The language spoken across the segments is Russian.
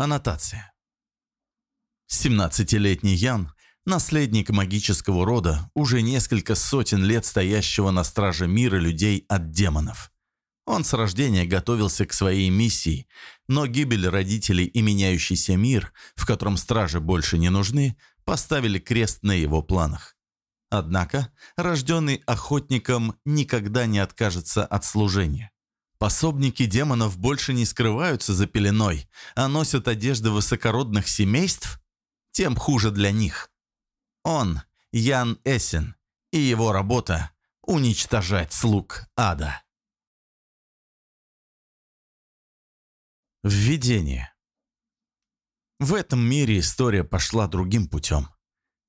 Аннотация. 17-летний Ян, наследник магического рода, уже несколько сотен лет стоящего на страже мира людей от демонов. Он с рождения готовился к своей миссии, но гибель родителей и меняющийся мир, в котором стражи больше не нужны, поставили крест на его планах. Однако, рожденный охотником никогда не откажется от служения. Пособники демонов больше не скрываются за пеленой, а носят одежды высокородных семейств? Тем хуже для них. Он, Ян Эссен, и его работа – уничтожать слуг ада. Введение. В этом мире история пошла другим путем.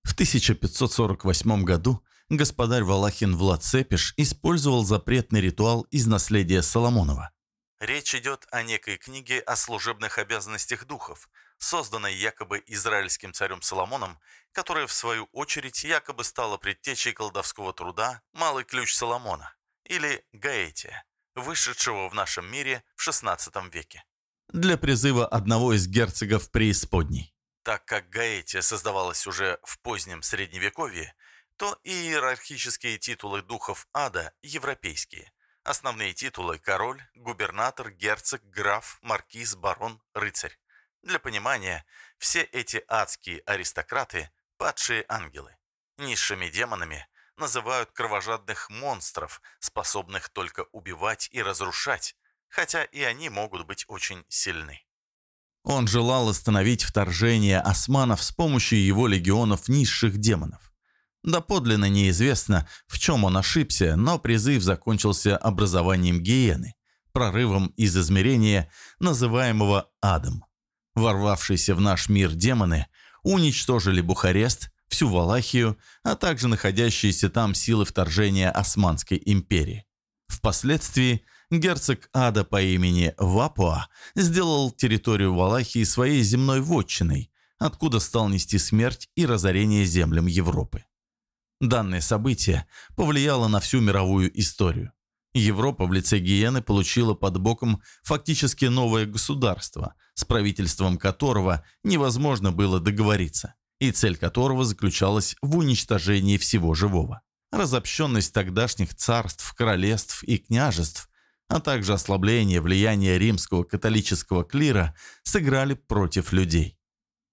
В 1548 году господарь Валахин Влад Цепиш использовал запретный ритуал из наследия Соломонова. Речь идет о некой книге о служебных обязанностях духов, созданной якобы израильским царем Соломоном, которая в свою очередь якобы стала предтечей колдовского труда «Малый ключ Соломона» или «Гаэтия», вышедшего в нашем мире в XVI веке. Для призыва одного из герцогов преисподней. Так как Гаэтия создавалась уже в позднем Средневековье, то и иерархические титулы духов ада европейские. Основные титулы – король, губернатор, герцог, граф, маркиз, барон, рыцарь. Для понимания, все эти адские аристократы – падшие ангелы. Низшими демонами называют кровожадных монстров, способных только убивать и разрушать, хотя и они могут быть очень сильны. Он желал остановить вторжение османов с помощью его легионов низших демонов. Доподлинно неизвестно, в чем он ошибся, но призыв закончился образованием гиены, прорывом из измерения, называемого адом. Ворвавшиеся в наш мир демоны уничтожили Бухарест, всю Валахию, а также находящиеся там силы вторжения Османской империи. Впоследствии герцог Ада по имени Вапуа сделал территорию Валахии своей земной вотчиной, откуда стал нести смерть и разорение землям Европы. Данное событие повлияло на всю мировую историю. Европа в лице Гиены получила под боком фактически новое государство, с правительством которого невозможно было договориться, и цель которого заключалась в уничтожении всего живого. Разобщенность тогдашних царств, королевств и княжеств, а также ослабление влияния римского католического клира сыграли против людей.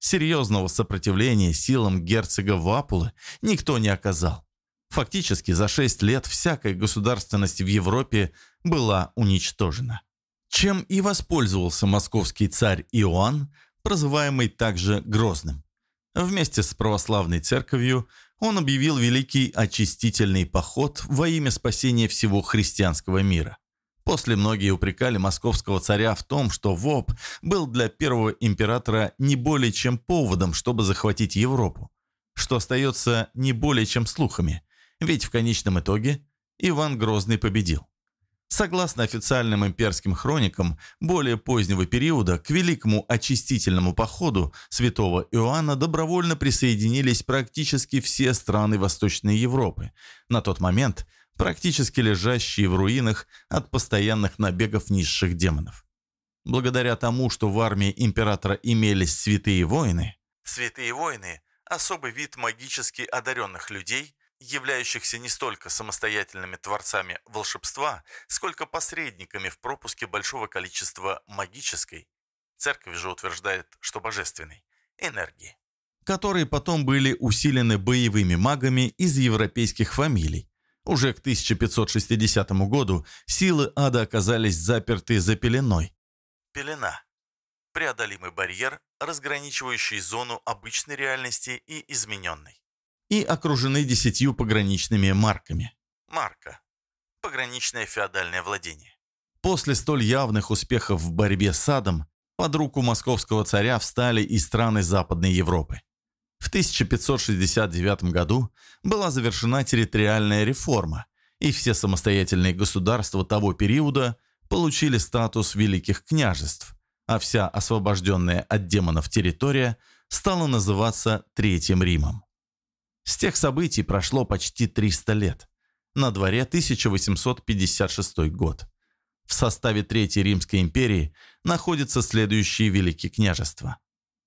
Серьезного сопротивления силам герцога Вапулы никто не оказал. Фактически за шесть лет всякая государственность в Европе была уничтожена. Чем и воспользовался московский царь Иоанн, прозываемый также Грозным. Вместе с православной церковью он объявил великий очистительный поход во имя спасения всего христианского мира. После многие упрекали московского царя в том, что ВОП был для первого императора не более чем поводом, чтобы захватить Европу, что остается не более чем слухами, ведь в конечном итоге Иван Грозный победил. Согласно официальным имперским хроникам более позднего периода, к великому очистительному походу святого Иоанна добровольно присоединились практически все страны Восточной Европы. На тот момент практически лежащие в руинах от постоянных набегов низших демонов. Благодаря тому, что в армии императора имелись святые воины, святые воины – особый вид магически одаренных людей, являющихся не столько самостоятельными творцами волшебства, сколько посредниками в пропуске большого количества магической, церковь же утверждает, что божественной, энергии, которые потом были усилены боевыми магами из европейских фамилий, уже к 1560 году силы ада оказались заперты за пеленой. Пелена – преодолимый барьер, разграничивающий зону обычной реальности и измененной. И окружены десятью пограничными марками. Марка – пограничное феодальное владение. После столь явных успехов в борьбе с адом под руку московского царя встали и страны Западной Европы. В 1569 году была завершена территориальная реформа, и все самостоятельные государства того периода получили статус великих княжеств, а вся освобожденная от демонов территория стала называться Третьим Римом. С тех событий прошло почти 300 лет. На дворе 1856 год. В составе Третьей Римской империи находятся следующие великие княжества.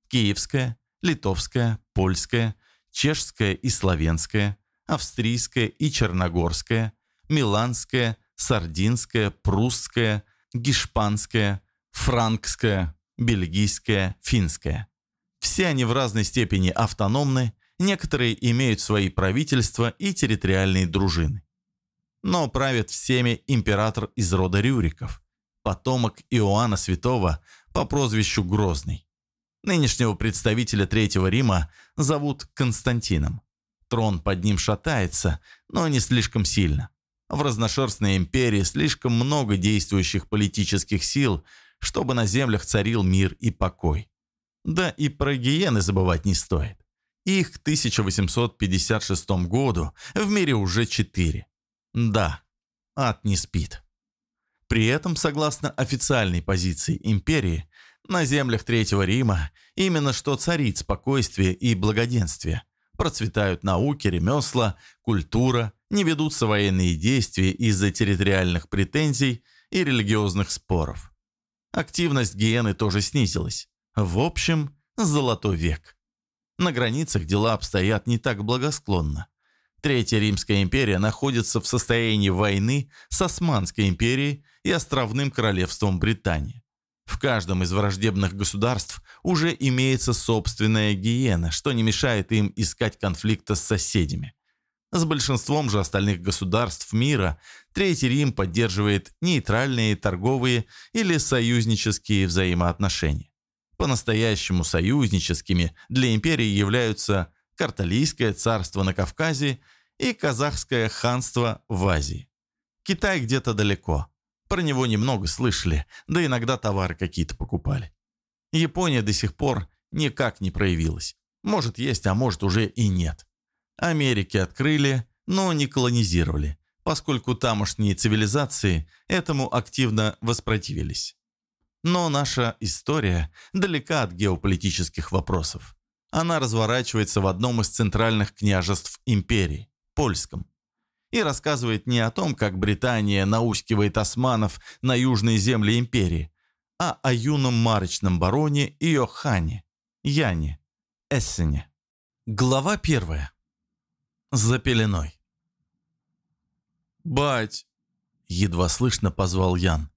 Киевское, Литовское, Польское, Чешское и Славянское, Австрийское и Черногорское, Миланское, Сардинское, Прусское, Гешпанское, Франкское, Бельгийское, Финское. Все они в разной степени автономны, некоторые имеют свои правительства и территориальные дружины. Но правит всеми император из рода Рюриков, потомок Иоанна Святого по прозвищу Грозный. Нынешнего представителя Третьего Рима зовут Константином. Трон под ним шатается, но не слишком сильно. В разношерстной империи слишком много действующих политических сил, чтобы на землях царил мир и покой. Да и про гиены забывать не стоит. Их к 1856 году в мире уже четыре. Да, ад не спит. При этом, согласно официальной позиции империи, на землях Третьего Рима именно что царит спокойствие и благоденствие. Процветают науки, ремесла, культура, не ведутся военные действия из-за территориальных претензий и религиозных споров. Активность гиены тоже снизилась. В общем, золотой век. На границах дела обстоят не так благосклонно. Третья Римская империя находится в состоянии войны с Османской империей и островным королевством Британии. В каждом из враждебных государств уже имеется собственная гиена, что не мешает им искать конфликта с соседями. С большинством же остальных государств мира Третий Рим поддерживает нейтральные торговые или союзнические взаимоотношения. По-настоящему союзническими для империи являются Карталийское царство на Кавказе и Казахское ханство в Азии. Китай где-то далеко. Про него немного слышали, да иногда товары какие-то покупали. Япония до сих пор никак не проявилась. Может есть, а может уже и нет. Америки открыли, но не колонизировали, поскольку тамошние цивилизации этому активно воспротивились. Но наша история далека от геополитических вопросов. Она разворачивается в одном из центральных княжеств империи – польском. И рассказывает не о том, как Британия наускивает османов на южные земли империи, а о юном марочном бароне Иохане, Яне, Эссене. Глава первая. За пеленой. «Бать!» – едва слышно позвал Ян.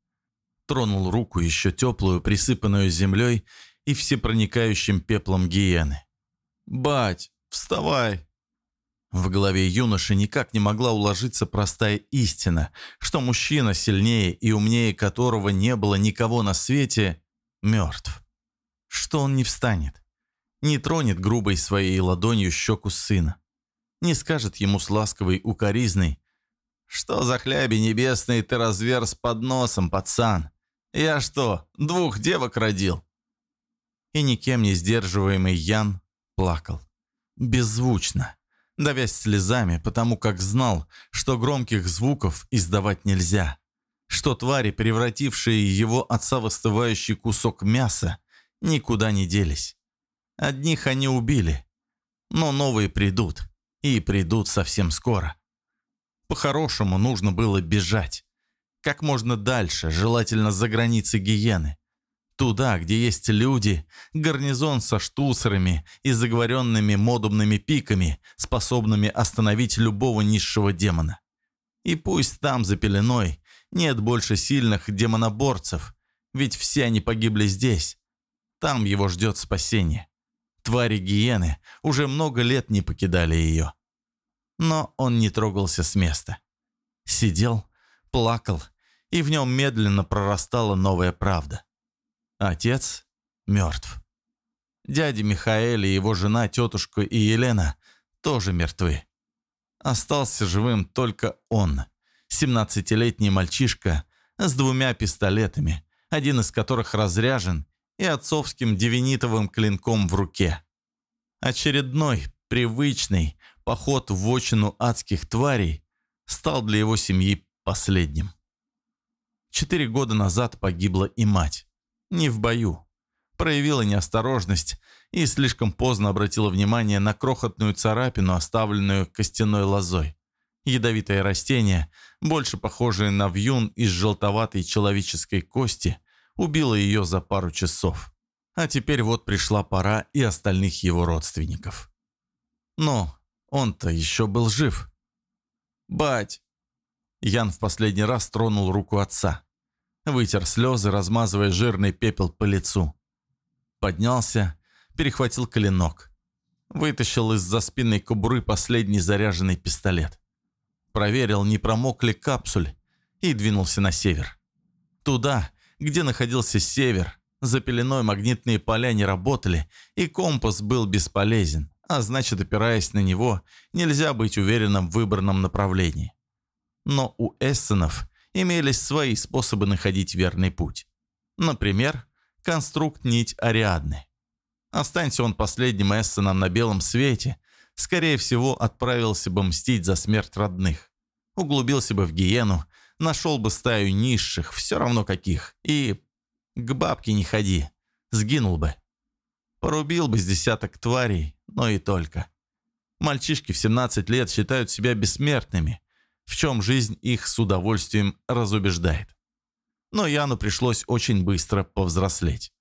Тронул руку, еще теплую, присыпанную землей и всепроникающим пеплом гиены. «Бать, вставай!» В голове юноши никак не могла уложиться простая истина, что мужчина, сильнее и умнее которого не было никого на свете, мертв. Что он не встанет, не тронет грубой своей ладонью щеку сына не скажет ему с ласковой укоризной, «Что за хляби небесные ты разверз под носом, пацан? Я что, двух девок родил?» И никем не сдерживаемый Ян плакал. Беззвучно, давясь слезами, потому как знал, что громких звуков издавать нельзя, что твари, превратившие его отца в остывающий кусок мяса, никуда не делись. Одних они убили, но новые придут и придут совсем скоро. По-хорошему нужно было бежать. Как можно дальше, желательно за границы гиены. Туда, где есть люди, гарнизон со штуцерами и заговоренными модумными пиками, способными остановить любого низшего демона. И пусть там, за пеленой, нет больше сильных демоноборцев, ведь все они погибли здесь. Там его ждет спасение. Твари гиены уже много лет не покидали ее. Но он не трогался с места. Сидел, плакал, и в нем медленно прорастала новая правда. Отец мертв. Дядя Михаэль и его жена, тетушка и Елена тоже мертвы. Остался живым только он, 17-летний мальчишка с двумя пистолетами, один из которых разряжен и отцовским девинитовым клинком в руке. Очередной, привычный поход в вочину адских тварей стал для его семьи последним. Четыре года назад погибла и мать. Не в бою. Проявила неосторожность и слишком поздно обратила внимание на крохотную царапину, оставленную костяной лозой. Ядовитое растение, больше похожее на вьюн из желтоватой человеческой кости, убило ее за пару часов. А теперь вот пришла пора и остальных его родственников. Но он-то еще был жив. «Бать!» Ян в последний раз тронул руку отца. Вытер слезы, размазывая жирный пепел по лицу. Поднялся, перехватил коленок. Вытащил из-за спинной кобуры последний заряженный пистолет. Проверил, не промок ли капсуль, и двинулся на север. Туда, где находился север, за пеленой магнитные поля не работали, и компас был бесполезен, а значит, опираясь на него, нельзя быть уверенным в выбранном направлении. Но у эссенов имелись свои способы находить верный путь. Например, конструкт-нить Ариадны. Останься он последним эссеном на белом свете, скорее всего, отправился бы мстить за смерть родных. Углубился бы в гиену, нашел бы стаю низших, все равно каких, и к бабке не ходи. Сгинул бы. Порубил бы с десяток тварей, но и только. Мальчишки в 17 лет считают себя бессмертными, в чем жизнь их с удовольствием разубеждает. Но Яну пришлось очень быстро повзрослеть.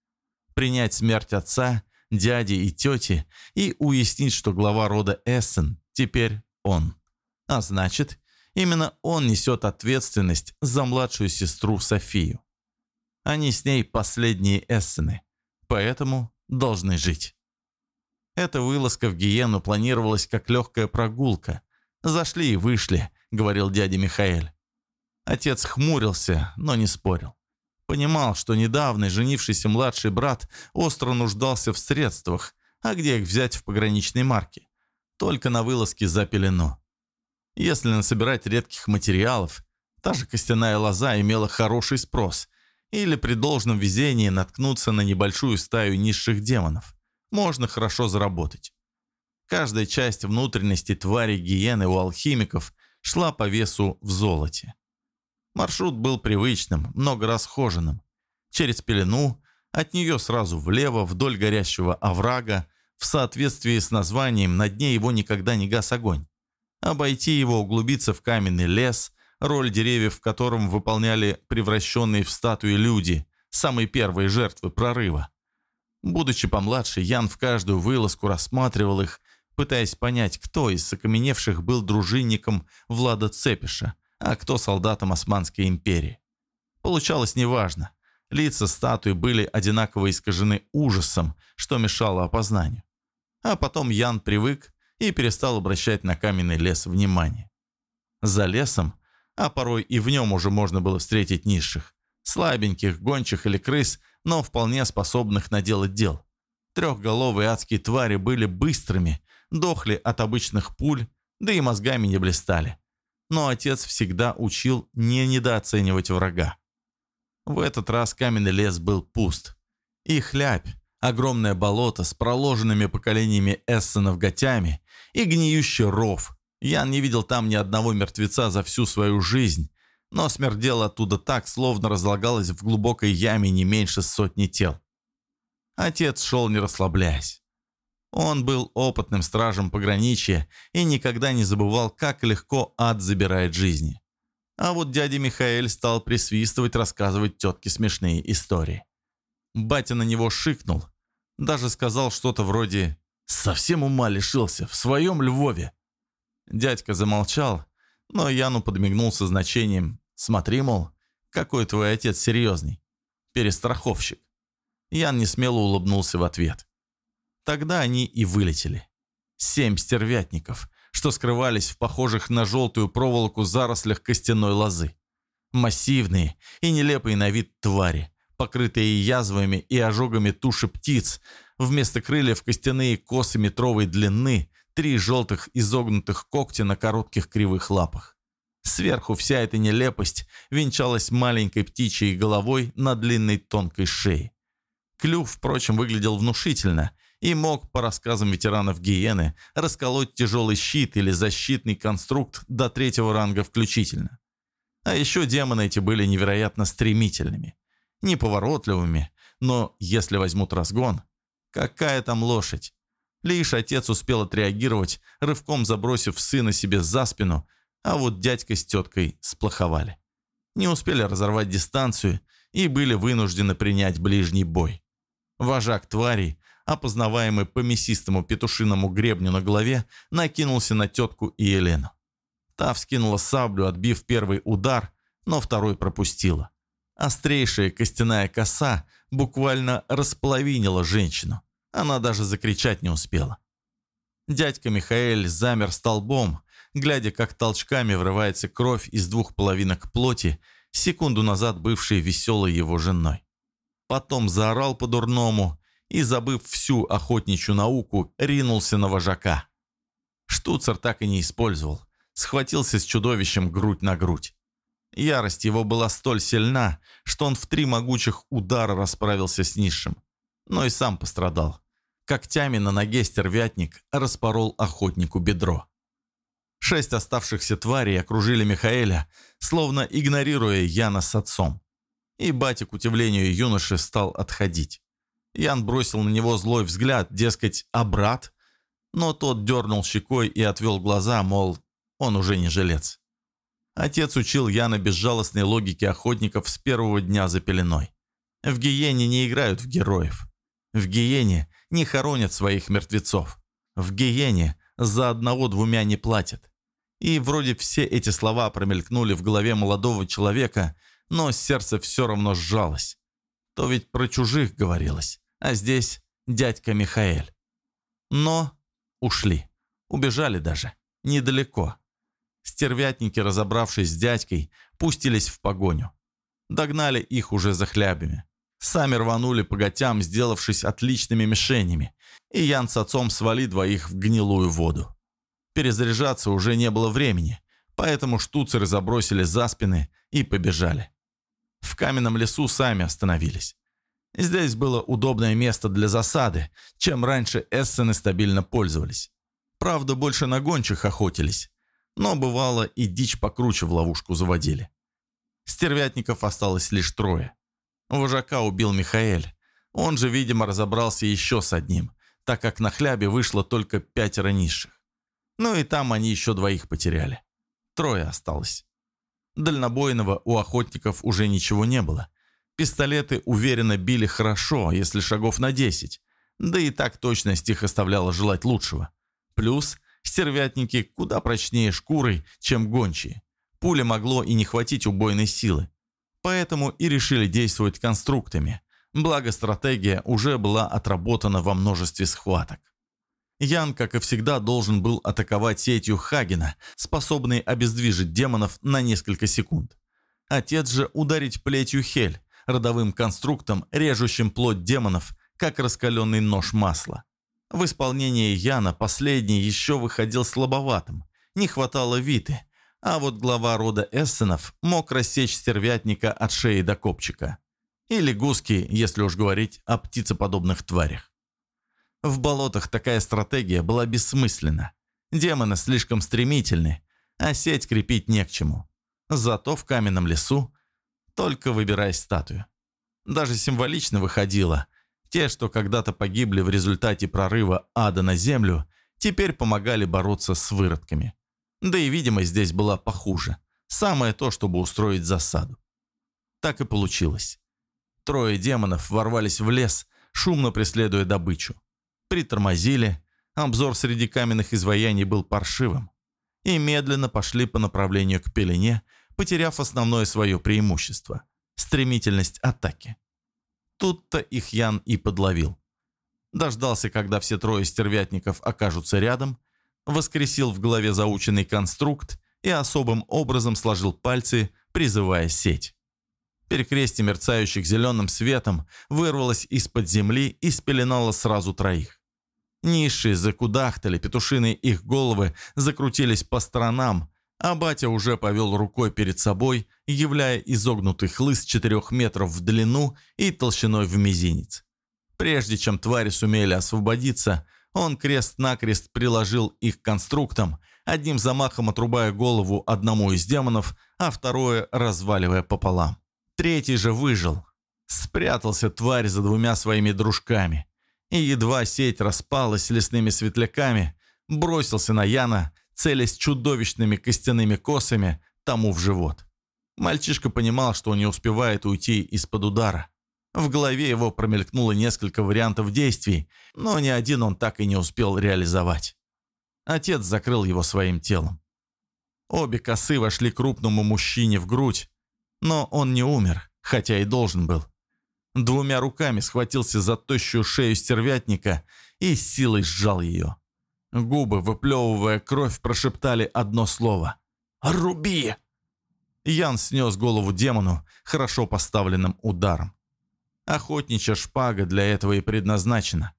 Принять смерть отца, дяди и тети и уяснить, что глава рода Эссен теперь он. А значит, именно он несет ответственность за младшую сестру Софию. Они с ней последние эссены, поэтому должны жить. Эта вылазка в Гиену планировалась как легкая прогулка. «Зашли и вышли», — говорил дядя Михаэль. Отец хмурился, но не спорил. Понимал, что недавно женившийся младший брат остро нуждался в средствах, а где их взять в пограничной марке? Только на вылазке за пелену. Если насобирать редких материалов, та же костяная лоза имела хороший спрос, или при должном везении наткнуться на небольшую стаю низших демонов. Можно хорошо заработать. Каждая часть внутренности твари гиены у алхимиков шла по весу в золоте. Маршрут был привычным, много расхоженным. Через пелену, от нее сразу влево, вдоль горящего оврага, в соответствии с названием, на дне его никогда не гас огонь. Обойти его, углубиться в каменный лес, роль деревьев в котором выполняли превращенные в статуи люди, самые первые жертвы прорыва. Будучи помладше, Ян в каждую вылазку рассматривал их, пытаясь понять, кто из окаменевших был дружинником Влада Цепиша, а кто солдатом Османской империи. Получалось неважно. Лица статуи были одинаково искажены ужасом, что мешало опознанию. А потом Ян привык и перестал обращать на каменный лес внимание. За лесом а порой и в нем уже можно было встретить низших. Слабеньких, гончих или крыс, но вполне способных наделать дел. Трехголовые адские твари были быстрыми, дохли от обычных пуль, да и мозгами не блистали. Но отец всегда учил не недооценивать врага. В этот раз каменный лес был пуст. И хлябь, огромное болото с проложенными поколениями эссенов гатями и гниющий ров, Ян не видел там ни одного мертвеца за всю свою жизнь, но смердело оттуда так, словно разлагалось в глубокой яме не меньше сотни тел. Отец шел не расслабляясь. Он был опытным стражем пограничья и никогда не забывал, как легко ад забирает жизни. А вот дядя Михаэль стал присвистывать, рассказывать тетке смешные истории. Батя на него шикнул, даже сказал что-то вроде «Совсем ума лишился, в своем Львове». Дядька замолчал, но Яну подмигнул со значением «Смотри, мол, какой твой отец серьезный. Перестраховщик». Ян не смело улыбнулся в ответ. Тогда они и вылетели. Семь стервятников, что скрывались в похожих на желтую проволоку зарослях костяной лозы. Массивные и нелепые на вид твари, покрытые язвами и ожогами туши птиц, вместо крыльев костяные косы метровой длины, три желтых изогнутых когтя на коротких кривых лапах. Сверху вся эта нелепость венчалась маленькой птичьей головой на длинной тонкой шее. Клюв, впрочем, выглядел внушительно и мог, по рассказам ветеранов гиены, расколоть тяжелый щит или защитный конструкт до третьего ранга включительно. А еще демоны эти были невероятно стремительными. Неповоротливыми, но если возьмут разгон, какая там лошадь? Лишь отец успел отреагировать, рывком забросив сына себе за спину, А вот дядька с теткой сплоховали. Не успели разорвать дистанцию и были вынуждены принять ближний бой. Вожак тварей, опознаваемый по мясистому петушиному гребню на голове, накинулся на тетку и Елену. Та вскинула саблю, отбив первый удар, но второй пропустила. Острейшая костяная коса буквально располовинила женщину. Она даже закричать не успела. Дядька Михаэль замер столбом, глядя, как толчками врывается кровь из двух половинок плоти, секунду назад бывшей веселой его женой. Потом заорал по-дурному и, забыв всю охотничью науку, ринулся на вожака. Штуцер так и не использовал. Схватился с чудовищем грудь на грудь. Ярость его была столь сильна, что он в три могучих удара расправился с низшим. Но и сам пострадал. Когтями на ноге стервятник распорол охотнику бедро. Шесть оставшихся тварей окружили Михаэля, словно игнорируя Яна с отцом. И батя, к удивлению юноши, стал отходить. Ян бросил на него злой взгляд, дескать, «а брат?» Но тот дернул щекой и отвел глаза, мол, он уже не жилец. Отец учил Яна безжалостной логике охотников с первого дня за пеленой. В гиене не играют в героев. В гиене не хоронят своих мертвецов. В гиене за одного-двумя не платят. И вроде все эти слова промелькнули в голове молодого человека, но сердце все равно сжалось. То ведь про чужих говорилось, а здесь дядька Михаэль. Но ушли. Убежали даже. Недалеко. Стервятники, разобравшись с дядькой, пустились в погоню. Догнали их уже за хлябями. Сами рванули по гатям, сделавшись отличными мишенями, и Ян с отцом свали двоих в гнилую воду. Перезаряжаться уже не было времени, поэтому штуцеры забросили за спины и побежали. В каменном лесу сами остановились. Здесь было удобное место для засады, чем раньше эссены стабильно пользовались. Правда, больше на гончих охотились, но бывало и дичь покруче в ловушку заводили. Стервятников осталось лишь трое. Вожака убил Михаэль. Он же, видимо, разобрался еще с одним, так как на хлябе вышло только пятеро низших. Ну и там они еще двоих потеряли. Трое осталось. Дальнобойного у охотников уже ничего не было. Пистолеты уверенно били хорошо, если шагов на 10. Да и так точность их оставляла желать лучшего. Плюс Стервятники куда прочнее шкурой, чем гончие. Пуля могло и не хватить убойной силы. Поэтому и решили действовать конструктами. Благо стратегия уже была отработана во множестве схваток. Ян, как и всегда, должен был атаковать сетью Хагена, способной обездвижить демонов на несколько секунд. Отец же ударить плетью Хель, родовым конструктом, режущим плоть демонов, как раскаленный нож масла. В исполнении Яна последний еще выходил слабоватым, не хватало Виты, а вот глава рода Эссенов мог рассечь стервятника от шеи до копчика. Или гуски, если уж говорить о птицеподобных тварях. В болотах такая стратегия была бессмысленна. Демоны слишком стремительны, а сеть крепить не к чему. Зато в каменном лесу только выбирай статую. Даже символично выходило, те, что когда-то погибли в результате прорыва ада на землю, теперь помогали бороться с выродками. Да и видимость здесь была похуже. Самое то, чтобы устроить засаду. Так и получилось. Трое демонов ворвались в лес, шумно преследуя добычу. Притормозили, обзор среди каменных изваяний был паршивым. И медленно пошли по направлению к пелене, потеряв основное свое преимущество – стремительность атаки. Тут-то их Ян и подловил. Дождался, когда все трое стервятников окажутся рядом, воскресил в голове заученный конструкт и особым образом сложил пальцы, призывая сеть. Перекрестие мерцающих зеленым светом вырвалось из-под земли и спеленало сразу троих. Низшие закудахтали, петушиные их головы закрутились по сторонам, а батя уже повел рукой перед собой, являя изогнутый хлыст четырех метров в длину и толщиной в мизинец. Прежде чем твари сумели освободиться, он крест-накрест приложил их конструктам, одним замахом отрубая голову одному из демонов, а второе разваливая пополам. Третий же выжил. Спрятался тварь за двумя своими дружками. И едва сеть распалась лесными светляками, бросился на Яна, целясь чудовищными костяными косами тому в живот. Мальчишка понимал, что не успевает уйти из-под удара. В голове его промелькнуло несколько вариантов действий, но ни один он так и не успел реализовать. Отец закрыл его своим телом. Обе косы вошли крупному мужчине в грудь, но он не умер, хотя и должен был. Двумя руками схватился за тощую шею стервятника и силой сжал ее. Губы, выплевывая кровь, прошептали одно слово. «Руби!» Ян снес голову демону хорошо поставленным ударом. Охотничья шпага для этого и предназначена.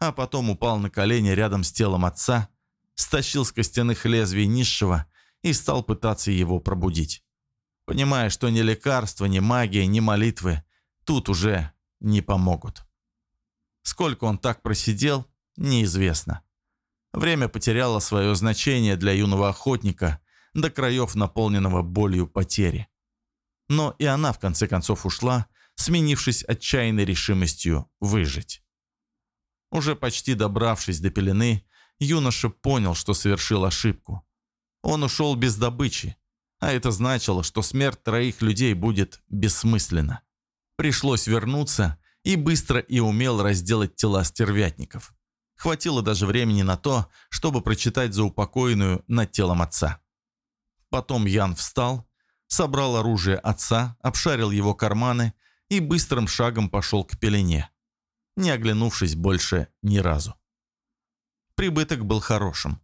А потом упал на колени рядом с телом отца, стащил с костяных лезвий низшего и стал пытаться его пробудить. Понимая, что ни лекарства, ни магия, ни молитвы тут уже не помогут. Сколько он так просидел, неизвестно. Время потеряло свое значение для юного охотника до краев наполненного болью потери. Но и она в конце концов ушла, сменившись отчаянной решимостью выжить. Уже почти добравшись до пелены, юноша понял, что совершил ошибку. Он ушел без добычи, а это значило, что смерть троих людей будет бессмысленна. Пришлось вернуться и быстро и умело разделать тела стервятников. Хватило даже времени на то, чтобы прочитать заупокоенную над телом отца. Потом Ян встал, собрал оружие отца, обшарил его карманы и быстрым шагом пошел к пелене, не оглянувшись больше ни разу. Прибыток был хорошим.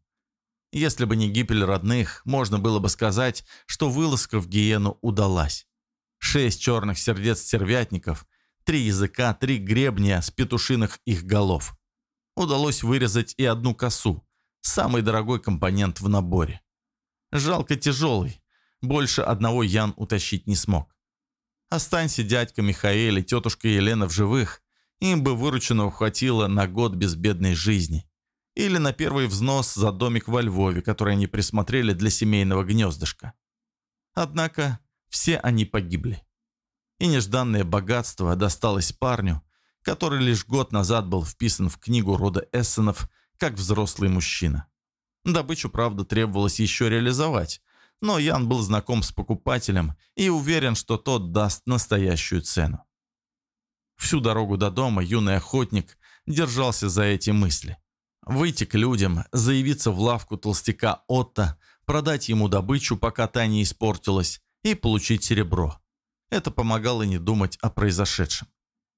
Если бы не гибель родных, можно было бы сказать, что вылазка в гиену удалась. Шесть черных сердец сервятников, три языка, три гребня с петушиных их голов. Удалось вырезать и одну косу, самый дорогой компонент в наборе. Жалко тяжелый, больше одного Ян утащить не смог. Останься дядька Михаэль и тетушка Елена в живых, им бы вырученного хватило на год безбедной жизни. Или на первый взнос за домик во Львове, который они присмотрели для семейного гнездышка. Однако все они погибли. И нежданное богатство досталось парню, который лишь год назад был вписан в книгу рода Эссенов как взрослый мужчина. Добычу, правда, требовалось еще реализовать, но Ян был знаком с покупателем и уверен, что тот даст настоящую цену. Всю дорогу до дома юный охотник держался за эти мысли. Выйти к людям, заявиться в лавку толстяка Отто, продать ему добычу, пока та не испортилась, и получить серебро. Это помогало не думать о произошедшем.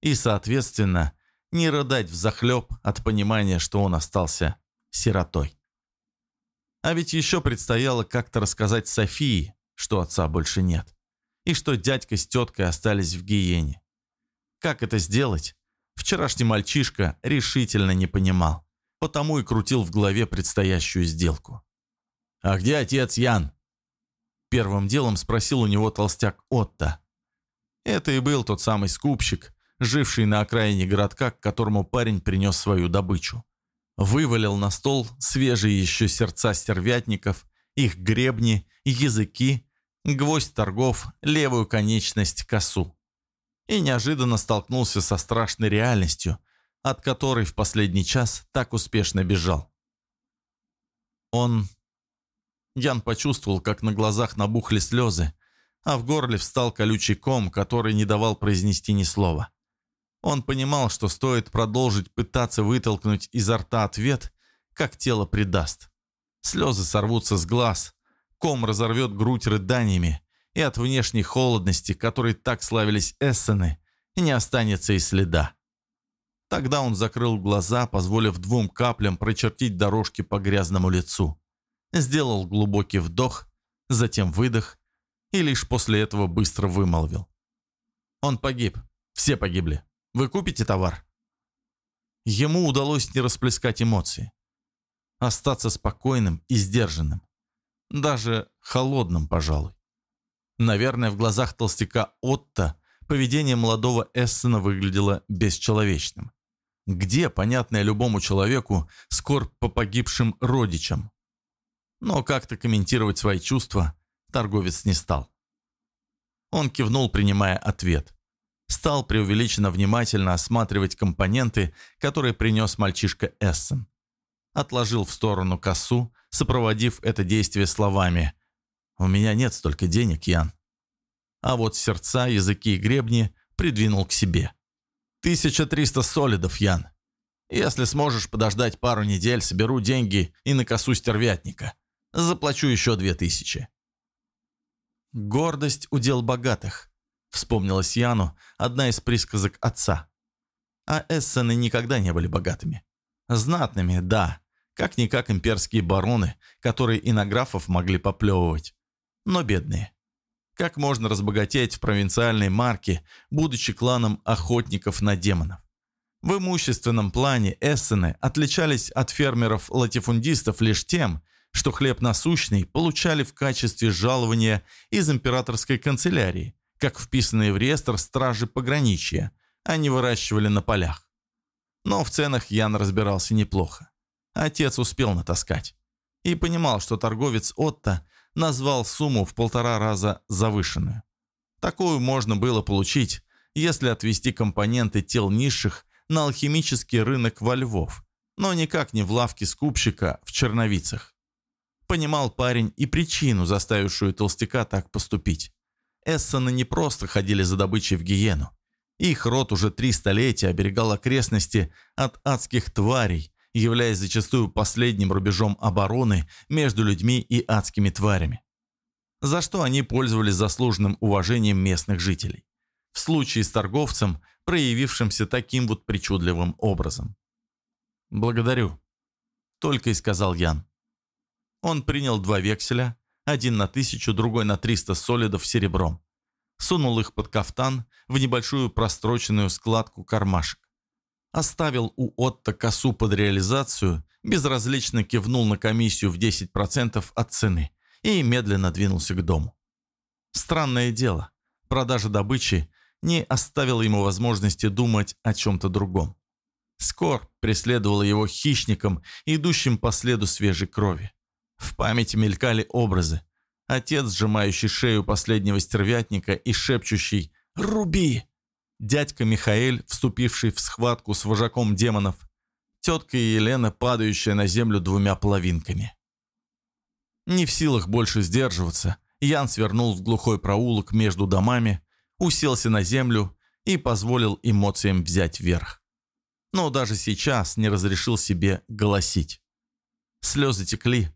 И, соответственно, не рыдать взахлеб от понимания, что он остался сиротой. А ведь еще предстояло как-то рассказать Софии, что отца больше нет, и что дядька с теткой остались в гиене. Как это сделать, вчерашний мальчишка решительно не понимал, потому и крутил в голове предстоящую сделку. «А где отец Ян?» Первым делом спросил у него толстяк Отто. Это и был тот самый скупщик, живший на окраине городка, к которому парень принес свою добычу. Вывалил на стол свежие еще сердца стервятников, их гребни, языки, гвоздь торгов, левую конечность косу. И неожиданно столкнулся со страшной реальностью, от которой в последний час так успешно бежал. Он... Ян почувствовал, как на глазах набухли слезы, а в горле встал колючий ком, который не давал произнести ни слова. Он понимал, что стоит продолжить пытаться вытолкнуть изо рта ответ, как тело предаст. Слезы сорвутся с глаз, ком разорвет грудь рыданиями, и от внешней холодности, которой так славились эссены, не останется и следа. Тогда он закрыл глаза, позволив двум каплям прочертить дорожки по грязному лицу. Сделал глубокий вдох, затем выдох, и лишь после этого быстро вымолвил. Он погиб. Все погибли. Вы купите товар?» Ему удалось не расплескать эмоции. Остаться спокойным и сдержанным. Даже холодным, пожалуй. Наверное, в глазах толстяка Отто поведение молодого Эссена выглядело бесчеловечным. Где, понятное любому человеку, скорбь по погибшим родичам? Но как-то комментировать свои чувства торговец не стал. Он кивнул, принимая ответ стал преувеличенно внимательно осматривать компоненты, которые принес мальчишка Эссен. Отложил в сторону косу, сопроводив это действие словами «У меня нет столько денег, Ян». А вот сердца, языки и гребни придвинул к себе. «1300 солидов, Ян. Если сможешь подождать пару недель, соберу деньги и на косу стервятника. Заплачу еще две тысячи». «Гордость – удел богатых», – вспомнилась Яну одна из присказок отца. А Эссены никогда не были богатыми. Знатными, да, как-никак имперские бароны, которые и на графов могли поплевывать. Но бедные. Как можно разбогатеть в провинциальной марке, будучи кланом охотников на демонов? В имущественном плане эссены отличались от фермеров-латифундистов лишь тем, что хлеб насущный получали в качестве жалования из императорской канцелярии, как вписанные в реестр стражи пограничья, они выращивали на полях. Но в ценах Ян разбирался неплохо. Отец успел натаскать. И понимал, что торговец Отто назвал сумму в полтора раза завышенную. Такую можно было получить, если отвести компоненты тел низших на алхимический рынок во Львов, но никак не в лавке скупщика в Черновицах. Понимал парень и причину, заставившую толстяка так поступить. Эссены не просто ходили за добычей в гиену. Их род уже три столетия оберегал окрестности от адских тварей, являясь зачастую последним рубежом обороны между людьми и адскими тварями. За что они пользовались заслуженным уважением местных жителей. В случае с торговцем, проявившимся таким вот причудливым образом. «Благодарю», — только и сказал Ян. Он принял два векселя, один на тысячу, другой на триста солидов серебром. Сунул их под кафтан в небольшую простроченную складку кармашек оставил у Отто косу под реализацию, безразлично кивнул на комиссию в 10% от цены и медленно двинулся к дому. Странное дело, продажа добычи не оставила ему возможности думать о чем-то другом. Скор преследовала его хищником, идущим по следу свежей крови. В памяти мелькали образы. Отец, сжимающий шею последнего стервятника и шепчущий «Руби!» дядька Михаэль, вступивший в схватку с вожаком демонов, тетка Елена, падающая на землю двумя половинками. Не в силах больше сдерживаться, Ян свернул в глухой проулок между домами, уселся на землю и позволил эмоциям взять верх. Но даже сейчас не разрешил себе голосить. Слезы текли,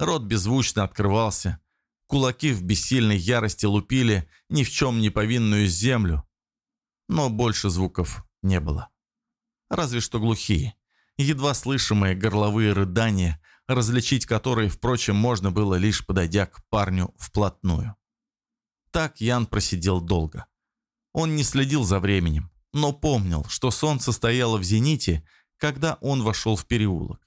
рот беззвучно открывался, кулаки в бессильной ярости лупили ни в чем не повинную землю, но больше звуков не было. Разве что глухие, едва слышимые горловые рыдания, различить которые, впрочем, можно было лишь подойдя к парню вплотную. Так Ян просидел долго. Он не следил за временем, но помнил, что солнце стояло в зените, когда он вошел в переулок,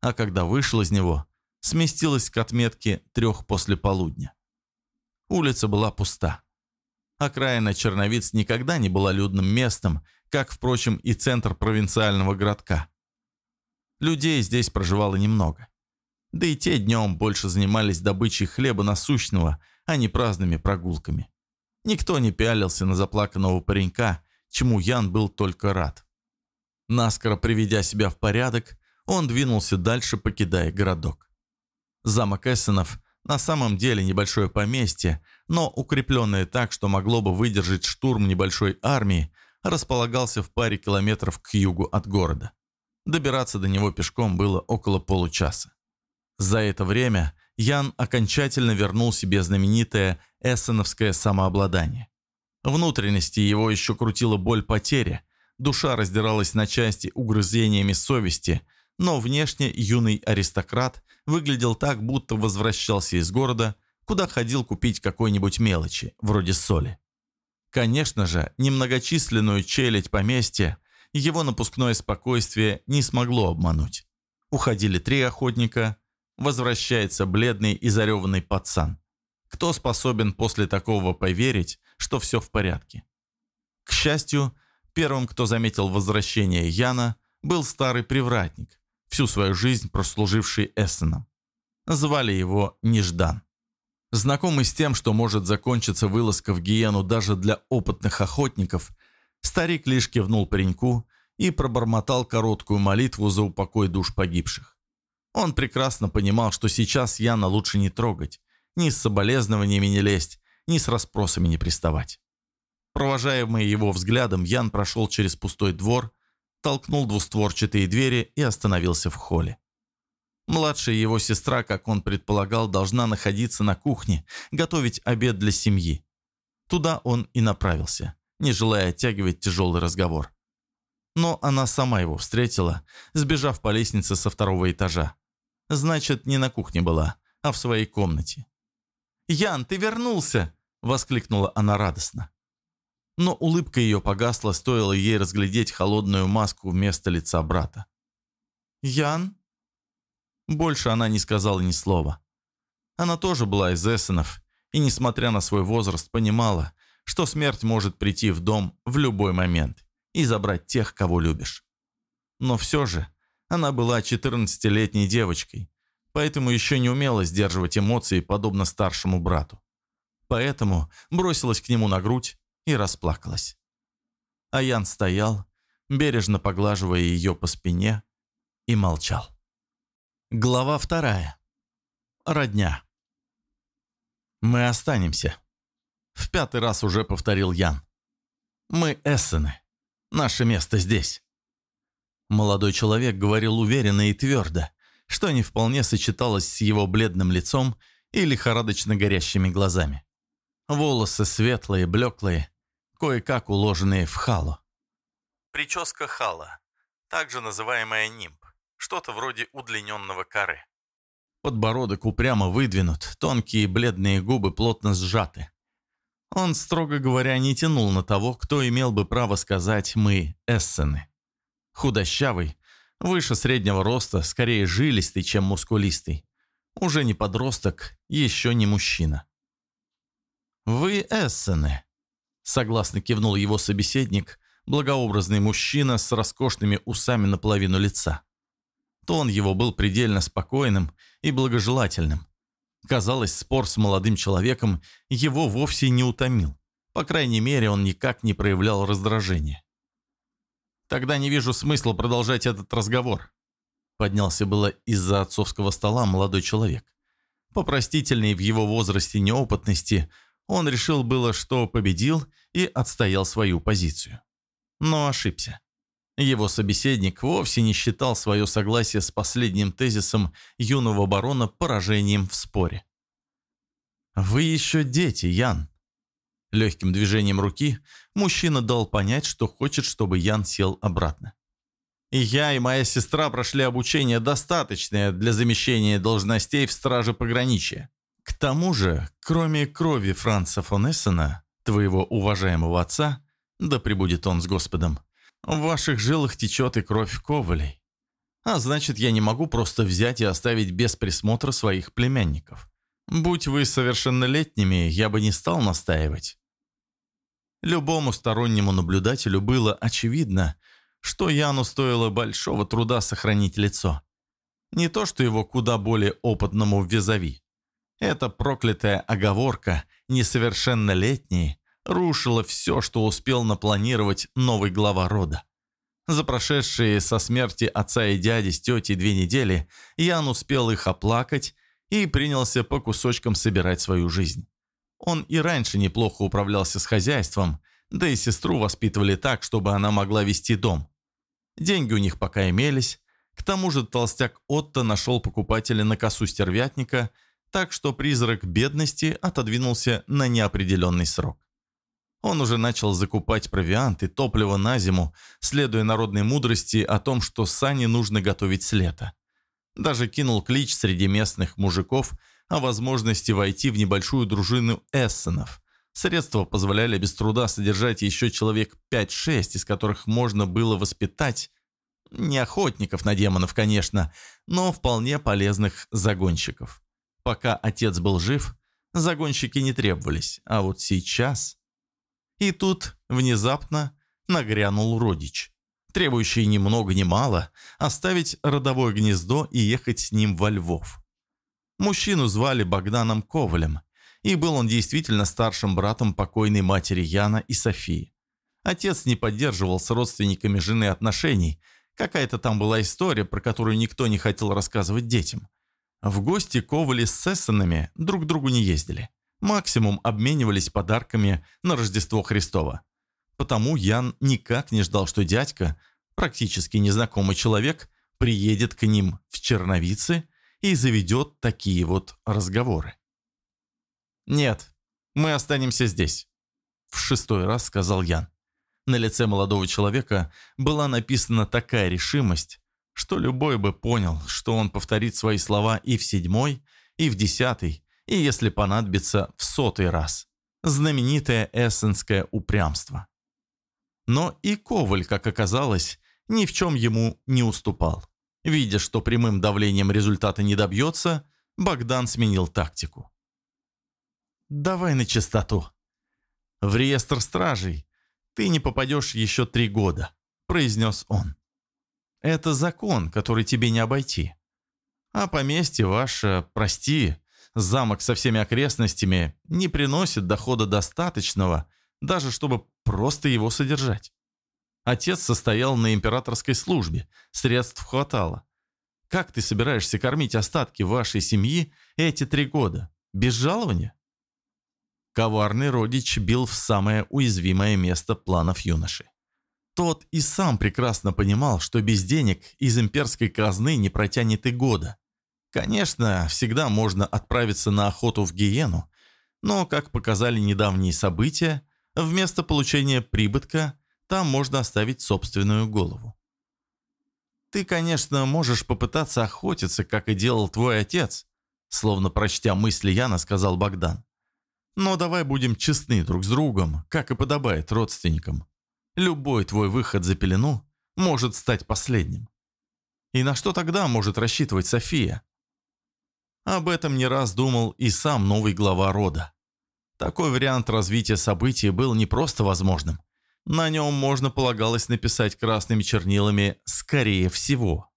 а когда вышел из него, сместилось к отметке трех после полудня. Улица была пуста. Окраина Черновиц никогда не была людным местом, как, впрочем, и центр провинциального городка. Людей здесь проживало немного. Да и те днем больше занимались добычей хлеба насущного, а не праздными прогулками. Никто не пялился на заплаканного паренька, чему Ян был только рад. Наскоро приведя себя в порядок, он двинулся дальше, покидая городок. Замок Эссенов на самом деле небольшое поместье, но укрепленное так, что могло бы выдержать штурм небольшой армии, располагался в паре километров к югу от города. Добираться до него пешком было около получаса. За это время Ян окончательно вернул себе знаменитое эссеновское самообладание. Внутренности его еще крутила боль потери, душа раздиралась на части угрызениями совести, но внешне юный аристократ выглядел так, будто возвращался из города, куда ходил купить какой-нибудь мелочи, вроде соли. Конечно же, немногочисленную челядь поместья его напускное спокойствие не смогло обмануть. Уходили три охотника, возвращается бледный и зареванный пацан. Кто способен после такого поверить, что все в порядке? К счастью, первым, кто заметил возвращение Яна, был старый привратник, всю свою жизнь прослуживший Эссеном. Звали его Неждан. Знакомый с тем, что может закончиться вылазка в гиену даже для опытных охотников, старик лишь кивнул пареньку и пробормотал короткую молитву за упокой душ погибших. Он прекрасно понимал, что сейчас Яна лучше не трогать, ни с соболезнованиями не лезть, ни с расспросами не приставать. Провожаемый его взглядом, Ян прошел через пустой двор, толкнул двустворчатые двери и остановился в холле. Младшая его сестра, как он предполагал, должна находиться на кухне, готовить обед для семьи. Туда он и направился, не желая оттягивать тяжелый разговор. Но она сама его встретила, сбежав по лестнице со второго этажа. Значит, не на кухне была, а в своей комнате. «Ян, ты вернулся!» – воскликнула она радостно. Но улыбка ее погасла, стоило ей разглядеть холодную маску вместо лица брата. «Ян?» Больше она не сказала ни слова. Она тоже была из Эссенов, и, несмотря на свой возраст, понимала, что смерть может прийти в дом в любой момент и забрать тех, кого любишь. Но все же она была 14-летней девочкой, поэтому еще не умела сдерживать эмоции, подобно старшему брату. Поэтому бросилась к нему на грудь и расплакалась. А Ян стоял, бережно поглаживая ее по спине, и молчал. Глава вторая. Родня. «Мы останемся», — в пятый раз уже повторил Ян. «Мы Эссены. Наше место здесь». Молодой человек говорил уверенно и твердо, что не вполне сочеталось с его бледным лицом и лихорадочно горящими глазами. Волосы светлые, блеклые, кое-как уложенные в халу. Прическа хала, также называемая нимб, что-то вроде удлиненного каре. Подбородок упрямо выдвинут, тонкие бледные губы плотно сжаты. Он, строго говоря, не тянул на того, кто имел бы право сказать «мы эссены». Худощавый, выше среднего роста, скорее жилистый, чем мускулистый. Уже не подросток, еще не мужчина. «Вы эссены», — согласно кивнул его собеседник, благообразный мужчина с роскошными усами наполовину лица. Тон его был предельно спокойным и благожелательным. Казалось, спор с молодым человеком его вовсе не утомил. По крайней мере, он никак не проявлял раздражения. «Тогда не вижу смысла продолжать этот разговор», поднялся было из-за отцовского стола молодой человек. По простительной в его возрасте неопытности он решил было, что победил и отстоял свою позицию. Но ошибся. Его собеседник вовсе не считал свое согласие с последним тезисом юного барона поражением в споре. «Вы еще дети, Ян». Легким движением руки мужчина дал понять, что хочет, чтобы Ян сел обратно. И я, и моя сестра прошли обучение достаточное для замещения должностей в страже пограничья. К тому же, кроме крови Франца фон Эссена, твоего уважаемого отца, да пребудет он с Господом, в ваших жилах течет и кровь ковалей. А значит, я не могу просто взять и оставить без присмотра своих племянников. Будь вы совершеннолетними, я бы не стал настаивать. Любому стороннему наблюдателю было очевидно, что Яну стоило большого труда сохранить лицо. Не то, что его куда более опытному визави. Эта проклятая оговорка «несовершеннолетние» рушила все, что успел напланировать новый глава рода. За прошедшие со смерти отца и дяди с тетей две недели Ян успел их оплакать и принялся по кусочкам собирать свою жизнь. Он и раньше неплохо управлялся с хозяйством, да и сестру воспитывали так, чтобы она могла вести дом. Деньги у них пока имелись, к тому же толстяк Отто нашел покупателя на косу стервятника – так что призрак бедности отодвинулся на неопределенный срок. Он уже начал закупать провиант и топливо на зиму, следуя народной мудрости о том, что сани нужно готовить с лета. Даже кинул клич среди местных мужиков о возможности войти в небольшую дружину эссенов. Средства позволяли без труда содержать еще человек 5-6, из которых можно было воспитать не охотников на демонов, конечно, но вполне полезных загонщиков. Пока отец был жив, загонщики не требовались, а вот сейчас... И тут внезапно нагрянул родич, требующий ни много ни мало оставить родовое гнездо и ехать с ним во Львов. Мужчину звали Богданом Ковалем, и был он действительно старшим братом покойной матери Яна и Софии. Отец не поддерживал с родственниками жены отношений, Какая-то там была история, про которую никто не хотел рассказывать детям. В гости Ковали с Сессонами друг к другу не ездили. Максимум обменивались подарками на Рождество Христово. Потому Ян никак не ждал, что дядька, практически незнакомый человек, приедет к ним в Черновицы и заведет такие вот разговоры. «Нет, мы останемся здесь», — в шестой раз сказал Ян. На лице молодого человека была написана такая решимость, что любой бы понял, что он повторит свои слова и в седьмой, и в десятый, и, если понадобится, в сотый раз. Знаменитое эссенское упрямство. Но и Коваль, как оказалось, ни в чем ему не уступал. Видя, что прямым давлением результата не добьется, Богдан сменил тактику. «Давай на чистоту. В реестр стражей ты не попадешь еще три года», – произнес он. «Это закон, который тебе не обойти. А поместье ваше, прости, замок со всеми окрестностями не приносит дохода достаточного, даже чтобы просто его содержать. Отец состоял на императорской службе, средств хватало. Как ты собираешься кормить остатки вашей семьи эти три года? Без жалования? Коварный родич бил в самое уязвимое место планов юноши. Тот и сам прекрасно понимал, что без денег из имперской казны не протянет и года. Конечно, всегда можно отправиться на охоту в Гиену, но, как показали недавние события, вместо получения прибытка там можно оставить собственную голову. Ты, конечно, можешь попытаться охотиться, как и делал твой отец, словно прочтя мысли Яна, сказал Богдан. Но давай будем честны друг с другом, как и подобает родственникам. Любой твой выход за пелену может стать последним. И на что тогда может рассчитывать София? Об этом не раз думал и сам новый глава рода. Такой вариант развития событий был не просто возможным. На нем можно полагалось написать красными чернилами «скорее всего».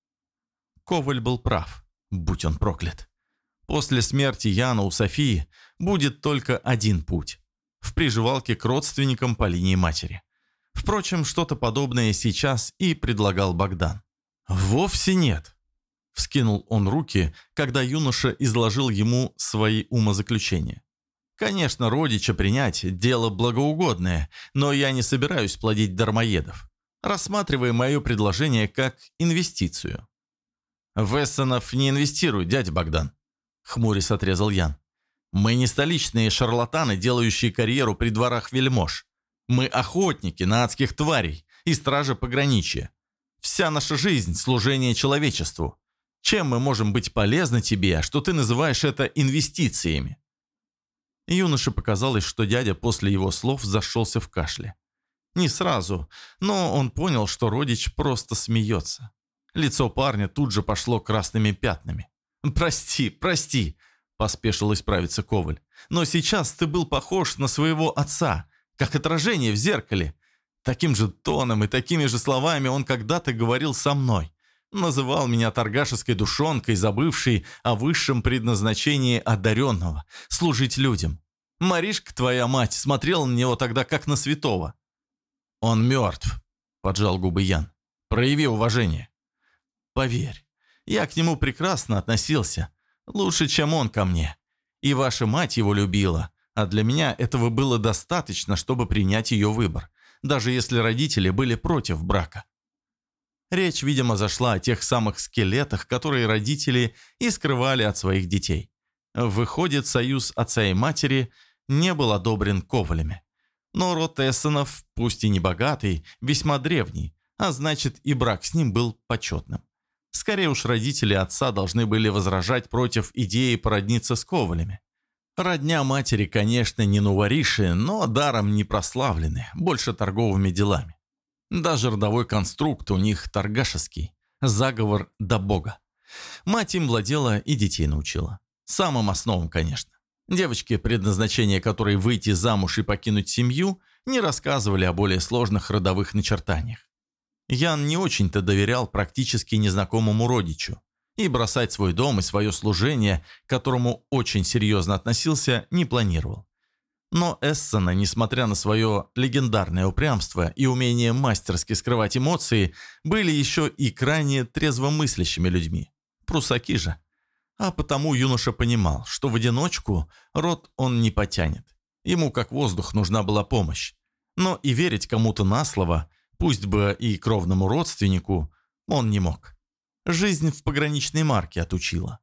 Коваль был прав, будь он проклят. После смерти Яна у Софии будет только один путь – в приживалке к родственникам по линии матери. Впрочем, что-то подобное сейчас и предлагал Богдан. «Вовсе нет», – вскинул он руки, когда юноша изложил ему свои умозаключения. «Конечно, родича принять – дело благоугодное, но я не собираюсь плодить дармоедов. Рассматривай мое предложение как инвестицию». «В не инвестируй, дядя Богдан», – хмурясь отрезал Ян. «Мы не столичные шарлатаны, делающие карьеру при дворах вельмож. Мы охотники на адских тварей и стражи пограничья. Вся наша жизнь – служение человечеству. Чем мы можем быть полезны тебе, что ты называешь это инвестициями?» Юноше показалось, что дядя после его слов зашелся в кашле. Не сразу, но он понял, что родич просто смеется. Лицо парня тут же пошло красными пятнами. «Прости, прости», – поспешил исправиться Коваль. «Но сейчас ты был похож на своего отца, как отражение в зеркале. Таким же тоном и такими же словами он когда-то говорил со мной. Называл меня торгашеской душонкой, забывшей о высшем предназначении одаренного – служить людям. Маришка, твоя мать, смотрела на него тогда как на святого». «Он мертв», – поджал губы Ян. «Прояви уважение». «Поверь, я к нему прекрасно относился, лучше, чем он ко мне. И ваша мать его любила, а для меня этого было достаточно, чтобы принять ее выбор, даже если родители были против брака. Речь, видимо, зашла о тех самых скелетах, которые родители и скрывали от своих детей. Выходит, союз отца и матери не был одобрен Ковалями. Но род Эссенов, пусть и не богатый, весьма древний, а значит и брак с ним был почетным. Скорее уж родители отца должны были возражать против идеи породниться с Ковалями. Родня матери, конечно, не нувориши, но даром не прославлены, больше торговыми делами. Даже родовой конструкт у них торгашеский, заговор до бога. Мать им владела и детей научила. Самым основам, конечно. Девочки, предназначение которой выйти замуж и покинуть семью, не рассказывали о более сложных родовых начертаниях. Ян не очень-то доверял практически незнакомому родичу, и бросать свой дом и свое служение, к которому очень серьезно относился, не планировал. Но Эссена, несмотря на свое легендарное упрямство и умение мастерски скрывать эмоции, были еще и крайне трезвомыслящими людьми. Прусаки же. А потому юноша понимал, что в одиночку рот он не потянет. Ему, как воздух, нужна была помощь. Но и верить кому-то на слово, пусть бы и кровному родственнику, он не мог. Жизнь в пограничной марке отучила.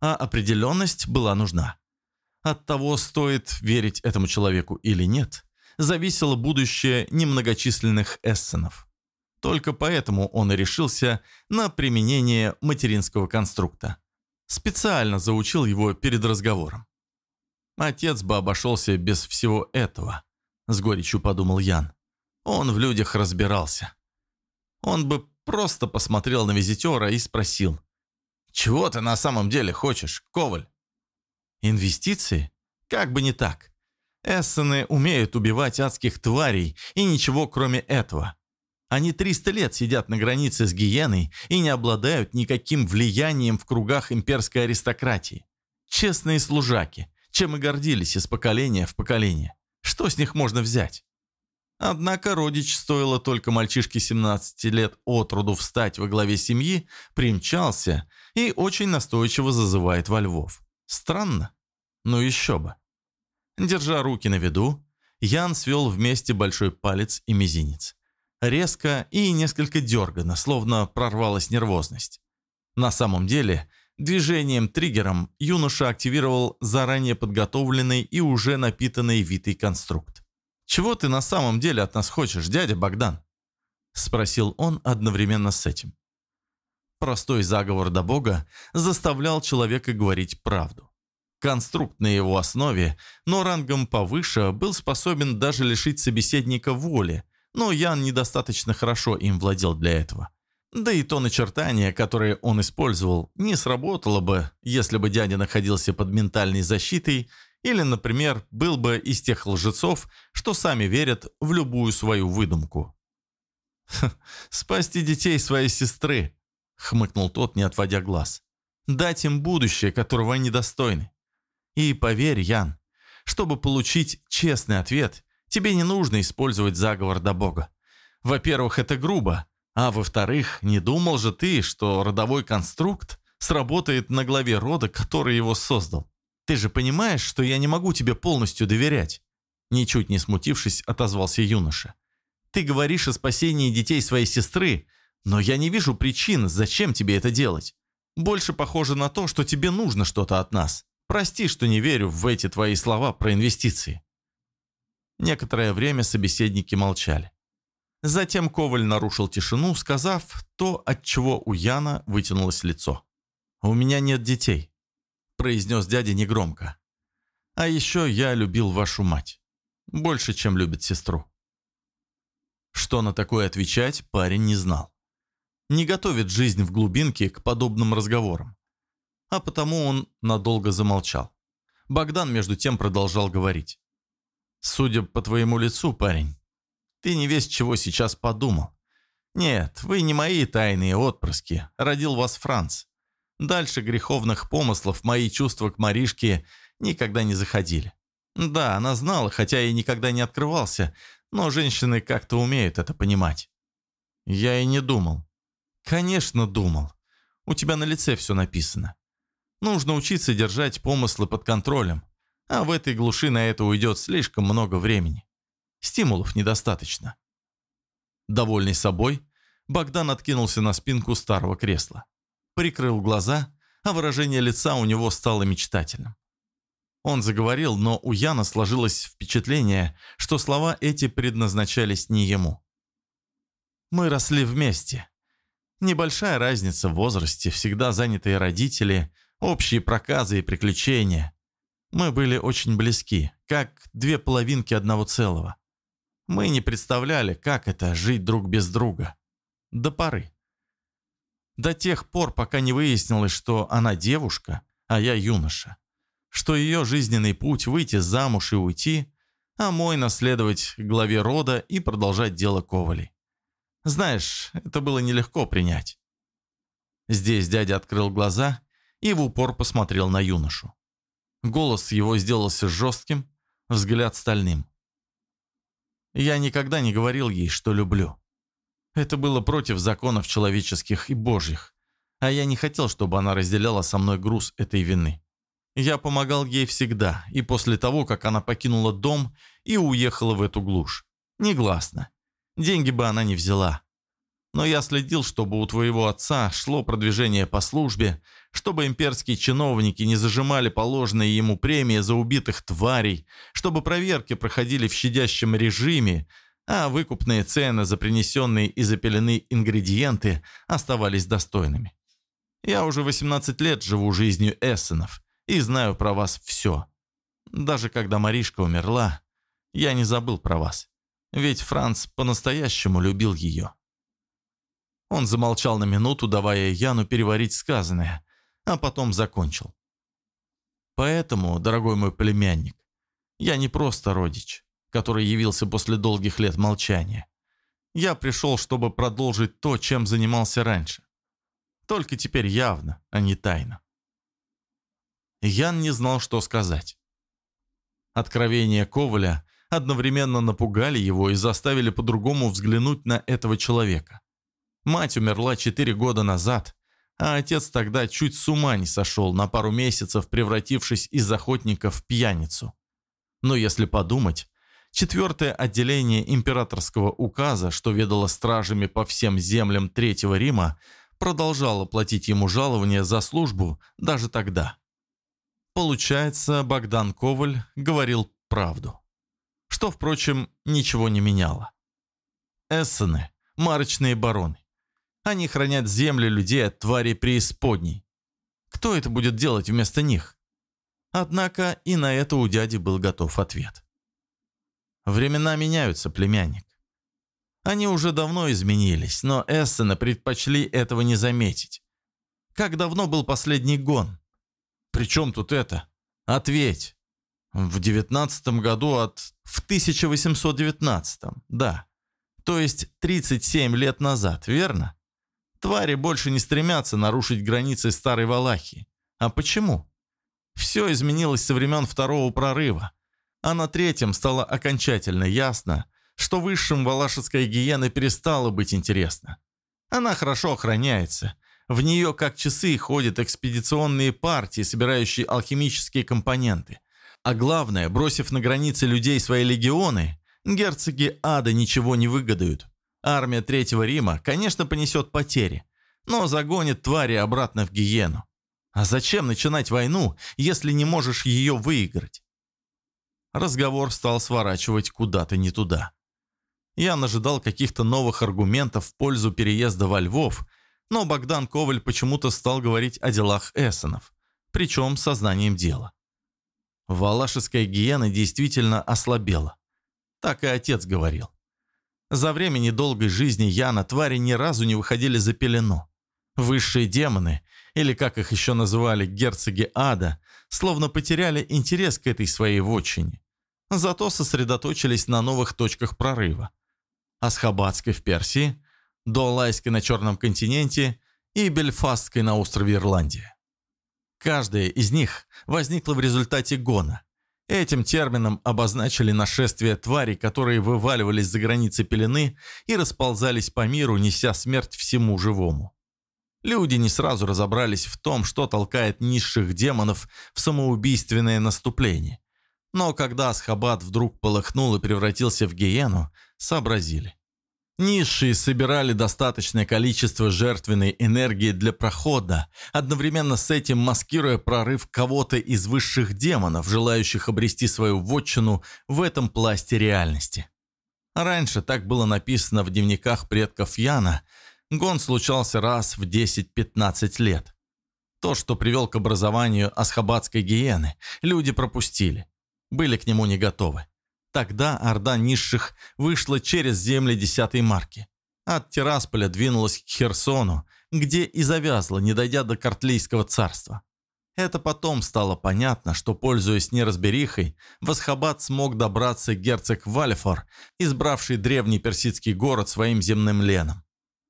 А определенность была нужна. От того, стоит верить этому человеку или нет, зависело будущее немногочисленных эссенов. Только поэтому он и решился на применение материнского конструкта. Специально заучил его перед разговором. Отец бы обошелся без всего этого, с горечью подумал Ян. Он в людях разбирался. Он бы просто посмотрел на визитера и спросил. «Чего ты на самом деле хочешь, Коваль?» Инвестиции? Как бы не так. Эссены умеют убивать адских тварей, и ничего кроме этого. Они 300 лет сидят на границе с Гиеной и не обладают никаким влиянием в кругах имперской аристократии. Честные служаки, чем и гордились из поколения в поколение. Что с них можно взять? Однако родич, стоило только мальчишке 17 лет от роду встать во главе семьи, примчался и очень настойчиво зазывает во Львов. Странно. Ну еще бы. Держа руки на виду, Ян свел вместе большой палец и мизинец. Резко и несколько дергано, словно прорвалась нервозность. На самом деле, движением-триггером юноша активировал заранее подготовленный и уже напитанный витый конструкт. «Чего ты на самом деле от нас хочешь, дядя Богдан?» – спросил он одновременно с этим. Простой заговор до Бога заставлял человека говорить правду. Конструкт на его основе, но рангом повыше, был способен даже лишить собеседника воли, но Ян недостаточно хорошо им владел для этого. Да и то начертание, которое он использовал, не сработало бы, если бы дядя находился под ментальной защитой или, например, был бы из тех лжецов, что сами верят в любую свою выдумку. «Спасти детей своей сестры», хмыкнул тот, не отводя глаз. «Дать им будущее, которого они достойны. И поверь, Ян, чтобы получить честный ответ, тебе не нужно использовать заговор до Бога. Во-первых, это грубо, а во-вторых, не думал же ты, что родовой конструкт сработает на главе рода, который его создал. Ты же понимаешь, что я не могу тебе полностью доверять?» Ничуть не смутившись, отозвался юноша. «Ты говоришь о спасении детей своей сестры, но я не вижу причин, зачем тебе это делать. Больше похоже на то, что тебе нужно что-то от нас. Прости, что не верю в эти твои слова про инвестиции». Некоторое время собеседники молчали. Затем Коваль нарушил тишину, сказав то, от чего у Яна вытянулось лицо. «У меня нет детей», – произнес дядя негромко. «А еще я любил вашу мать. Больше, чем любит сестру». Что на такое отвечать, парень не знал не готовит жизнь в глубинке к подобным разговорам. А потому он надолго замолчал. Богдан между тем продолжал говорить. «Судя по твоему лицу, парень, ты не весь чего сейчас подумал. Нет, вы не мои тайные отпрыски, родил вас Франц. Дальше греховных помыслов мои чувства к Маришке никогда не заходили. Да, она знала, хотя и никогда не открывался, но женщины как-то умеют это понимать. Я и не думал. «Конечно, думал. У тебя на лице все написано. Нужно учиться держать помыслы под контролем, а в этой глуши на это уйдет слишком много времени. Стимулов недостаточно». Довольный собой, Богдан откинулся на спинку старого кресла. Прикрыл глаза, а выражение лица у него стало мечтательным. Он заговорил, но у Яна сложилось впечатление, что слова эти предназначались не ему. «Мы росли вместе», Небольшая разница в возрасте, всегда занятые родители, общие проказы и приключения. Мы были очень близки, как две половинки одного целого. Мы не представляли, как это жить друг без друга. До поры. До тех пор, пока не выяснилось, что она девушка, а я юноша. Что ее жизненный путь выйти замуж и уйти, а мой наследовать главе рода и продолжать дело Ковалей. Знаешь, это было нелегко принять. Здесь дядя открыл глаза и в упор посмотрел на юношу. Голос его сделался жестким, взгляд стальным. Я никогда не говорил ей, что люблю. Это было против законов человеческих и божьих, а я не хотел, чтобы она разделяла со мной груз этой вины. Я помогал ей всегда, и после того, как она покинула дом и уехала в эту глушь. Негласно. Деньги бы она не взяла. Но я следил, чтобы у твоего отца шло продвижение по службе, чтобы имперские чиновники не зажимали положенные ему премии за убитых тварей, чтобы проверки проходили в щадящем режиме, а выкупные цены за принесенные и запеленные ингредиенты оставались достойными. Я уже 18 лет живу жизнью Эссенов и знаю про вас все. Даже когда Маришка умерла, я не забыл про вас. Ведь Франц по-настоящему любил ее. Он замолчал на минуту, давая Яну переварить сказанное, а потом закончил. Поэтому, дорогой мой племянник, я не просто родич, который явился после долгих лет молчания. Я пришел, чтобы продолжить то, чем занимался раньше. Только теперь явно, а не тайно. Ян не знал, что сказать. Откровения Коваля одновременно напугали его и заставили по-другому взглянуть на этого человека. Мать умерла четыре года назад, а отец тогда чуть с ума не сошел, на пару месяцев превратившись из охотника в пьяницу. Но если подумать, четвертое отделение императорского указа, что ведало стражами по всем землям Третьего Рима, продолжало платить ему жалование за службу даже тогда. Получается, Богдан Коваль говорил правду. Что, впрочем, ничего не меняло. Эссены – марочные бароны. Они хранят земли людей от тварей преисподней. Кто это будет делать вместо них? Однако и на это у дяди был готов ответ. Времена меняются, племянник. Они уже давно изменились, но Эссена предпочли этого не заметить. Как давно был последний гон? При чем тут это? Ответь. В девятнадцатом году от... В 1819, да. То есть 37 лет назад, верно? Твари больше не стремятся нарушить границы Старой Валахии. А почему? Все изменилось со времен второго прорыва. А на третьем стало окончательно ясно, что высшим валашеская гиена перестала быть интересна. Она хорошо охраняется. В нее, как часы, ходят экспедиционные партии, собирающие алхимические компоненты. А главное, бросив на границе людей свои легионы, герцоги ада ничего не выгодают. Армия Третьего Рима, конечно, понесет потери, но загонит твари обратно в гиену. А зачем начинать войну, если не можешь ее выиграть? Разговор стал сворачивать куда-то не туда. Я ожидал каких-то новых аргументов в пользу переезда во Львов, но Богдан Коваль почему-то стал говорить о делах Эссенов, причем сознанием дела. Валашеская гиена действительно ослабела. Так и отец говорил. За время недолгой жизни Яна твари ни разу не выходили за пелену. Высшие демоны, или как их еще называли герцоги ада, словно потеряли интерес к этой своей вотчине. Зато сосредоточились на новых точках прорыва. Асхабадской в Персии, Дуалайской на Черном континенте и Бельфастской на острове Ирландия. Каждая из них возникла в результате гона – Этим термином обозначили нашествие тварей, которые вываливались за границы пелены и расползались по миру, неся смерть всему живому. Люди не сразу разобрались в том, что толкает низших демонов в самоубийственное наступление. Но когда Асхабад вдруг полыхнул и превратился в гиену, сообразили. Низшие собирали достаточное количество жертвенной энергии для прохода, одновременно с этим маскируя прорыв кого-то из высших демонов, желающих обрести свою вотчину в этом пласте реальности. Раньше так было написано в дневниках предков Яна, гон случался раз в 10-15 лет. То, что привел к образованию асхабадской гиены, люди пропустили, были к нему не готовы. Тогда орда низших вышла через земли десятой марки. От Тирасполя двинулась к Херсону, где и завязла, не дойдя до Картлийского царства. Это потом стало понятно, что, пользуясь неразберихой, в Асхабад смог добраться герцог Вальфор, избравший древний персидский город своим земным леном.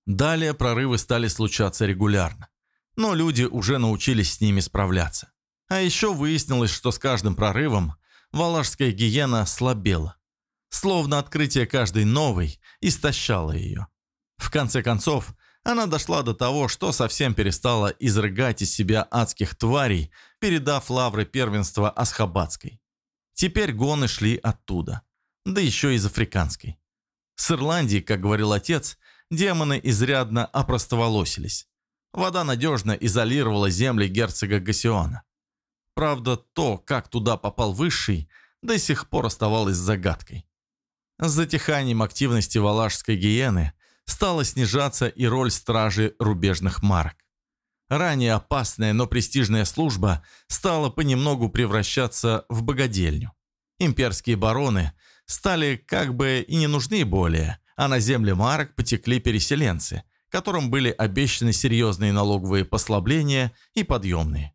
Далее прорывы стали случаться регулярно, но люди уже научились с ними справляться. А еще выяснилось, что с каждым прорывом валашская гиена слабела. Словно открытие каждой новой истощало ее. В конце концов, она дошла до того, что совсем перестала изрыгать из себя адских тварей, передав лавры первенства Асхабадской. Теперь гоны шли оттуда, да еще из африканской. С Ирландии, как говорил отец, демоны изрядно опростоволосились. Вода надежно изолировала земли герцога Гасиона. Правда, то, как туда попал Высший, до сих пор оставалось загадкой. С затиханием активности валашской гиены стала снижаться и роль стражи рубежных марок. Ранее опасная, но престижная служба стала понемногу превращаться в богадельню. Имперские бароны стали как бы и не нужны более, а на земле марок потекли переселенцы, которым были обещаны серьезные налоговые послабления и подъемные.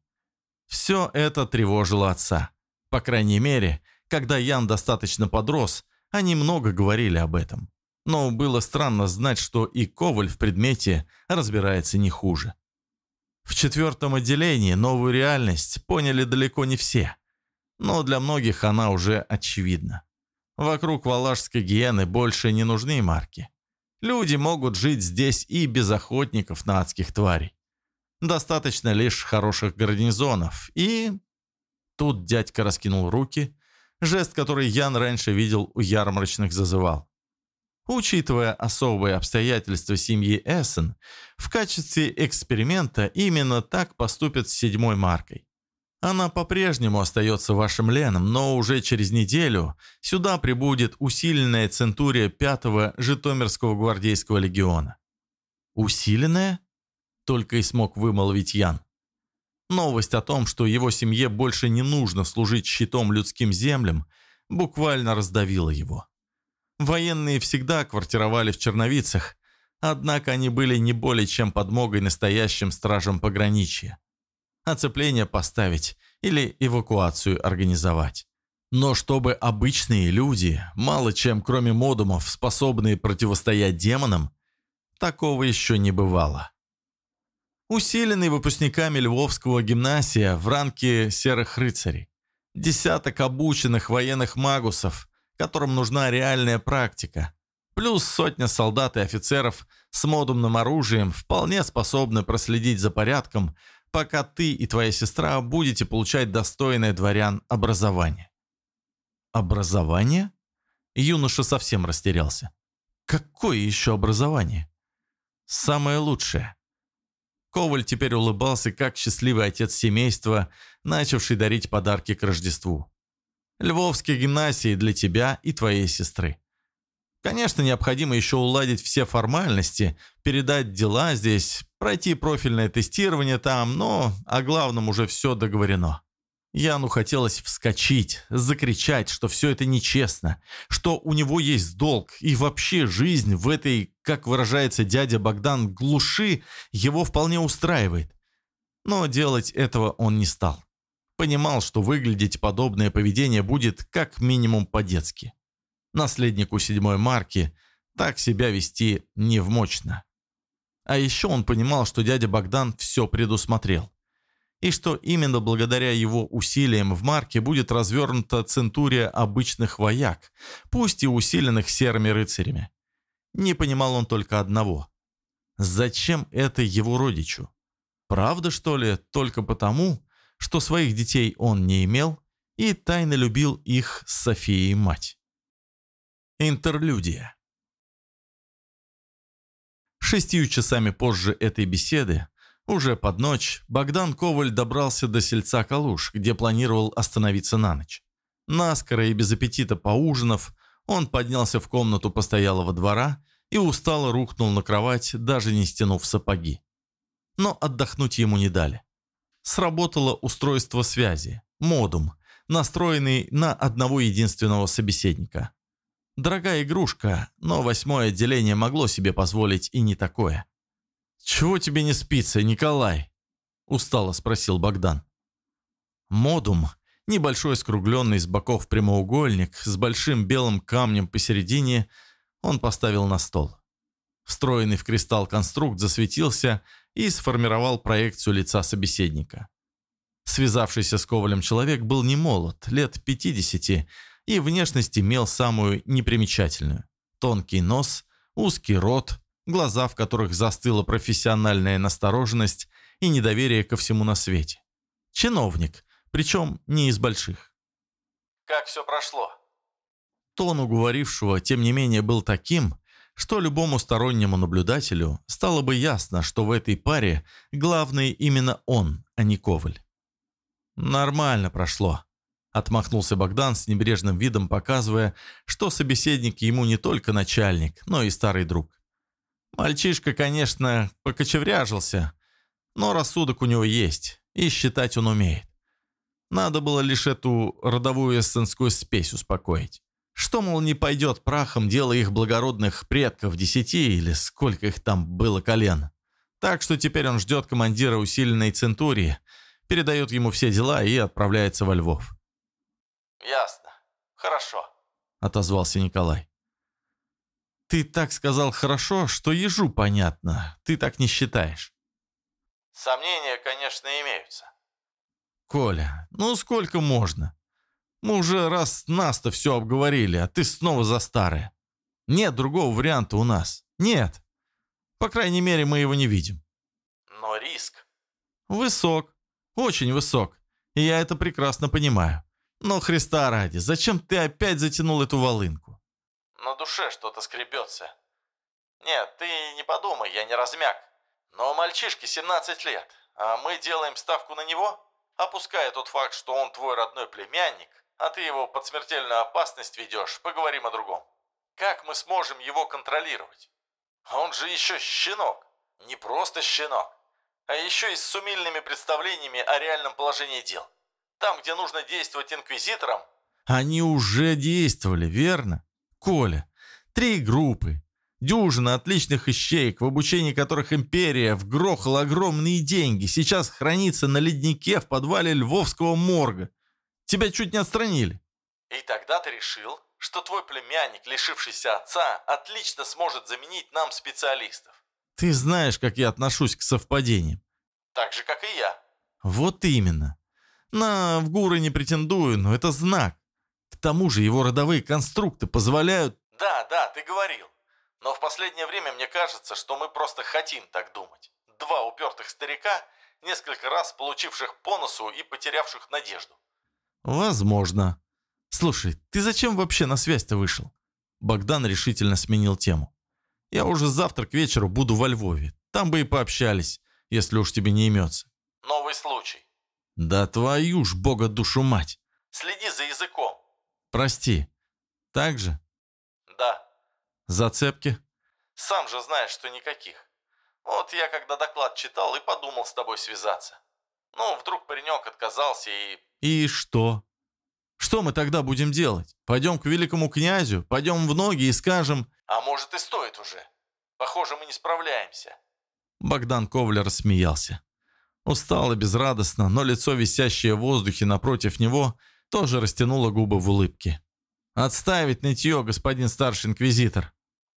Все это тревожило отца. По крайней мере, когда Ян достаточно подрос, они много говорили об этом. Но было странно знать, что и Коваль в предмете разбирается не хуже. В четвертом отделении новую реальность поняли далеко не все. Но для многих она уже очевидна. Вокруг валашской гиены больше не нужны марки. Люди могут жить здесь и без охотников на адских тварей. Достаточно лишь хороших гарнизонов и... Тут дядька раскинул руки, жест, который Ян раньше видел у ярмарочных зазывал. Учитывая особые обстоятельства семьи Эссен, в качестве эксперимента именно так поступят с седьмой маркой. Она по-прежнему остается вашим Леном, но уже через неделю сюда прибудет усиленная центурия пятого Житомирского гвардейского легиона. «Усиленная?» – только и смог вымолвить Ян. Новость о том, что его семье больше не нужно служить щитом людским землям, буквально раздавила его. Военные всегда квартировали в Черновицах, однако они были не более чем подмогой настоящим стражам пограничья. Оцепление поставить или эвакуацию организовать. Но чтобы обычные люди, мало чем кроме модумов, способные противостоять демонам, такого еще не бывало. Усиленный выпускниками Львовского гимнасия в ранке серых рыцарей. Десяток обученных военных магусов, которым нужна реальная практика. Плюс сотня солдат и офицеров с модумным оружием вполне способны проследить за порядком, пока ты и твоя сестра будете получать достойное дворян образование. Образование? Юноша совсем растерялся. Какое еще образование? Самое лучшее. Коваль теперь улыбался, как счастливый отец семейства, начавший дарить подарки к Рождеству. Львовской гимнасии для тебя и твоей сестры. Конечно, необходимо еще уладить все формальности, передать дела здесь, пройти профильное тестирование там, но о главном уже все договорено. Яну хотелось вскочить, закричать, что все это нечестно, что у него есть долг, и вообще жизнь в этой, как выражается дядя Богдан, глуши его вполне устраивает. Но делать этого он не стал. Понимал, что выглядеть подобное поведение будет как минимум по-детски. Наследнику седьмой марки так себя вести невмочно. А еще он понимал, что дядя Богдан все предусмотрел. И что именно благодаря его усилиям в марке будет развернута центурия обычных вояк, пусть и усиленных серыми рыцарями. Не понимал он только одного. Зачем это его родичу? Правда, что ли, только потому, что своих детей он не имел и тайно любил их с Софией мать. Интерлюдия. Шестью часами позже этой беседы, уже под ночь, Богдан Коваль добрался до сельца Калуш, где планировал остановиться на ночь. Наскоро и без аппетита поужинав, он поднялся в комнату постоялого двора и устало рухнул на кровать, даже не стянув сапоги. Но отдохнуть ему не дали сработало устройство связи, модум, настроенный на одного единственного собеседника. Дорогая игрушка, но восьмое отделение могло себе позволить и не такое. «Чего тебе не спится, Николай?» – устало спросил Богдан. Модум, небольшой скругленный с боков прямоугольник с большим белым камнем посередине, он поставил на стол. Встроенный в кристалл конструкт засветился и сформировал проекцию лица собеседника. Связавшийся с Ковалем человек был не молод, лет 50, и внешность имел самую непримечательную. Тонкий нос, узкий рот, глаза, в которых застыла профессиональная настороженность и недоверие ко всему на свете. Чиновник, причем не из больших. «Как все прошло?» Тон уговорившего, тем не менее, был таким, что любому стороннему наблюдателю стало бы ясно, что в этой паре главный именно он, а не Коваль. «Нормально прошло», — отмахнулся Богдан с небрежным видом, показывая, что собеседник ему не только начальник, но и старый друг. Мальчишка, конечно, покочевряжился, но рассудок у него есть, и считать он умеет. Надо было лишь эту родовую эссенскую спесь успокоить. Что, мол, не пойдет прахом дело их благородных предков десяти или сколько их там было колен. Так что теперь он ждет командира усиленной центурии, передает ему все дела и отправляется во Львов. «Ясно. Хорошо», — отозвался Николай. «Ты так сказал хорошо, что ежу понятно. Ты так не считаешь». «Сомнения, конечно, имеются». «Коля, ну сколько можно? Мы уже раз нас-то все обговорили, а ты снова за старое. Нет другого варианта у нас. Нет. По крайней мере, мы его не видим». «Но риск...» «Высок. Очень высок. И я это прекрасно понимаю. Но Христа ради, зачем ты опять затянул эту волынку? На душе что-то скребется. Нет, ты не подумай, я не размяк. Но мальчишке 17 лет, а мы делаем ставку на него, опуская тот факт, что он твой родной племянник, а ты его под смертельную опасность ведешь, поговорим о другом. Как мы сможем его контролировать? Он же еще щенок. Не просто щенок а еще и с умильными представлениями о реальном положении дел. Там, где нужно действовать инквизитором... Они уже действовали, верно? Коля, три группы, дюжина отличных ищеек, в обучении которых империя вгрохала огромные деньги, сейчас хранится на леднике в подвале Львовского морга. Тебя чуть не отстранили. И тогда ты решил, что твой племянник, лишившийся отца, отлично сможет заменить нам специалистов. Ты знаешь, как я отношусь к совпадениям. Так же, как и я. Вот именно. На в гуры не претендую, но это знак. К тому же его родовые конструкты позволяют... Да, да, ты говорил. Но в последнее время мне кажется, что мы просто хотим так думать. Два упертых старика, несколько раз получивших по носу и потерявших надежду. Возможно. Слушай, ты зачем вообще на связь-то вышел? Богдан решительно сменил тему. Я уже завтра к вечеру буду во Львове. Там бы и пообщались, если уж тебе не имется. Новый случай. Да твою ж бога душу мать. Следи за языком. Прости. Так же? Да. Зацепки? Сам же знаешь, что никаких. Вот я когда доклад читал и подумал с тобой связаться. Ну, вдруг паренек отказался и... И что? Что мы тогда будем делать? Пойдем к великому князю, пойдем в ноги и скажем... А может и стоит уже. Похоже, мы не справляемся. Богдан Ковля рассмеялся. Устал и безрадостно, но лицо, висящее в воздухе напротив него, тоже растянуло губы в улыбке. «Отставить нытье, господин старший инквизитор!»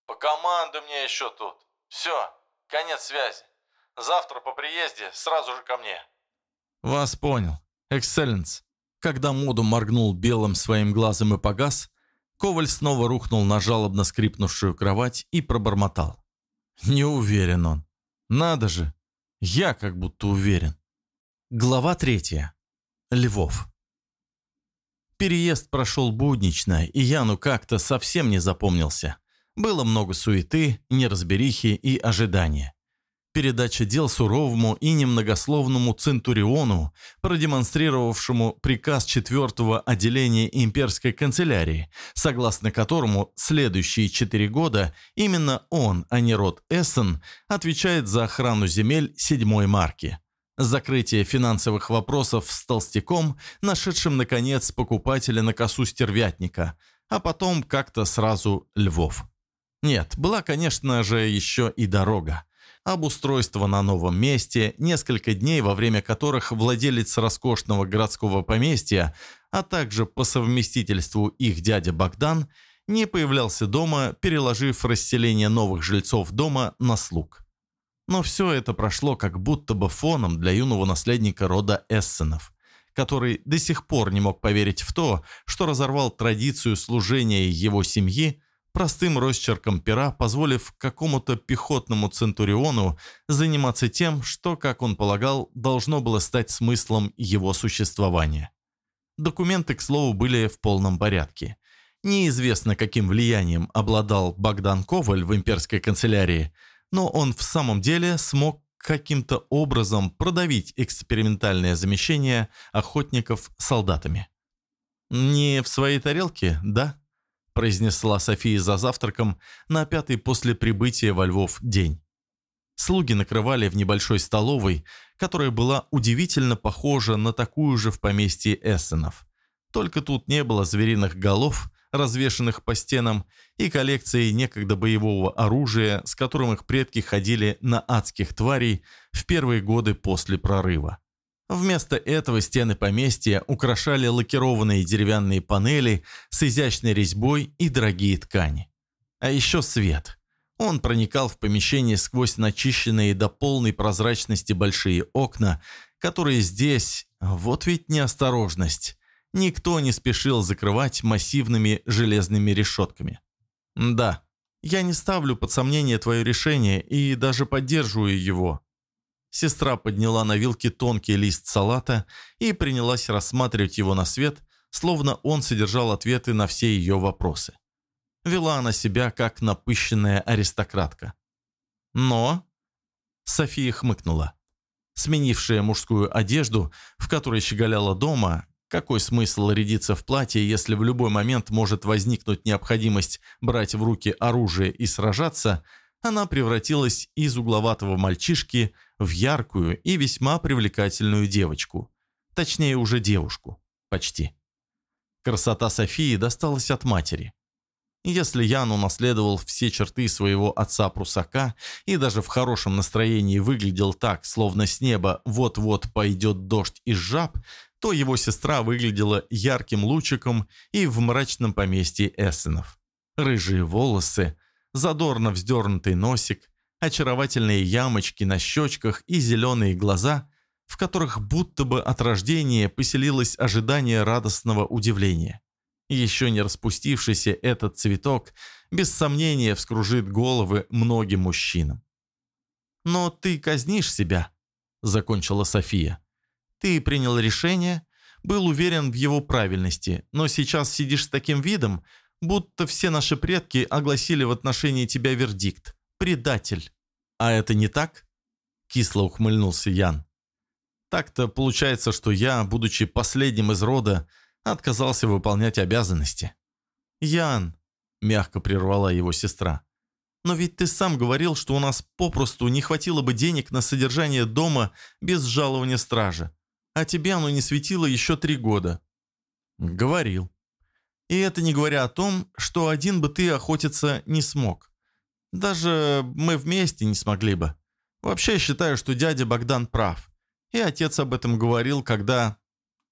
«По команду мне еще тут. Все, конец связи. Завтра по приезде сразу же ко мне». «Вас понял. Экселленс». Когда Моду моргнул белым своим глазом и погас, Коваль снова рухнул на жалобно скрипнувшую кровать и пробормотал. «Не уверен он. Надо же! Я как будто уверен». Глава третья. Львов. Переезд прошел буднично, и Яну как-то совсем не запомнился. Было много суеты, неразберихи и ожидания. Передача дел суровому и немногословному Центуриону, продемонстрировавшему приказ четвертого отделения имперской канцелярии, согласно которому следующие четыре года именно он, а не род Эссен, отвечает за охрану земель седьмой марки. Закрытие финансовых вопросов с толстяком, нашедшим, наконец, покупателя на косу стервятника, а потом как-то сразу Львов. Нет, была, конечно же, еще и дорога обустройство на новом месте, несколько дней, во время которых владелец роскошного городского поместья, а также по совместительству их дядя Богдан, не появлялся дома, переложив расселение новых жильцов дома на слуг. Но все это прошло как будто бы фоном для юного наследника рода Эссенов. который до сих пор не мог поверить в то, что разорвал традицию служения его семьи, простым росчерком пера, позволив какому-то пехотному центуриону заниматься тем, что, как он полагал, должно было стать смыслом его существования. Документы, к слову, были в полном порядке. Неизвестно, каким влиянием обладал Богдан Коваль в имперской канцелярии, но он в самом деле смог каким-то образом продавить экспериментальное замещение охотников солдатами. «Не в своей тарелке, да?» произнесла София за завтраком на пятый после прибытия во Львов день. Слуги накрывали в небольшой столовой, которая была удивительно похожа на такую же в поместье Эссенов. Только тут не было звериных голов, развешанных по стенам, и коллекции некогда боевого оружия, с которым их предки ходили на адских тварей в первые годы после прорыва. Вместо этого стены поместья украшали лакированные деревянные панели с изящной резьбой и дорогие ткани. А еще свет. Он проникал в помещение сквозь начищенные до полной прозрачности большие окна, которые здесь, вот ведь неосторожность, никто не спешил закрывать массивными железными решетками. Да, я не ставлю под сомнение твое решение и даже поддерживаю его, Сестра подняла на вилке тонкий лист салата и принялась рассматривать его на свет, словно он содержал ответы на все ее вопросы. Вела она себя, как напыщенная аристократка. Но... София хмыкнула. Сменившая мужскую одежду, в которой щеголяла дома, какой смысл рядиться в платье, если в любой момент может возникнуть необходимость брать в руки оружие и сражаться, она превратилась из угловатого мальчишки в яркую и весьма привлекательную девочку. Точнее, уже девушку. Почти. Красота Софии досталась от матери. Если Ян унаследовал все черты своего отца-прусака и даже в хорошем настроении выглядел так, словно с неба вот-вот пойдет дождь из жаб, то его сестра выглядела ярким лучиком и в мрачном поместье Эссенов. Рыжие волосы, задорно вздернутый носик, очаровательные ямочки на щечках и зеленые глаза, в которых будто бы от рождения поселилось ожидание радостного удивления. Еще не распустившийся этот цветок без сомнения вскружит головы многим мужчинам. «Но ты казнишь себя», — закончила София. «Ты принял решение, был уверен в его правильности, но сейчас сидишь с таким видом, будто все наши предки огласили в отношении тебя вердикт. Предатель. А это не так? Кисло ухмыльнулся Ян. Так-то получается, что я, будучи последним из рода, отказался выполнять обязанности. Ян, мягко прервала его сестра. Но ведь ты сам говорил, что у нас попросту не хватило бы денег на содержание дома без жалования стража. А тебе оно не светило еще три года. Говорил. И это не говоря о том, что один бы ты охотиться не смог. Даже мы вместе не смогли бы. Вообще считаю, что дядя Богдан прав. И отец об этом говорил, когда...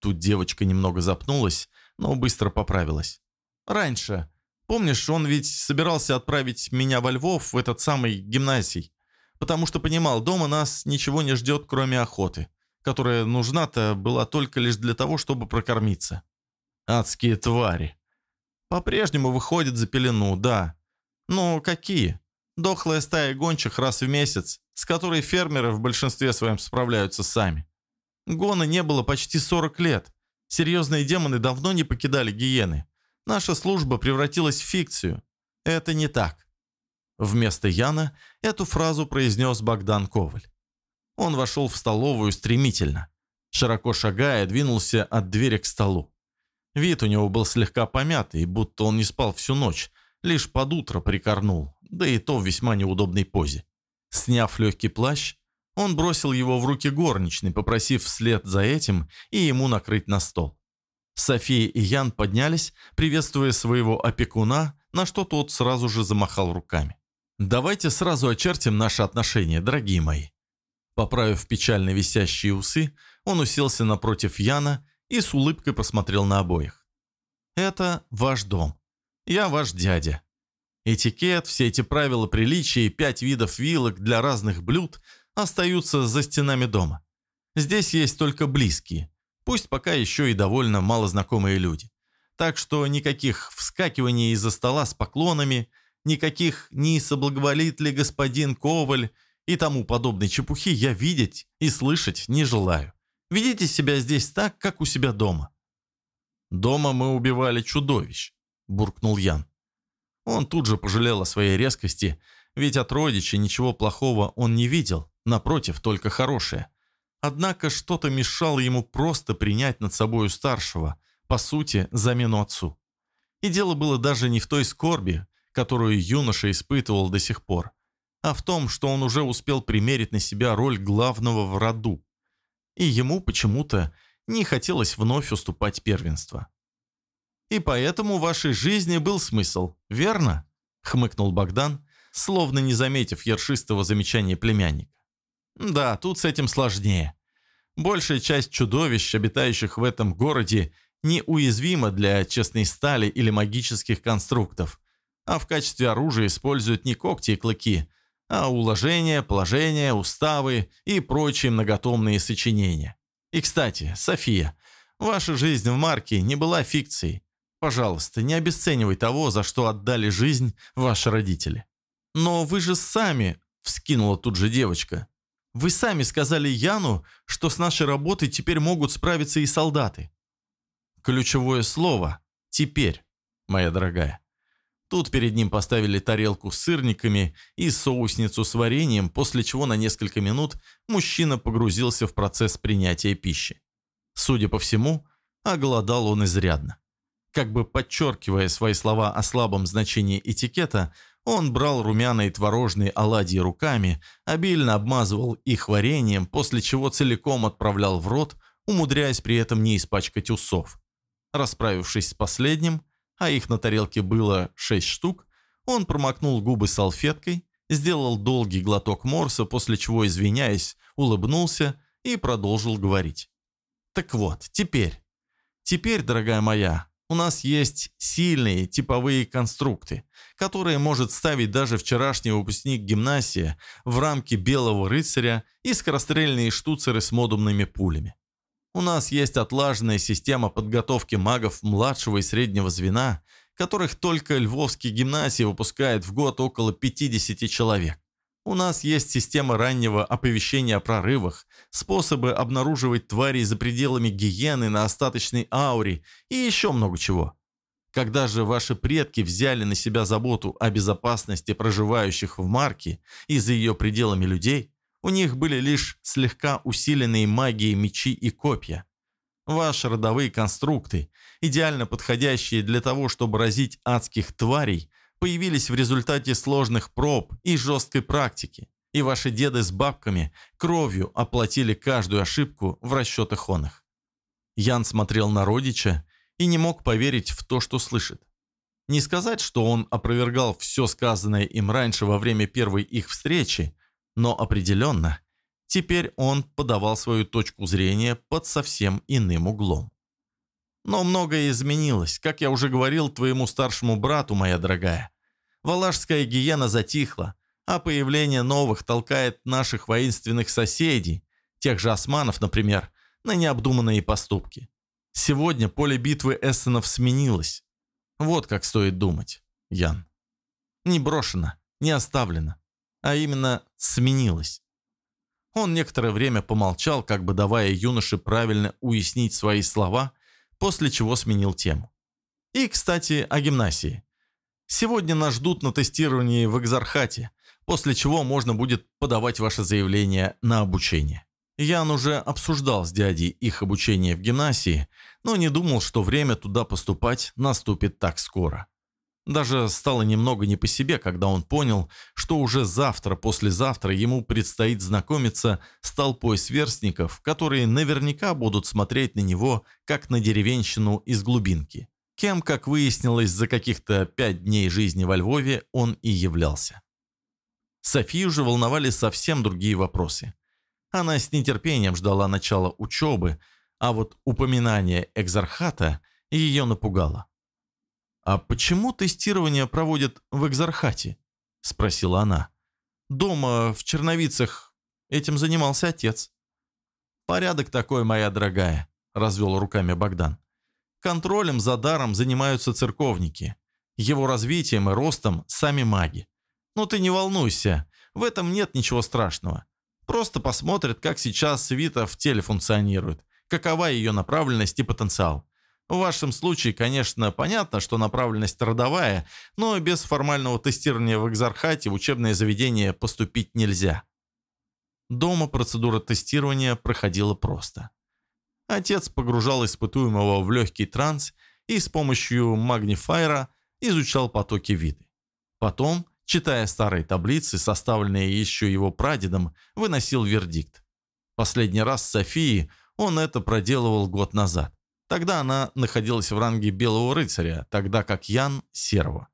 Тут девочка немного запнулась, но быстро поправилась. Раньше. Помнишь, он ведь собирался отправить меня во Львов в этот самый гимназий. Потому что понимал, дома нас ничего не ждет, кроме охоты, которая нужна-то была только лишь для того, чтобы прокормиться. Адские твари. По-прежнему выходит за пелену, да. Но какие? Дохлая стая гончих раз в месяц, с которой фермеры в большинстве своем справляются сами. Гона не было почти 40 лет. Серьезные демоны давно не покидали гиены. Наша служба превратилась в фикцию. Это не так. Вместо Яна эту фразу произнес Богдан Коваль. Он вошел в столовую стремительно. Широко шагая, двинулся от двери к столу. Вид у него был слегка помятый, будто он не спал всю ночь, лишь под утро прикорнул, да и то в весьма неудобной позе. Сняв легкий плащ, он бросил его в руки горничной, попросив вслед за этим и ему накрыть на стол. София и Ян поднялись, приветствуя своего опекуна, на что тот сразу же замахал руками. «Давайте сразу очертим наши отношения, дорогие мои». Поправив печально висящие усы, он уселся напротив Яна и с улыбкой посмотрел на обоих. «Это ваш дом. Я ваш дядя. Этикет, все эти правила приличия и пять видов вилок для разных блюд остаются за стенами дома. Здесь есть только близкие. Пусть пока еще и довольно малознакомые люди. Так что никаких вскакиваний из-за стола с поклонами, никаких «не соблаговолит ли господин Коваль» и тому подобной чепухи я видеть и слышать не желаю. Ведите себя здесь так, как у себя дома». «Дома мы убивали чудовищ», – буркнул Ян. Он тут же пожалел о своей резкости, ведь от родича ничего плохого он не видел, напротив, только хорошее. Однако что-то мешало ему просто принять над собою старшего, по сути, замену отцу. И дело было даже не в той скорби, которую юноша испытывал до сих пор, а в том, что он уже успел примерить на себя роль главного в роду. И ему почему-то не хотелось вновь уступать первенство. «И поэтому в вашей жизни был смысл, верно?» — хмыкнул Богдан, словно не заметив ершистого замечания племянника. «Да, тут с этим сложнее. Большая часть чудовищ, обитающих в этом городе, неуязвима для честной стали или магических конструктов, а в качестве оружия используют не когти и клыки, а уложения, положения, уставы и прочие многотомные сочинения. И, кстати, София, ваша жизнь в Марке не была фикцией. Пожалуйста, не обесценивай того, за что отдали жизнь ваши родители. Но вы же сами, вскинула тут же девочка, вы сами сказали Яну, что с нашей работой теперь могут справиться и солдаты. Ключевое слово «теперь», моя дорогая. Тут перед ним поставили тарелку с сырниками и соусницу с вареньем, после чего на несколько минут мужчина погрузился в процесс принятия пищи. Судя по всему, оголодал он изрядно. Как бы подчеркивая свои слова о слабом значении этикета, он брал румяные творожные оладьи руками, обильно обмазывал их вареньем, после чего целиком отправлял в рот, умудряясь при этом не испачкать усов. Расправившись с последним, а их на тарелке было шесть штук, он промокнул губы салфеткой, сделал долгий глоток морса, после чего, извиняясь, улыбнулся и продолжил говорить. «Так вот, теперь, теперь, дорогая моя, у нас есть сильные типовые конструкты, которые может ставить даже вчерашний выпускник гимнасии в рамки белого рыцаря и скорострельные штуцеры с модумными пулями. У нас есть отлаженная система подготовки магов младшего и среднего звена, которых только Львовский гимнасий выпускает в год около 50 человек. У нас есть система раннего оповещения о прорывах, способы обнаруживать тварей за пределами гиены на остаточной ауре и еще много чего. Когда же ваши предки взяли на себя заботу о безопасности проживающих в Марке и за ее пределами людей, у них были лишь слегка усиленные магией мечи и копья. Ваши родовые конструкты, идеально подходящие для того, чтобы разить адских тварей, появились в результате сложных проб и жесткой практики, и ваши деды с бабками кровью оплатили каждую ошибку в расчетах он их. Ян смотрел на родича и не мог поверить в то, что слышит. Не сказать, что он опровергал все сказанное им раньше во время первой их встречи, но определенно, теперь он подавал свою точку зрения под совсем иным углом. Но многое изменилось, как я уже говорил твоему старшему брату, моя дорогая. Валашская гиена затихла, а появление новых толкает наших воинственных соседей, тех же османов, например, на необдуманные поступки. Сегодня поле битвы эссенов сменилось. Вот как стоит думать, Ян. Не брошено, не оставлено а именно сменилось. Он некоторое время помолчал, как бы давая юноше правильно уяснить свои слова, после чего сменил тему. И, кстати, о гимнасии. Сегодня нас ждут на тестировании в Экзархате, после чего можно будет подавать ваше заявление на обучение. Ян уже обсуждал с дядей их обучение в гимнасии, но не думал, что время туда поступать наступит так скоро. Даже стало немного не по себе, когда он понял, что уже завтра-послезавтра ему предстоит знакомиться с толпой сверстников, которые наверняка будут смотреть на него, как на деревенщину из глубинки. Кем, как выяснилось, за каких-то пять дней жизни во Львове он и являлся. Софию же волновали совсем другие вопросы. Она с нетерпением ждала начала учебы, а вот упоминание экзархата ее напугало. «А почему тестирование проводят в Экзархате?» – спросила она. «Дома, в Черновицах, этим занимался отец». «Порядок такой, моя дорогая», – развел руками Богдан. Контролем за даром занимаются церковники. Его развитием и ростом сами маги. Но ты не волнуйся, в этом нет ничего страшного. Просто посмотрят, как сейчас свита в теле функционирует, какова ее направленность и потенциал. В вашем случае, конечно, понятно, что направленность родовая, но без формального тестирования в экзархате в учебное заведение поступить нельзя. Дома процедура тестирования проходила просто. Отец погружал испытуемого в легкий транс и с помощью магнифайра изучал потоки виды. Потом, читая старые таблицы, составленные еще его прадедом, выносил вердикт. Последний раз с Софией он это проделывал год назад. Тогда она находилась в ранге белого рыцаря, тогда как Ян – серого.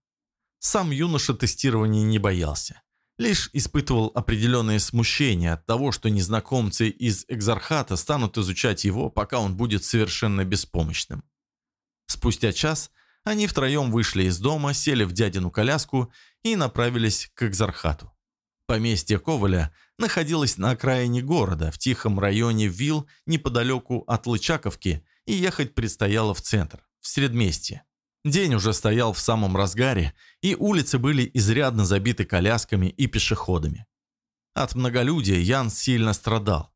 Сам юноша тестирования не боялся. Лишь испытывал определенное смущение от того, что незнакомцы из экзархата станут изучать его, пока он будет совершенно беспомощным. Спустя час они втроем вышли из дома, сели в дядину коляску и направились к экзархату. Поместье Коваля находилось на окраине города, в тихом районе Вил, неподалеку от Лычаковки, и ехать предстояло в центр, в Средместье. День уже стоял в самом разгаре, и улицы были изрядно забиты колясками и пешеходами. От многолюдия Ян сильно страдал.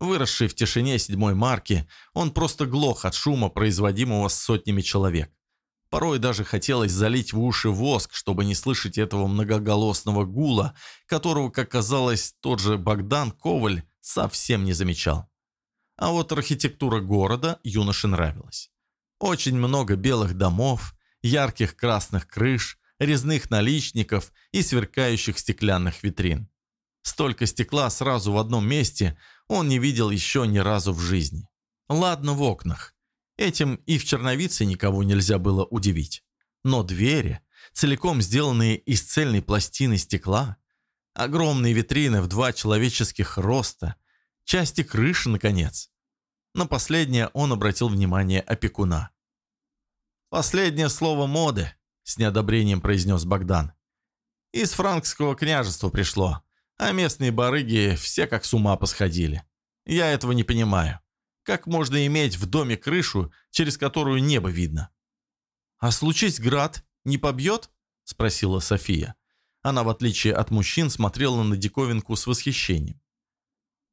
Выросший в тишине седьмой марки, он просто глох от шума, производимого сотнями человек. Порой даже хотелось залить в уши воск, чтобы не слышать этого многоголосного гула, которого, как казалось, тот же Богдан Коваль совсем не замечал. А вот архитектура города юноше нравилась. Очень много белых домов, ярких красных крыш, резных наличников и сверкающих стеклянных витрин. Столько стекла сразу в одном месте он не видел еще ни разу в жизни. Ладно в окнах. Этим и в черновице никого нельзя было удивить. Но двери, целиком сделанные из цельной пластины стекла, огромные витрины в два человеческих роста, части крыши, наконец. На последнее он обратил внимание опекуна. «Последнее слово моды», — с неодобрением произнес Богдан. «Из франкского княжества пришло, а местные барыги все как с ума посходили. Я этого не понимаю. Как можно иметь в доме крышу, через которую небо видно?» «А случись град, не побьет?» — спросила София. Она, в отличие от мужчин, смотрела на диковинку с восхищением.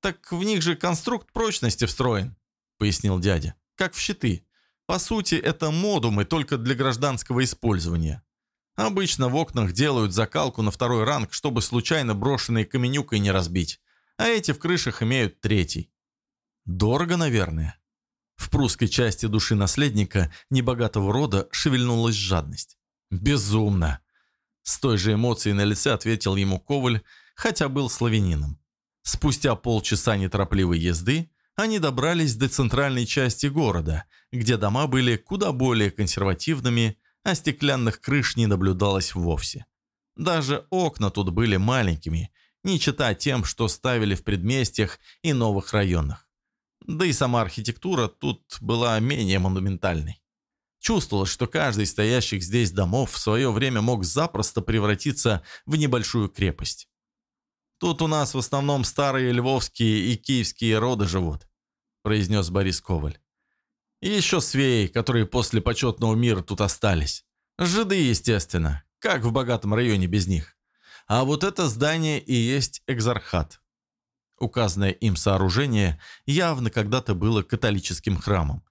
«Так в них же конструкт прочности встроен пояснил дядя. «Как в щиты. По сути, это модумы только для гражданского использования. Обычно в окнах делают закалку на второй ранг, чтобы случайно брошенные каменюкой не разбить, а эти в крышах имеют третий. Дорого, наверное». В прусской части души наследника небогатого рода шевельнулась жадность. «Безумно!» С той же эмоцией на лице ответил ему Коваль, хотя был славянином. Спустя полчаса неторопливой езды они добрались до центральной части города, где дома были куда более консервативными, а стеклянных крыш не наблюдалось вовсе. Даже окна тут были маленькими, не чита тем, что ставили в предместьях и новых районах. Да и сама архитектура тут была менее монументальной. Чувствовалось, что каждый из стоящих здесь домов в свое время мог запросто превратиться в небольшую крепость. Тут у нас в основном старые львовские и киевские роды живут», – произнес Борис Коваль. «И еще свеи, которые после почетного мира тут остались. Жиды, естественно, как в богатом районе без них. А вот это здание и есть экзархат». Указанное им сооружение явно когда-то было католическим храмом.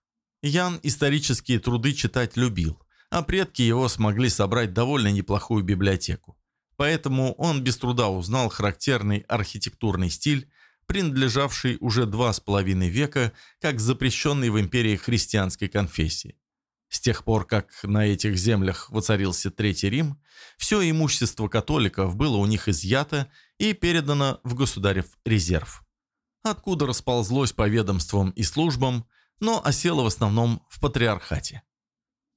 Ян исторические труды читать любил, а предки его смогли собрать довольно неплохую библиотеку. Поэтому он без труда узнал характерный архитектурный стиль, принадлежавший уже два с половиной века как запрещенный в империи христианской конфессии. С тех пор, как на этих землях воцарился Третий Рим, все имущество католиков было у них изъято и передано в государев резерв, откуда расползлось по ведомствам и службам, но осело в основном в патриархате.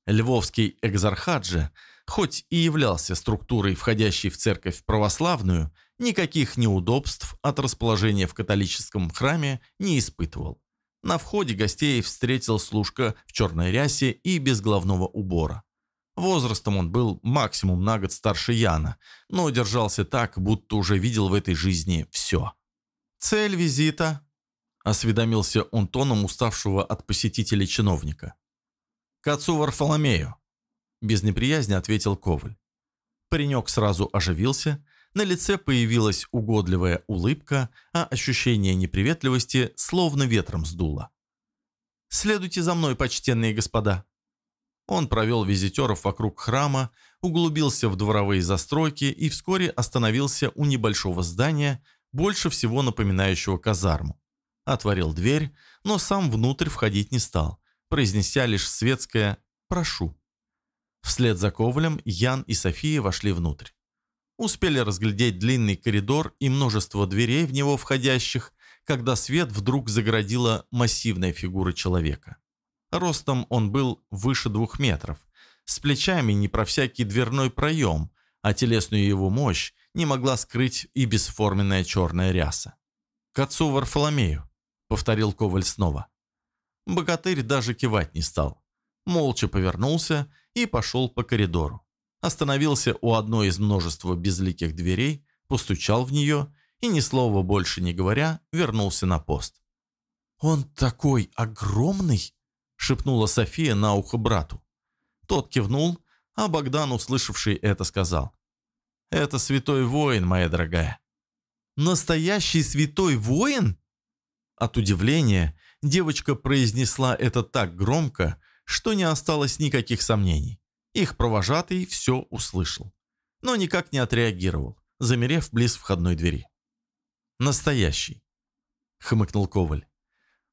Львовский экзархат же – хоть и являлся структурой, входящей в церковь православную, никаких неудобств от расположения в католическом храме не испытывал. На входе гостей встретил служка в черной рясе и без головного убора. Возрастом он был максимум на год старше Яна, но держался так, будто уже видел в этой жизни все. «Цель визита?» – осведомился он тоном уставшего от посетителей чиновника. «К отцу Варфоломею», – без неприязни ответил Коваль. Паренек сразу оживился, на лице появилась угодливая улыбка, а ощущение неприветливости словно ветром сдуло. «Следуйте за мной, почтенные господа». Он провел визитеров вокруг храма, углубился в дворовые застройки и вскоре остановился у небольшого здания, больше всего напоминающего казарму. Отворил дверь, но сам внутрь входить не стал, произнеся лишь светское «прошу». Вслед за Ковалем Ян и София вошли внутрь. Успели разглядеть длинный коридор и множество дверей в него входящих, когда свет вдруг загородила массивная фигура человека. Ростом он был выше двух метров, с плечами не про всякий дверной проем, а телесную его мощь не могла скрыть и бесформенная черная ряса. «К отцу Варфоломею», — повторил Коваль снова. Богатырь даже кивать не стал. Молча повернулся и пошел по коридору. Остановился у одной из множества безликих дверей, постучал в нее и, ни слова больше не говоря, вернулся на пост. «Он такой огромный!» — шепнула София на ухо брату. Тот кивнул, а Богдан, услышавший это, сказал. «Это святой воин, моя дорогая». «Настоящий святой воин?» От удивления девочка произнесла это так громко, что не осталось никаких сомнений. Их провожатый все услышал, но никак не отреагировал, замерев близ входной двери. «Настоящий», — хмыкнул Коваль.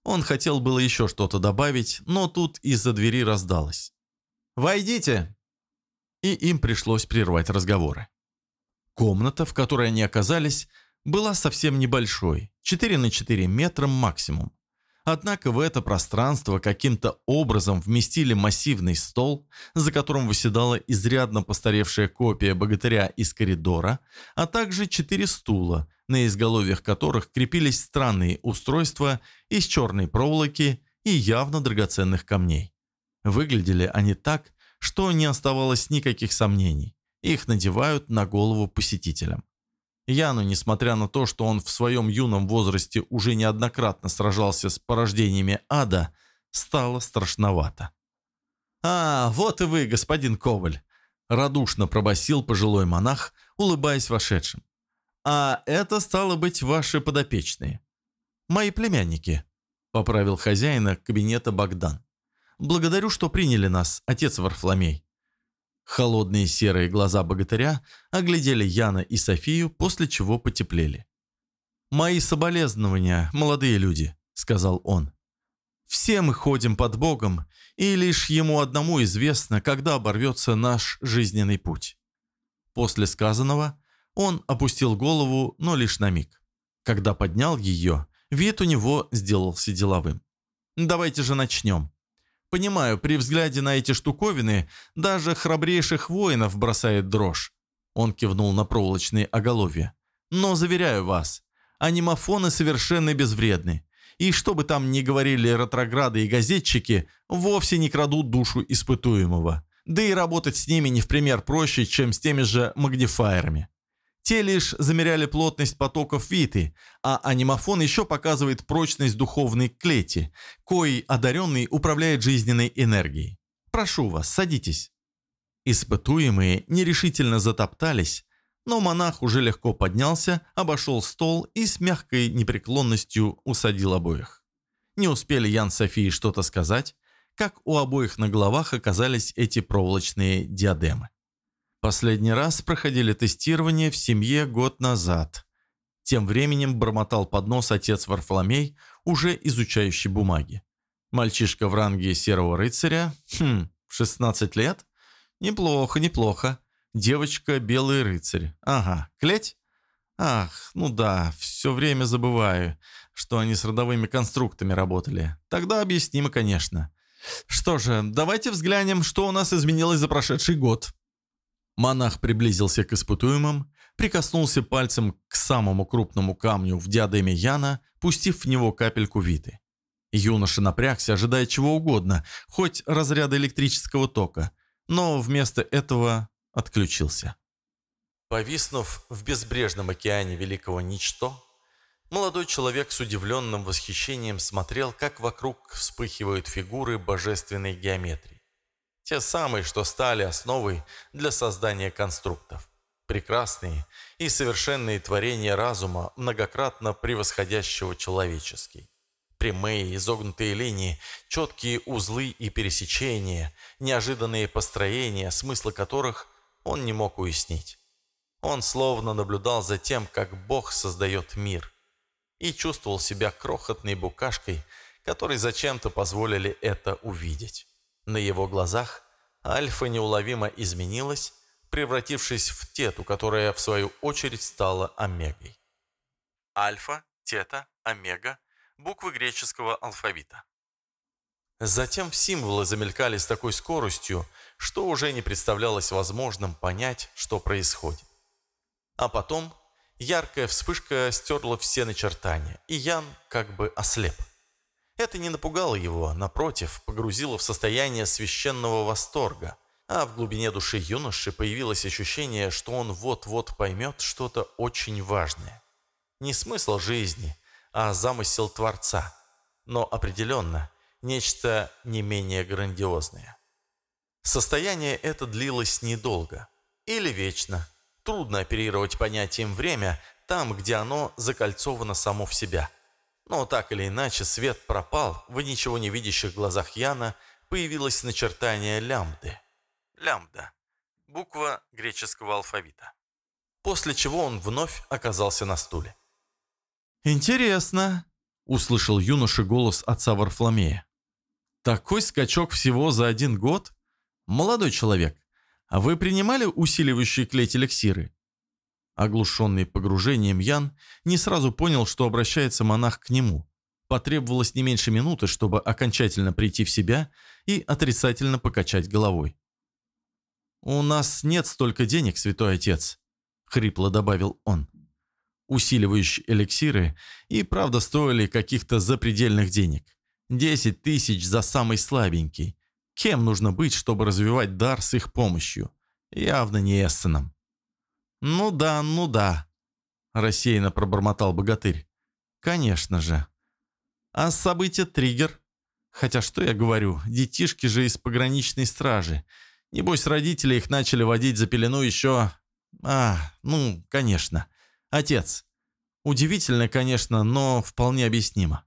Он хотел было еще что-то добавить, но тут из-за двери раздалось. «Войдите!» И им пришлось прервать разговоры. Комната, в которой они оказались, была совсем небольшой, 4 на 4 метра максимум. Однако в это пространство каким-то образом вместили массивный стол, за которым выседала изрядно постаревшая копия богатыря из коридора, а также четыре стула, на изголовьях которых крепились странные устройства из черной проволоки и явно драгоценных камней. Выглядели они так, что не оставалось никаких сомнений. Их надевают на голову посетителям. Яну, несмотря на то, что он в своем юном возрасте уже неоднократно сражался с порождениями ада, стало страшновато. «А, вот и вы, господин Коваль!» – радушно пробасил пожилой монах, улыбаясь вошедшим. «А это, стало быть, ваши подопечные». «Мои племянники», – поправил хозяина кабинета Богдан. «Благодарю, что приняли нас, отец Варфломей. Холодные серые глаза богатыря оглядели Яна и Софию, после чего потеплели. «Мои соболезнования, молодые люди», — сказал он. «Все мы ходим под Богом, и лишь Ему одному известно, когда оборвется наш жизненный путь». После сказанного он опустил голову, но лишь на миг. Когда поднял ее, вид у него сделался деловым. «Давайте же начнем», Понимаю, при взгляде на эти штуковины даже храбрейших воинов бросает дрожь. Он кивнул на проволочные оголовья. Но заверяю вас, анимофоны совершенно безвредны. И что бы там ни говорили ретрограды и газетчики, вовсе не крадут душу испытуемого. Да и работать с ними не в пример проще, чем с теми же магнифайерами. Те лишь замеряли плотность потоков Виты, а анимофон еще показывает прочность духовной клети, коей одаренный управляет жизненной энергией. Прошу вас, садитесь. Испытуемые нерешительно затоптались, но монах уже легко поднялся, обошел стол и с мягкой непреклонностью усадил обоих. Не успели Ян Софии что-то сказать, как у обоих на головах оказались эти проволочные диадемы. Последний раз проходили тестирование в семье год назад. Тем временем бормотал под нос отец Варфоломей, уже изучающий бумаги. Мальчишка в ранге серого рыцаря? Хм, 16 лет? Неплохо, неплохо. Девочка белый рыцарь. Ага, клеть? Ах, ну да, все время забываю, что они с родовыми конструктами работали. Тогда объяснимо, конечно. Что же, давайте взглянем, что у нас изменилось за прошедший год. Монах приблизился к испытуемым, прикоснулся пальцем к самому крупному камню в диадеме Яна, пустив в него капельку виты. Юноша напрягся, ожидая чего угодно, хоть разряда электрического тока, но вместо этого отключился. Повиснув в безбрежном океане великого ничто, Молодой человек с удивленным восхищением смотрел, как вокруг вспыхивают фигуры божественной геометрии. Те самые, что стали основой для создания конструктов. Прекрасные и совершенные творения разума, многократно превосходящего человеческий. Прямые изогнутые линии, четкие узлы и пересечения, неожиданные построения, смысла которых он не мог уяснить. Он словно наблюдал за тем, как Бог создает мир – и чувствовал себя крохотной букашкой, которой зачем-то позволили это увидеть. На его глазах Альфа неуловимо изменилась, превратившись в тету, которая в свою очередь стала омегой. Альфа, тета, омега – буквы греческого алфавита. Затем символы замелькали с такой скоростью, что уже не представлялось возможным понять, что происходит. А потом Яркая вспышка стерла все начертания, и Ян как бы ослеп. Это не напугало его, напротив, погрузило в состояние священного восторга, а в глубине души юноши появилось ощущение, что он вот-вот поймет что-то очень важное. Не смысл жизни, а замысел Творца, но определенно нечто не менее грандиозное. Состояние это длилось недолго или вечно – Трудно оперировать понятием «время» там, где оно закольцовано само в себя. Но так или иначе свет пропал, в ничего не видящих глазах Яна появилось начертание лямбды. Лямбда – буква греческого алфавита. После чего он вновь оказался на стуле. «Интересно», – услышал юноша голос отца Варфломея. «Такой скачок всего за один год? Молодой человек, «А вы принимали усиливающие клеть эликсиры?» Оглушенный погружением Ян не сразу понял, что обращается монах к нему. Потребовалось не меньше минуты, чтобы окончательно прийти в себя и отрицательно покачать головой. «У нас нет столько денег, святой отец», — хрипло добавил он. Усиливающие эликсиры и правда стоили каких-то запредельных денег. Десять тысяч за самый слабенький. Кем нужно быть, чтобы развивать дар с их помощью? Явно не Эссеном. «Ну да, ну да», – рассеянно пробормотал богатырь. «Конечно же. А событие триггер? Хотя что я говорю, детишки же из пограничной стражи. Небось, родители их начали водить за пелену еще... А, ну, конечно. Отец. Удивительно, конечно, но вполне объяснимо.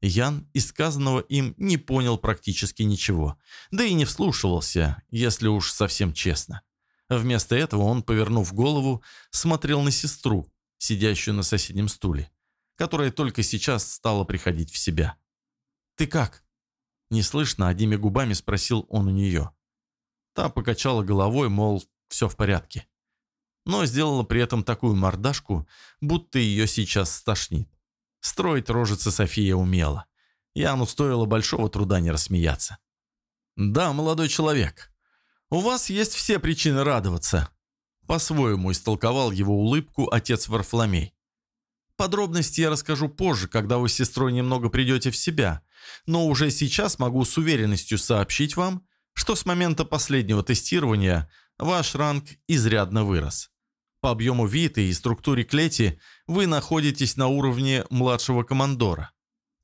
Ян из сказанного им не понял практически ничего, да и не вслушивался, если уж совсем честно. Вместо этого он, повернув голову, смотрел на сестру, сидящую на соседнем стуле, которая только сейчас стала приходить в себя. «Ты как?» Неслышно, одними губами спросил он у нее. Та покачала головой, мол, все в порядке. Но сделала при этом такую мордашку, будто ее сейчас стошнит. Строить рожицы София умела. Яну стоило большого труда не рассмеяться. «Да, молодой человек, у вас есть все причины радоваться», по-своему истолковал его улыбку отец Варфломей. Подробности я расскажу позже, когда вы с сестрой немного придете в себя, но уже сейчас могу с уверенностью сообщить вам, что с момента последнего тестирования ваш ранг изрядно вырос. По объему вида и структуре клети вы находитесь на уровне младшего командора.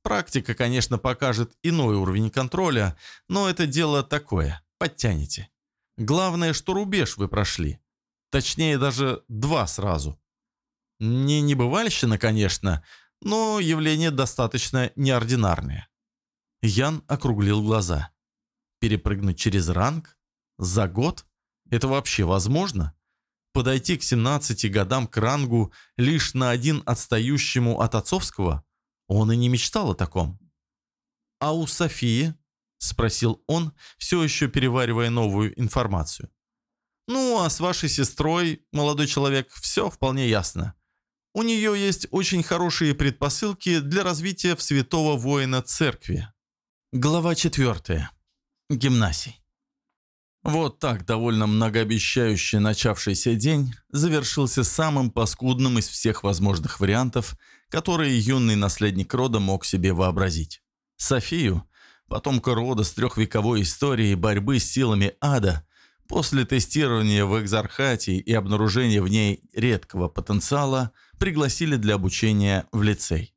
Практика, конечно, покажет иной уровень контроля, но это дело такое, подтянете. Главное, что рубеж вы прошли. Точнее, даже два сразу. Не небывальщина, конечно, но явление достаточно неординарное. Ян округлил глаза. Перепрыгнуть через ранг? За год? Это вообще возможно? подойти к 17 годам к рангу лишь на один отстающему от отцовского? Он и не мечтал о таком. «А у Софии?» – спросил он, все еще переваривая новую информацию. «Ну, а с вашей сестрой, молодой человек, все вполне ясно. У нее есть очень хорошие предпосылки для развития в святого воина церкви». Глава 4. Гимнасий. Вот так довольно многообещающий начавшийся день завершился самым паскудным из всех возможных вариантов, которые юный наследник рода мог себе вообразить. Софию, потомка рода с трехвековой историей борьбы с силами ада, После тестирования в экзархате и обнаружения в ней редкого потенциала пригласили для обучения в лицей.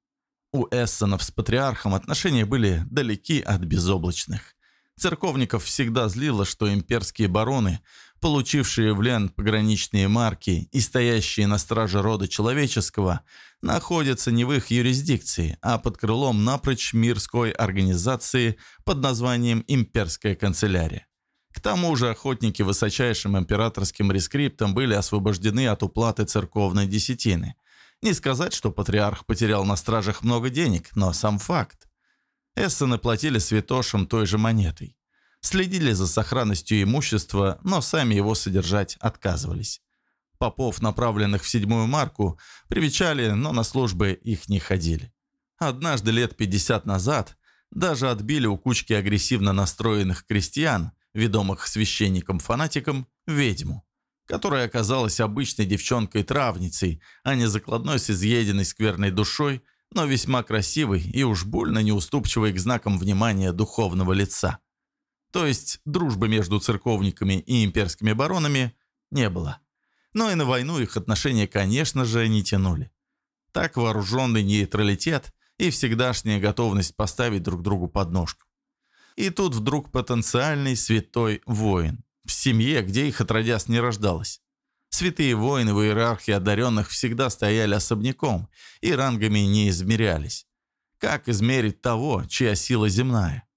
У Эссенов с патриархом отношения были далеки от безоблачных. Церковников всегда злило, что имперские бароны, получившие в Лен пограничные марки и стоящие на страже рода человеческого, находятся не в их юрисдикции, а под крылом напрочь мирской организации под названием «Имперская канцелярия». К тому же охотники высочайшим императорским рескриптом были освобождены от уплаты церковной десятины. Не сказать, что патриарх потерял на стражах много денег, но сам факт. Эссены платили святошам той же монетой. Следили за сохранностью имущества, но сами его содержать отказывались. Попов, направленных в седьмую марку, привечали, но на службы их не ходили. Однажды лет 50 назад даже отбили у кучки агрессивно настроенных крестьян, ведомых священником-фанатиком, ведьму, которая оказалась обычной девчонкой-травницей, а не закладной с изъеденной скверной душой – но весьма красивый и уж больно неуступчивый к знакам внимания духовного лица. То есть дружбы между церковниками и имперскими баронами не было. Но и на войну их отношения, конечно же, не тянули. Так вооруженный нейтралитет и всегдашняя готовность поставить друг другу подножку. И тут вдруг потенциальный святой воин в семье, где их отродясь не рождалось. Святые воины в иерархии одаренных всегда стояли особняком и рангами не измерялись. Как измерить того, чья сила земная?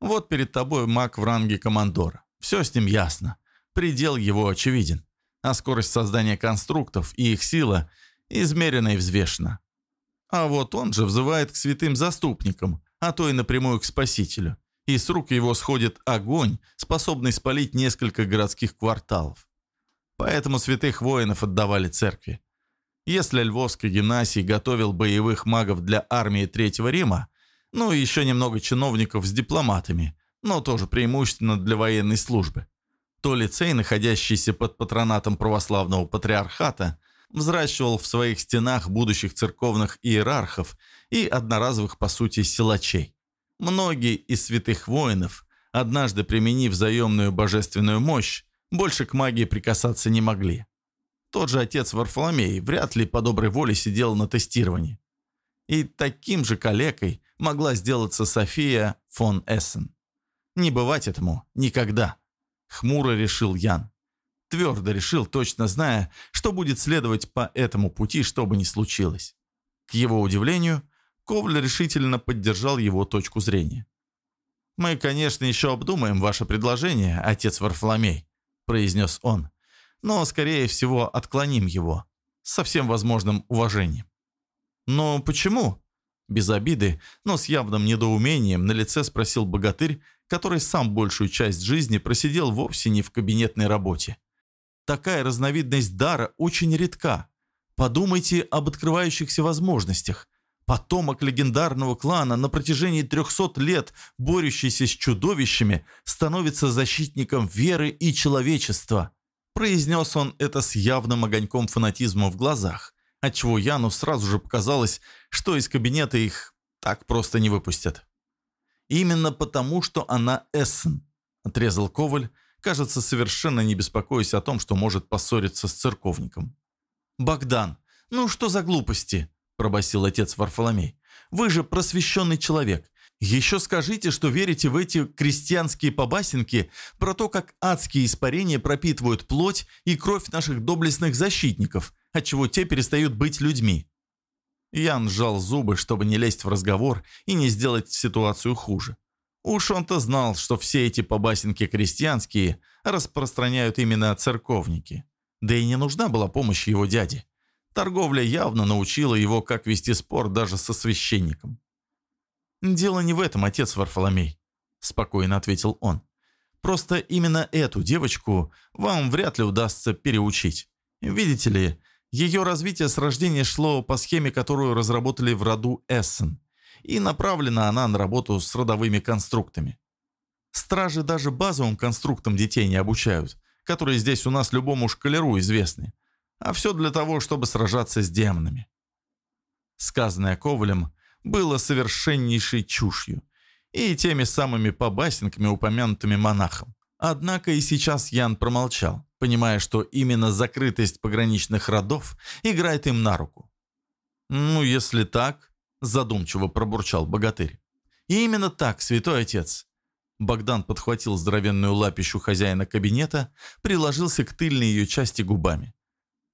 Вот перед тобой маг в ранге командора. Все с ним ясно. Предел его очевиден. А скорость создания конструктов и их сила измерена и взвешена. А вот он же взывает к святым заступникам, а то и напрямую к спасителю. И с рук его сходит огонь, способный спалить несколько городских кварталов. Поэтому святых воинов отдавали церкви. Если Львовский гимнасий готовил боевых магов для армии Третьего Рима, ну и еще немного чиновников с дипломатами, но тоже преимущественно для военной службы, то лицей, находящийся под патронатом православного патриархата, взращивал в своих стенах будущих церковных иерархов и одноразовых, по сути, силачей. Многие из святых воинов, однажды применив заемную божественную мощь, больше к магии прикасаться не могли. Тот же отец Варфоломей вряд ли по доброй воле сидел на тестировании. И таким же калекой могла сделаться София фон Эссен. Не бывать этому никогда, хмуро решил Ян. Твердо решил, точно зная, что будет следовать по этому пути, что бы ни случилось. К его удивлению, Ковль решительно поддержал его точку зрения. «Мы, конечно, еще обдумаем ваше предложение, отец Варфоломей», произнес он. «Но, скорее всего, отклоним его. Со всем возможным уважением». «Но почему?» Без обиды, но с явным недоумением на лице спросил богатырь, который сам большую часть жизни просидел вовсе не в кабинетной работе. «Такая разновидность дара очень редка. Подумайте об открывающихся возможностях. Потомок легендарного клана, на протяжении 300 лет борющийся с чудовищами, становится защитником веры и человечества. Произнес он это с явным огоньком фанатизма в глазах, отчего Яну сразу же показалось, что из кабинета их так просто не выпустят. «Именно потому, что она Эссен», – отрезал Коваль, кажется, совершенно не беспокоясь о том, что может поссориться с церковником. «Богдан, ну что за глупости?» – пробасил отец Варфоломей. «Вы же просвещенный человек. Еще скажите, что верите в эти крестьянские побасенки про то, как адские испарения пропитывают плоть и кровь наших доблестных защитников, отчего те перестают быть людьми». Ян сжал зубы, чтобы не лезть в разговор и не сделать ситуацию хуже. Уж он-то знал, что все эти побасенки крестьянские распространяют именно церковники. Да и не нужна была помощь его дяде. Торговля явно научила его, как вести спор даже со священником. «Дело не в этом, отец Варфоломей», – спокойно ответил он. «Просто именно эту девочку вам вряд ли удастся переучить. Видите ли, ее развитие с рождения шло по схеме, которую разработали в роду Эссен, и направлена она на работу с родовыми конструктами. Стражи даже базовым конструктам детей не обучают, которые здесь у нас любому шкалеру известны а все для того, чтобы сражаться с демонами. Сказанное Ковалем было совершеннейшей чушью и теми самыми побасенками, упомянутыми монахом. Однако и сейчас Ян промолчал, понимая, что именно закрытость пограничных родов играет им на руку. «Ну, если так», – задумчиво пробурчал богатырь. «И именно так, святой отец». Богдан подхватил здоровенную лапищу хозяина кабинета, приложился к тыльной ее части губами.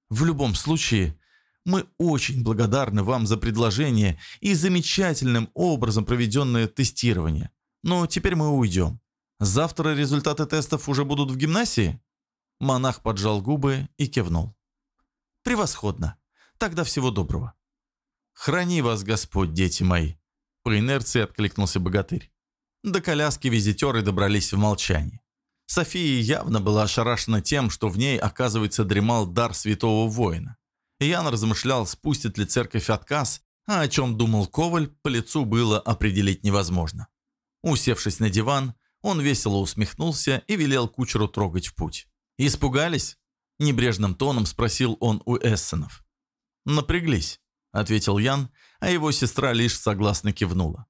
«В любом случае, мы очень благодарны вам за предложение и замечательным образом проведенное тестирование. Но теперь мы уйдем. Завтра результаты тестов уже будут в гимнасии?» Монах поджал губы и кивнул. «Превосходно. Тогда всего доброго». «Храни вас Господь, дети мои!» По инерции откликнулся богатырь. До коляски визитеры добрались в молчании. София явно была ошарашена тем, что в ней, оказывается, дремал дар святого воина. Ян размышлял, спустит ли церковь отказ, а о чем думал Коваль, по лицу было определить невозможно. Усевшись на диван, он весело усмехнулся и велел кучеру трогать в путь. «Испугались?» – небрежным тоном спросил он у Эссенов. «Напряглись», – ответил Ян, а его сестра лишь согласно кивнула.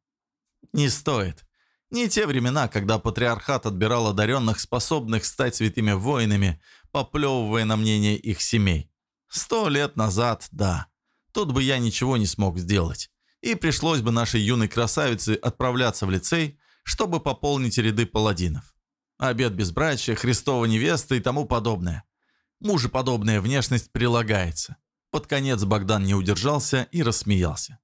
«Не стоит. Не те времена, когда патриархат отбирал одаренных, способных стать святыми воинами, поплевывая на мнение их семей. Сто лет назад, да. Тут бы я ничего не смог сделать. И пришлось бы нашей юной красавице отправляться в лицей, чтобы пополнить ряды паладинов. Обед безбрачия, Христова невеста и тому подобное. Мужеподобная внешность прилагается. Под конец Богдан не удержался и рассмеялся.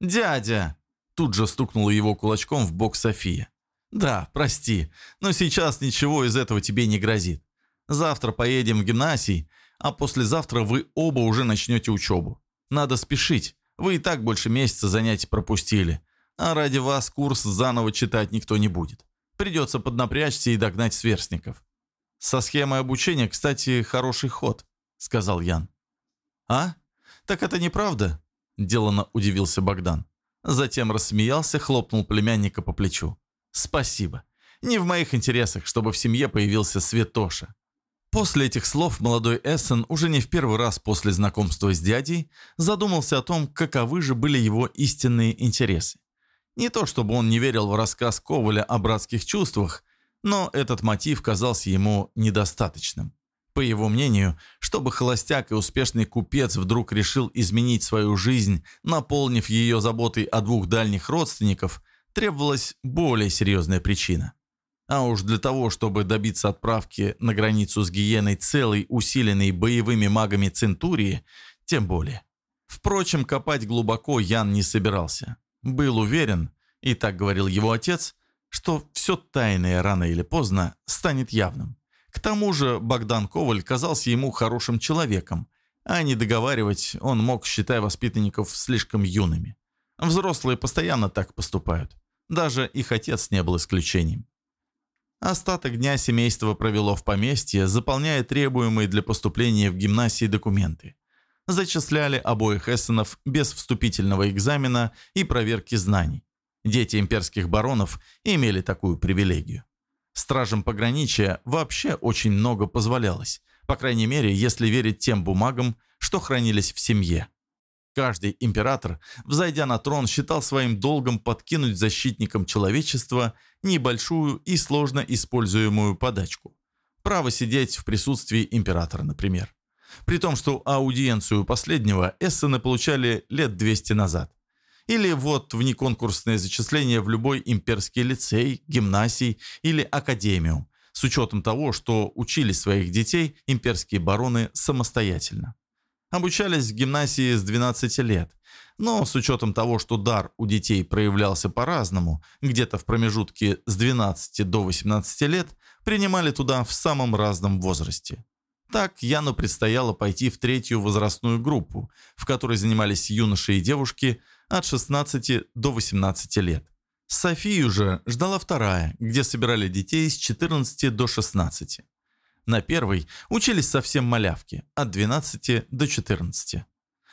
«Дядя!» Тут же стукнула его кулачком в бок София. «Да, прости, но сейчас ничего из этого тебе не грозит. Завтра поедем в гимнасий, а послезавтра вы оба уже начнете учебу. Надо спешить, вы и так больше месяца занятий пропустили, а ради вас курс заново читать никто не будет. Придется поднапрячься и догнать сверстников. Со схемой обучения, кстати, хороший ход, сказал Ян. А? Так это неправда? Делано удивился Богдан. Затем рассмеялся, хлопнул племянника по плечу. Спасибо. Не в моих интересах, чтобы в семье появился Светоша. После этих слов молодой Эссен уже не в первый раз после знакомства с дядей задумался о том, каковы же были его истинные интересы. Не то чтобы он не верил в рассказ Коваля о братских чувствах, но этот мотив казался ему недостаточным. По его мнению, чтобы холостяк и успешный купец вдруг решил изменить свою жизнь, наполнив ее заботой о двух дальних родственников, требовалась более серьезная причина. А уж для того, чтобы добиться отправки на границу с Гиеной целой, усиленной боевыми магами Центурии, тем более. Впрочем, копать глубоко Ян не собирался. Был уверен, и так говорил его отец, что все тайное рано или поздно станет явным. К тому же Богдан Коваль казался ему хорошим человеком, а не договаривать он мог, считая воспитанников слишком юными. Взрослые постоянно так поступают. Даже их отец не был исключением. Остаток дня семейство провело в поместье, заполняя требуемые для поступления в гимнасии документы. Зачисляли обоих эссенов без вступительного экзамена и проверки знаний. Дети имперских баронов имели такую привилегию. Стражам пограничья вообще очень много позволялось, по крайней мере, если верить тем бумагам, что хранились в семье. Каждый император, взойдя на трон, считал своим долгом подкинуть защитникам человечества небольшую и сложно используемую подачку. Право сидеть в присутствии императора, например. При том, что аудиенцию последнего эссены получали лет 200 назад. Или вот внеконкурсное зачисление в любой имперский лицей, гимнасий или академию, с учетом того, что учили своих детей имперские бароны самостоятельно. Обучались в гимнасии с 12 лет, но с учетом того, что дар у детей проявлялся по-разному, где-то в промежутке с 12 до 18 лет, принимали туда в самом разном возрасте. Так Яну предстояло пойти в третью возрастную группу, в которой занимались юноши и девушки от 16 до 18 лет. Софию же ждала вторая, где собирали детей с 14 до 16. На первой учились совсем малявки, от 12 до 14.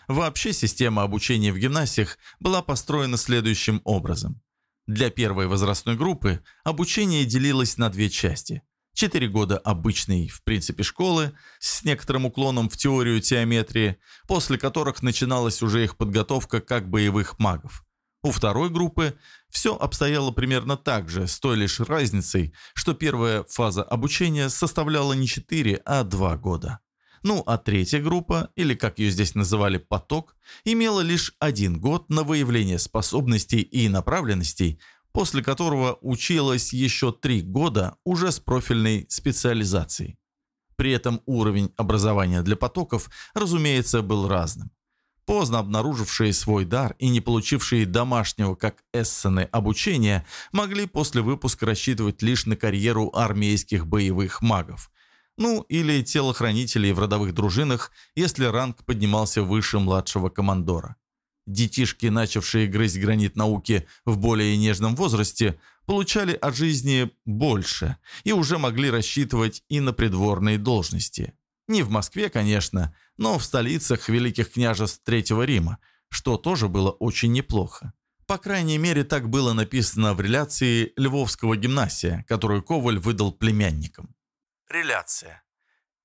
Вообще система обучения в гимнасиях была построена следующим образом. Для первой возрастной группы обучение делилось на две части. Четыре года обычной, в принципе, школы, с некоторым уклоном в теорию теометрии, после которых начиналась уже их подготовка как боевых магов. У второй группы все обстояло примерно так же, с той лишь разницей, что первая фаза обучения составляла не 4, а 2 года. Ну а третья группа, или как ее здесь называли «поток», имела лишь один год на выявление способностей и направленностей, после которого училась еще три года уже с профильной специализацией. При этом уровень образования для потоков, разумеется, был разным. Поздно обнаружившие свой дар и не получившие домашнего, как эссены, обучения, могли после выпуска рассчитывать лишь на карьеру армейских боевых магов, ну, или телохранителей в родовых дружинах, если ранг поднимался выше младшего командора. Детишки, начавшие грызть гранит науки в более нежном возрасте, получали от жизни больше и уже могли рассчитывать и на придворные должности. Не в Москве, конечно, но в столицах великих княжеств Третьего Рима, что тоже было очень неплохо. По крайней мере, так было написано в реляции Львовского гимнасия, которую Коваль выдал племянникам. Реляция.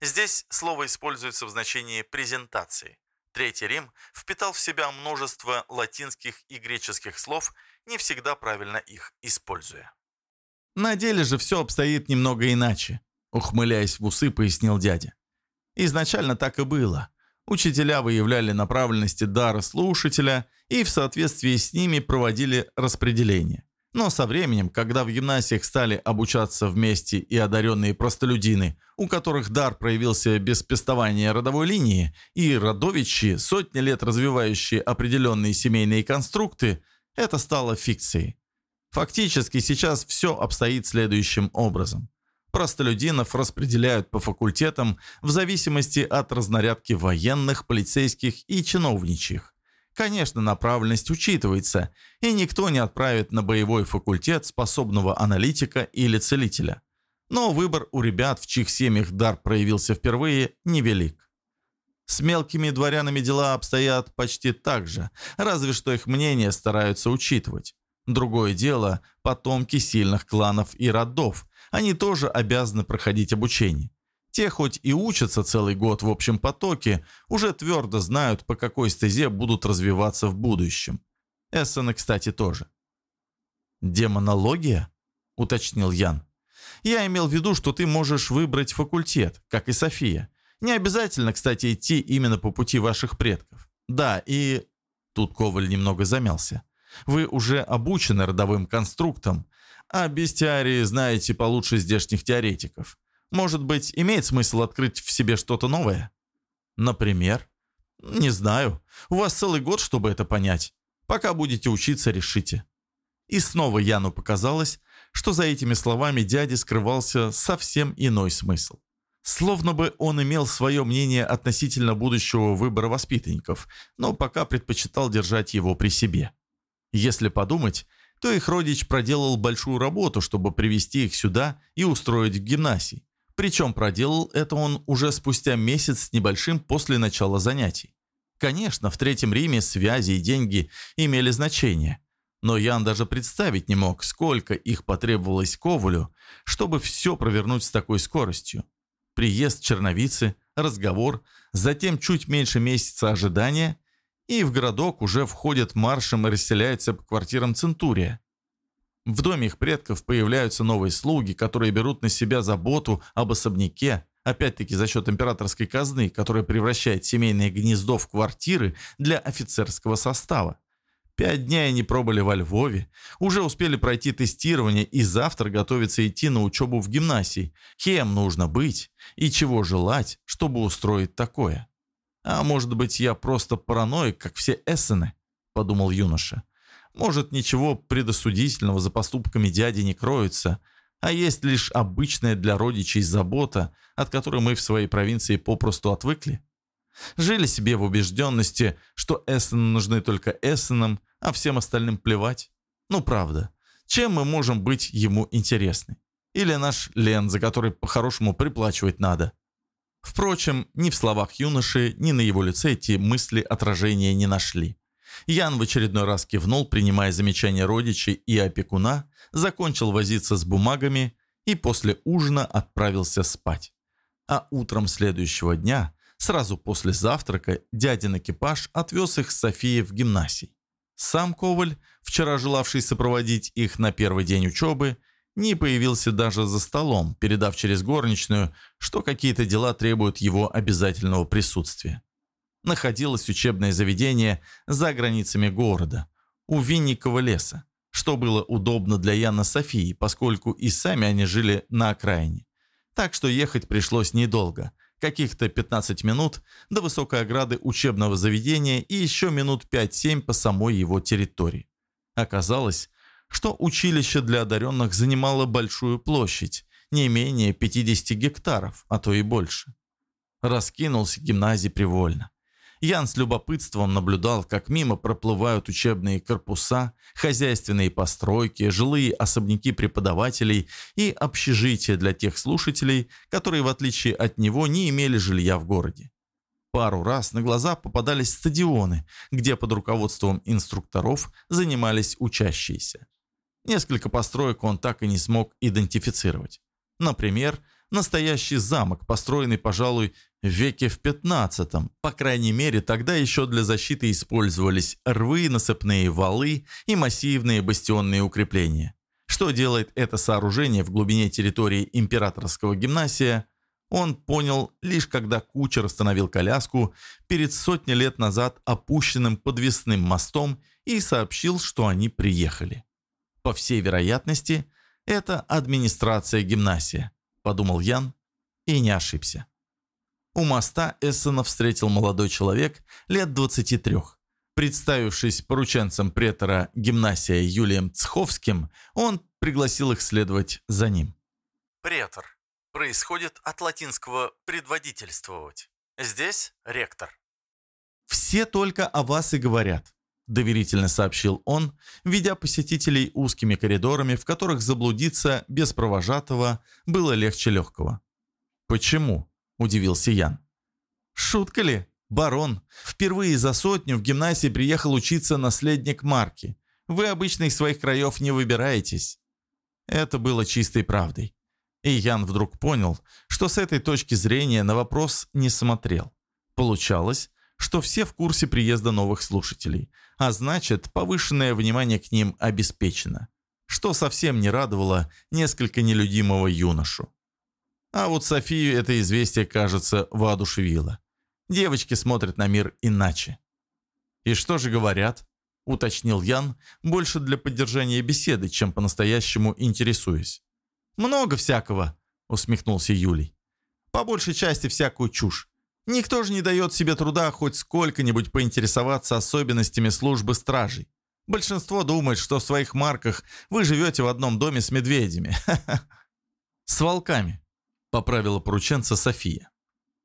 Здесь слово используется в значении презентации. Третий Рим впитал в себя множество латинских и греческих слов, не всегда правильно их используя. На деле же все обстоит немного иначе, ухмыляясь в усы, пояснил дядя. Изначально так и было. Учителя выявляли направленности дара слушателя и в соответствии с ними проводили распределение. Но со временем, когда в гимнасиях стали обучаться вместе и одаренные простолюдины, у которых дар проявился без пестования родовой линии, и родовичи, сотни лет развивающие определенные семейные конструкты, это стало фикцией. Фактически сейчас все обстоит следующим образом. Простолюдинов распределяют по факультетам в зависимости от разнарядки военных, полицейских и чиновничьих. Конечно, направленность учитывается, и никто не отправит на боевой факультет способного аналитика или целителя. Но выбор у ребят, в чьих семьях дар проявился впервые, невелик. С мелкими дворянами дела обстоят почти так же, разве что их мнение стараются учитывать. Другое дело – потомки сильных кланов и родов. Они тоже обязаны проходить обучение. Те хоть и учатся целый год в общем потоке, уже твердо знают, по какой стезе будут развиваться в будущем. Эссены, кстати, тоже. «Демонология?» – уточнил Ян. «Я имел в виду, что ты можешь выбрать факультет, как и София. Не обязательно, кстати, идти именно по пути ваших предков. Да, и...» Тут Коваль немного замялся. «Вы уже обучены родовым конструктам, а бестиарии знаете получше здешних теоретиков. Может быть, имеет смысл открыть в себе что-то новое? Например? Не знаю. У вас целый год, чтобы это понять. Пока будете учиться, решите. И снова Яну показалось, что за этими словами дяди скрывался совсем иной смысл. Словно бы он имел свое мнение относительно будущего выбора воспитанников, но пока предпочитал держать его при себе. Если подумать, то их родич проделал большую работу, чтобы привести их сюда и устроить в гимнасии. Причем проделал это он уже спустя месяц с небольшим после начала занятий. Конечно, в Третьем Риме связи и деньги имели значение, но Ян даже представить не мог, сколько их потребовалось Ковалю, чтобы все провернуть с такой скоростью. Приезд черновицы, разговор, затем чуть меньше месяца ожидания, и в городок уже входят маршем и расселяется по квартирам Центурия. В доме их предков появляются новые слуги, которые берут на себя заботу об особняке, опять-таки за счет императорской казны, которая превращает семейное гнездо в квартиры для офицерского состава. Пять дней они пробыли во Львове, уже успели пройти тестирование и завтра готовятся идти на учебу в гимнасии. Кем нужно быть и чего желать, чтобы устроить такое? А может быть, я просто параноик, как все эссены, подумал юноша. Может, ничего предосудительного за поступками дяди не кроется, а есть лишь обычная для родичей забота, от которой мы в своей провинции попросту отвыкли? Жили себе в убежденности, что эссены нужны только эссенам, а всем остальным плевать? Ну правда, чем мы можем быть ему интересны? Или наш Лен, за который по-хорошему приплачивать надо? Впрочем, ни в словах юноши, ни на его лице эти мысли отражения не нашли. Ян в очередной раз кивнул, принимая замечания родичей и опекуна, закончил возиться с бумагами и после ужина отправился спать. А утром следующего дня, сразу после завтрака, дядин экипаж отвез их с Софией в гимнасий. Сам Коваль, вчера желавший сопроводить их на первый день учебы, не появился даже за столом, передав через горничную, что какие-то дела требуют его обязательного присутствия. Находилось учебное заведение за границами города, у Винникова леса, что было удобно для Яна Софии, поскольку и сами они жили на окраине. Так что ехать пришлось недолго, каких-то 15 минут до высокой ограды учебного заведения и еще минут 5-7 по самой его территории. Оказалось, что училище для одаренных занимало большую площадь, не менее 50 гектаров, а то и больше. Раскинулся гимназий привольно. Ян с любопытством наблюдал, как мимо проплывают учебные корпуса, хозяйственные постройки, жилые особняки преподавателей и общежития для тех слушателей, которые, в отличие от него, не имели жилья в городе. Пару раз на глаза попадались стадионы, где под руководством инструкторов занимались учащиеся. Несколько построек он так и не смог идентифицировать. Например, настоящий замок, построенный, пожалуй, в веке в 15 По крайней мере, тогда еще для защиты использовались рвы, насыпные валы и массивные бастионные укрепления. Что делает это сооружение в глубине территории императорского гимнасия, он понял лишь когда кучер остановил коляску перед сотни лет назад опущенным подвесным мостом и сообщил, что они приехали. По всей вероятности, это администрация гимнасия, подумал Ян и не ошибся. У моста Эссена встретил молодой человек лет 23. Представившись порученцем претора гимнасия Юлием Цховским, он пригласил их следовать за ним. Претор. Происходит от латинского «предводительствовать». Здесь ректор. «Все только о вас и говорят», – доверительно сообщил он, ведя посетителей узкими коридорами, в которых заблудиться без провожатого было легче легкого. «Почему?» удивился Ян. «Шутка ли? Барон, впервые за сотню в гимнасии приехал учиться наследник Марки. Вы обычно из своих краев не выбираетесь». Это было чистой правдой. И Ян вдруг понял, что с этой точки зрения на вопрос не смотрел. Получалось, что все в курсе приезда новых слушателей, а значит, повышенное внимание к ним обеспечено, что совсем не радовало несколько нелюдимого юношу. А вот Софию это известие, кажется, воодушевило. Девочки смотрят на мир иначе. «И что же говорят?» – уточнил Ян, больше для поддержания беседы, чем по-настоящему интересуясь. «Много всякого», – усмехнулся Юлий. «По большей части всякую чушь. Никто же не дает себе труда хоть сколько-нибудь поинтересоваться особенностями службы стражей. Большинство думает, что в своих марках вы живете в одном доме с медведями. С волками. — поправила порученца София.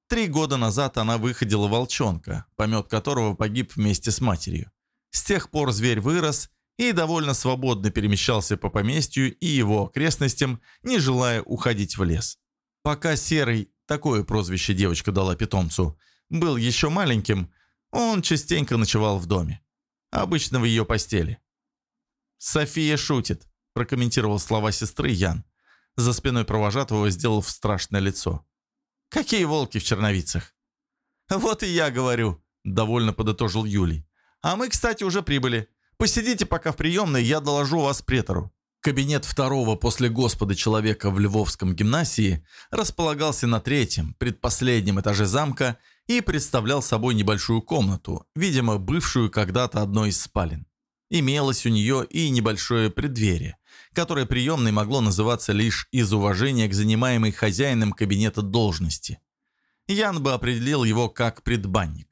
Три года назад она выходила волчонка, помет которого погиб вместе с матерью. С тех пор зверь вырос и довольно свободно перемещался по поместью и его окрестностям, не желая уходить в лес. Пока Серый, такое прозвище девочка дала питомцу, был еще маленьким, он частенько ночевал в доме. Обычно в ее постели. «София шутит», – прокомментировал слова сестры Ян за спиной провожатого сделал в страшное лицо. «Какие волки в черновицах?» «Вот и я говорю», — довольно подытожил Юлий. «А мы, кстати, уже прибыли. Посидите пока в приемной, я доложу вас претору». Кабинет второго после Господа человека в Львовском гимнасии располагался на третьем, предпоследнем этаже замка и представлял собой небольшую комнату, видимо, бывшую когда-то одной из спален. Имелось у нее и небольшое преддверие, которое приемной могло называться лишь из уважения к занимаемой хозяином кабинета должности. Ян бы определил его как предбанник.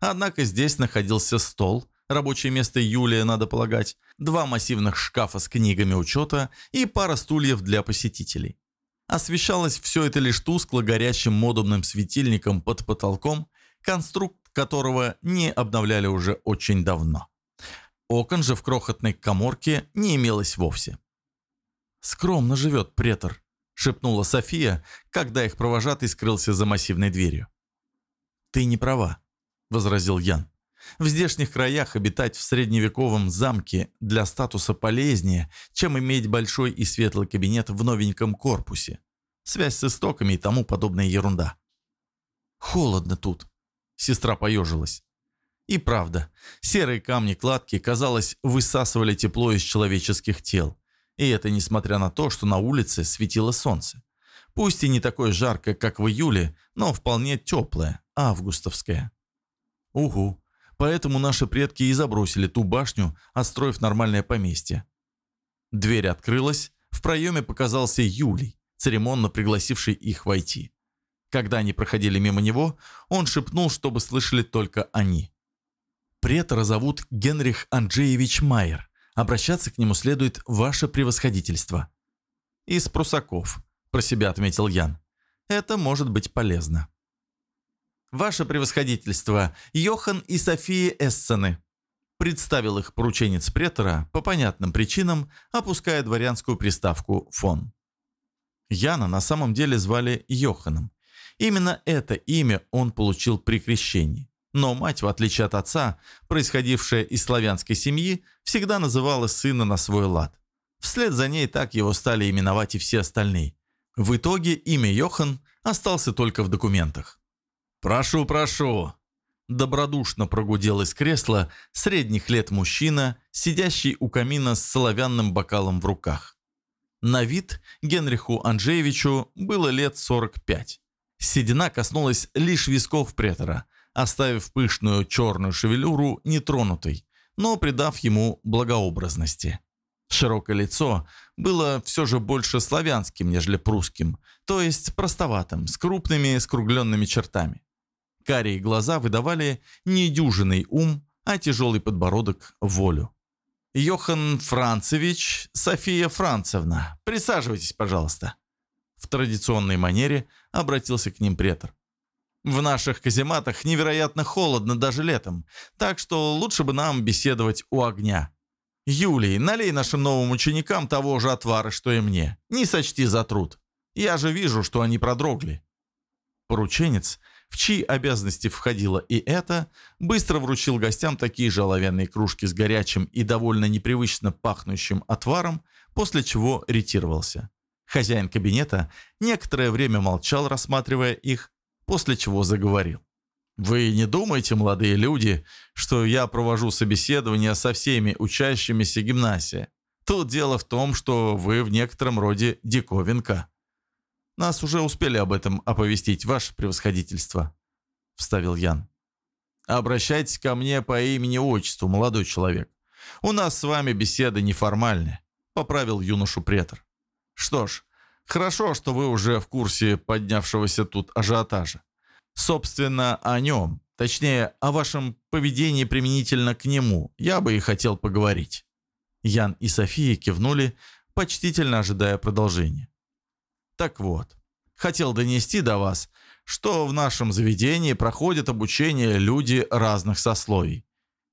Однако здесь находился стол, рабочее место Юлия, надо полагать, два массивных шкафа с книгами учета и пара стульев для посетителей. Освещалось все это лишь тускло горящим модульным светильником под потолком, конструкт которого не обновляли уже очень давно. Окон же в крохотной коморке не имелось вовсе. «Скромно живет претор», — шепнула София, когда их провожатый скрылся за массивной дверью. «Ты не права», — возразил Ян. «В здешних краях обитать в средневековом замке для статуса полезнее, чем иметь большой и светлый кабинет в новеньком корпусе. Связь с истоками и тому подобная ерунда». «Холодно тут», — сестра поежилась. И правда, серые камни кладки, казалось, высасывали тепло из человеческих тел. И это несмотря на то, что на улице светило солнце. Пусть и не такое жаркое, как в июле, но вполне теплое, августовское. Угу. Поэтому наши предки и забросили ту башню, отстроив нормальное поместье. Дверь открылась, в проеме показался Юлий, церемонно пригласивший их войти. Когда они проходили мимо него, он шепнул, чтобы слышали только они. Претора зовут Генрих Анджеевич Майер. Обращаться к нему следует ваше превосходительство. Из прусаков, про себя отметил Ян. Это может быть полезно. Ваше превосходительство, Йохан и София Эссены. Представил их порученец претора по понятным причинам, опуская дворянскую приставку «фон». Яна на самом деле звали Йоханом. Именно это имя он получил при крещении. Но мать, в отличие от отца, происходившая из славянской семьи, всегда называла сына на свой лад. Вслед за ней так его стали именовать и все остальные. В итоге имя Йохан остался только в документах. «Прошу, прошу!» Добродушно прогудел из кресла средних лет мужчина, сидящий у камина с соловянным бокалом в руках. На вид Генриху Анджеевичу было лет 45. Седина коснулась лишь висков претора, оставив пышную черную шевелюру нетронутой, но придав ему благообразности. Широкое лицо было все же больше славянским, нежели прусским, то есть простоватым, с крупными скругленными чертами. Карие глаза выдавали не дюжинный ум, а тяжелый подбородок – волю. «Йохан Францевич, София Францевна, присаживайтесь, пожалуйста». В традиционной манере обратился к ним претор. В наших казематах невероятно холодно даже летом, так что лучше бы нам беседовать у огня. Юлий, налей нашим новым ученикам того же отвара, что и мне. Не сочти за труд. Я же вижу, что они продрогли. Порученец, в чьи обязанности входило и это, быстро вручил гостям такие же оловянные кружки с горячим и довольно непривычно пахнущим отваром, после чего ретировался. Хозяин кабинета некоторое время молчал, рассматривая их, после чего заговорил. «Вы не думаете, молодые люди, что я провожу собеседование со всеми учащимися гимнасия? Тут дело в том, что вы в некотором роде диковинка». «Нас уже успели об этом оповестить, ваше превосходительство», — вставил Ян. «Обращайтесь ко мне по имени-отчеству, молодой человек. У нас с вами беседа неформальная», — поправил юношу претор. «Что ж, Хорошо, что вы уже в курсе поднявшегося тут ажиотажа. Собственно, о нем, точнее, о вашем поведении применительно к нему, я бы и хотел поговорить». Ян и София кивнули, почтительно ожидая продолжения. «Так вот, хотел донести до вас, что в нашем заведении проходит обучение люди разных сословий,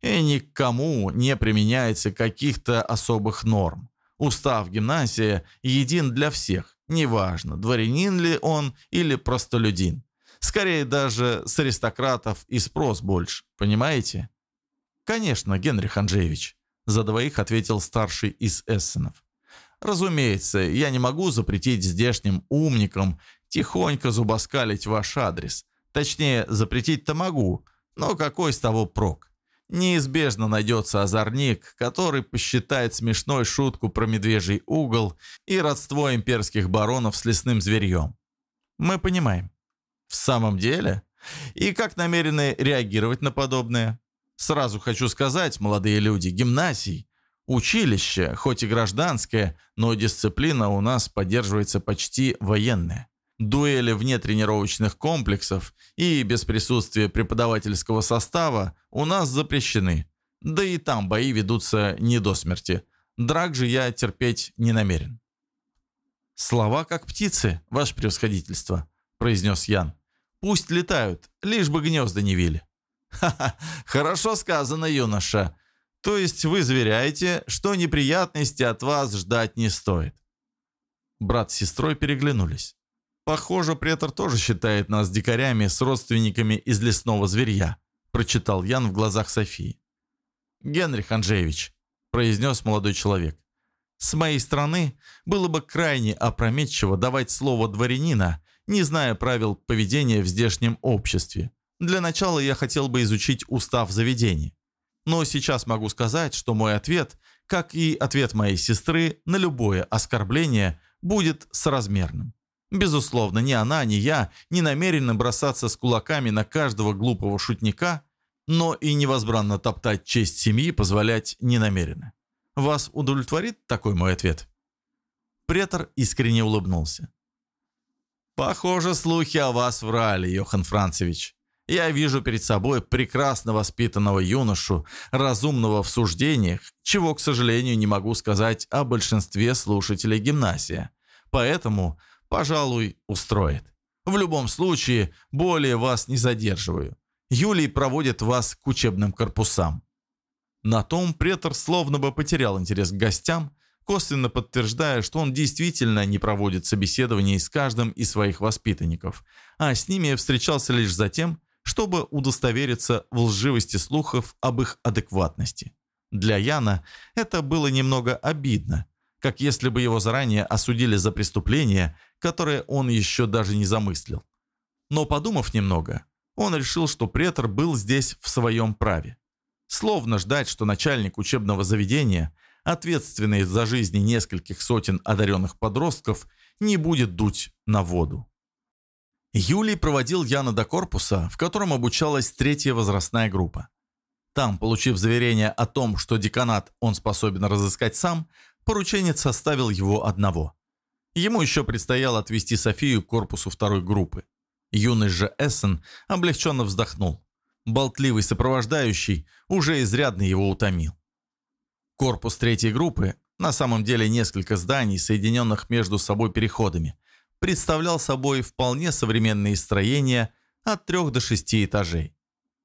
и никому не применяется каких-то особых норм. Устав гимназия един для всех, неважно, дворянин ли он или простолюдин. Скорее даже с аристократов и спрос больше, понимаете? Конечно, Генрих Анджеевич, за двоих ответил старший из Эссенов. Разумеется, я не могу запретить здешним умникам тихонько зубоскалить ваш адрес. Точнее, запретить-то могу, но какой с того прок? Неизбежно найдется озорник, который посчитает смешной шутку про медвежий угол и родство имперских баронов с лесным зверьем. Мы понимаем. В самом деле? И как намерены реагировать на подобное? Сразу хочу сказать, молодые люди, гимнасий, училище, хоть и гражданское, но дисциплина у нас поддерживается почти военная. Дуэли вне тренировочных комплексов и без присутствия преподавательского состава у нас запрещены. Да и там бои ведутся не до смерти. Драк же я терпеть не намерен. «Слова как птицы, ваше превосходительство», – произнес Ян. «Пусть летают, лишь бы гнезда не вили». «Ха-ха, хорошо сказано, юноша. То есть вы заверяете, что неприятности от вас ждать не стоит?» Брат с сестрой переглянулись. «Похоже, претор тоже считает нас дикарями с родственниками из лесного зверья», прочитал Ян в глазах Софии. «Генрих Анджеевич», произнес молодой человек, «с моей стороны было бы крайне опрометчиво давать слово дворянина, не зная правил поведения в здешнем обществе. Для начала я хотел бы изучить устав заведения. Но сейчас могу сказать, что мой ответ, как и ответ моей сестры на любое оскорбление, будет соразмерным. Безусловно, ни она, ни я не намерены бросаться с кулаками на каждого глупого шутника, но и невозбранно топтать честь семьи позволять не намерены. Вас удовлетворит такой мой ответ?» Претор искренне улыбнулся. «Похоже, слухи о вас врали, Йохан Францевич. Я вижу перед собой прекрасно воспитанного юношу, разумного в суждениях, чего, к сожалению, не могу сказать о большинстве слушателей гимнасия. Поэтому Пожалуй, устроит. В любом случае, более вас не задерживаю. Юлий проводит вас к учебным корпусам». На том претор словно бы потерял интерес к гостям, косвенно подтверждая, что он действительно не проводит собеседований с каждым из своих воспитанников, а с ними встречался лишь за тем, чтобы удостовериться в лживости слухов об их адекватности. Для Яна это было немного обидно, как если бы его заранее осудили за преступление, которое он еще даже не замыслил. Но подумав немного, он решил, что претор был здесь в своем праве. Словно ждать, что начальник учебного заведения, ответственный за жизни нескольких сотен одаренных подростков, не будет дуть на воду. Юлий проводил Яна до корпуса, в котором обучалась третья возрастная группа. Там, получив заверение о том, что деканат он способен разыскать сам, порученец составил его одного. Ему еще предстояло отвезти Софию к корпусу второй группы. Юный же Эссен облегченно вздохнул. Болтливый сопровождающий уже изрядно его утомил. Корпус третьей группы, на самом деле несколько зданий, соединенных между собой переходами, представлял собой вполне современные строения от трех до шести этажей.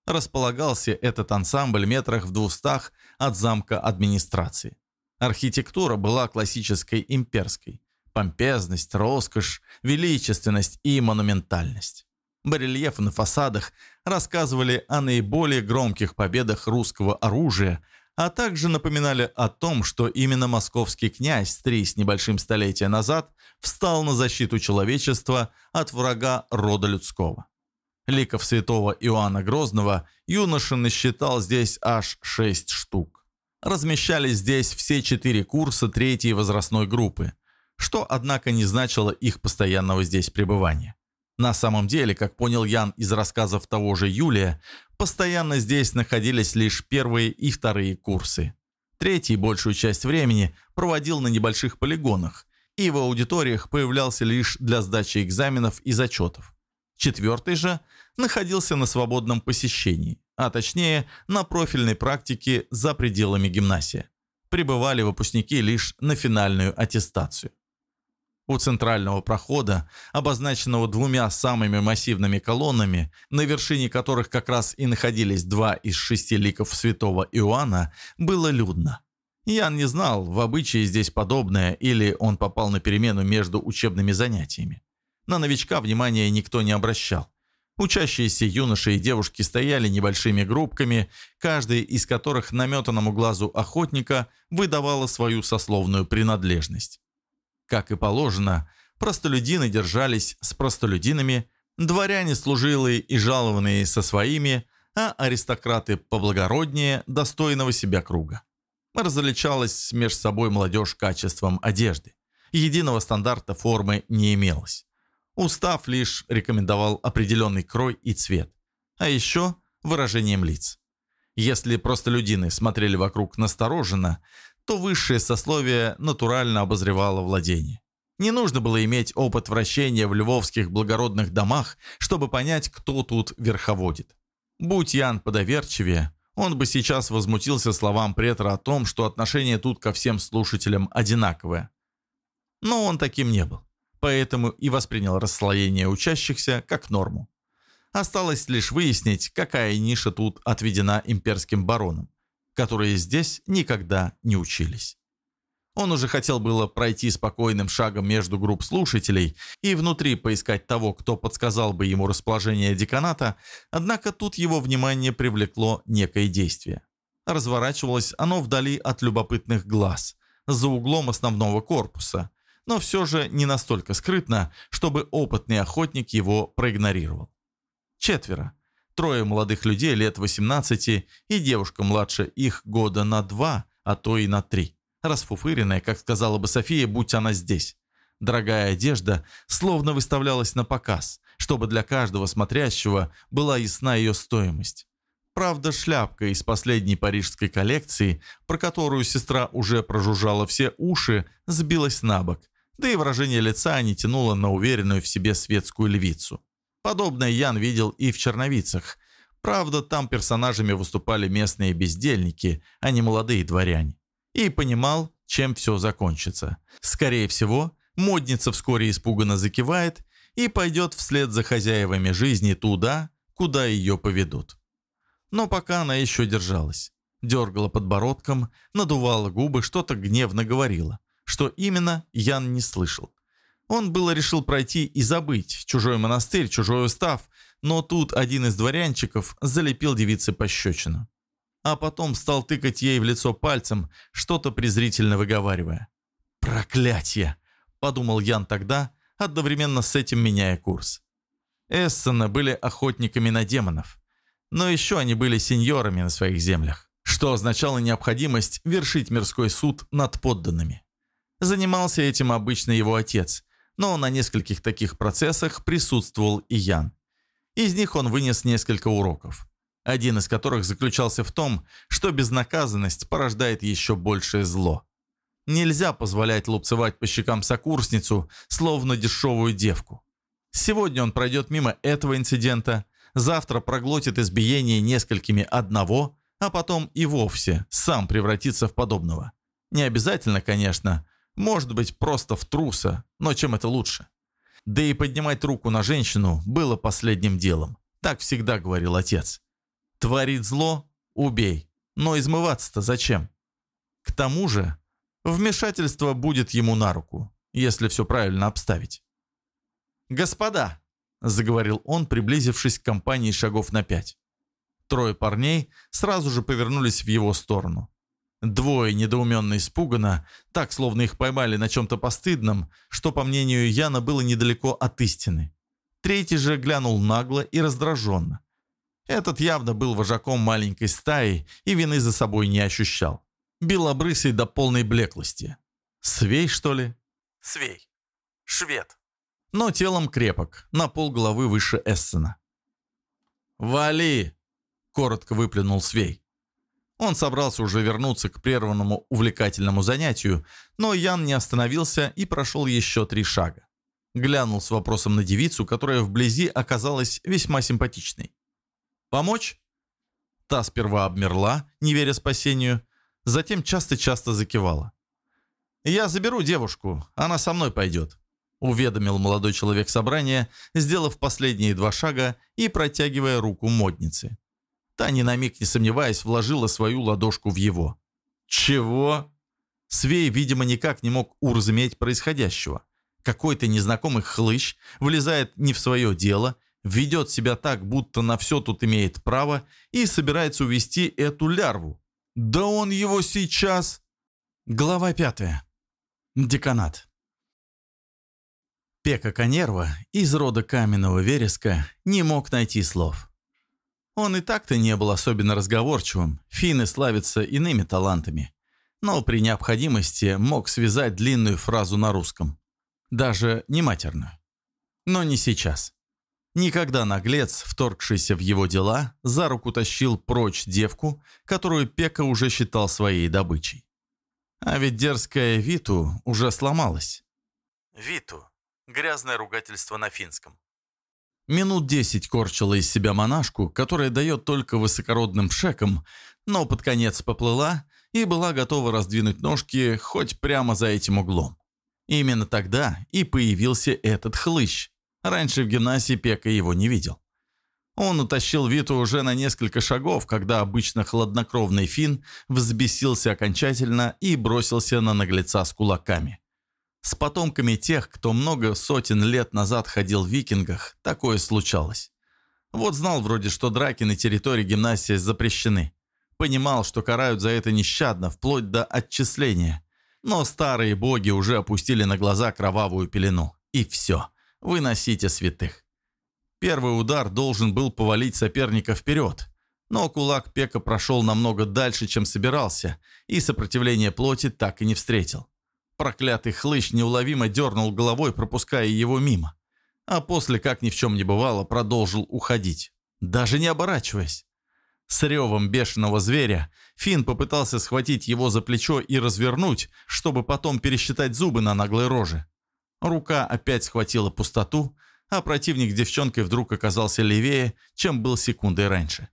Располагался этот ансамбль метрах в двухстах от замка администрации. Архитектура была классической имперской. Помпезность, роскошь, величественность и монументальность. Барельефы на фасадах рассказывали о наиболее громких победах русского оружия, а также напоминали о том, что именно московский князь три с небольшим столетия назад встал на защиту человечества от врага рода людского. Ликов святого Иоанна Грозного юноша насчитал здесь аж шесть штук размещались здесь все четыре курса третьей возрастной группы, что, однако, не значило их постоянного здесь пребывания. На самом деле, как понял Ян из рассказов того же Юлия, постоянно здесь находились лишь первые и вторые курсы. Третий большую часть времени проводил на небольших полигонах и в аудиториях появлялся лишь для сдачи экзаменов и зачетов. Четвертый же находился на свободном посещении а точнее на профильной практике за пределами гимнасия. Прибывали выпускники лишь на финальную аттестацию. У центрального прохода, обозначенного двумя самыми массивными колоннами, на вершине которых как раз и находились два из шести ликов святого Иоанна, было людно. Ян не знал, в обычае здесь подобное, или он попал на перемену между учебными занятиями. На новичка внимания никто не обращал. Учащиеся юноши и девушки стояли небольшими группками, каждый из которых наметанному глазу охотника выдавала свою сословную принадлежность. Как и положено, простолюдины держались с простолюдинами, дворяне служилые и жалованные со своими, а аристократы поблагороднее достойного себя круга. Различалась меж собой молодежь качеством одежды. Единого стандарта формы не имелось. Устав лишь рекомендовал определенный крой и цвет, а еще выражением лиц. Если простолюдины смотрели вокруг настороженно, то высшее сословие натурально обозревало владение. Не нужно было иметь опыт вращения в львовских благородных домах, чтобы понять, кто тут верховодит. Будь Ян подоверчивее, он бы сейчас возмутился словам претора о том, что отношение тут ко всем слушателям одинаковое. Но он таким не был поэтому и воспринял расслоение учащихся как норму. Осталось лишь выяснить, какая ниша тут отведена имперским баронам, которые здесь никогда не учились. Он уже хотел было пройти спокойным шагом между групп слушателей и внутри поискать того, кто подсказал бы ему расположение деканата, однако тут его внимание привлекло некое действие. Разворачивалось оно вдали от любопытных глаз, за углом основного корпуса, но все же не настолько скрытно, чтобы опытный охотник его проигнорировал. Четверо. Трое молодых людей лет 18 и девушка младше их года на два, а то и на три. Расфуфыренная, как сказала бы София, будь она здесь. Дорогая одежда словно выставлялась на показ, чтобы для каждого смотрящего была ясна ее стоимость. Правда, шляпка из последней парижской коллекции, про которую сестра уже прожужжала все уши, сбилась на бок, да и выражение лица не тянуло на уверенную в себе светскую львицу. Подобное Ян видел и в «Черновицах». Правда, там персонажами выступали местные бездельники, а не молодые дворяне. И понимал, чем все закончится. Скорее всего, модница вскоре испуганно закивает и пойдет вслед за хозяевами жизни туда, куда ее поведут. Но пока она еще держалась. Дергала подбородком, надувала губы, что-то гневно говорила. Что именно, Ян не слышал. Он было решил пройти и забыть чужой монастырь, чужой устав, но тут один из дворянчиков залепил девице пощечину. А потом стал тыкать ей в лицо пальцем, что-то презрительно выговаривая. «Проклятье!» – подумал Ян тогда, одновременно с этим меняя курс. Эссена были охотниками на демонов. Но еще они были сеньорами на своих землях, что означало необходимость вершить мирской суд над подданными. Занимался этим обычно его отец, но на нескольких таких процессах присутствовал и Ян. Из них он вынес несколько уроков, один из которых заключался в том, что безнаказанность порождает еще большее зло. Нельзя позволять лупцевать по щекам сокурсницу, словно дешевую девку. Сегодня он пройдет мимо этого инцидента, завтра проглотит избиение несколькими одного, а потом и вовсе сам превратится в подобного. Не обязательно, конечно, может быть, просто в труса, но чем это лучше? Да и поднимать руку на женщину было последним делом. Так всегда говорил отец. Творит зло – убей. Но измываться-то зачем? К тому же, вмешательство будет ему на руку, если все правильно обставить. «Господа!» – заговорил он, приблизившись к компании шагов на пять. Трое парней сразу же повернулись в его сторону. Двое недоуменно испуганно, так словно их поймали на чем-то постыдном, что, по мнению Яна, было недалеко от истины. Третий же глянул нагло и раздраженно. Этот явно был вожаком маленькой стаи и вины за собой не ощущал. Белобрысый до полной блеклости. Свей, что ли? Свей. Швед. Но телом крепок, на пол головы выше Эссена. «Вали!» – коротко выплюнул Свей. Он собрался уже вернуться к прерванному увлекательному занятию, но Ян не остановился и прошел еще три шага. Глянул с вопросом на девицу, которая вблизи оказалась весьма симпатичной. «Помочь?» Та сперва обмерла, не веря спасению, затем часто-часто закивала. «Я заберу девушку, она со мной пойдет», — уведомил молодой человек собрания, сделав последние два шага и протягивая руку моднице. Та, ни на миг не сомневаясь, вложила свою ладошку в его. «Чего?» Свей, видимо, никак не мог уразуметь происходящего. Какой-то незнакомый хлыщ влезает не в свое дело, ведет себя так, будто на все тут имеет право, и собирается увести эту лярву. Да он его сейчас... Глава пятая. Деканат. Пека Канерва из рода каменного вереска не мог найти слов. Он и так-то не был особенно разговорчивым, финны славятся иными талантами. Но при необходимости мог связать длинную фразу на русском. Даже не матерную. Но не сейчас. Никогда наглец, вторгшийся в его дела, за руку тащил прочь девку, которую Пека уже считал своей добычей. А ведь дерзкая Виту уже сломалась. Виту – грязное ругательство на финском. Минут десять корчила из себя монашку, которая дает только высокородным шекам, но под конец поплыла и была готова раздвинуть ножки хоть прямо за этим углом. Именно тогда и появился этот хлыщ. Раньше в гимнасии Пека его не видел. Он утащил Виту уже на несколько шагов, когда обычно хладнокровный фин взбесился окончательно и бросился на наглеца с кулаками. С потомками тех, кто много сотен лет назад ходил в викингах, такое случалось. Вот знал вроде, что драки на территории гимнасии запрещены. Понимал, что карают за это нещадно, вплоть до отчисления. Но старые боги уже опустили на глаза кровавую пелену. И все. Выносите святых. Первый удар должен был повалить соперника вперед, но кулак Пека прошел намного дальше, чем собирался, и сопротивление плоти так и не встретил. Проклятый хлыщ неуловимо дернул головой, пропуская его мимо. А после, как ни в чем не бывало, продолжил уходить, даже не оборачиваясь. С ревом бешеного зверя Финн попытался схватить его за плечо и развернуть, чтобы потом пересчитать зубы на наглой роже. Рука опять схватила пустоту, а противник девчонкой вдруг оказался левее, чем был секундой раньше.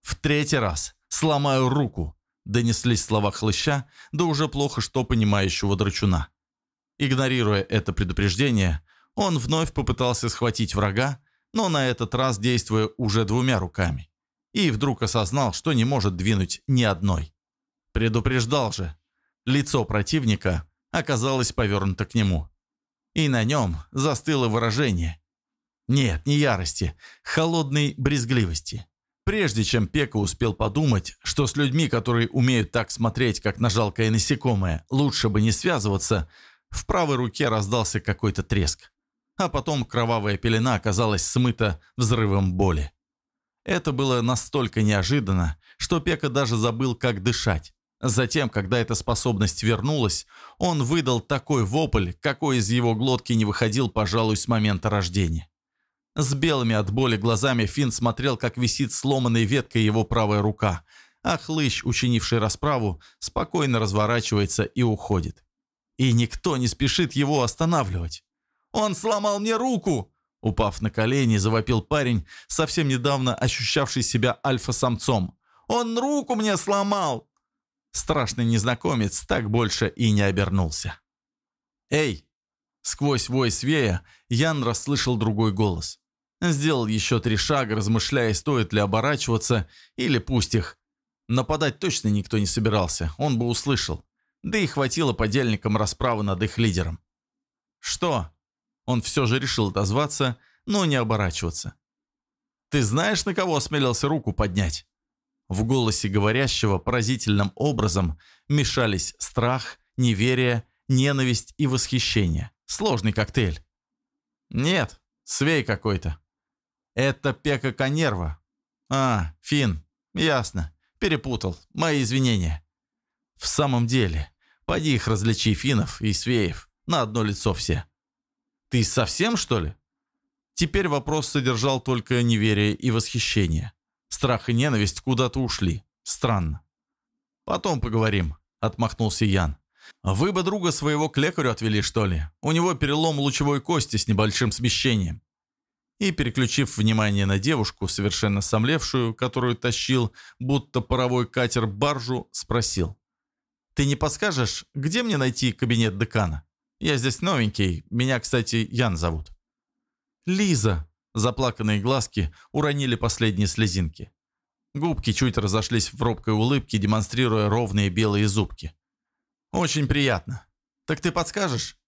В третий раз сломаю руку, донеслись слова хлыща, да уже плохо что понимающего драчуна. Игнорируя это предупреждение, он вновь попытался схватить врага, но на этот раз действуя уже двумя руками. И вдруг осознал, что не может двинуть ни одной. Предупреждал же. Лицо противника оказалось повернуто к нему. И на нем застыло выражение. Нет, не ярости, холодной брезгливости. Прежде чем Пека успел подумать, что с людьми, которые умеют так смотреть, как на жалкое насекомое, лучше бы не связываться, в правой руке раздался какой-то треск. А потом кровавая пелена оказалась смыта взрывом боли. Это было настолько неожиданно, что Пека даже забыл, как дышать. Затем, когда эта способность вернулась, он выдал такой вопль, какой из его глотки не выходил, пожалуй, с момента рождения. С белыми от боли глазами Финн смотрел, как висит сломанной веткой его правая рука, а хлыщ, учинивший расправу, спокойно разворачивается и уходит. И никто не спешит его останавливать. «Он сломал мне руку!» Упав на колени, завопил парень, совсем недавно ощущавший себя альфа-самцом. «Он руку мне сломал!» Страшный незнакомец так больше и не обернулся. «Эй!» Сквозь вой свея Ян расслышал другой голос. Сделал еще три шага, размышляя, стоит ли оборачиваться, или пусть их. Нападать точно никто не собирался, он бы услышал. Да и хватило подельникам расправы над их лидером. «Что?» Он все же решил дозваться, но не оборачиваться. «Ты знаешь, на кого осмелился руку поднять?» В голосе говорящего поразительным образом мешались страх, неверие, ненависть и восхищение. Сложный коктейль. «Нет, свей какой-то», «Это Пека Конерва». «А, Фин, ясно. Перепутал. Мои извинения». «В самом деле, поди их различи финнов и свеев. На одно лицо все». «Ты совсем, что ли?» Теперь вопрос содержал только неверие и восхищение. Страх и ненависть куда-то ушли. Странно. «Потом поговорим», — отмахнулся Ян. «Вы бы друга своего к лекарю отвели, что ли? У него перелом лучевой кости с небольшим смещением и, переключив внимание на девушку, совершенно сомлевшую, которую тащил, будто паровой катер баржу, спросил. «Ты не подскажешь, где мне найти кабинет декана? Я здесь новенький, меня, кстати, Ян зовут». «Лиза!» Заплаканные глазки уронили последние слезинки. Губки чуть разошлись в робкой улыбке, демонстрируя ровные белые зубки. «Очень приятно. Так ты подскажешь?»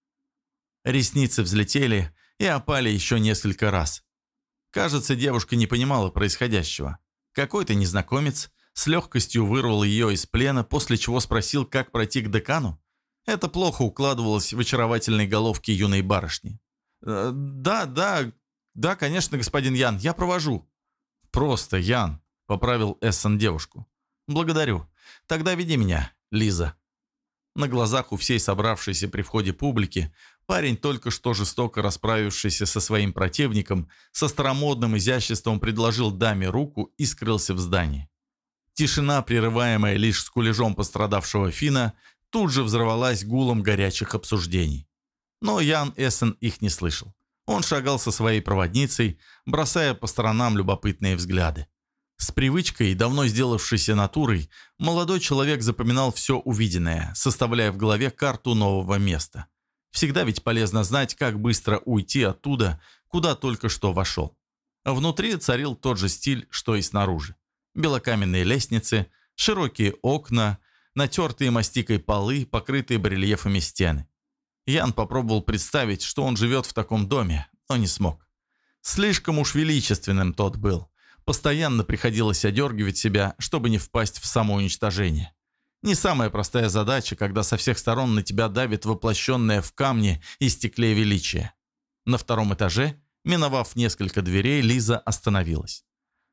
Ресницы взлетели, и опали еще несколько раз. Кажется, девушка не понимала происходящего. Какой-то незнакомец с легкостью вырвал ее из плена, после чего спросил, как пройти к декану. Это плохо укладывалось в очаровательной головке юной барышни. «Э, «Да, да, да, конечно, господин Ян, я провожу». «Просто Ян», — поправил Эссон девушку. «Благодарю. Тогда веди меня, Лиза». На глазах у всей собравшейся при входе публики Парень, только что жестоко расправившийся со своим противником, со старомодным изяществом предложил даме руку и скрылся в здании. Тишина, прерываемая лишь скулежом пострадавшего Фина, тут же взорвалась гулом горячих обсуждений. Но Ян Эссен их не слышал. Он шагал со своей проводницей, бросая по сторонам любопытные взгляды. С привычкой, давно сделавшейся натурой, молодой человек запоминал все увиденное, составляя в голове карту нового места – Всегда ведь полезно знать, как быстро уйти оттуда, куда только что вошел. Внутри царил тот же стиль, что и снаружи. Белокаменные лестницы, широкие окна, натертые мастикой полы, покрытые барельефами стены. Ян попробовал представить, что он живет в таком доме, но не смог. Слишком уж величественным тот был. Постоянно приходилось одергивать себя, чтобы не впасть в самоуничтожение. Не самая простая задача, когда со всех сторон на тебя давит воплощенное в камне и стекле величие. На втором этаже Миновав несколько дверей, Лиза остановилась.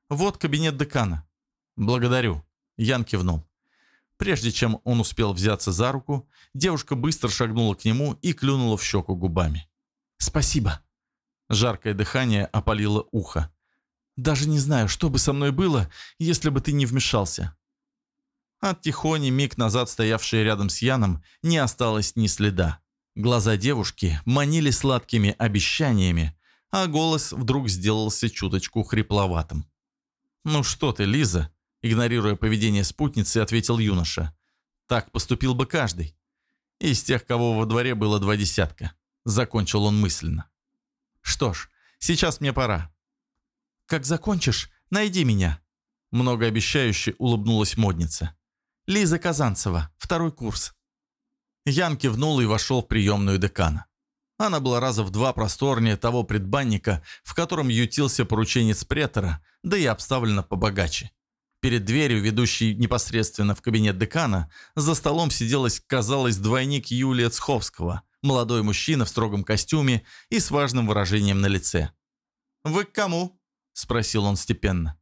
«Вот кабинет декана». «Благодарю», — Ян кивнул. Прежде чем он успел взяться за руку, девушка быстро шагнула к нему и клюнула в щеку губами. «Спасибо». Жаркое дыхание опалило ухо. «Даже не знаю, что бы со мной было, если бы ты не вмешался». От Тихони, миг назад стоявшей рядом с Яном, не осталось ни следа. Глаза девушки манили сладкими обещаниями, а голос вдруг сделался чуточку хрипловатым. «Ну что ты, Лиза?» – игнорируя поведение спутницы, ответил юноша. «Так поступил бы каждый. Из тех, кого во дворе было два десятка», – закончил он мысленно. «Что ж, сейчас мне пора». «Как закончишь, найди меня», – многообещающе улыбнулась модница. «Лиза Казанцева, второй курс». Ян кивнул и вошел в приемную декана. Она была раза в два просторнее того предбанника, в котором ютился порученец претора, да и обставлена побогаче. Перед дверью, ведущей непосредственно в кабинет декана, за столом сиделась, казалось, двойник Юлия Цховского, молодой мужчина в строгом костюме и с важным выражением на лице. «Вы к кому?» – спросил он степенно.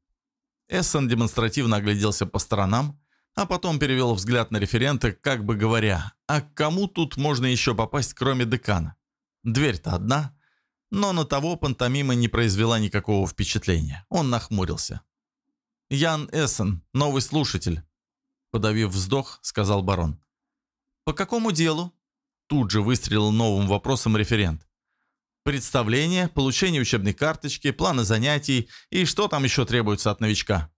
Эссон демонстративно огляделся по сторонам, а потом перевел взгляд на референта, как бы говоря, а к кому тут можно еще попасть, кроме декана? Дверь-то одна. Но на того пантомима не произвела никакого впечатления. Он нахмурился. «Ян Эссен, новый слушатель», — подавив вздох, сказал барон. «По какому делу?» Тут же выстрелил новым вопросом референт. «Представление, получение учебной карточки, планы занятий и что там еще требуется от новичка?»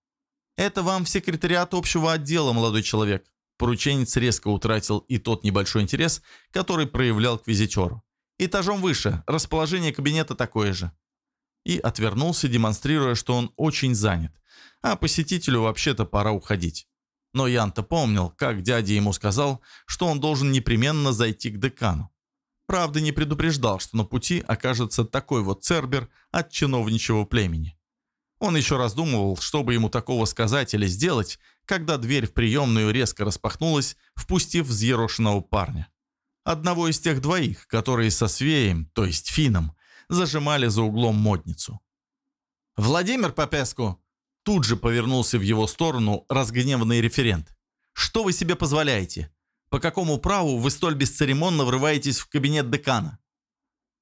«Это вам в секретариат общего отдела, молодой человек». Порученец резко утратил и тот небольшой интерес, который проявлял к визитеру. Этажом выше, расположение кабинета такое же». И отвернулся, демонстрируя, что он очень занят, а посетителю вообще-то пора уходить. Но Ян-то помнил, как дядя ему сказал, что он должен непременно зайти к декану. Правда, не предупреждал, что на пути окажется такой вот цербер от чиновничьего племени. Он еще раздумывал, чтобы ему такого сказать или сделать, когда дверь в приемную резко распахнулась, впустив взъерошенного парня одного из тех двоих, которые со Свеем, то есть Фином, зажимали за углом модницу. «Владимир Попеску!» Тут же повернулся в его сторону разгневанный референт. «Что вы себе позволяете? По какому праву вы столь бесцеремонно врываетесь в кабинет декана?»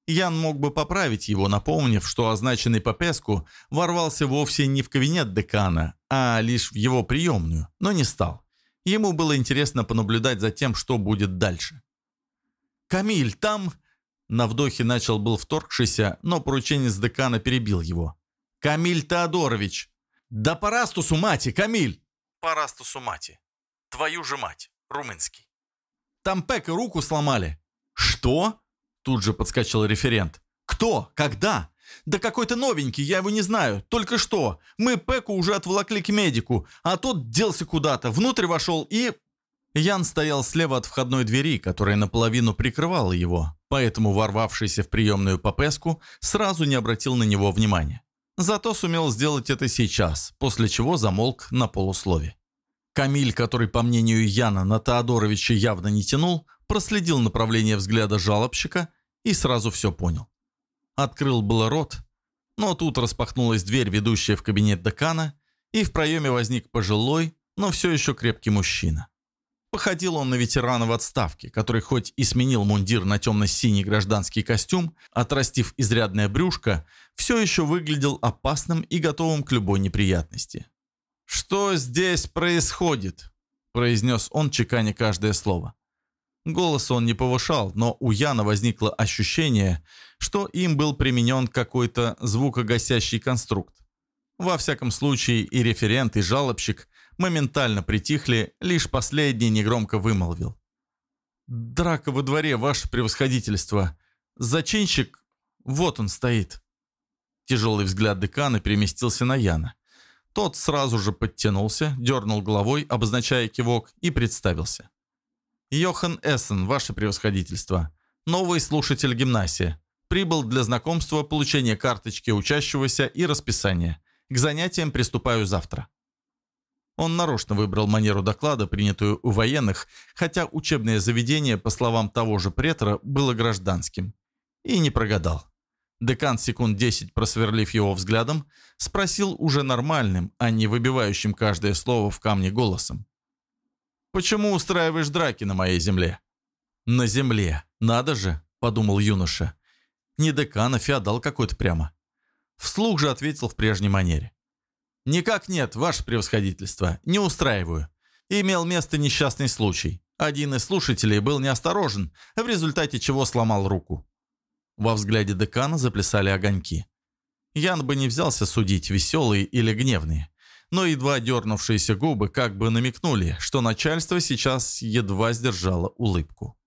Ян мог бы поправить его, напомнив, что означенный Попеску ворвался вовсе не в кабинет декана, а лишь в его приемную, но не стал. Ему было интересно понаблюдать за тем, что будет дальше. «Камиль, там...» На вдохе начал был вторгшийся, но порученец декана перебил его. «Камиль Теодорович!» «Да парастусу мати, Камиль!» «Парастусу мати. Твою же мать, румынский». «Там Пека руку сломали». «Что?» Тут же подскочил референт. «Кто? Когда?» «Да какой-то новенький, я его не знаю. Только что. Мы Пеку уже отволокли к медику, а тот делся куда-то, внутрь вошел и...» Ян стоял слева от входной двери, которая наполовину прикрывала его, поэтому ворвавшийся в приемную Попеску сразу не обратил на него внимания. Зато сумел сделать это сейчас, после чего замолк на полуслове. Камиль, который, по мнению Яна, на Теодоровича явно не тянул, проследил направление взгляда жалобщика и сразу все понял. Открыл было рот, но тут распахнулась дверь, ведущая в кабинет декана, и в проеме возник пожилой, но все еще крепкий мужчина. Походил он на ветерана в отставке, который хоть и сменил мундир на темно-синий гражданский костюм, отрастив изрядное брюшко, все еще выглядел опасным и готовым к любой неприятности. «Что здесь происходит?» – произнес он, чеканя каждое слово. Голос он не повышал, но у Яна возникло ощущение, что им был применен какой-то звукогасящий конструкт. Во всяком случае, и референт, и жалобщик моментально притихли, лишь последний негромко вымолвил. «Драка во дворе, ваше превосходительство. Зачинщик, вот он стоит». Тяжелый взгляд декана переместился на Яна. Тот сразу же подтянулся, дернул головой, обозначая кивок, и представился. «Йохан Эссен, ваше превосходительство. Новый слушатель гимнасия. Прибыл для знакомства, получения карточки учащегося и расписания. К занятиям приступаю завтра». Он нарочно выбрал манеру доклада, принятую у военных, хотя учебное заведение, по словам того же претора, было гражданским. И не прогадал. Декан, секунд десять просверлив его взглядом, спросил уже нормальным, а не выбивающим каждое слово в камне голосом. «Почему устраиваешь драки на моей земле?» «На земле. Надо же», — подумал юноша. «Не декан, а феодал какой-то прямо». Вслух же ответил в прежней манере. «Никак нет, ваше превосходительство. Не устраиваю. Имел место несчастный случай. Один из слушателей был неосторожен, в результате чего сломал руку. Во взгляде декана заплясали огоньки. Ян бы не взялся судить, веселые или гневные. Но едва дернувшиеся губы как бы намекнули, что начальство сейчас едва сдержало улыбку.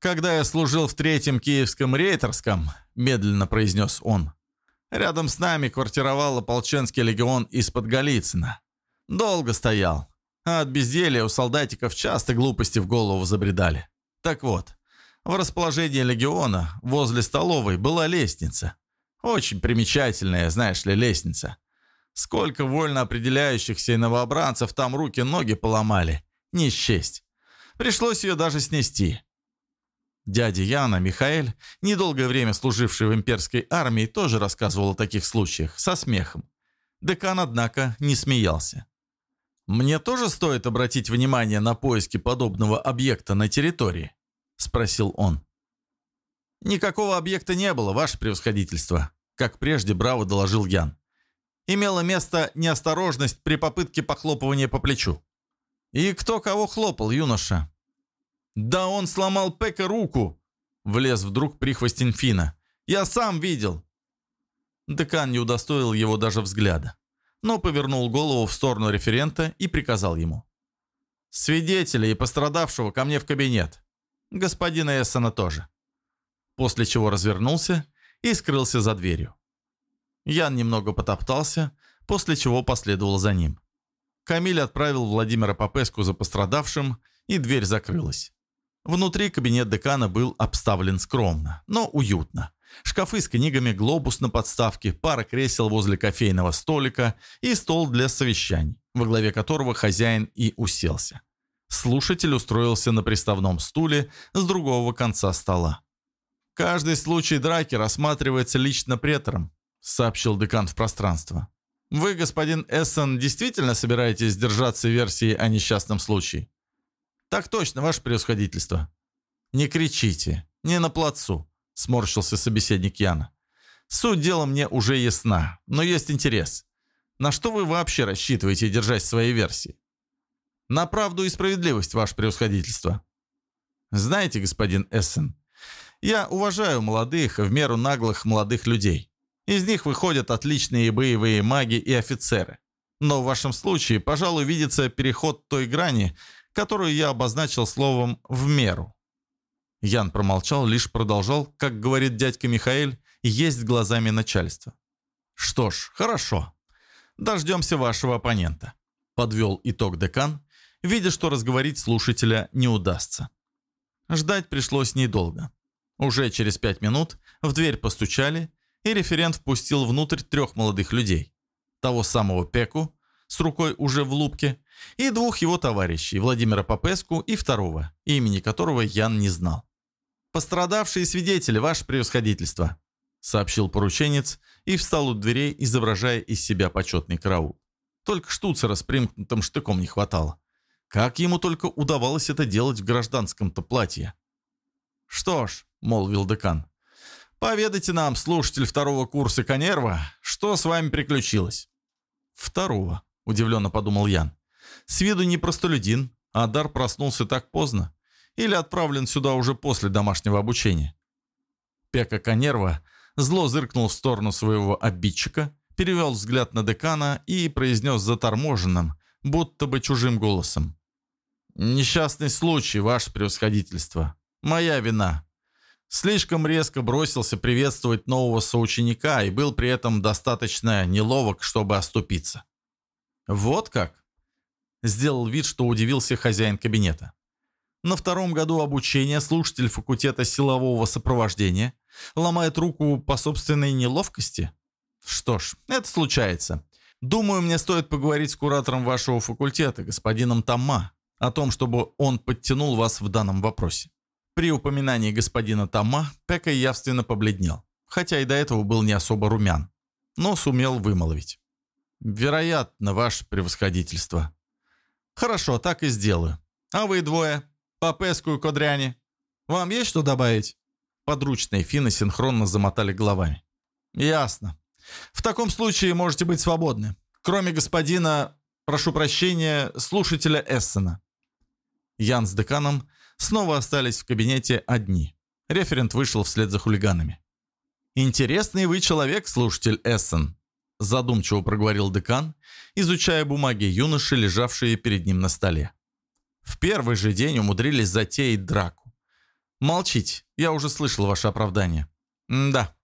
«Когда я служил в третьем киевском рейтерском», – медленно произнес он, – «рядом с нами квартировал ополченский легион из-под Голицына. Долго стоял, а от безделья у солдатиков часто глупости в голову забредали. Так вот, в расположении легиона возле столовой была лестница. Очень примечательная, знаешь ли, лестница. Сколько вольно определяющихся и новобранцев там руки-ноги поломали. Не счесть. Пришлось ее даже снести. Дядя Яна, Михаэль, недолгое время служивший в имперской армии, тоже рассказывал о таких случаях, со смехом. Декан, однако, не смеялся. «Мне тоже стоит обратить внимание на поиски подобного объекта на территории?» – спросил он. «Никакого объекта не было, ваше превосходительство», – как прежде браво доложил Ян. «Имела место неосторожность при попытке похлопывания по плечу». «И кто кого хлопал, юноша?» «Да он сломал Пека руку!» – влез вдруг прихвостень Фина. «Я сам видел!» Декан не удостоил его даже взгляда, но повернул голову в сторону референта и приказал ему. «Свидетеля и пострадавшего ко мне в кабинет господина Эссена тоже. После чего развернулся и скрылся за дверью. Ян немного потоптался, после чего последовал за ним. Камиль отправил Владимира Попеску за пострадавшим, и дверь закрылась. Внутри кабинет декана был обставлен скромно, но уютно. Шкафы с книгами, глобус на подставке, пара кресел возле кофейного столика и стол для совещаний, во главе которого хозяин и уселся. Слушатель устроился на приставном стуле с другого конца стола. «Каждый случай драки рассматривается лично претором», сообщил декан в пространство. «Вы, господин Эссен, действительно собираетесь держаться версии о несчастном случае?» «Так точно, ваше превосходительство». «Не кричите, не на плацу», — сморщился собеседник Яна. «Суть дела мне уже ясна, но есть интерес. На что вы вообще рассчитываете держать свои версии?» На правду и справедливость, ваше превосходительство. Знаете, господин Эссен, я уважаю молодых, в меру наглых молодых людей. Из них выходят отличные боевые маги и офицеры. Но в вашем случае, пожалуй, видится переход той грани, которую я обозначил словом «в меру». Ян промолчал, лишь продолжал, как говорит дядька Михаэль, есть глазами начальства. «Что ж, хорошо. Дождемся вашего оппонента», — подвел итог декан видя, что разговорить слушателя не удастся. Ждать пришлось недолго. Уже через пять минут в дверь постучали, и референт впустил внутрь трех молодых людей. Того самого Пеку, с рукой уже в лупке, и двух его товарищей, Владимира Попеску и второго, имени которого Ян не знал. «Пострадавшие свидетели, ваше превосходительство», сообщил порученец и встал у дверей, изображая из себя почетный караул. Только штуцера с примкнутым штыком не хватало. Как ему только удавалось это делать в гражданском-то платье? «Что ж», — молвил декан, — «поведайте нам, слушатель второго курса Конерва, что с вами приключилось?» «Второго», — удивленно подумал Ян. «С виду не простолюдин, а Дар проснулся так поздно. Или отправлен сюда уже после домашнего обучения?» Пека Конерва зло зыркнул в сторону своего обидчика, перевел взгляд на декана и произнес заторможенным, будто бы чужим голосом. «Несчастный случай, ваше превосходительство. Моя вина. Слишком резко бросился приветствовать нового соученика и был при этом достаточно неловок, чтобы оступиться». «Вот как?» Сделал вид, что удивился хозяин кабинета. На втором году обучения слушатель факультета силового сопровождения ломает руку по собственной неловкости? Что ж, это случается. Думаю, мне стоит поговорить с куратором вашего факультета, господином Тамма о том, чтобы он подтянул вас в данном вопросе. При упоминании господина Тома Пека явственно побледнел, хотя и до этого был не особо румян, но сумел вымолвить. «Вероятно, ваше превосходительство». «Хорошо, так и сделаю. А вы двое, Попеску и Кодряне, вам есть что добавить?» Подручные финны синхронно замотали головами. «Ясно. В таком случае можете быть свободны. Кроме господина, прошу прощения, слушателя Эссена». Ян с деканом снова остались в кабинете одни. Референт вышел вслед за хулиганами. «Интересный вы человек, слушатель Эссен», задумчиво проговорил декан, изучая бумаги юноши, лежавшие перед ним на столе. В первый же день умудрились затеять драку. Молчите, я уже слышал ваше оправдание. Да,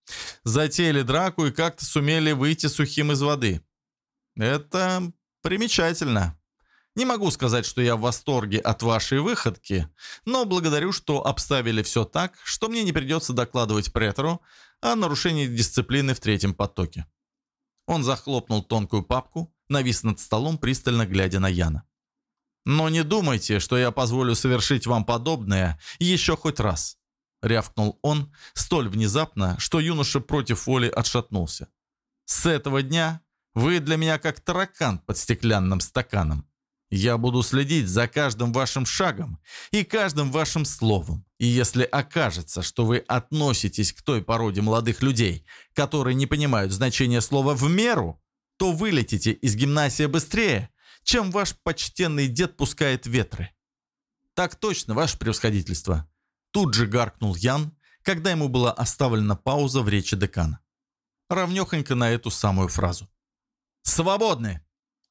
затеяли драку и как-то сумели выйти сухим из воды. Это примечательно. Не могу сказать, что я в восторге от вашей выходки, но благодарю, что обставили все так, что мне не придется докладывать претору о нарушении дисциплины в третьем потоке. Он захлопнул тонкую папку, навис над столом, пристально глядя на Яна. «Но не думайте, что я позволю совершить вам подобное еще хоть раз», — рявкнул он столь внезапно, что юноша против воли отшатнулся. «С этого дня вы для меня как таракан под стеклянным стаканом. Я буду следить за каждым вашим шагом и каждым вашим словом. И если окажется, что вы относитесь к той породе молодых людей, которые не понимают значения слова «в меру», то вылетите из гимнасии быстрее, чем ваш почтенный дед пускает ветры. Так точно, ваше превосходительство. Тут же гаркнул Ян, когда ему была оставлена пауза в речи декана. Равнёхонько на эту самую фразу. «Свободны!»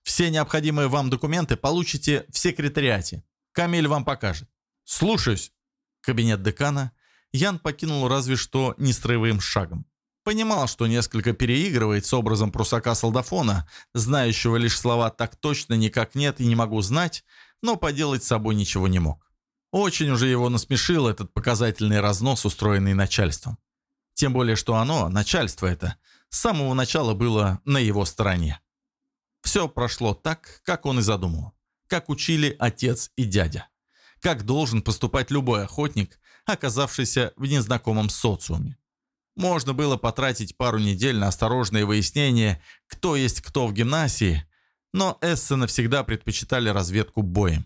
Все необходимые вам документы получите в секретариате. Камиль вам покажет. Слушаюсь. Кабинет декана Ян покинул разве что нестроевым шагом. Понимал, что несколько переигрывает с образом прусака-солдафона, знающего лишь слова «так точно», «никак нет» и «не могу знать», но поделать с собой ничего не мог. Очень уже его насмешил этот показательный разнос, устроенный начальством. Тем более, что оно, начальство это, с самого начала было на его стороне. Все прошло так, как он и задумал. Как учили отец и дядя. Как должен поступать любой охотник, оказавшийся в незнакомом социуме. Можно было потратить пару недель на осторожное выяснение, кто есть кто в гимнасии, но Эссе навсегда предпочитали разведку боем.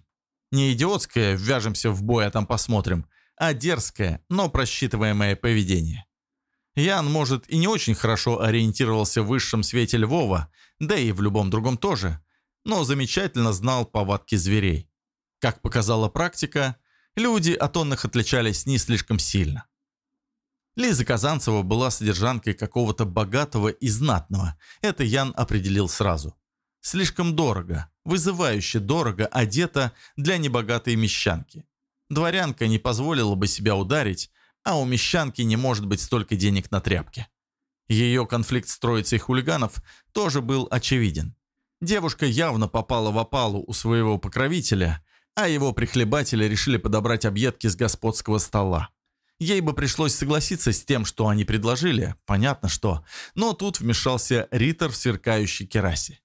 Не идиотское «ввяжемся в бой, а там посмотрим», а дерзкое, но просчитываемое поведение. Ян, может, и не очень хорошо ориентировался в высшем свете Львова, да и в любом другом тоже, но замечательно знал повадки зверей. Как показала практика, люди от онных отличались не слишком сильно. Лиза Казанцева была содержанкой какого-то богатого и знатного, это Ян определил сразу. Слишком дорого, вызывающе дорого одета для небогатой мещанки. Дворянка не позволила бы себя ударить, а у мещанки не может быть столько денег на тряпки. Ее конфликт с троицей хулиганов тоже был очевиден. Девушка явно попала в опалу у своего покровителя, а его прихлебатели решили подобрать объедки с господского стола. Ей бы пришлось согласиться с тем, что они предложили, понятно что, но тут вмешался Риттер в сверкающей керасе.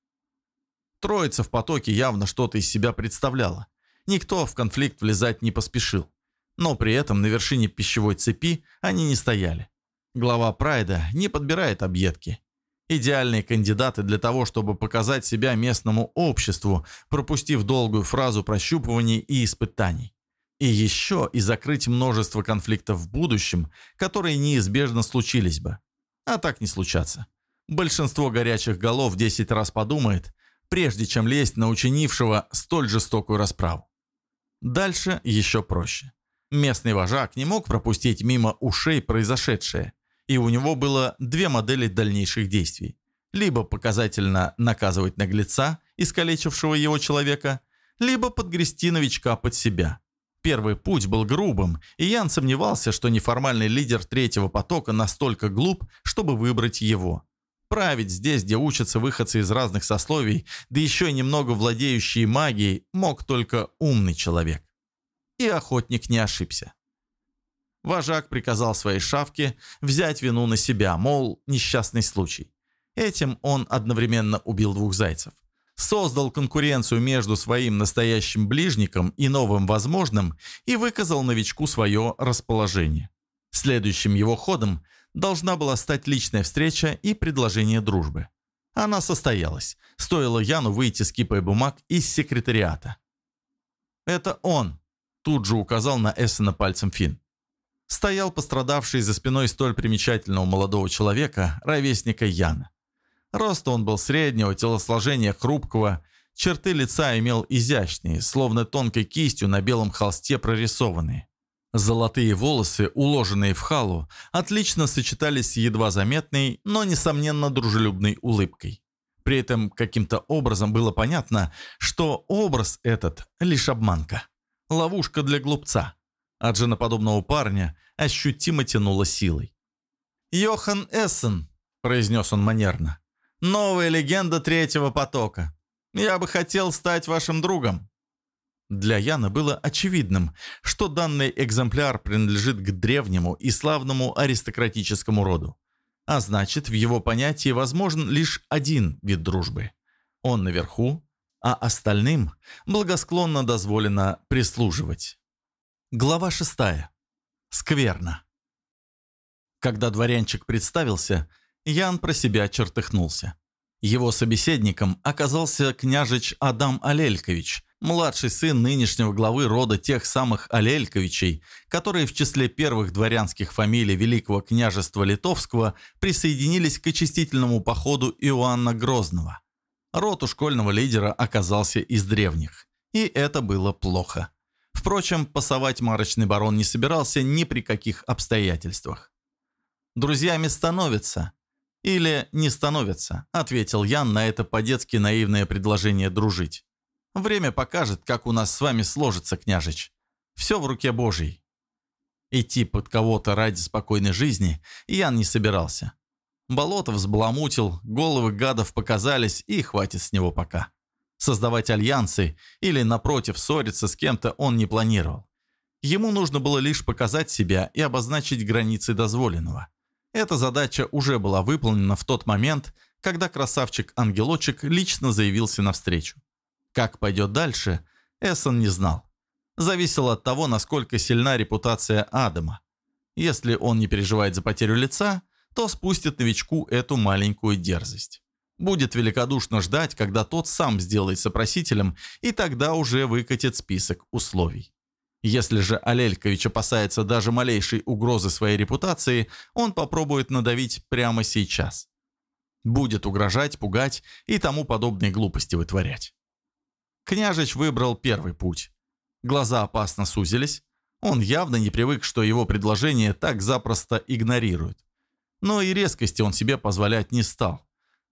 Троица в потоке явно что-то из себя представляла. Никто в конфликт влезать не поспешил но при этом на вершине пищевой цепи они не стояли. Глава Прайда не подбирает объедки. Идеальные кандидаты для того, чтобы показать себя местному обществу, пропустив долгую фразу прощупываний и испытаний. И еще и закрыть множество конфликтов в будущем, которые неизбежно случились бы. А так не случатся. Большинство горячих голов 10 раз подумает, прежде чем лезть на учинившего столь жестокую расправу. Дальше еще проще. Местный вожак не мог пропустить мимо ушей произошедшее, и у него было две модели дальнейших действий. Либо показательно наказывать наглеца, искалечившего его человека, либо подгрести новичка под себя. Первый путь был грубым, и Ян сомневался, что неформальный лидер третьего потока настолько глуп, чтобы выбрать его. Править здесь, где учатся выходцы из разных сословий, да еще и немного владеющие магией, мог только умный человек. И охотник не ошибся. Вожак приказал своей шавке взять вину на себя, мол, несчастный случай. Этим он одновременно убил двух зайцев. Создал конкуренцию между своим настоящим ближником и новым возможным и выказал новичку свое расположение. Следующим его ходом должна была стать личная встреча и предложение дружбы. Она состоялась. Стоило Яну выйти с кипой бумаг из секретариата. «Это он», – тут же указал на Эссена пальцем Финн. Стоял пострадавший за спиной столь примечательного молодого человека, ровесника Яна. Роста он был среднего, телосложения хрупкого, черты лица имел изящные, словно тонкой кистью на белом холсте прорисованные. Золотые волосы, уложенные в халу, отлично сочетались с едва заметной, но, несомненно, дружелюбной улыбкой. При этом каким-то образом было понятно, что образ этот – лишь обманка. Ловушка для глупца. От женоподобного парня ощутимо тянуло силой. «Йохан Эссен», – произнес он манерно, – «новая легенда третьего потока. Я бы хотел стать вашим другом». Для Яна было очевидным, что данный экземпляр принадлежит к древнему и славному аристократическому роду. А значит, в его понятии возможен лишь один вид дружбы. Он наверху, а остальным благосклонно дозволено прислуживать. Глава шестая. Скверно. Когда дворянчик представился, Ян про себя чертыхнулся. Его собеседником оказался княжич Адам Алелькович, младший сын нынешнего главы рода тех самых Алельковичей, которые в числе первых дворянских фамилий Великого княжества Литовского присоединились к очистительному походу Иоанна Грозного. Род у школьного лидера оказался из древних, и это было плохо. Впрочем, пасовать марочный барон не собирался ни при каких обстоятельствах. «Друзьями становятся», «Или не становятся», — ответил Ян на это по-детски наивное предложение дружить. Время покажет, как у нас с вами сложится, княжич. Все в руке Божьей. Идти под кого-то ради спокойной жизни Ян не собирался. Болото взбаламутил, головы гадов показались, и хватит с него пока. Создавать альянсы или, напротив, ссориться с кем-то он не планировал. Ему нужно было лишь показать себя и обозначить границы дозволенного. Эта задача уже была выполнена в тот момент, когда красавчик-ангелочек лично заявился навстречу. Как пойдет дальше, Эссон не знал. Зависело от того, насколько сильна репутация Адама. Если он не переживает за потерю лица, то спустит новичку эту маленькую дерзость. Будет великодушно ждать, когда тот сам сделается просителем, и тогда уже выкатит список условий. Если же Алелькович опасается даже малейшей угрозы своей репутации, он попробует надавить прямо сейчас. Будет угрожать, пугать и тому подобные глупости вытворять. Княжич выбрал первый путь. Глаза опасно сузились. Он явно не привык, что его предложение так запросто игнорируют. Но и резкости он себе позволять не стал.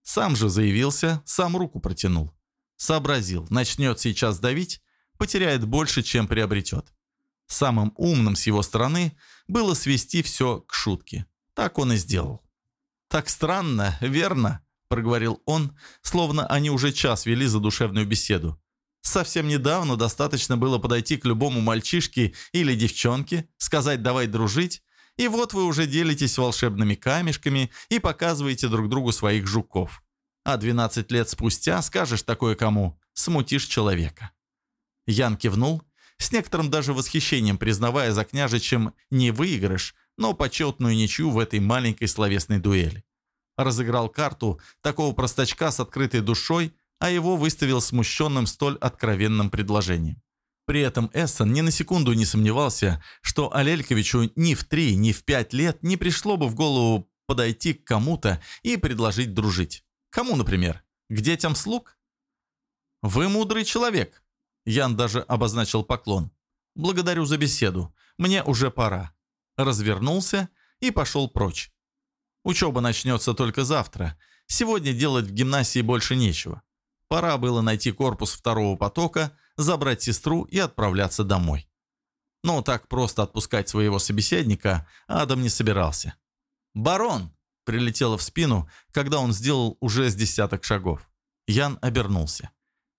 Сам же заявился, сам руку протянул. Сообразил, начнет сейчас давить, потеряет больше, чем приобретет. Самым умным с его стороны было свести все к шутке. Так он и сделал. «Так странно, верно?» – проговорил он, словно они уже час вели задушевную беседу. Совсем недавно достаточно было подойти к любому мальчишке или девчонке, сказать «давай дружить», и вот вы уже делитесь волшебными камешками и показываете друг другу своих жуков. А 12 лет спустя скажешь такое кому, смутишь человека. Ян кивнул, с некоторым даже восхищением признавая за княжичем не выигрыш, но почетную ничью в этой маленькой словесной дуэли. Разыграл карту такого простачка с открытой душой – а его выставил смущенным столь откровенным предложением. При этом Эссон ни на секунду не сомневался, что Алельковичу ни в три, ни в пять лет не пришло бы в голову подойти к кому-то и предложить дружить. Кому, например? К детям слуг? «Вы мудрый человек», — Ян даже обозначил поклон. «Благодарю за беседу. Мне уже пора». Развернулся и пошел прочь. Учеба начнется только завтра. Сегодня делать в гимнасии больше нечего. Пора было найти корпус второго потока, забрать сестру и отправляться домой. Но так просто отпускать своего собеседника Адам не собирался. «Барон!» – прилетело в спину, когда он сделал уже с десяток шагов. Ян обернулся.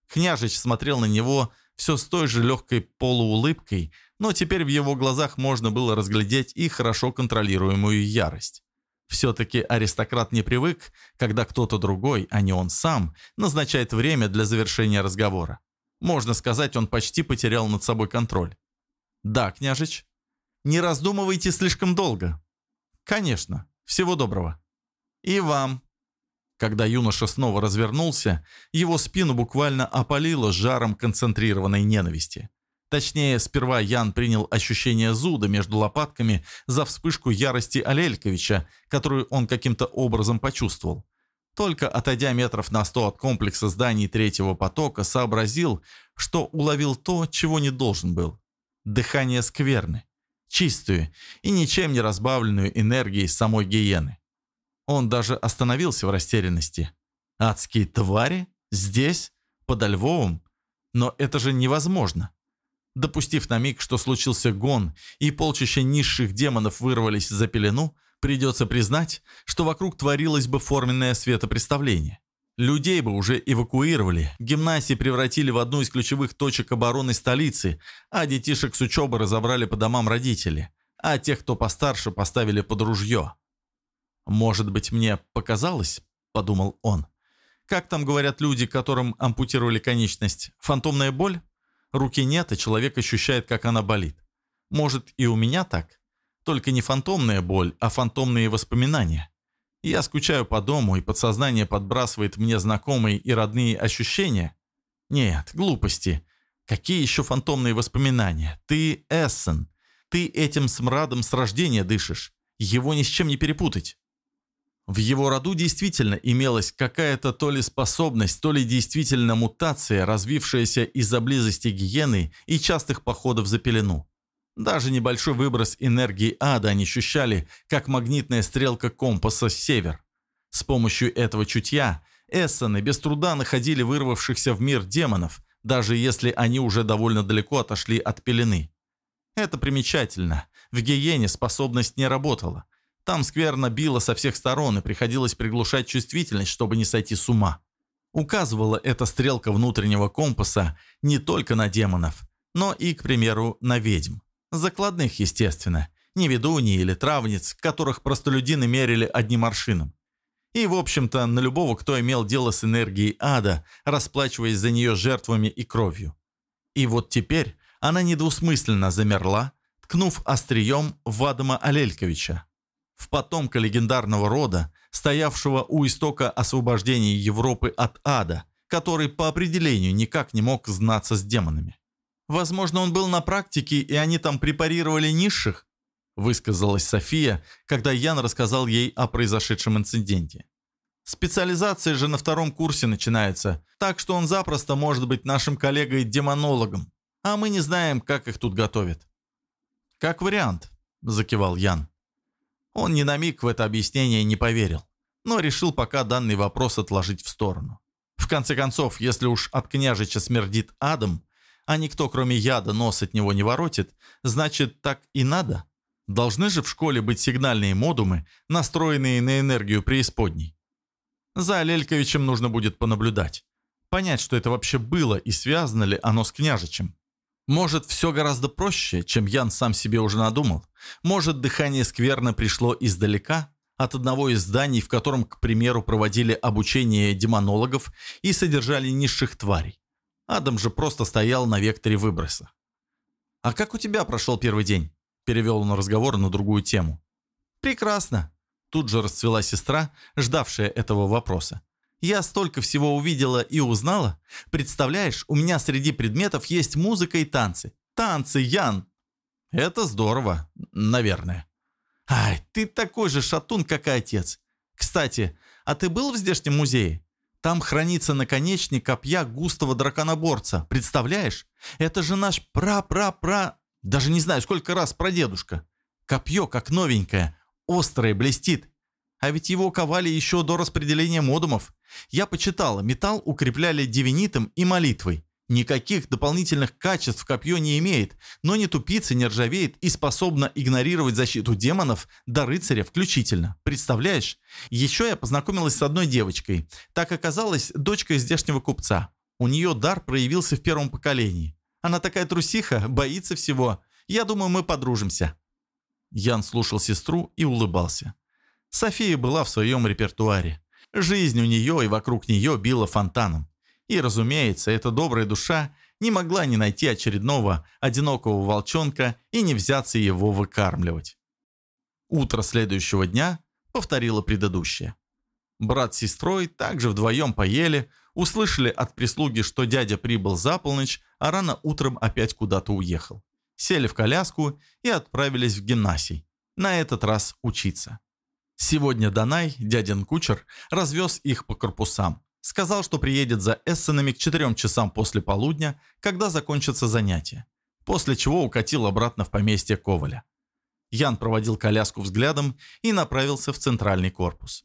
Княжич смотрел на него все с той же легкой полуулыбкой, но теперь в его глазах можно было разглядеть и хорошо контролируемую ярость. Все-таки аристократ не привык, когда кто-то другой, а не он сам, назначает время для завершения разговора. Можно сказать, он почти потерял над собой контроль. «Да, княжич. Не раздумывайте слишком долго». «Конечно. Всего доброго». «И вам». Когда юноша снова развернулся, его спину буквально опалило жаром концентрированной ненависти. Точнее, сперва Ян принял ощущение зуда между лопатками за вспышку ярости Алельковича, которую он каким-то образом почувствовал. Только отойдя метров на сто от комплекса зданий третьего потока, сообразил, что уловил то, чего не должен был. Дыхание скверны. Чистую и ничем не разбавленную энергией самой гиены. Он даже остановился в растерянности. Адские твари? Здесь? Подо Львовом? Но это же невозможно. Допустив на миг, что случился гон, и полчища низших демонов вырвались за пелену, придется признать, что вокруг творилось бы форменное светопреставление. Людей бы уже эвакуировали, гимнасии превратили в одну из ключевых точек обороны столицы, а детишек с учебы разобрали по домам родители, а тех, кто постарше, поставили под ружье. «Может быть, мне показалось?» – подумал он. «Как там говорят люди, которым ампутировали конечность? Фантомная боль?» Руки нет, и человек ощущает, как она болит. Может, и у меня так? Только не фантомная боль, а фантомные воспоминания. Я скучаю по дому, и подсознание подбрасывает мне знакомые и родные ощущения. Нет, глупости. Какие еще фантомные воспоминания? Ты Эссен. Ты этим смрадом с рождения дышишь. Его ни с чем не перепутать. В его роду действительно имелась какая-то то ли способность, то ли действительно мутация, развившаяся из-за близости гиены и частых походов за пелену. Даже небольшой выброс энергии ада они ощущали, как магнитная стрелка компаса север. С помощью этого чутья эссены без труда находили вырвавшихся в мир демонов, даже если они уже довольно далеко отошли от пелены. Это примечательно. В гиене способность не работала – там скверно било со всех сторон и приходилось приглушать чувствительность, чтобы не сойти с ума. Указывала эта стрелка внутреннего компаса не только на демонов, но и, к примеру, на ведьм. Закладных, естественно, не ведуньи или травниц, которых простолюдины мерили одним аршином. И, в общем-то, на любого, кто имел дело с энергией ада, расплачиваясь за нее жертвами и кровью. И вот теперь она недвусмысленно замерла, ткнув острием в Адама Алельковича, в потомка легендарного рода, стоявшего у истока освобождения Европы от ада, который по определению никак не мог знаться с демонами. «Возможно, он был на практике, и они там препарировали низших», высказалась София, когда Ян рассказал ей о произошедшем инциденте. «Специализация же на втором курсе начинается, так что он запросто может быть нашим коллегой-демонологом, а мы не знаем, как их тут готовят». «Как вариант», – закивал Ян. Он ни на миг в это объяснение не поверил, но решил пока данный вопрос отложить в сторону. В конце концов, если уж от княжича смердит адом, а никто кроме яда нос от него не воротит, значит так и надо. Должны же в школе быть сигнальные модумы, настроенные на энергию преисподней. За Лельковичем нужно будет понаблюдать. Понять, что это вообще было и связано ли оно с княжичем. Может, все гораздо проще, чем Ян сам себе уже надумал. Может, дыхание скверно пришло издалека, от одного из зданий, в котором, к примеру, проводили обучение демонологов и содержали низших тварей. Адам же просто стоял на векторе выброса. «А как у тебя прошел первый день?» Перевел он разговор на другую тему. «Прекрасно!» Тут же расцвела сестра, ждавшая этого вопроса. Я столько всего увидела и узнала. Представляешь, у меня среди предметов есть музыка и танцы. Танцы, Ян!» «Это здорово, наверное». «Ай, ты такой же шатун, как и отец. Кстати, а ты был в здешнем музее? Там хранится наконечник копья густого драконоборца. Представляешь? Это же наш пра-пра-пра... Даже не знаю, сколько раз прадедушка. Копье как новенькое, острое, блестит. А ведь его ковали еще до распределения модумов. Я почитала, металл укрепляли дивинитом и молитвой. Никаких дополнительных качеств копье не имеет, но не тупится, не ржавеет и способна игнорировать защиту демонов до рыцаря включительно. Представляешь? Еще я познакомилась с одной девочкой. Так оказалась дочкой здешнего купца. У нее дар проявился в первом поколении. Она такая трусиха, боится всего. Я думаю, мы подружимся». Ян слушал сестру и улыбался. София была в своем репертуаре. Жизнь у нее и вокруг нее била фонтаном. И, разумеется, эта добрая душа не могла не найти очередного одинокого волчонка и не взяться его выкармливать. Утро следующего дня повторила предыдущее. Брат с сестрой также вдвоем поели, услышали от прислуги, что дядя прибыл за полночь, а рано утром опять куда-то уехал. Сели в коляску и отправились в гимнасий. На этот раз учиться. Сегодня Данай, дядин кучер, развез их по корпусам. Сказал, что приедет за эссенами к 4 часам после полудня, когда закончатся занятия. После чего укатил обратно в поместье Коваля. Ян проводил коляску взглядом и направился в центральный корпус.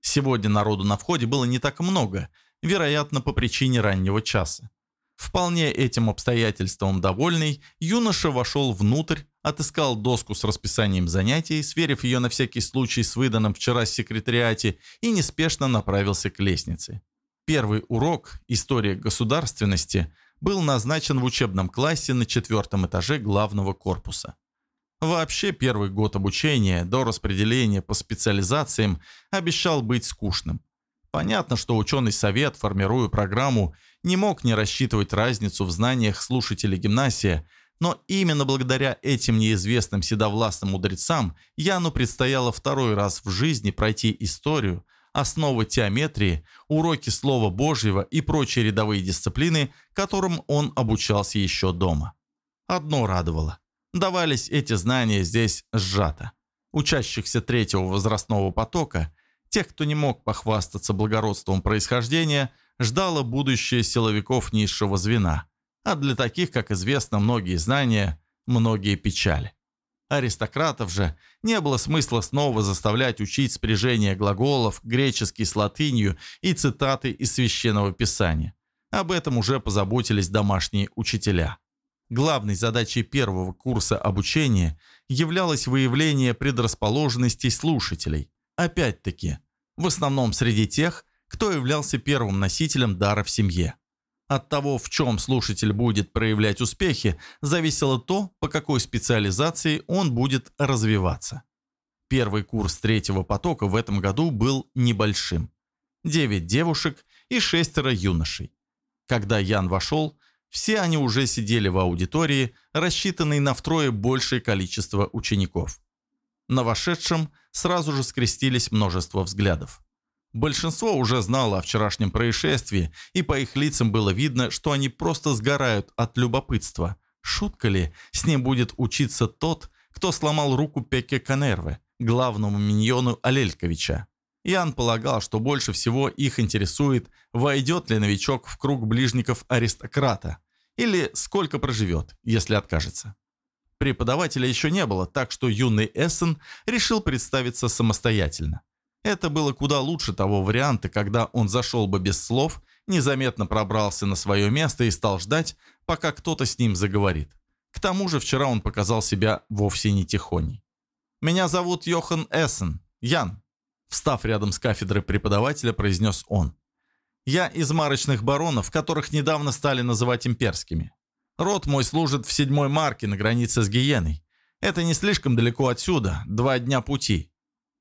Сегодня народу на входе было не так много, вероятно, по причине раннего часа. Вполне этим обстоятельством довольный, юноша вошел внутрь, отыскал доску с расписанием занятий, сверив ее на всякий случай с выданным вчера секретариате и неспешно направился к лестнице. Первый урок «История государственности» был назначен в учебном классе на четвертом этаже главного корпуса. Вообще первый год обучения до распределения по специализациям обещал быть скучным. Понятно, что ученый совет, формируя программу, не мог не рассчитывать разницу в знаниях слушателей гимнасия, но именно благодаря этим неизвестным седовластным мудрецам Яну предстояло второй раз в жизни пройти историю – основы теометрии, уроки Слова Божьего и прочие рядовые дисциплины, которым он обучался еще дома. Одно радовало. Давались эти знания здесь сжато. Учащихся третьего возрастного потока, тех, кто не мог похвастаться благородством происхождения, ждало будущее силовиков низшего звена, а для таких, как известно, многие знания, многие печали. Аристократов же не было смысла снова заставлять учить спряжение глаголов, греческий с латынью и цитаты из Священного Писания. Об этом уже позаботились домашние учителя. Главной задачей первого курса обучения являлось выявление предрасположенностей слушателей. Опять-таки, в основном среди тех, кто являлся первым носителем дара в семье. От того, в чем слушатель будет проявлять успехи, зависело то, по какой специализации он будет развиваться. Первый курс третьего потока в этом году был небольшим. Девять девушек и шестеро юношей. Когда Ян вошел, все они уже сидели в аудитории, рассчитанной на втрое большее количество учеников. На вошедшем сразу же скрестились множество взглядов. Большинство уже знало о вчерашнем происшествии, и по их лицам было видно, что они просто сгорают от любопытства. Шутка ли, с ним будет учиться тот, кто сломал руку Пеке Канерве, главному миньону Алельковича. Ян полагал, что больше всего их интересует, войдет ли новичок в круг ближников аристократа, или сколько проживет, если откажется. Преподавателя еще не было, так что юный Эссен решил представиться самостоятельно. Это было куда лучше того варианта, когда он зашел бы без слов, незаметно пробрался на свое место и стал ждать, пока кто-то с ним заговорит. К тому же вчера он показал себя вовсе не тихоней. «Меня зовут Йохан Эссен, Ян», – встав рядом с кафедрой преподавателя, произнес он. «Я из марочных баронов, которых недавно стали называть имперскими. Род мой служит в седьмой марке на границе с Гиеной. Это не слишком далеко отсюда, два дня пути.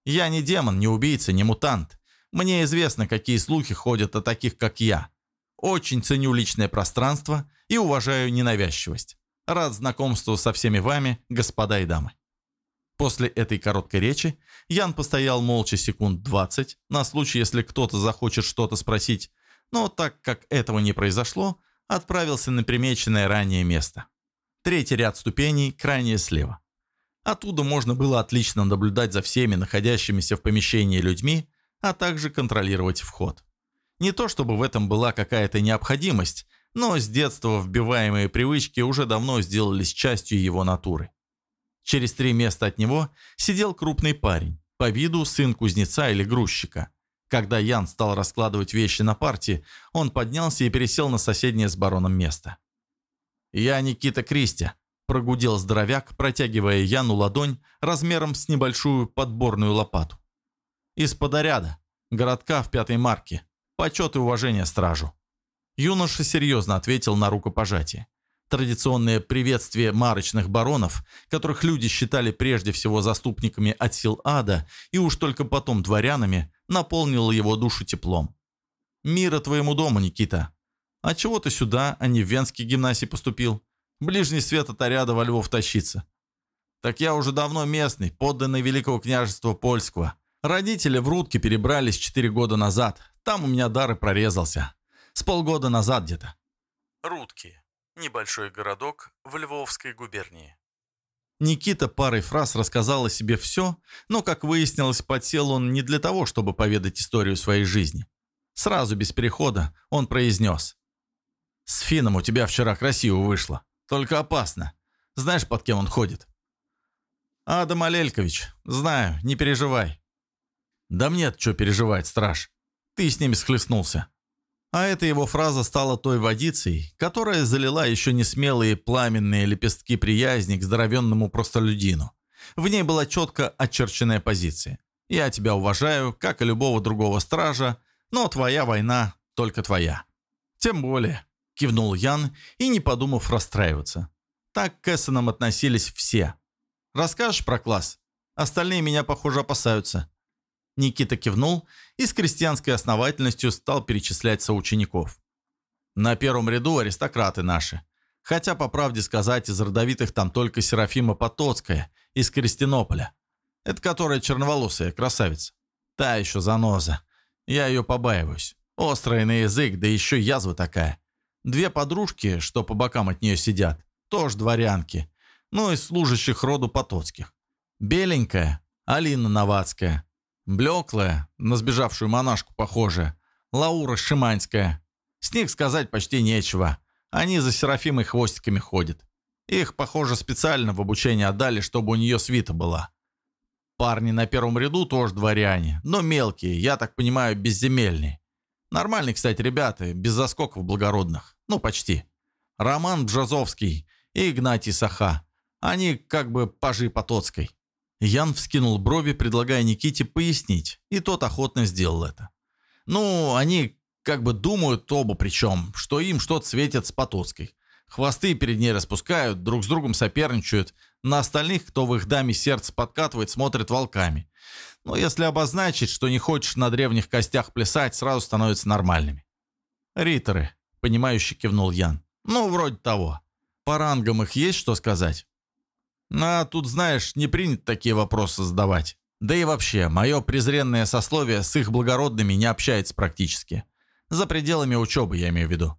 Я не демон, не убийца, не мутант. Мне известно, какие слухи ходят о таких, как я. Очень ценю личное пространство и уважаю ненавязчивость. Рад знакомству со всеми вами, господа и дамы». После этой короткой речи Ян постоял молча секунд 20, на случай, если кто-то захочет что-то спросить, но так как этого не произошло, отправился на примеченное ранее место. Третий ряд ступеней, крайне слева. Оттуда можно было отлично наблюдать за всеми находящимися в помещении людьми, а также контролировать вход. Не то чтобы в этом была какая-то необходимость, но с детства вбиваемые привычки уже давно сделались частью его натуры. Через три места от него сидел крупный парень, по виду сын кузнеца или грузчика. Когда Ян стал раскладывать вещи на парте, он поднялся и пересел на соседнее с бароном место. «Я Никита Кристи», Прогудел здоровяк, протягивая Яну ладонь размером с небольшую подборную лопату. «Из-под оряда. Городка в пятой марке. Почет и уважение стражу». Юноша серьезно ответил на рукопожатие. Традиционное приветствие марочных баронов, которых люди считали прежде всего заступниками от сил ада и уж только потом дворянами, наполнило его душу теплом. «Мира твоему дому, Никита. А чего ты сюда, а не в Венский гимнасий поступил? Ближний свет от Оряда во Львов тащится. Так я уже давно местный, подданный Великого княжества Польского. Родители в Рудке перебрались четыре года назад. Там у меня дар и прорезался. С полгода назад где-то. Рудки. Небольшой городок в Львовской губернии. Никита парой фраз рассказал о себе все, но, как выяснилось, подсел он не для того, чтобы поведать историю своей жизни. Сразу, без перехода, он произнес. «С Фином у тебя вчера красиво вышло. Только опасно. Знаешь, под кем он ходит?» «Адам Алелькович. Знаю, не переживай». «Да мне-то что переживать, страж. Ты с ними схлестнулся». А эта его фраза стала той водицей, которая залила еще не смелые пламенные лепестки приязни к здоровенному простолюдину. В ней была четко очерченная позиция. «Я тебя уважаю, как и любого другого стража, но твоя война только твоя». «Тем более», — кивнул Ян и, не подумав расстраиваться. Так к Эссенам относились все. «Расскажешь про класс? Остальные меня, похоже, опасаются». Никита кивнул и с крестьянской основательностью стал перечислять соучеников. На первом ряду аристократы наши. Хотя, по правде сказать, из родовитых там только Серафима Потоцкая из Крестинополя. Это которая черноволосая красавица. Та еще заноза. Я ее побаиваюсь. Острая на язык, да еще язва такая. Две подружки, что по бокам от нее сидят, тоже дворянки. Ну, из служащих роду Потоцких. Беленькая, Алина Новацкая. Блеклая, на сбежавшую монашку похожая. Лаура Шиманская. С них сказать почти нечего. Они за Серафимой хвостиками ходят. Их, похоже, специально в обучение отдали, чтобы у нее свита была. Парни на первом ряду тоже дворяне, но мелкие, я так понимаю, безземельные. Нормальные, кстати, ребята, без заскоков благородных. Ну, почти. Роман Бжазовский и Игнатий Саха. Они как бы пажи Потоцкой. Ян вскинул брови, предлагая Никите пояснить, и тот охотно сделал это. «Ну, они как бы думают оба причем, что им что-то светит с Потоцкой. Хвосты перед ней распускают, друг с другом соперничают. На остальных, кто в их даме сердце подкатывает, смотрят волками. Но если обозначить, что не хочешь на древних костях плясать, сразу становятся нормальными. «Риторы», — понимающе кивнул Ян. «Ну, вроде того. По рангам их есть что сказать?» А тут, знаешь, не принято такие вопросы задавать. Да и вообще, мое презренное сословие с их благородными не общается практически. За пределами учебы, я имею в виду.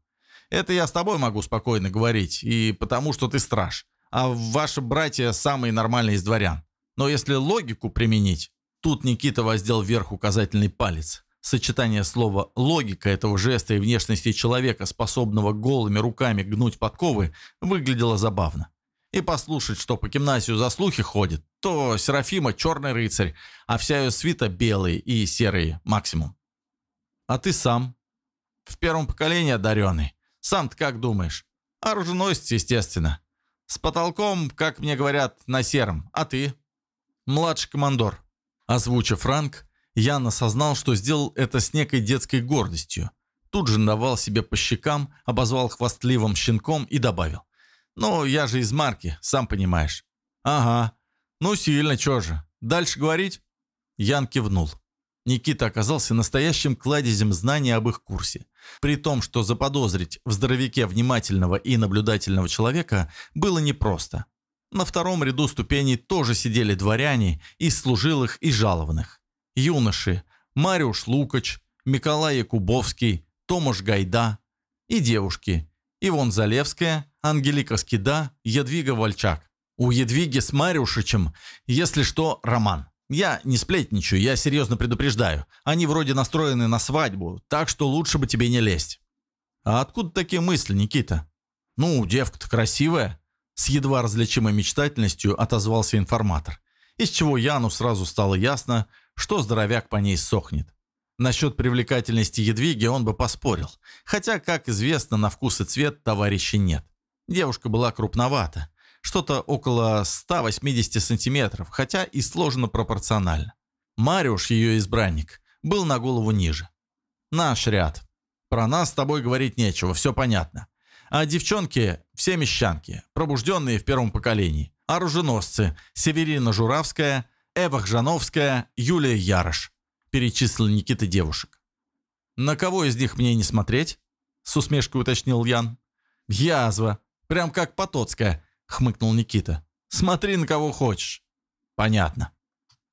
Это я с тобой могу спокойно говорить, и потому что ты страж. А ваши братья самые нормальные из дворян. Но если логику применить, тут Никита воздел вверх указательный палец. Сочетание слова «логика» этого жеста и внешности человека, способного голыми руками гнуть подковы, выглядело забавно и послушать, что по гимнасию за слухи ходит, то Серафима черный рыцарь, а вся ее свита белые и серые максимум. А ты сам? В первом поколении одаренный. Сам-то как думаешь? Оруженосец, естественно. С потолком, как мне говорят, на сером. А ты? Младший командор. Озвучив ранг, Ян осознал, что сделал это с некой детской гордостью. Тут же давал себе по щекам, обозвал хвастливым щенком и добавил. «Ну, я же из марки, сам понимаешь». «Ага. Ну, сильно, чё же. Дальше говорить?» Ян кивнул. Никита оказался настоящим кладезем знаний об их курсе. При том, что заподозрить в здоровяке внимательного и наблюдательного человека было непросто. На втором ряду ступеней тоже сидели дворяне из служилых и жалованных. Юноши Мариуш Лукач, Миколай Якубовский, Томаш Гайда и девушки Ивон Залевская, Ангелика Скида, Едвига Вальчак. У Едвиги с Мариушичем, если что, роман. Я не сплетничаю, я серьезно предупреждаю. Они вроде настроены на свадьбу, так что лучше бы тебе не лезть. А откуда такие мысли, Никита? Ну, девка-то красивая. С едва различимой мечтательностью отозвался информатор. Из чего Яну сразу стало ясно, что здоровяк по ней сохнет. Насчет привлекательности Едвиги он бы поспорил. Хотя, как известно, на вкус и цвет товарища нет. Девушка была крупновата. Что-то около 180 сантиметров, хотя и сложено пропорционально. Мариуш, ее избранник, был на голову ниже. Наш ряд. Про нас с тобой говорить нечего, все понятно. А девчонки – все мещанки, пробужденные в первом поколении. Оруженосцы – Северина Журавская, Эва Хжановская, Юлия Ярош перечислил Никита девушек. «На кого из них мне не смотреть?» — с усмешкой уточнил Ян. «Язва. Прям как Потоцкая», — хмыкнул Никита. «Смотри, на кого хочешь». «Понятно».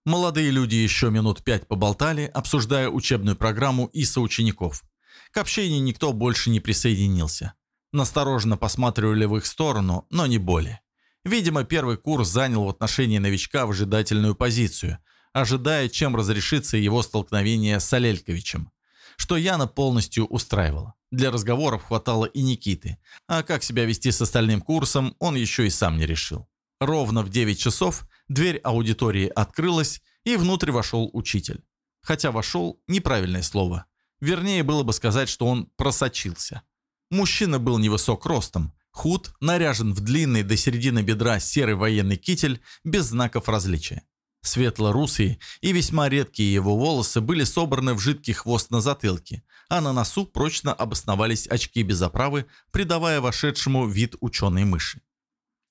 Молодые люди еще минут пять поболтали, обсуждая учебную программу и соучеников. К общению никто больше не присоединился. Настороженно посматривали в их сторону, но не более. Видимо, первый курс занял в отношении новичка выжидательную позицию, ожидая, чем разрешится его столкновение с Алельковичем. Что Яна полностью устраивала. Для разговоров хватало и Никиты, а как себя вести с остальным курсом, он еще и сам не решил. Ровно в 9 часов дверь аудитории открылась, и внутрь вошел учитель. Хотя вошел – неправильное слово. Вернее, было бы сказать, что он просочился. Мужчина был невысок ростом, худ, наряжен в длинный до середины бедра серый военный китель без знаков различия. Светло-русые и весьма редкие его волосы были собраны в жидкий хвост на затылке, а на носу прочно обосновались очки без оправы, придавая вошедшему вид ученой мыши.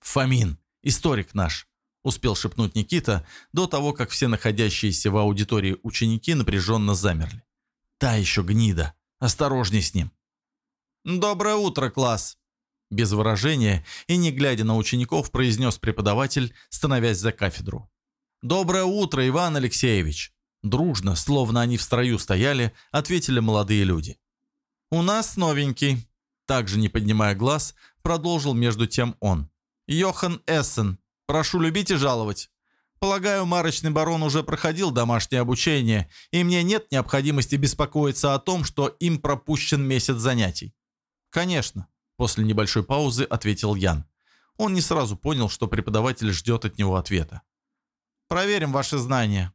«Фомин, историк наш», — успел шепнуть Никита до того, как все находящиеся в аудитории ученики напряженно замерли. «Та еще гнида. Осторожней с ним». «Доброе утро, класс!» Без выражения и не глядя на учеников, произнес преподаватель, становясь за кафедру. «Доброе утро, Иван Алексеевич!» Дружно, словно они в строю стояли, ответили молодые люди. «У нас новенький», также не поднимая глаз, продолжил между тем он. «Йохан Эссен, прошу любить и жаловать. Полагаю, марочный барон уже проходил домашнее обучение, и мне нет необходимости беспокоиться о том, что им пропущен месяц занятий. «Конечно», – после небольшой паузы ответил Ян. Он не сразу понял, что преподаватель ждет от него ответа. «Проверим ваши знания.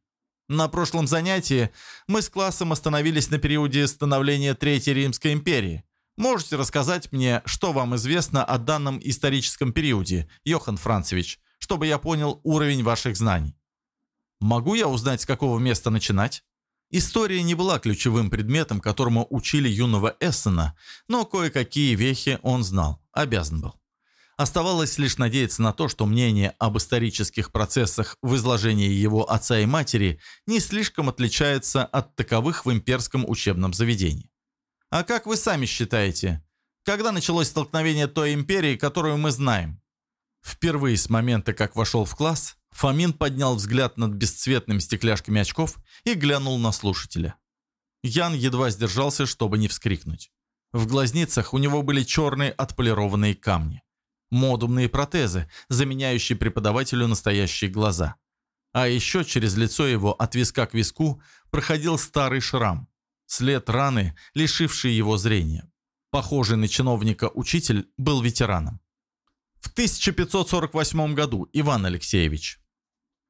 На прошлом занятии мы с классом остановились на периоде становления Третьей Римской империи. Можете рассказать мне, что вам известно о данном историческом периоде, Йохан Францевич, чтобы я понял уровень ваших знаний? Могу я узнать, с какого места начинать?» История не была ключевым предметом, которому учили юного Эссена, но кое-какие вехи он знал, обязан был. Оставалось лишь надеяться на то, что мнение об исторических процессах в изложении его отца и матери не слишком отличается от таковых в имперском учебном заведении. А как вы сами считаете, когда началось столкновение той империи, которую мы знаем? Впервые с момента, как вошел в класс, Фомин поднял взгляд над бесцветными стекляшками очков и глянул на слушателя. Ян едва сдержался, чтобы не вскрикнуть. В глазницах у него были черные отполированные камни. Модумные протезы, заменяющие преподавателю настоящие глаза. А еще через лицо его от виска к виску проходил старый шрам. След раны, лишивший его зрения. Похожий на чиновника учитель был ветераном. В 1548 году, Иван Алексеевич.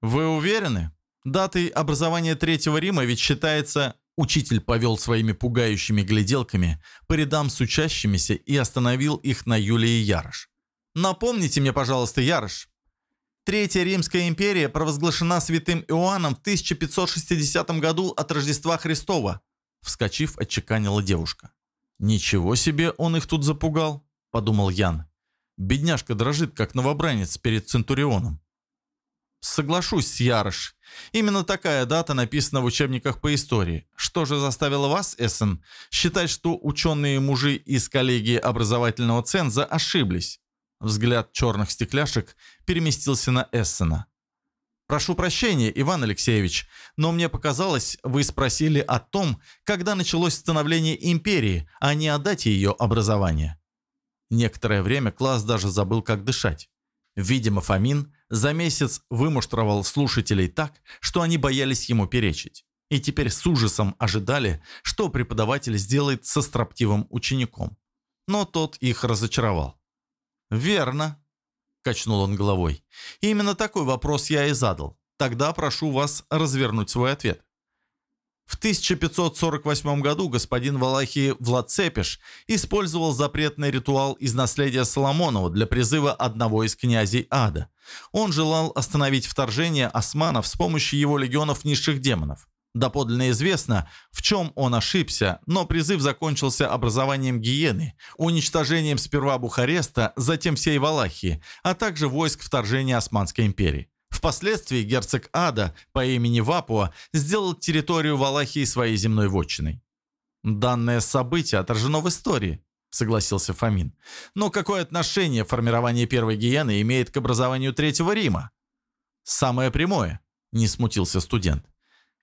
«Вы уверены? Датой образования Третьего Рима ведь считается...» Учитель повел своими пугающими гляделками по рядам с учащимися и остановил их на Юлии Ярош. «Напомните мне, пожалуйста, Ярош. Третья Римская империя провозглашена святым Иоанном в 1560 году от Рождества Христова», вскочив, отчеканила девушка. «Ничего себе он их тут запугал», – подумал Ян. «Бедняжка дрожит, как новобранец перед Центурионом». Соглашусь с Ярош. Именно такая дата написана в учебниках по истории. Что же заставило вас, Эссен, считать, что ученые мужи из коллегии образовательного ценза ошиблись? Взгляд черных стекляшек переместился на Эссена. «Прошу прощения, Иван Алексеевич, но мне показалось, вы спросили о том, когда началось становление империи, а не о дате ее образования». Некоторое время класс даже забыл, как дышать. Видимо, Фомин за месяц вымуштровал слушателей так, что они боялись ему перечить. И теперь с ужасом ожидали, что преподаватель сделает со строптивым учеником. Но тот их разочаровал. «Верно», – качнул он головой. «Именно такой вопрос я и задал. Тогда прошу вас развернуть свой ответ». В 1548 году господин Валахий Влацепиш использовал запретный ритуал из наследия Соломонова для призыва одного из князей ада. Он желал остановить вторжение османов с помощью его легионов низших демонов. Доподлинно известно, в чем он ошибся, но призыв закончился образованием гиены, уничтожением сперва Бухареста, затем всей Валахии, а также войск вторжения Османской империи. Впоследствии герцог Ада по имени Вапуа сделал территорию Валахии своей земной вотчиной. «Данное событие отражено в истории», — согласился Фомин. «Но какое отношение формирование Первой Гиены имеет к образованию Третьего Рима?» «Самое прямое. Не смутился студент.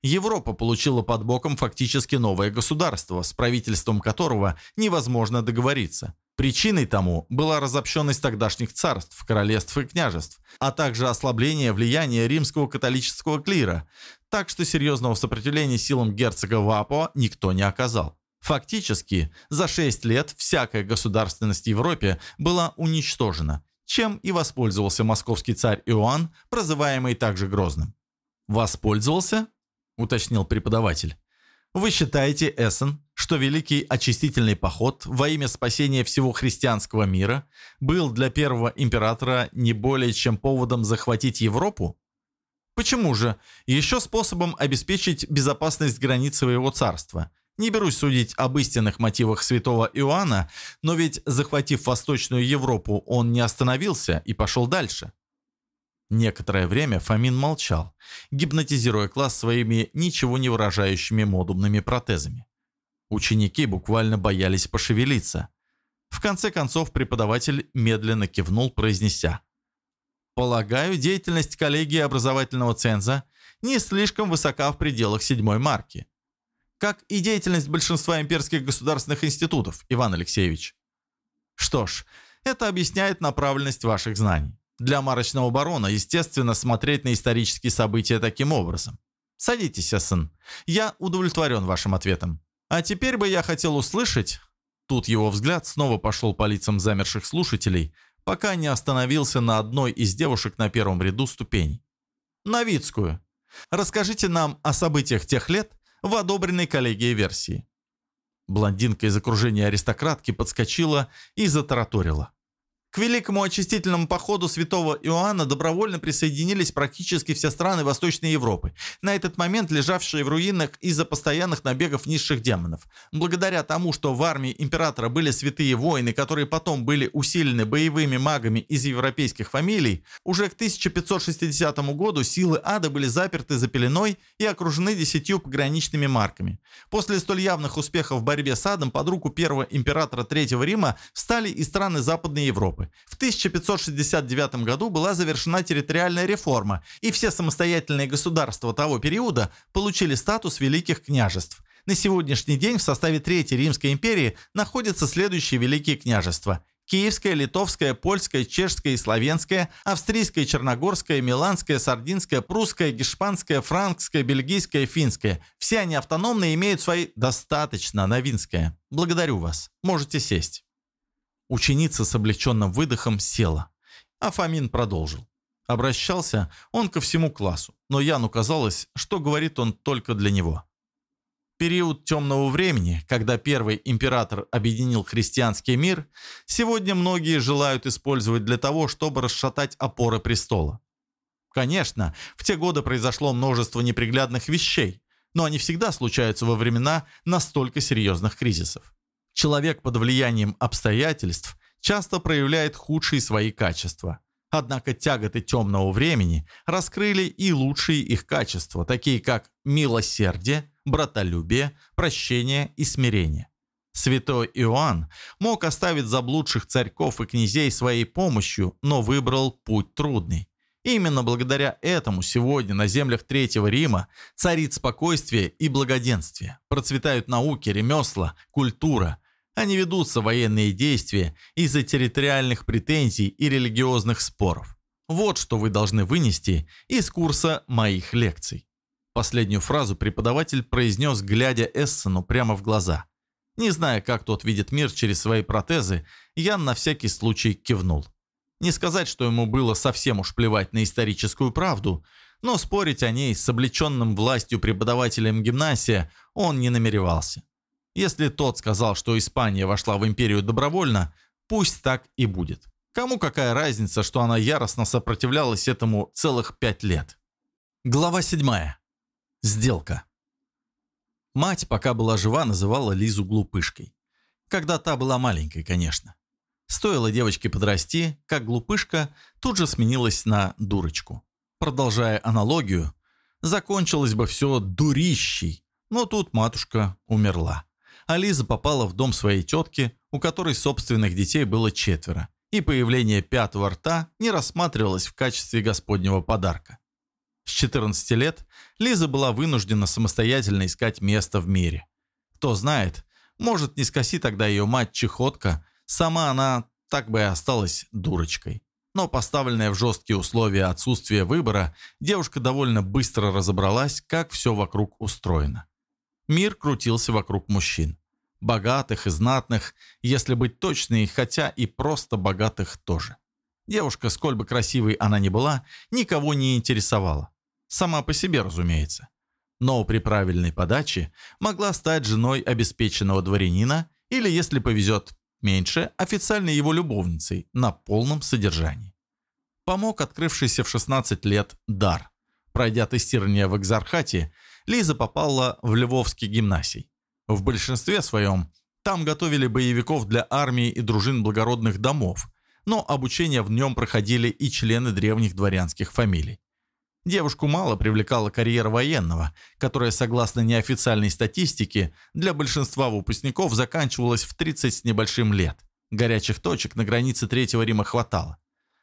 Европа получила под боком фактически новое государство, с правительством которого невозможно договориться. Причиной тому была разобщенность тогдашних царств, королевств и княжеств, а также ослабление влияния римского католического клира, так что серьезного сопротивления силам герцога Вапо никто не оказал. Фактически, за 6 лет всякая государственность в Европе была уничтожена, чем и воспользовался московский царь Иоанн, прозываемый также Грозным. «Воспользовался?» – уточнил преподаватель. «Вы считаете, Эссен, что Великий Очистительный Поход во имя спасения всего христианского мира был для первого императора не более чем поводом захватить Европу? Почему же? Еще способом обеспечить безопасность границ своего царства. Не берусь судить об истинных мотивах святого Иоанна, но ведь, захватив Восточную Европу, он не остановился и пошел дальше. Некоторое время Фомин молчал, гипнотизируя класс своими ничего не выражающими модумными протезами. Ученики буквально боялись пошевелиться. В конце концов преподаватель медленно кивнул, произнеся. «Полагаю, деятельность коллегии образовательного ценза не слишком высока в пределах седьмой марки. Как и деятельность большинства имперских государственных институтов, Иван Алексеевич. Что ж, это объясняет направленность ваших знаний. Для марочного барона, естественно, смотреть на исторические события таким образом. Садитесь, Эссен. Я удовлетворен вашим ответом. А теперь бы я хотел услышать... Тут его взгляд снова пошел по лицам замерших слушателей, пока не остановился на одной из девушек на первом ряду ступеней. Новицкую. Расскажите нам о событиях тех лет в одобренной коллегией версии. Блондинка из окружения аристократки подскочила и затараторила. К великому очистительному походу святого Иоанна добровольно присоединились практически все страны Восточной Европы, на этот момент лежавшие в руинах из-за постоянных набегов низших демонов. Благодаря тому, что в армии императора были святые воины, которые потом были усилены боевыми магами из европейских фамилий, уже к 1560 году силы ада были заперты за пеленой и окружены десятью пограничными марками. После столь явных успехов в борьбе с адом под руку первого императора Третьего Рима встали и страны Западной Европы. Европы. В 1569 году была завершена территориальная реформа, и все самостоятельные государства того периода получили статус великих княжеств. На сегодняшний день в составе Третьей Римской империи находятся следующие великие княжества – Киевское, Литовское, Польское, Чешское и Славянское, Австрийское, Черногорское, Миланское, Сардинское, Прусское, Гешпанское, Франкское, Бельгийское, Финское. Все они автономные имеют свои... Достаточно, Новинское. Благодарю вас. Можете сесть. Ученица с облегченным выдохом села, а Фомин продолжил. Обращался он ко всему классу, но Яну казалось, что говорит он только для него. Период темного времени, когда первый император объединил христианский мир, сегодня многие желают использовать для того, чтобы расшатать опоры престола. Конечно, в те годы произошло множество неприглядных вещей, но они всегда случаются во времена настолько серьезных кризисов. Человек под влиянием обстоятельств часто проявляет худшие свои качества. Однако тяготы темного времени раскрыли и лучшие их качества, такие как милосердие, братолюбие, прощение и смирение. Святой Иоанн мог оставить заблудших царьков и князей своей помощью, но выбрал путь трудный. Именно благодаря этому сегодня на землях Третьего Рима царит спокойствие и благоденствие, процветают науки, ремесла, культура, а не ведутся военные действия из-за территориальных претензий и религиозных споров. Вот что вы должны вынести из курса моих лекций. Последнюю фразу преподаватель произнес, глядя Эссену прямо в глаза. Не зная, как тот видит мир через свои протезы, Ян на всякий случай кивнул. Не сказать, что ему было совсем уж плевать на историческую правду, но спорить о ней с облеченным властью преподавателем гимнасия он не намеревался. Если тот сказал, что Испания вошла в империю добровольно, пусть так и будет. Кому какая разница, что она яростно сопротивлялась этому целых пять лет? Глава 7. Сделка. Мать, пока была жива, называла Лизу глупышкой. Когда та была маленькой, конечно. Стоило девочке подрасти, как глупышка тут же сменилась на дурочку. Продолжая аналогию, закончилось бы все дурищей, но тут матушка умерла а Лиза попала в дом своей тетки, у которой собственных детей было четверо, и появление пятого рта не рассматривалось в качестве господнего подарка. С 14 лет Лиза была вынуждена самостоятельно искать место в мире. Кто знает, может, не скоси тогда ее мать чехотка, сама она так бы и осталась дурочкой. Но поставленная в жесткие условия отсутствия выбора, девушка довольно быстро разобралась, как все вокруг устроено. Мир крутился вокруг мужчин. Богатых и знатных, если быть точной, хотя и просто богатых тоже. Девушка, сколь бы красивой она ни была, никого не интересовала. Сама по себе, разумеется. Но при правильной подаче могла стать женой обеспеченного дворянина или, если повезет меньше, официальной его любовницей на полном содержании. Помог открывшийся в 16 лет дар. Пройдя тестирование в экзархате, Лиза попала в Львовский гимнасий. В большинстве своем там готовили боевиков для армии и дружин благородных домов, но обучение в нем проходили и члены древних дворянских фамилий. Девушку мало привлекала карьера военного, которая, согласно неофициальной статистике, для большинства выпускников заканчивалась в 30 с небольшим лет. Горячих точек на границе Третьего Рима хватало.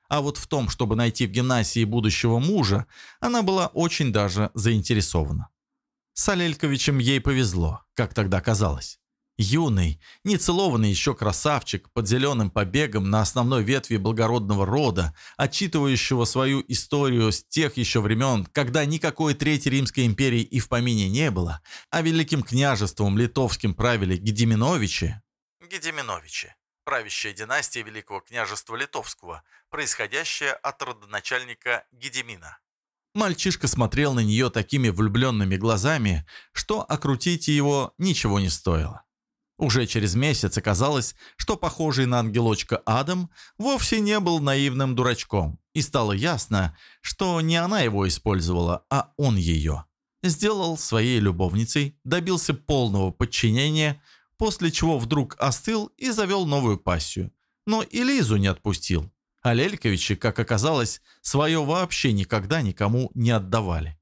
А вот в том, чтобы найти в гимнасии будущего мужа, она была очень даже заинтересована. С Алельковичем ей повезло, как тогда казалось. Юный, нецелованный еще красавчик под зеленым побегом на основной ветви благородного рода, отчитывающего свою историю с тех еще времен, когда никакой Третьей Римской империи и в помине не было, а великим княжеством литовским правили Гедеминовичи. Гедеминовичи – правящая династия Великого княжества Литовского, происходящая от родоначальника Гедемина. Мальчишка смотрел на нее такими влюбленными глазами, что окрутить его ничего не стоило. Уже через месяц оказалось, что похожий на ангелочка Адам вовсе не был наивным дурачком, и стало ясно, что не она его использовала, а он ее. Сделал своей любовницей, добился полного подчинения, после чего вдруг остыл и завел новую пассию. Но и Лизу не отпустил. А Лельковичи, как оказалось, свое вообще никогда никому не отдавали.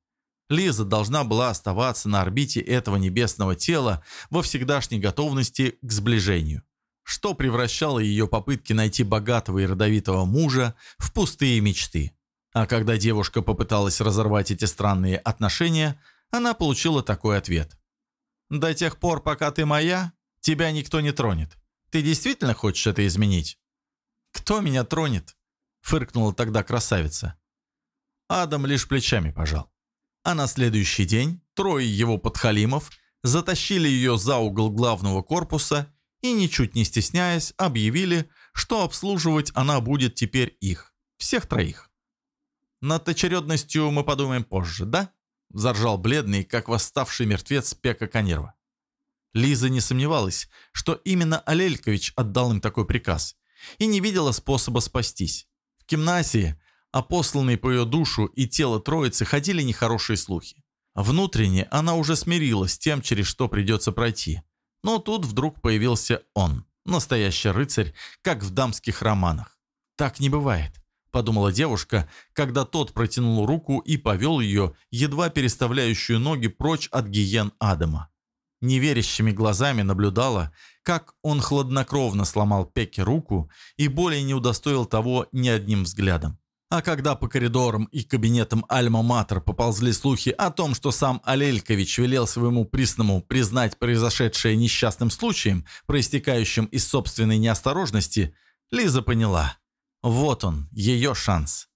Лиза должна была оставаться на орбите этого небесного тела во всегдашней готовности к сближению, что превращало ее попытки найти богатого и родовитого мужа в пустые мечты. А когда девушка попыталась разорвать эти странные отношения, она получила такой ответ. «До тех пор, пока ты моя, тебя никто не тронет. Ты действительно хочешь это изменить?» «Кто меня тронет?» – фыркнула тогда красавица. Адам лишь плечами пожал. А на следующий день трое его подхалимов затащили ее за угол главного корпуса и, ничуть не стесняясь, объявили, что обслуживать она будет теперь их, всех троих. «Над очередностью мы подумаем позже, да?» – заржал бледный, как восставший мертвец Пека Конерва. Лиза не сомневалась, что именно Алелькович отдал им такой приказ, и не видела способа спастись. В гимнасии о посланной по ее душу и тело троицы ходили нехорошие слухи. Внутренне она уже смирилась с тем, через что придется пройти. Но тут вдруг появился он, настоящий рыцарь, как в дамских романах. «Так не бывает», – подумала девушка, когда тот протянул руку и повел ее, едва переставляющую ноги прочь от гиен Адама. Неверящими глазами наблюдала, как он хладнокровно сломал Пеке руку и более не удостоил того ни одним взглядом. А когда по коридорам и кабинетам Альма-Матер поползли слухи о том, что сам Алелькович велел своему присному признать произошедшее несчастным случаем, проистекающим из собственной неосторожности, Лиза поняла. Вот он, ее шанс.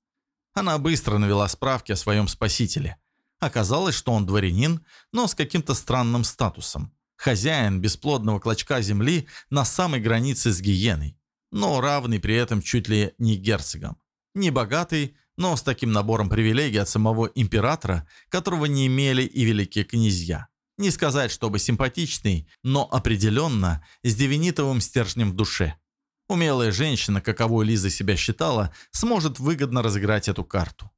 Она быстро навела справки о своем спасителе. Оказалось, что он дворянин, но с каким-то странным статусом. Хозяин бесплодного клочка земли на самой границе с гиеной, но равный при этом чуть ли не герцогом. Не богатый, но с таким набором привилегий от самого императора, которого не имели и великие князья. Не сказать, чтобы симпатичный, но определенно с девинитовым стержнем в душе. Умелая женщина, каковой Лиза себя считала, сможет выгодно разыграть эту карту.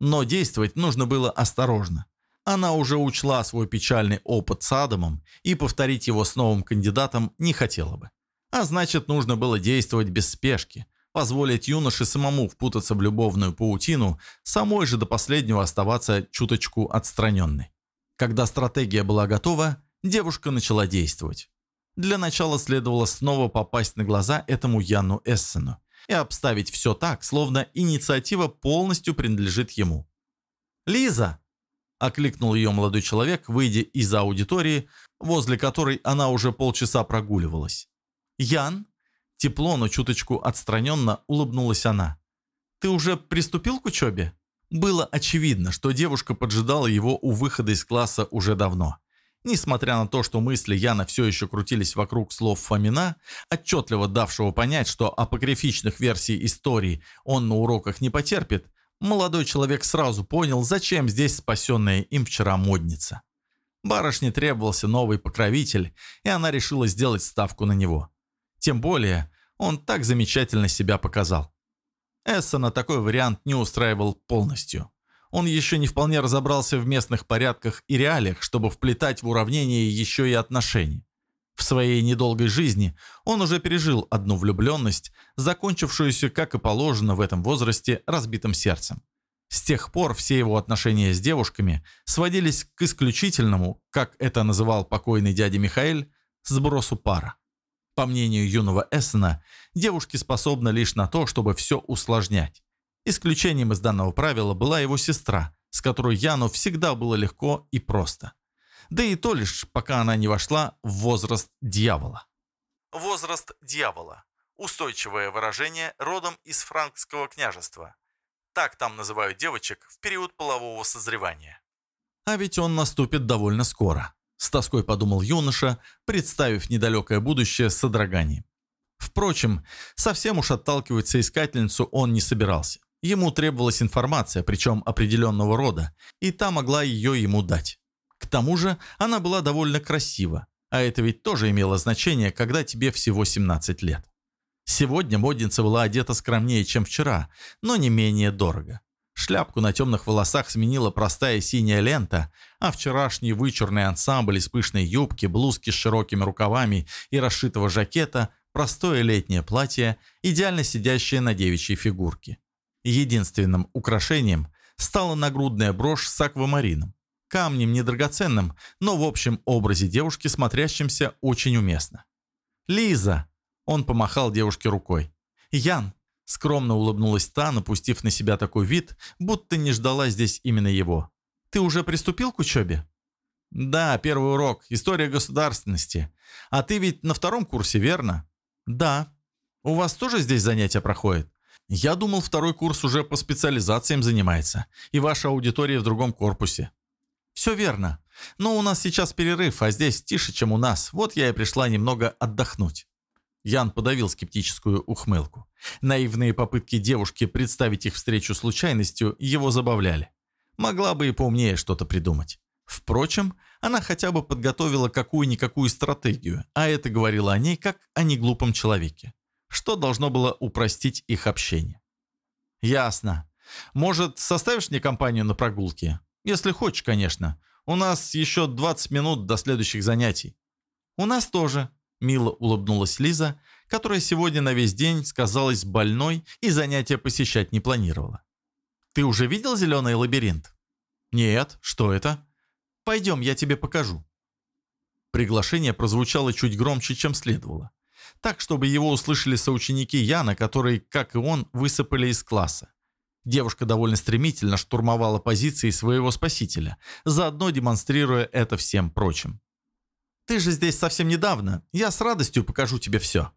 Но действовать нужно было осторожно. Она уже учла свой печальный опыт с Адамом и повторить его с новым кандидатом не хотела бы. А значит, нужно было действовать без спешки – позволить юноше самому впутаться в любовную паутину, самой же до последнего оставаться чуточку отстраненной. Когда стратегия была готова, девушка начала действовать. Для начала следовало снова попасть на глаза этому Яну Эссену и обставить все так, словно инициатива полностью принадлежит ему. «Лиза!» – окликнул ее молодой человек, выйдя из аудитории, возле которой она уже полчаса прогуливалась. «Ян?» – тепло, но чуточку отстраненно улыбнулась она. «Ты уже приступил к учебе?» Было очевидно, что девушка поджидала его у выхода из класса уже давно. Несмотря на то, что мысли Яна все еще крутились вокруг слов Фомина, отчетливо давшего понять, что апокрифичных версий истории он на уроках не потерпит, молодой человек сразу понял, зачем здесь спасенная им вчера модница. Барышне требовался новый покровитель, и она решила сделать ставку на него. Тем более, он так замечательно себя показал. Эссена такой вариант не устраивал полностью. Он еще не вполне разобрался в местных порядках и реалиях, чтобы вплетать в уравнение еще и отношения. В своей недолгой жизни он уже пережил одну влюбленность, закончившуюся, как и положено в этом возрасте, разбитым сердцем. С тех пор все его отношения с девушками сводились к исключительному, как это называл покойный дядя Михаил, сбросу пара. По мнению юного Эссена, девушки способны лишь на то, чтобы все усложнять. Исключением из данного правила была его сестра, с которой Яну всегда было легко и просто. Да и то лишь, пока она не вошла в возраст дьявола. Возраст дьявола. Устойчивое выражение родом из франкского княжества. Так там называют девочек в период полового созревания. А ведь он наступит довольно скоро. С тоской подумал юноша, представив недалекое будущее с содроганием. Впрочем, совсем уж отталкивать соискательницу он не собирался. Ему требовалась информация, причем определенного рода, и та могла ее ему дать. Тому же она была довольно красива, а это ведь тоже имело значение, когда тебе всего 17 лет. Сегодня модница была одета скромнее, чем вчера, но не менее дорого. Шляпку на темных волосах сменила простая синяя лента, а вчерашний вычурный ансамбль из пышной юбки, блузки с широкими рукавами и расшитого жакета – простое летнее платье, идеально сидящее на девичьей фигурке. Единственным украшением стала нагрудная брошь с аквамарином. Камнем недрагоценным, но в общем образе девушки, смотрящимся очень уместно. «Лиза!» – он помахал девушке рукой. «Ян, Скромно улыбнулась та, напустив на себя такой вид, будто не ждала здесь именно его. «Ты уже приступил к учебе?» «Да, первый урок. История государственности. А ты ведь на втором курсе, верно?» «Да. У вас тоже здесь занятия проходят?» «Я думал, второй курс уже по специализациям занимается, и ваша аудитория в другом корпусе». «Все верно. Но у нас сейчас перерыв, а здесь тише, чем у нас. Вот я и пришла немного отдохнуть». Ян подавил скептическую ухмылку. Наивные попытки девушки представить их встречу случайностью его забавляли. Могла бы и поумнее что-то придумать. Впрочем, она хотя бы подготовила какую-никакую стратегию, а это говорило о ней как о неглупом человеке, что должно было упростить их общение. «Ясно. Может, составишь мне компанию на прогулке? Если хочешь, конечно. У нас еще 20 минут до следующих занятий». «У нас тоже», – мило улыбнулась Лиза, которая сегодня на весь день сказалась больной и занятия посещать не планировала. «Ты уже видел зеленый лабиринт?» «Нет, что это?» «Пойдем, я тебе покажу». Приглашение прозвучало чуть громче, чем следовало. Так, чтобы его услышали соученики Яна, которые, как и он, высыпали из класса. Девушка довольно стремительно штурмовала позиции своего спасителя, заодно демонстрируя это всем прочим. «Ты же здесь совсем недавно. Я с радостью покажу тебе все».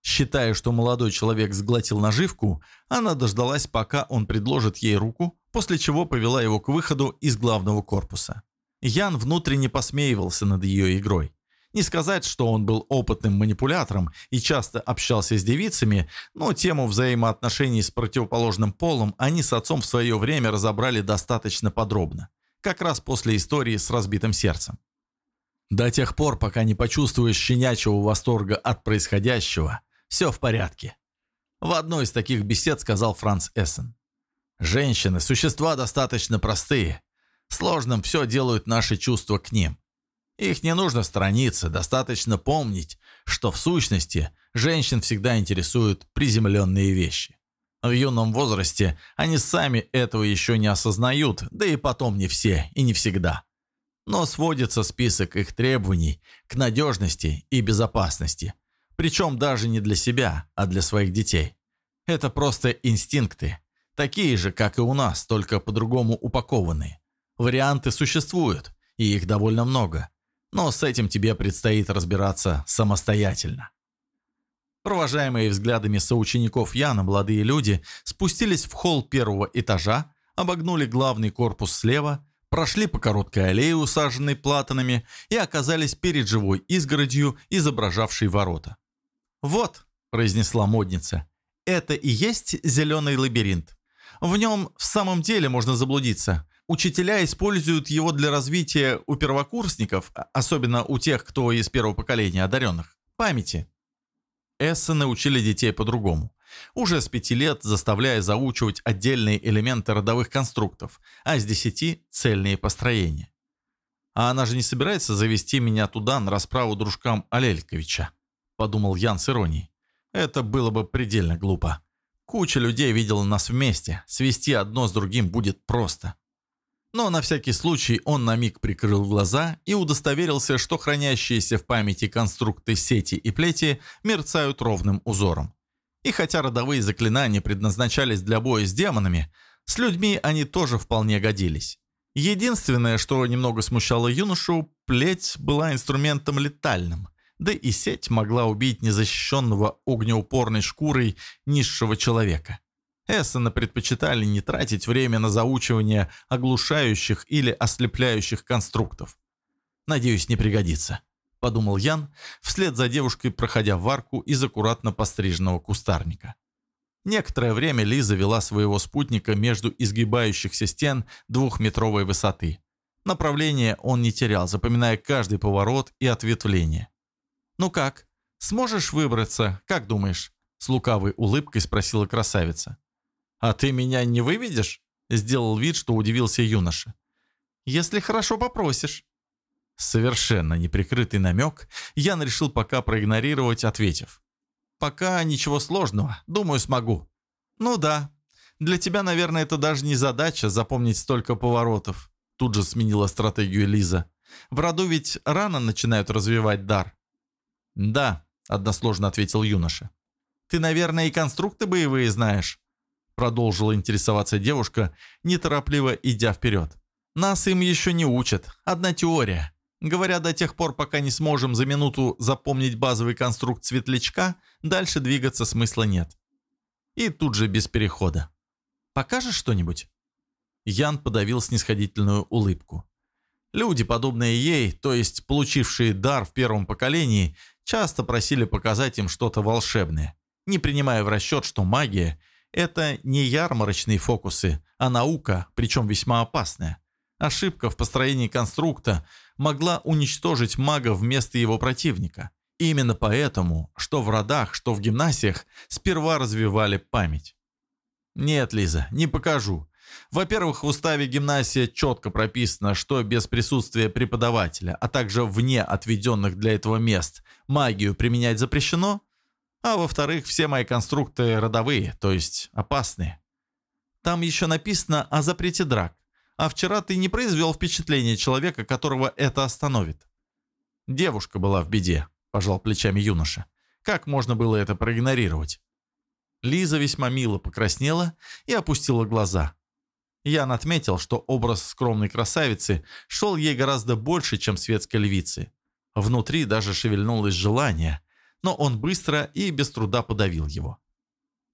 Считая, что молодой человек сглотил наживку, она дождалась, пока он предложит ей руку, после чего повела его к выходу из главного корпуса. Ян внутренне посмеивался над ее игрой. Не сказать, что он был опытным манипулятором и часто общался с девицами, но тему взаимоотношений с противоположным полом они с отцом в свое время разобрали достаточно подробно, как раз после истории с разбитым сердцем. До тех пор, пока не почувствуешь щенячьего восторга от происходящего, все в порядке. В одной из таких бесед сказал Франц Эссен. Женщины – существа достаточно простые. Сложным все делают наши чувства к ним. Их не нужно сторониться, достаточно помнить, что в сущности женщин всегда интересуют приземленные вещи. В юном возрасте они сами этого еще не осознают, да и потом не все и не всегда но сводится список их требований к надежности и безопасности, причем даже не для себя, а для своих детей. Это просто инстинкты. Такие же, как и у нас, только по-другому упакованные. Варианты существуют, и их довольно много. Но с этим тебе предстоит разбираться самостоятельно. Провожаемые взглядами соучеников Яна, молодые люди спустились в холл первого этажа, обогнули главный корпус слева, прошли по короткой аллее, усаженной платанами, и оказались перед живой изгородью, изображавшей ворота. «Вот», – произнесла модница, – «это и есть зеленый лабиринт. В нем в самом деле можно заблудиться. Учителя используют его для развития у первокурсников, а, особенно у тех, кто из первого поколения одаренных, памяти». Эссы научили детей по-другому. Уже с пяти лет заставляя заучивать отдельные элементы родовых конструктов, а с десяти – цельные построения. А она же не собирается завести меня туда на расправу дружкам Алельковича, подумал Ян с иронией. Это было бы предельно глупо. Куча людей видела нас вместе, свести одно с другим будет просто. Но на всякий случай он на миг прикрыл глаза и удостоверился, что хранящиеся в памяти конструкты сети и плети мерцают ровным узором. И хотя родовые заклинания предназначались для боя с демонами, с людьми они тоже вполне годились. Единственное, что немного смущало юношу, плеть была инструментом летальным, да и сеть могла убить незащищенного огнеупорной шкурой низшего человека. Эссена предпочитали не тратить время на заучивание оглушающих или ослепляющих конструктов. Надеюсь, не пригодится подумал Ян, вслед за девушкой проходя в арку из аккуратно постриженного кустарника. Некоторое время Лиза вела своего спутника между изгибающихся стен двухметровой высоты. Направление он не терял, запоминая каждый поворот и ответвление. «Ну как, сможешь выбраться, как думаешь?» С лукавой улыбкой спросила красавица. «А ты меня не выведешь?» Сделал вид, что удивился юноша. «Если хорошо попросишь». Совершенно неприкрытый намек Ян решил пока проигнорировать, ответив. «Пока ничего сложного. Думаю, смогу». «Ну да. Для тебя, наверное, это даже не задача запомнить столько поворотов». Тут же сменила стратегию Лиза. «В роду ведь рано начинают развивать дар». «Да», — односложно ответил юноша. «Ты, наверное, и конструкты боевые знаешь?» Продолжила интересоваться девушка, неторопливо идя вперед. «Нас им еще не учат. Одна теория. Говоря, до тех пор, пока не сможем за минуту запомнить базовый конструкт светлячка, дальше двигаться смысла нет. И тут же без перехода. «Покажешь что-нибудь?» Ян подавил снисходительную улыбку. Люди, подобные ей, то есть получившие дар в первом поколении, часто просили показать им что-то волшебное, не принимая в расчет, что магия – это не ярмарочные фокусы, а наука, причем весьма опасная. Ошибка в построении конструкта могла уничтожить мага вместо его противника. Именно поэтому, что в родах, что в гимнасиях, сперва развивали память. Нет, Лиза, не покажу. Во-первых, в уставе гимнасия четко прописано, что без присутствия преподавателя, а также вне отведенных для этого мест, магию применять запрещено. А во-вторых, все мои конструкты родовые, то есть опасные. Там еще написано о запрете драк а вчера ты не произвел впечатления человека, которого это остановит». «Девушка была в беде», – пожал плечами юноша. «Как можно было это проигнорировать?» Лиза весьма мило покраснела и опустила глаза. Ян отметил, что образ скромной красавицы шел ей гораздо больше, чем светской львицы. Внутри даже шевельнулось желание, но он быстро и без труда подавил его.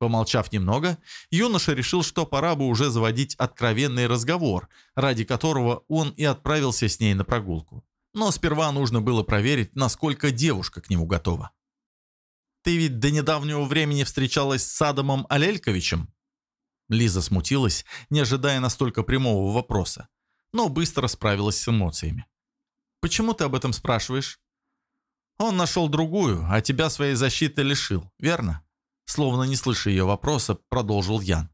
Помолчав немного, юноша решил, что пора бы уже заводить откровенный разговор, ради которого он и отправился с ней на прогулку. Но сперва нужно было проверить, насколько девушка к нему готова. «Ты ведь до недавнего времени встречалась с Адамом Алельковичем?» Лиза смутилась, не ожидая настолько прямого вопроса, но быстро справилась с эмоциями. «Почему ты об этом спрашиваешь?» «Он нашел другую, а тебя своей защиты лишил, верно?» Словно не слыша ее вопроса, продолжил Ян.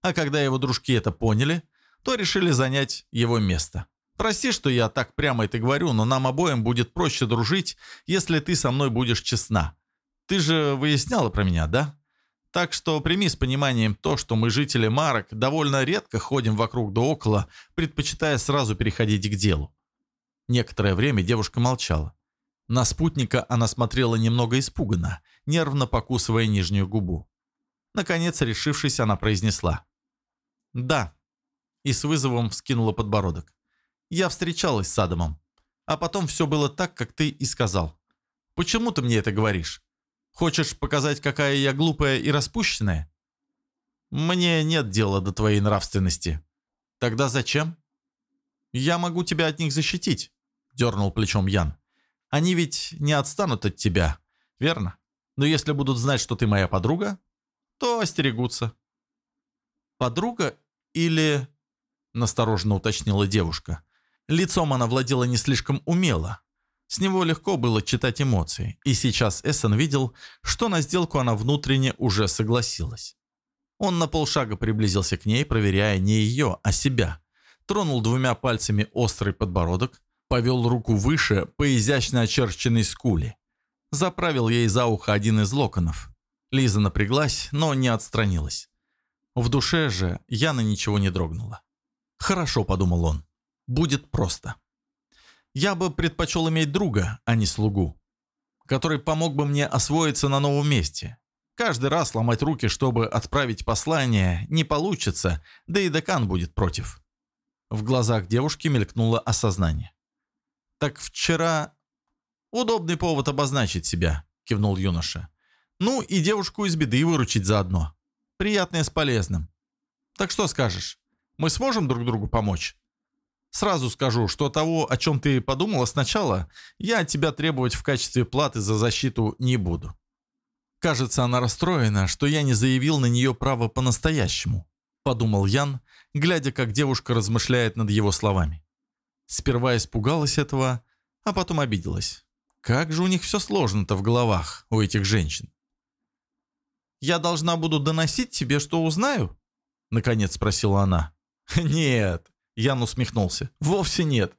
А когда его дружки это поняли, то решили занять его место. Прости, что я так прямо это говорю, но нам обоим будет проще дружить, если ты со мной будешь честна. Ты же выясняла про меня, да? Так что прими с пониманием то, что мы, жители Марок, довольно редко ходим вокруг да около, предпочитая сразу переходить к делу. Некоторое время девушка молчала. На спутника она смотрела немного испуганно, нервно покусывая нижнюю губу. Наконец, решившись, она произнесла. «Да». И с вызовом вскинула подбородок. «Я встречалась с Адамом. А потом все было так, как ты и сказал. Почему ты мне это говоришь? Хочешь показать, какая я глупая и распущенная? Мне нет дела до твоей нравственности. Тогда зачем? Я могу тебя от них защитить, дернул плечом Ян. Они ведь не отстанут от тебя, верно? Но если будут знать, что ты моя подруга, то остерегутся. Подруга или... Настороженно уточнила девушка. Лицом она владела не слишком умело. С него легко было читать эмоции, и сейчас Эссен видел, что на сделку она внутренне уже согласилась. Он на полшага приблизился к ней, проверяя не ее, а себя. Тронул двумя пальцами острый подбородок, повел руку выше по изящно очерченной скуле. Заправил ей за ухо один из локонов. Лиза напряглась, но не отстранилась. В душе же Яна ничего не дрогнула. «Хорошо», — подумал он, — «будет просто». Я бы предпочел иметь друга, а не слугу, который помог бы мне освоиться на новом месте. Каждый раз ломать руки, чтобы отправить послание, не получится, да и декан будет против. В глазах девушки мелькнуло осознание. «Так вчера...» «Удобный повод обозначить себя», — кивнул юноша. «Ну и девушку из беды выручить заодно. Приятное с полезным. Так что скажешь, мы сможем друг другу помочь?» Сразу скажу, что того, о чем ты подумала сначала, я от тебя требовать в качестве платы за защиту не буду. Кажется, она расстроена, что я не заявил на нее право по-настоящему, подумал Ян, глядя, как девушка размышляет над его словами. Сперва испугалась этого, а потом обиделась. Как же у них все сложно-то в головах, у этих женщин. «Я должна буду доносить тебе, что узнаю?» Наконец спросила она. «Нет, Ян усмехнулся. «Вовсе нет.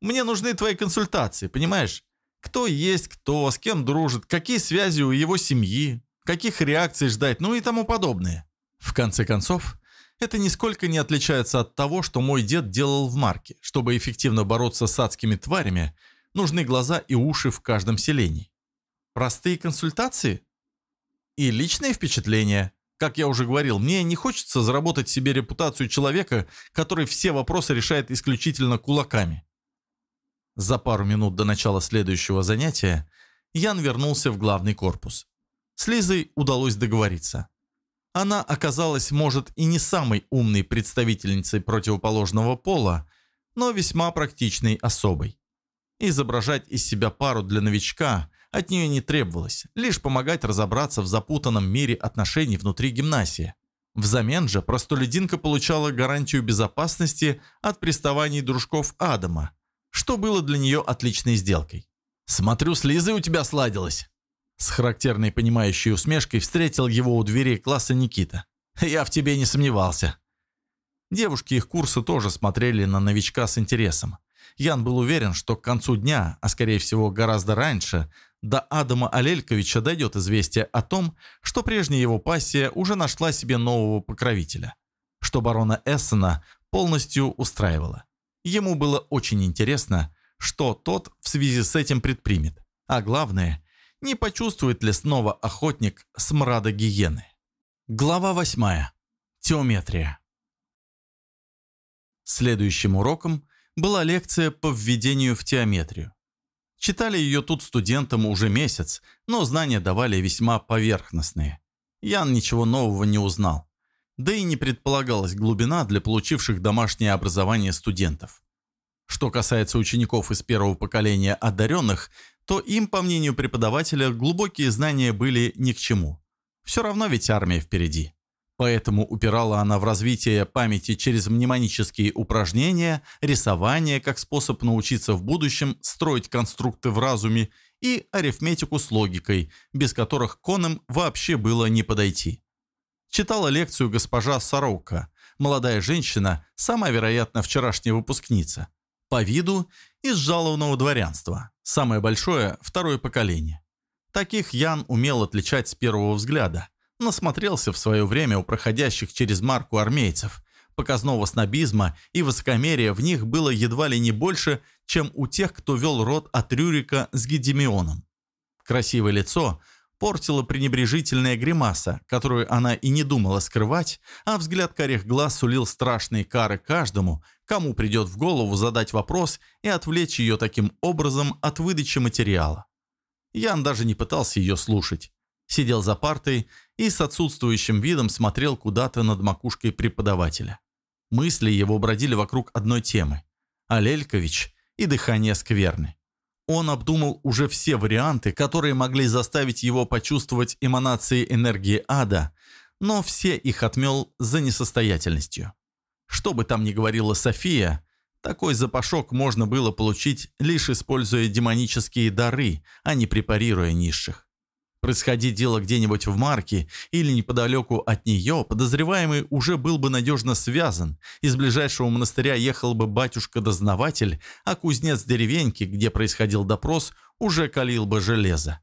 Мне нужны твои консультации, понимаешь? Кто есть кто, с кем дружит, какие связи у его семьи, каких реакций ждать, ну и тому подобное. В конце концов, это нисколько не отличается от того, что мой дед делал в Марке. Чтобы эффективно бороться с адскими тварями, нужны глаза и уши в каждом селении. Простые консультации? И личные впечатления, как я уже говорил, мне не хочется заработать себе репутацию человека, который все вопросы решает исключительно кулаками. За пару минут до начала следующего занятия Ян вернулся в главный корпус. С Лизой удалось договориться. Она оказалась, может, и не самой умной представительницей противоположного пола, но весьма практичной особой. Изображать из себя пару для новичка от нее не требовалось, лишь помогать разобраться в запутанном мире отношений внутри гимнасии. Взамен же простолюдинка получала гарантию безопасности от приставаний дружков Адама, что было для нее отличной сделкой. «Смотрю, с Лизой у тебя сладилось!» С характерной понимающей усмешкой встретил его у дверей класса Никита. «Я в тебе не сомневался». Девушки их курса тоже смотрели на новичка с интересом. Ян был уверен, что к концу дня, а скорее всего гораздо раньше, до Адама Алельковича дойдет известие о том, что прежняя его пассия уже нашла себе нового покровителя, что барона Эссена полностью устраивало. Ему было очень интересно, что тот в связи с этим предпримет, а главное, не почувствует ли снова охотник смрада гиены. Глава 8. Теометрия. Следующим уроком была лекция по введению в теометрию. Читали ее тут студентам уже месяц, но знания давали весьма поверхностные. Ян ничего нового не узнал. Да и не предполагалась глубина для получивших домашнее образование студентов. Что касается учеников из первого поколения одаренных, то им, по мнению преподавателя, глубокие знания были ни к чему. Все равно ведь армия впереди. Поэтому упирала она в развитие памяти через мнемонические упражнения, рисование как способ научиться в будущем строить конструкты в разуме и арифметику с логикой, без которых конам вообще было не подойти. Читала лекцию госпожа Сорока, молодая женщина, самая, вероятно, вчерашняя выпускница. По виду из жалованного дворянства, самое большое – второе поколение. Таких Ян умел отличать с первого взгляда – Насмотрелся в свое время у проходящих через марку армейцев. Показного снобизма и высокомерия в них было едва ли не больше, чем у тех, кто вел род от Рюрика с Гедемионом. Красивое лицо, портила пренебрежительная гримаса, которую она и не думала скрывать, а взгляд карих глаз сулил страшные кары каждому, кому придет в голову задать вопрос и отвлечь ее таким образом от выдачи материала. Ян даже не пытался ее слушать. Сидел за партой и с отсутствующим видом смотрел куда-то над макушкой преподавателя. Мысли его бродили вокруг одной темы – Алелькович и дыхание скверны. Он обдумал уже все варианты, которые могли заставить его почувствовать эманации энергии ада, но все их отмел за несостоятельностью. Что бы там ни говорила София, такой запашок можно было получить, лишь используя демонические дары, а не препарируя низших. Происходи дело где-нибудь в Марке или неподалеку от нее, подозреваемый уже был бы надежно связан. Из ближайшего монастыря ехал бы батюшка-дознаватель, а кузнец деревеньки, где происходил допрос, уже калил бы железо.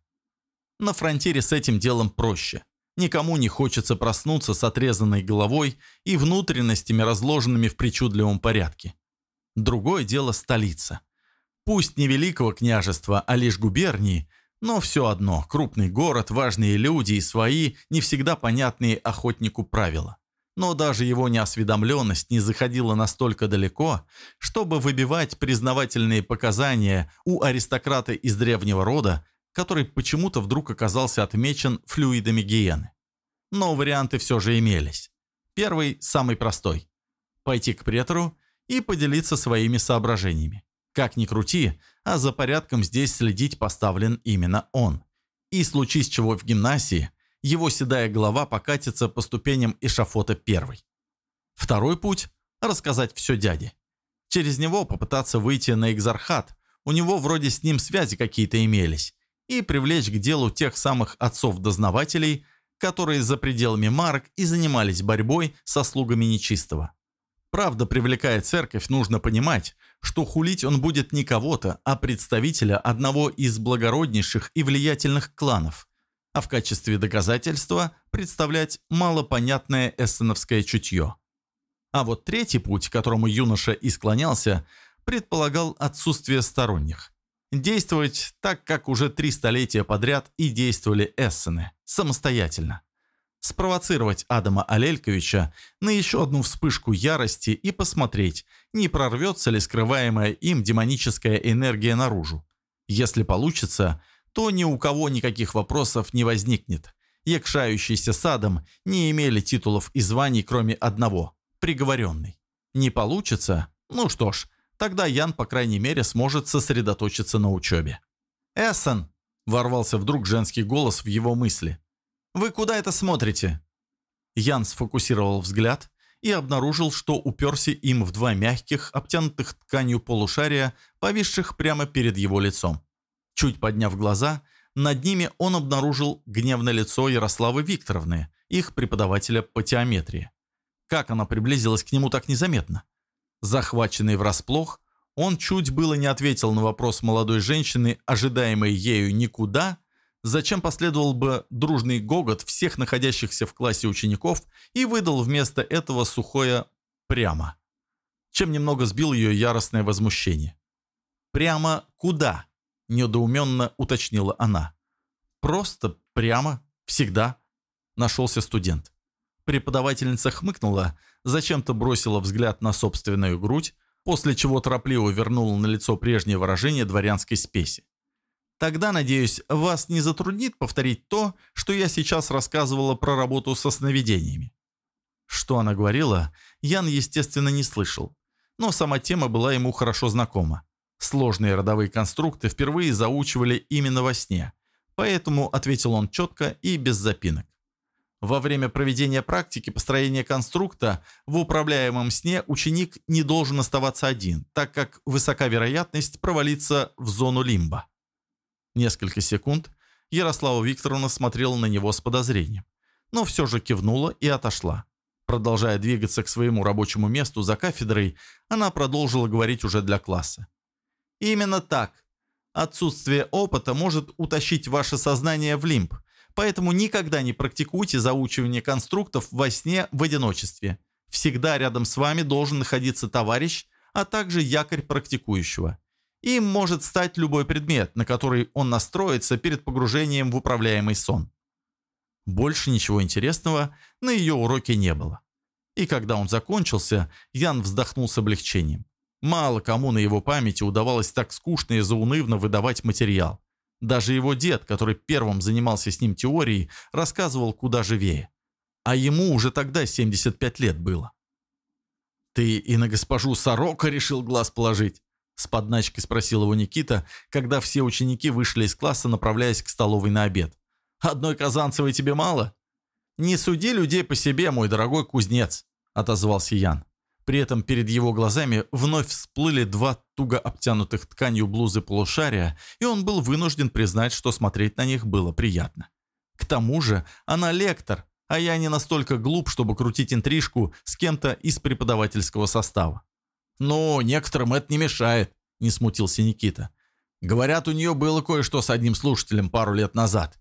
На фронтире с этим делом проще. Никому не хочется проснуться с отрезанной головой и внутренностями, разложенными в причудливом порядке. Другое дело столица. Пусть не великого княжества, а лишь губернии – но все одно, крупный город, важные люди и свои, не всегда понятные охотнику правила. Но даже его неосведомленность не заходила настолько далеко, чтобы выбивать признавательные показания у аристократа из древнего рода, который почему-то вдруг оказался отмечен флюидами гиены. Но варианты все же имелись. Первый – самый простой. Пойти к претору и поделиться своими соображениями. Как ни крути, а за порядком здесь следить поставлен именно он. И случись чего в гимнасии, его седая голова покатится по ступеням эшафота первой. Второй путь – рассказать все дяде. Через него попытаться выйти на экзархат, у него вроде с ним связи какие-то имелись, и привлечь к делу тех самых отцов-дознавателей, которые за пределами марок и занимались борьбой со слугами нечистого. Правда, привлекая церковь, нужно понимать, что хулить он будет не кого-то, а представителя одного из благороднейших и влиятельных кланов, а в качестве доказательства представлять малопонятное эссеновское чутье. А вот третий путь, к которому юноша и склонялся, предполагал отсутствие сторонних. Действовать так, как уже три столетия подряд и действовали эссены, самостоятельно спровоцировать Адама Алельковича на еще одну вспышку ярости и посмотреть, не прорвется ли скрываемая им демоническая энергия наружу. Если получится, то ни у кого никаких вопросов не возникнет. Якшающиеся с Адом не имели титулов и званий, кроме одного – приговоренный. Не получится? Ну что ж, тогда Ян, по крайней мере, сможет сосредоточиться на учебе. «Эссен!» – ворвался вдруг женский голос в его мысли – вы куда это смотрите?» Ян сфокусировал взгляд и обнаружил, что уперся им в два мягких, обтянутых тканью полушария, повисших прямо перед его лицом. Чуть подняв глаза, над ними он обнаружил гневное лицо Ярославы Викторовны, их преподавателя по теометрии. Как она приблизилась к нему так незаметно? Захваченный врасплох, он чуть было не ответил на вопрос молодой женщины, ожидаемой ею никуда, зачем последовал бы дружный гогот всех находящихся в классе учеников и выдал вместо этого сухое «прямо», чем немного сбил ее яростное возмущение. «Прямо куда?» – недоуменно уточнила она. «Просто прямо, всегда», – нашелся студент. Преподавательница хмыкнула, зачем-то бросила взгляд на собственную грудь, после чего торопливо вернула на лицо прежнее выражение дворянской спеси. Тогда, надеюсь, вас не затруднит повторить то, что я сейчас рассказывала про работу со сновидениями. Что она говорила, Ян, естественно, не слышал. Но сама тема была ему хорошо знакома. Сложные родовые конструкты впервые заучивали именно во сне, поэтому ответил он четко и без запинок. Во время проведения практики построения конструкта в управляемом сне ученик не должен оставаться один, так как высока вероятность провалиться в зону лимба. Несколько секунд Ярослава Викторовна смотрела на него с подозрением, но все же кивнула и отошла. Продолжая двигаться к своему рабочему месту за кафедрой, она продолжила говорить уже для класса. «Именно так. Отсутствие опыта может утащить ваше сознание в лимб, поэтому никогда не практикуйте заучивание конструктов во сне в одиночестве. Всегда рядом с вами должен находиться товарищ, а также якорь практикующего. Им может стать любой предмет, на который он настроится перед погружением в управляемый сон. Больше ничего интересного на ее уроке не было. И когда он закончился, Ян вздохнул с облегчением. Мало кому на его памяти удавалось так скучно и заунывно выдавать материал. Даже его дед, который первым занимался с ним теорией, рассказывал куда живее. А ему уже тогда 75 лет было. «Ты и на госпожу Сорока решил глаз положить?» С подначкой спросил его Никита, когда все ученики вышли из класса, направляясь к столовой на обед. «Одной Казанцевой тебе мало?» «Не суди людей по себе, мой дорогой кузнец», — отозвался Ян. При этом перед его глазами вновь всплыли два туго обтянутых тканью блузы полушария, и он был вынужден признать, что смотреть на них было приятно. К тому же она лектор, а я не настолько глуп, чтобы крутить интрижку с кем-то из преподавательского состава. «Ну, некоторым это не мешает», – не смутился Никита. «Говорят, у нее было кое-что с одним слушателем пару лет назад.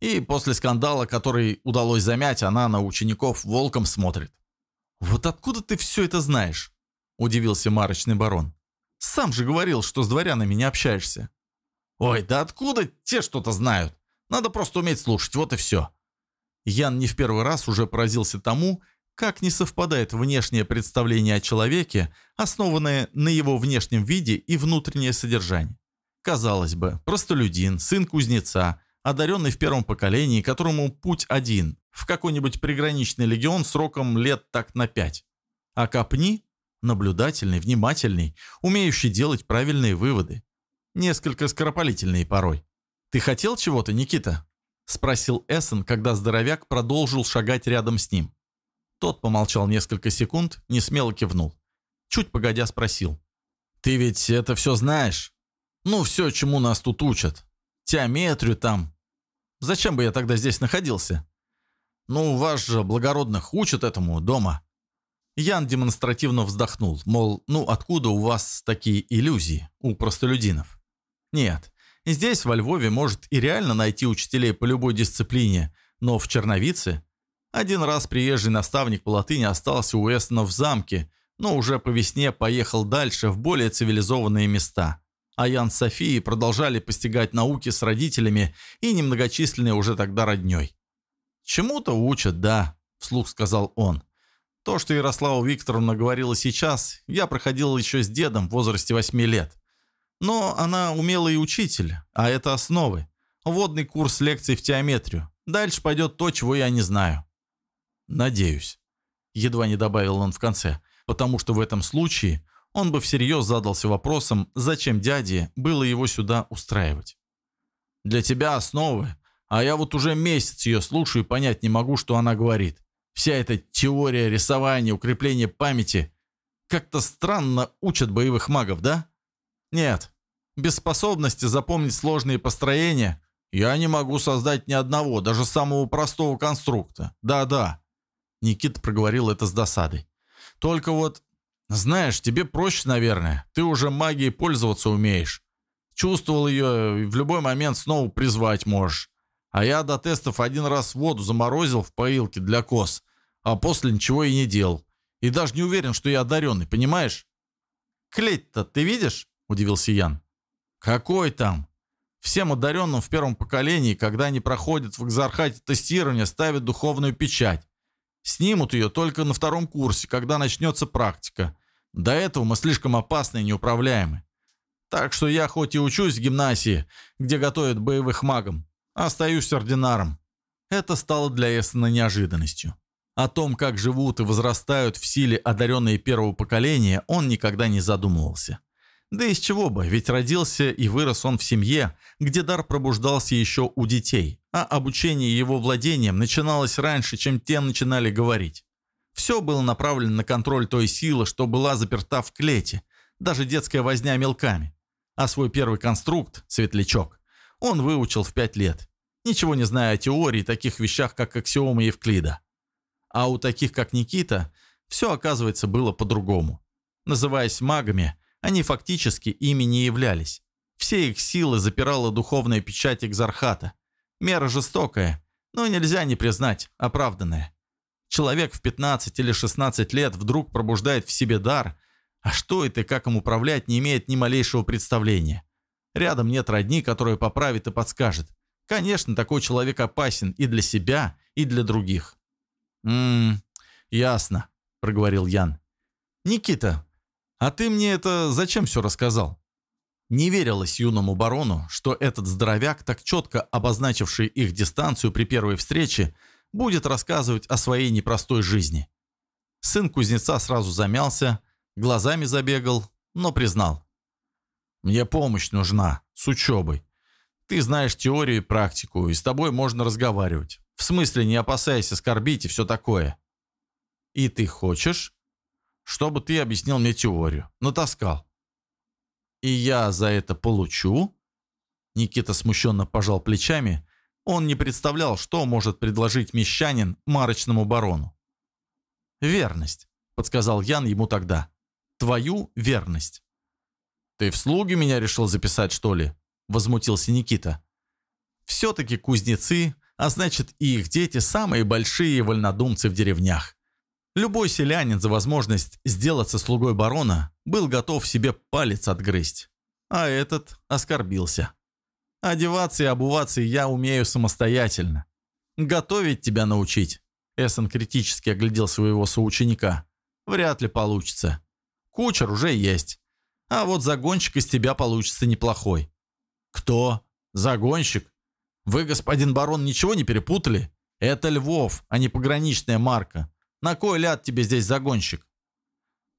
И после скандала, который удалось замять, она на учеников волком смотрит. «Вот откуда ты все это знаешь?» – удивился марочный барон. «Сам же говорил, что с дворянами не общаешься». «Ой, да откуда те что-то знают? Надо просто уметь слушать, вот и все». Ян не в первый раз уже поразился тому, как не совпадает внешнее представление о человеке, основанное на его внешнем виде и внутреннее содержание. Казалось бы, простолюдин, сын кузнеца, одаренный в первом поколении, которому путь один в какой-нибудь приграничный легион сроком лет так на пять. А копни – наблюдательный, внимательный, умеющий делать правильные выводы. Несколько скоропалительные порой. «Ты хотел чего-то, Никита?» – спросил Эссен, когда здоровяк продолжил шагать рядом с ним. Тот помолчал несколько секунд, не смело кивнул. Чуть погодя спросил. «Ты ведь это все знаешь? Ну, все, чему нас тут учат. Теометрию там. Зачем бы я тогда здесь находился?» «Ну, вас же благородных учат этому дома». Ян демонстративно вздохнул, мол, ну откуда у вас такие иллюзии, у простолюдинов? Нет, здесь, во Львове, может и реально найти учителей по любой дисциплине, но в Черновице один раз приезжий наставник по латыни остался у Эстона в замке, но уже по весне поехал дальше в более цивилизованные места. А Ян с Софией продолжали постигать науки с родителями и немногочисленной уже тогда родней. «Чему-то учат, да», – вслух сказал он. «То, что Ярослава Викторовна говорила сейчас, я проходил еще с дедом в возрасте восьми лет. Но она умелый учитель, а это основы. Водный курс лекций в теометрию. Дальше пойдет то, чего я не знаю». «Надеюсь», – едва не добавил он в конце, потому что в этом случае он бы всерьез задался вопросом, зачем дяде было его сюда устраивать. «Для тебя основы а я вот уже месяц ее слушаю и понять не могу, что она говорит. Вся эта теория рисования, укрепления памяти как-то странно учат боевых магов, да? Нет, без способности запомнить сложные построения я не могу создать ни одного, даже самого простого конструкта. Да-да. Никита проговорил это с досадой. Только вот, знаешь, тебе проще, наверное. Ты уже магией пользоваться умеешь. Чувствовал ее и в любой момент снова призвать можешь. А я до тестов один раз воду заморозил в поилке для коз, а после ничего и не делал. И даже не уверен, что я одаренный, понимаешь? «Клеть-то ты видишь?» – удивился Ян. «Какой там? Всем одаренным в первом поколении, когда они проходят в экзархате тестирование, ставят духовную печать. Снимут ее только на втором курсе, когда начнется практика. До этого мы слишком опасны и неуправляемы. Так что я хоть и учусь в гимнасии, где готовят боевых магам, Остаюсь ординаром. Это стало для Эссена неожиданностью. О том, как живут и возрастают в силе одаренные первого поколения, он никогда не задумывался. Да из чего бы, ведь родился и вырос он в семье, где дар пробуждался еще у детей, а обучение его владением начиналось раньше, чем те начинали говорить. Все было направлено на контроль той силы, что была заперта в клете, даже детская возня мелками. А свой первый конструкт, светлячок, он выучил в пять лет, ничего не зная о теории, таких вещах, как аксиомы Евклида. А у таких, как Никита, все, оказывается, было по-другому. Называясь магами, они фактически ими не являлись. Все их силы запирала духовная печать Экзархата. Мера жестокая, но нельзя не признать, оправданная. Человек в 15 или 16 лет вдруг пробуждает в себе дар, А что это как им управлять, не имеет ни малейшего представления. Рядом нет родни, которая поправит и подскажет. Конечно, такой человек опасен и для себя, и для других. «Ммм, ясно», — проговорил Ян. «Никита, а ты мне это зачем все рассказал?» Не верилось юному барону, что этот здоровяк, так четко обозначивший их дистанцию при первой встрече, будет рассказывать о своей непростой жизни. Сын кузнеца сразу замялся, глазами забегал, но признал. «Мне помощь нужна, с учебой. Ты знаешь теорию и практику, и с тобой можно разговаривать. В смысле, не опасайся оскорбить и все такое. И ты хочешь, чтобы ты объяснил мне теорию? Натаскал. И я за это получу? Никита смущенно пожал плечами. Он не представлял, что может предложить мещанин марочному барону. «Верность», — подсказал Ян ему тогда. «Твою верность». «Ты в слуги меня решил записать, что ли?» — возмутился Никита. «Все-таки кузнецы, а значит и их дети самые большие вольнодумцы в деревнях. Любой селянин за возможность сделаться слугой барона был готов себе палец отгрызть. А этот оскорбился. Одеваться и обуваться я умею самостоятельно. Готовить тебя научить. Эссен критически оглядел своего соученика. Вряд ли получится. Кучер уже есть. А вот загонщик из тебя получится неплохой. Кто? Загонщик? Вы, господин барон, ничего не перепутали? Это Львов, а не пограничная марка. На кой ляд тебе здесь загонщик?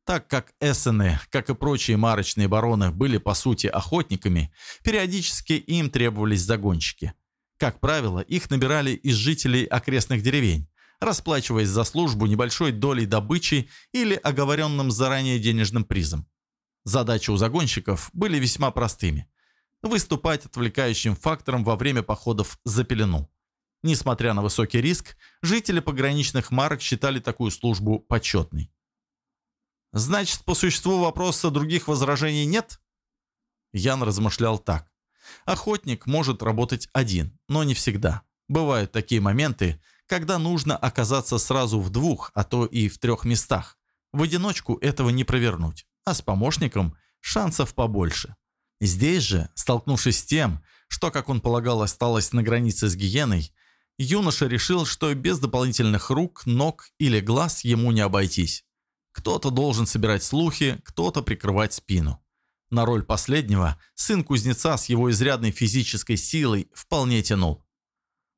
Так как эссены, как и прочие марочные бароны, были по сути охотниками, периодически им требовались загонщики. Как правило, их набирали из жителей окрестных деревень, расплачиваясь за службу небольшой долей добычи или оговоренным заранее денежным призом. Задачи у загонщиков были весьма простыми выступать отвлекающим фактором во время походов за пелену. Несмотря на высокий риск, жители пограничных марок считали такую службу почетной. «Значит, по существу вопроса других возражений нет?» Ян размышлял так. Охотник может работать один, но не всегда. Бывают такие моменты, когда нужно оказаться сразу в двух, а то и в трех местах. В одиночку этого не провернуть, а с помощником шансов побольше. Здесь же, столкнувшись с тем, что, как он полагал, осталось на границе с гиеной, юноша решил, что без дополнительных рук, ног или глаз ему не обойтись. Кто-то должен собирать слухи, кто-то прикрывать спину. На роль последнего сын кузнеца с его изрядной физической силой вполне тянул.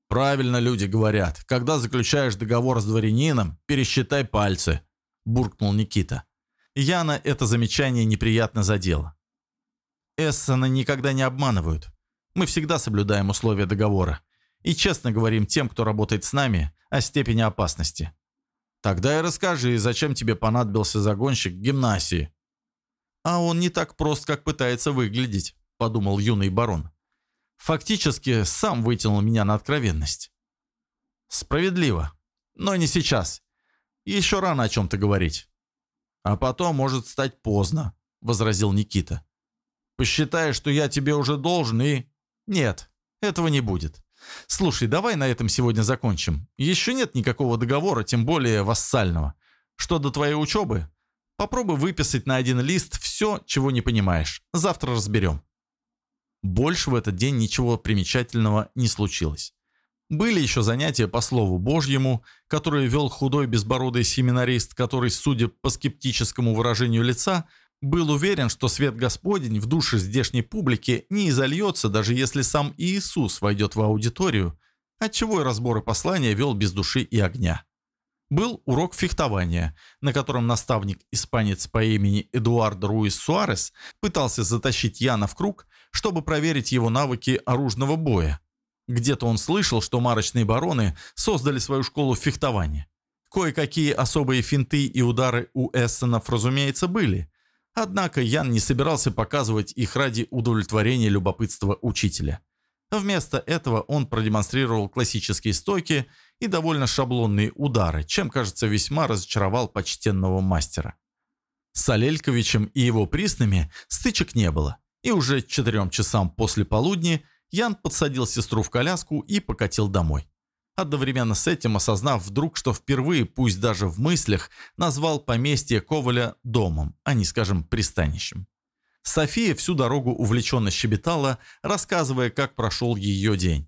«Правильно люди говорят, когда заключаешь договор с дворянином, пересчитай пальцы», – буркнул Никита. Яна это замечание неприятно задело. Эссена никогда не обманывают. Мы всегда соблюдаем условия договора. И честно говорим тем, кто работает с нами, о степени опасности. Тогда и расскажи, зачем тебе понадобился загонщик гимнасии. А он не так прост, как пытается выглядеть, подумал юный барон. Фактически сам вытянул меня на откровенность. Справедливо. Но не сейчас. Еще рано о чем-то говорить. А потом может стать поздно, возразил Никита. Посчитаешь, что я тебе уже должен и... Нет, этого не будет. Слушай, давай на этом сегодня закончим. Еще нет никакого договора, тем более вассального. Что до твоей учебы? Попробуй выписать на один лист все, чего не понимаешь. Завтра разберем. Больше в этот день ничего примечательного не случилось. Были еще занятия по Слову Божьему, которые вел худой безбородый семинарист, который, судя по скептическому выражению лица, был уверен, что свет Господень в душе здешней публики не изольется, даже если сам Иисус войдет в аудиторию, отчего и разборы послания вел без души и огня. Был урок фехтования, на котором наставник-испанец по имени Эдуардо Руис Суарес пытался затащить Яна в круг, чтобы проверить его навыки оружного боя. Где-то он слышал, что марочные бароны создали свою школу фехтования. Кое-какие особые финты и удары у эссенов, разумеется, были – Однако Ян не собирался показывать их ради удовлетворения любопытства учителя. Вместо этого он продемонстрировал классические стойки и довольно шаблонные удары, чем, кажется, весьма разочаровал почтенного мастера. С Алельковичем и его приснами стычек не было, и уже четырем часам после полудня Ян подсадил сестру в коляску и покатил домой. Одновременно с этим осознав вдруг, что впервые, пусть даже в мыслях, назвал поместье Коваля домом, а не, скажем, пристанищем. София всю дорогу увлеченно щебетала, рассказывая, как прошел ее день.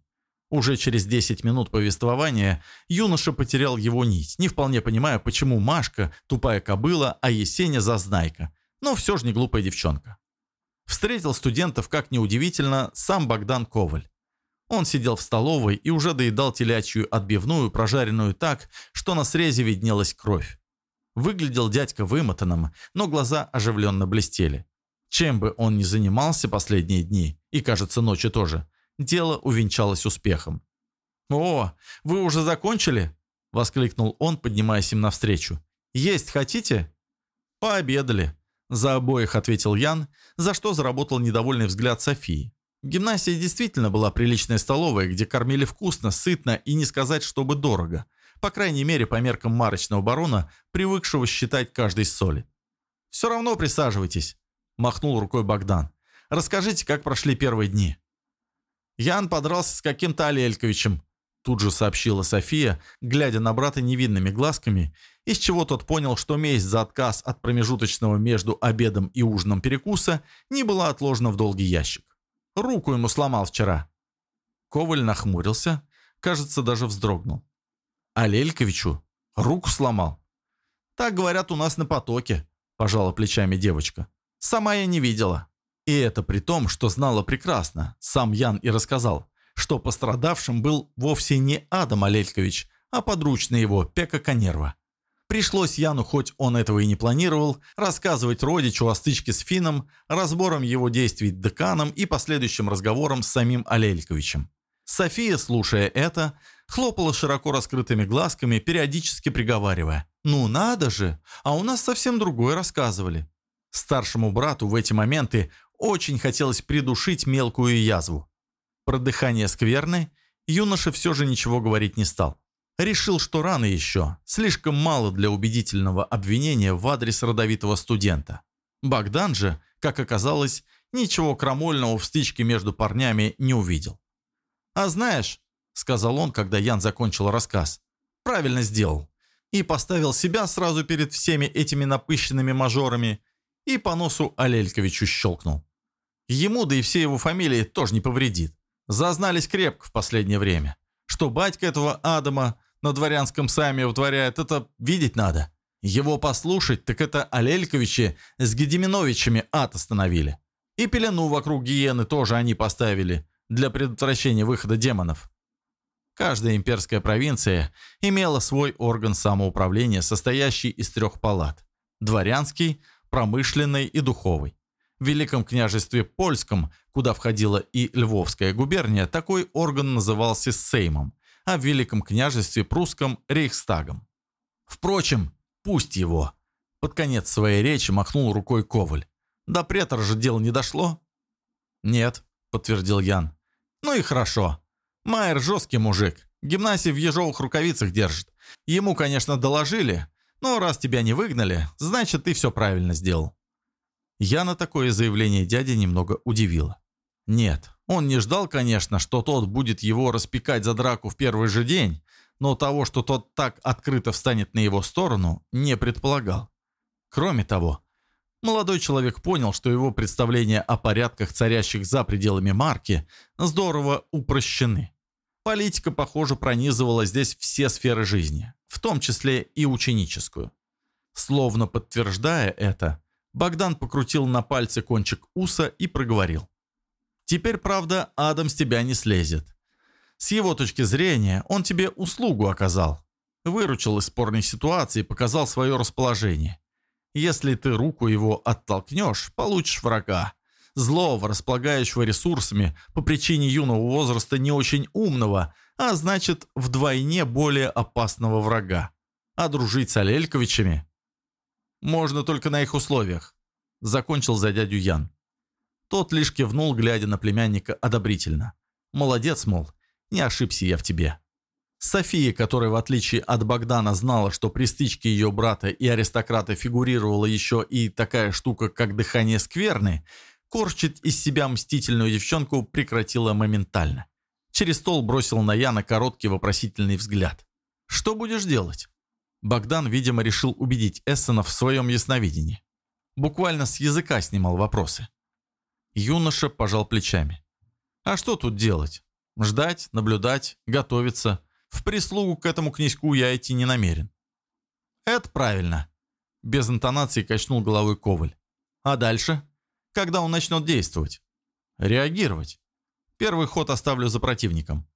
Уже через 10 минут повествования юноша потерял его нить, не вполне понимая, почему Машка – тупая кобыла, а Есеня – зазнайка. Но все же не глупая девчонка. Встретил студентов, как неудивительно, сам Богдан Коваль. Он сидел в столовой и уже доедал телячью отбивную, прожаренную так, что на срезе виднелась кровь. Выглядел дядька вымотанным, но глаза оживленно блестели. Чем бы он ни занимался последние дни, и, кажется, ночи тоже, дело увенчалось успехом. «О, вы уже закончили?» – воскликнул он, поднимаясь им навстречу. «Есть хотите?» «Пообедали», – за обоих ответил Ян, за что заработал недовольный взгляд Софии. Гимнасия действительно была приличной столовой, где кормили вкусно, сытно и не сказать, чтобы дорого. По крайней мере, по меркам марочного барона, привыкшего считать каждой соли. «Все равно присаживайтесь», махнул рукой Богдан. «Расскажите, как прошли первые дни». «Ян подрался с каким-то Алельковичем», тут же сообщила София, глядя на брата невинными глазками, из чего тот понял, что месть за отказ от промежуточного между обедом и ужином перекуса не была отложена в долгий ящик. Руку ему сломал вчера. Коваль нахмурился, кажется, даже вздрогнул. А Лельковичу руку сломал. Так говорят у нас на потоке, пожала плечами девочка. Сама я не видела. И это при том, что знала прекрасно, сам Ян и рассказал, что пострадавшим был вовсе не Адам Алелькович, а подручный его Пека Конерва. Пришлось Яну, хоть он этого и не планировал, рассказывать родичу о стычке с Фином, разбором его действий деканом и последующим разговором с самим Алельковичем. София, слушая это, хлопала широко раскрытыми глазками, периодически приговаривая. «Ну надо же! А у нас совсем другое рассказывали. Старшему брату в эти моменты очень хотелось придушить мелкую язву. Про дыхание скверны юноша все же ничего говорить не стал. Решил, что рано еще, слишком мало для убедительного обвинения в адрес родовитого студента. Богдан же, как оказалось, ничего крамольного в стычке между парнями не увидел. «А знаешь», — сказал он, когда Ян закончил рассказ, — «правильно сделал. И поставил себя сразу перед всеми этими напыщенными мажорами, и по носу Алельковичу щелкнул. Ему, да и всей его фамилии, тоже не повредит. Зазнались крепко в последнее время. Что батька этого Адама на дворянском сами утворяет, это видеть надо. Его послушать, так это Алельковичи с Гедеминовичами ад остановили. И пелену вокруг гиены тоже они поставили для предотвращения выхода демонов. Каждая имперская провинция имела свой орган самоуправления, состоящий из трех палат. Дворянский – промышленной и духовой. В Великом княжестве Польском, куда входила и Львовская губерния, такой орган назывался Сеймом, в Великом княжестве Прусском – Рейхстагом. Впрочем, пусть его. Под конец своей речи махнул рукой Коваль. До претора же дело не дошло? Нет, подтвердил Ян. Ну и хорошо. Майер жесткий мужик. Гимнасий в ежовых рукавицах держит. Ему, конечно, доложили, но раз тебя не выгнали, значит, ты все правильно сделал». Я на такое заявление дяди немного удивила. Нет, он не ждал, конечно, что тот будет его распекать за драку в первый же день, но того, что тот так открыто встанет на его сторону, не предполагал. Кроме того, молодой человек понял, что его представления о порядках, царящих за пределами марки, здорово упрощены. Политика, похоже, пронизывала здесь все сферы жизни, в том числе и ученическую. Словно подтверждая это, Богдан покрутил на пальце кончик уса и проговорил. «Теперь, правда, Адам с тебя не слезет. С его точки зрения, он тебе услугу оказал. Выручил из спорной ситуации и показал свое расположение. Если ты руку его оттолкнешь, получишь врага злого, располагающего ресурсами по причине юного возраста не очень умного, а значит вдвойне более опасного врага. А дружить с Алельковичами можно только на их условиях, закончил за дядю Ян. Тот лишь кивнул, глядя на племянника одобрительно. Молодец, мол, не ошибся я в тебе. София, которая в отличие от Богдана знала, что при стычке ее брата и аристократа фигурировала еще и такая штука, как дыхание скверны, корчить из себя мстительную девчонку прекратила моментально. Через стол бросил на Яна короткий вопросительный взгляд. «Что будешь делать?» Богдан, видимо, решил убедить Эссена в своем ясновидении. Буквально с языка снимал вопросы. Юноша пожал плечами. «А что тут делать? Ждать, наблюдать, готовиться. В прислугу к этому князьку я идти не намерен». «Это правильно», – без интонации качнул головой Коваль. «А дальше? Когда он начнет действовать?» «Реагировать. Первый ход оставлю за противником».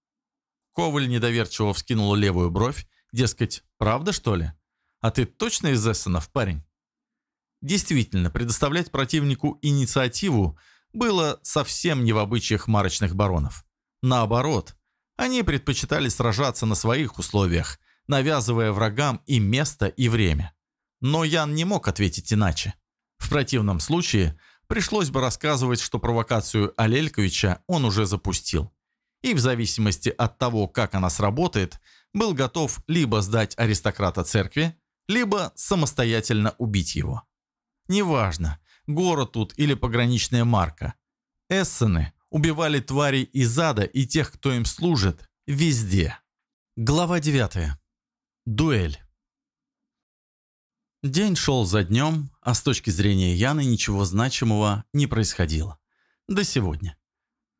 Коваль недоверчиво вскинул левую бровь, дескать, правда что ли? А ты точно из Эссенов, парень? Действительно, предоставлять противнику инициативу было совсем не в обычаях марочных баронов. Наоборот, они предпочитали сражаться на своих условиях, навязывая врагам и место, и время. Но Ян не мог ответить иначе. В противном случае пришлось бы рассказывать, что провокацию Алельковича он уже запустил. И в зависимости от того, как она сработает, был готов либо сдать аристократа церкви, либо самостоятельно убить его. Неважно, город тут или пограничная марка. Эссены убивали тварей из ада и тех, кто им служит, везде. Глава 9. Дуэль. День шел за днем, а с точки зрения Яны ничего значимого не происходило. До сегодня.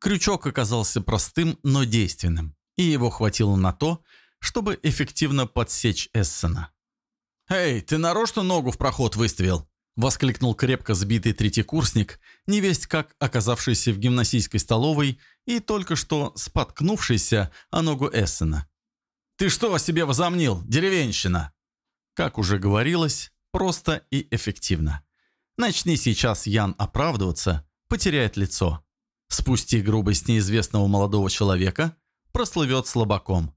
Крючок оказался простым, но действенным, и его хватило на то, чтобы эффективно подсечь Эссена. «Эй, ты нарочно ногу в проход выставил?» Воскликнул крепко сбитый третьекурсник, невесть как оказавшийся в гимнасийской столовой и только что споткнувшийся о ногу Эссена. «Ты что о себе возомнил, деревенщина?» Как уже говорилось, просто и эффективно. Начни сейчас Ян оправдываться, потеряет лицо. Спусти грубость неизвестного молодого человека, прослывет слабаком.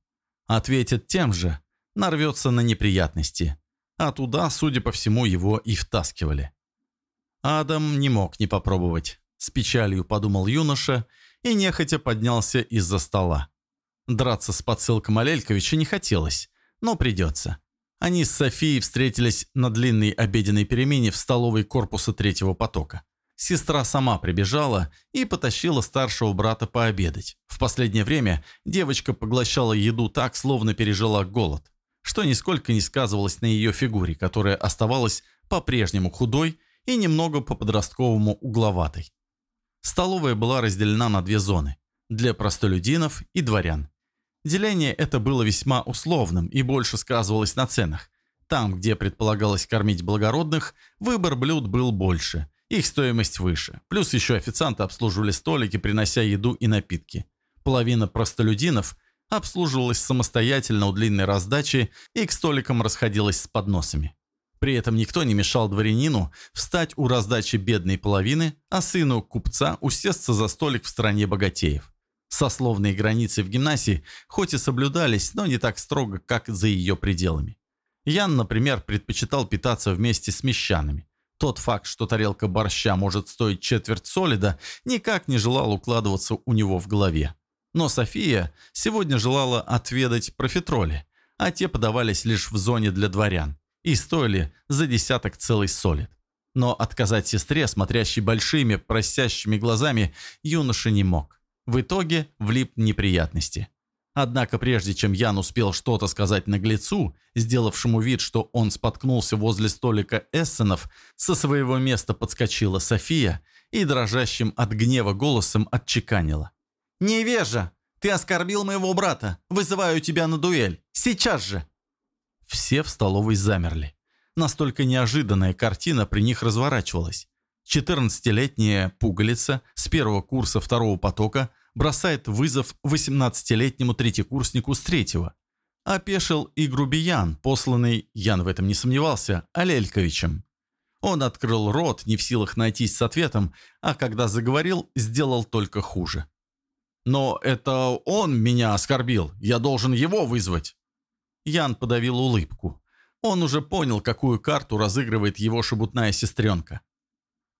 Ответит тем же, нарвется на неприятности а туда, судя по всему, его и втаскивали. Адам не мог не попробовать. С печалью подумал юноша и нехотя поднялся из-за стола. Драться с подсылком Алельковича не хотелось, но придется. Они с Софией встретились на длинной обеденной перемене в столовой корпуса третьего потока. Сестра сама прибежала и потащила старшего брата пообедать. В последнее время девочка поглощала еду так, словно пережила голод что нисколько не сказывалось на ее фигуре, которая оставалась по-прежнему худой и немного по-подростковому угловатой. Столовая была разделена на две зоны – для простолюдинов и дворян. Деление это было весьма условным и больше сказывалось на ценах. Там, где предполагалось кормить благородных, выбор блюд был больше, их стоимость выше. Плюс еще официанты обслуживали столики, принося еду и напитки. Половина простолюдинов обслуживалась самостоятельно у длинной раздачи и к столикам расходилась с подносами. При этом никто не мешал дворянину встать у раздачи бедной половины, а сыну купца усесться за столик в стране богатеев. Сословные границы в гимнасии хоть и соблюдались, но не так строго, как за ее пределами. Ян, например, предпочитал питаться вместе с мещанами. Тот факт, что тарелка борща может стоить четверть солида, никак не желал укладываться у него в голове. Но София сегодня желала отведать профитроли, а те подавались лишь в зоне для дворян и стоили за десяток целый солид. Но отказать сестре, смотрящей большими, просящими глазами, юноша не мог. В итоге влип неприятности. Однако прежде чем Ян успел что-то сказать наглецу, сделавшему вид, что он споткнулся возле столика Эссенов, со своего места подскочила София и дрожащим от гнева голосом отчеканила. «Невежа! Ты оскорбил моего брата! Вызываю тебя на дуэль! Сейчас же!» Все в столовой замерли. Настолько неожиданная картина при них разворачивалась. 14-летняя пугалица с первого курса второго потока бросает вызов 18-летнему третьекурснику с третьего. Опешил и грубиян, посланный, Ян в этом не сомневался, Алельковичем. Он открыл рот, не в силах найтись с ответом, а когда заговорил, сделал только хуже. Но это он меня оскорбил. Я должен его вызвать. Ян подавил улыбку. Он уже понял, какую карту разыгрывает его шебутная сестренка.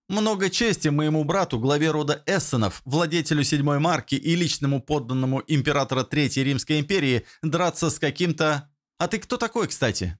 Много чести моему брату, главе рода Эссенов, владетелю седьмой марки и личному подданному императора Третьей Римской империи, драться с каким-то... А ты кто такой, кстати?»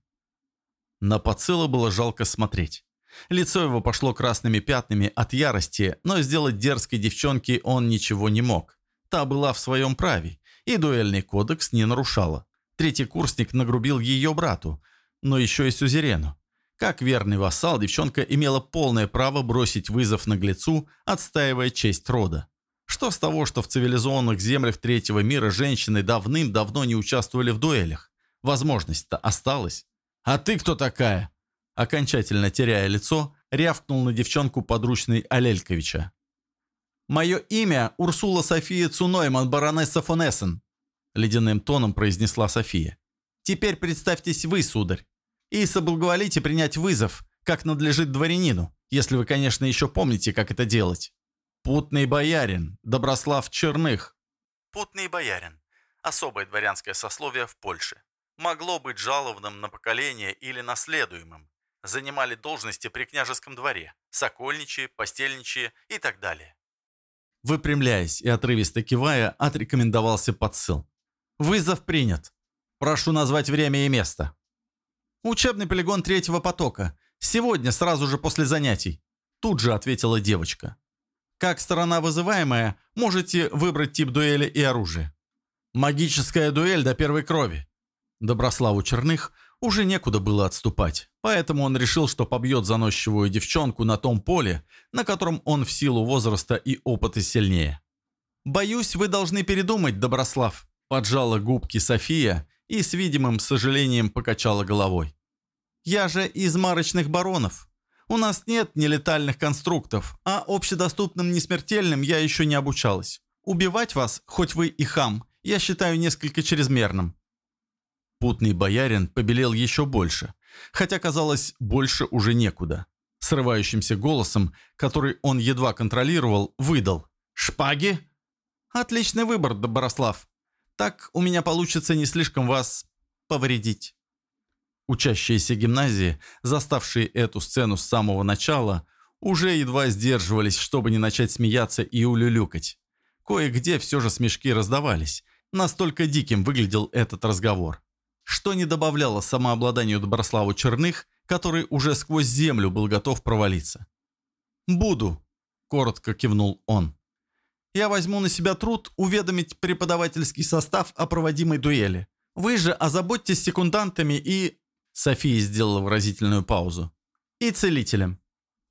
На Пацила было жалко смотреть. Лицо его пошло красными пятнами от ярости, но сделать дерзкой девчонке он ничего не мог. Та была в своем праве, и дуэльный кодекс не нарушала. Третий курсник нагрубил ее брату, но еще и сюзерену. Как верный вассал, девчонка имела полное право бросить вызов наглецу, отстаивая честь рода. Что с того, что в цивилизованных землях третьего мира женщины давным-давно не участвовали в дуэлях? Возможность-то осталась. «А ты кто такая?» Окончательно теряя лицо, рявкнул на девчонку подручный Алельковича. «Мое имя Урсула София Цунойман, баронесса фон Эссен», ледяным тоном произнесла София. «Теперь представьтесь вы, сударь, и соблаговолите принять вызов, как надлежит дворянину, если вы, конечно, еще помните, как это делать». «Путный боярин, Доброслав Черных». Путный боярин. Особое дворянское сословие в Польше. Могло быть жалованным на поколение или наследуемым. Занимали должности при княжеском дворе, сокольничьи, постельничьи и так далее. Выпрямляясь и отрывисто кивая, отрекомендовался подсыл. «Вызов принят. Прошу назвать время и место». «Учебный полигон третьего потока. Сегодня, сразу же после занятий», тут же ответила девочка. Как сторона вызываемая, можете выбрать тип дуэли и оружие. Магическая дуэль до первой крови. Доброславу Черных уже некуда было отступать, поэтому он решил, что побьет заносчивую девчонку на том поле, на котором он в силу возраста и опыта сильнее. «Боюсь, вы должны передумать, Доброслав», – поджала губки София и с видимым сожалением покачала головой. «Я же из марочных баронов. У нас нет нелетальных конструктов, а общедоступным несмертельным я еще не обучалась. Убивать вас, хоть вы и хам, я считаю несколько чрезмерным». Путный боярин побелел еще больше, хотя, казалось, больше уже некуда. Срывающимся голосом, который он едва контролировал, выдал. «Шпаги?» «Отличный выбор, Доброслав. Так у меня получится не слишком вас повредить». Учащиеся гимназии, заставшие эту сцену с самого начала, уже едва сдерживались, чтобы не начать смеяться и улюлюкать. Кое-где все же смешки раздавались. Настолько диким выглядел этот разговор. Что не добавляло самообладанию Доброславу Черных, который уже сквозь землю был готов провалиться. «Буду», – коротко кивнул он. «Я возьму на себя труд уведомить преподавательский состав о проводимой дуэли. Вы же озаботьтесь секундантами и София сделала выразительную паузу. «И целителем.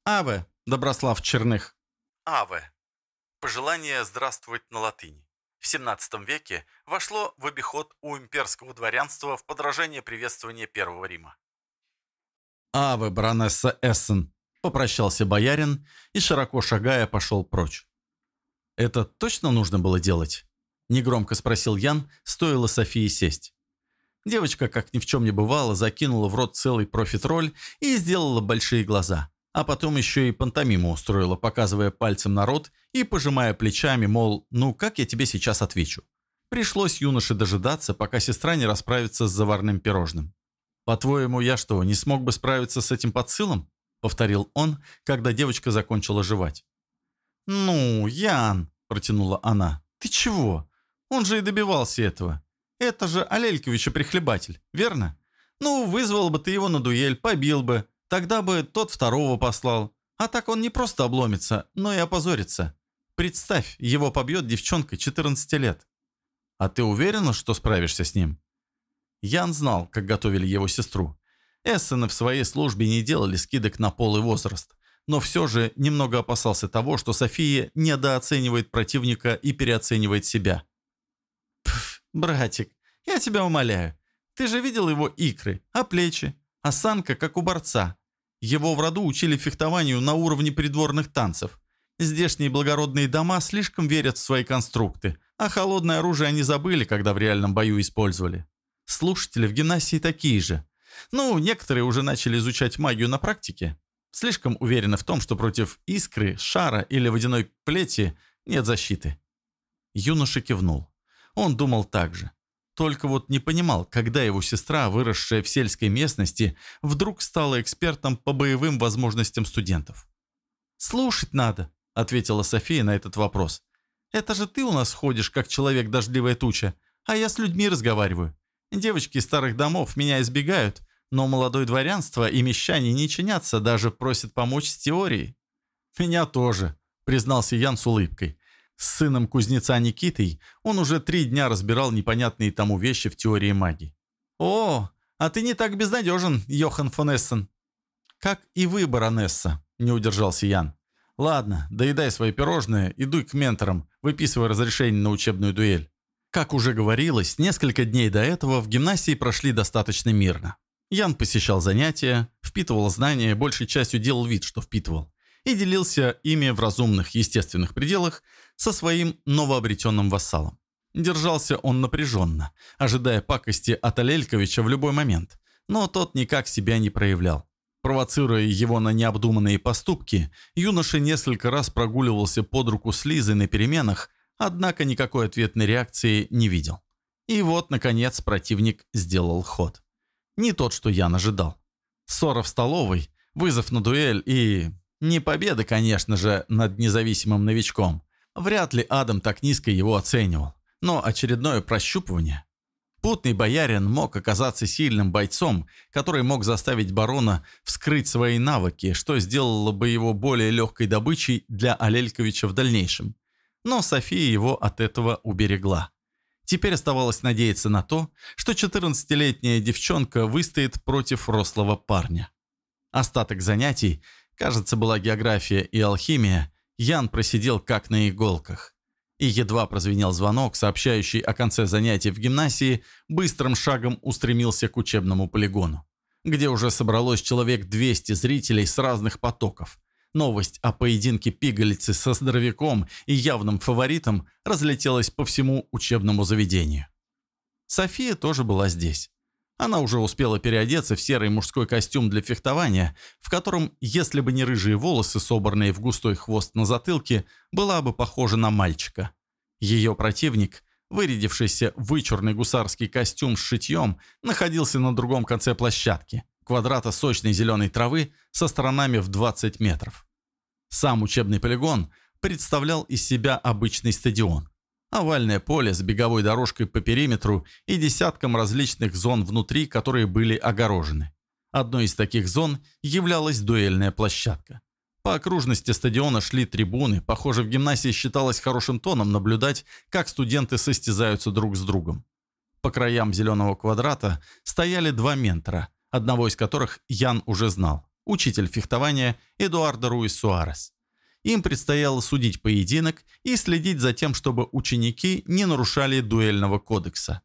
Аве, Доброслав Черных». Аве. Пожелание здравствовать на латыни. В 17 веке вошло в обиход у имперского дворянства в подражание приветствования Первого Рима. «Аве, баронесса Эссен», — попрощался боярин и, широко шагая, пошел прочь. «Это точно нужно было делать?» — негромко спросил Ян, стоило Софии сесть. Девочка, как ни в чем не бывало, закинула в рот целый профитроль и сделала большие глаза. А потом еще и пантомиму устроила, показывая пальцем на рот и пожимая плечами, мол, ну как я тебе сейчас отвечу. Пришлось юноше дожидаться, пока сестра не расправится с заварным пирожным. «По-твоему, я что, не смог бы справиться с этим подсылом?» — повторил он, когда девочка закончила жевать. «Ну, Ян», — протянула она, — «ты чего? Он же и добивался этого. Это же Алельковича прихлебатель, верно? Ну, вызвал бы ты его на дуэль, побил бы, тогда бы тот второго послал. А так он не просто обломится, но и опозорится. Представь, его побьет девчонка 14 лет. А ты уверена, что справишься с ним? Ян знал, как готовили его сестру. Эссены в своей службе не делали скидок на пол и возраст, но все же немного опасался того, что София недооценивает противника и переоценивает себя. «Братик, я тебя умоляю, ты же видел его икры, а плечи, осанка, как у борца. Его в роду учили фехтованию на уровне придворных танцев. Здешние благородные дома слишком верят в свои конструкты, а холодное оружие они забыли, когда в реальном бою использовали. Слушатели в гимнасии такие же. Ну, некоторые уже начали изучать магию на практике. Слишком уверены в том, что против искры, шара или водяной плети нет защиты. Юноша кивнул. Он думал так же. Только вот не понимал, когда его сестра, выросшая в сельской местности, вдруг стала экспертом по боевым возможностям студентов. «Слушать надо», — ответила София на этот вопрос. «Это же ты у нас ходишь, как человек дождливая туча, а я с людьми разговариваю. Девочки старых домов меня избегают, но молодое дворянство и мещане не чинятся, даже просят помочь с теорией». «Меня тоже», — признался Ян с улыбкой. С сыном кузнеца Никитой он уже три дня разбирал непонятные тому вещи в теории магии. «О, а ты не так безнадежен, Йохан фон Эссен!» «Как и вы, баронесса», — не удержался Ян. «Ладно, доедай свои пирожные и дуй к менторам, выписывай разрешение на учебную дуэль». Как уже говорилось, несколько дней до этого в гимнасии прошли достаточно мирно. Ян посещал занятия, впитывал знания, большей частью делал вид, что впитывал, и делился ими в разумных, естественных пределах со своим новообретенным вассалом. Держался он напряженно, ожидая пакости от Алельковича в любой момент, но тот никак себя не проявлял. Провоцируя его на необдуманные поступки, юноша несколько раз прогуливался под руку с Лизой на переменах, однако никакой ответной реакции не видел. И вот, наконец, противник сделал ход. Не тот, что Ян ожидал. Ссора в столовой, вызов на дуэль и... Не победа, конечно же, над независимым новичком. Вряд ли Адам так низко его оценивал. Но очередное прощупывание. Путный боярин мог оказаться сильным бойцом, который мог заставить барона вскрыть свои навыки, что сделало бы его более легкой добычей для Алельковича в дальнейшем. Но София его от этого уберегла. Теперь оставалось надеяться на то, что 14-летняя девчонка выстоит против рослого парня. Остаток занятий, кажется, была география и алхимия, Ян просидел как на иголках. И едва прозвенел звонок, сообщающий о конце занятий в гимнасии, быстрым шагом устремился к учебному полигону, где уже собралось человек 200 зрителей с разных потоков. Новость о поединке пигалицы со здоровяком и явным фаворитом разлетелась по всему учебному заведению. София тоже была здесь. Она уже успела переодеться в серый мужской костюм для фехтования, в котором, если бы не рыжие волосы, собранные в густой хвост на затылке, была бы похожа на мальчика. Ее противник, вырядившийся в вычурный гусарский костюм с шитьем, находился на другом конце площадки, квадрата сочной зеленой травы со сторонами в 20 метров. Сам учебный полигон представлял из себя обычный стадион. Овальное поле с беговой дорожкой по периметру и десятком различных зон внутри, которые были огорожены. Одной из таких зон являлась дуэльная площадка. По окружности стадиона шли трибуны, похоже, в гимнасии считалось хорошим тоном наблюдать, как студенты состязаются друг с другом. По краям зеленого квадрата стояли два ментора, одного из которых Ян уже знал, учитель фехтования Эдуардо Руис Суарес. Им предстояло судить поединок и следить за тем, чтобы ученики не нарушали дуэльного кодекса.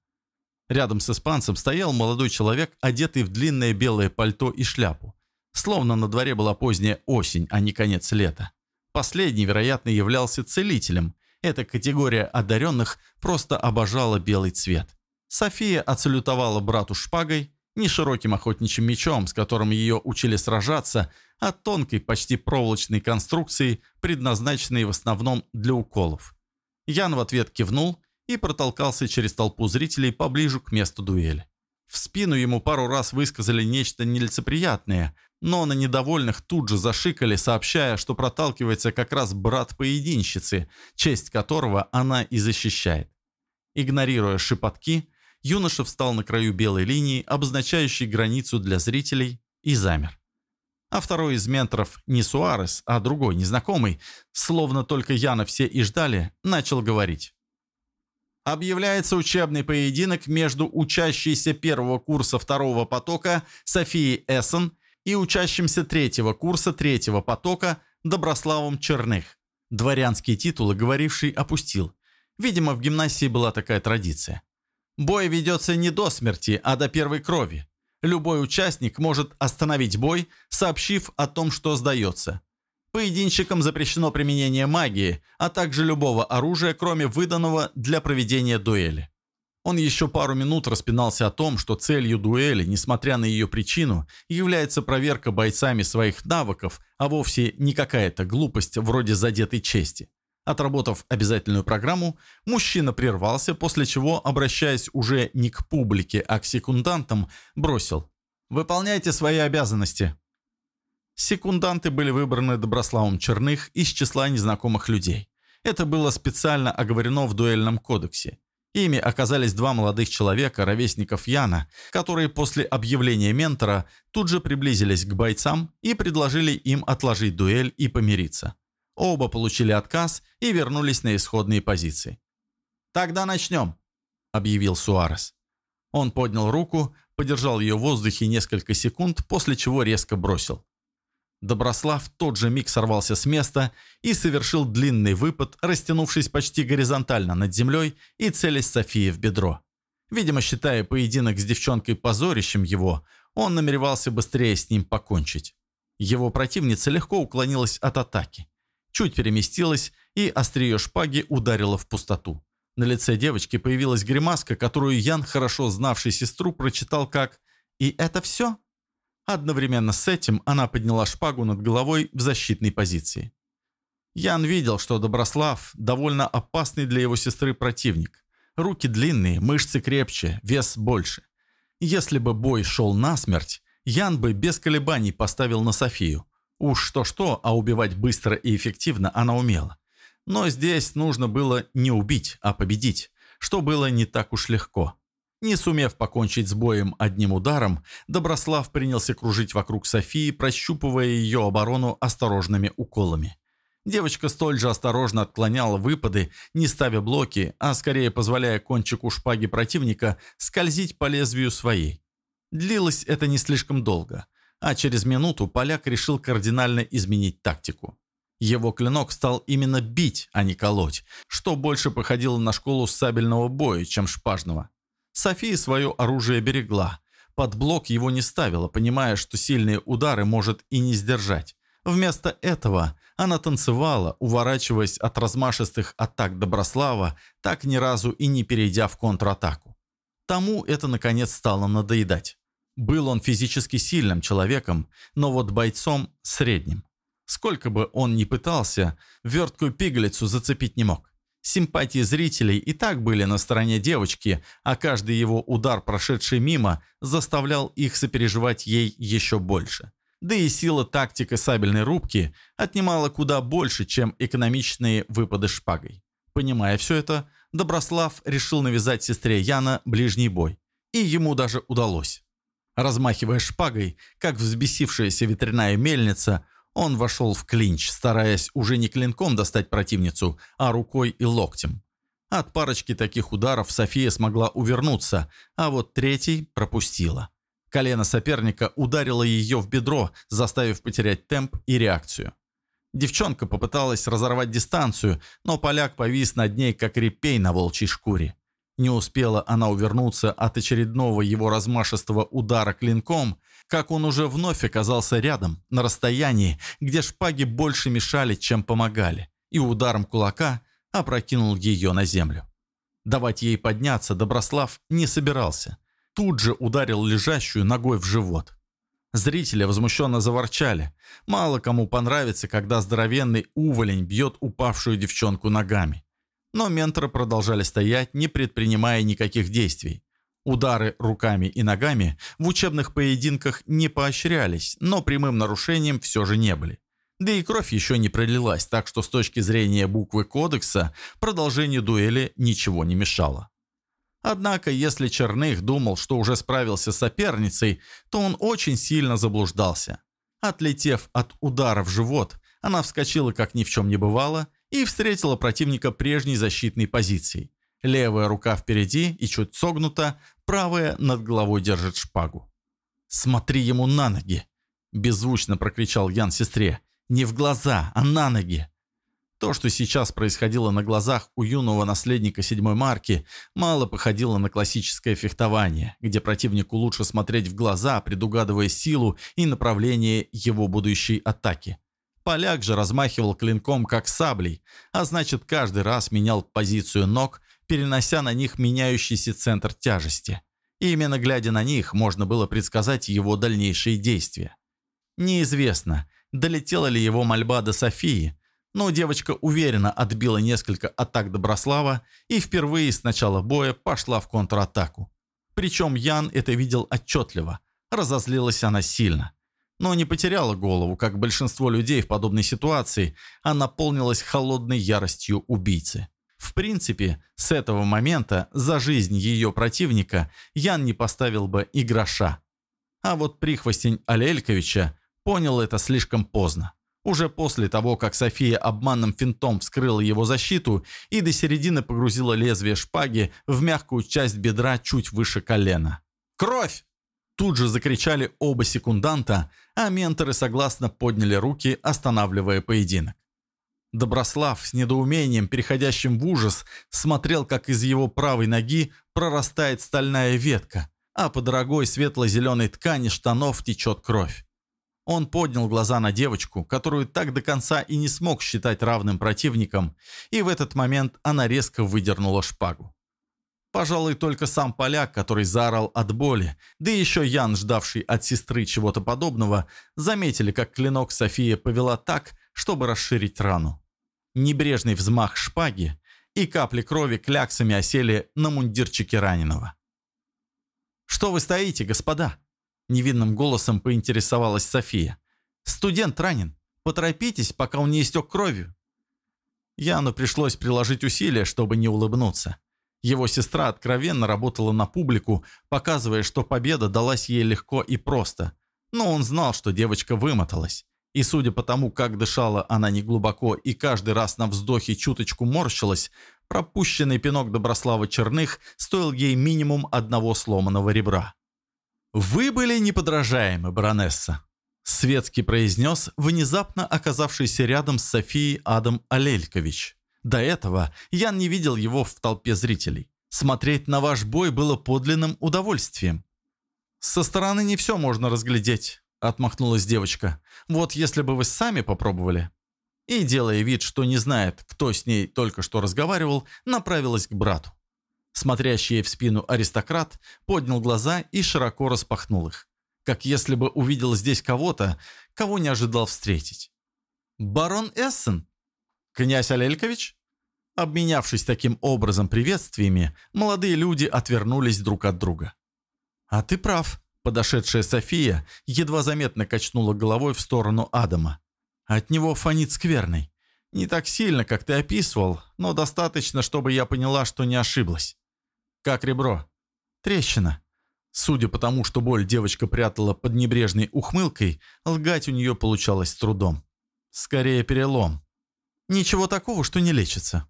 Рядом с испанцем стоял молодой человек, одетый в длинное белое пальто и шляпу. Словно на дворе была поздняя осень, а не конец лета. Последний, вероятно, являлся целителем. Эта категория одаренных просто обожала белый цвет. София отсалютовала брату шпагой, не широким охотничьим мечом, с которым ее учили сражаться, а тонкой, почти проволочной конструкцией, предназначенной в основном для уколов. Ян в ответ кивнул и протолкался через толпу зрителей поближе к месту дуэли. В спину ему пару раз высказали нечто нелицеприятное, но на недовольных тут же зашикали, сообщая, что проталкивается как раз брат поединщицы, честь которого она и защищает. Игнорируя шепотки, юноша встал на краю белой линии, обозначающей границу для зрителей, и замер. А второй из менторов, не Суарес, а другой, незнакомый, словно только Яна все и ждали, начал говорить. Объявляется учебный поединок между учащейся первого курса второго потока Софией Эссен и учащимся третьего курса третьего потока Доброславом Черных. Дворянские титулы говоривший опустил. Видимо, в гимнасии была такая традиция. Бой ведется не до смерти, а до первой крови. Любой участник может остановить бой, сообщив о том, что сдается. Поединщикам запрещено применение магии, а также любого оружия, кроме выданного для проведения дуэли. Он еще пару минут распинался о том, что целью дуэли, несмотря на ее причину, является проверка бойцами своих навыков, а вовсе не какая-то глупость вроде задетой чести. Отработав обязательную программу, мужчина прервался, после чего, обращаясь уже не к публике, а к секундантам, бросил «Выполняйте свои обязанности». Секунданты были выбраны Доброславом Черных из числа незнакомых людей. Это было специально оговорено в дуэльном кодексе. Ими оказались два молодых человека, ровесников Яна, которые после объявления ментора тут же приблизились к бойцам и предложили им отложить дуэль и помириться. Оба получили отказ и вернулись на исходные позиции. «Тогда начнем», — объявил Суарес. Он поднял руку, подержал ее в воздухе несколько секунд, после чего резко бросил. Доброслав тот же миг сорвался с места и совершил длинный выпад, растянувшись почти горизонтально над землей и целясь Софии в бедро. Видимо, считая поединок с девчонкой позорищем его, он намеревался быстрее с ним покончить. Его противница легко уклонилась от атаки. Чуть переместилась и острие шпаги ударило в пустоту. На лице девочки появилась гримаска, которую Ян, хорошо знавший сестру, прочитал как «И это все?» Одновременно с этим она подняла шпагу над головой в защитной позиции. Ян видел, что Доброслав – довольно опасный для его сестры противник. Руки длинные, мышцы крепче, вес больше. Если бы бой шел насмерть, Ян бы без колебаний поставил на Софию. Уж что-что, а убивать быстро и эффективно она умела. Но здесь нужно было не убить, а победить, что было не так уж легко. Не сумев покончить с боем одним ударом, Доброслав принялся кружить вокруг Софии, прощупывая ее оборону осторожными уколами. Девочка столь же осторожно отклоняла выпады, не ставя блоки, а скорее позволяя кончику шпаги противника скользить по лезвию своей. Длилось это не слишком долго, а через минуту поляк решил кардинально изменить тактику. Его клинок стал именно бить, а не колоть, что больше походило на школу сабельного боя, чем шпажного. София свое оружие берегла. Под блок его не ставила, понимая, что сильные удары может и не сдержать. Вместо этого она танцевала, уворачиваясь от размашистых атак Доброслава, так ни разу и не перейдя в контратаку. Тому это наконец стало надоедать. Был он физически сильным человеком, но вот бойцом средним. Сколько бы он ни пытался, верткую пигалицу зацепить не мог. Симпатии зрителей и так были на стороне девочки, а каждый его удар, прошедший мимо, заставлял их сопереживать ей еще больше. Да и сила тактика сабельной рубки отнимала куда больше, чем экономичные выпады шпагой. Понимая все это, Доброслав решил навязать сестре Яна ближний бой. И ему даже удалось. Размахивая шпагой, как взбесившаяся ветряная мельница, он вошел в клинч, стараясь уже не клинком достать противницу, а рукой и локтем. От парочки таких ударов София смогла увернуться, а вот третий пропустила. Колено соперника ударило ее в бедро, заставив потерять темп и реакцию. Девчонка попыталась разорвать дистанцию, но поляк повис над ней, как репей на волчьей шкуре. Не успела она увернуться от очередного его размашистого удара клинком, как он уже вновь оказался рядом, на расстоянии, где шпаги больше мешали, чем помогали, и ударом кулака опрокинул ее на землю. Давать ей подняться Доброслав не собирался. Тут же ударил лежащую ногой в живот. Зрители возмущенно заворчали. Мало кому понравится, когда здоровенный уволень бьет упавшую девчонку ногами. Но менторы продолжали стоять, не предпринимая никаких действий. Удары руками и ногами в учебных поединках не поощрялись, но прямым нарушением все же не были. Да и кровь еще не пролилась, так что с точки зрения буквы кодекса продолжению дуэли ничего не мешало. Однако, если Черных думал, что уже справился с соперницей, то он очень сильно заблуждался. Отлетев от удара в живот, она вскочила как ни в чем не бывало и встретила противника прежней защитной позицией. Левая рука впереди и чуть согнута, правая над головой держит шпагу. «Смотри ему на ноги!» – беззвучно прокричал Ян сестре. «Не в глаза, а на ноги!» То, что сейчас происходило на глазах у юного наследника седьмой марки, мало походило на классическое фехтование, где противнику лучше смотреть в глаза, предугадывая силу и направление его будущей атаки. Поляк же размахивал клинком как саблей, а значит каждый раз менял позицию ног, перенося на них меняющийся центр тяжести. И именно глядя на них, можно было предсказать его дальнейшие действия. Неизвестно, долетела ли его мольба до Софии, но девочка уверенно отбила несколько атак Доброслава и впервые с начала боя пошла в контратаку. Причем Ян это видел отчетливо. Разозлилась она сильно. Но не потеряла голову, как большинство людей в подобной ситуации, а наполнилась холодной яростью убийцы. В принципе, с этого момента за жизнь ее противника Ян не поставил бы и гроша. А вот прихвостень Алельковича понял это слишком поздно. Уже после того, как София обманным финтом вскрыла его защиту и до середины погрузила лезвие шпаги в мягкую часть бедра чуть выше колена. «Кровь!» Тут же закричали оба секунданта, а менторы согласно подняли руки, останавливая поединок. Доброслав с недоумением, переходящим в ужас, смотрел, как из его правой ноги прорастает стальная ветка, а по дорогой светло-зеленой ткани штанов течет кровь. Он поднял глаза на девочку, которую так до конца и не смог считать равным противником, и в этот момент она резко выдернула шпагу. Пожалуй, только сам поляк, который заорал от боли, да еще Ян, ждавший от сестры чего-то подобного, заметили, как клинок София повела так, чтобы расширить рану. Небрежный взмах шпаги, и капли крови кляксами осели на мундирчике раненого. «Что вы стоите, господа?» Невинным голосом поинтересовалась София. «Студент ранен. Поторопитесь, пока он не истек кровью». Яну пришлось приложить усилия, чтобы не улыбнуться. Его сестра откровенно работала на публику, показывая, что победа далась ей легко и просто. Но он знал, что девочка вымоталась. И судя по тому, как дышала она неглубоко и каждый раз на вздохе чуточку морщилась, пропущенный пинок Доброслава Черных стоил ей минимум одного сломанного ребра. «Вы были неподражаемы, баронесса», — светски произнес внезапно оказавшийся рядом с Софией Адам Алелькович. До этого Ян не видел его в толпе зрителей. Смотреть на ваш бой было подлинным удовольствием. «Со стороны не все можно разглядеть», — отмахнулась девочка. «Вот если бы вы сами попробовали». И, делая вид, что не знает, кто с ней только что разговаривал, направилась к брату. Смотрящий ей в спину аристократ поднял глаза и широко распахнул их, как если бы увидел здесь кого-то, кого не ожидал встретить. «Барон Эссен? Князь Алелькович?» Обменявшись таким образом приветствиями, молодые люди отвернулись друг от друга. «А ты прав», – подошедшая София едва заметно качнула головой в сторону Адама. «От него фонит скверный. Не так сильно, как ты описывал, но достаточно, чтобы я поняла, что не ошиблась. Как ребро? Трещина. Судя по тому, что боль девочка прятала под небрежной ухмылкой, лгать у нее получалось с трудом. Скорее перелом. Ничего такого, что не лечится.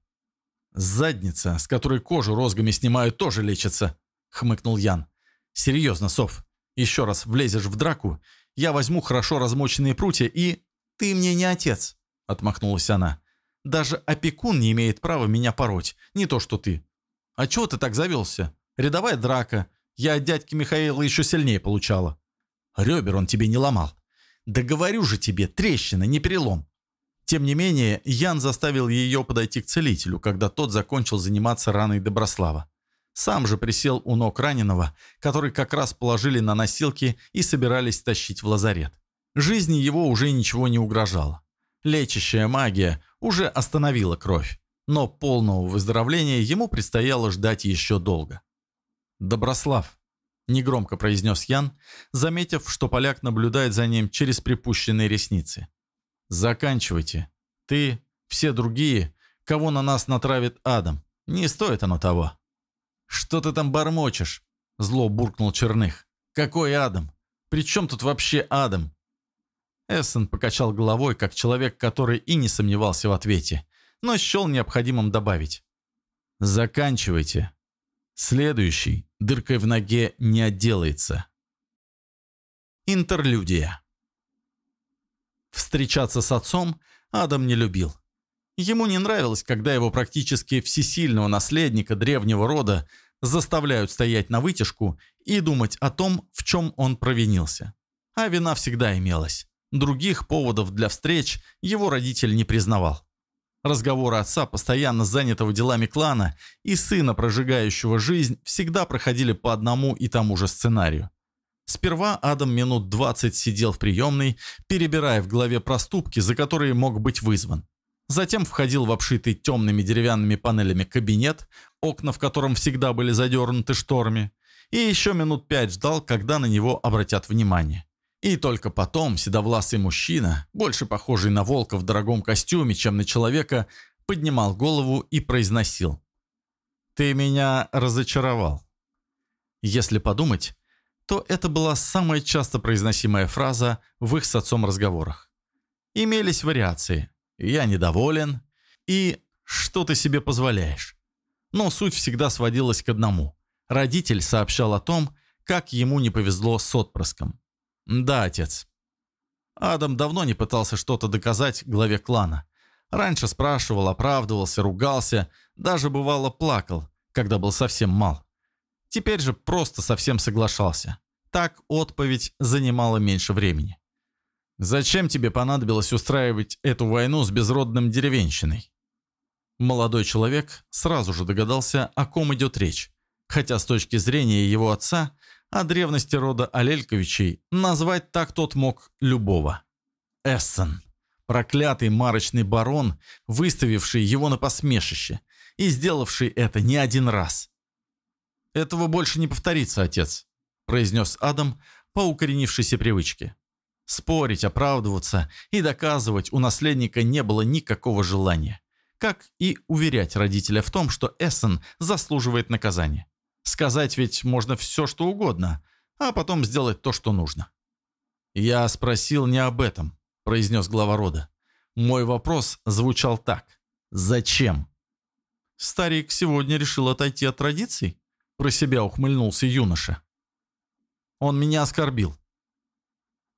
«Задница, с которой кожу розгами снимают, тоже лечится», — хмыкнул Ян. «Серьезно, Сов, еще раз влезешь в драку, я возьму хорошо размоченные прутья и...» «Ты мне не отец», — отмахнулась она. «Даже опекун не имеет права меня пороть, не то что ты. А чего ты так завелся? Рядовая драка. Я от дядьки Михаила еще сильнее получала. Ребер он тебе не ломал. Да говорю же тебе, трещина, не перелом. Тем не менее, Ян заставил ее подойти к целителю, когда тот закончил заниматься раной Доброслава. Сам же присел у ног раненого, который как раз положили на носилки и собирались тащить в лазарет. Жизни его уже ничего не угрожало. Лечащая магия уже остановила кровь, но полного выздоровления ему предстояло ждать еще долго. «Доброслав», – негромко произнес Ян, заметив, что поляк наблюдает за ним через припущенные ресницы. Заканчивайте. Ты, все другие, кого на нас натравит Адам. Не стоит оно того. Что ты там бормочешь? Зло буркнул Черных. Какой Адам? При чем тут вообще Адам? Эссен покачал головой, как человек, который и не сомневался в ответе, но счел необходимым добавить. «Заканчивайте. Следующий дыркой в ноге не отделается». Интерлюдия. Встречаться с отцом Адам не любил. Ему не нравилось, когда его практически всесильного наследника древнего рода заставляют стоять на вытяжку и думать о том, в чем он провинился. А вина всегда имелась. Других поводов для встреч его родитель не признавал. Разговоры отца, постоянно занятого делами клана, и сына, прожигающего жизнь, всегда проходили по одному и тому же сценарию. Сперва Адам минут 20 сидел в приемной, перебирая в голове проступки, за которые мог быть вызван. Затем входил в обшитый темными деревянными панелями кабинет, окна в котором всегда были задернуты шторами, и еще минут пять ждал, когда на него обратят внимание. И только потом седовласый мужчина, больше похожий на волка в дорогом костюме, чем на человека, поднимал голову и произносил. «Ты меня разочаровал». Если подумать, то это была самая часто произносимая фраза в их с отцом разговорах. Имелись вариации «я недоволен» и «что ты себе позволяешь». Но суть всегда сводилась к одному. Родитель сообщал о том, как ему не повезло с отпрыском. «Да, отец». Адам давно не пытался что-то доказать главе клана. Раньше спрашивал, оправдывался, ругался, даже бывало плакал, когда был совсем мал. Теперь же просто совсем соглашался. Так отповедь занимала меньше времени. «Зачем тебе понадобилось устраивать эту войну с безродным деревенщиной?» Молодой человек сразу же догадался, о ком идет речь, хотя с точки зрения его отца о древности рода Алельковичей назвать так тот мог любого. Эссен, проклятый марочный барон, выставивший его на посмешище и сделавший это не один раз. «Этого больше не повторится, отец», – произнес Адам по укоренившейся привычке. Спорить, оправдываться и доказывать у наследника не было никакого желания, как и уверять родителя в том, что Эссен заслуживает наказания. Сказать ведь можно все, что угодно, а потом сделать то, что нужно. «Я спросил не об этом», – произнес глава рода. Мой вопрос звучал так. «Зачем?» «Старик сегодня решил отойти от традиций?» – про себя ухмыльнулся юноша. «Он меня оскорбил».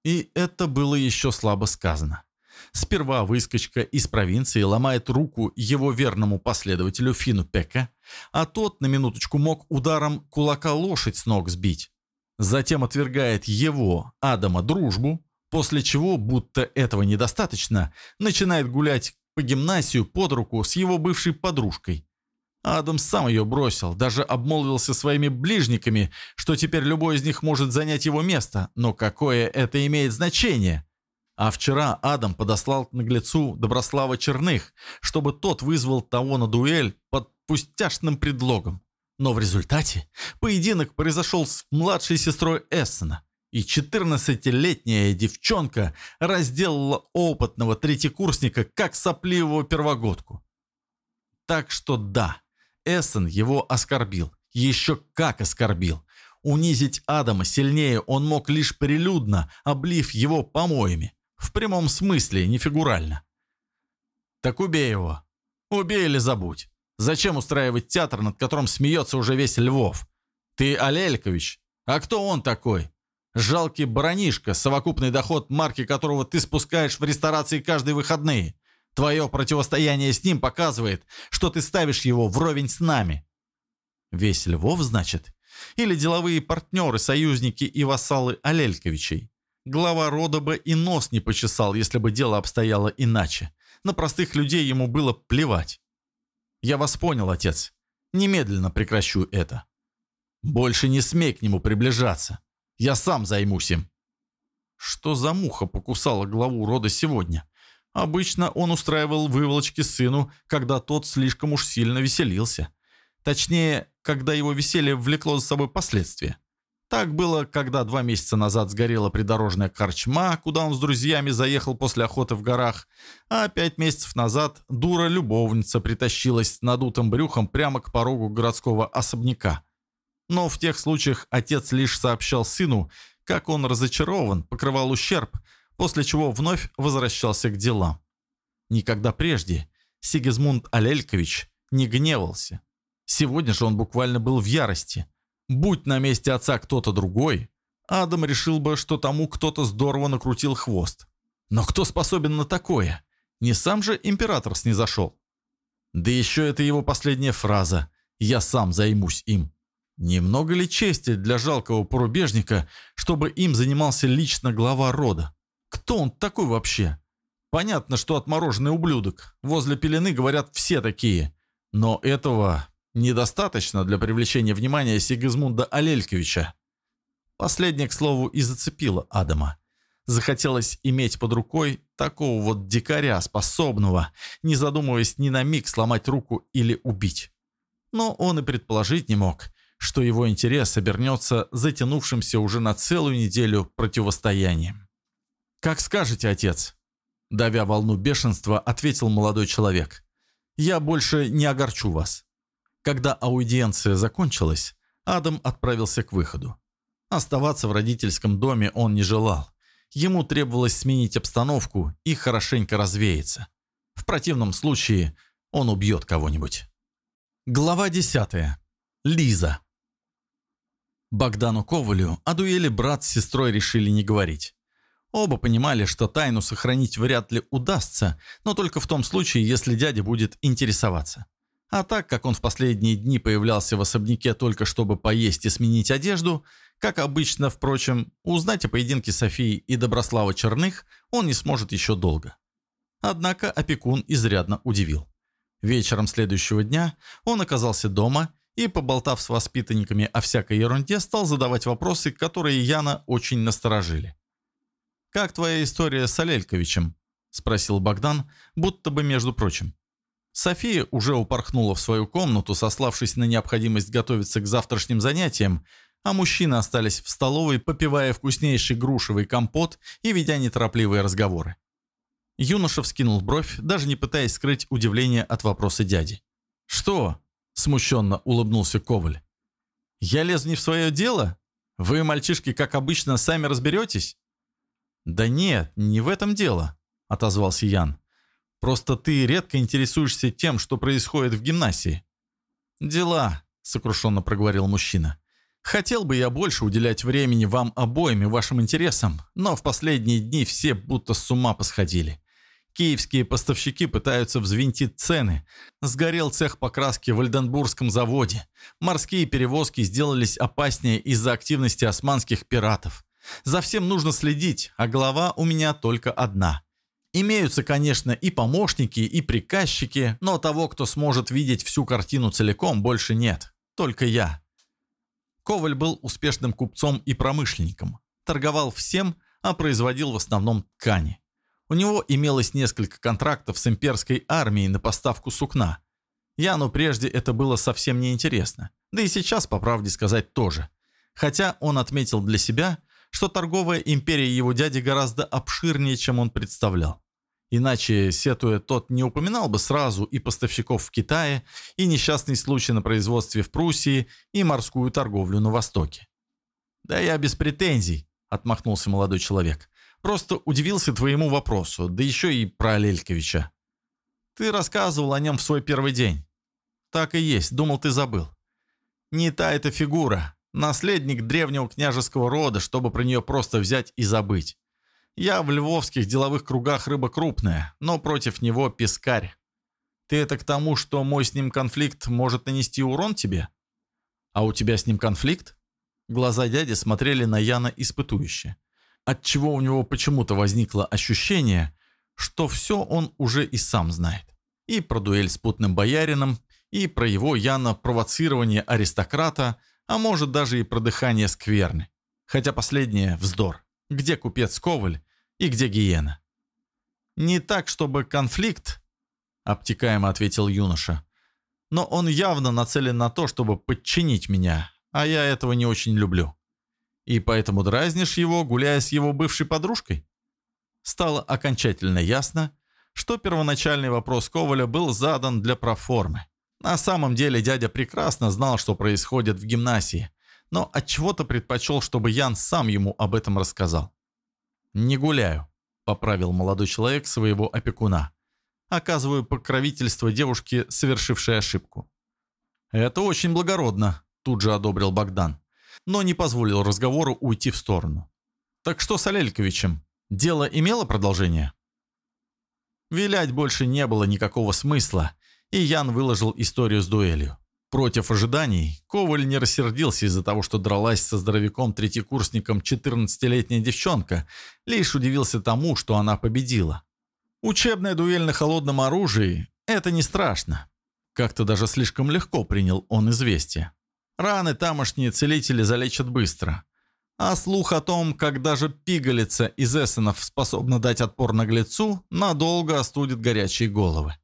И это было еще слабо сказано. Сперва выскочка из провинции ломает руку его верному последователю Фину Пека, а тот на минуточку мог ударом кулака лошадь с ног сбить. Затем отвергает его, Адама, дружбу, после чего, будто этого недостаточно, начинает гулять по гимнасию под руку с его бывшей подружкой. Адам сам ее бросил, даже обмолвился своими ближниками, что теперь любой из них может занять его место, но какое это имеет значение? А вчера Адам подослал к наглецу Доброслава Черных, чтобы тот вызвал того на дуэль под пустяшным предлогом. Но в результате поединок произошел с младшей сестрой Эссена, и 14-летняя девчонка разделала опытного третьекурсника как сопливого первогодку. Так что да, Эссен его оскорбил. Еще как оскорбил. Унизить Адама сильнее он мог лишь прилюдно, облив его помоями. В прямом смысле, не фигурально. Так убей его. Убей или забудь. Зачем устраивать театр, над которым смеется уже весь Львов? Ты Алелькович. А кто он такой? Жалкий баранишка, совокупный доход марки которого ты спускаешь в ресторации каждые выходные. Твое противостояние с ним показывает, что ты ставишь его вровень с нами. Весь Львов, значит? Или деловые партнеры, союзники и вассалы Алельковичей? Глава рода бы и нос не почесал, если бы дело обстояло иначе. На простых людей ему было плевать. Я вас понял, отец. Немедленно прекращу это. Больше не смей к нему приближаться. Я сам займусь им. Что за муха покусала главу рода сегодня? Обычно он устраивал выволочки сыну, когда тот слишком уж сильно веселился. Точнее, когда его веселье влекло за собой последствия. Так было, когда два месяца назад сгорела придорожная корчма, куда он с друзьями заехал после охоты в горах, а пять месяцев назад дура-любовница притащилась с надутым брюхом прямо к порогу городского особняка. Но в тех случаях отец лишь сообщал сыну, как он разочарован, покрывал ущерб, после чего вновь возвращался к делам. Никогда прежде Сигизмунд Алелькович не гневался. Сегодня же он буквально был в ярости – Будь на месте отца кто-то другой, Адам решил бы, что тому кто-то здорово накрутил хвост. Но кто способен на такое? Не сам же император снизошел. Да еще это его последняя фраза «Я сам займусь им». Немного ли чести для жалкого порубежника, чтобы им занимался лично глава рода? Кто он такой вообще? Понятно, что отмороженный ублюдок. Возле пелены говорят все такие. Но этого недостаточно для привлечения внимания Сигизмунда Алельковича. Последнее, к слову, и зацепило Адама. Захотелось иметь под рукой такого вот дикаря, способного, не задумываясь ни на миг, сломать руку или убить. Но он и предположить не мог, что его интерес обернется затянувшимся уже на целую неделю противостоянием. «Как скажете, отец», — давя волну бешенства, ответил молодой человек. «Я больше не огорчу вас. Когда аудиенция закончилась, Адам отправился к выходу. Оставаться в родительском доме он не желал. Ему требовалось сменить обстановку и хорошенько развеяться. В противном случае он убьет кого-нибудь. Глава 10. Лиза. Богдану Ковалю о дуэли брат с сестрой решили не говорить. Оба понимали, что тайну сохранить вряд ли удастся, но только в том случае, если дядя будет интересоваться. А так как он в последние дни появлялся в особняке только чтобы поесть и сменить одежду, как обычно, впрочем, узнать о поединке Софии и Доброслава Черных он не сможет еще долго. Однако опекун изрядно удивил. Вечером следующего дня он оказался дома и, поболтав с воспитанниками о всякой ерунде, стал задавать вопросы, которые Яна очень насторожили. «Как твоя история с Алельковичем?» – спросил Богдан, будто бы между прочим. София уже упорхнула в свою комнату, сославшись на необходимость готовиться к завтрашним занятиям, а мужчины остались в столовой, попивая вкуснейший грушевый компот и ведя неторопливые разговоры. Юноша вскинул бровь, даже не пытаясь скрыть удивление от вопроса дяди. «Что?» – смущенно улыбнулся Коваль. «Я лезу не в свое дело? Вы, мальчишки, как обычно, сами разберетесь?» «Да нет, не в этом дело», – отозвался Ян. «Просто ты редко интересуешься тем, что происходит в гимнасии». «Дела», – сокрушенно проговорил мужчина. «Хотел бы я больше уделять времени вам обоим и вашим интересам, но в последние дни все будто с ума посходили. Киевские поставщики пытаются взвинтить цены. Сгорел цех покраски в Ольденбургском заводе. Морские перевозки сделались опаснее из-за активности османских пиратов. За всем нужно следить, а голова у меня только одна. Имеются, конечно, и помощники, и приказчики, но того, кто сможет видеть всю картину целиком, больше нет. Только я. Коваль был успешным купцом и промышленником. Торговал всем, а производил в основном ткани. У него имелось несколько контрактов с имперской армией на поставку сукна. Яну прежде это было совсем неинтересно. Да и сейчас, по правде сказать, тоже. Хотя он отметил для себя, что торговая империя его дяди гораздо обширнее, чем он представлял. Иначе, сетуя, тот не упоминал бы сразу и поставщиков в Китае, и несчастный случай на производстве в Пруссии, и морскую торговлю на Востоке. «Да я без претензий», — отмахнулся молодой человек. «Просто удивился твоему вопросу, да еще и про Лельковича. Ты рассказывал о нем в свой первый день». «Так и есть, думал, ты забыл». «Не та эта фигура, Наследник древнего княжеского рода, чтобы про нее просто взять и забыть. Я в львовских деловых кругах рыба крупная, но против него пескарь. Ты это к тому, что мой с ним конфликт может нанести урон тебе? А у тебя с ним конфликт? Глаза дяди смотрели на Яна испытующе. Отчего у него почему-то возникло ощущение, что все он уже и сам знает. И про дуэль с путным боярином, и про его Яна провоцирование аристократа, а может даже и продыхание скверны. Хотя последнее – вздор. Где купец Коваль и где гиена? «Не так, чтобы конфликт», – обтекаемо ответил юноша. «Но он явно нацелен на то, чтобы подчинить меня, а я этого не очень люблю. И поэтому дразнишь его, гуляя с его бывшей подружкой?» Стало окончательно ясно, что первоначальный вопрос Коваля был задан для проформы. На самом деле дядя прекрасно знал, что происходит в гимнасии, но от чего то предпочел, чтобы Ян сам ему об этом рассказал. «Не гуляю», — поправил молодой человек своего опекуна. «Оказываю покровительство девушке, совершившей ошибку». «Это очень благородно», — тут же одобрил Богдан, но не позволил разговору уйти в сторону. «Так что с Алельковичем? Дело имело продолжение?» Вилять больше не было никакого смысла, и Ян выложил историю с дуэлью. Против ожиданий, Коваль не рассердился из-за того, что дралась со здоровяком-третьекурсником 14-летняя девчонка, лишь удивился тому, что она победила. Учебная дуэль на холодном оружии – это не страшно. Как-то даже слишком легко принял он известие. Раны тамошние целители залечат быстро. А слух о том, как даже пигалица из эссенов способна дать отпор наглецу, надолго остудит горячие головы.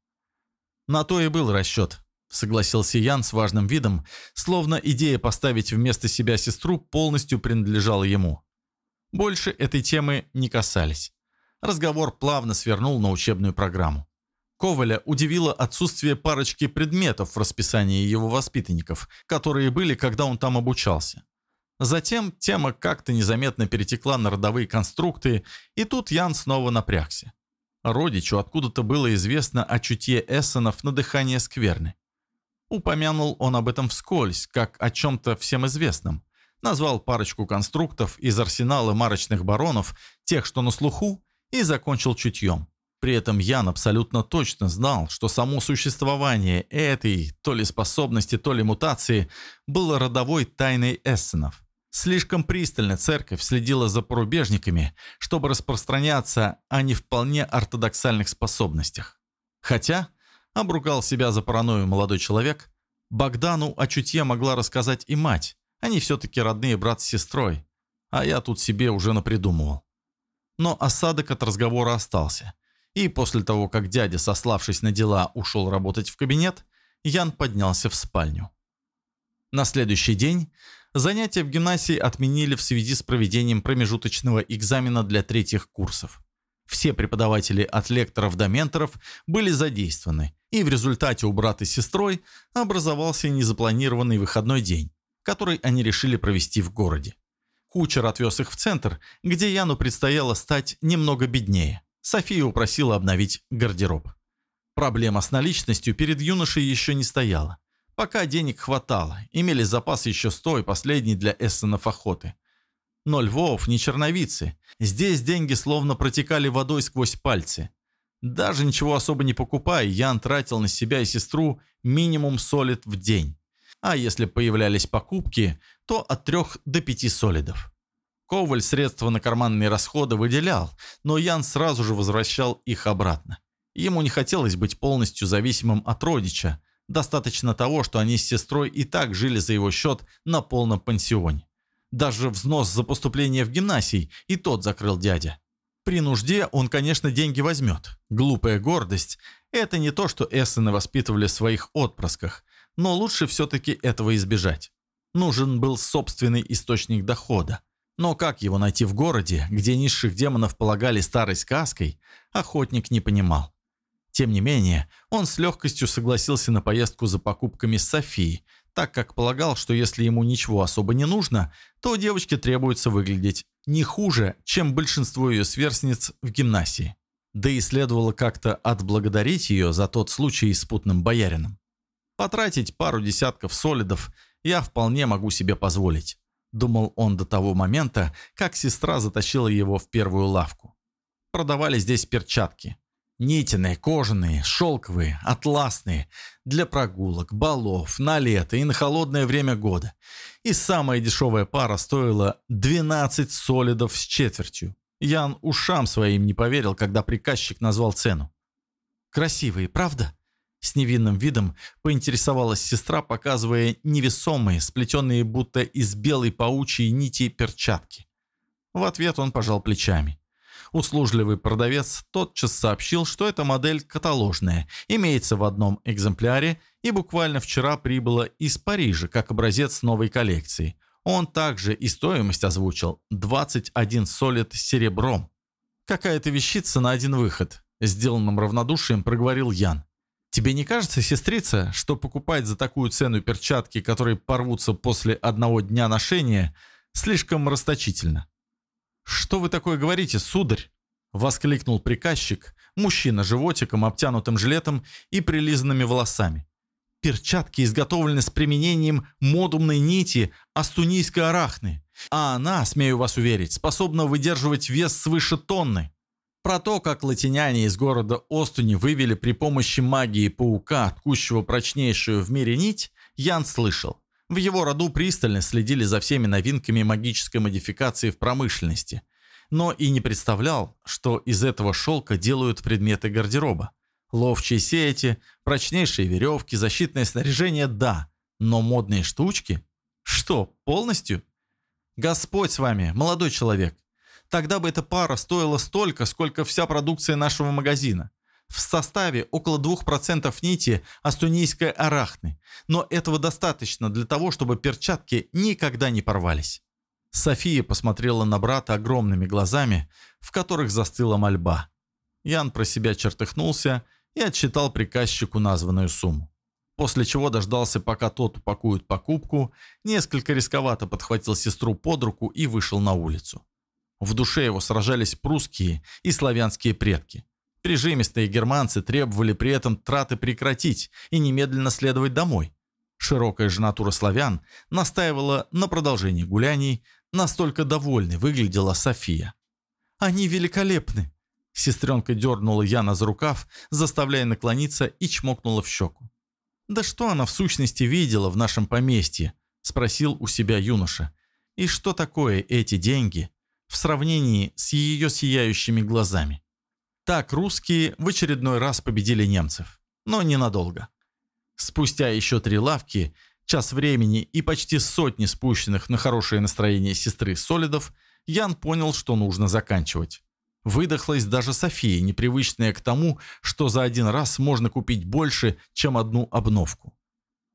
На то и был расчет, согласился Ян с важным видом, словно идея поставить вместо себя сестру полностью принадлежала ему. Больше этой темы не касались. Разговор плавно свернул на учебную программу. Коваля удивило отсутствие парочки предметов в расписании его воспитанников, которые были, когда он там обучался. Затем тема как-то незаметно перетекла на родовые конструкты, и тут Ян снова напрягся. Родичу откуда-то было известно о чутье Эссенов на дыхание скверны. Упомянул он об этом вскользь, как о чем-то всем известном. Назвал парочку конструктов из арсенала марочных баронов, тех, что на слуху, и закончил чутьем. При этом Ян абсолютно точно знал, что само существование этой то ли способности, то ли мутации было родовой тайной Эссенов. Слишком пристально церковь следила за порубежниками, чтобы распространяться о не вполне ортодоксальных способностях. Хотя, обругал себя за паранойю молодой человек, Богдану о чутье могла рассказать и мать, они все-таки родные брат с сестрой, а я тут себе уже напридумывал. Но осадок от разговора остался, и после того, как дядя, сославшись на дела, ушел работать в кабинет, Ян поднялся в спальню. На следующий день Занятия в гимнасии отменили в связи с проведением промежуточного экзамена для третьих курсов. Все преподаватели от лекторов до менторов были задействованы, и в результате у брата с сестрой образовался незапланированный выходной день, который они решили провести в городе. Кучер отвез их в центр, где Яну предстояло стать немного беднее. София упросила обновить гардероб. Проблема с наличностью перед юношей еще не стояла. Пока денег хватало, имели запас еще сто и последний для эссенов охоты. Но Львов не черновицы. Здесь деньги словно протекали водой сквозь пальцы. Даже ничего особо не покупая, Ян тратил на себя и сестру минимум солид в день. А если появлялись покупки, то от трех до пяти солидов. Коваль средства на карманные расходы выделял, но Ян сразу же возвращал их обратно. Ему не хотелось быть полностью зависимым от родича, Достаточно того, что они с сестрой и так жили за его счет на полном пансионе. Даже взнос за поступление в гимнасий и тот закрыл дядя. При нужде он, конечно, деньги возьмет. Глупая гордость – это не то, что Эссены воспитывали в своих отпрысках, но лучше все-таки этого избежать. Нужен был собственный источник дохода. Но как его найти в городе, где низших демонов полагали старой сказкой, охотник не понимал. Тем не менее, он с легкостью согласился на поездку за покупками с Софией, так как полагал, что если ему ничего особо не нужно, то девочке требуется выглядеть не хуже, чем большинство ее сверстниц в гимнасии. Да и следовало как-то отблагодарить ее за тот случай с путным боярином. Потратить пару десятков солидов я вполне могу себе позволить, думал он до того момента, как сестра затащила его в первую лавку. Продавали здесь перчатки – Нитиные, кожаные, шелковые, атласные, для прогулок, балов, на лето и на холодное время года. И самая дешевая пара стоила 12 солидов с четвертью. Ян ушам своим не поверил, когда приказчик назвал цену. «Красивые, правда?» С невинным видом поинтересовалась сестра, показывая невесомые, сплетенные будто из белой паучьей нити перчатки. В ответ он пожал плечами. Услужливый продавец тотчас сообщил, что эта модель каталожная, имеется в одном экземпляре и буквально вчера прибыла из Парижа как образец новой коллекции. Он также и стоимость озвучил – 21 солид серебром. «Какая-то вещица на один выход», – сделанным равнодушием проговорил Ян. «Тебе не кажется, сестрица, что покупать за такую цену перчатки, которые порвутся после одного дня ношения, слишком расточительно?» «Что вы такое говорите, сударь?» — воскликнул приказчик, мужчина животиком, обтянутым жилетом и прилизанными волосами. «Перчатки изготовлены с применением модумной нити астунийской арахны, а она, смею вас уверить, способна выдерживать вес свыше тонны». Про то, как латиняне из города Остуни вывели при помощи магии паука, ткущего прочнейшую в мире нить, Ян слышал. В его роду пристально следили за всеми новинками магической модификации в промышленности, но и не представлял, что из этого шелка делают предметы гардероба. Ловчие сети, прочнейшие веревки, защитное снаряжение – да, но модные штучки? Что, полностью? Господь с вами, молодой человек. Тогда бы эта пара стоила столько, сколько вся продукция нашего магазина. В составе около 2% нити астунийской арахны, но этого достаточно для того, чтобы перчатки никогда не порвались. София посмотрела на брата огромными глазами, в которых застыла мольба. Ян про себя чертыхнулся и отчитал приказчику названную сумму. после чего дождался, пока тот упакует покупку, несколько рисковато подхватил сестру под руку и вышел на улицу. В душе его сражались прусские и славянские предки. Прижимистые германцы требовали при этом траты прекратить и немедленно следовать домой. Широкая же натура славян настаивала на продолжении гуляний, настолько довольной выглядела София. «Они великолепны!» Сестренка дернула Яна за рукав, заставляя наклониться и чмокнула в щеку. «Да что она в сущности видела в нашем поместье?» – спросил у себя юноша. «И что такое эти деньги в сравнении с ее сияющими глазами?» Так русские в очередной раз победили немцев, но ненадолго. Спустя еще три лавки, час времени и почти сотни спущенных на хорошее настроение сестры солидов, Ян понял, что нужно заканчивать. Выдохлась даже София, непривычная к тому, что за один раз можно купить больше, чем одну обновку.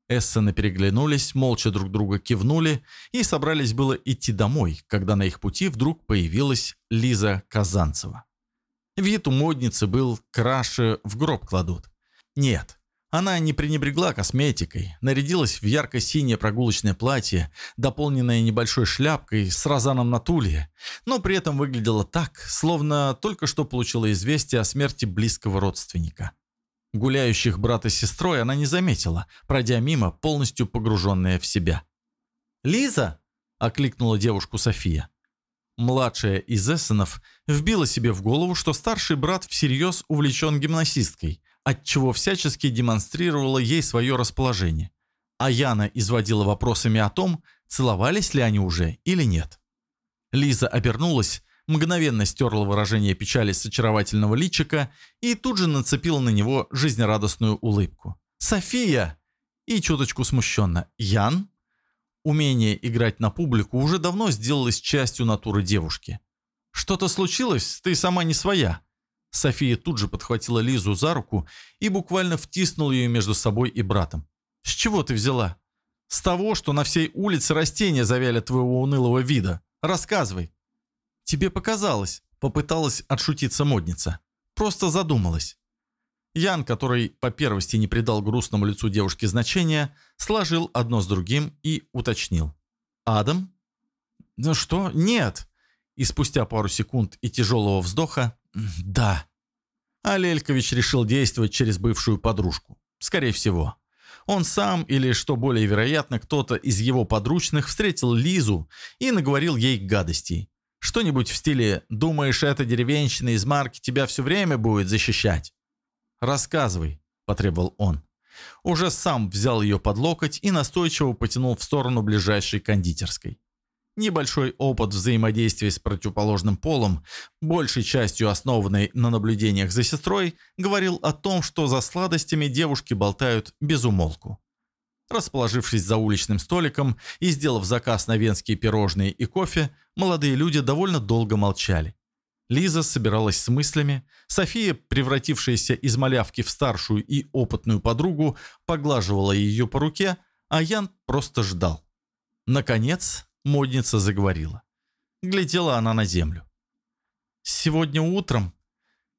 Эссены переглянулись, молча друг друга кивнули и собрались было идти домой, когда на их пути вдруг появилась Лиза Казанцева. Вид у модницы был краше в гроб кладут. Нет, она не пренебрегла косметикой, нарядилась в ярко-синее прогулочное платье, дополненное небольшой шляпкой с розаном на тулье, но при этом выглядела так, словно только что получила известие о смерти близкого родственника. Гуляющих брата с сестрой она не заметила, пройдя мимо, полностью погруженная в себя. «Лиза!» – окликнула девушку София. Младшая из Эссенов вбила себе в голову, что старший брат всерьез увлечен гимнасисткой – отчего всячески демонстрировала ей свое расположение. А Яна изводила вопросами о том, целовались ли они уже или нет. Лиза обернулась, мгновенно стерла выражение печали с очаровательного личика и тут же нацепила на него жизнерадостную улыбку. «София!» И чуточку смущенно. «Ян?» Умение играть на публику уже давно сделалось частью натуры девушки. «Что-то случилось? Ты сама не своя?» София тут же подхватила Лизу за руку и буквально втиснула ее между собой и братом. «С чего ты взяла?» «С того, что на всей улице растения завяли твоего унылого вида. Рассказывай». «Тебе показалось», — попыталась отшутиться модница. «Просто задумалась». Ян, который по первости не придал грустному лицу девушки значения, сложил одно с другим и уточнил. «Адам?» «Ну что? Нет!» И спустя пару секунд и тяжелого вздоха «Да». А решил действовать через бывшую подружку. Скорее всего. Он сам или, что более вероятно, кто-то из его подручных встретил Лизу и наговорил ей гадостей. Что-нибудь в стиле «Думаешь, эта деревенщина из марки тебя все время будет защищать?» «Рассказывай», – потребовал он. Уже сам взял ее под локоть и настойчиво потянул в сторону ближайшей кондитерской. Небольшой опыт взаимодействия с противоположным полом, большей частью основанный на наблюдениях за сестрой, говорил о том, что за сладостями девушки болтают без умолку. Расположившись за уличным столиком и сделав заказ на венские пирожные и кофе, молодые люди довольно долго молчали. Лиза собиралась с мыслями, София, превратившаяся из малявки в старшую и опытную подругу, поглаживала ее по руке, а Ян просто ждал. Наконец, Модница заговорила. Глядела она на землю. «Сегодня утром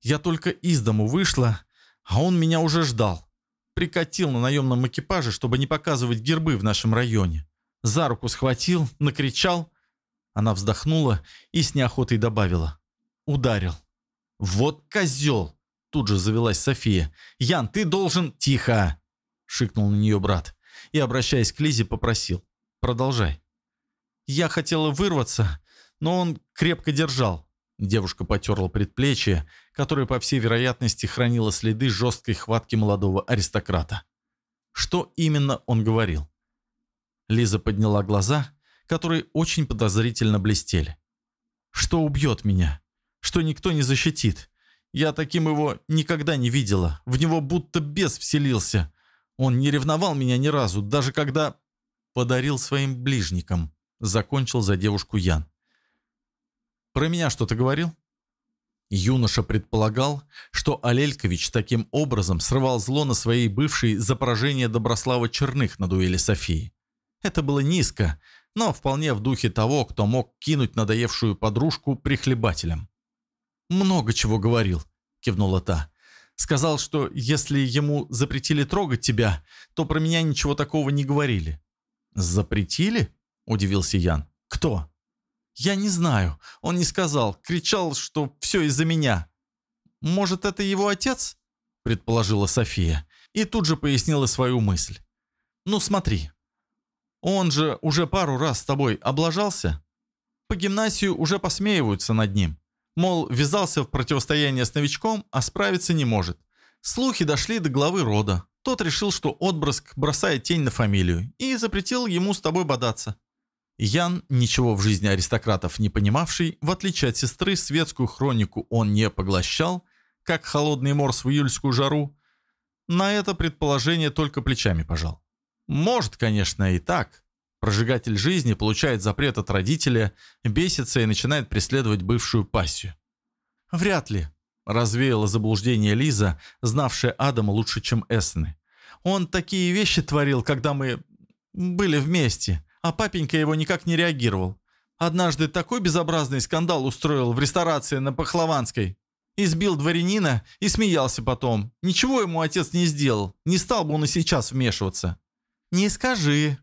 я только из дому вышла, а он меня уже ждал. Прикатил на наемном экипаже, чтобы не показывать гербы в нашем районе. За руку схватил, накричал». Она вздохнула и с неохотой добавила. «Ударил». «Вот козел!» Тут же завелась София. «Ян, ты должен...» «Тихо!» Шикнул на нее брат. И, обращаясь к Лизе, попросил. «Продолжай». Я хотела вырваться, но он крепко держал. Девушка потерла предплечье, которое, по всей вероятности, хранило следы жесткой хватки молодого аристократа. Что именно он говорил? Лиза подняла глаза, которые очень подозрительно блестели. «Что убьет меня? Что никто не защитит? Я таким его никогда не видела. В него будто бес вселился. Он не ревновал меня ни разу, даже когда подарил своим ближникам. Закончил за девушку Ян. «Про меня что-то говорил?» Юноша предполагал, что Алелькович таким образом срывал зло на своей бывшей за поражение Доброслава Черных на дуэли Софии. Это было низко, но вполне в духе того, кто мог кинуть надоевшую подружку прихлебателям. «Много чего говорил», – кивнула та. Сказал, что если ему запретили трогать тебя, то про меня ничего такого не говорили». «Запретили?» – удивился Ян. «Кто?» «Я не знаю. Он не сказал. Кричал, что все из-за меня». «Может, это его отец?» – предположила София. И тут же пояснила свою мысль. «Ну смотри, он же уже пару раз с тобой облажался. По гимнасию уже посмеиваются над ним. Мол, ввязался в противостояние с новичком, а справиться не может. Слухи дошли до главы рода. Тот решил, что отброск бросает тень на фамилию и запретил ему с тобой бодаться. Ян, ничего в жизни аристократов не понимавший, в отличие от сестры, светскую хронику он не поглощал, как холодный морс в июльскую жару, на это предположение только плечами пожал. Может, конечно, и так. Прожигатель жизни получает запрет от родителя, бесится и начинает преследовать бывшую пассию. Вряд ли, развеяла заблуждение Лиза, знавшая Адама лучше, чем Эссены. Он такие вещи творил, когда мы были вместе а папенька его никак не реагировал. Однажды такой безобразный скандал устроил в ресторации на Пахлованской. Избил дворянина и смеялся потом. Ничего ему отец не сделал, не стал бы он и сейчас вмешиваться. «Не скажи»,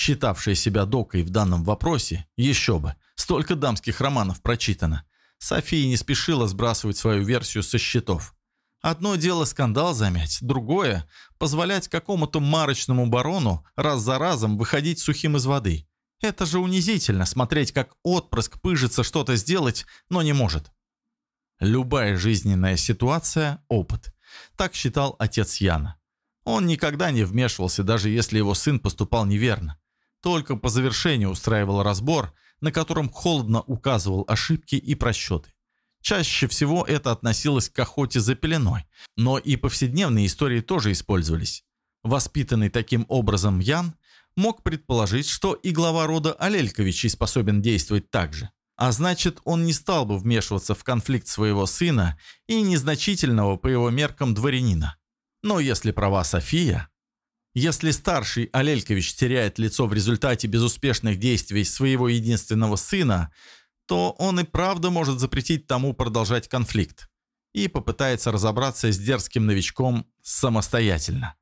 считавшая себя докой в данном вопросе, еще бы, столько дамских романов прочитано. София не спешила сбрасывать свою версию со счетов. Одно дело скандал замять, другое – позволять какому-то марочному барону раз за разом выходить сухим из воды. Это же унизительно смотреть, как отпрыск пыжится что-то сделать, но не может. Любая жизненная ситуация – опыт. Так считал отец Яна. Он никогда не вмешивался, даже если его сын поступал неверно. Только по завершению устраивал разбор, на котором холодно указывал ошибки и просчеты. Чаще всего это относилось к охоте за пеленой, но и повседневные истории тоже использовались. Воспитанный таким образом Ян мог предположить, что и глава рода Алельковичей способен действовать так же. А значит, он не стал бы вмешиваться в конфликт своего сына и незначительного по его меркам дворянина. Но если права София, если старший Алелькович теряет лицо в результате безуспешных действий своего единственного сына, то он и правда может запретить тому продолжать конфликт и попытается разобраться с дерзким новичком самостоятельно.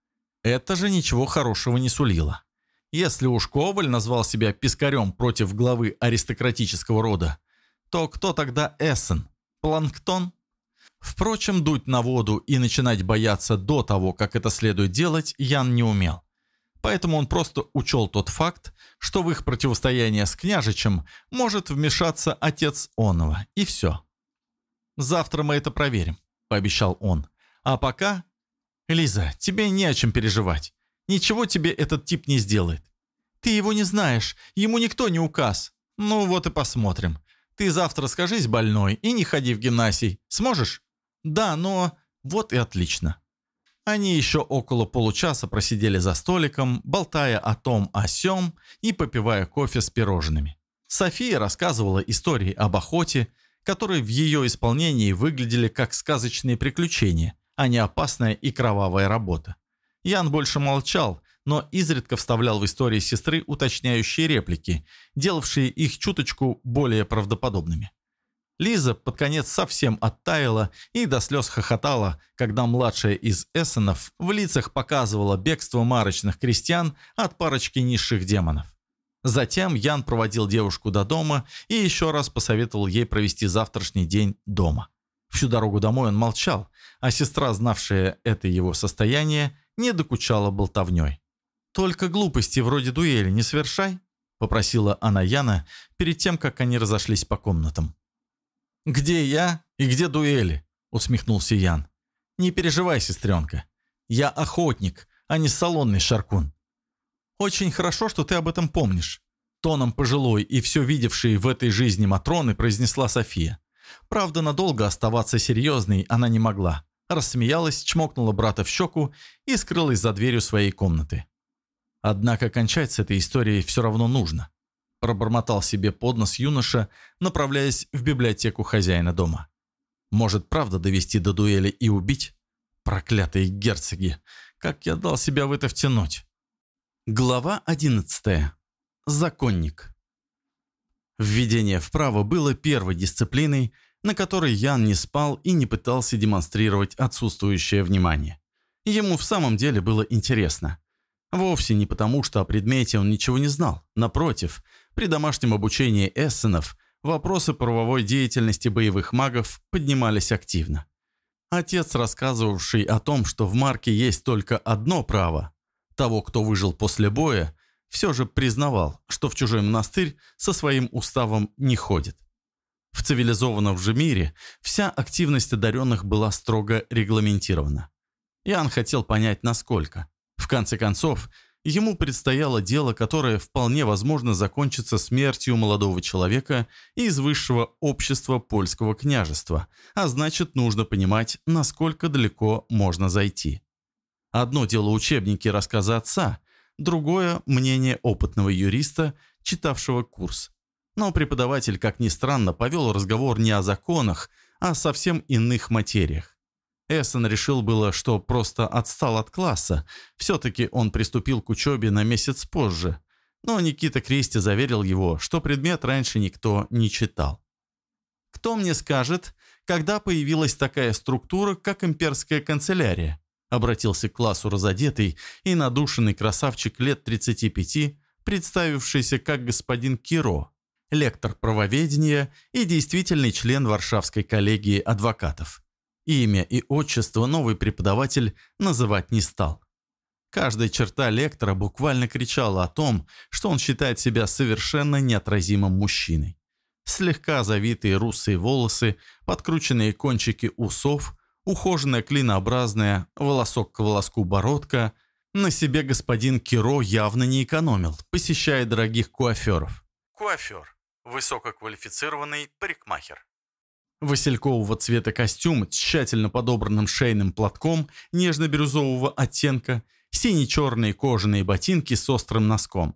Это же ничего хорошего не сулило. Если уж Коваль назвал себя пискарем против главы аристократического рода, то кто тогда Эссен? Планктон? Впрочем, дуть на воду и начинать бояться до того, как это следует делать, Ян не умел. Поэтому он просто учел тот факт, что в их противостояние с княжичем может вмешаться отец Онова, и все. «Завтра мы это проверим», — пообещал он. «А пока...» «Лиза, тебе не о чем переживать. Ничего тебе этот тип не сделает. Ты его не знаешь, ему никто не указ. Ну вот и посмотрим. Ты завтра скажись больной и не ходи в гимнасий. Сможешь?» «Да, но...» «Вот и отлично. Они еще около получаса просидели за столиком, болтая о том о сём и попивая кофе с пирожными. София рассказывала истории об охоте, которые в ее исполнении выглядели как сказочные приключения, а не опасная и кровавая работа. Ян больше молчал, но изредка вставлял в истории сестры уточняющие реплики, делавшие их чуточку более правдоподобными. Лиза под конец совсем оттаяла и до слез хохотала, когда младшая из эссенов в лицах показывала бегство марочных крестьян от парочки низших демонов. Затем Ян проводил девушку до дома и еще раз посоветовал ей провести завтрашний день дома. Всю дорогу домой он молчал, а сестра, знавшая это его состояние, не докучала болтовней. «Только глупости вроде дуэли не совершай», – попросила она Яна перед тем, как они разошлись по комнатам. «Где я и где дуэли?» – усмехнулся Ян. «Не переживай, сестренка. Я охотник, а не салонный шаркун». «Очень хорошо, что ты об этом помнишь», – тоном пожилой и все видевшей в этой жизни Матроны произнесла София. Правда, надолго оставаться серьезной она не могла. Рассмеялась, чмокнула брата в щеку и скрылась за дверью своей комнаты. Однако кончать с этой историей все равно нужно пробормотал себе под нос юноша, направляясь в библиотеку хозяина дома. Может, правда довести до дуэли и убить? Проклятые герцоги! Как я дал себя в это втянуть? Глава 11. Законник. Введение вправо было первой дисциплиной, на который Ян не спал и не пытался демонстрировать отсутствующее внимание. Ему в самом деле было интересно. Вовсе не потому, что о предмете он ничего не знал. Напротив, при домашнем обучении эссенов вопросы правовой деятельности боевых магов поднимались активно. Отец, рассказывавший о том, что в Марке есть только одно право – того, кто выжил после боя, все же признавал, что в чужой монастырь со своим уставом не ходит. В цивилизованном же мире вся активность одаренных была строго регламентирована. Ян хотел понять, насколько. В конце концов, ему предстояло дело, которое вполне возможно закончится смертью молодого человека из высшего общества польского княжества, а значит, нужно понимать, насколько далеко можно зайти. Одно дело учебники рассказа отца, другое – мнение опытного юриста, читавшего курс. Но преподаватель, как ни странно, повел разговор не о законах, а о совсем иных материях. Эссен решил было, что просто отстал от класса. Все-таки он приступил к учебе на месяц позже. Но Никита Кристи заверил его, что предмет раньше никто не читал. «Кто мне скажет, когда появилась такая структура, как имперская канцелярия?» Обратился к классу разодетый и надушенный красавчик лет 35, представившийся как господин Киро, лектор правоведения и действительный член Варшавской коллегии адвокатов. Имя и отчество новый преподаватель называть не стал. Каждая черта лектора буквально кричала о том, что он считает себя совершенно неотразимым мужчиной. Слегка завитые русые волосы, подкрученные кончики усов, ухоженная клинообразная, волосок к волоску бородка. На себе господин Киро явно не экономил, посещая дорогих куаферов. Куафер – высококвалифицированный парикмахер. Василькового цвета костюм с тщательно подобранным шейным платком нежно-бирюзового оттенка, сине-черные кожаные ботинки с острым носком.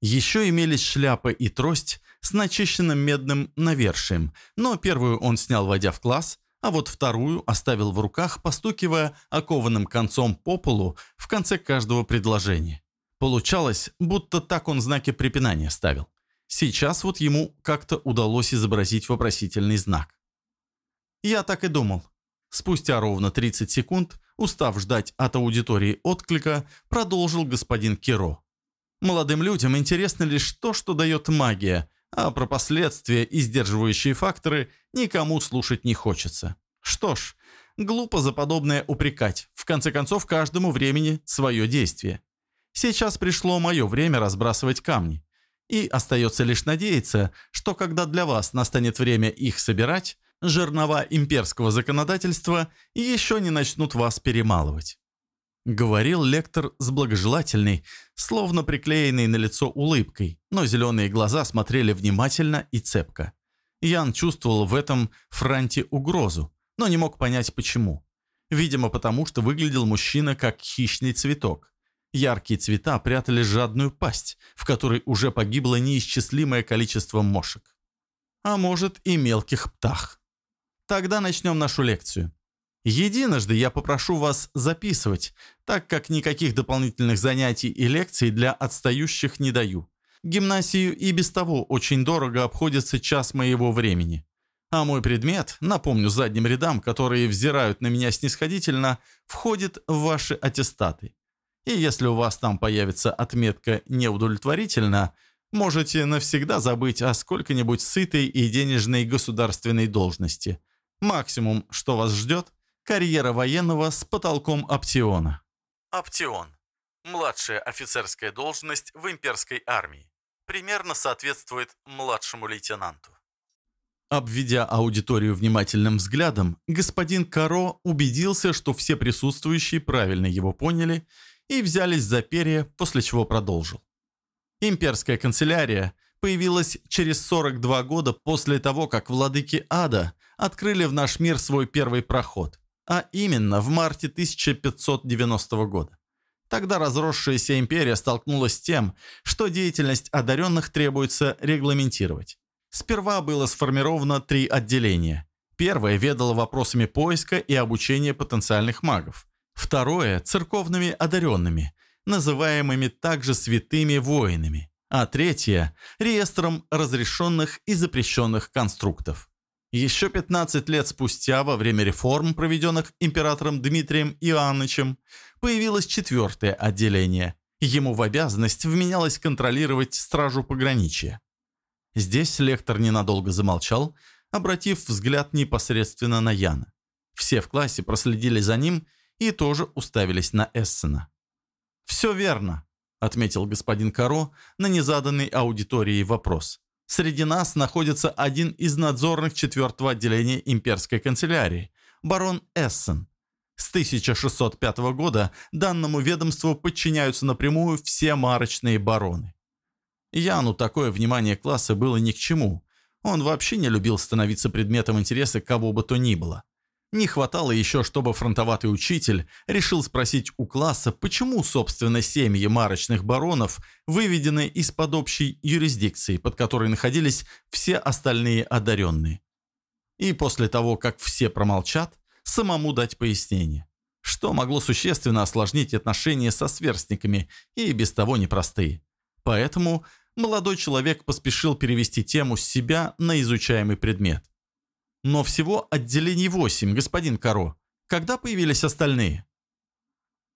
Еще имелись шляпа и трость с начищенным медным навершием, но первую он снял, войдя в класс, а вот вторую оставил в руках, постукивая окованным концом по полу в конце каждого предложения. Получалось, будто так он знаки препинания ставил. Сейчас вот ему как-то удалось изобразить вопросительный знак. Я так и думал. Спустя ровно 30 секунд, устав ждать от аудитории отклика, продолжил господин Киро. Молодым людям интересно лишь то, что дает магия, а про последствия и сдерживающие факторы никому слушать не хочется. Что ж, глупо за подобное упрекать. В конце концов, каждому времени свое действие. Сейчас пришло мое время разбрасывать камни. И остается лишь надеяться, что когда для вас настанет время их собирать, жернова имперского законодательства еще не начнут вас перемалывать. Говорил лектор с благожелательной, словно приклеенной на лицо улыбкой, но зеленые глаза смотрели внимательно и цепко. Ян чувствовал в этом франте угрозу, но не мог понять почему. Видимо, потому что выглядел мужчина как хищный цветок. Яркие цвета прятали жадную пасть, в которой уже погибло неисчислимое количество мошек. А может и мелких птах. Тогда начнем нашу лекцию. Единожды я попрошу вас записывать, так как никаких дополнительных занятий и лекций для отстающих не даю. Гимнасию и без того очень дорого обходится час моего времени. А мой предмет, напомню задним рядам, которые взирают на меня снисходительно, входит в ваши аттестаты. И если у вас там появится отметка «неудовлетворительно», можете навсегда забыть о сколько-нибудь сытой и денежной государственной должности – Максимум, что вас ждет – карьера военного с потолком оптиона. Оптион – младшая офицерская должность в имперской армии. Примерно соответствует младшему лейтенанту. Обведя аудиторию внимательным взглядом, господин Каро убедился, что все присутствующие правильно его поняли и взялись за перья, после чего продолжил. Имперская канцелярия появилась через 42 года после того, как владыки ада открыли в наш мир свой первый проход, а именно в марте 1590 года. Тогда разросшаяся империя столкнулась с тем, что деятельность одаренных требуется регламентировать. Сперва было сформировано три отделения. Первое ведало вопросами поиска и обучения потенциальных магов. Второе – церковными одаренными, называемыми также святыми воинами. А третье – реестром разрешенных и запрещенных конструктов. Еще 15 лет спустя, во время реформ, проведенных императором Дмитрием Иоанновичем, появилось четвертое отделение. Ему в обязанность вменялось контролировать стражу пограничья. Здесь лектор ненадолго замолчал, обратив взгляд непосредственно на Яна. Все в классе проследили за ним и тоже уставились на Эссена. «Все верно», — отметил господин Каро на незаданный аудитории вопрос. «Среди нас находится один из надзорных четвертого отделения имперской канцелярии, барон Эссен. С 1605 года данному ведомству подчиняются напрямую все марочные бароны. Яну такое внимание класса было ни к чему. Он вообще не любил становиться предметом интереса кого бы то ни было. Не хватало еще, чтобы фронтоватый учитель решил спросить у класса, почему, собственно, семьи марочных баронов выведены из-под общей юрисдикции, под которой находились все остальные одаренные. И после того, как все промолчат, самому дать пояснение, что могло существенно осложнить отношения со сверстниками и без того непростые. Поэтому молодой человек поспешил перевести тему с себя на изучаемый предмет. Но всего отделений 8, господин Каро. Когда появились остальные?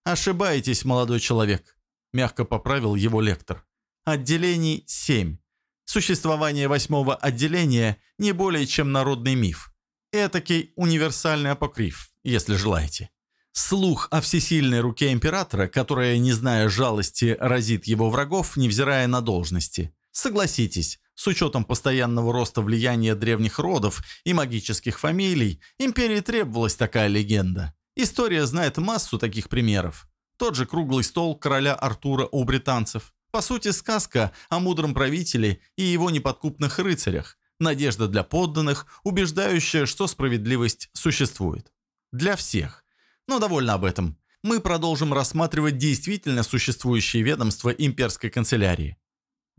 Ошибаетесь, молодой человек, мягко поправил его лектор. Отделений 7. Существование восьмого отделения не более чем народный миф. Этакий универсальный апокриф, если желаете. Слух о всесильной руке императора, которая, не зная жалости, разит его врагов, невзирая на должности. Согласитесь, с учетом постоянного роста влияния древних родов и магических фамилий, империи требовалась такая легенда. История знает массу таких примеров. Тот же круглый стол короля Артура у британцев. По сути, сказка о мудром правителе и его неподкупных рыцарях. Надежда для подданных, убеждающая, что справедливость существует. Для всех. Но довольно об этом. Мы продолжим рассматривать действительно существующие ведомства имперской канцелярии.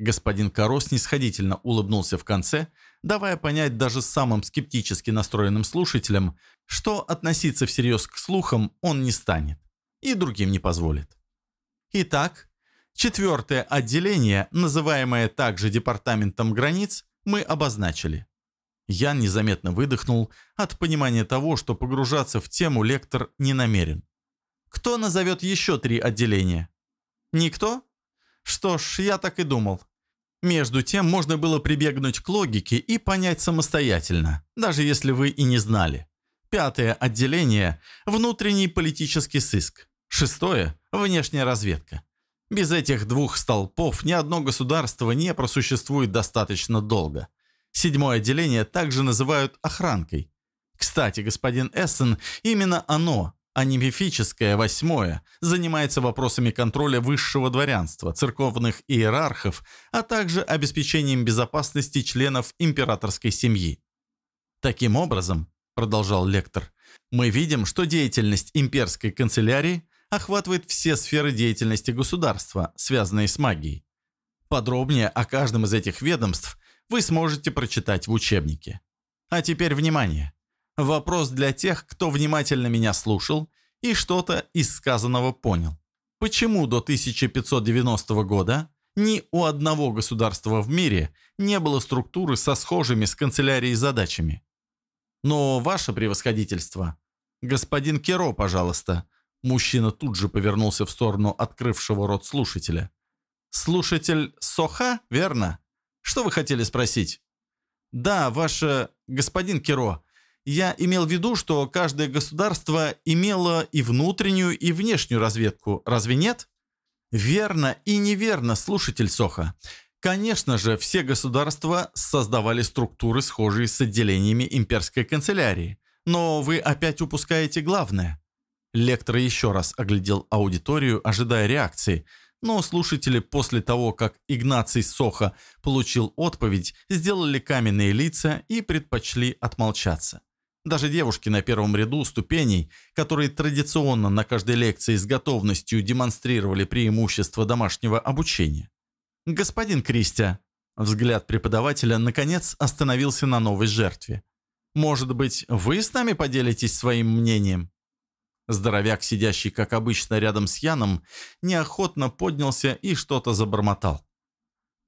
Господин Каро снисходительно улыбнулся в конце, давая понять даже самым скептически настроенным слушателям, что относиться всерьез к слухам он не станет и другим не позволит. Итак, четвертое отделение, называемое также департаментом границ, мы обозначили. Ян незаметно выдохнул от понимания того, что погружаться в тему лектор не намерен. Кто назовет еще три отделения? Никто? Что ж, я так и думал. Между тем можно было прибегнуть к логике и понять самостоятельно, даже если вы и не знали. Пятое отделение – внутренний политический сыск. Шестое – внешняя разведка. Без этих двух столпов ни одно государство не просуществует достаточно долго. Седьмое отделение также называют охранкой. Кстати, господин Эссен, именно оно, а не мифическое восьмое, занимается вопросами контроля высшего дворянства, церковных иерархов, а также обеспечением безопасности членов императорской семьи. Таким образом, продолжал лектор, мы видим, что деятельность имперской канцелярии охватывает все сферы деятельности государства, связанные с магией. Подробнее о каждом из этих ведомств вы сможете прочитать в учебнике. А теперь внимание! Вопрос для тех, кто внимательно меня слушал и что-то из сказанного понял. Почему до 1590 года ни у одного государства в мире не было структуры со схожими с канцелярией задачами? Но ваше превосходительство. Господин Керо, пожалуйста. Мужчина тут же повернулся в сторону открывшего рот слушателя. Слушатель Соха, верно? Что вы хотели спросить? Да, ваше... Господин Керо, я имел в виду, что каждое государство имело и внутреннюю, и внешнюю разведку. Разве нет? Верно и неверно, слушатель Соха. Конечно же, все государства создавали структуры, схожие с отделениями имперской канцелярии. Но вы опять упускаете главное. Лектор еще раз оглядел аудиторию, ожидая реакции, но слушатели после того, как Игнаций Соха получил отповедь, сделали каменные лица и предпочли отмолчаться. Даже девушки на первом ряду ступеней, которые традиционно на каждой лекции с готовностью демонстрировали преимущество домашнего обучения. «Господин Кристия», взгляд преподавателя наконец остановился на новой жертве. «Может быть, вы с нами поделитесь своим мнением?» Здоровяк, сидящий, как обычно, рядом с Яном, неохотно поднялся и что-то забормотал.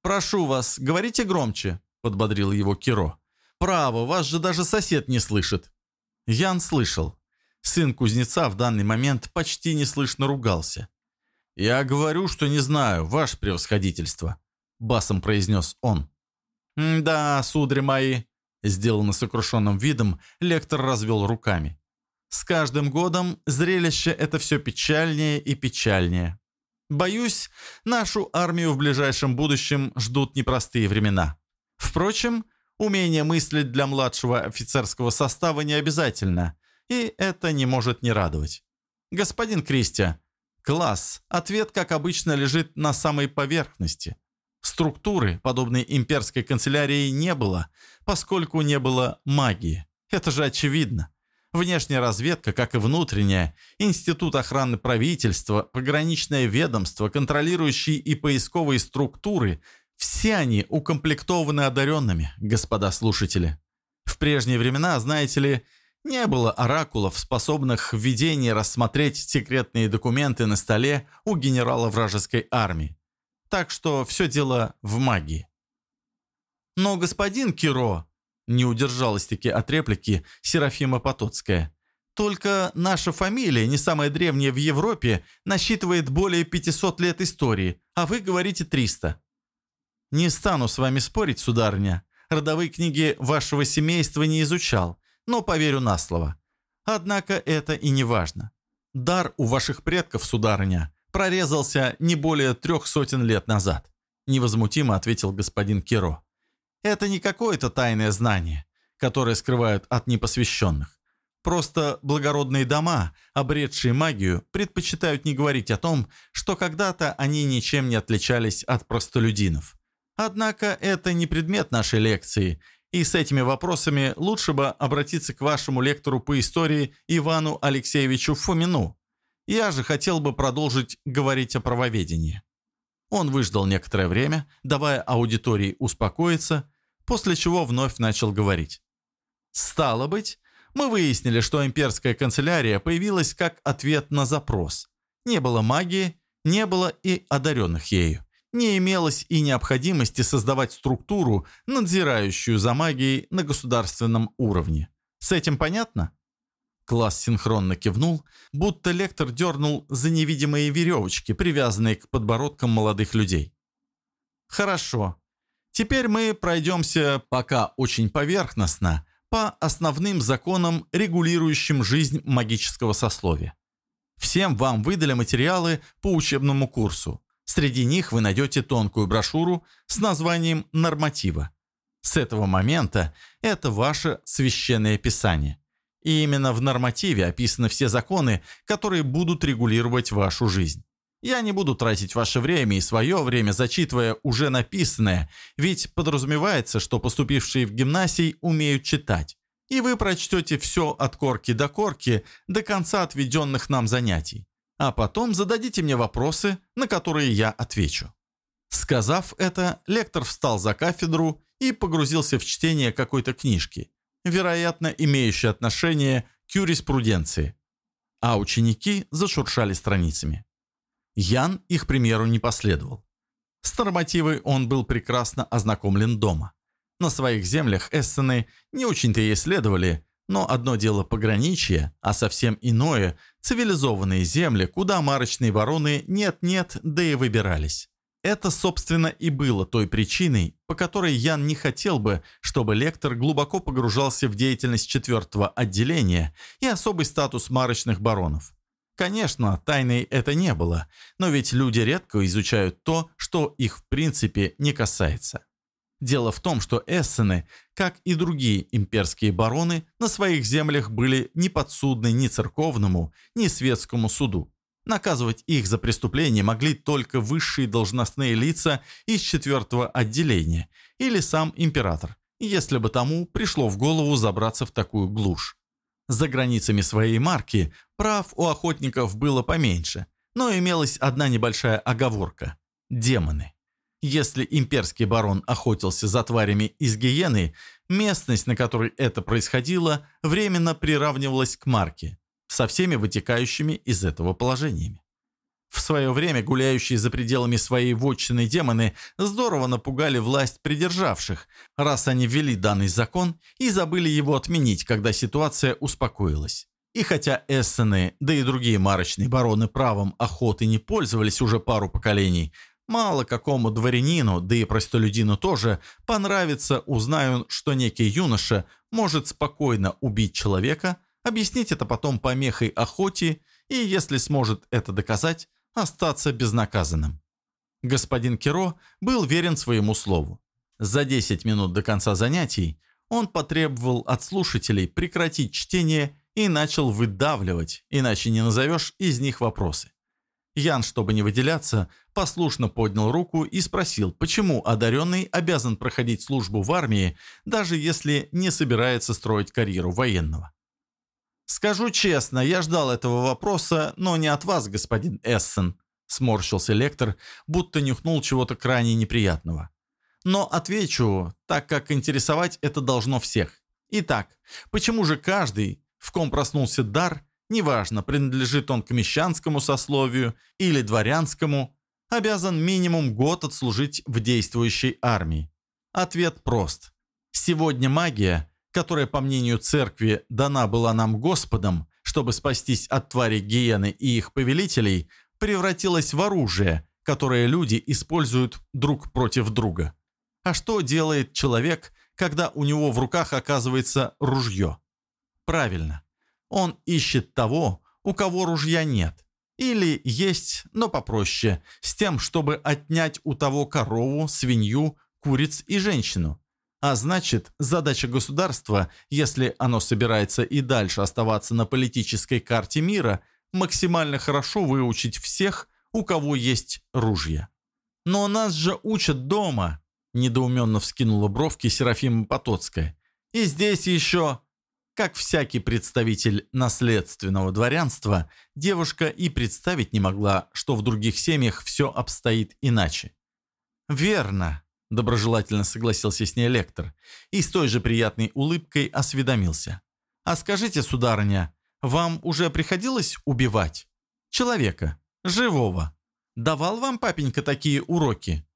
«Прошу вас, говорите громче», — подбодрил его Киро. Право, вас же даже сосед не слышит. Ян слышал. Сын кузнеца в данный момент почти неслышно ругался. «Я говорю, что не знаю, ваше превосходительство», — басом произнес он. «Да, сударь мои», — сделанно сокрушенным видом, лектор развел руками. «С каждым годом зрелище это все печальнее и печальнее. Боюсь, нашу армию в ближайшем будущем ждут непростые времена. Впрочем, умение мыслить для младшего офицерского состава не обязательно, и это не может не радовать. Господин Кристи, класс, ответ, как обычно, лежит на самой поверхности. Структуры, подобной имперской канцелярии, не было, поскольку не было магии. Это же очевидно. Внешняя разведка, как и внутренняя, Институт охраны правительства, пограничное ведомство, контролирующие и поисковые структуры – все они укомплектованы одаренными, господа слушатели. В прежние времена, знаете ли, не было оракулов, способных в видении рассмотреть секретные документы на столе у генерала вражеской армии. Так что все дело в магии. Но господин Киро, не удержалась-таки от реплики Серафима Потоцкая. Только наша фамилия, не самая древняя в Европе, насчитывает более 500 лет истории, а вы говорите 300. Не стану с вами спорить, сударыня. Родовые книги вашего семейства не изучал, но поверю на слово. Однако это и не важно. Дар у ваших предков, сударыня, прорезался не более трех сотен лет назад, невозмутимо ответил господин Киро. Это не какое-то тайное знание, которое скрывают от непосвященных. Просто благородные дома, обретшие магию, предпочитают не говорить о том, что когда-то они ничем не отличались от простолюдинов. Однако это не предмет нашей лекции, и с этими вопросами лучше бы обратиться к вашему лектору по истории Ивану Алексеевичу Фомину. Я же хотел бы продолжить говорить о правоведении. Он выждал некоторое время, давая аудитории успокоиться, после чего вновь начал говорить. «Стало быть, мы выяснили, что имперская канцелярия появилась как ответ на запрос. Не было магии, не было и одаренных ею. Не имелось и необходимости создавать структуру, надзирающую за магией на государственном уровне. С этим понятно?» Класс синхронно кивнул, будто лектор дернул за невидимые веревочки, привязанные к подбородкам молодых людей. «Хорошо. Теперь мы пройдемся, пока очень поверхностно, по основным законам, регулирующим жизнь магического сословия. Всем вам выдали материалы по учебному курсу. Среди них вы найдете тонкую брошюру с названием «Норматива». С этого момента это ваше священное писание. И именно в нормативе описаны все законы, которые будут регулировать вашу жизнь. Я не буду тратить ваше время и свое время, зачитывая уже написанное, ведь подразумевается, что поступившие в гимнасий умеют читать. И вы прочтете все от корки до корки до конца отведенных нам занятий. А потом зададите мне вопросы, на которые я отвечу. Сказав это, лектор встал за кафедру и погрузился в чтение какой-то книжки, вероятно, имеющей отношение к юриспруденции. А ученики зашуршали страницами. Ян их примеру не последовал. С нормативой он был прекрасно ознакомлен дома. На своих землях эссены не очень-то и исследовали, но одно дело пограничье, а совсем иное – цивилизованные земли, куда марочные бароны нет-нет, да и выбирались. Это, собственно, и было той причиной, по которой Ян не хотел бы, чтобы лектор глубоко погружался в деятельность четвертого отделения и особый статус марочных баронов. Конечно, тайной это не было, но ведь люди редко изучают то, что их в принципе не касается. Дело в том, что эссены, как и другие имперские бароны, на своих землях были не подсудны ни церковному, ни светскому суду. Наказывать их за преступления могли только высшие должностные лица из четвертого отделения или сам император, если бы тому пришло в голову забраться в такую глушь. За границами своей марки прав у охотников было поменьше, но имелась одна небольшая оговорка – демоны. Если имперский барон охотился за тварями из гиены, местность, на которой это происходило, временно приравнивалась к марке, со всеми вытекающими из этого положениями. В свое время гуляющие за пределами своей вотчины демоны здорово напугали власть придержавших, раз они ввели данный закон и забыли его отменить, когда ситуация успокоилась. И хотя эссены, да и другие марочные бароны правом охоты не пользовались уже пару поколений, мало какому дворянину, да и простолюдину тоже, понравится, узнаю, что некий юноша может спокойно убить человека, объяснить это потом помехой охоте и, если сможет это доказать, остаться безнаказанным. Господин Керо был верен своему слову. За 10 минут до конца занятий он потребовал от слушателей прекратить чтение и начал выдавливать, иначе не назовешь из них вопросы. Ян, чтобы не выделяться, послушно поднял руку и спросил, почему одаренный обязан проходить службу в армии, даже если не собирается строить карьеру военного. «Скажу честно, я ждал этого вопроса, но не от вас, господин Эссен», – сморщился лектор, будто нюхнул чего-то крайне неприятного. «Но отвечу, так как интересовать это должно всех. Итак, почему же каждый, в ком проснулся дар, неважно, принадлежит он к мещанскому сословию или дворянскому, обязан минимум год отслужить в действующей армии? Ответ прост. Сегодня магия – которая, по мнению церкви, дана была нам Господом, чтобы спастись от твари гиены и их повелителей, превратилась в оружие, которое люди используют друг против друга. А что делает человек, когда у него в руках оказывается ружье? Правильно, он ищет того, у кого ружья нет. Или есть, но попроще, с тем, чтобы отнять у того корову, свинью, куриц и женщину. А значит, задача государства, если оно собирается и дальше оставаться на политической карте мира, максимально хорошо выучить всех, у кого есть ружья. «Но нас же учат дома!» – недоуменно вскинула бровки Серафима Потоцкая. «И здесь еще...» Как всякий представитель наследственного дворянства, девушка и представить не могла, что в других семьях все обстоит иначе. «Верно», Доброжелательно согласился с ней лектор и с той же приятной улыбкой осведомился. «А скажите, сударыня, вам уже приходилось убивать? Человека, живого. Давал вам папенька такие уроки?»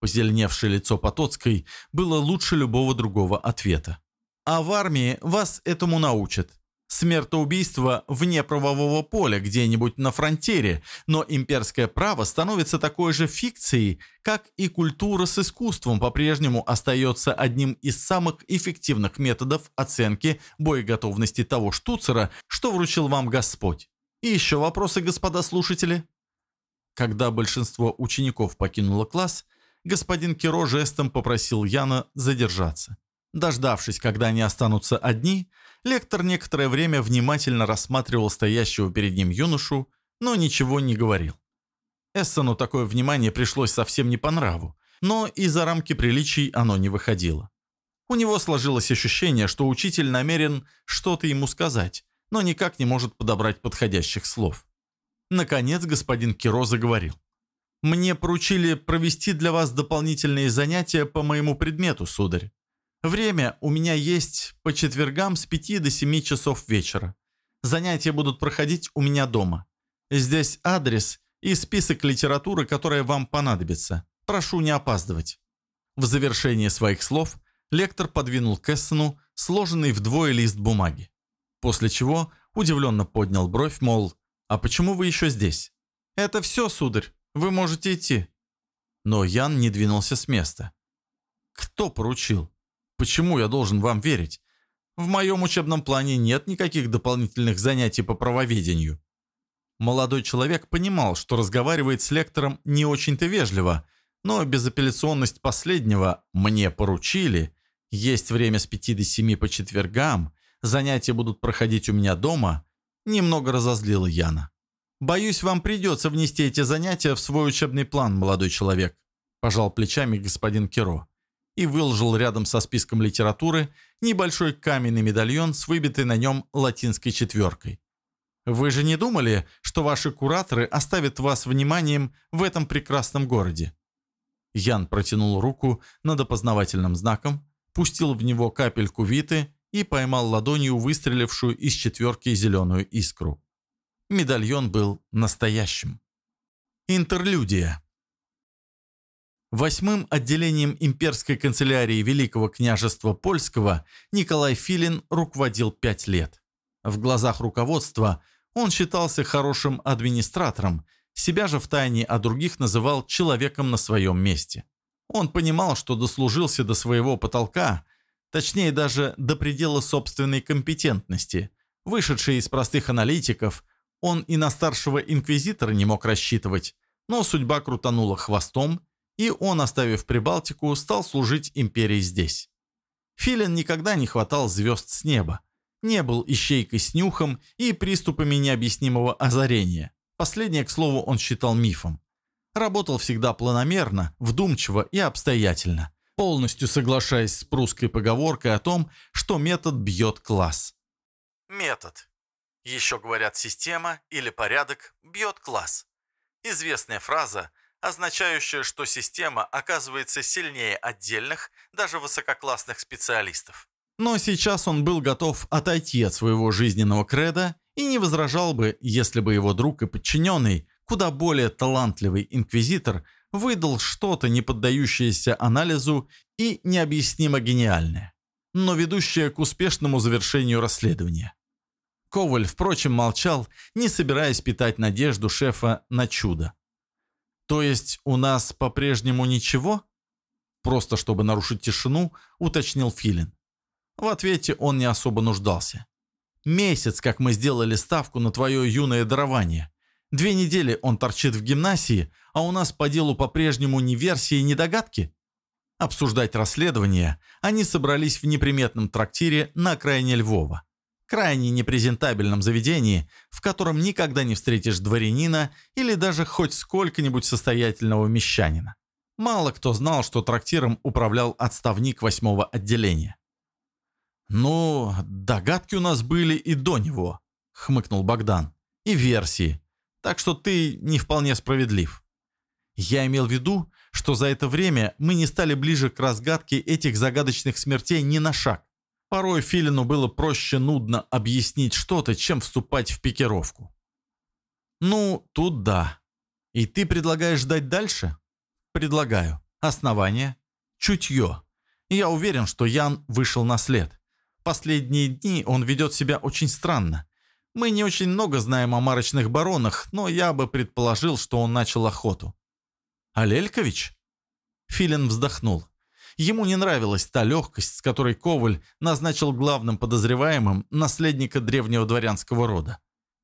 Позеленевшее лицо Потоцкой было лучше любого другого ответа. «А в армии вас этому научат. Смертоубийство вне правового поля где-нибудь на фронтире, но имперское право становится такой же фикцией, как и культура с искусством по-прежнему остается одним из самых эффективных методов оценки боеготовности того штуцера, что вручил вам Господь. И еще вопросы, господа слушатели? Когда большинство учеников покинуло класс, господин Киро жестом попросил Яна задержаться. Дождавшись, когда они останутся одни, Лектор некоторое время внимательно рассматривал стоящего перед ним юношу, но ничего не говорил. Эссону такое внимание пришлось совсем не по нраву, но и за рамки приличий оно не выходило. У него сложилось ощущение, что учитель намерен что-то ему сказать, но никак не может подобрать подходящих слов. Наконец господин Киро заговорил. «Мне поручили провести для вас дополнительные занятия по моему предмету, сударь. Время у меня есть по четвергам с 5 до 7 часов вечера. Занятия будут проходить у меня дома. Здесь адрес и список литературы, которая вам понадобится. Прошу не опаздывать». В завершение своих слов лектор подвинул Кессену сложенный вдвое лист бумаги. После чего удивленно поднял бровь, мол, «А почему вы еще здесь?» «Это все, сударь. Вы можете идти». Но Ян не двинулся с места. «Кто поручил?» Почему я должен вам верить? В моем учебном плане нет никаких дополнительных занятий по правоведению». Молодой человек понимал, что разговаривает с лектором не очень-то вежливо, но безапелляционность последнего «мне поручили», есть время с пяти до семи по четвергам, занятия будут проходить у меня дома, немного разозлила Яна. «Боюсь, вам придется внести эти занятия в свой учебный план, молодой человек», пожал плечами господин Керо и выложил рядом со списком литературы небольшой каменный медальон с выбитой на нем латинской четверкой. Вы же не думали, что ваши кураторы оставят вас вниманием в этом прекрасном городе? Ян протянул руку над опознавательным знаком, пустил в него капельку виты и поймал ладонью выстрелившую из четверки зеленую искру. Медальон был настоящим. Интерлюдия. Восьмым отделением имперской канцелярии Великого княжества Польского Николай Филин руководил пять лет. В глазах руководства он считался хорошим администратором, себя же втайне о других называл человеком на своем месте. Он понимал, что дослужился до своего потолка, точнее даже до предела собственной компетентности. Вышедший из простых аналитиков, он и на старшего инквизитора не мог рассчитывать, но судьба крутанула хвостом, и он, оставив Прибалтику, стал служить империи здесь. Филин никогда не хватал звезд с неба, не был ищейкой с нюхом и приступами необъяснимого озарения. Последнее, к слову, он считал мифом. Работал всегда планомерно, вдумчиво и обстоятельно, полностью соглашаясь с прусской поговоркой о том, что метод бьет класс. Метод. Еще говорят система или порядок бьет класс. Известная фраза, означающая, что система оказывается сильнее отдельных, даже высококлассных специалистов. Но сейчас он был готов отойти от своего жизненного креда и не возражал бы, если бы его друг и подчиненный, куда более талантливый инквизитор, выдал что-то, не поддающееся анализу и необъяснимо гениальное, но ведущее к успешному завершению расследования. Коваль, впрочем, молчал, не собираясь питать надежду шефа на чудо. «То есть у нас по-прежнему ничего?» Просто чтобы нарушить тишину, уточнил Филин. В ответе он не особо нуждался. Месяц, как мы сделали ставку на твое юное дарование. Две недели он торчит в гимнасии, а у нас по делу по-прежнему ни версии, ни догадки. Обсуждать расследование они собрались в неприметном трактире на окраине Львова. Крайне непрезентабельном заведении, в котором никогда не встретишь дворянина или даже хоть сколько-нибудь состоятельного мещанина. Мало кто знал, что трактиром управлял отставник восьмого отделения. «Ну, догадки у нас были и до него», — хмыкнул Богдан. «И версии. Так что ты не вполне справедлив. Я имел в виду, что за это время мы не стали ближе к разгадке этих загадочных смертей ни на шаг. Порой Филину было проще нудно объяснить что-то, чем вступать в пикировку. «Ну, тут да. И ты предлагаешь ждать дальше?» «Предлагаю. Основание. Чутье. Я уверен, что Ян вышел на след. Последние дни он ведет себя очень странно. Мы не очень много знаем о марочных баронах, но я бы предположил, что он начал охоту. «Алелькович?» Филин вздохнул. Ему не нравилась та легкость, с которой Коваль назначил главным подозреваемым наследника древнего дворянского рода.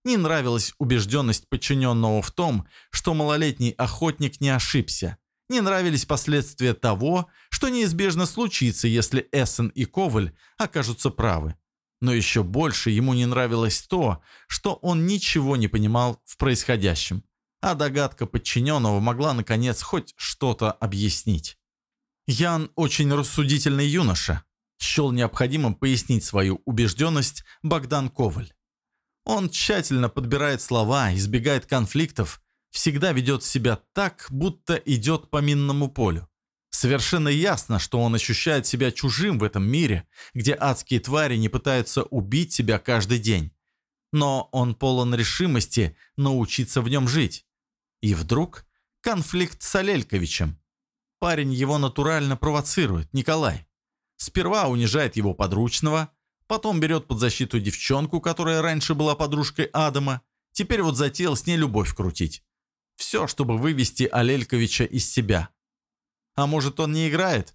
Не нравилась убежденность подчиненного в том, что малолетний охотник не ошибся, не нравились последствия того, что неизбежно случится, если Эссен и Коваль окажутся правы. Но еще больше ему не нравилось то, что он ничего не понимал в происходящем, а догадка подчиненного могла, наконец, хоть что-то объяснить. Ян очень рассудительный юноша, счел необходимым пояснить свою убежденность Богдан Коваль. Он тщательно подбирает слова, избегает конфликтов, всегда ведет себя так, будто идет по минному полю. Совершенно ясно, что он ощущает себя чужим в этом мире, где адские твари не пытаются убить себя каждый день. Но он полон решимости научиться в нем жить. И вдруг конфликт с Алельковичем. Парень его натурально провоцирует, Николай. Сперва унижает его подручного, потом берет под защиту девчонку, которая раньше была подружкой Адама, теперь вот затеял с ней любовь крутить. Все, чтобы вывести Алельковича из себя. А может, он не играет?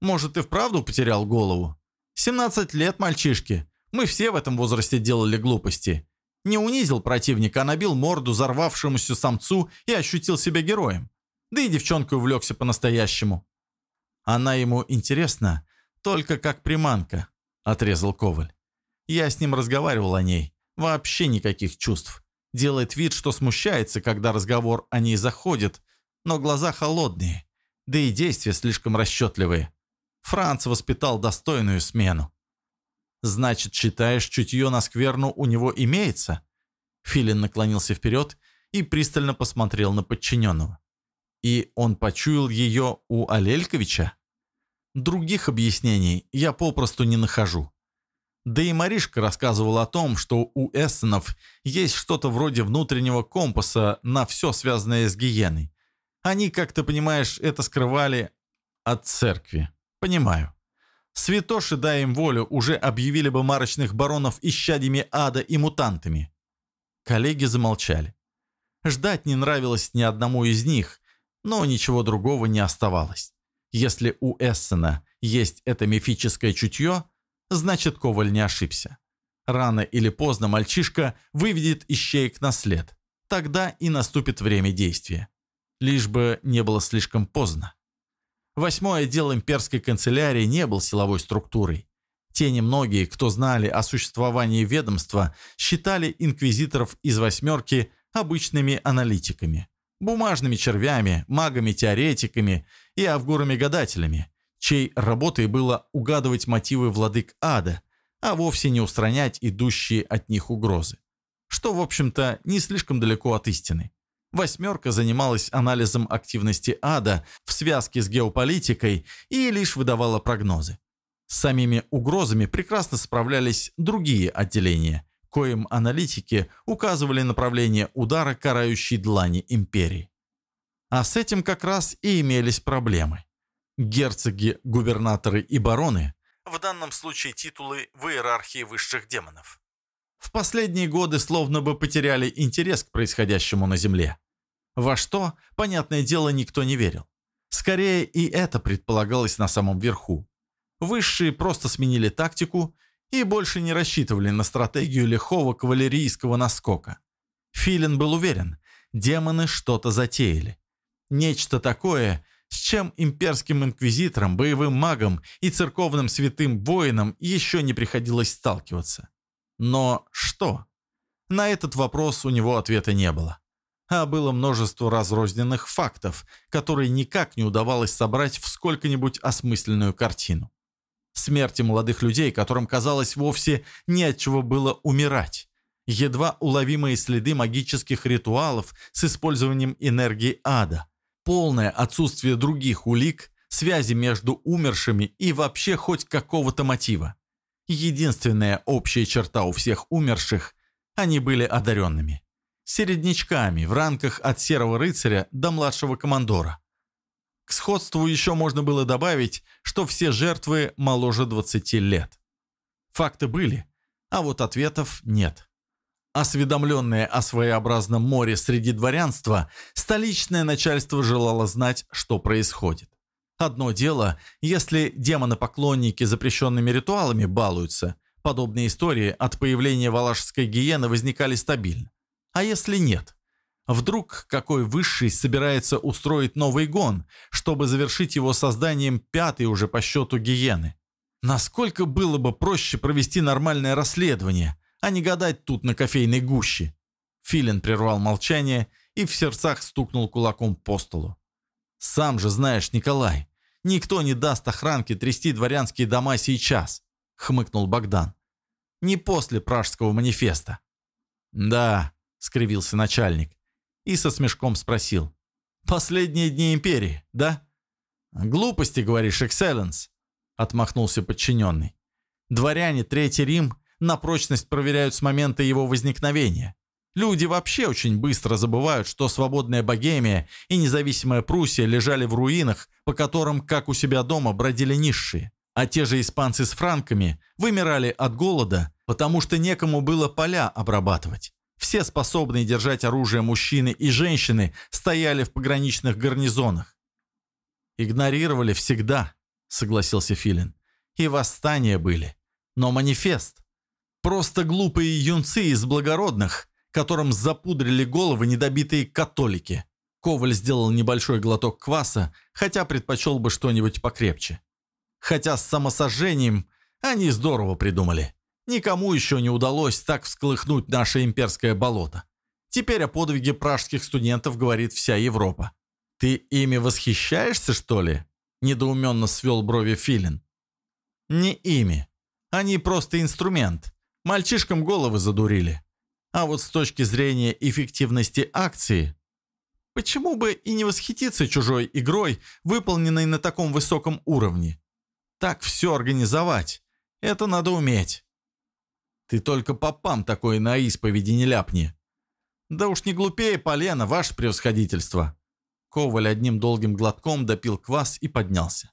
Может, и вправду потерял голову? 17 лет мальчишки. Мы все в этом возрасте делали глупости. Не унизил противника, а набил морду взорвавшемуся самцу и ощутил себя героем. Да и девчонкой увлекся по-настоящему. Она ему интересна только как приманка, отрезал Коваль. Я с ним разговаривал о ней. Вообще никаких чувств. Делает вид, что смущается, когда разговор о ней заходит, но глаза холодные, да и действия слишком расчетливые. Франц воспитал достойную смену. «Значит, считаешь, чутье на скверну у него имеется?» Филин наклонился вперед и пристально посмотрел на подчиненного. «И он почуял ее у Алельковича?» «Других объяснений я попросту не нахожу. Да и Маришка рассказывал о том, что у эссенов есть что-то вроде внутреннего компаса на все связанное с гиеной. Они, как ты понимаешь, это скрывали от церкви. Понимаю. Святоши, дай им волю, уже объявили бы марочных баронов исчадьями ада и мутантами. Коллеги замолчали. Ждать не нравилось ни одному из них, но ничего другого не оставалось. Если у Эссена есть это мифическое чутье, значит Коваль не ошибся. Рано или поздно мальчишка выведет ищеек на след. Тогда и наступит время действия. Лишь бы не было слишком поздно. Восьмой отдел имперской канцелярии не был силовой структурой. Те немногие, кто знали о существовании ведомства, считали инквизиторов из «восьмерки» обычными аналитиками, бумажными червями, магами-теоретиками и авгурами-гадателями, чьей работой было угадывать мотивы владык ада, а вовсе не устранять идущие от них угрозы. Что, в общем-то, не слишком далеко от истины. «Восьмерка» занималась анализом активности ада в связке с геополитикой и лишь выдавала прогнозы. С самими угрозами прекрасно справлялись другие отделения, коим аналитики указывали направление удара карающей длани империи. А с этим как раз и имелись проблемы. Герцоги, губернаторы и бароны, в данном случае титулы в иерархии высших демонов, в последние годы словно бы потеряли интерес к происходящему на Земле. Во что, понятное дело, никто не верил. Скорее и это предполагалось на самом верху. Высшие просто сменили тактику и больше не рассчитывали на стратегию лихого кавалерийского наскока. Филин был уверен, демоны что-то затеяли. Нечто такое, с чем имперским инквизиторам, боевым магам и церковным святым воинам еще не приходилось сталкиваться. Но что? На этот вопрос у него ответа не было. А было множество разрозненных фактов, которые никак не удавалось собрать в сколько-нибудь осмысленную картину. Смерти молодых людей, которым казалось вовсе не от чего было умирать. Едва уловимые следы магических ритуалов с использованием энергии ада. Полное отсутствие других улик, связи между умершими и вообще хоть какого-то мотива. Единственная общая черта у всех умерших – они были одаренными. Середнячками в ранках от серого рыцаря до младшего командора. К сходству еще можно было добавить, что все жертвы моложе 20 лет. Факты были, а вот ответов нет. Осведомленное о своеобразном море среди дворянства, столичное начальство желало знать, что происходит. Одно дело, если демоны-поклонники запрещенными ритуалами балуются, подобные истории от появления валашской гиены возникали стабильно. А если нет? Вдруг какой высший собирается устроить новый гон, чтобы завершить его созданием пятой уже по счету гиены? Насколько было бы проще провести нормальное расследование, а не гадать тут на кофейной гуще? Филин прервал молчание и в сердцах стукнул кулаком по столу. «Сам же знаешь, Николай, Никто не даст охранке трясти дворянские дома сейчас», — хмыкнул Богдан. «Не после пражского манифеста». «Да», — скривился начальник и со смешком спросил. «Последние дни империи, да?» «Глупости, говоришь, экселленс», — отмахнулся подчиненный. «Дворяне Третий Рим на прочность проверяют с момента его возникновения. Люди вообще очень быстро забывают, что свободная Богемия и независимая Пруссия лежали в руинах, по которым, как у себя дома, бродили низшие. А те же испанцы с франками вымирали от голода, потому что некому было поля обрабатывать. Все способные держать оружие мужчины и женщины стояли в пограничных гарнизонах. «Игнорировали всегда», — согласился Филин. «И восстания были. Но манифест. Просто глупые юнцы из благородных которым запудрили головы недобитые католики. Коваль сделал небольшой глоток кваса, хотя предпочел бы что-нибудь покрепче. Хотя с самосожжением они здорово придумали. Никому еще не удалось так всколыхнуть наше имперское болото. Теперь о подвиге пражских студентов говорит вся Европа. «Ты ими восхищаешься, что ли?» – недоуменно свел брови Филин. «Не ими. Они просто инструмент. Мальчишкам головы задурили. А вот с точки зрения эффективности акции, почему бы и не восхититься чужой игрой, выполненной на таком высоком уровне? Так все организовать, это надо уметь. Ты только попам такой на исповеди не ляпни. Да уж не глупее полена, ваше превосходительство. Коваль одним долгим глотком допил квас и поднялся.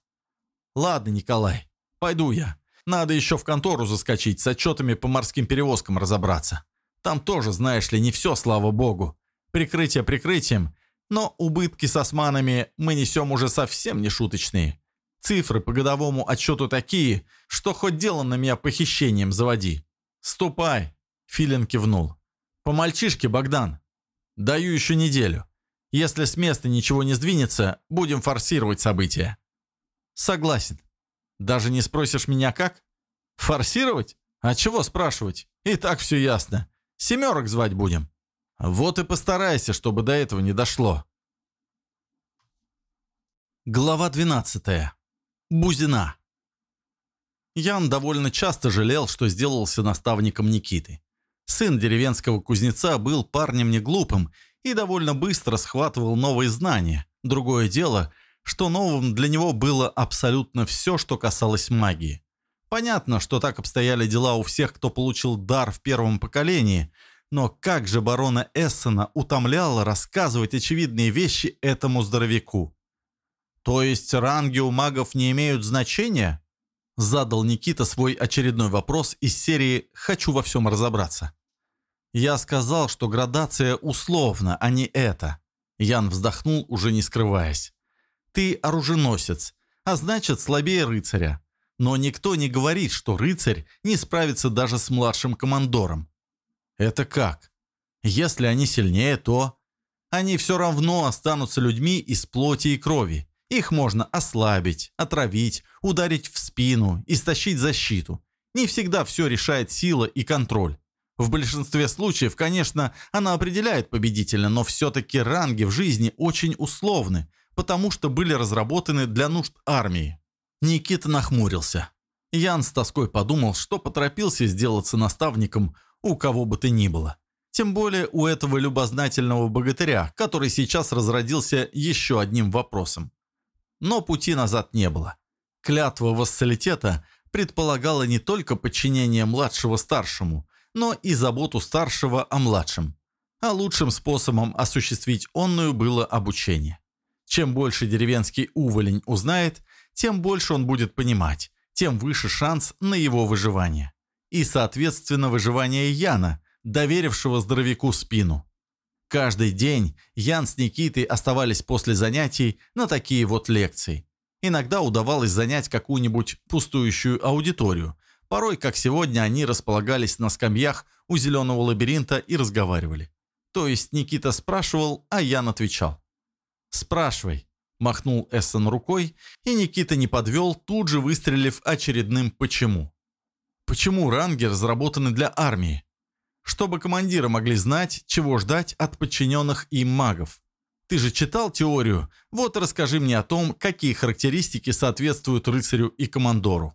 Ладно, Николай, пойду я. Надо еще в контору заскочить, с отчетами по морским перевозкам разобраться. Там тоже, знаешь ли, не все, слава богу. Прикрытие прикрытием, но убытки с османами мы несем уже совсем не шуточные. Цифры по годовому отчету такие, что хоть дело на меня похищением заводи. Ступай, Филин кивнул. По мальчишке, Богдан. Даю еще неделю. Если с места ничего не сдвинется, будем форсировать события. Согласен. Даже не спросишь меня как? Форсировать? А чего спрашивать? И так все ясно. Семерок звать будем. Вот и постарайся, чтобы до этого не дошло. Глава 12. Бузина. Ян довольно часто жалел, что сделался наставником Никиты. Сын деревенского кузнеца был парнем не глупым и довольно быстро схватывал новые знания. Другое дело, что новым для него было абсолютно все, что касалось магии. Понятно, что так обстояли дела у всех, кто получил дар в первом поколении, но как же барона Эссена утомляло рассказывать очевидные вещи этому здоровяку. «То есть ранги у магов не имеют значения?» Задал Никита свой очередной вопрос из серии «Хочу во всем разобраться». «Я сказал, что градация условна, а не это». Ян вздохнул, уже не скрываясь. Ты оруженосец, а значит слабее рыцаря. Но никто не говорит, что рыцарь не справится даже с младшим командором. Это как? Если они сильнее, то... Они все равно останутся людьми из плоти и крови. Их можно ослабить, отравить, ударить в спину, истощить защиту. Не всегда все решает сила и контроль. В большинстве случаев, конечно, она определяет победителя, но все-таки ранги в жизни очень условны, потому что были разработаны для нужд армии. Никита нахмурился. Ян с тоской подумал, что поторопился сделаться наставником у кого бы то ни было. Тем более у этого любознательного богатыря, который сейчас разродился еще одним вопросом. Но пути назад не было. Клятва вассалитета предполагала не только подчинение младшего старшему, но и заботу старшего о младшем. А лучшим способом осуществить онную было обучение. Чем больше деревенский уволень узнает, тем больше он будет понимать, тем выше шанс на его выживание. И, соответственно, выживание Яна, доверившего здоровяку спину. Каждый день Ян с Никитой оставались после занятий на такие вот лекции. Иногда удавалось занять какую-нибудь пустующую аудиторию. Порой, как сегодня, они располагались на скамьях у зеленого лабиринта и разговаривали. То есть Никита спрашивал, а Ян отвечал. «Спрашивай», – махнул Эссон рукой, и Никита не подвел, тут же выстрелив очередным «почему». Почему ранги разработаны для армии? Чтобы командиры могли знать, чего ждать от подчиненных им магов. Ты же читал теорию, вот расскажи мне о том, какие характеристики соответствуют рыцарю и командору.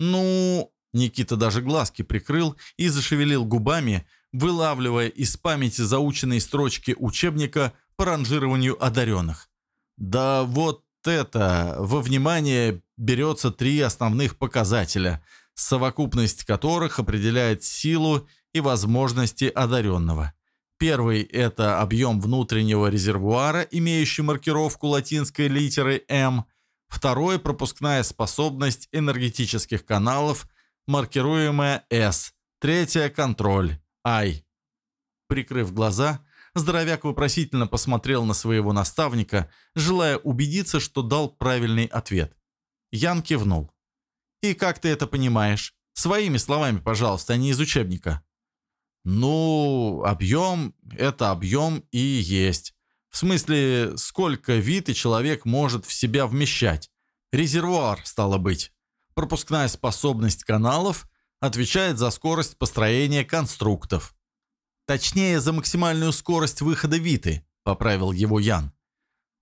Ну, Никита даже глазки прикрыл и зашевелил губами, вылавливая из памяти заученные строчки учебника по ранжированию одаренных. Да вот это, во внимание берется три основных показателя, совокупность которых определяет силу и возможности одаренного. Первый – это объем внутреннего резервуара, имеющий маркировку латинской литеры «М». Второй – пропускная способность энергетических каналов, маркируемая «С». Третье – контроль, «I». Прикрыв глаза – Здоровяк вопросительно посмотрел на своего наставника, желая убедиться, что дал правильный ответ. Ян кивнул. «И как ты это понимаешь? Своими словами, пожалуйста, а не из учебника». «Ну, объем – это объем и есть. В смысле, сколько вид и человек может в себя вмещать. Резервуар, стало быть. Пропускная способность каналов отвечает за скорость построения конструктов. Точнее, за максимальную скорость выхода Виты, поправил его Ян.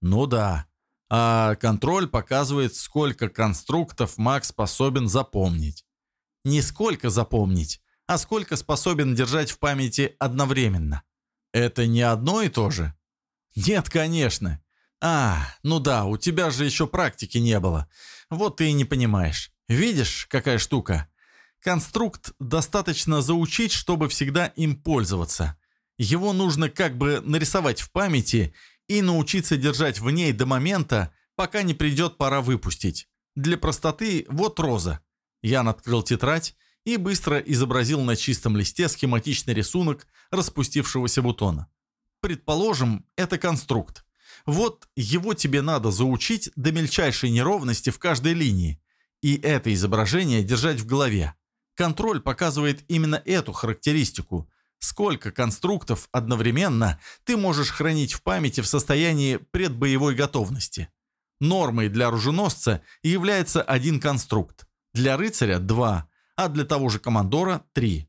Ну да. А контроль показывает, сколько конструктов маг способен запомнить. Не сколько запомнить, а сколько способен держать в памяти одновременно. Это не одно и то же? Нет, конечно. А, ну да, у тебя же еще практики не было. Вот ты и не понимаешь. Видишь, какая штука? Конструкт достаточно заучить, чтобы всегда им пользоваться. Его нужно как бы нарисовать в памяти и научиться держать в ней до момента, пока не придет пора выпустить. Для простоты вот роза. Ян открыл тетрадь и быстро изобразил на чистом листе схематичный рисунок распустившегося бутона. Предположим, это конструкт. Вот его тебе надо заучить до мельчайшей неровности в каждой линии. И это изображение держать в голове. Контроль показывает именно эту характеристику. Сколько конструктов одновременно ты можешь хранить в памяти в состоянии предбоевой готовности. Нормой для оруженосца является один конструкт, для рыцаря – два, а для того же командора – три.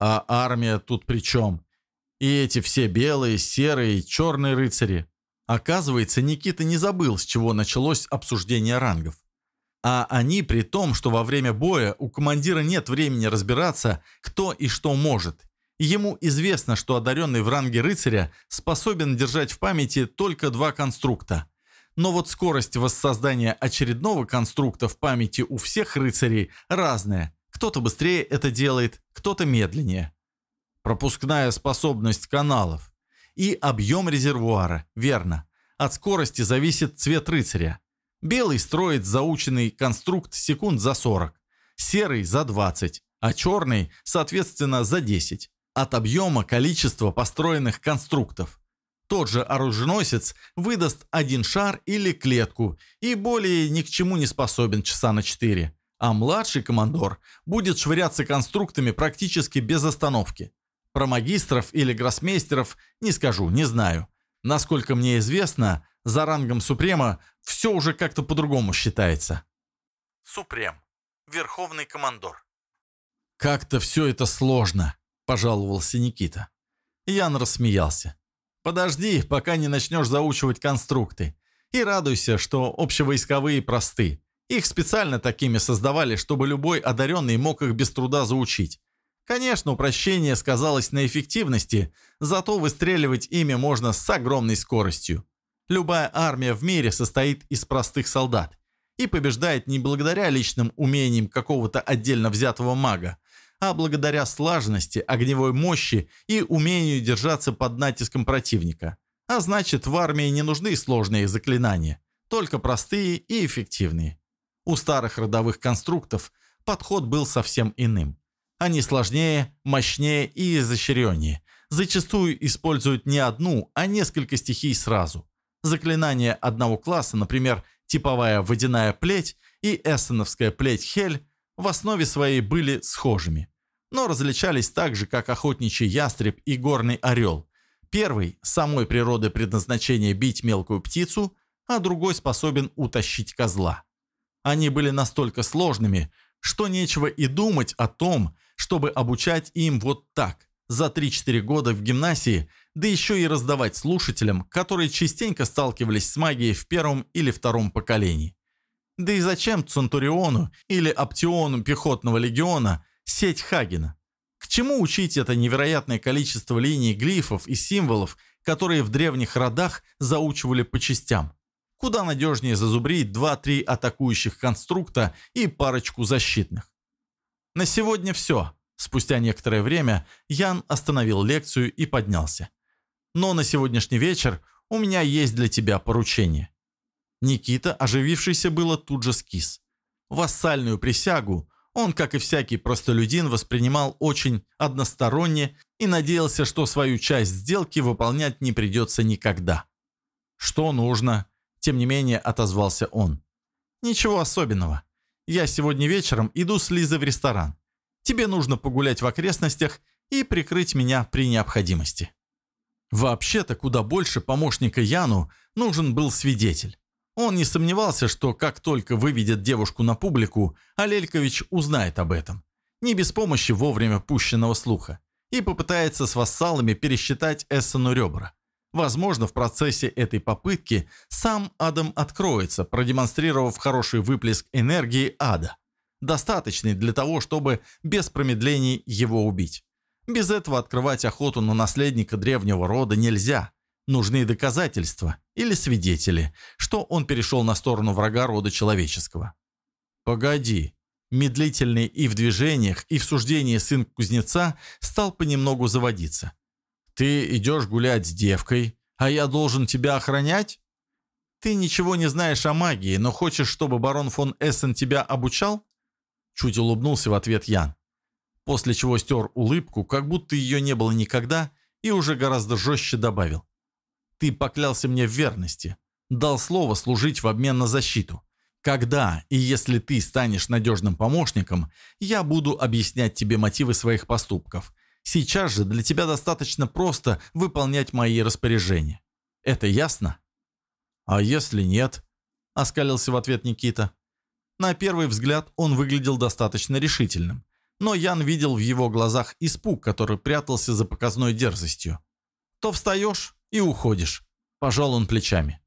А армия тут при чем? И эти все белые, серые, черные рыцари. Оказывается, Никита не забыл, с чего началось обсуждение рангов. А они при том, что во время боя у командира нет времени разбираться, кто и что может. Ему известно, что одаренный в ранге рыцаря способен держать в памяти только два конструкта. Но вот скорость воссоздания очередного конструкта в памяти у всех рыцарей разная. Кто-то быстрее это делает, кто-то медленнее. Пропускная способность каналов. И объем резервуара, верно. От скорости зависит цвет рыцаря. Белый строит заученный конструкт секунд за 40, серый за 20, а черный, соответственно, за 10. От объема количества построенных конструктов. Тот же оруженосец выдаст один шар или клетку и более ни к чему не способен часа на 4. А младший командор будет швыряться конструктами практически без остановки. Про магистров или гроссмейстеров не скажу, не знаю. Насколько мне известно, за рангом Супрема все уже как-то по-другому считается. Супрем. Верховный командор. «Как-то все это сложно», – пожаловался Никита. Ян рассмеялся. «Подожди, пока не начнешь заучивать конструкты. И радуйся, что общевойсковые просты. Их специально такими создавали, чтобы любой одаренный мог их без труда заучить. Конечно, упрощение сказалось на эффективности, зато выстреливать ими можно с огромной скоростью. Любая армия в мире состоит из простых солдат и побеждает не благодаря личным умениям какого-то отдельно взятого мага, а благодаря слаженности, огневой мощи и умению держаться под натиском противника. А значит, в армии не нужны сложные заклинания, только простые и эффективные. У старых родовых конструктов подход был совсем иным. Они сложнее, мощнее и изощреннее. Зачастую используют не одну, а несколько стихий сразу. Заклинания одного класса, например, типовая водяная плеть и эссеновская плеть Хель, в основе своей были схожими. Но различались так же, как охотничий ястреб и горный орел. Первый – самой природы предназначения бить мелкую птицу, а другой способен утащить козла. Они были настолько сложными, что нечего и думать о том, чтобы обучать им вот так, за 3-4 года в гимнасии, да еще и раздавать слушателям, которые частенько сталкивались с магией в первом или втором поколении. Да и зачем Центуриону или Аптиону пехотного легиона сеть Хагена? К чему учить это невероятное количество линий глифов и символов, которые в древних родах заучивали по частям? Куда надежнее зазубрить 2-3 атакующих конструкта и парочку защитных. На сегодня все. Спустя некоторое время Ян остановил лекцию и поднялся. Но на сегодняшний вечер у меня есть для тебя поручение. Никита, оживившийся было, тут же скис. Вассальную присягу он, как и всякий простолюдин, воспринимал очень односторонне и надеялся, что свою часть сделки выполнять не придется никогда. «Что нужно?» Тем не менее, отозвался он. «Ничего особенного. Я сегодня вечером иду с Лизой в ресторан. Тебе нужно погулять в окрестностях и прикрыть меня при необходимости». Вообще-то куда больше помощника Яну нужен был свидетель. Он не сомневался, что как только выведет девушку на публику, Алелькович узнает об этом. Не без помощи вовремя пущенного слуха. И попытается с вассалами пересчитать Эссену ребра. Возможно, в процессе этой попытки сам Адам откроется, продемонстрировав хороший выплеск энергии ада, достаточный для того, чтобы без промедлений его убить. Без этого открывать охоту на наследника древнего рода нельзя. Нужны доказательства или свидетели, что он перешел на сторону врага рода человеческого. «Погоди», Медлительный и в движениях, и в суждении сын кузнеца стал понемногу заводиться. «Ты идешь гулять с девкой, а я должен тебя охранять? Ты ничего не знаешь о магии, но хочешь, чтобы барон фон Эссен тебя обучал?» Чуть улыбнулся в ответ Ян. После чего стер улыбку, как будто ее не было никогда, и уже гораздо жестче добавил. «Ты поклялся мне в верности, дал слово служить в обмен на защиту. Когда и если ты станешь надежным помощником, я буду объяснять тебе мотивы своих поступков. Сейчас же для тебя достаточно просто выполнять мои распоряжения. Это ясно?» «А если нет?» – оскалился в ответ Никита. На первый взгляд он выглядел достаточно решительным, но Ян видел в его глазах испуг, который прятался за показной дерзостью. «То встаешь и уходишь», – пожал он плечами.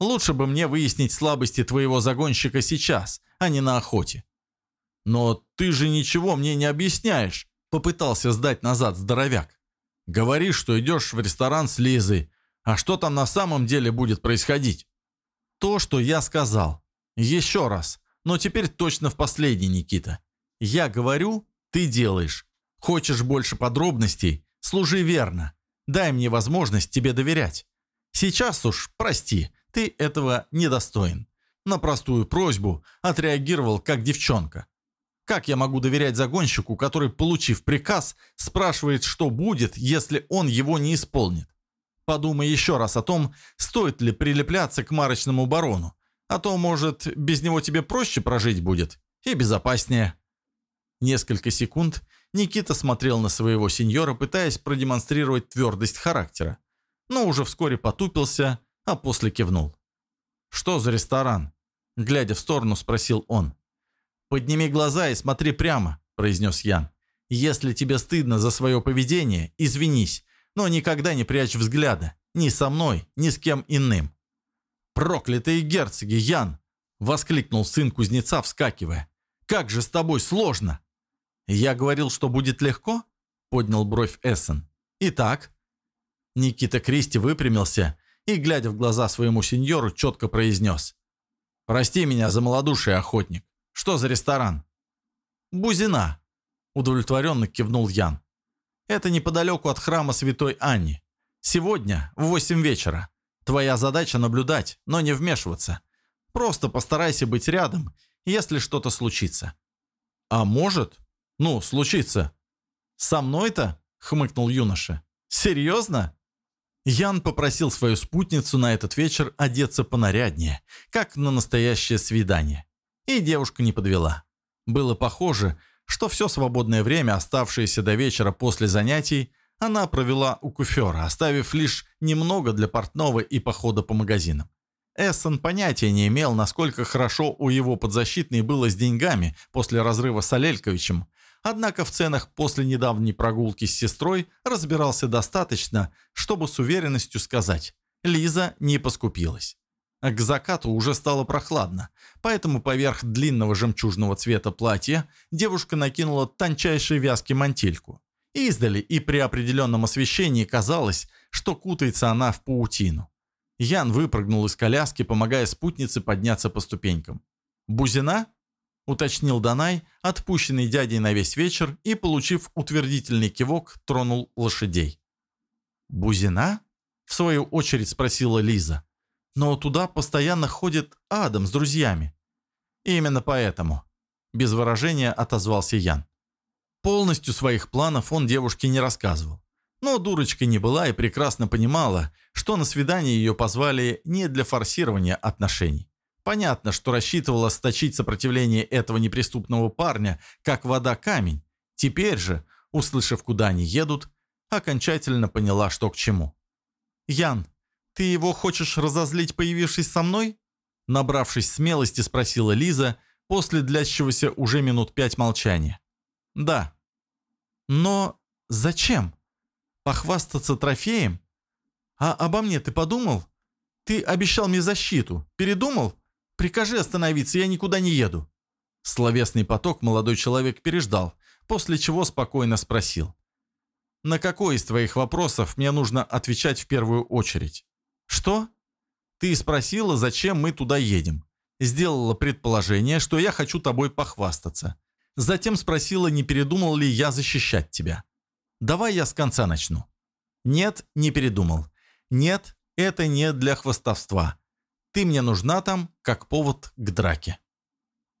«Лучше бы мне выяснить слабости твоего загонщика сейчас, а не на охоте». «Но ты же ничего мне не объясняешь», – попытался сдать назад здоровяк. «Говоришь, что идешь в ресторан с Лизой, а что там на самом деле будет происходить?» «То, что я сказал. Еще раз но теперь точно в последний, Никита. Я говорю, ты делаешь. Хочешь больше подробностей? Служи верно. Дай мне возможность тебе доверять. Сейчас уж, прости, ты этого недостоин. На простую просьбу отреагировал как девчонка. Как я могу доверять загонщику, который, получив приказ, спрашивает, что будет, если он его не исполнит? Подумай еще раз о том, стоит ли прилепляться к марочному барону. А то, может, без него тебе проще прожить будет и безопаснее». Несколько секунд Никита смотрел на своего сеньора, пытаясь продемонстрировать твердость характера, но уже вскоре потупился, а после кивнул. «Что за ресторан?» Глядя в сторону, спросил он. «Подними глаза и смотри прямо», – произнес Ян. «Если тебе стыдно за свое поведение, извинись, но никогда не прячь взгляда, ни со мной, ни с кем иным. «Проклятые герцоги, Ян!» — воскликнул сын кузнеца, вскакивая. «Как же с тобой сложно!» «Я говорил, что будет легко?» — поднял бровь Эссен. «Итак?» Никита Кристи выпрямился и, глядя в глаза своему сеньору, четко произнес. «Прости меня за малодушие, охотник. Что за ресторан?» «Бузина», — удовлетворенно кивнул Ян. «Это неподалеку от храма Святой Анни. Сегодня в восемь вечера. Твоя задача наблюдать, но не вмешиваться. Просто постарайся быть рядом, если что-то случится». «А может? Ну, случится». «Со мной-то?» — хмыкнул юноша. «Серьезно?» Ян попросил свою спутницу на этот вечер одеться понаряднее, как на настоящее свидание. И девушка не подвела. Было похоже, что все свободное время, оставшееся до вечера после занятий, она провела у куфера, оставив лишь немного для портного и похода по магазинам. Эссон понятия не имел, насколько хорошо у его подзащитной было с деньгами после разрыва с Алельковичем, однако в ценах после недавней прогулки с сестрой разбирался достаточно, чтобы с уверенностью сказать «Лиза не поскупилась». А к закату уже стало прохладно, поэтому поверх длинного жемчужного цвета платья девушка накинула тончайшей вязки мантильку. Издали и при определенном освещении казалось, что кутается она в паутину. Ян выпрыгнул из коляски, помогая спутнице подняться по ступенькам. «Бузина?» – уточнил Данай, отпущенный дядей на весь вечер и, получив утвердительный кивок, тронул лошадей. «Бузина?» – в свою очередь спросила Лиза. «Но туда постоянно ходит Адам с друзьями». «Именно поэтому», – без выражения отозвался Ян. Полностью своих планов он девушке не рассказывал. Но дурочкой не была и прекрасно понимала, что на свидание ее позвали не для форсирования отношений. Понятно, что рассчитывала сточить сопротивление этого неприступного парня, как вода камень. Теперь же, услышав, куда они едут, окончательно поняла, что к чему. «Ян, ты его хочешь разозлить, появившись со мной?» Набравшись смелости, спросила Лиза после длящегося уже минут пять молчания. Да. Но зачем? Похвастаться трофеем? А обо мне ты подумал? Ты обещал мне защиту. Передумал? Прикажи остановиться, я никуда не еду. Словесный поток молодой человек переждал, после чего спокойно спросил. «На какой из твоих вопросов мне нужно отвечать в первую очередь?» «Что?» «Ты спросила, зачем мы туда едем. сделала предположение, что я хочу тобой похвастаться. Затем спросила, не передумал ли я защищать тебя. Давай я с конца начну. Нет, не передумал. Нет, это не для хвастовства. Ты мне нужна там, как повод к драке.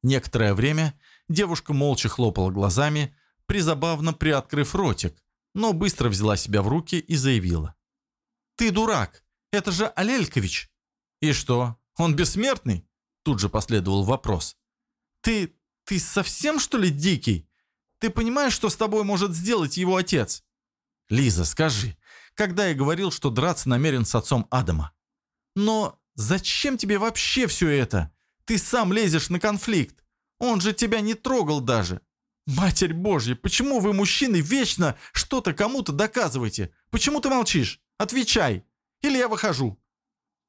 Некоторое время девушка молча хлопала глазами, призабавно приоткрыв ротик, но быстро взяла себя в руки и заявила. «Ты дурак! Это же Алелькович!» «И что, он бессмертный?» Тут же последовал вопрос. «Ты... ты совсем, что ли, дикий? Ты понимаешь, что с тобой может сделать его отец?» «Лиза, скажи, когда я говорил, что драться намерен с отцом Адама?» «Но зачем тебе вообще все это? Ты сам лезешь на конфликт. Он же тебя не трогал даже. Матерь Божья, почему вы, мужчины, вечно что-то кому-то доказываете? Почему ты молчишь? Отвечай. Или я выхожу».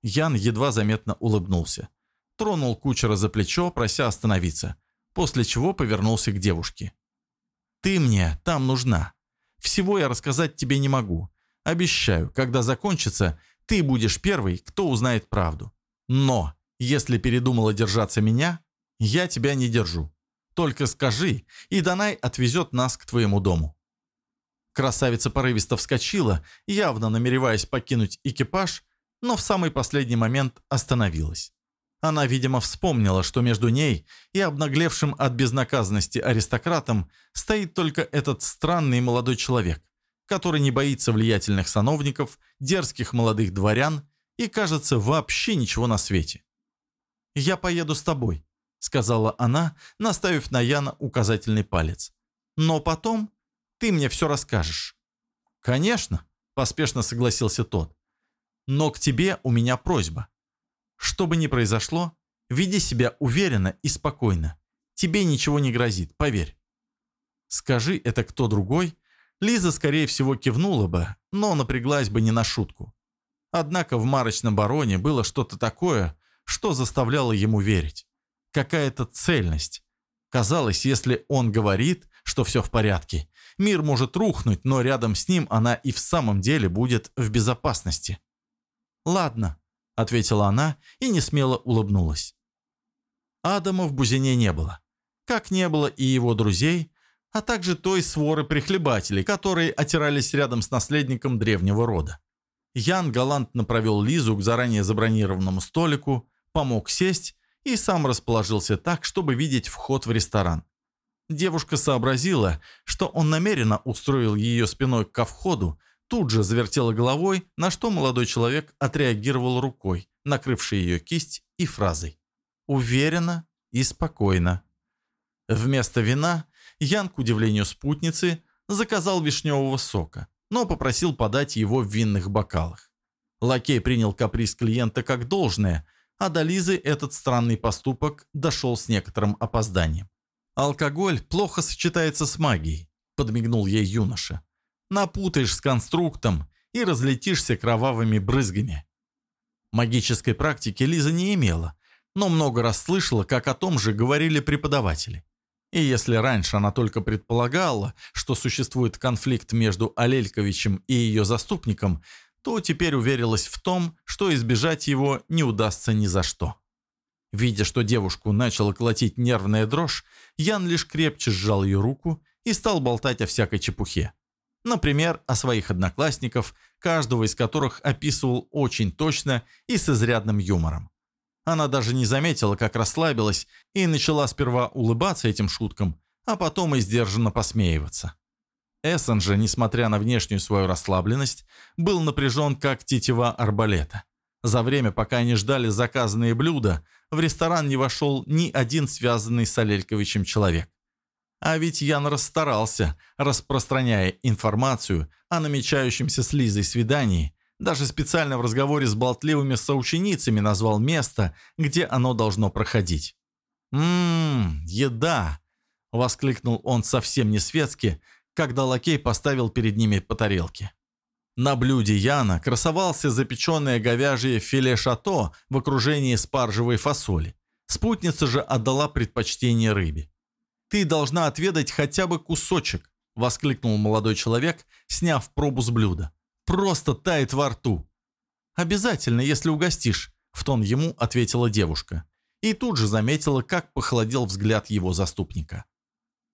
Ян едва заметно улыбнулся. Тронул кучера за плечо, прося остановиться, после чего повернулся к девушке. «Ты мне там нужна. Всего я рассказать тебе не могу. Обещаю, когда закончится, ты будешь первый, кто узнает правду. Но если передумала держаться меня, я тебя не держу. Только скажи, и Данай отвезет нас к твоему дому». Красавица порывисто вскочила, явно намереваясь покинуть экипаж, но в самый последний момент остановилась. Она, видимо, вспомнила, что между ней и обнаглевшим от безнаказанности аристократом стоит только этот странный молодой человек, который не боится влиятельных сановников, дерзких молодых дворян и, кажется, вообще ничего на свете. «Я поеду с тобой», — сказала она, наставив на Яна указательный палец. «Но потом ты мне все расскажешь». «Конечно», — поспешно согласился тот. «Но к тебе у меня просьба. Что бы ни произошло, веди себя уверенно и спокойно. Тебе ничего не грозит, поверь». Скажи это кто другой, Лиза, скорее всего, кивнула бы, но напряглась бы не на шутку. Однако в марочном бароне было что-то такое, что заставляло ему верить. Какая-то цельность. Казалось, если он говорит, что все в порядке, мир может рухнуть, но рядом с ним она и в самом деле будет в безопасности. «Ладно», — ответила она и несмело улыбнулась. Адама в Бузине не было. Как не было и его друзей, а также той своры прихлебателей, которые отирались рядом с наследником древнего рода. Ян галантно провел Лизу к заранее забронированному столику, помог сесть и сам расположился так, чтобы видеть вход в ресторан. Девушка сообразила, что он намеренно устроил ее спиной ко входу, тут же завертела головой, на что молодой человек отреагировал рукой, накрывшей ее кисть и фразой «Уверенно и спокойно». Вместо вина Ян, к удивлению спутницы, заказал вишневого сока, но попросил подать его в винных бокалах. Лакей принял каприз клиента как должное, а до Лизы этот странный поступок дошел с некоторым опозданием. «Алкоголь плохо сочетается с магией», – подмигнул ей юноша. «Напутаешь с конструктом и разлетишься кровавыми брызгами». Магической практики Лиза не имела, но много раз слышала, как о том же говорили преподаватели. И если раньше она только предполагала, что существует конфликт между Алельковичем и ее заступником, то теперь уверилась в том, что избежать его не удастся ни за что. Видя, что девушку начала колотить нервная дрожь, Ян лишь крепче сжал ее руку и стал болтать о всякой чепухе. Например, о своих одноклассников, каждого из которых описывал очень точно и с изрядным юмором. Она даже не заметила, как расслабилась, и начала сперва улыбаться этим шуткам, а потом и сдержанно посмеиваться. Эссон же, несмотря на внешнюю свою расслабленность, был напряжен как тетива арбалета. За время, пока они ждали заказанные блюда, в ресторан не вошел ни один связанный с Алельковичем человек. А ведь Ян расстарался, распространяя информацию о намечающемся с Лизой свидании, даже специально в разговоре с болтливыми соученицами назвал место, где оно должно проходить. «Ммм, еда!» – воскликнул он совсем не светски, когда лакей поставил перед ними по тарелке. На блюде Яна красовался запеченное говяжье филе шато в окружении спаржевой фасоли. Спутница же отдала предпочтение рыбе. «Ты должна отведать хотя бы кусочек», – воскликнул молодой человек, сняв пробу с блюда. «Просто тает во рту». «Обязательно, если угостишь», – в тон ему ответила девушка. и тут же заметила, как похолодел взгляд его заступника.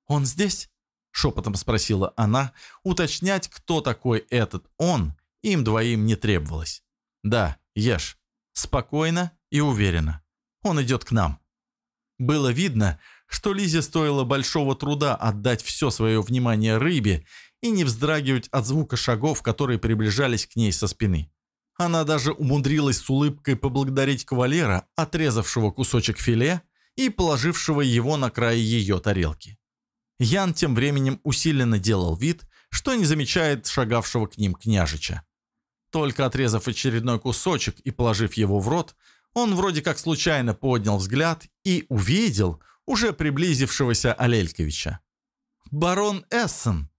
«Он здесь?» — шепотом спросила она. Уточнять, кто такой этот «он», им двоим не требовалось. «Да, ешь. Спокойно и уверенно. Он идет к нам». Было видно, что Лизе стоило большого труда отдать все свое внимание рыбе и не вздрагивать от звука шагов, которые приближались к ней со спины. Она даже умудрилась с улыбкой поблагодарить кавалера, отрезавшего кусочек филе и положившего его на край ее тарелки. Ян тем временем усиленно делал вид, что не замечает шагавшего к ним княжича. Только отрезав очередной кусочек и положив его в рот, он вроде как случайно поднял взгляд и увидел уже приблизившегося Алельковича. «Барон Эссен!»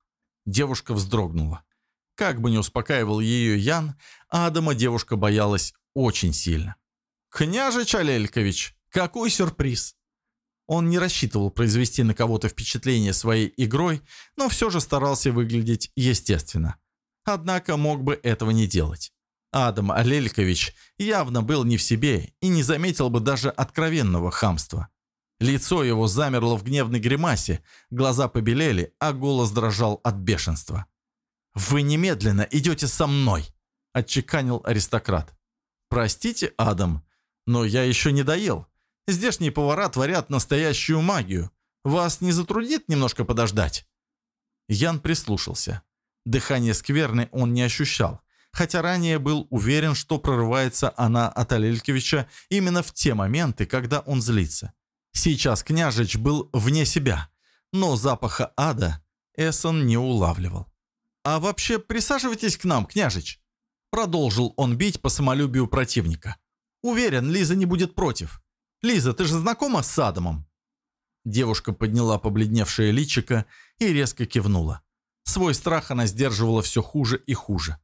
Девушка вздрогнула. Как бы ни успокаивал ее Ян, Адама девушка боялась очень сильно. «Княжич Алелькович, какой сюрприз!» Он не рассчитывал произвести на кого-то впечатление своей игрой, но все же старался выглядеть естественно. Однако мог бы этого не делать. Адам Алелькович явно был не в себе и не заметил бы даже откровенного хамства. Лицо его замерло в гневной гримасе, глаза побелели, а голос дрожал от бешенства. «Вы немедленно идете со мной!» – отчеканил аристократ. «Простите, Адам, но я еще не доел. Здешние повара творят настоящую магию. Вас не затруднит немножко подождать?» Ян прислушался. Дыхание скверны он не ощущал, хотя ранее был уверен, что прорывается она от Алелькевича именно в те моменты, когда он злится. Сейчас княжич был вне себя, но запаха ада Эссон не улавливал. «А вообще присаживайтесь к нам, княжич!» Продолжил он бить по самолюбию противника. «Уверен, Лиза не будет против. Лиза, ты же знакома с Адамом?» Девушка подняла побледневшее личико и резко кивнула. Свой страх она сдерживала все хуже и хуже.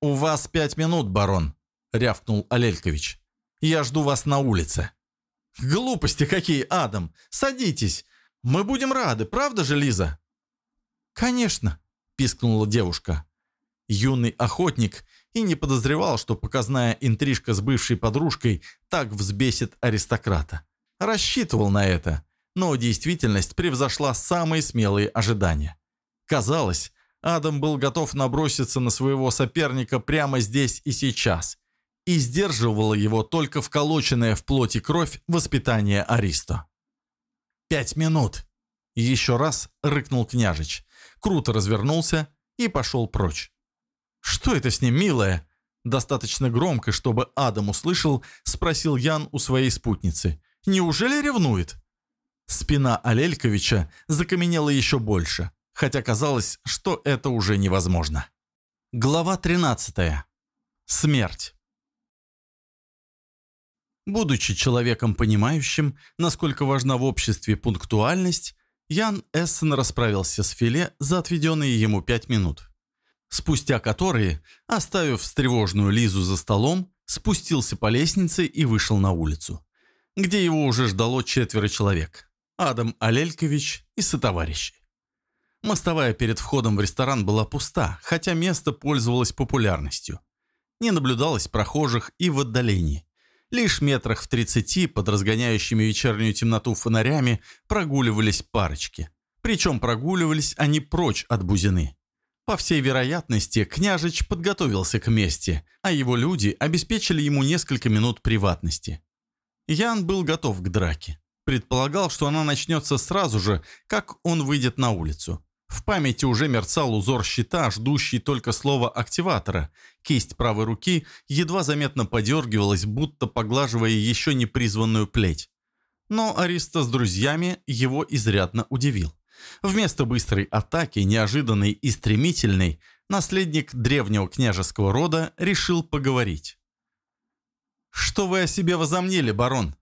«У вас пять минут, барон», — рявкнул Алелькович. «Я жду вас на улице». «Глупости какие, Адам! Садитесь! Мы будем рады, правда же, Лиза?» «Конечно», — пискнула девушка. Юный охотник и не подозревал, что показная интрижка с бывшей подружкой так взбесит аристократа. Рассчитывал на это, но действительность превзошла самые смелые ожидания. Казалось, Адам был готов наброситься на своего соперника прямо здесь и сейчас, и сдерживало его только вколоченная в плоти кровь воспитание Аристо. «Пять минут!» Еще раз рыкнул княжич, круто развернулся и пошел прочь. «Что это с ним, милая?» Достаточно громко, чтобы Адам услышал, спросил Ян у своей спутницы. «Неужели ревнует?» Спина Алельковича закаменела еще больше, хотя казалось, что это уже невозможно. Глава 13. Смерть. Будучи человеком понимающим, насколько важна в обществе пунктуальность, Ян Эссен расправился с филе за отведенные ему пять минут спустя которые, оставив встревоженную Лизу за столом, спустился по лестнице и вышел на улицу, где его уже ждало четверо человек – Адам Алелькович и сотоварищи. Мостовая перед входом в ресторан была пуста, хотя место пользовалось популярностью. Не наблюдалось прохожих и в отдалении. Лишь метрах в тридцати под разгоняющими вечернюю темноту фонарями прогуливались парочки. Причем прогуливались они прочь от Бузины. По всей вероятности, княжич подготовился к мести, а его люди обеспечили ему несколько минут приватности. Ян был готов к драке. Предполагал, что она начнется сразу же, как он выйдет на улицу. В памяти уже мерцал узор щита, ждущий только слова активатора. Кисть правой руки едва заметно подергивалась, будто поглаживая еще не призванную плеть. Но Ариста с друзьями его изрядно удивил. Вместо быстрой атаки, неожиданной и стремительной, наследник древнего княжеского рода решил поговорить. «Что вы о себе возомнили, барон?»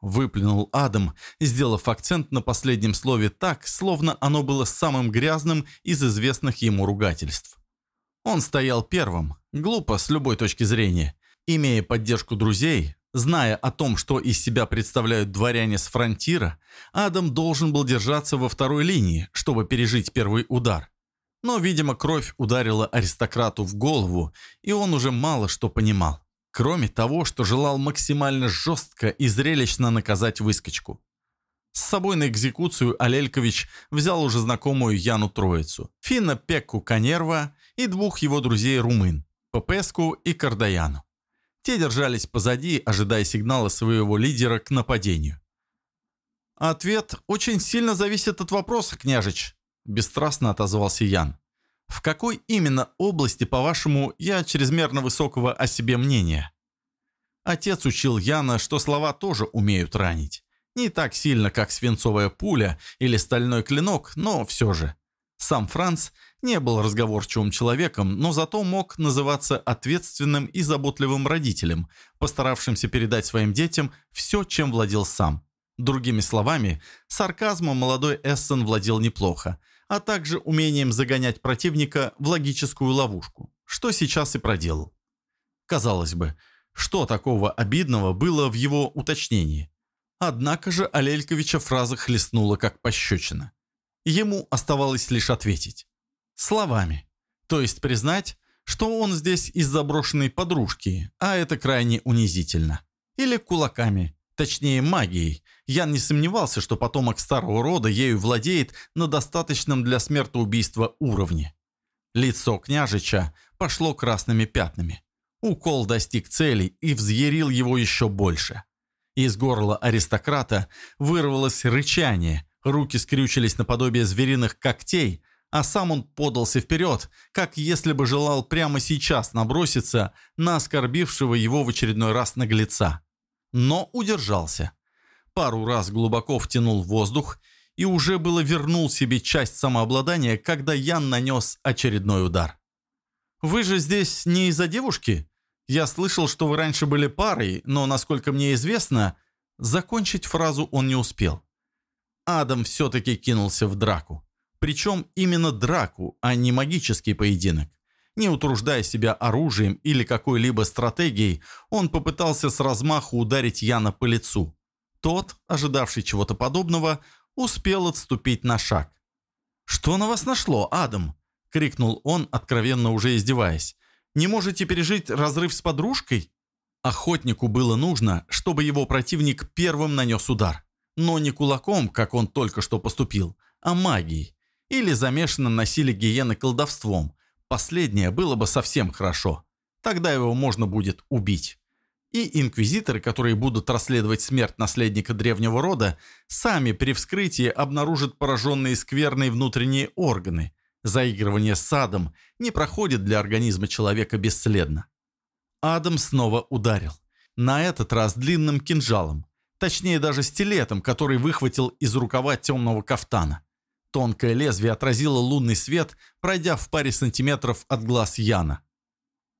Выплюнул Адам, сделав акцент на последнем слове так, словно оно было самым грязным из известных ему ругательств. Он стоял первым, глупо с любой точки зрения. Имея поддержку друзей, Зная о том, что из себя представляют дворяне с фронтира, Адам должен был держаться во второй линии, чтобы пережить первый удар. Но, видимо, кровь ударила аристократу в голову, и он уже мало что понимал. Кроме того, что желал максимально жестко и зрелищно наказать выскочку. С собой на экзекуцию Алелькович взял уже знакомую Яну Троицу, Финна Пекку Канерва и двух его друзей-румын, Попеску и Кардаяну. Те держались позади, ожидая сигнала своего лидера к нападению. «Ответ очень сильно зависит от вопроса, княжич», – бесстрастно отозвался Ян. «В какой именно области, по-вашему, я чрезмерно высокого о себе мнения?» Отец учил Яна, что слова тоже умеют ранить. Не так сильно, как свинцовая пуля или стальной клинок, но все же. Сам Франц не был разговорчивым человеком, но зато мог называться ответственным и заботливым родителем, постаравшимся передать своим детям все, чем владел сам. Другими словами, сарказмом молодой Эссен владел неплохо, а также умением загонять противника в логическую ловушку, что сейчас и проделал. Казалось бы, что такого обидного было в его уточнении? Однако же Алельковича фраза хлестнула как пощечина. Ему оставалось лишь ответить. Словами. То есть признать, что он здесь из заброшенной подружки, а это крайне унизительно. Или кулаками, точнее магией. Ян не сомневался, что потомок старого рода ею владеет на достаточном для смертоубийства уровне. Лицо княжича пошло красными пятнами. Укол достиг цели и взъярил его еще больше. Из горла аристократа вырвалось рычание, руки скрючились наподобие звериных когтей, а сам он подался вперед, как если бы желал прямо сейчас наброситься на оскорбившего его в очередной раз наглеца. Но удержался. Пару раз глубоко втянул воздух и уже было вернул себе часть самообладания, когда Ян нанес очередной удар. «Вы же здесь не из-за девушки?» Я слышал, что вы раньше были парой, но, насколько мне известно, закончить фразу он не успел. Адам все-таки кинулся в драку. Причем именно драку, а не магический поединок. Не утруждая себя оружием или какой-либо стратегией, он попытался с размаху ударить Яна по лицу. Тот, ожидавший чего-то подобного, успел отступить на шаг. «Что на вас нашло, Адам?» — крикнул он, откровенно уже издеваясь. Не можете пережить разрыв с подружкой? Охотнику было нужно, чтобы его противник первым нанес удар. Но не кулаком, как он только что поступил, а магией. Или замешанным на силе гиены колдовством. Последнее было бы совсем хорошо. Тогда его можно будет убить. И инквизиторы, которые будут расследовать смерть наследника древнего рода, сами при вскрытии обнаружат пораженные скверные внутренние органы, Заигрывание с адом не проходит для организма человека бесследно. Адам снова ударил. На этот раз длинным кинжалом. Точнее, даже стилетом, который выхватил из рукава темного кафтана. Тонкое лезвие отразило лунный свет, пройдя в паре сантиметров от глаз Яна.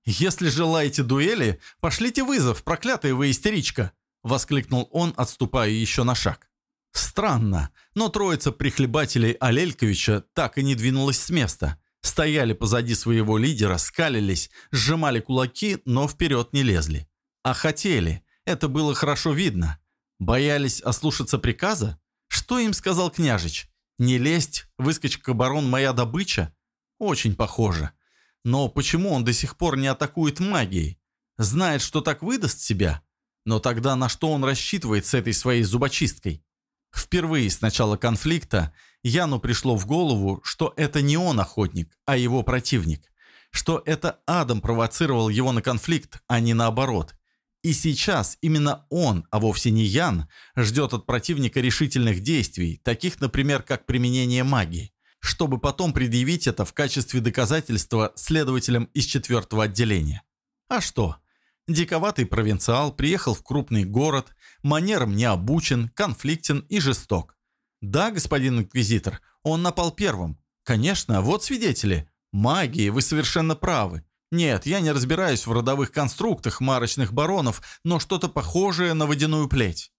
«Если желаете дуэли, пошлите вызов, проклятая вы истеричка!» — воскликнул он, отступая еще на шаг. Странно, но троица прихлебателей Алельковича так и не двинулась с места. Стояли позади своего лидера, скалились, сжимали кулаки, но вперед не лезли. А хотели, это было хорошо видно. Боялись ослушаться приказа? Что им сказал княжич? Не лезть, выскочка барон моя добыча? Очень похоже. Но почему он до сих пор не атакует магией? Знает, что так выдаст себя? Но тогда на что он рассчитывает с этой своей зубочисткой? Впервые с начала конфликта Яну пришло в голову, что это не он охотник, а его противник. Что это Адам провоцировал его на конфликт, а не наоборот. И сейчас именно он, а вовсе не Ян, ждет от противника решительных действий, таких, например, как применение магии, чтобы потом предъявить это в качестве доказательства следователям из четвертого отделения. А что? Диковатый провинциал приехал в крупный город, манерам не обучен, конфликтен и жесток. Да, господин инквизитор, он напал первым. Конечно, вот свидетели. Магии, вы совершенно правы. Нет, я не разбираюсь в родовых конструктах марочных баронов, но что-то похожее на водяную плеть.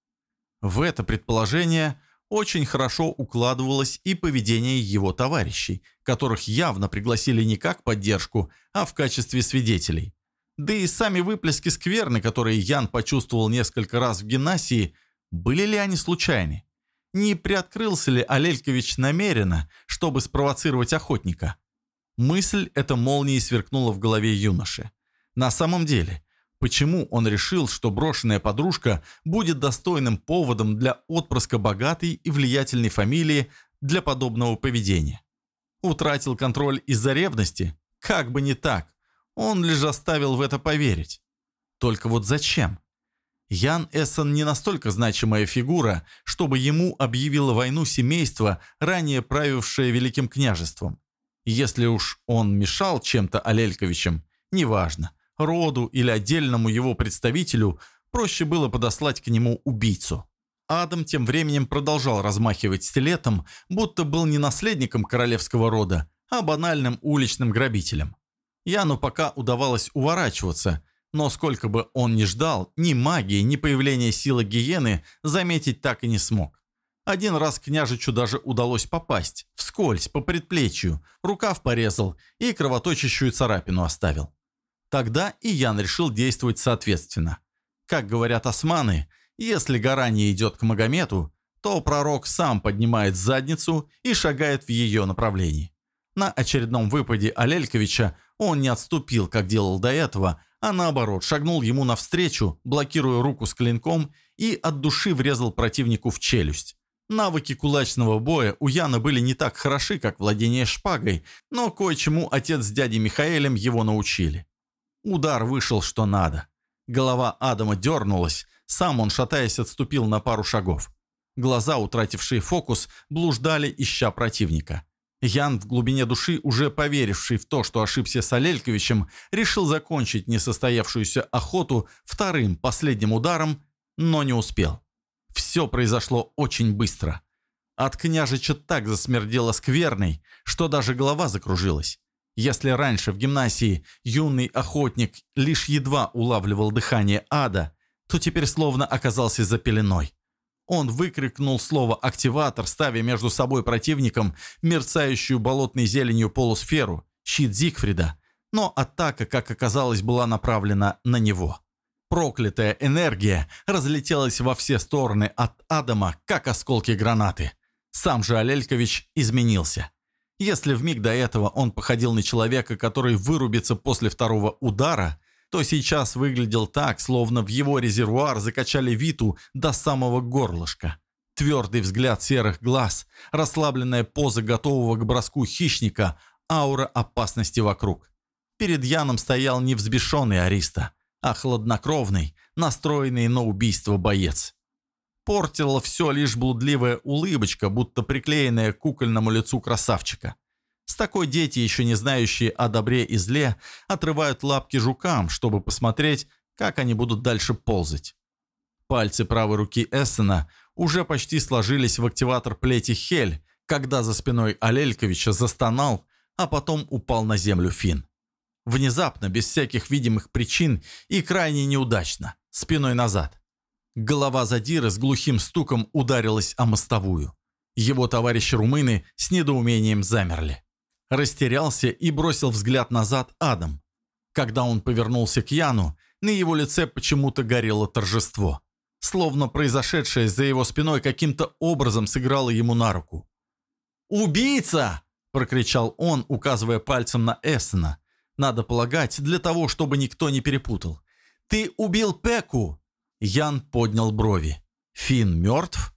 В это предположение очень хорошо укладывалось и поведение его товарищей, которых явно пригласили не как поддержку, а в качестве свидетелей. Да и сами выплески скверны, которые Ян почувствовал несколько раз в гимнасии, были ли они случайны? Не приоткрылся ли Алелькович намеренно, чтобы спровоцировать охотника? Мысль эта молнией сверкнула в голове юноши. На самом деле, Почему он решил, что брошенная подружка будет достойным поводом для отпрыска богатой и влиятельной фамилии для подобного поведения? Утратил контроль из-за ревности? Как бы не так. Он лишь заставил в это поверить. Только вот зачем? Ян Эссен не настолько значимая фигура, чтобы ему объявило войну семейство, ранее правившее Великим княжеством. Если уж он мешал чем-то Алельковичем, неважно, роду или отдельному его представителю, проще было подослать к нему убийцу. Адам тем временем продолжал размахивать стилетом, будто был не наследником королевского рода, а банальным уличным грабителем. Яну пока удавалось уворачиваться, но сколько бы он ни ждал, ни магии, ни появления силы гиены заметить так и не смог. Один раз княжичу даже удалось попасть, вскользь, по предплечью, рукав порезал и кровоточащую царапину оставил. Тогда и Ян решил действовать соответственно. Как говорят османы, если гора не идет к Магомету, то пророк сам поднимает задницу и шагает в ее направлении. На очередном выпаде Алельковича он не отступил, как делал до этого, а наоборот шагнул ему навстречу, блокируя руку с клинком и от души врезал противнику в челюсть. Навыки кулачного боя у Яна были не так хороши, как владение шпагой, но кое-чему отец с дядей Михаэлем его научили. Удар вышел что надо. Голова Адама дернулась, сам он, шатаясь, отступил на пару шагов. Глаза, утратившие фокус, блуждали, ища противника. Ян, в глубине души уже поверивший в то, что ошибся с Алельковичем, решил закончить несостоявшуюся охоту вторым, последним ударом, но не успел. Все произошло очень быстро. От княжича так засмердело скверной, что даже голова закружилась. Если раньше в гимнасии юный охотник лишь едва улавливал дыхание ада, то теперь словно оказался за пеленой. Он выкрикнул слово «активатор», ставя между собой противником мерцающую болотной зеленью полусферу, щит Зигфрида, но атака, как оказалось, была направлена на него. Проклятая энергия разлетелась во все стороны от Адама, как осколки гранаты. Сам же Алелькович изменился. Если в миг до этого он походил на человека, который вырубится после второго удара – то сейчас выглядел так, словно в его резервуар закачали Виту до самого горлышка. Твердый взгляд серых глаз, расслабленная поза готового к броску хищника, аура опасности вокруг. Перед Яном стоял не взбешенный Ариста, а хладнокровный, настроенный на убийство боец. Портила все лишь блудливая улыбочка, будто приклеенная к кукольному лицу красавчика. С такой дети, еще не знающие о добре и зле, отрывают лапки жукам, чтобы посмотреть, как они будут дальше ползать. Пальцы правой руки Эссена уже почти сложились в активатор плети Хель, когда за спиной Алельковича застонал, а потом упал на землю Фин. Внезапно, без всяких видимых причин и крайне неудачно, спиной назад. Голова задира с глухим стуком ударилась о мостовую. Его товарищи румыны с недоумением замерли растерялся и бросил взгляд назад Адам. Когда он повернулся к Яну, на его лице почему-то горело торжество. Словно произошедшее за его спиной каким-то образом сыграло ему на руку. «Убийца!» – прокричал он, указывая пальцем на Эссена. Надо полагать, для того, чтобы никто не перепутал. «Ты убил Пеку!» Ян поднял брови. «Фин мертв?»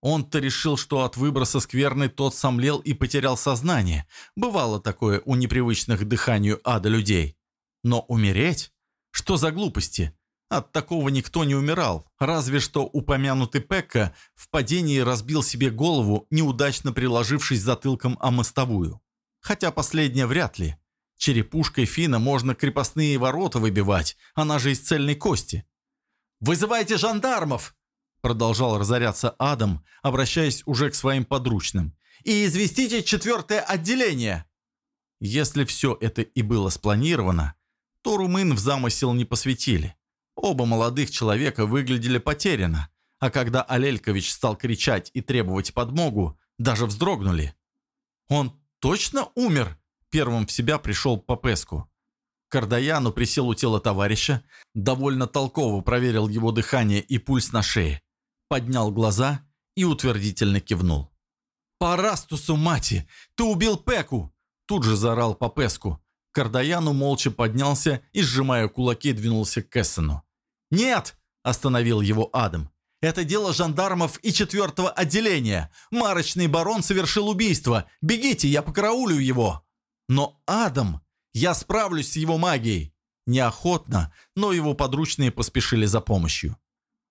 Он-то решил, что от выброса скверны тот сомлел и потерял сознание. Бывало такое у непривычных дыханию ада людей. Но умереть? Что за глупости? От такого никто не умирал, разве что упомянутый Пекка в падении разбил себе голову, неудачно приложившись затылком о мостовую. Хотя последнее вряд ли. Черепушкой Фина можно крепостные ворота выбивать, она же из цельной кости. «Вызывайте жандармов!» Продолжал разоряться Адам, обращаясь уже к своим подручным. «И известите четвертое отделение!» Если все это и было спланировано, то румын в замысел не посвятили. Оба молодых человека выглядели потеряно, а когда Алелькович стал кричать и требовать подмогу, даже вздрогнули. «Он точно умер?» Первым в себя пришел Попеску. Кардаяну присел у тела товарища, довольно толково проверил его дыхание и пульс на шее поднял глаза и утвердительно кивнул. «Парастусу, мати! Ты убил Пеку!» Тут же заорал по Песку. Кардаяну молча поднялся и, сжимая кулаки, двинулся к Эссену. «Нет!» – остановил его Адам. «Это дело жандармов и четвертого отделения. Марочный барон совершил убийство. Бегите, я покараулю его!» «Но Адам! Я справлюсь с его магией!» Неохотно, но его подручные поспешили за помощью.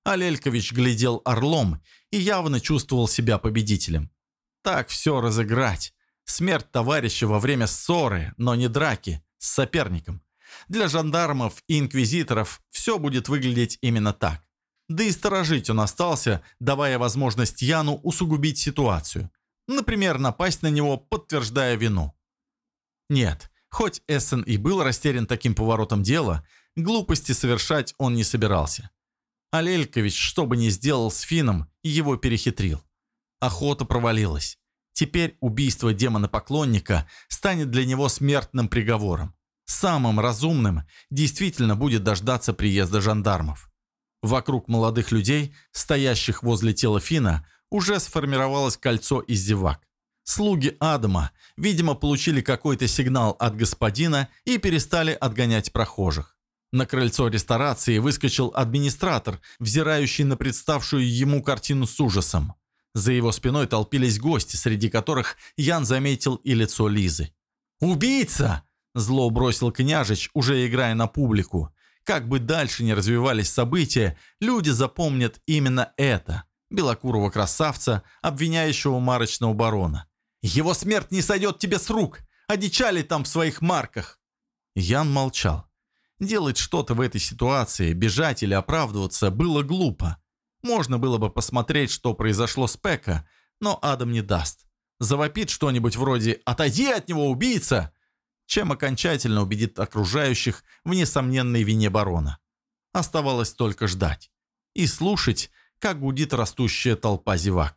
Алелькович глядел орлом и явно чувствовал себя победителем. Так все разыграть. Смерть товарища во время ссоры, но не драки, с соперником. Для жандармов и инквизиторов все будет выглядеть именно так. Да и сторожить он остался, давая возможность Яну усугубить ситуацию. Например, напасть на него, подтверждая вину. Нет, хоть Эссен и был растерян таким поворотом дела, глупости совершать он не собирался. Алелькович, что бы ни сделал с Фином, его перехитрил. Охота провалилась. Теперь убийство демона-поклонника станет для него смертным приговором. Самым разумным действительно будет дождаться приезда жандармов. Вокруг молодых людей, стоящих возле тела Фина, уже сформировалось кольцо из зевак. Слуги Адама, видимо, получили какой-то сигнал от господина и перестали отгонять прохожих. На крыльцо ресторации выскочил администратор, взирающий на представшую ему картину с ужасом. За его спиной толпились гости, среди которых Ян заметил и лицо Лизы. «Убийца!» – зло бросил княжич, уже играя на публику. Как бы дальше ни развивались события, люди запомнят именно это – белокурого красавца, обвиняющего марочного барона. «Его смерть не сойдет тебе с рук! Одичали там в своих марках!» Ян молчал. Делать что-то в этой ситуации, бежать или оправдываться, было глупо. Можно было бы посмотреть, что произошло с Пека, но Адам не даст. Завопит что-нибудь вроде «Отойди от него, убийца!» чем окончательно убедит окружающих в несомненной вине барона. Оставалось только ждать. И слушать, как гудит растущая толпа зевак.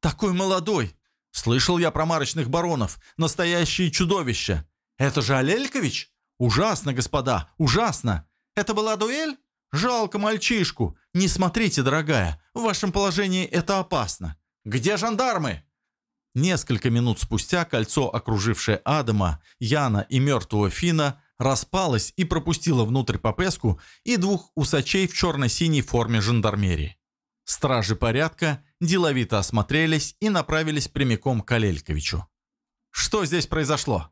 «Такой молодой! Слышал я про марочных баронов! Настоящие чудовища! Это же Алелькович?» «Ужасно, господа, ужасно! Это была дуэль? Жалко мальчишку. Не смотрите, дорогая, в вашем положении это опасно. Где жандармы?» Несколько минут спустя кольцо, окружившее Адама, Яна и мертвого Фина, распалось и пропустило внутрь Попеску и двух усачей в черно-синей форме жандармерии. Стражи порядка деловито осмотрелись и направились прямиком к Алельковичу. «Что здесь произошло?»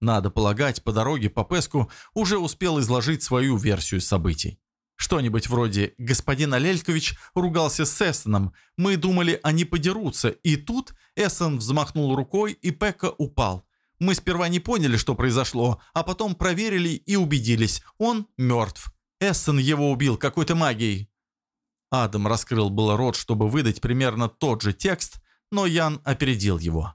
Надо полагать, по дороге по Песку уже успел изложить свою версию событий. Что-нибудь вроде «Господин Алелькович ругался с Эссеном, мы думали, они подерутся, и тут Эссен взмахнул рукой, и Пека упал. Мы сперва не поняли, что произошло, а потом проверили и убедились, он мертв. Эссен его убил какой-то магией». Адам раскрыл было рот, чтобы выдать примерно тот же текст, но Ян опередил его.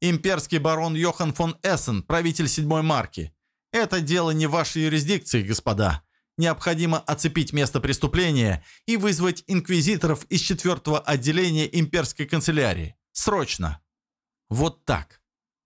Имперский барон Йохан фон Эссен, правитель седьмой марки. Это дело не вашей юрисдикции, господа. Необходимо оцепить место преступления и вызвать инквизиторов из четвертого отделения имперской канцелярии. Срочно. Вот так.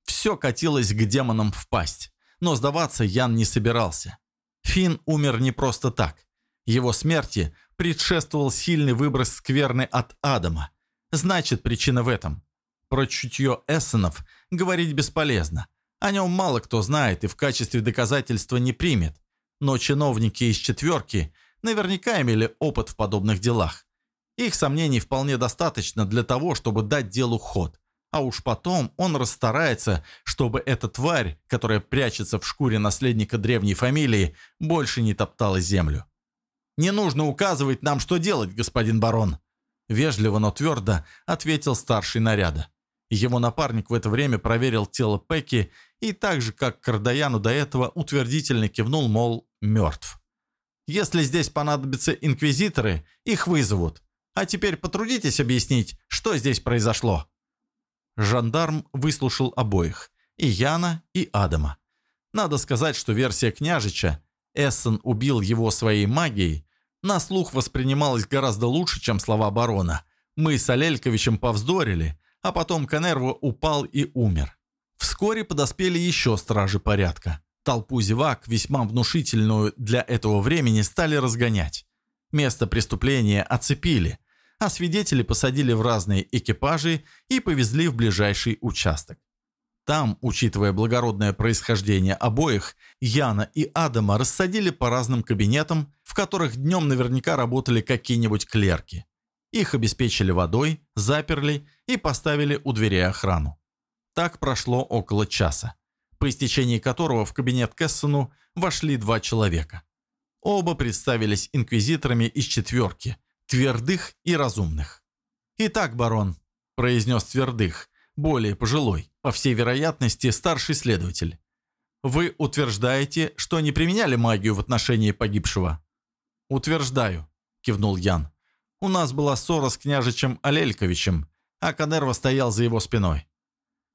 Все катилось к демонам в пасть. Но сдаваться Ян не собирался. Финн умер не просто так. Его смерти предшествовал сильный выброс скверны от Адама. Значит, причина в этом. Про чутье Эссенов говорить бесполезно. О нем мало кто знает и в качестве доказательства не примет. Но чиновники из четверки наверняка имели опыт в подобных делах. Их сомнений вполне достаточно для того, чтобы дать делу ход. А уж потом он расстарается, чтобы эта тварь, которая прячется в шкуре наследника древней фамилии, больше не топтала землю. «Не нужно указывать нам, что делать, господин барон», Вежливо, но твердо ответил старший наряда. Его напарник в это время проверил тело Пеки и так же, как Кардаяну до этого, утвердительно кивнул, мол, мертв. «Если здесь понадобятся инквизиторы, их вызовут. А теперь потрудитесь объяснить, что здесь произошло». Жандарм выслушал обоих, и Яна, и Адама. Надо сказать, что версия княжича «Эссен убил его своей магией» на слух воспринималась гораздо лучше, чем слова барона. Мы с Алельковичем повздорили, а потом Канерво упал и умер. Вскоре подоспели еще стражи порядка. Толпу зевак, весьма внушительную для этого времени, стали разгонять. Место преступления оцепили, а свидетелей посадили в разные экипажи и повезли в ближайший участок. Там, учитывая благородное происхождение обоих, Яна и Адама рассадили по разным кабинетам, в которых днем наверняка работали какие-нибудь клерки. Их обеспечили водой, заперли и поставили у дверей охрану. Так прошло около часа, по истечении которого в кабинет Кессону вошли два человека. Оба представились инквизиторами из четверки, твердых и разумных. «Итак, барон», – произнес твердых, более пожилой, по всей вероятности, старший следователь. Вы утверждаете, что не применяли магию в отношении погибшего? Утверждаю, кивнул Ян. У нас была ссора с княжичем Алельковичем, а Канерва стоял за его спиной.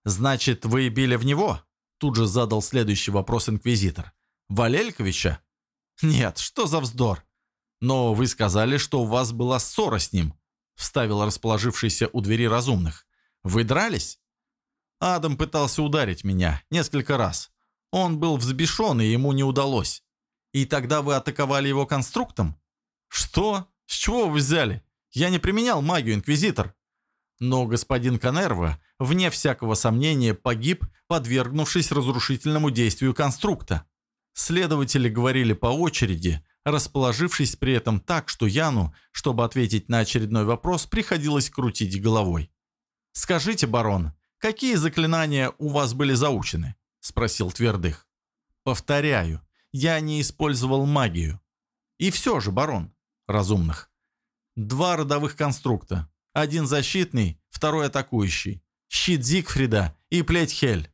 Значит, вы били в него? Тут же задал следующий вопрос инквизитор. В Алельковича? Нет, что за вздор? Но вы сказали, что у вас была ссора с ним, вставил расположившийся у двери разумных. Вы дрались? Адам пытался ударить меня несколько раз. Он был взбешен, и ему не удалось. И тогда вы атаковали его конструктом? Что? С чего вы взяли? Я не применял магию, Инквизитор. Но господин Канерва, вне всякого сомнения, погиб, подвергнувшись разрушительному действию конструкта. Следователи говорили по очереди, расположившись при этом так, что Яну, чтобы ответить на очередной вопрос, приходилось крутить головой. «Скажите, барон, какие заклинания у вас были заучены?» – спросил Твердых. «Повторяю, я не использовал магию. И все же, барон, разумных. Два родовых конструкта. Один защитный, второй атакующий. Щит Зигфрида и плеть Хель.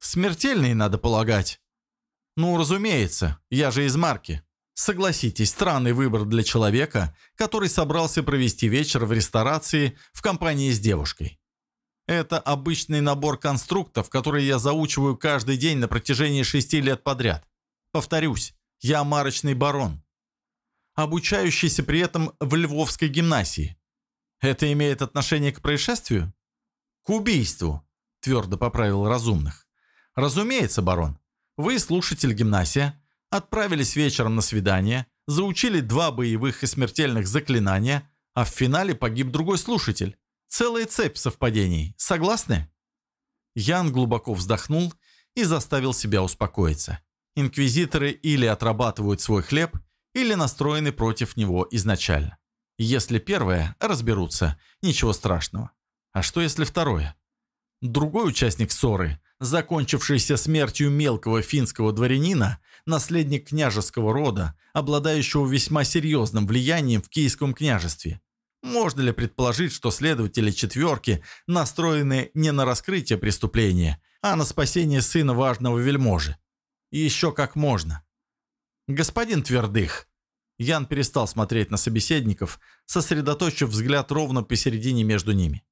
Смертельный, надо полагать. Ну, разумеется, я же из марки. Согласитесь, странный выбор для человека, который собрался провести вечер в ресторации в компании с девушкой. Это обычный набор конструктов, которые я заучиваю каждый день на протяжении шести лет подряд. Повторюсь, я марочный барон, обучающийся при этом в Львовской гимнасии. Это имеет отношение к происшествию? К убийству, твердо поправил разумных. Разумеется, барон. Вы слушатель гимнасия, отправились вечером на свидание, заучили два боевых и смертельных заклинания, а в финале погиб другой слушатель. Целая цепь совпадений. Согласны? Ян глубоко вздохнул и заставил себя успокоиться. Инквизиторы или отрабатывают свой хлеб, или настроены против него изначально. Если первое, разберутся, ничего страшного. А что если второе? Другой участник ссоры, закончившийся смертью мелкого финского дворянина, наследник княжеского рода, обладающего весьма серьезным влиянием в Киевском княжестве. Можно ли предположить, что следователи четверки настроены не на раскрытие преступления, а на спасение сына важного вельможи? Еще как можно. Господин Твердых, Ян перестал смотреть на собеседников, сосредоточив взгляд ровно посередине между ними.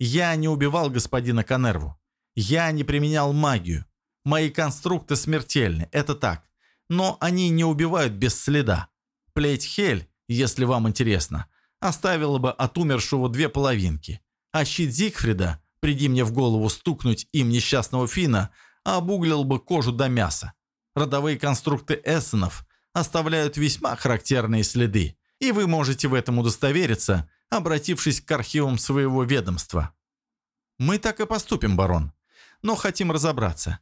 Я не убивал господина Канерву. Я не применял магию. Мои конструкты смертельны, это так. Но они не убивают без следа. Плеть Хель, если вам интересно, оставила бы от умершего две половинки. А щит Зигфрида, приди мне в голову стукнуть им несчастного Фина, обуглил бы кожу до мяса. Родовые конструкты Эссенов оставляют весьма характерные следы, и вы можете в этом удостовериться, обратившись к архивам своего ведомства. Мы так и поступим, барон. Но хотим разобраться.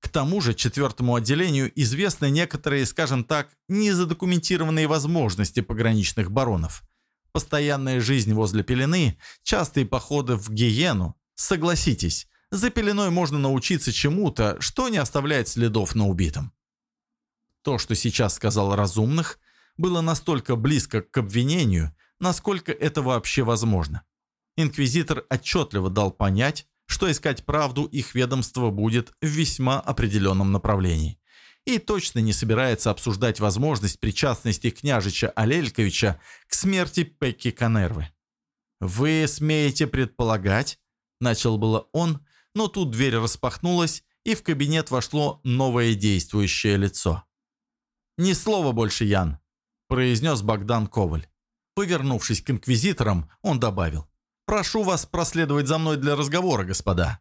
К тому же четвертому отделению известны некоторые, скажем так, незадокументированные возможности пограничных баронов. Постоянная жизнь возле пелены, частые походы в гиену. Согласитесь, за пеленой можно научиться чему-то, что не оставляет следов на убитом. То, что сейчас сказал разумных, было настолько близко к обвинению, насколько это вообще возможно. Инквизитор отчетливо дал понять, что искать правду их ведомство будет в весьма определенном направлении. И точно не собирается обсуждать возможность причастности княжича Алельковича к смерти Пекки Канервы. «Вы смеете предполагать?» – начал было он, но тут дверь распахнулась, и в кабинет вошло новое действующее лицо. «Ни слова больше, Ян», – произнес Богдан Коваль. Повернувшись к инквизиторам, он добавил. «Прошу вас проследовать за мной для разговора, господа».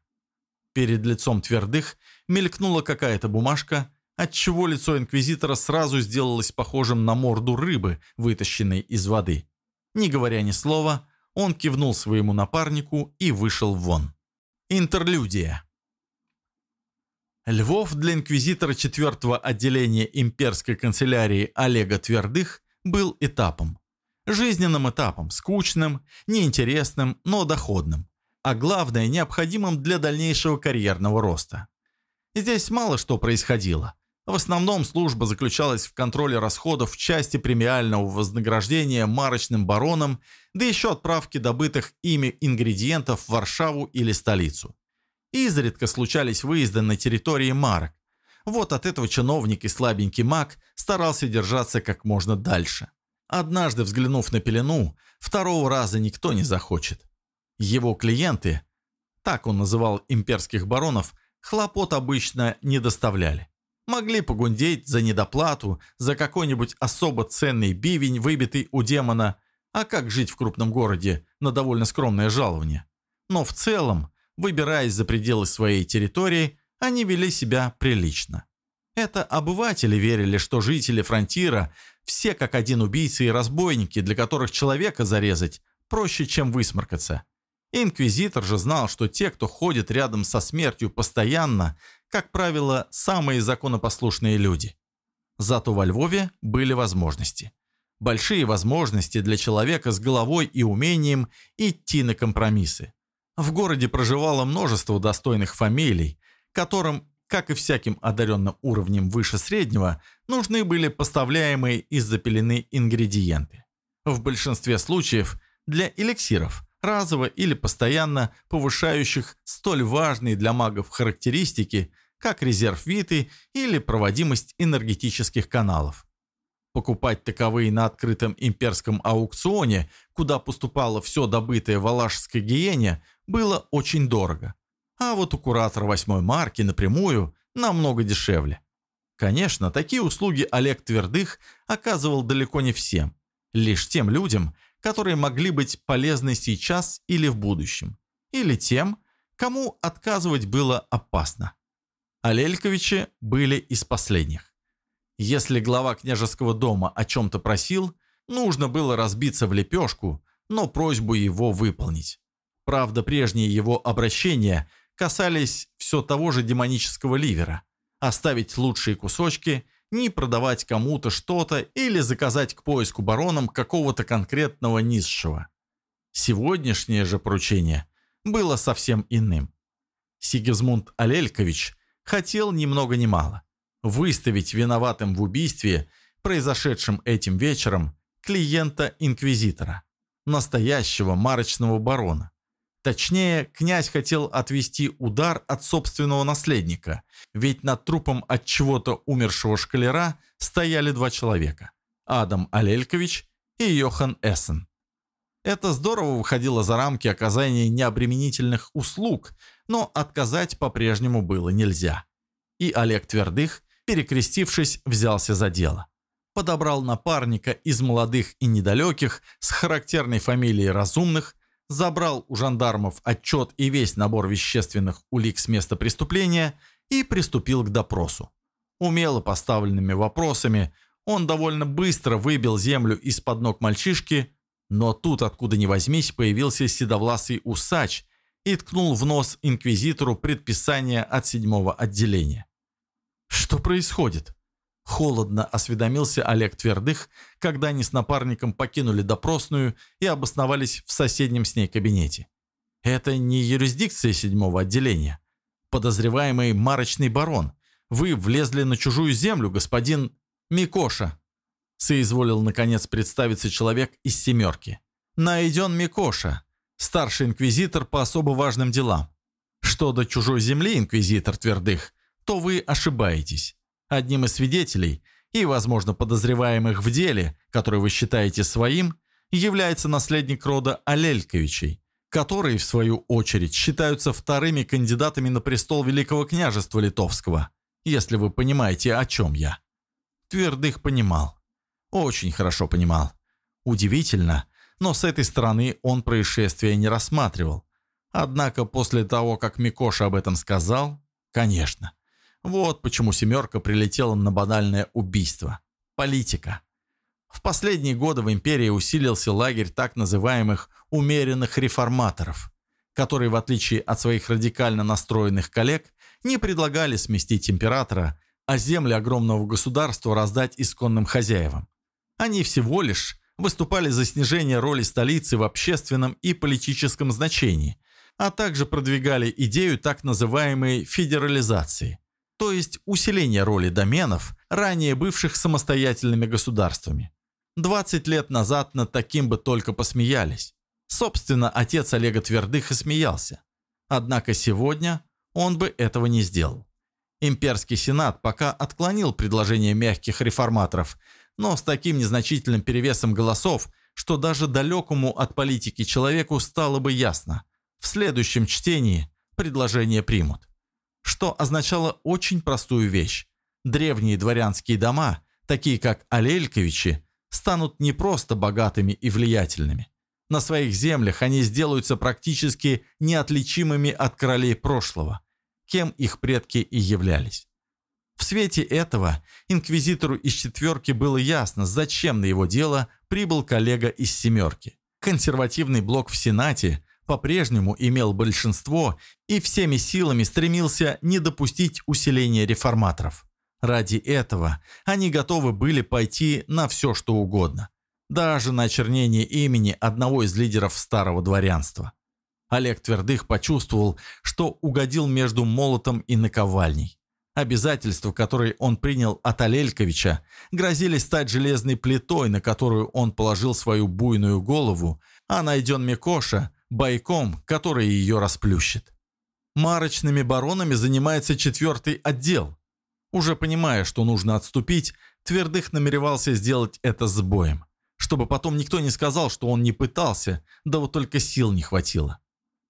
Перед лицом твердых мелькнула какая-то бумажка, отчего лицо инквизитора сразу сделалось похожим на морду рыбы, вытащенной из воды. Не говоря ни слова, он кивнул своему напарнику и вышел вон. Интерлюдия. Львов для инквизитора 4 отделения имперской канцелярии Олега Твердых был этапом. Жизненным этапом, скучным, неинтересным, но доходным. А главное, необходимым для дальнейшего карьерного роста. Здесь мало что происходило. В основном служба заключалась в контроле расходов в части премиального вознаграждения марочным баронам, да еще отправки добытых ими ингредиентов в Варшаву или столицу. Изредка случались выезды на территории марок. Вот от этого чиновник и слабенький маг старался держаться как можно дальше. Однажды взглянув на пелену, второго раза никто не захочет. Его клиенты, так он называл имперских баронов, хлопот обычно не доставляли. Могли погундеть за недоплату, за какой-нибудь особо ценный бивень, выбитый у демона, а как жить в крупном городе на довольно скромное жалование. Но в целом, выбираясь за пределы своей территории, они вели себя прилично. Это обыватели верили, что жители фронтира все как один убийцы и разбойники, для которых человека зарезать проще, чем высморкаться. Инквизитор же знал, что те, кто ходит рядом со смертью постоянно, как правило, самые законопослушные люди. Зато во Львове были возможности. Большие возможности для человека с головой и умением идти на компромиссы. В городе проживало множество достойных фамилий, которым, как и всяким одаренным уровнем выше среднего, нужны были поставляемые из-за ингредиенты. В большинстве случаев для эликсиров, разово или постоянно повышающих столь важные для магов характеристики, как резерв Виты или проводимость энергетических каналов. Покупать таковые на открытом имперском аукционе, куда поступало все добытое в Алашской гиене, было очень дорого. А вот у куратора восьмой марки напрямую намного дешевле. Конечно, такие услуги Олег Твердых оказывал далеко не всем. Лишь тем людям, которые могли быть полезны сейчас или в будущем. Или тем, кому отказывать было опасно. А Лельковичи были из последних. Если глава княжеского дома о чем-то просил, нужно было разбиться в лепешку, но просьбу его выполнить. Правда, прежние его обращения касались все того же демонического ливера. Оставить лучшие кусочки, не продавать кому-то что-то или заказать к поиску баронам какого-то конкретного низшего. Сегодняшнее же поручение было совсем иным. Сигизмунд Алелькович хотел ни много ни мало выставить виноватым в убийстве, произошедшем этим вечером, клиента-инквизитора, настоящего марочного барона. Точнее, князь хотел отвести удар от собственного наследника, ведь над трупом от чего-то умершего шкалера стояли два человека – Адам Алелькович и Йохан Эссен. Это здорово выходило за рамки оказания необременительных услуг, но отказать по-прежнему было нельзя. И Олег Твердых, перекрестившись, взялся за дело. Подобрал напарника из молодых и недалеких с характерной фамилией разумных, забрал у жандармов отчет и весь набор вещественных улик с места преступления и приступил к допросу. Умело поставленными вопросами он довольно быстро выбил землю из-под ног мальчишки, но тут, откуда ни возьмись, появился седовласый усач и ткнул в нос инквизитору предписание от седьмого отделения. «Что происходит?» Холодно осведомился Олег Твердых, когда они с напарником покинули допросную и обосновались в соседнем с ней кабинете. «Это не юрисдикция седьмого отделения. Подозреваемый марочный барон. Вы влезли на чужую землю, господин Микоша», соизволил наконец представиться человек из «семерки». «Найден Микоша, старший инквизитор по особо важным делам. Что до чужой земли, инквизитор Твердых, то вы ошибаетесь. Одним из свидетелей и, возможно, подозреваемых в деле, который вы считаете своим, является наследник рода Алельковичей, которые, в свою очередь, считаются вторыми кандидатами на престол Великого княжества Литовского, если вы понимаете, о чем я. Твердых понимал. Очень хорошо понимал. Удивительно, но с этой стороны он происшествия не рассматривал. Однако после того, как Микоша об этом сказал, конечно. Вот почему «семерка» прилетела на банальное убийство. Политика. В последние годы в империи усилился лагерь так называемых «умеренных реформаторов», которые, в отличие от своих радикально настроенных коллег, не предлагали сместить императора, а земли огромного государства раздать исконным хозяевам. Они всего лишь выступали за снижение роли столицы в общественном и политическом значении, а также продвигали идею так называемой федерализации, то есть усиления роли доменов, ранее бывших самостоятельными государствами. 20 лет назад над таким бы только посмеялись. Собственно, отец Олега Твердых и смеялся. Однако сегодня он бы этого не сделал. Имперский сенат пока отклонил предложение мягких реформаторов, но с таким незначительным перевесом голосов, что даже далекому от политики человеку стало бы ясно. В следующем чтении предложение примут. Что означало очень простую вещь. Древние дворянские дома, такие как Алельковичи, станут не просто богатыми и влиятельными. На своих землях они сделаются практически неотличимыми от королей прошлого, кем их предки и являлись. В свете этого инквизитору из четверки было ясно, зачем на его дело прибыл коллега из семерки. Консервативный блок в Сенате по-прежнему имел большинство и всеми силами стремился не допустить усиления реформаторов. Ради этого они готовы были пойти на все, что угодно. Даже на очернение имени одного из лидеров старого дворянства. Олег Твердых почувствовал, что угодил между молотом и наковальней. Обязательства, которые он принял от Алельковича, грозили стать железной плитой, на которую он положил свою буйную голову, а найден Микоша – бойком, который ее расплющит. Марочными баронами занимается четвертый отдел. Уже понимая, что нужно отступить, Твердых намеревался сделать это с боем, чтобы потом никто не сказал, что он не пытался, да вот только сил не хватило.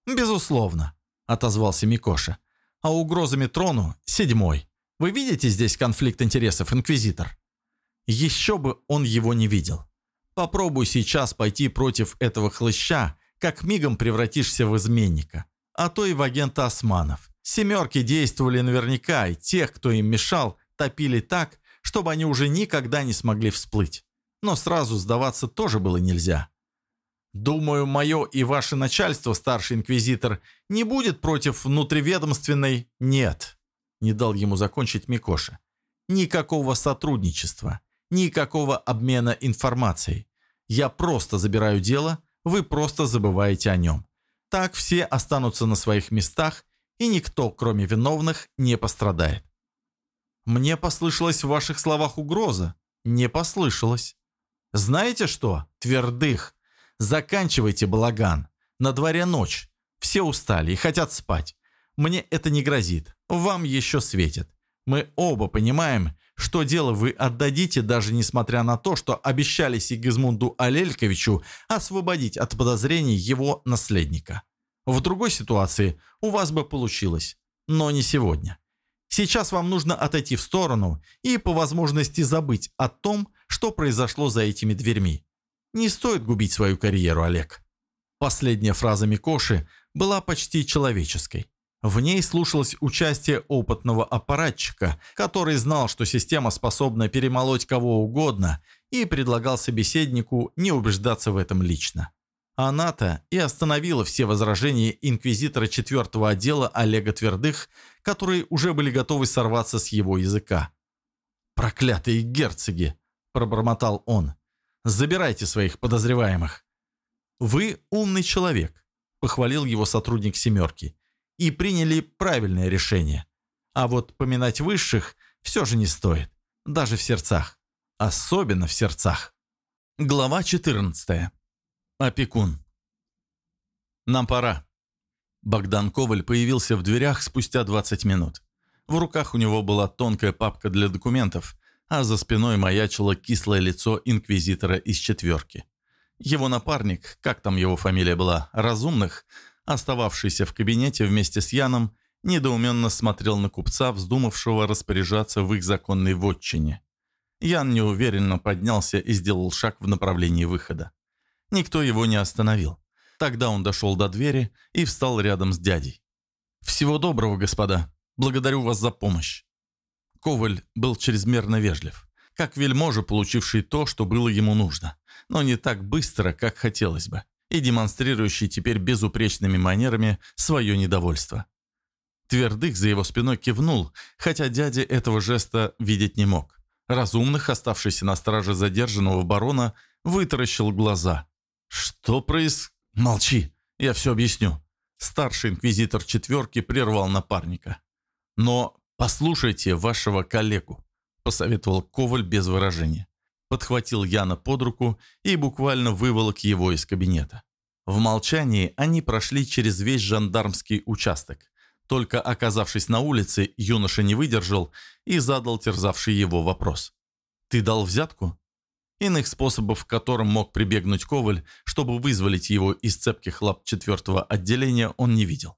«Безусловно», — отозвался Микоша. «А угрозами трону — седьмой. Вы видите здесь конфликт интересов, Инквизитор?» Еще бы он его не видел. Попробуй сейчас пойти против этого хлыща, как мигом превратишься в изменника, а то и в агента османов. Семерки действовали наверняка, и тех, кто им мешал, топили так, чтобы они уже никогда не смогли всплыть. Но сразу сдаваться тоже было нельзя. Думаю, мое и ваше начальство, старший инквизитор, не будет против внутриведомственной... Нет, не дал ему закончить Микоша. Никакого сотрудничества, никакого обмена информацией. Я просто забираю дело, вы просто забываете о нем. Так все останутся на своих местах, и никто, кроме виновных, не пострадает. Мне послышалась в ваших словах угроза. Не послышалось. Знаете что, твердых, заканчивайте балаган. На дворе ночь. Все устали и хотят спать. Мне это не грозит. Вам еще светит. Мы оба понимаем, что дело вы отдадите, даже несмотря на то, что обещали Сигизмунду Алельковичу освободить от подозрений его наследника. В другой ситуации у вас бы получилось, но не сегодня. Сейчас вам нужно отойти в сторону и по возможности забыть о том, что произошло за этими дверьми. Не стоит губить свою карьеру, Олег. Последняя фраза Микоши была почти человеческой. В ней слушалось участие опытного аппаратчика, который знал, что система способна перемолоть кого угодно, и предлагал собеседнику не убеждаться в этом лично. Она-то и остановила все возражения инквизитора четвертого отдела Олега Твердых, которые уже были готовы сорваться с его языка. «Проклятые герцоги!» – пробормотал он. «Забирайте своих подозреваемых». «Вы умный человек», – похвалил его сотрудник «семерки» и приняли правильное решение. А вот поминать высших все же не стоит, даже в сердцах. Особенно в сердцах. Глава 14. Опекун. «Нам пора». Богдан Коваль появился в дверях спустя 20 минут. В руках у него была тонкая папка для документов, а за спиной маячило кислое лицо инквизитора из четверки. Его напарник, как там его фамилия была, Разумных, остававшийся в кабинете вместе с Яном, недоуменно смотрел на купца, вздумавшего распоряжаться в их законной вотчине. Ян неуверенно поднялся и сделал шаг в направлении выхода. Никто его не остановил. Тогда он дошел до двери и встал рядом с дядей. «Всего доброго, господа. Благодарю вас за помощь». Коваль был чрезмерно вежлив, как вельможа, получивший то, что было ему нужно, но не так быстро, как хотелось бы и демонстрирующий теперь безупречными манерами свое недовольство. Твердых за его спиной кивнул, хотя дядя этого жеста видеть не мог. Разумных, оставшийся на страже задержанного барона, вытаращил глаза. «Что проис...» «Молчи, я все объясню». Старший инквизитор четверки прервал напарника. «Но послушайте вашего коллегу», — посоветовал Коваль без выражения. Подхватил Яна под руку и буквально выволок его из кабинета. В молчании они прошли через весь жандармский участок. Только оказавшись на улице, юноша не выдержал и задал терзавший его вопрос. «Ты дал взятку?» Иных способов, к которым мог прибегнуть Коваль, чтобы вызволить его из цепких лап четвертого отделения, он не видел.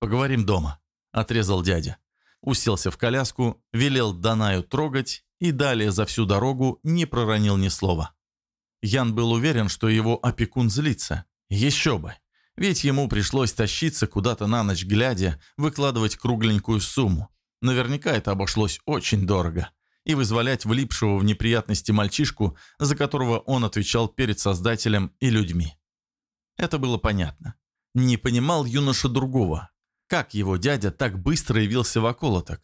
«Поговорим дома», — отрезал дядя. Уселся в коляску, велел Данаю трогать и далее за всю дорогу не проронил ни слова. Ян был уверен, что его опекун злится. Еще бы. Ведь ему пришлось тащиться куда-то на ночь глядя, выкладывать кругленькую сумму. Наверняка это обошлось очень дорого. И вызволять влипшего в неприятности мальчишку, за которого он отвечал перед Создателем и людьми. Это было понятно. Не понимал юноша другого. Как его дядя так быстро явился в околоток?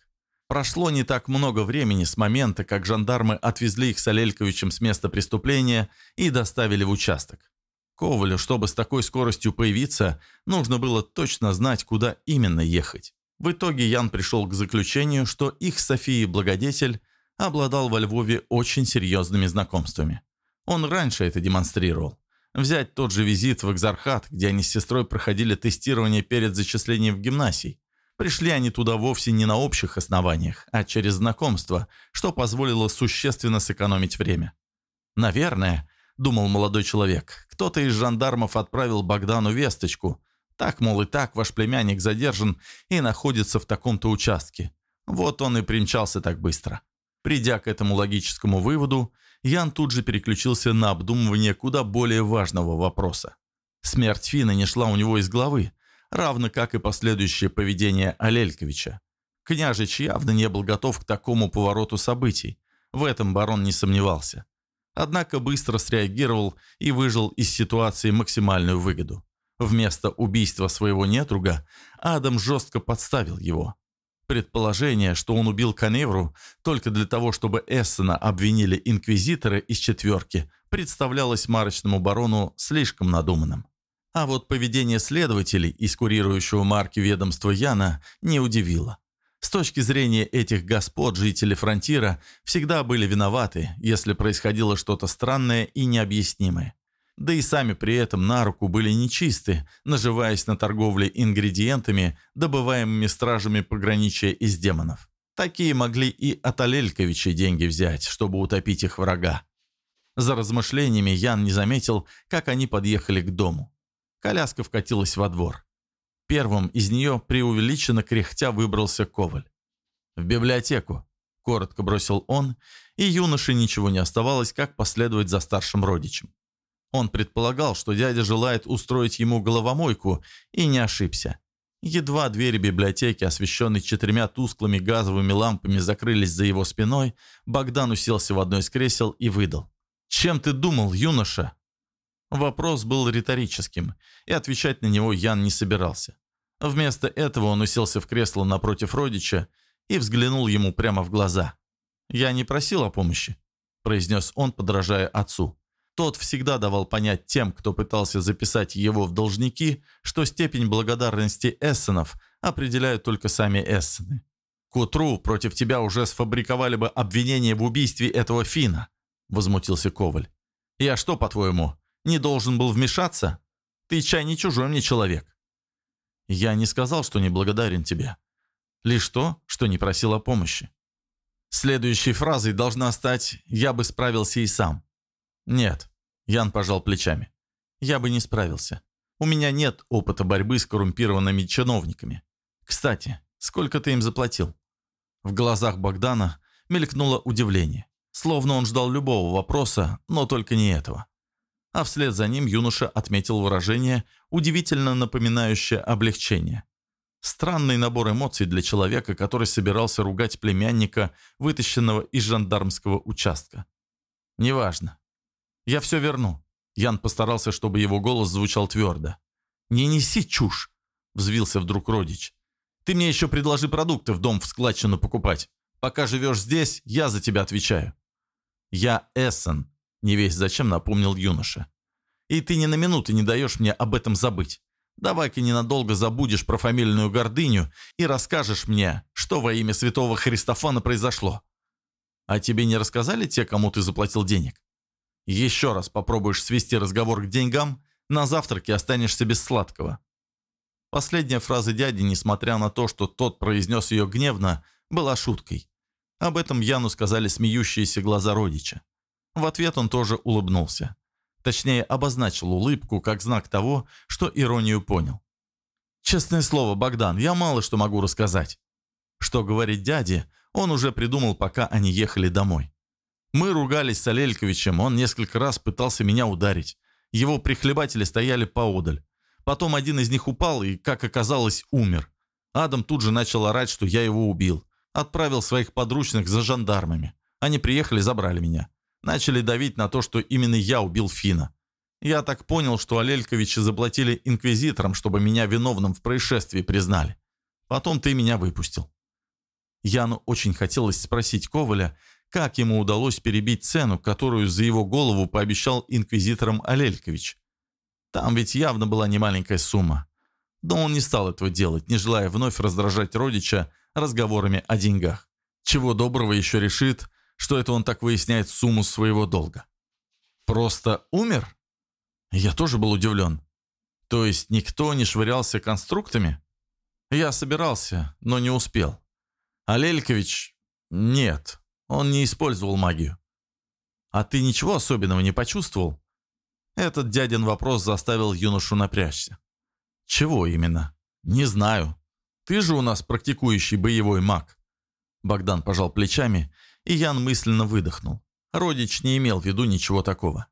Прошло не так много времени с момента, как жандармы отвезли их с Алельковичем с места преступления и доставили в участок. Ковалю, чтобы с такой скоростью появиться, нужно было точно знать, куда именно ехать. В итоге Ян пришел к заключению, что их Софии Благодетель обладал во Львове очень серьезными знакомствами. Он раньше это демонстрировал. Взять тот же визит в Экзархат, где они с сестрой проходили тестирование перед зачислением в гимнасий. Пришли они туда вовсе не на общих основаниях, а через знакомство, что позволило существенно сэкономить время. Наверное, думал молодой человек. Кто-то из жандармов отправил Богдану весточку. Так, мол, и так ваш племянник задержан и находится в таком-то участке. Вот он и примчался так быстро. Придя к этому логическому выводу, Ян тут же переключился на обдумывание куда более важного вопроса. Смерть Фина не шла у него из головы, равно как и последующее поведение Алельковича. Княжич явно не был готов к такому повороту событий. В этом барон не сомневался однако быстро среагировал и выжил из ситуации максимальную выгоду. Вместо убийства своего недруга Адам жестко подставил его. Предположение, что он убил Каневру только для того, чтобы Эссена обвинили инквизиторы из четверки, представлялось марочному барону слишком надуманным. А вот поведение следователей из курирующего марки ведомства Яна не удивило. С точки зрения этих господ, жители фронтира всегда были виноваты, если происходило что-то странное и необъяснимое. Да и сами при этом на руку были нечисты, наживаясь на торговле ингредиентами, добываемыми стражами пограничия из демонов. Такие могли и от Алельковичей деньги взять, чтобы утопить их врага. За размышлениями Ян не заметил, как они подъехали к дому. Коляска вкатилась во двор. Первым из нее преувеличенно кряхтя выбрался Коваль. «В библиотеку», — коротко бросил он, и юноше ничего не оставалось, как последовать за старшим родичем. Он предполагал, что дядя желает устроить ему головомойку, и не ошибся. Едва двери библиотеки, освещенные четырьмя тусклыми газовыми лампами, закрылись за его спиной, Богдан уселся в одно из кресел и выдал. «Чем ты думал, юноша?» Вопрос был риторическим, и отвечать на него Ян не собирался. Вместо этого он уселся в кресло напротив родича и взглянул ему прямо в глаза. «Я не просил о помощи», – произнес он, подражая отцу. Тот всегда давал понять тем, кто пытался записать его в должники, что степень благодарности эссенов определяют только сами эссены. «К утру против тебя уже сфабриковали бы обвинение в убийстве этого Фина», – возмутился Коваль. «Я что, по-твоему, не должен был вмешаться? Ты чай не чужой мне человек». «Я не сказал, что не благодарен тебе. Лишь то, что не просил о помощи. Следующей фразой должна стать «я бы справился и сам». «Нет», — Ян пожал плечами. «Я бы не справился. У меня нет опыта борьбы с коррумпированными чиновниками. Кстати, сколько ты им заплатил?» В глазах Богдана мелькнуло удивление. Словно он ждал любого вопроса, но только не этого а вслед за ним юноша отметил выражение, удивительно напоминающее облегчение. Странный набор эмоций для человека, который собирался ругать племянника, вытащенного из жандармского участка. «Неважно. Я все верну». Ян постарался, чтобы его голос звучал твердо. «Не неси чушь!» – взвился вдруг родич. Ты мне еще предложи продукты в дом в складчину покупать. Пока живешь здесь, я за тебя отвечаю». «Я Эссен», — не весь зачем напомнил юноша. «И ты ни на минуту не даешь мне об этом забыть. Давай-ка ненадолго забудешь про фамильную гордыню и расскажешь мне, что во имя святого Христофана произошло. А тебе не рассказали те, кому ты заплатил денег? Еще раз попробуешь свести разговор к деньгам, на завтраке останешься без сладкого». Последняя фраза дяди, несмотря на то, что тот произнес ее гневно, была шуткой. Об этом Яну сказали смеющиеся глаза родича. В ответ он тоже улыбнулся. Точнее, обозначил улыбку как знак того, что иронию понял. «Честное слово, Богдан, я мало что могу рассказать». Что говорить дяде, он уже придумал, пока они ехали домой. Мы ругались с Алельковичем, он несколько раз пытался меня ударить. Его прихлебатели стояли поодаль. Потом один из них упал и, как оказалось, умер. Адам тут же начал орать, что я его убил. Отправил своих подручных за жандармами. Они приехали, забрали меня. Начали давить на то, что именно я убил Фина. Я так понял, что Алельковичи заплатили инквизиторам, чтобы меня виновным в происшествии признали. Потом ты меня выпустил. Яну очень хотелось спросить Коваля, как ему удалось перебить цену, которую за его голову пообещал инквизиторам Алелькович. Там ведь явно была немаленькая сумма. Но он не стал этого делать, не желая вновь раздражать родича разговорами о деньгах. Чего доброго еще решит, что это он так выясняет сумму своего долга. Просто умер? Я тоже был удивлен. То есть никто не швырялся конструктами? Я собирался, но не успел. А Лелькович... Нет, он не использовал магию. А ты ничего особенного не почувствовал? Этот дядин вопрос заставил юношу напрячься. Чего именно? Не знаю. Ты же у нас практикующий боевой маг. Богдан пожал плечами, и Ян мысленно выдохнул. Родич не имел в виду ничего такого.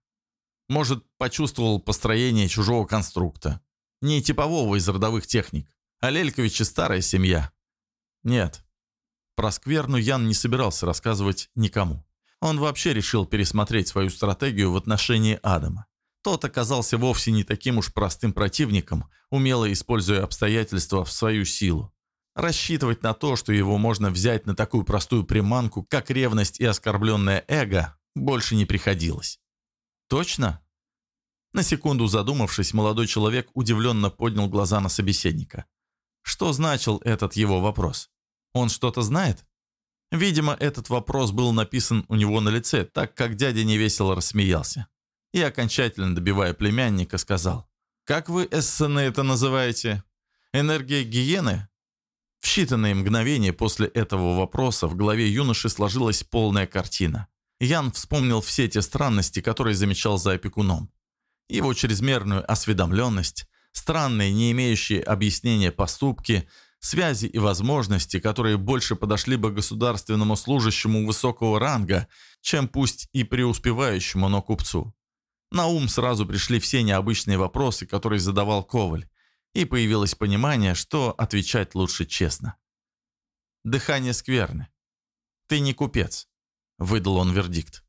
Может, почувствовал построение чужого конструкта. Не типового из родовых техник. А Лельковича старая семья. Нет. Про скверну Ян не собирался рассказывать никому. Он вообще решил пересмотреть свою стратегию в отношении Адама. Тот оказался вовсе не таким уж простым противником, умело используя обстоятельства в свою силу. Рассчитывать на то, что его можно взять на такую простую приманку, как ревность и оскорбленное эго, больше не приходилось. «Точно?» На секунду задумавшись, молодой человек удивленно поднял глаза на собеседника. Что значил этот его вопрос? Он что-то знает? Видимо, этот вопрос был написан у него на лице, так как дядя невесело рассмеялся и, окончательно добивая племянника, сказал, «Как вы, Эссены, это называете? Энергия гиены?» В считанные мгновения после этого вопроса в голове юноши сложилась полная картина. Ян вспомнил все те странности, которые замечал за опекуном. Его чрезмерную осведомленность, странные, не имеющие объяснения поступки, связи и возможности, которые больше подошли бы государственному служащему высокого ранга, чем пусть и преуспевающему, но купцу. На ум сразу пришли все необычные вопросы, которые задавал Коваль, и появилось понимание, что отвечать лучше честно. «Дыхание скверны. Ты не купец», — выдал он вердикт.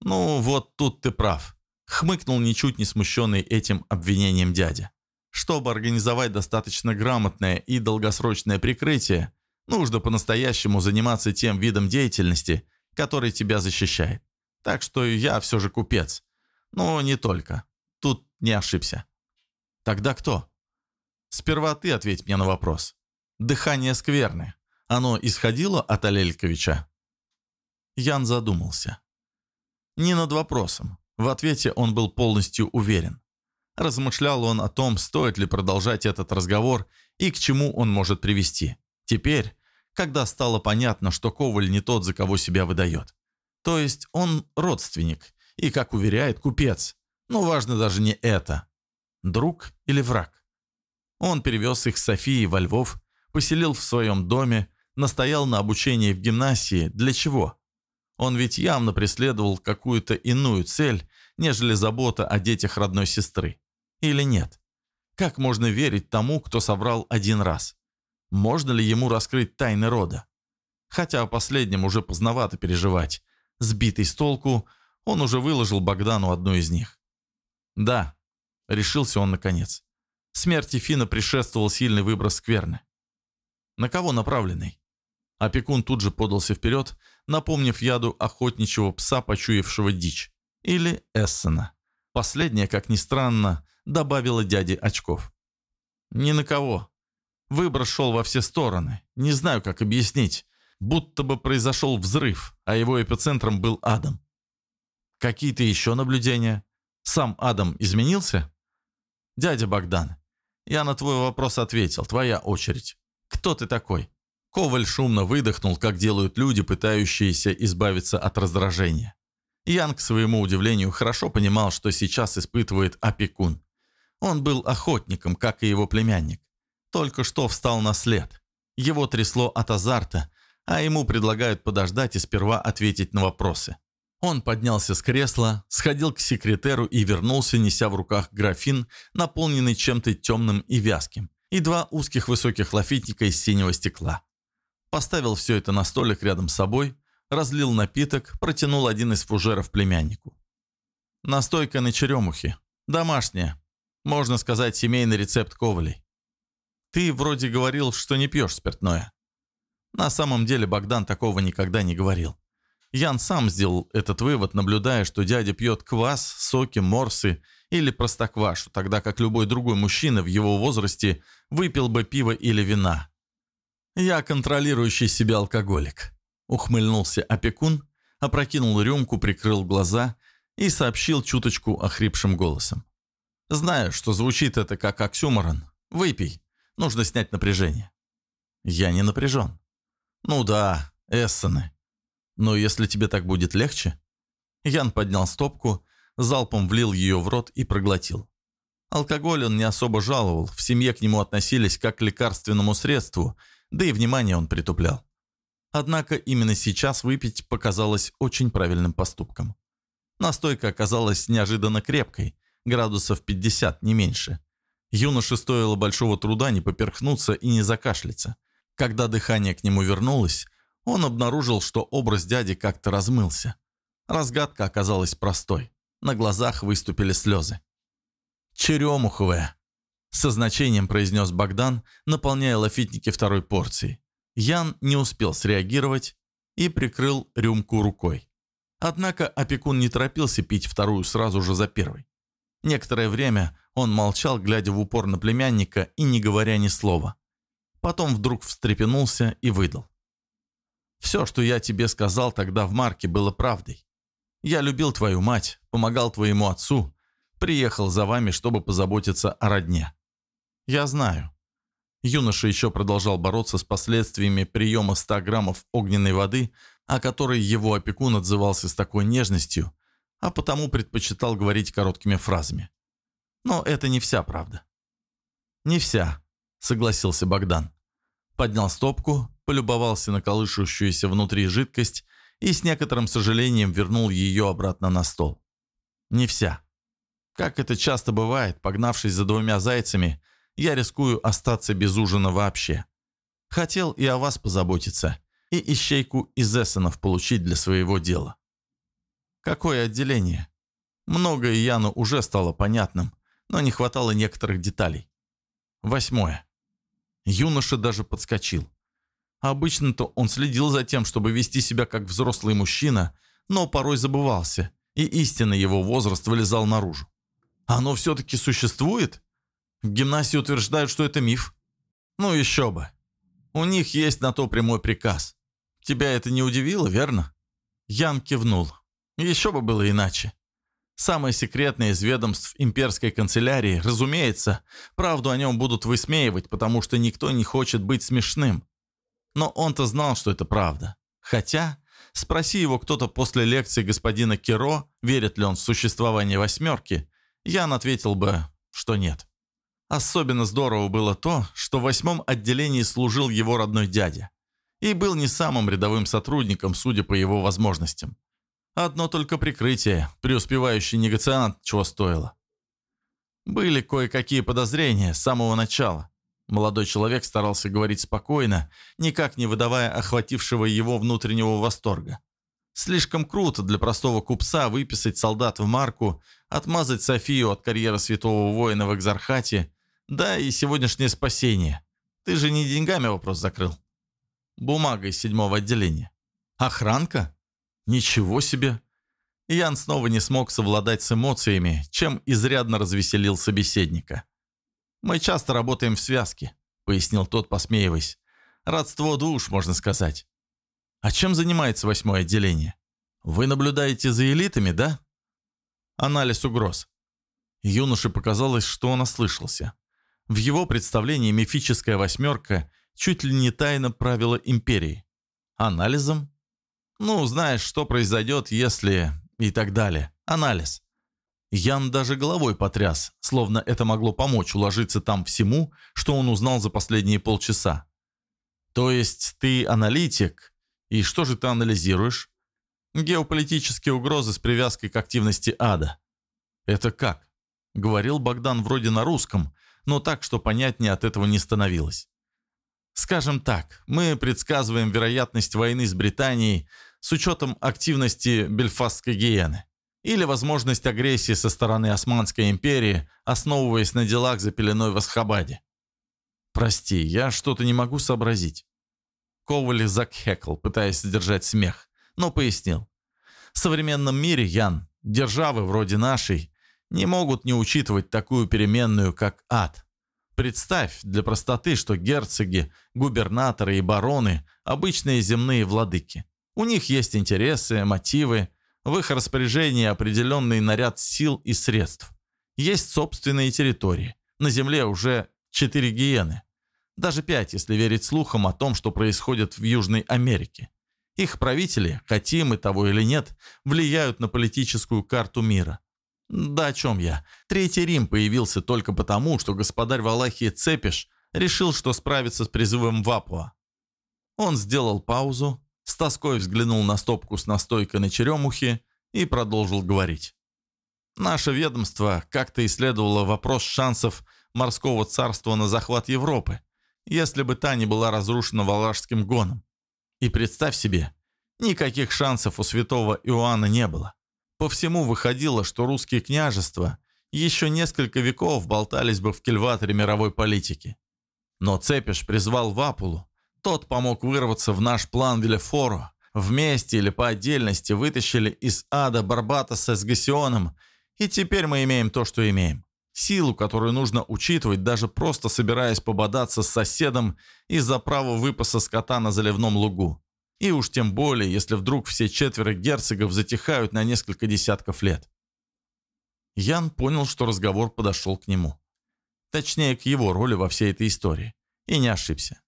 «Ну, вот тут ты прав», — хмыкнул ничуть не смущенный этим обвинением дядя. «Чтобы организовать достаточно грамотное и долгосрочное прикрытие, нужно по-настоящему заниматься тем видом деятельности, который тебя защищает. Так что я все же купец, но не только. Тут не ошибся. Тогда кто? Сперва ты ответь мне на вопрос. Дыхание скверны. Оно исходило от Алельковича? Ян задумался. Не над вопросом. В ответе он был полностью уверен. Размышлял он о том, стоит ли продолжать этот разговор и к чему он может привести. Теперь, когда стало понятно, что Коваль не тот, за кого себя выдает. То есть он родственник, и, как уверяет купец, но важно даже не это. Друг или враг? Он перевез их с Софией во Львов, поселил в своем доме, настоял на обучении в гимнасии. Для чего? Он ведь явно преследовал какую-то иную цель, нежели забота о детях родной сестры. Или нет? Как можно верить тому, кто соврал один раз? Можно ли ему раскрыть тайны рода? Хотя о последнем уже поздновато переживать. Сбитый с толку, он уже выложил Богдану одну из них. Да, решился он наконец. Смерти Фина предшествовал сильный выброс скверны. На кого направленный? Опекун тут же подался вперед, напомнив яду охотничьего пса, почуявшего дичь. Или Эссена. Последняя, как ни странно, добавила дяде очков. «Ни на кого. Выбор шел во все стороны. Не знаю, как объяснить. Будто бы произошел взрыв, а его эпицентром был Адам. Какие-то еще наблюдения? Сам Адам изменился? Дядя Богдан, я на твой вопрос ответил. Твоя очередь. Кто ты такой? Коваль шумно выдохнул, как делают люди, пытающиеся избавиться от раздражения. Ян, к своему удивлению, хорошо понимал, что сейчас испытывает опекун. Он был охотником, как и его племянник. Только что встал на след. Его трясло от азарта, а ему предлагают подождать и сперва ответить на вопросы. Он поднялся с кресла, сходил к секретеру и вернулся, неся в руках графин, наполненный чем-то темным и вязким, и два узких высоких лафитника из синего стекла. Поставил все это на столик рядом с собой, разлил напиток, протянул один из фужеров племяннику. Настойка на черемухе. Домашняя. Можно сказать, семейный рецепт Ковалей. Ты вроде говорил, что не пьешь спиртное. На самом деле Богдан такого никогда не говорил. Ян сам сделал этот вывод, наблюдая, что дядя пьет квас, соки, морсы или простоквашу, тогда как любой другой мужчина в его возрасте выпил бы пиво или вина. «Я контролирующий себя алкоголик», — ухмыльнулся опекун, опрокинул рюмку, прикрыл глаза и сообщил чуточку охрипшим голосом. «Знаю, что звучит это как оксюморон. Выпей. Нужно снять напряжение». «Я не напряжен». «Ну да, эссены. Но если тебе так будет легче...» Ян поднял стопку, залпом влил ее в рот и проглотил. Алкоголь он не особо жаловал, в семье к нему относились как к лекарственному средству, да и внимание он притуплял. Однако именно сейчас выпить показалось очень правильным поступком. Настойка оказалась неожиданно крепкой, градусов 50, не меньше. Юноше стоило большого труда не поперхнуться и не закашляться. Когда дыхание к нему вернулось, он обнаружил, что образ дяди как-то размылся. Разгадка оказалась простой. На глазах выступили слезы. «Черемуховая», — со значением произнес Богдан, наполняя лафитники второй порцией. Ян не успел среагировать и прикрыл рюмку рукой. Однако опекун не торопился пить вторую сразу же за первой. Некоторое время он молчал, глядя в упор на племянника и не говоря ни слова. Потом вдруг встрепенулся и выдал. «Все, что я тебе сказал тогда в Марке, было правдой. Я любил твою мать, помогал твоему отцу, приехал за вами, чтобы позаботиться о родне. Я знаю». Юноша еще продолжал бороться с последствиями приема 100 граммов огненной воды, о которой его опекун отзывался с такой нежностью, а потому предпочитал говорить короткими фразами. Но это не вся правда. «Не вся», — согласился Богдан поднял стопку, полюбовался на колышущуюся внутри жидкость и с некоторым сожалением вернул ее обратно на стол. Не вся. Как это часто бывает, погнавшись за двумя зайцами, я рискую остаться без ужина вообще. Хотел и о вас позаботиться, и ищейку из Эссенов получить для своего дела. Какое отделение? Многое Яну уже стало понятным, но не хватало некоторых деталей. Восьмое. Юноша даже подскочил. Обычно-то он следил за тем, чтобы вести себя как взрослый мужчина, но порой забывался, и истинный его возраст вылезал наружу. Оно все-таки существует? В гимнасии утверждают, что это миф. Ну еще бы. У них есть на то прямой приказ. Тебя это не удивило, верно? Ян кивнул. Еще бы было иначе. Самое секретное из ведомств имперской канцелярии, разумеется, правду о нем будут высмеивать, потому что никто не хочет быть смешным. Но он-то знал, что это правда. Хотя, спроси его кто-то после лекции господина Керо, верит ли он в существование восьмерки, Ян ответил бы, что нет. Особенно здорово было то, что в восьмом отделении служил его родной дядя. И был не самым рядовым сотрудником, судя по его возможностям. Одно только прикрытие, преуспевающий негациант, чего стоило. Были кое-какие подозрения с самого начала. Молодой человек старался говорить спокойно, никак не выдавая охватившего его внутреннего восторга. Слишком круто для простого купца выписать солдат в марку, отмазать Софию от карьеры святого воина в Экзархате, да и сегодняшнее спасение. Ты же не деньгами вопрос закрыл. Бумагой седьмого отделения. Охранка? Ничего себе. Ян снова не смог совладать с эмоциями, чем изрядно развеселил собеседника. «Мы часто работаем в связке», — пояснил тот, посмеиваясь. «Родство душ, можно сказать». «А чем занимается восьмое отделение? Вы наблюдаете за элитами, да?» «Анализ угроз». Юноше показалось, что он ослышался. В его представлении мифическая восьмерка чуть ли не тайно правила империей. Анализом? Ну, знаешь, что произойдет, если... и так далее. Анализ. Ян даже головой потряс, словно это могло помочь уложиться там всему, что он узнал за последние полчаса. То есть ты аналитик, и что же ты анализируешь? Геополитические угрозы с привязкой к активности ада. Это как? Говорил Богдан вроде на русском, но так, что понятнее от этого не становилось. Скажем так, мы предсказываем вероятность войны с Британией с учетом активности Бельфастской гиены или возможность агрессии со стороны Османской империи, основываясь на делах за пеленой в Асхабаде. «Прости, я что-то не могу сообразить». Коваль закхекал, пытаясь сдержать смех, но пояснил. В современном мире, Ян, державы вроде нашей не могут не учитывать такую переменную, как ад. Представь для простоты, что герцоги, губернаторы и бароны – обычные земные владыки. У них есть интересы, мотивы, в их распоряжении определенный наряд сил и средств. Есть собственные территории. На Земле уже четыре гиены. Даже пять, если верить слухам о том, что происходит в Южной Америке. Их правители, хотим мы того или нет, влияют на политическую карту мира. Да о чем я? Третий Рим появился только потому, что господарь Валахии Цепиш решил, что справится с призывом Вапуа. Он сделал паузу, с тоской взглянул на стопку с настойкой на черемухе и продолжил говорить. Наше ведомство как-то исследовало вопрос шансов морского царства на захват Европы, если бы та не была разрушена Валашским гоном. И представь себе, никаких шансов у святого Иоанна не было. По всему выходило, что русские княжества еще несколько веков болтались бы в кильваторе мировой политики. Но Цепиш призвал Вапулу, тот помог вырваться в наш план Велефору. Вместе или по отдельности вытащили из ада Барбатоса с Гасионом, и теперь мы имеем то, что имеем. Силу, которую нужно учитывать, даже просто собираясь пободаться с соседом из-за права выпаса скота на заливном лугу. И уж тем более, если вдруг все четверо герцогов затихают на несколько десятков лет. Ян понял, что разговор подошел к нему. Точнее, к его роли во всей этой истории. И не ошибся.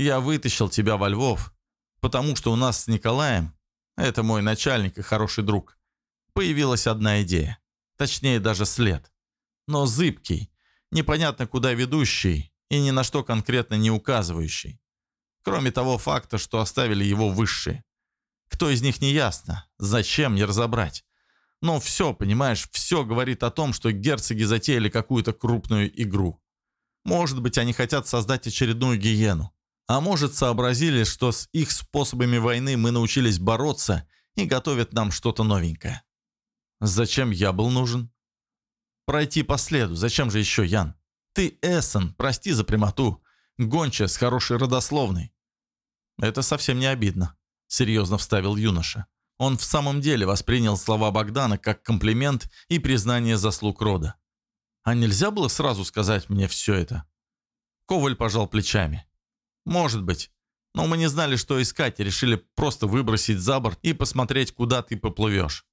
Я вытащил тебя во Львов, потому что у нас с Николаем, это мой начальник и хороший друг, появилась одна идея. Точнее, даже след. Но зыбкий, непонятно куда ведущий и ни на что конкретно не указывающий. Кроме того факта, что оставили его высшие. Кто из них не ясно, зачем не разобрать. Но все, понимаешь, все говорит о том, что герцоги затеяли какую-то крупную игру. Может быть, они хотят создать очередную гиену. А может, сообразили, что с их способами войны мы научились бороться и готовят нам что-то новенькое. Зачем я был нужен? Пройти по следу. Зачем же еще, Ян? Ты Эссен, прости за прямоту. Гонча с хорошей родословной. Это совсем не обидно, серьезно вставил юноша. Он в самом деле воспринял слова Богдана как комплимент и признание заслуг рода. А нельзя было сразу сказать мне все это? Коваль пожал плечами. Может быть. Но мы не знали, что искать, и решили просто выбросить за борт и посмотреть, куда ты поплывешь.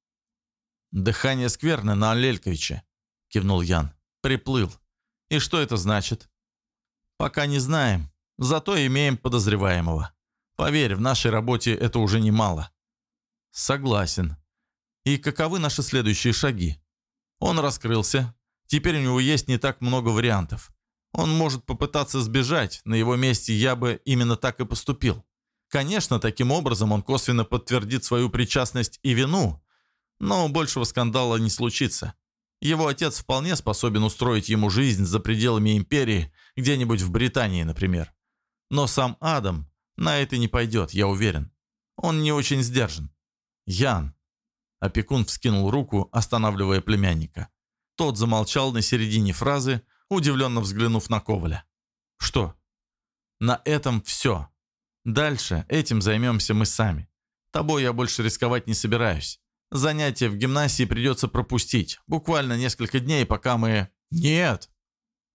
«Дыхание скверное на Алельковиче», — кивнул Ян. «Приплыл. И что это значит?» «Пока не знаем. Зато имеем подозреваемого. Поверь, в нашей работе это уже немало». «Согласен. И каковы наши следующие шаги?» Он раскрылся. Теперь у него есть не так много вариантов. Он может попытаться сбежать, на его месте я бы именно так и поступил. Конечно, таким образом он косвенно подтвердит свою причастность и вину, но большего скандала не случится. Его отец вполне способен устроить ему жизнь за пределами империи, где-нибудь в Британии, например. Но сам Адам на это не пойдет, я уверен. Он не очень сдержан. Ян. Опекун вскинул руку, останавливая племянника. Тот замолчал на середине фразы, удивленно взглянув на Коваля. «Что?» На этом все. Дальше этим займемся мы сами. Тобой я больше рисковать не собираюсь. Занятия в гимнасии придется пропустить. Буквально несколько дней, пока мы... Нет!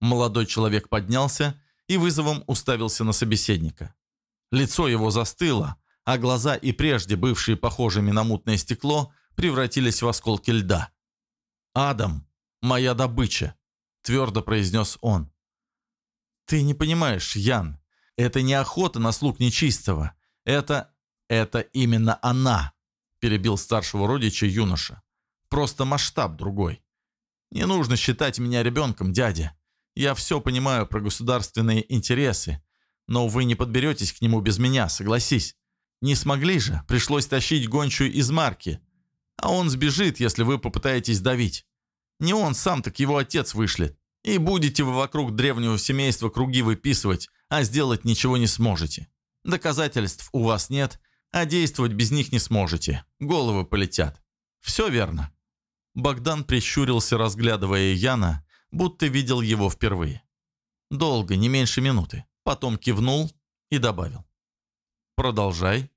Молодой человек поднялся и вызовом уставился на собеседника. Лицо его застыло, а глаза, и прежде бывшие похожими на мутное стекло, превратились в осколки льда. «Адам, моя добыча», — твердо произнес он. «Ты не понимаешь, Ян, это не охота на слуг нечистого. Это... это именно она», — перебил старшего родича юноша. «Просто масштаб другой. Не нужно считать меня ребенком, дядя. Я все понимаю про государственные интересы, но вы не подберетесь к нему без меня, согласись. Не смогли же, пришлось тащить гончую из марки. А он сбежит, если вы попытаетесь давить. Не он сам, так его отец вышлет. И будете вы вокруг древнего семейства круги выписывать, а сделать ничего не сможете. Доказательств у вас нет, а действовать без них не сможете. Головы полетят. Все верно. Богдан прищурился, разглядывая Яна, будто видел его впервые. Долго, не меньше минуты. Потом кивнул и добавил. «Продолжай».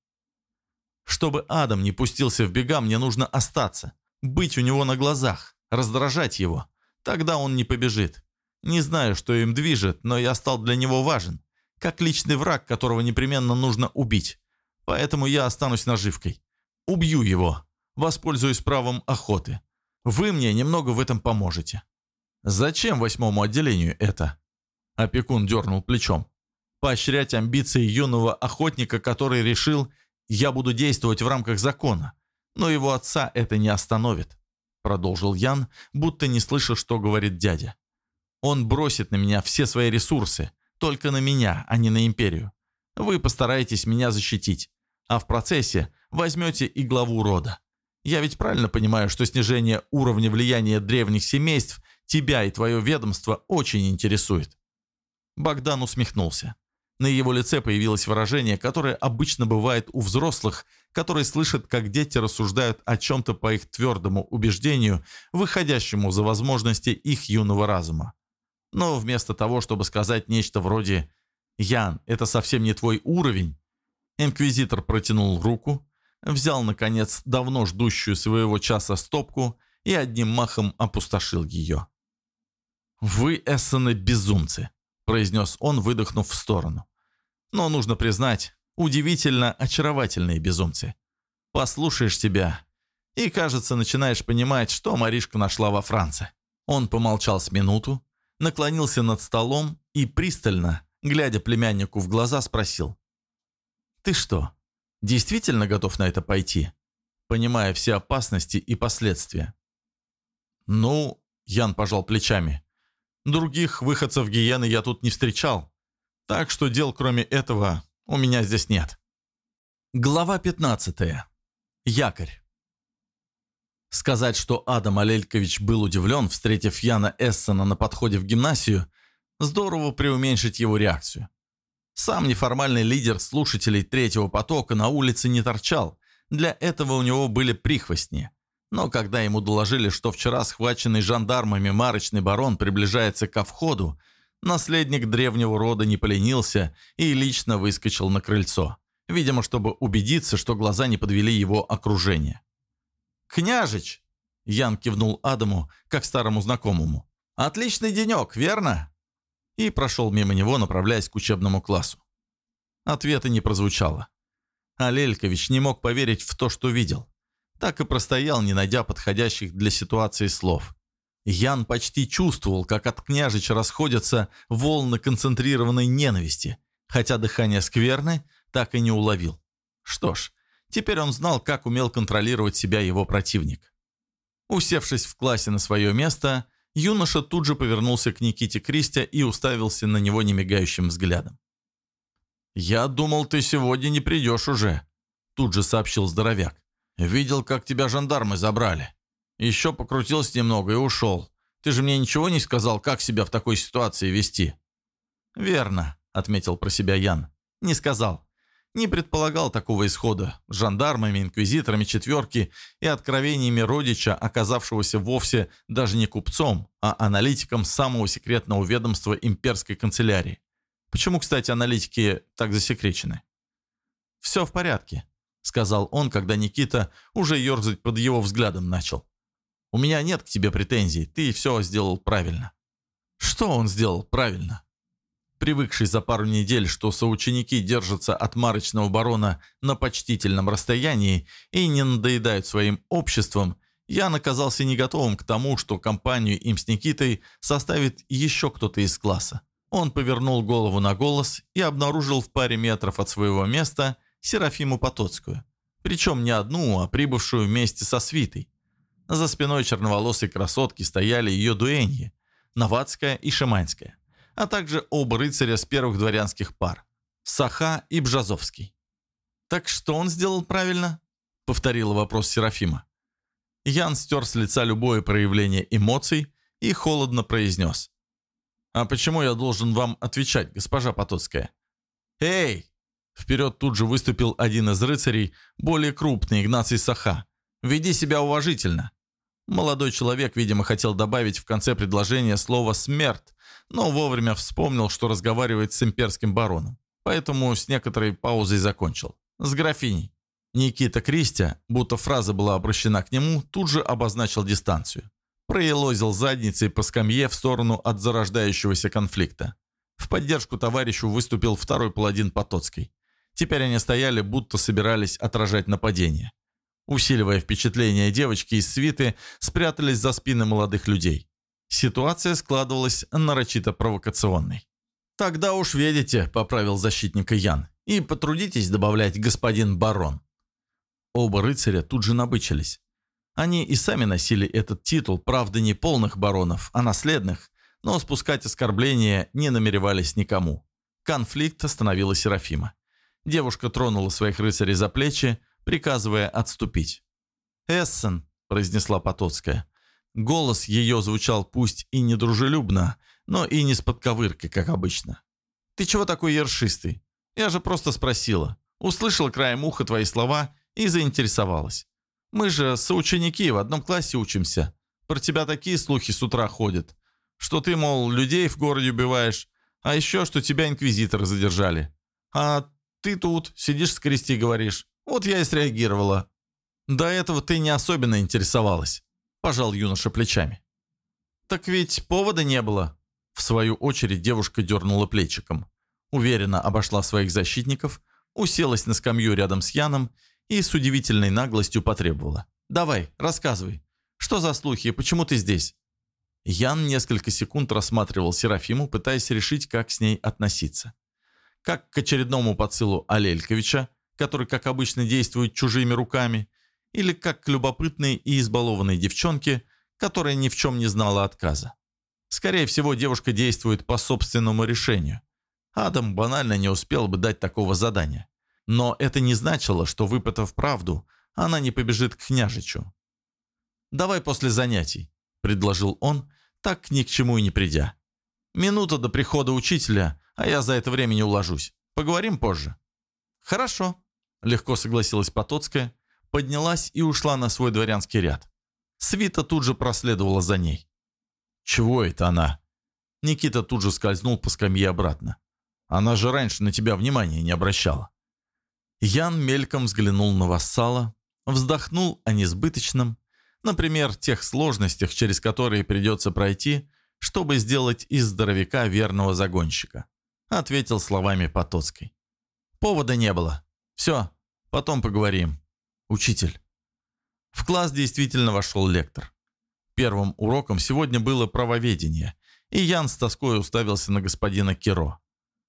«Чтобы Адам не пустился в бега, мне нужно остаться, быть у него на глазах, раздражать его. Тогда он не побежит. Не знаю, что им движет, но я стал для него важен, как личный враг, которого непременно нужно убить. Поэтому я останусь наживкой. Убью его, воспользуюсь правом охоты. Вы мне немного в этом поможете». «Зачем восьмому отделению это?» Опекун дернул плечом. «Поощрять амбиции юного охотника, который решил, я буду действовать в рамках закона. Но его отца это не остановит», продолжил Ян, будто не слыша, что говорит дядя. «Он бросит на меня все свои ресурсы, только на меня, а не на империю. Вы постараетесь меня защитить, а в процессе возьмете и главу рода. Я ведь правильно понимаю, что снижение уровня влияния древних семейств тебя и твое ведомство очень интересует». Богдан усмехнулся. На его лице появилось выражение, которое обычно бывает у взрослых, которые слышат, как дети рассуждают о чем-то по их твердому убеждению, выходящему за возможности их юного разума. Но вместо того, чтобы сказать нечто вроде «Ян, это совсем не твой уровень», инквизитор протянул руку, взял, наконец, давно ждущую своего часа стопку и одним махом опустошил ее. «Вы, Эссены, безумцы!» – произнес он, выдохнув в сторону. «Но нужно признать, удивительно очаровательные безумцы. Послушаешь тебя, и, кажется, начинаешь понимать, что Маришка нашла во Франции». Он помолчал с минуту, наклонился над столом и пристально, глядя племяннику в глаза, спросил. «Ты что, действительно готов на это пойти, понимая все опасности и последствия?» «Ну...» – Ян пожал плечами. Других выходцев гиены я тут не встречал. Так что дел кроме этого у меня здесь нет. Глава 15. Якорь. Сказать, что Адам Алелькович был удивлен, встретив Яна Эссена на подходе в гимнасию, здорово преуменьшить его реакцию. Сам неформальный лидер слушателей третьего потока на улице не торчал, для этого у него были прихвостни. Но когда ему доложили, что вчера схваченный жандармами марочный барон приближается ко входу, наследник древнего рода не поленился и лично выскочил на крыльцо, видимо, чтобы убедиться, что глаза не подвели его окружение. «Княжич!» – Ян кивнул Адаму, как старому знакомому. «Отличный денек, верно?» И прошел мимо него, направляясь к учебному классу. Ответа не прозвучало. А Лелькович не мог поверить в то, что видел так и простоял, не найдя подходящих для ситуации слов. Ян почти чувствовал, как от княжича расходятся волны концентрированной ненависти, хотя дыхание скверны так и не уловил. Что ж, теперь он знал, как умел контролировать себя его противник. Усевшись в классе на свое место, юноша тут же повернулся к Никите Кристи и уставился на него немигающим взглядом. «Я думал, ты сегодня не придешь уже», – тут же сообщил здоровяк. Видел, как тебя жандармы забрали. Еще покрутился немного и ушел. Ты же мне ничего не сказал, как себя в такой ситуации вести?» «Верно», — отметил про себя Ян. «Не сказал. Не предполагал такого исхода. С жандармами, инквизиторами четверки и откровениями родича, оказавшегося вовсе даже не купцом, а аналитиком самого секретного ведомства имперской канцелярии. Почему, кстати, аналитики так засекречены? «Все в порядке», — сказал он, когда Никита уже ерзать под его взглядом начал. «У меня нет к тебе претензий, ты все сделал правильно». Что он сделал правильно? Привыкший за пару недель, что соученики держатся от марочного барона на почтительном расстоянии и не надоедают своим обществом, я оказался не готовым к тому, что компанию им с Никитой составит еще кто-то из класса. Он повернул голову на голос и обнаружил в паре метров от своего места Серафиму Потоцкую. Причем не одну, а прибывшую вместе со свитой. За спиной черноволосой красотки стояли ее дуэньи, Новацкая и Шиманская, а также оба рыцаря с первых дворянских пар – Саха и Бжазовский. «Так что он сделал правильно?» – повторила вопрос Серафима. Ян стер с лица любое проявление эмоций и холодно произнес. «А почему я должен вам отвечать, госпожа Потоцкая?» «Эй!» Вперед тут же выступил один из рыцарей, более крупный, Игнаций Саха. «Веди себя уважительно!» Молодой человек, видимо, хотел добавить в конце предложения слово «смерть», но вовремя вспомнил, что разговаривает с имперским бароном. Поэтому с некоторой паузой закончил. «С графиней». Никита Кристия, будто фраза была обращена к нему, тут же обозначил дистанцию. Проелозил задницей по скамье в сторону от зарождающегося конфликта. В поддержку товарищу выступил второй паладин Потоцкий. Теперь они стояли, будто собирались отражать нападение. Усиливая впечатление, девочки из свиты спрятались за спины молодых людей. Ситуация складывалась нарочито провокационной. «Тогда уж видите», — поправил защитника Ян, — «и потрудитесь добавлять господин барон». Оба рыцаря тут же набычились. Они и сами носили этот титул, правда, не полных баронов, а наследных, но спускать оскорбления не намеревались никому. Конфликт остановила Серафима. Девушка тронула своих рыцарей за плечи, приказывая отступить. «Эссен», — произнесла Потоцкая. Голос ее звучал пусть и недружелюбно, но и не с подковыркой, как обычно. «Ты чего такой ершистый? Я же просто спросила. Услышала краем уха твои слова и заинтересовалась. Мы же соученики, в одном классе учимся. Про тебя такие слухи с утра ходят, что ты, мол, людей в городе убиваешь, а еще, что тебя инквизиторы задержали. А ты тут сидишь с крести говоришь. Вот я и среагировала. До этого ты не особенно интересовалась, пожал юноша плечами. Так ведь повода не было. В свою очередь девушка дернула плечиком. Уверенно обошла своих защитников, уселась на скамью рядом с Яном и с удивительной наглостью потребовала. «Давай, рассказывай. Что за слухи? Почему ты здесь?» Ян несколько секунд рассматривал Серафиму, пытаясь решить, как с ней относиться. Как к очередному поцелу Алельковича, который, как обычно, действует чужими руками, или как к любопытной и избалованной девчонке, которая ни в чем не знала отказа. Скорее всего, девушка действует по собственному решению. Адам банально не успел бы дать такого задания. Но это не значило, что, выпытав правду, она не побежит к княжичу. «Давай после занятий», — предложил он, так ни к чему и не придя. «Минута до прихода учителя, а я за это время не уложусь. Поговорим позже». «Хорошо», — легко согласилась Потоцкая, поднялась и ушла на свой дворянский ряд. Свита тут же проследовала за ней. «Чего это она?» Никита тут же скользнул по скамье обратно. «Она же раньше на тебя внимания не обращала». Ян мельком взглянул на вассала, вздохнул о несбыточном, например, тех сложностях, через которые придется пройти, чтобы сделать из здоровяка верного загонщика. Ответил словами Потоцкой. Повода не было. Все, потом поговорим. Учитель. В класс действительно вошел лектор. Первым уроком сегодня было правоведение, и Ян с тоской уставился на господина Киро.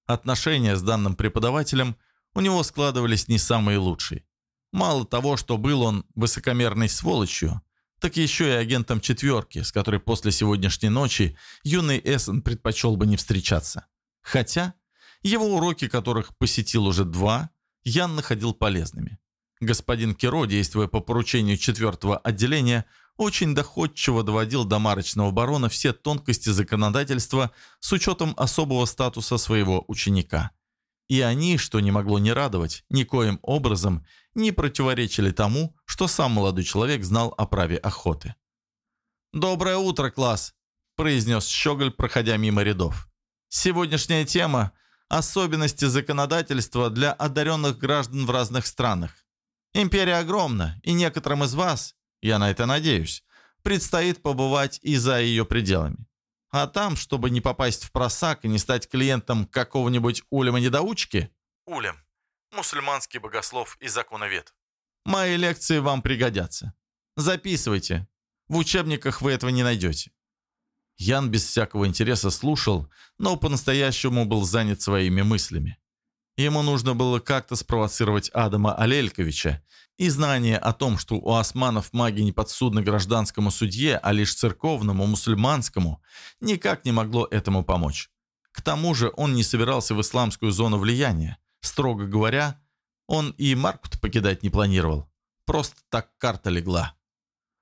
Отношения с данным преподавателем у него складывались не самые лучшие. Мало того, что был он высокомерной сволочью, так еще и агентом четверки, с которой после сегодняшней ночи юный Эссен предпочел бы не встречаться. Хотя его уроки, которых посетил уже два, Ян находил полезными. Господин Керо, действуя по поручению четвертого отделения, очень доходчиво доводил до марочного барона все тонкости законодательства с учетом особого статуса своего ученика. И они, что не могло не радовать, никоим образом не противоречили тому, что сам молодой человек знал о праве охоты. «Доброе утро, класс!» – произнес Щеголь, проходя мимо рядов. «Сегодняшняя тема особенности законодательства для одаренных граждан в разных странах. Империя огромна, и некоторым из вас, я на это надеюсь, предстоит побывать и за ее пределами. А там, чтобы не попасть в просак и не стать клиентом какого-нибудь улема-недоучки, улем, мусульманский богослов и законовед, мои лекции вам пригодятся. Записывайте. В учебниках вы этого не найдете. Ян без всякого интереса слушал, но по-настоящему был занят своими мыслями. Ему нужно было как-то спровоцировать Адама Алельковича, и знание о том, что у османов маги не подсудны гражданскому судье, а лишь церковному, мусульманскому, никак не могло этому помочь. К тому же он не собирался в исламскую зону влияния. Строго говоря, он и марку покидать не планировал. Просто так карта легла.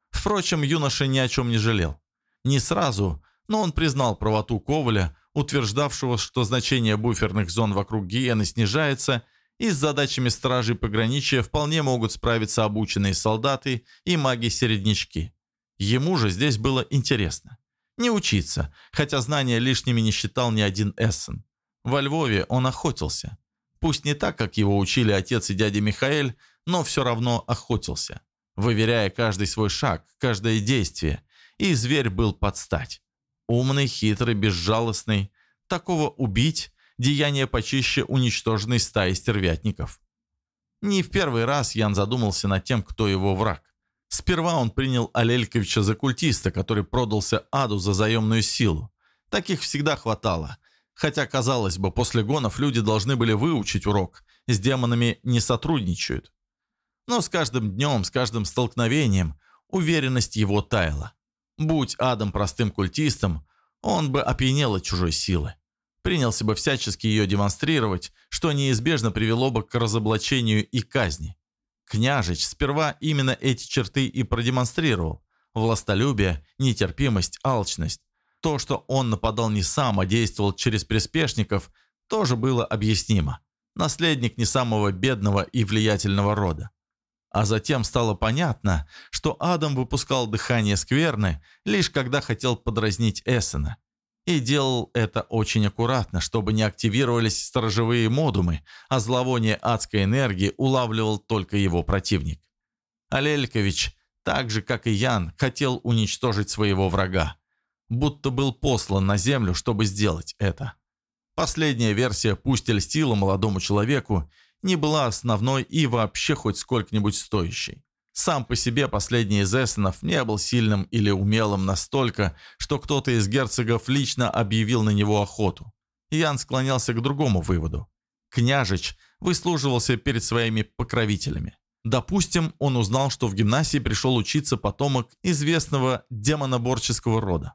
Впрочем, юноша ни о чем не жалел. Не сразу, но он признал правоту Коваля, утверждавшего, что значение буферных зон вокруг Гиены снижается, и с задачами стражей пограничья вполне могут справиться обученные солдаты и маги-середнячки. Ему же здесь было интересно. Не учиться, хотя знания лишними не считал ни один Эссен. Во Львове он охотился. Пусть не так, как его учили отец и дядя Михаэль, но все равно охотился, выверяя каждый свой шаг, каждое действие, и зверь был под стать. Умный, хитрый, безжалостный. Такого убить – деяние почище уничтоженной стаи стервятников. Не в первый раз Ян задумался над тем, кто его враг. Сперва он принял Алельковича за культиста, который продался аду за заемную силу. Таких всегда хватало. Хотя, казалось бы, после гонов люди должны были выучить урок. С демонами не сотрудничают. Но с каждым днем, с каждым столкновением уверенность его таяла. Будь Адам простым культистом, он бы опьянел от чужой силы. Принялся бы всячески ее демонстрировать, что неизбежно привело бы к разоблачению и казни. Княжич сперва именно эти черты и продемонстрировал. Властолюбие, нетерпимость, алчность. То, что он нападал не сам, а действовал через приспешников, тоже было объяснимо. Наследник не самого бедного и влиятельного рода. А затем стало понятно, что Адам выпускал дыхание скверны, лишь когда хотел подразнить Эссена. И делал это очень аккуратно, чтобы не активировались сторожевые модумы, а зловоние адской энергии улавливал только его противник. Алелькович, так же как и Ян, хотел уничтожить своего врага. Будто был послан на землю, чтобы сделать это. Последняя версия пусть и льстила молодому человеку, не была основной и вообще хоть сколько-нибудь стоящей. Сам по себе последний из эссенов не был сильным или умелым настолько, что кто-то из герцогов лично объявил на него охоту. Ян склонялся к другому выводу. Княжич выслуживался перед своими покровителями. Допустим, он узнал, что в гимнасии пришел учиться потомок известного демоноборческого рода.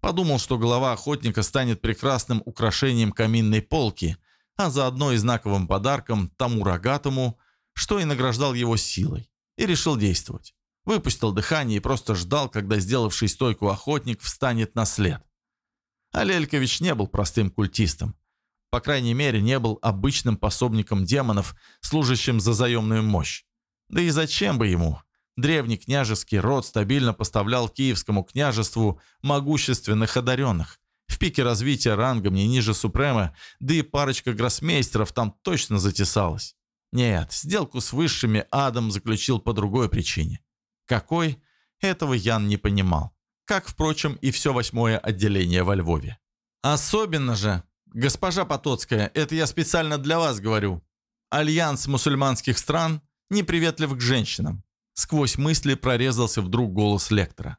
Подумал, что голова охотника станет прекрасным украшением каминной полки – а заодно и знаковым подарком тому рогатому, что и награждал его силой, и решил действовать. Выпустил дыхание и просто ждал, когда сделавший стойку охотник встанет на след. А Лелькович не был простым культистом. По крайней мере, не был обычным пособником демонов, служащим за заемную мощь. Да и зачем бы ему? Древний княжеский род стабильно поставлял Киевскому княжеству могущественных одаренных, пике развития рангом не ниже Супрема, да и парочка гроссмейстеров там точно затесалась. Нет, сделку с высшими Адам заключил по другой причине. Какой? Этого Ян не понимал. Как, впрочем, и все восьмое отделение во Львове. Особенно же, госпожа Потоцкая, это я специально для вас говорю. Альянс мусульманских стран неприветлив к женщинам. Сквозь мысли прорезался вдруг голос лектора.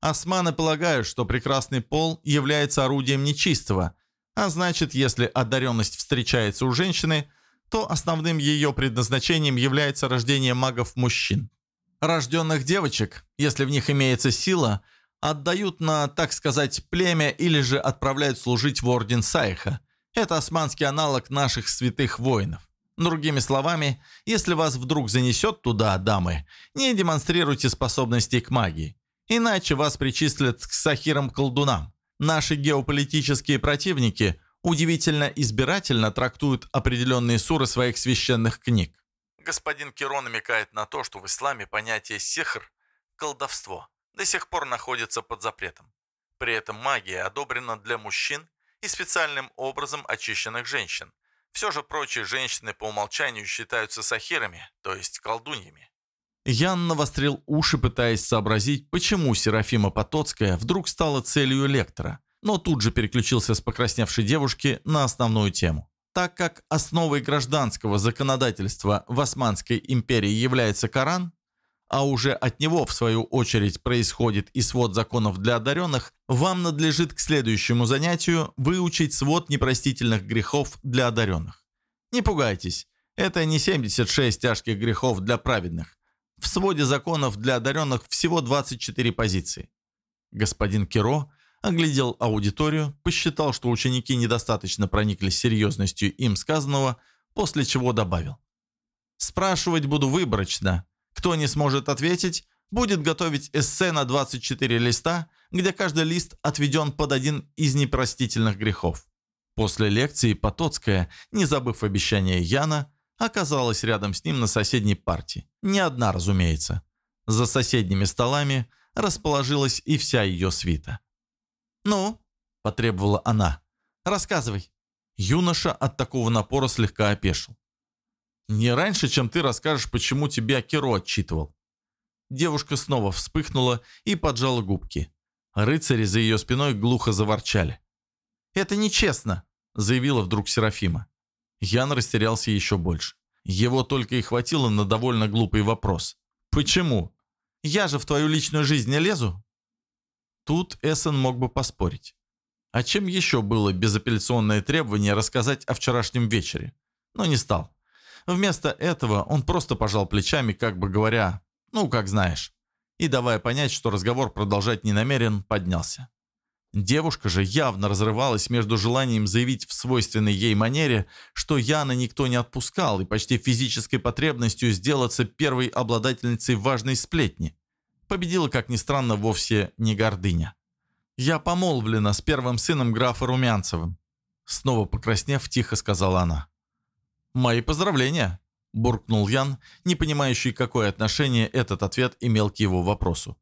Османы полагают, что прекрасный пол является орудием нечистого, а значит, если одаренность встречается у женщины, то основным ее предназначением является рождение магов-мужчин. Рожденных девочек, если в них имеется сила, отдают на, так сказать, племя или же отправляют служить в орден Сайха. Это османский аналог наших святых воинов. Другими словами, если вас вдруг занесет туда, дамы, не демонстрируйте способностей к магии. Иначе вас причислят к сахирам-колдунам. Наши геополитические противники удивительно избирательно трактуют определенные суры своих священных книг. Господин Киро намекает на то, что в исламе понятие сихр – колдовство – до сих пор находится под запретом. При этом магия одобрена для мужчин и специальным образом очищенных женщин. Все же прочие женщины по умолчанию считаются сахирами, то есть колдуньями. Ян навострил уши, пытаясь сообразить, почему Серафима Потоцкая вдруг стала целью лектора, но тут же переключился с покрасневшей девушки на основную тему. Так как основой гражданского законодательства в Османской империи является Коран, а уже от него, в свою очередь, происходит и свод законов для одаренных, вам надлежит к следующему занятию выучить свод непростительных грехов для одаренных. Не пугайтесь, это не 76 тяжких грехов для праведных. В своде законов для одаренных всего 24 позиции. Господин Киро оглядел аудиторию, посчитал, что ученики недостаточно прониклись серьезностью им сказанного, после чего добавил. «Спрашивать буду выборочно, кто не сможет ответить, будет готовить эссе на 24 листа, где каждый лист отведен под один из непростительных грехов. После лекции Потоцкая, не забыв обещания Яна, оказалась рядом с ним на соседней партии. Не одна, разумеется. За соседними столами расположилась и вся ее свита. «Ну?» – потребовала она. «Рассказывай». Юноша от такого напора слегка опешил. «Не раньше, чем ты расскажешь, почему тебя Керо отчитывал». Девушка снова вспыхнула и поджала губки. Рыцари за ее спиной глухо заворчали. «Это нечестно», — заявила вдруг Серафима. Ян растерялся еще больше. Его только и хватило на довольно глупый вопрос. «Почему? Я же в твою личную жизнь не лезу?» Тут Эссен мог бы поспорить. А чем еще было безапелляционное требование рассказать о вчерашнем вечере? Но не стал. Вместо этого он просто пожал плечами, как бы говоря, ну, как знаешь. И, давая понять, что разговор продолжать не намерен, поднялся. Девушка же явно разрывалась между желанием заявить в свойственной ей манере, что Яна никто не отпускал, и почти физической потребностью сделаться первой обладательницей важной сплетни. Победила, как ни странно, вовсе не гордыня. «Я помолвлена с первым сыном графа Румянцевым», снова покраснев, тихо сказала она. «Мои поздравления!» – буркнул Ян, не понимающий, какое отношение этот ответ имел к его вопросу.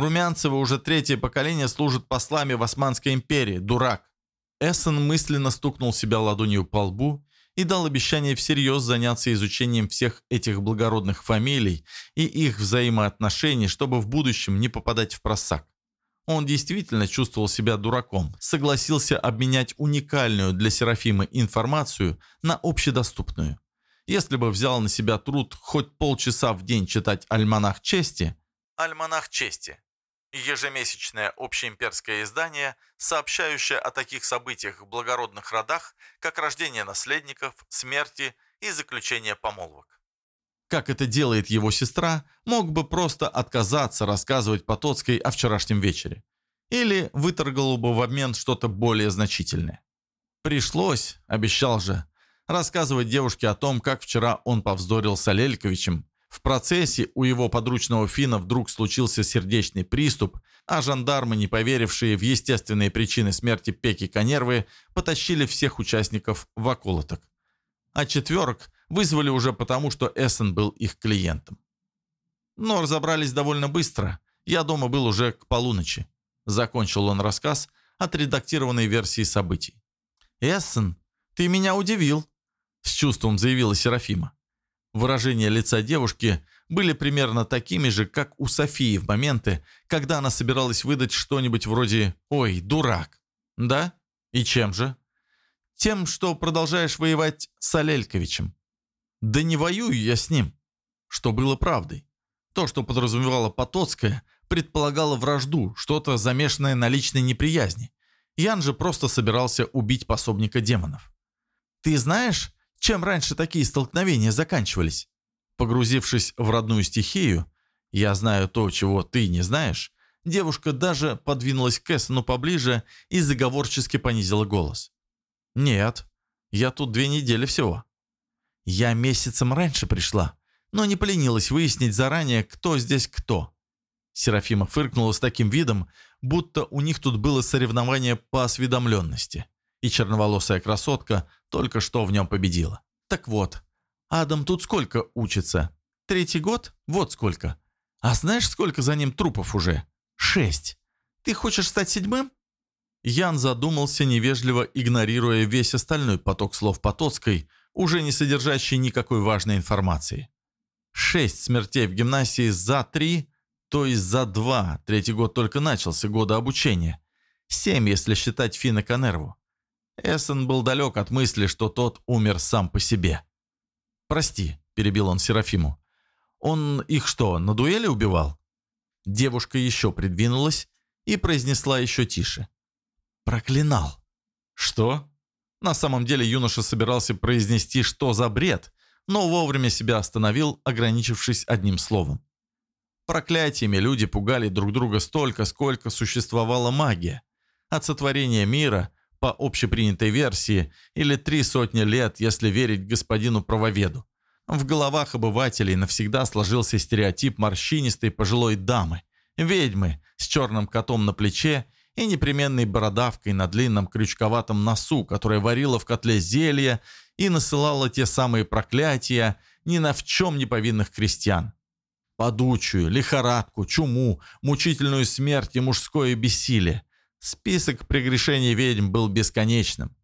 «Румянцева уже третье поколение служит послами в Османской империи, дурак!» Эссен мысленно стукнул себя ладонью по лбу и дал обещание всерьез заняться изучением всех этих благородных фамилий и их взаимоотношений, чтобы в будущем не попадать в просак. Он действительно чувствовал себя дураком, согласился обменять уникальную для Серафимы информацию на общедоступную. Если бы взял на себя труд хоть полчаса в день читать «Альманах чести», «Альманах чести» – ежемесячное общеимперское издание, сообщающее о таких событиях в благородных родах, как рождение наследников, смерти и заключение помолвок как это делает его сестра, мог бы просто отказаться рассказывать Потоцкой о вчерашнем вечере. Или выторгал бы в обмен что-то более значительное. Пришлось, обещал же, рассказывать девушке о том, как вчера он повздорил с Алельковичем. В процессе у его подручного Фина вдруг случился сердечный приступ, а жандармы, не поверившие в естественные причины смерти Пеки Конервы, потащили всех участников в околоток. А четверок вызвали уже потому, что Эссен был их клиентом. Но разобрались довольно быстро. Я дома был уже к полуночи. Закончил он рассказ от редактированной версии событий. «Эссен, ты меня удивил», — с чувством заявила Серафима. Выражения лица девушки были примерно такими же, как у Софии в моменты, когда она собиралась выдать что-нибудь вроде «Ой, дурак». «Да? И чем же?» «Тем, что продолжаешь воевать с Алельковичем. Да не воюю я с ним. Что было правдой. То, что подразумевала Потоцкая, предполагало вражду, что-то замешанное на личной неприязни. Ян же просто собирался убить пособника демонов. «Ты знаешь, чем раньше такие столкновения заканчивались?» Погрузившись в родную стихию, «Я знаю то, чего ты не знаешь», девушка даже подвинулась к Эссену поближе и заговорчески понизила голос. «Нет, я тут две недели всего. Я месяцем раньше пришла, но не поленилась выяснить заранее, кто здесь кто. Серафима фыркнула с таким видом, будто у них тут было соревнование по осведомленности, и черноволосая красотка только что в нем победила. Так вот, Адам тут сколько учится? Третий год? Вот сколько. А знаешь, сколько за ним трупов уже? Шесть. Ты хочешь стать седьмым? Ян задумался, невежливо игнорируя весь остальной поток слов Потоцкой, уже не содержащий никакой важной информации. Шесть смертей в гимнасии за три, то есть за два, третий год только начался, года обучения. Семь, если считать Фина Канерву. Эссен был далек от мысли, что тот умер сам по себе. «Прости», – перебил он Серафиму. «Он их что, на дуэли убивал?» Девушка еще придвинулась и произнесла еще тише. «Проклинал». «Что?» На самом деле юноша собирался произнести «что за бред», но вовремя себя остановил, ограничившись одним словом. Проклятиями люди пугали друг друга столько, сколько существовала магия. От сотворения мира, по общепринятой версии, или три сотни лет, если верить господину правоведу. В головах обывателей навсегда сложился стереотип морщинистой пожилой дамы, ведьмы с черным котом на плече и непременной бородавкой на длинном крючковатом носу, которая варила в котле зелья и насылала те самые проклятия ни на в чем не повинных крестьян. Подучую, лихорадку, чуму, мучительную смерть и мужское бессилие. Список прегрешений ведьм был бесконечным.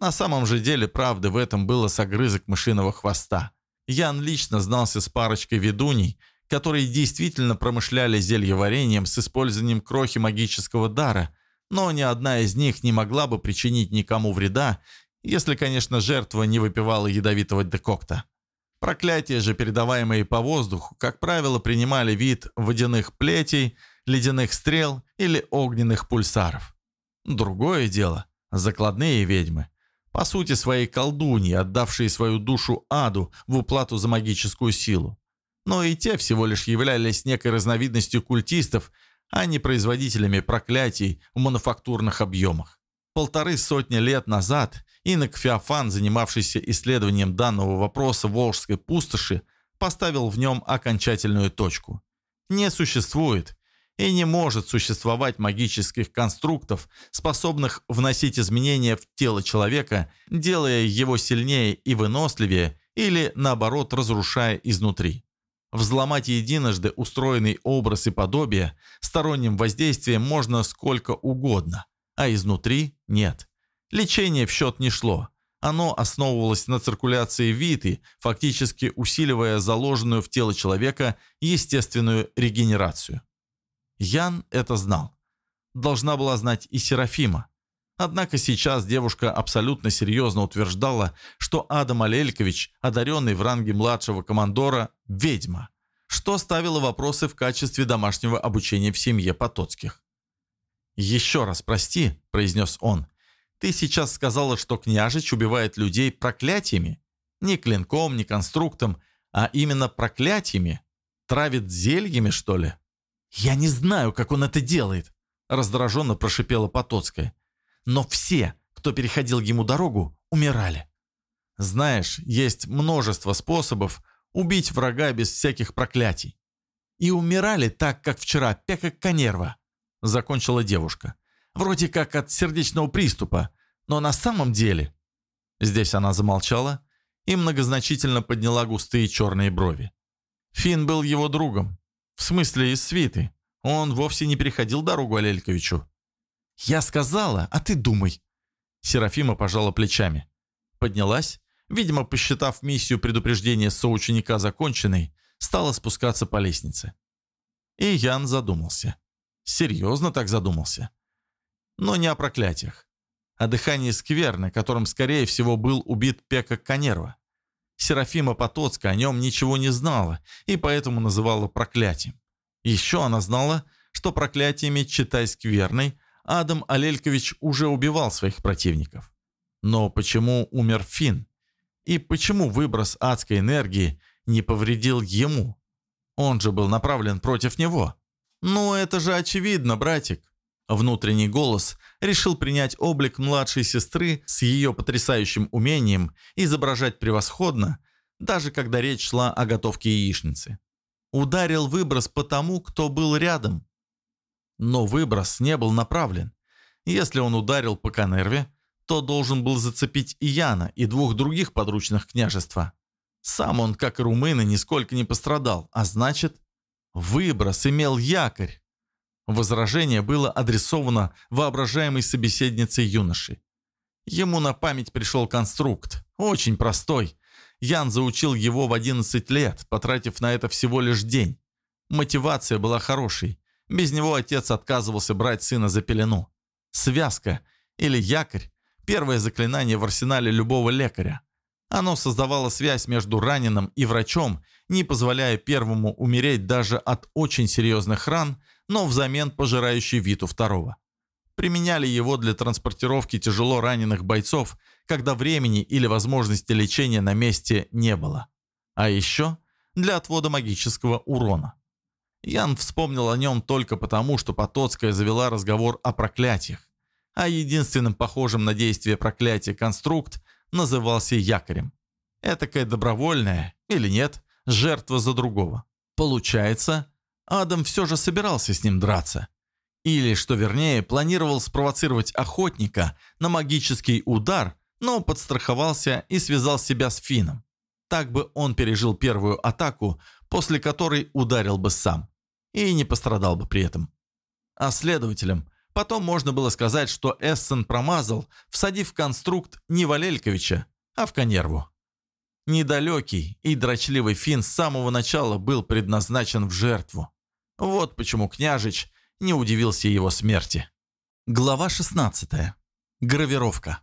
На самом же деле правды в этом было с огрызок мышиного хвоста. Ян лично знался с парочкой ведуней, которые действительно промышляли зельеварением с использованием крохи магического дара, но ни одна из них не могла бы причинить никому вреда, если, конечно, жертва не выпивала ядовитого декокта. Проклятия же, передаваемые по воздуху, как правило, принимали вид водяных плетей, ледяных стрел или огненных пульсаров. Другое дело – закладные ведьмы. По сути, своей колдуньи, отдавшие свою душу аду в уплату за магическую силу. Но и те всего лишь являлись некой разновидностью культистов, а не производителями проклятий в мануфактурных объемах. Полторы сотни лет назад инок Феофан, занимавшийся исследованием данного вопроса в Волжской пустоши, поставил в нем окончательную точку. Не существует и не может существовать магических конструктов, способных вносить изменения в тело человека, делая его сильнее и выносливее или, наоборот, разрушая изнутри. Взломать единожды устроенный образ и подобие сторонним воздействием можно сколько угодно, а изнутри нет. Лечение в счет не шло. Оно основывалось на циркуляции виты, фактически усиливая заложенную в тело человека естественную регенерацию. Ян это знал. Должна была знать и Серафима. Однако сейчас девушка абсолютно серьезно утверждала, что Адам Алелькович, одаренный в ранге младшего командора, ведьма, что ставило вопросы в качестве домашнего обучения в семье Потоцких. «Еще раз прости», – произнес он, – «ты сейчас сказала, что княжич убивает людей проклятиями? Не клинком, не конструктом, а именно проклятиями? Травит зельями, что ли?» «Я не знаю, как он это делает», – раздраженно прошипела Потоцкая но все, кто переходил ему дорогу, умирали. Знаешь, есть множество способов убить врага без всяких проклятий. И умирали так, как вчера Пека Канерва, закончила девушка. Вроде как от сердечного приступа, но на самом деле... Здесь она замолчала и многозначительно подняла густые черные брови. Фин был его другом. В смысле, из свиты. Он вовсе не переходил дорогу Алельковичу. «Я сказала, а ты думай». Серафима пожала плечами. Поднялась, видимо, посчитав миссию предупреждения соученика законченной, стала спускаться по лестнице. И Ян задумался. Серьезно так задумался. Но не о проклятиях. О дыхании скверны, которым, скорее всего, был убит Пека Канерва. Серафима Потоцка о нем ничего не знала и поэтому называла проклятием. Еще она знала, что проклятиями, читай скверной, Адам Алелькович уже убивал своих противников. Но почему умер Финн? И почему выброс адской энергии не повредил ему? Он же был направлен против него. «Ну, это же очевидно, братик!» Внутренний голос решил принять облик младшей сестры с ее потрясающим умением изображать превосходно, даже когда речь шла о готовке яичницы. Ударил выброс по тому, кто был рядом, но выброс не был направлен. Если он ударил по Канерве, то должен был зацепить и Яна, и двух других подручных княжества. Сам он, как и румыны, нисколько не пострадал, а значит, выброс имел якорь. Возражение было адресовано воображаемой собеседнице юноши. Ему на память пришел конструкт, очень простой. Ян заучил его в 11 лет, потратив на это всего лишь день. Мотивация была хорошей. Без него отец отказывался брать сына за пелену. Связка или якорь – первое заклинание в арсенале любого лекаря. Оно создавало связь между раненым и врачом, не позволяя первому умереть даже от очень серьезных ран, но взамен пожирающий вид у второго. Применяли его для транспортировки тяжело раненых бойцов, когда времени или возможности лечения на месте не было. А еще для отвода магического урона. Ян вспомнил о нем только потому, что Потоцкая завела разговор о проклятиях, а единственным похожим на действие проклятия конструкт назывался якорем. Этакая добровольная, или нет, жертва за другого. Получается, Адам все же собирался с ним драться. Или, что вернее, планировал спровоцировать охотника на магический удар, но подстраховался и связал себя с Фином. Так бы он пережил первую атаку, после которой ударил бы сам. И не пострадал бы при этом. А следователям потом можно было сказать, что Эссен промазал, всадив конструкт не в Алельковича, а в Конерву. Недалекий и дрочливый Фин с самого начала был предназначен в жертву. Вот почему княжич не удивился его смерти. Глава 16. Гравировка.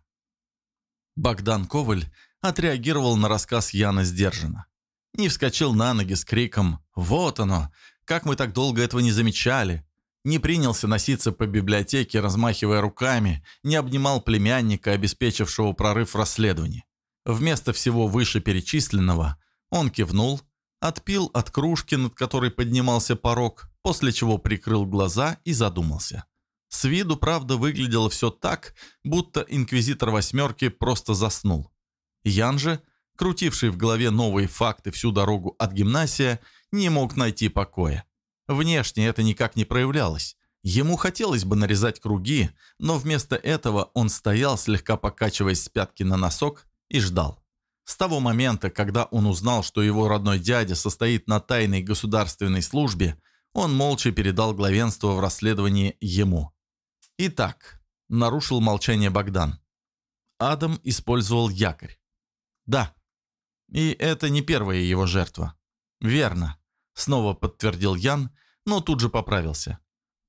Богдан Коваль отреагировал на рассказ Яна сдержанно. Не вскочил на ноги с криком «Вот оно! Как мы так долго этого не замечали!» Не принялся носиться по библиотеке, размахивая руками, не обнимал племянника, обеспечившего прорыв расследований. Вместо всего вышеперечисленного он кивнул, отпил от кружки, над которой поднимался порог, после чего прикрыл глаза и задумался. С виду, правда, выглядело все так, будто инквизитор восьмерки просто заснул. Ян же, крутивший в голове новые факты всю дорогу от гимнасия, не мог найти покоя. Внешне это никак не проявлялось. Ему хотелось бы нарезать круги, но вместо этого он стоял, слегка покачиваясь с пятки на носок, и ждал. С того момента, когда он узнал, что его родной дядя состоит на тайной государственной службе, он молча передал главенство в расследовании ему. Итак, нарушил молчание Богдан. Адам использовал якорь. Да. И это не первая его жертва. Верно. Снова подтвердил Ян, но тут же поправился.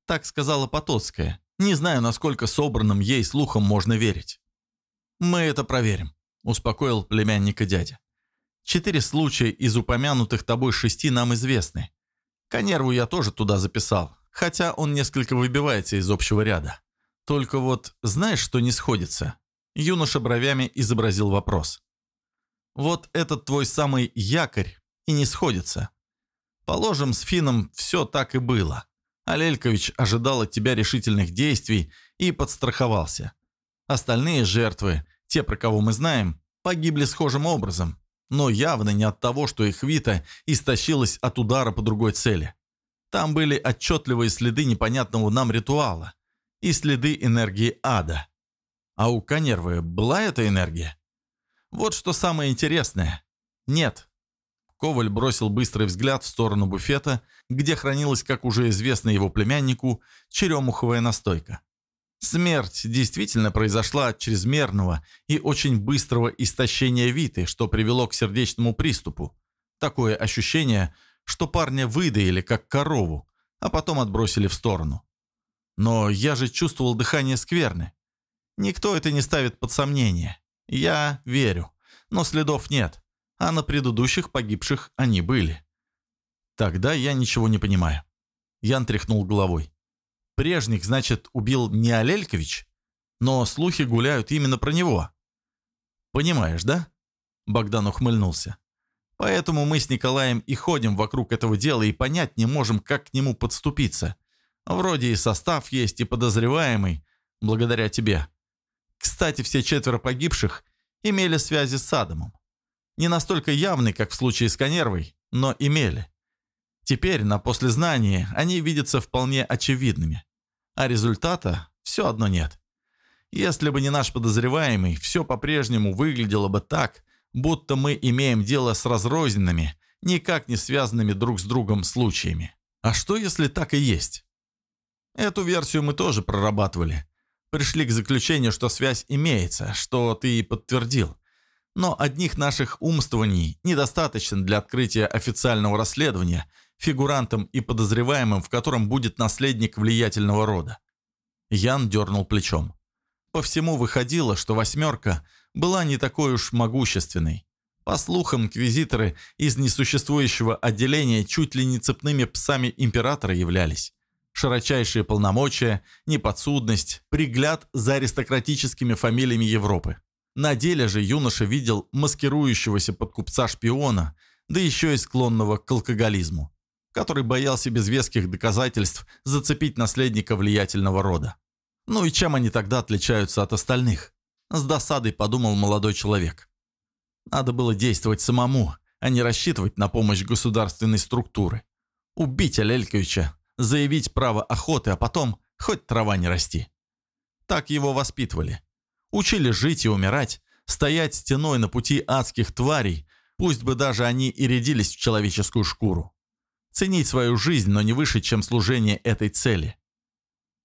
Так сказала Потоцкая. Не знаю, насколько собранным ей слухом можно верить. Мы это проверим, успокоил племянника дядя. Четыре случая из упомянутых тобой шести нам известны. Конерву я тоже туда записал, хотя он несколько выбивается из общего ряда. Только вот знаешь, что не сходится? Юноша бровями изобразил вопрос. Вот этот твой самый якорь и не сходится. Положим, с Фином все так и было. А Лелькович ожидал от тебя решительных действий и подстраховался. Остальные жертвы, те, про кого мы знаем, погибли схожим образом но явно не от того, что их Вита истощилась от удара по другой цели. Там были отчетливые следы непонятного нам ритуала и следы энергии ада. А у Канервы была эта энергия? Вот что самое интересное. Нет. Коваль бросил быстрый взгляд в сторону буфета, где хранилась, как уже известно его племяннику, черемуховая настойка. Смерть действительно произошла от чрезмерного и очень быстрого истощения Виты, что привело к сердечному приступу. Такое ощущение, что парня выдаили как корову, а потом отбросили в сторону. Но я же чувствовал дыхание скверны. Никто это не ставит под сомнение. Я верю, но следов нет, а на предыдущих погибших они были. Тогда я ничего не понимаю. Ян тряхнул головой. Прежник, значит, убил не Алелькович? Но слухи гуляют именно про него. Понимаешь, да? Богдан ухмыльнулся. Поэтому мы с Николаем и ходим вокруг этого дела и понять не можем, как к нему подступиться. Вроде и состав есть, и подозреваемый, благодаря тебе. Кстати, все четверо погибших имели связи с Адамом. Не настолько явный, как в случае с Конервой, но имели. Теперь, на послезнании, они видятся вполне очевидными. А результата все одно нет. Если бы не наш подозреваемый, все по-прежнему выглядело бы так, будто мы имеем дело с разрозненными, никак не связанными друг с другом случаями. А что, если так и есть? Эту версию мы тоже прорабатывали. Пришли к заключению, что связь имеется, что ты и подтвердил. Но одних наших умствований недостаточно для открытия официального расследования фигурантом и подозреваемым, в котором будет наследник влиятельного рода. Ян дернул плечом. По всему выходило, что «восьмерка» была не такой уж могущественной. По слухам, квизиторы из несуществующего отделения чуть ли не цепными псами императора являлись широчайшие полномочия, неподсудность, пригляд за аристократическими фамилиями Европы. На деле же юноша видел маскирующегося под купца шпиона, да еще и склонного к алкоголизму, который боялся без веских доказательств зацепить наследника влиятельного рода. Ну и чем они тогда отличаются от остальных? С досадой подумал молодой человек. Надо было действовать самому, а не рассчитывать на помощь государственной структуры. Убить Алельковича заявить право охоты, а потом хоть трава не расти. Так его воспитывали. Учили жить и умирать, стоять стеной на пути адских тварей, пусть бы даже они и рядились в человеческую шкуру. Ценить свою жизнь, но не выше, чем служение этой цели.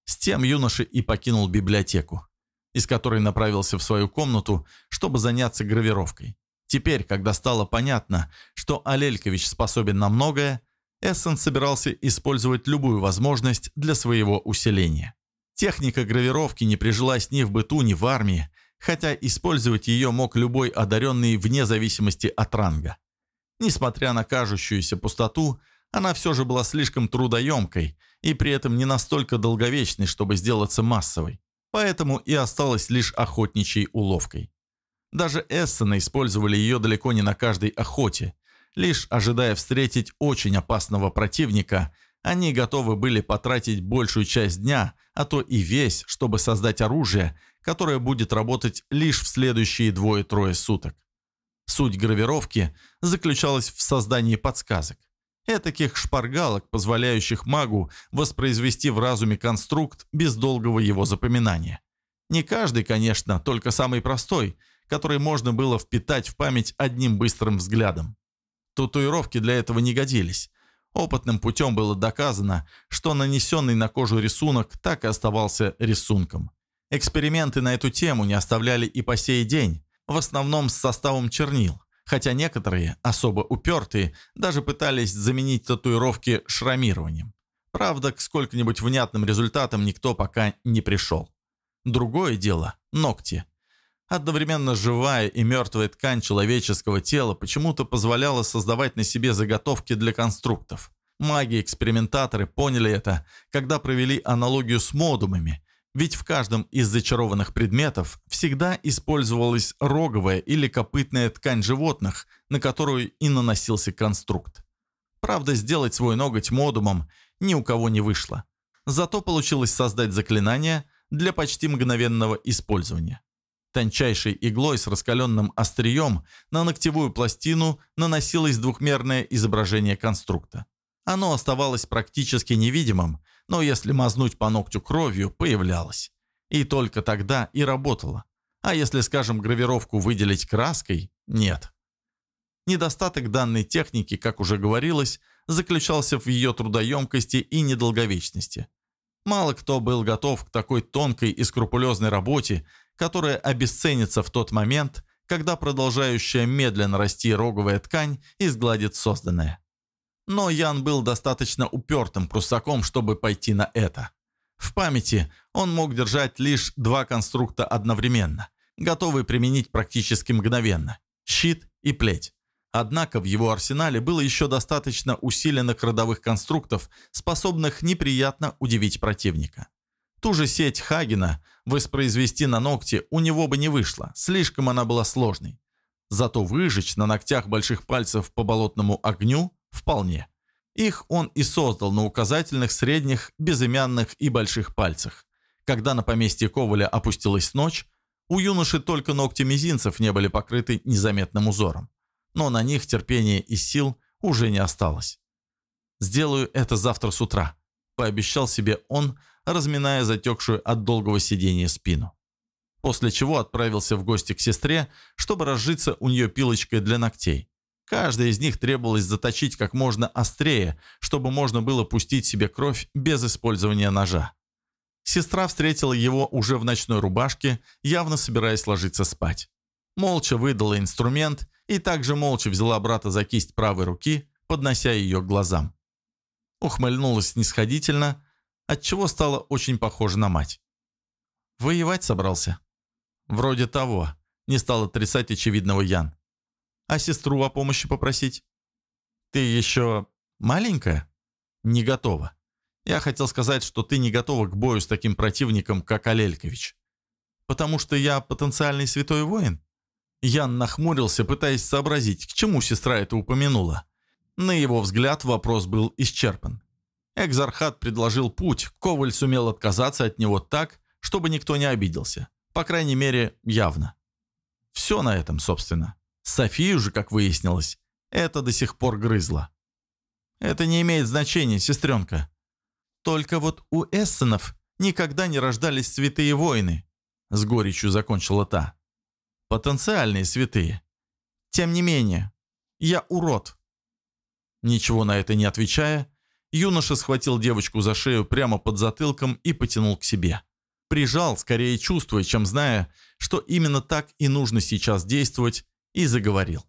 С тем юноша и покинул библиотеку, из которой направился в свою комнату, чтобы заняться гравировкой. Теперь, когда стало понятно, что Алелькович способен на многое, Эссен собирался использовать любую возможность для своего усиления. Техника гравировки не прижилась ни в быту, ни в армии, хотя использовать ее мог любой одаренный вне зависимости от ранга. Несмотря на кажущуюся пустоту, она все же была слишком трудоемкой и при этом не настолько долговечной, чтобы сделаться массовой, поэтому и осталась лишь охотничьей уловкой. Даже Эссена использовали ее далеко не на каждой охоте, Лишь ожидая встретить очень опасного противника, они готовы были потратить большую часть дня, а то и весь, чтобы создать оружие, которое будет работать лишь в следующие двое-трое суток. Суть гравировки заключалась в создании подсказок. Этаких шпаргалок, позволяющих магу воспроизвести в разуме конструкт без долгого его запоминания. Не каждый, конечно, только самый простой, который можно было впитать в память одним быстрым взглядом. Татуировки для этого не годились. Опытным путем было доказано, что нанесенный на кожу рисунок так и оставался рисунком. Эксперименты на эту тему не оставляли и по сей день, в основном с составом чернил, хотя некоторые, особо упертые, даже пытались заменить татуировки шрамированием. Правда, к сколько-нибудь внятным результатам никто пока не пришел. Другое дело – ногти. Одновременно живая и мертвая ткань человеческого тела почему-то позволяла создавать на себе заготовки для конструктов. Маги-экспериментаторы поняли это, когда провели аналогию с модумами, ведь в каждом из зачарованных предметов всегда использовалась роговая или копытная ткань животных, на которую и наносился конструкт. Правда, сделать свой ноготь модумом ни у кого не вышло. Зато получилось создать заклинание для почти мгновенного использования. Тончайшей иглой с раскаленным острием на ногтевую пластину наносилось двухмерное изображение конструкта. Оно оставалось практически невидимым, но если мазнуть по ногтю кровью, появлялось. И только тогда и работало. А если, скажем, гравировку выделить краской – нет. Недостаток данной техники, как уже говорилось, заключался в ее трудоемкости и недолговечности. Мало кто был готов к такой тонкой и скрупулезной работе которая обесценится в тот момент, когда продолжающая медленно расти роговая ткань изгладит созданное. Но Ян был достаточно упертым прусаком, чтобы пойти на это. В памяти он мог держать лишь два конструкта одновременно, готовые применить практически мгновенно – щит и плеть. Однако в его арсенале было еще достаточно усиленных родовых конструктов, способных неприятно удивить противника. Ту же сеть Хагена воспроизвести на ногте у него бы не вышло, слишком она была сложной. Зато выжечь на ногтях больших пальцев по болотному огню – вполне. Их он и создал на указательных, средних, безымянных и больших пальцах. Когда на поместье Коваля опустилась ночь, у юноши только ногти мизинцев не были покрыты незаметным узором. Но на них терпения и сил уже не осталось. «Сделаю это завтра с утра», – пообещал себе он – разминая затекшую от долгого сидения спину. После чего отправился в гости к сестре, чтобы разжиться у нее пилочкой для ногтей. Каждая из них требовалось заточить как можно острее, чтобы можно было пустить себе кровь без использования ножа. Сестра встретила его уже в ночной рубашке, явно собираясь ложиться спать. Молча выдала инструмент и также молча взяла брата за кисть правой руки, поднося ее к глазам. Ухмыльнулась снисходительно, отчего стала очень похожа на мать. «Воевать собрался?» «Вроде того», — не стал отрицать очевидного Ян. «А сестру о помощи попросить?» «Ты еще маленькая?» «Не готова. Я хотел сказать, что ты не готова к бою с таким противником, как Алелькович. Потому что я потенциальный святой воин?» Ян нахмурился, пытаясь сообразить, к чему сестра это упомянула. На его взгляд вопрос был исчерпан. Экзархат предложил путь, Коваль сумел отказаться от него так, чтобы никто не обиделся. По крайней мере, явно. Все на этом, собственно. Софию же, как выяснилось, это до сих пор грызло. Это не имеет значения, сестренка. Только вот у Эссенов никогда не рождались святые воины, с горечью закончила та. Потенциальные святые. Тем не менее, я урод. Ничего на это не отвечая, юноша схватил девочку за шею прямо под затылком и потянул к себе. Прижал, скорее чувствуя, чем зная, что именно так и нужно сейчас действовать, и заговорил.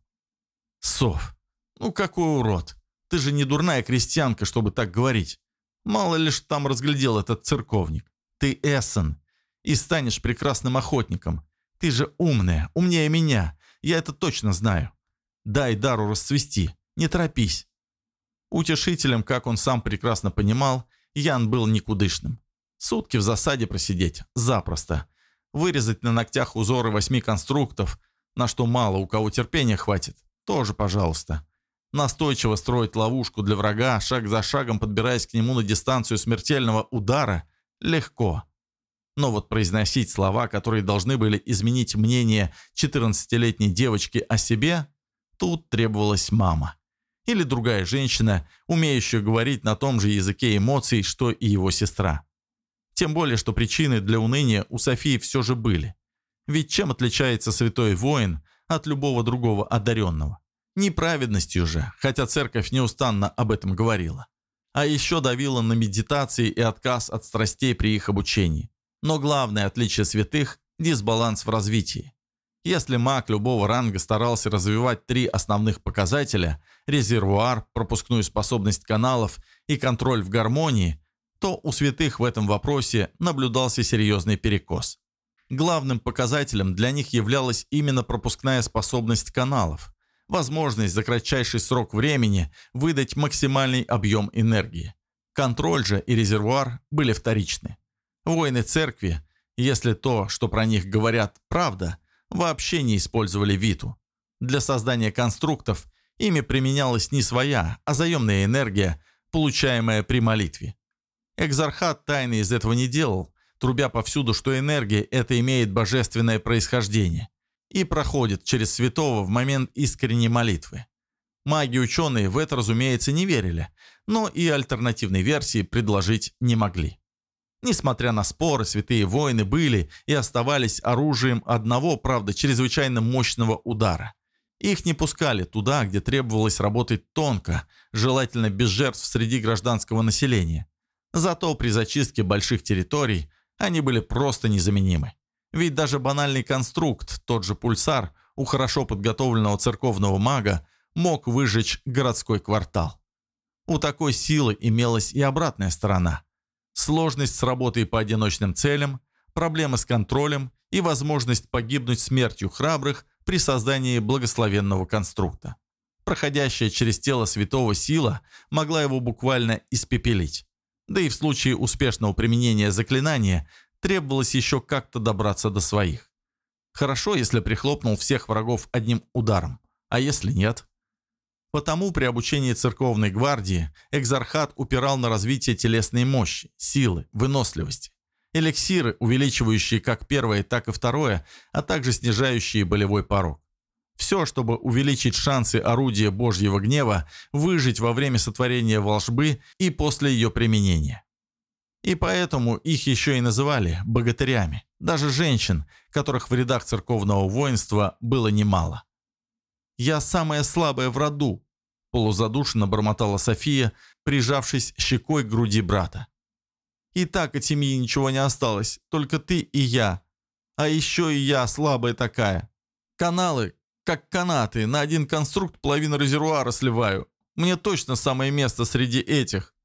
«Сов, ну какой урод! Ты же не дурная крестьянка, чтобы так говорить. Мало ли что там разглядел этот церковник. Ты Эссен, и станешь прекрасным охотником. Ты же умная, умнее меня, я это точно знаю. Дай дару расцвести, не торопись». Утешителем, как он сам прекрасно понимал, Ян был никудышным. Сутки в засаде просидеть. Запросто. Вырезать на ногтях узоры восьми конструктов, на что мало у кого терпения хватит. Тоже пожалуйста. Настойчиво строить ловушку для врага, шаг за шагом подбираясь к нему на дистанцию смертельного удара, легко. Но вот произносить слова, которые должны были изменить мнение 14-летней девочки о себе, тут требовалась мама. Или другая женщина, умеющая говорить на том же языке эмоций, что и его сестра. Тем более, что причины для уныния у Софии все же были. Ведь чем отличается святой воин от любого другого одаренного? Неправедностью же, хотя церковь неустанно об этом говорила. А еще давила на медитации и отказ от страстей при их обучении. Но главное отличие святых – дисбаланс в развитии. Если маг любого ранга старался развивать три основных показателя – резервуар, пропускную способность каналов и контроль в гармонии, то у святых в этом вопросе наблюдался серьезный перекос. Главным показателем для них являлась именно пропускная способность каналов, возможность за кратчайший срок времени выдать максимальный объем энергии. Контроль же и резервуар были вторичны. Воины церкви, если то, что про них говорят, правда, вообще не использовали Виту. Для создания конструктов ими применялась не своя, а заемная энергия, получаемая при молитве. Экзархат тайны из этого не делал, трубя повсюду, что энергия это имеет божественное происхождение и проходит через святого в момент искренней молитвы. Маги-ученые в это, разумеется, не верили, но и альтернативной версии предложить не могли. Несмотря на споры, святые воины были и оставались оружием одного, правда, чрезвычайно мощного удара. Их не пускали туда, где требовалось работать тонко, желательно без жертв среди гражданского населения. Зато при зачистке больших территорий они были просто незаменимы. Ведь даже банальный конструкт, тот же пульсар, у хорошо подготовленного церковного мага мог выжечь городской квартал. У такой силы имелась и обратная сторона. Сложность с работой по одиночным целям, проблемы с контролем и возможность погибнуть смертью храбрых при создании благословенного конструкта. Проходящая через тело святого сила могла его буквально испепелить. Да и в случае успешного применения заклинания требовалось еще как-то добраться до своих. Хорошо, если прихлопнул всех врагов одним ударом, а если нет? Потому при обучении церковной гвардии экзархат упирал на развитие телесной мощи, силы, выносливости. Эликсиры, увеличивающие как первое, так и второе, а также снижающие болевой порог. Все, чтобы увеличить шансы орудия Божьего гнева выжить во время сотворения волшбы и после ее применения. И поэтому их еще и называли богатырями, даже женщин, которых в рядах церковного воинства было немало. «Я самая слабая в роду», – полузадушенно бормотала София, прижавшись щекой к груди брата. И так от семьи ничего не осталось, только ты и я. А еще и я слабая такая. Каналы, как канаты, на один конструкт половину резервуара сливаю. Мне точно самое место среди этих.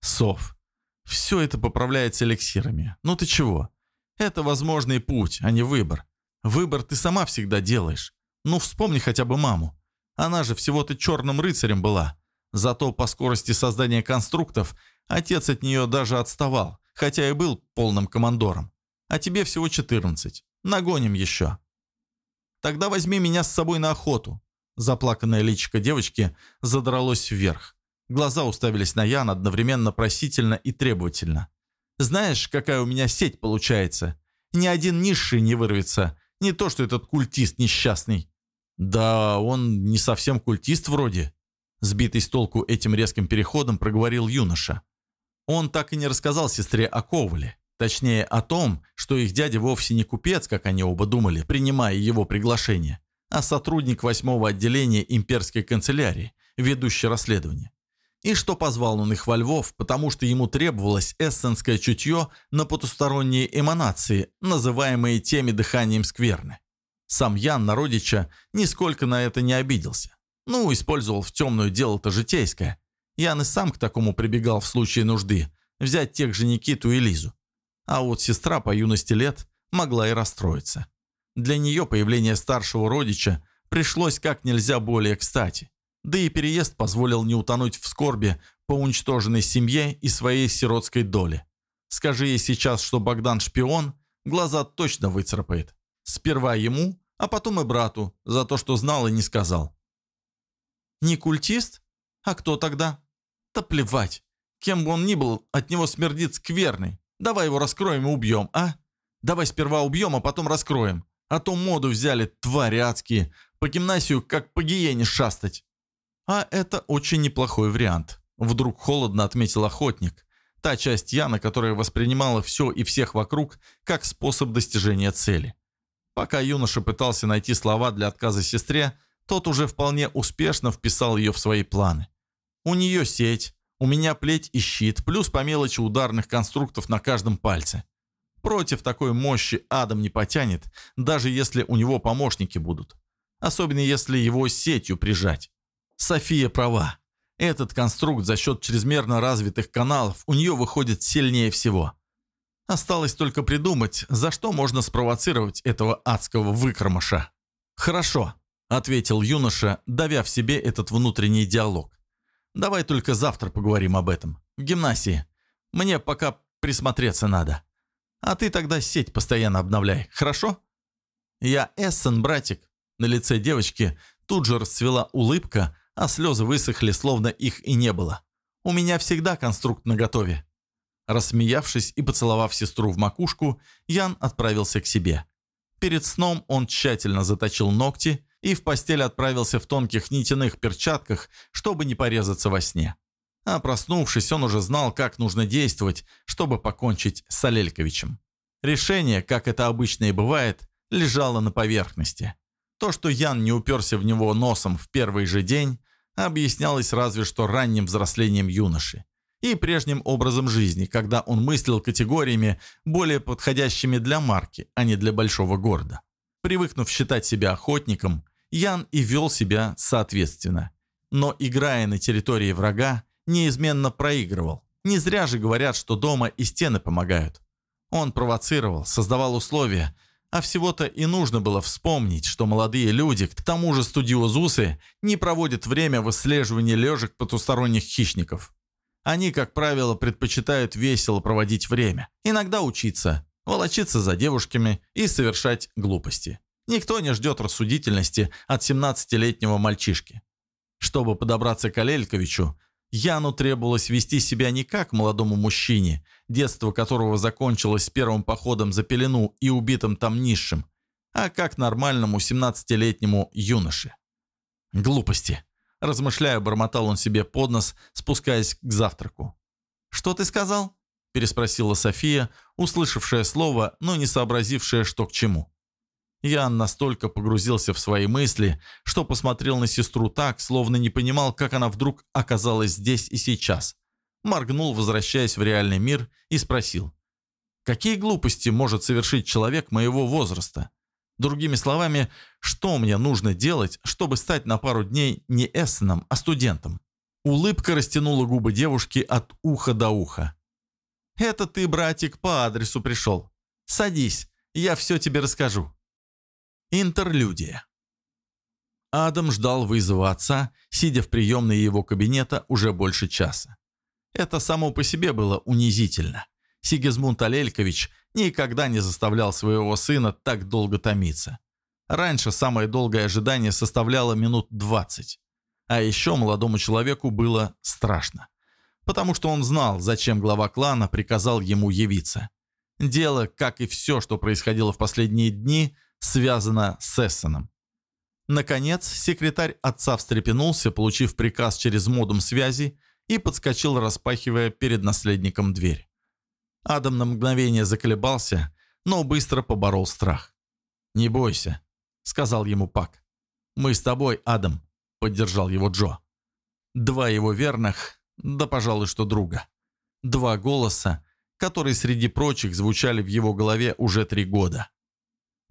Сов, все это поправляется эликсирами. Ну ты чего? Это возможный путь, а не выбор. Выбор ты сама всегда делаешь. Ну вспомни хотя бы маму. Она же всего-то черным рыцарем была. Зато по скорости создания конструктов отец от нее даже отставал, хотя и был полным командором. А тебе всего 14. Нагоним еще. Тогда возьми меня с собой на охоту. Заплаканное личико девочки задралось вверх. Глаза уставились на Ян одновременно просительно и требовательно. «Знаешь, какая у меня сеть получается? Ни один низший не вырвется. Не то, что этот культист несчастный». «Да, он не совсем культист вроде», Сбитый с толку этим резким переходом проговорил юноша. Он так и не рассказал сестре о Ковале. Точнее, о том, что их дядя вовсе не купец, как они оба думали, принимая его приглашение, а сотрудник восьмого отделения имперской канцелярии, ведущий расследование. И что позвал он их во Львов, потому что ему требовалось эссенское чутье на потусторонние эманации, называемые теми дыханием скверны. Сам Ян Народича нисколько на это не обиделся. Ну, использовал в темную дело-то житейское. Ян и сам к такому прибегал в случае нужды, взять тех же Никиту и Лизу. А вот сестра по юности лет могла и расстроиться. Для нее появление старшего родича пришлось как нельзя более кстати. Да и переезд позволил не утонуть в скорби по уничтоженной семье и своей сиротской доле. Скажи ей сейчас, что Богдан шпион, глаза точно выцарапает. Сперва ему, а потом и брату, за то, что знал и не сказал. Не культист? А кто тогда? Да плевать. Кем бы он ни был, от него смердит скверный. Давай его раскроем и убьем, а? Давай сперва убьем, а потом раскроем. А то моду взяли, твари адские. По гимнасию, как по гиене шастать. А это очень неплохой вариант. Вдруг холодно отметил охотник. Та часть Яна, которая воспринимала все и всех вокруг как способ достижения цели. Пока юноша пытался найти слова для отказа сестре, тот уже вполне успешно вписал ее в свои планы. У нее сеть, у меня плеть и щит, плюс по мелочи ударных конструктов на каждом пальце. Против такой мощи Адам не потянет, даже если у него помощники будут. Особенно если его сетью прижать. София права. Этот конструкт за счет чрезмерно развитых каналов у нее выходит сильнее всего. Осталось только придумать, за что можно спровоцировать этого адского выкормыша. Хорошо, ответил юноша, давя в себе этот внутренний диалог. «Давай только завтра поговорим об этом. В гимнасии. Мне пока присмотреться надо. А ты тогда сеть постоянно обновляй, хорошо?» «Я Эссен, братик». На лице девочки тут же расцвела улыбка, а слезы высохли, словно их и не было. «У меня всегда конструкт наготове». Рассмеявшись и поцеловав сестру в макушку, Ян отправился к себе. Перед сном он тщательно заточил ногти и в постель отправился в тонких нитяных перчатках, чтобы не порезаться во сне. А проснувшись, он уже знал, как нужно действовать, чтобы покончить с Алельковичем. Решение, как это обычно и бывает, лежало на поверхности. То, что Ян не уперся в него носом в первый же день, объяснялось разве что ранним взрослением юноши и прежним образом жизни, когда он мыслил категориями, более подходящими для марки, а не для большого города. Привыкнув считать себя охотником, Ян и вел себя соответственно. Но играя на территории врага, неизменно проигрывал. Не зря же говорят, что дома и стены помогают. Он провоцировал, создавал условия, а всего-то и нужно было вспомнить, что молодые люди, к тому же студиозусы, не проводят время в исследовании лежек потусторонних хищников. Они, как правило, предпочитают весело проводить время, иногда учиться, волочиться за девушками и совершать глупости. Никто не ждет рассудительности от 17-летнего мальчишки. Чтобы подобраться к Алельковичу, Яну требовалось вести себя не как молодому мужчине, детство которого закончилось первым походом за пелену и убитым там низшим, а как нормальному 17-летнему юноше. Глупости. Размышляя, бормотал он себе под нос, спускаясь к завтраку. «Что ты сказал?» – переспросила София, услышавшая слово, но не сообразившая, что к чему. Ян настолько погрузился в свои мысли, что посмотрел на сестру так, словно не понимал, как она вдруг оказалась здесь и сейчас. моргнул, возвращаясь в реальный мир, и спросил. «Какие глупости может совершить человек моего возраста? Другими словами, что мне нужно делать, чтобы стать на пару дней не Эссеном, а студентом?» Улыбка растянула губы девушки от уха до уха. «Это ты, братик, по адресу пришел. Садись, я все тебе расскажу». Интерлюдия. Адам ждал вызова отца, сидя в приемной его кабинета уже больше часа. Это само по себе было унизительно. Сигизмунд Алелькович никогда не заставлял своего сына так долго томиться. Раньше самое долгое ожидание составляло минут 20. А еще молодому человеку было страшно. Потому что он знал, зачем глава клана приказал ему явиться. Дело, как и все, что происходило в последние дни, связано с Эссеном. Наконец, секретарь отца встрепенулся, получив приказ через модум связи, и подскочил, распахивая перед наследником дверь. Адам на мгновение заколебался, но быстро поборол страх. «Не бойся», — сказал ему Пак. «Мы с тобой, Адам», — поддержал его Джо. Два его верных, да, пожалуй, что друга. Два голоса, которые среди прочих звучали в его голове уже три года.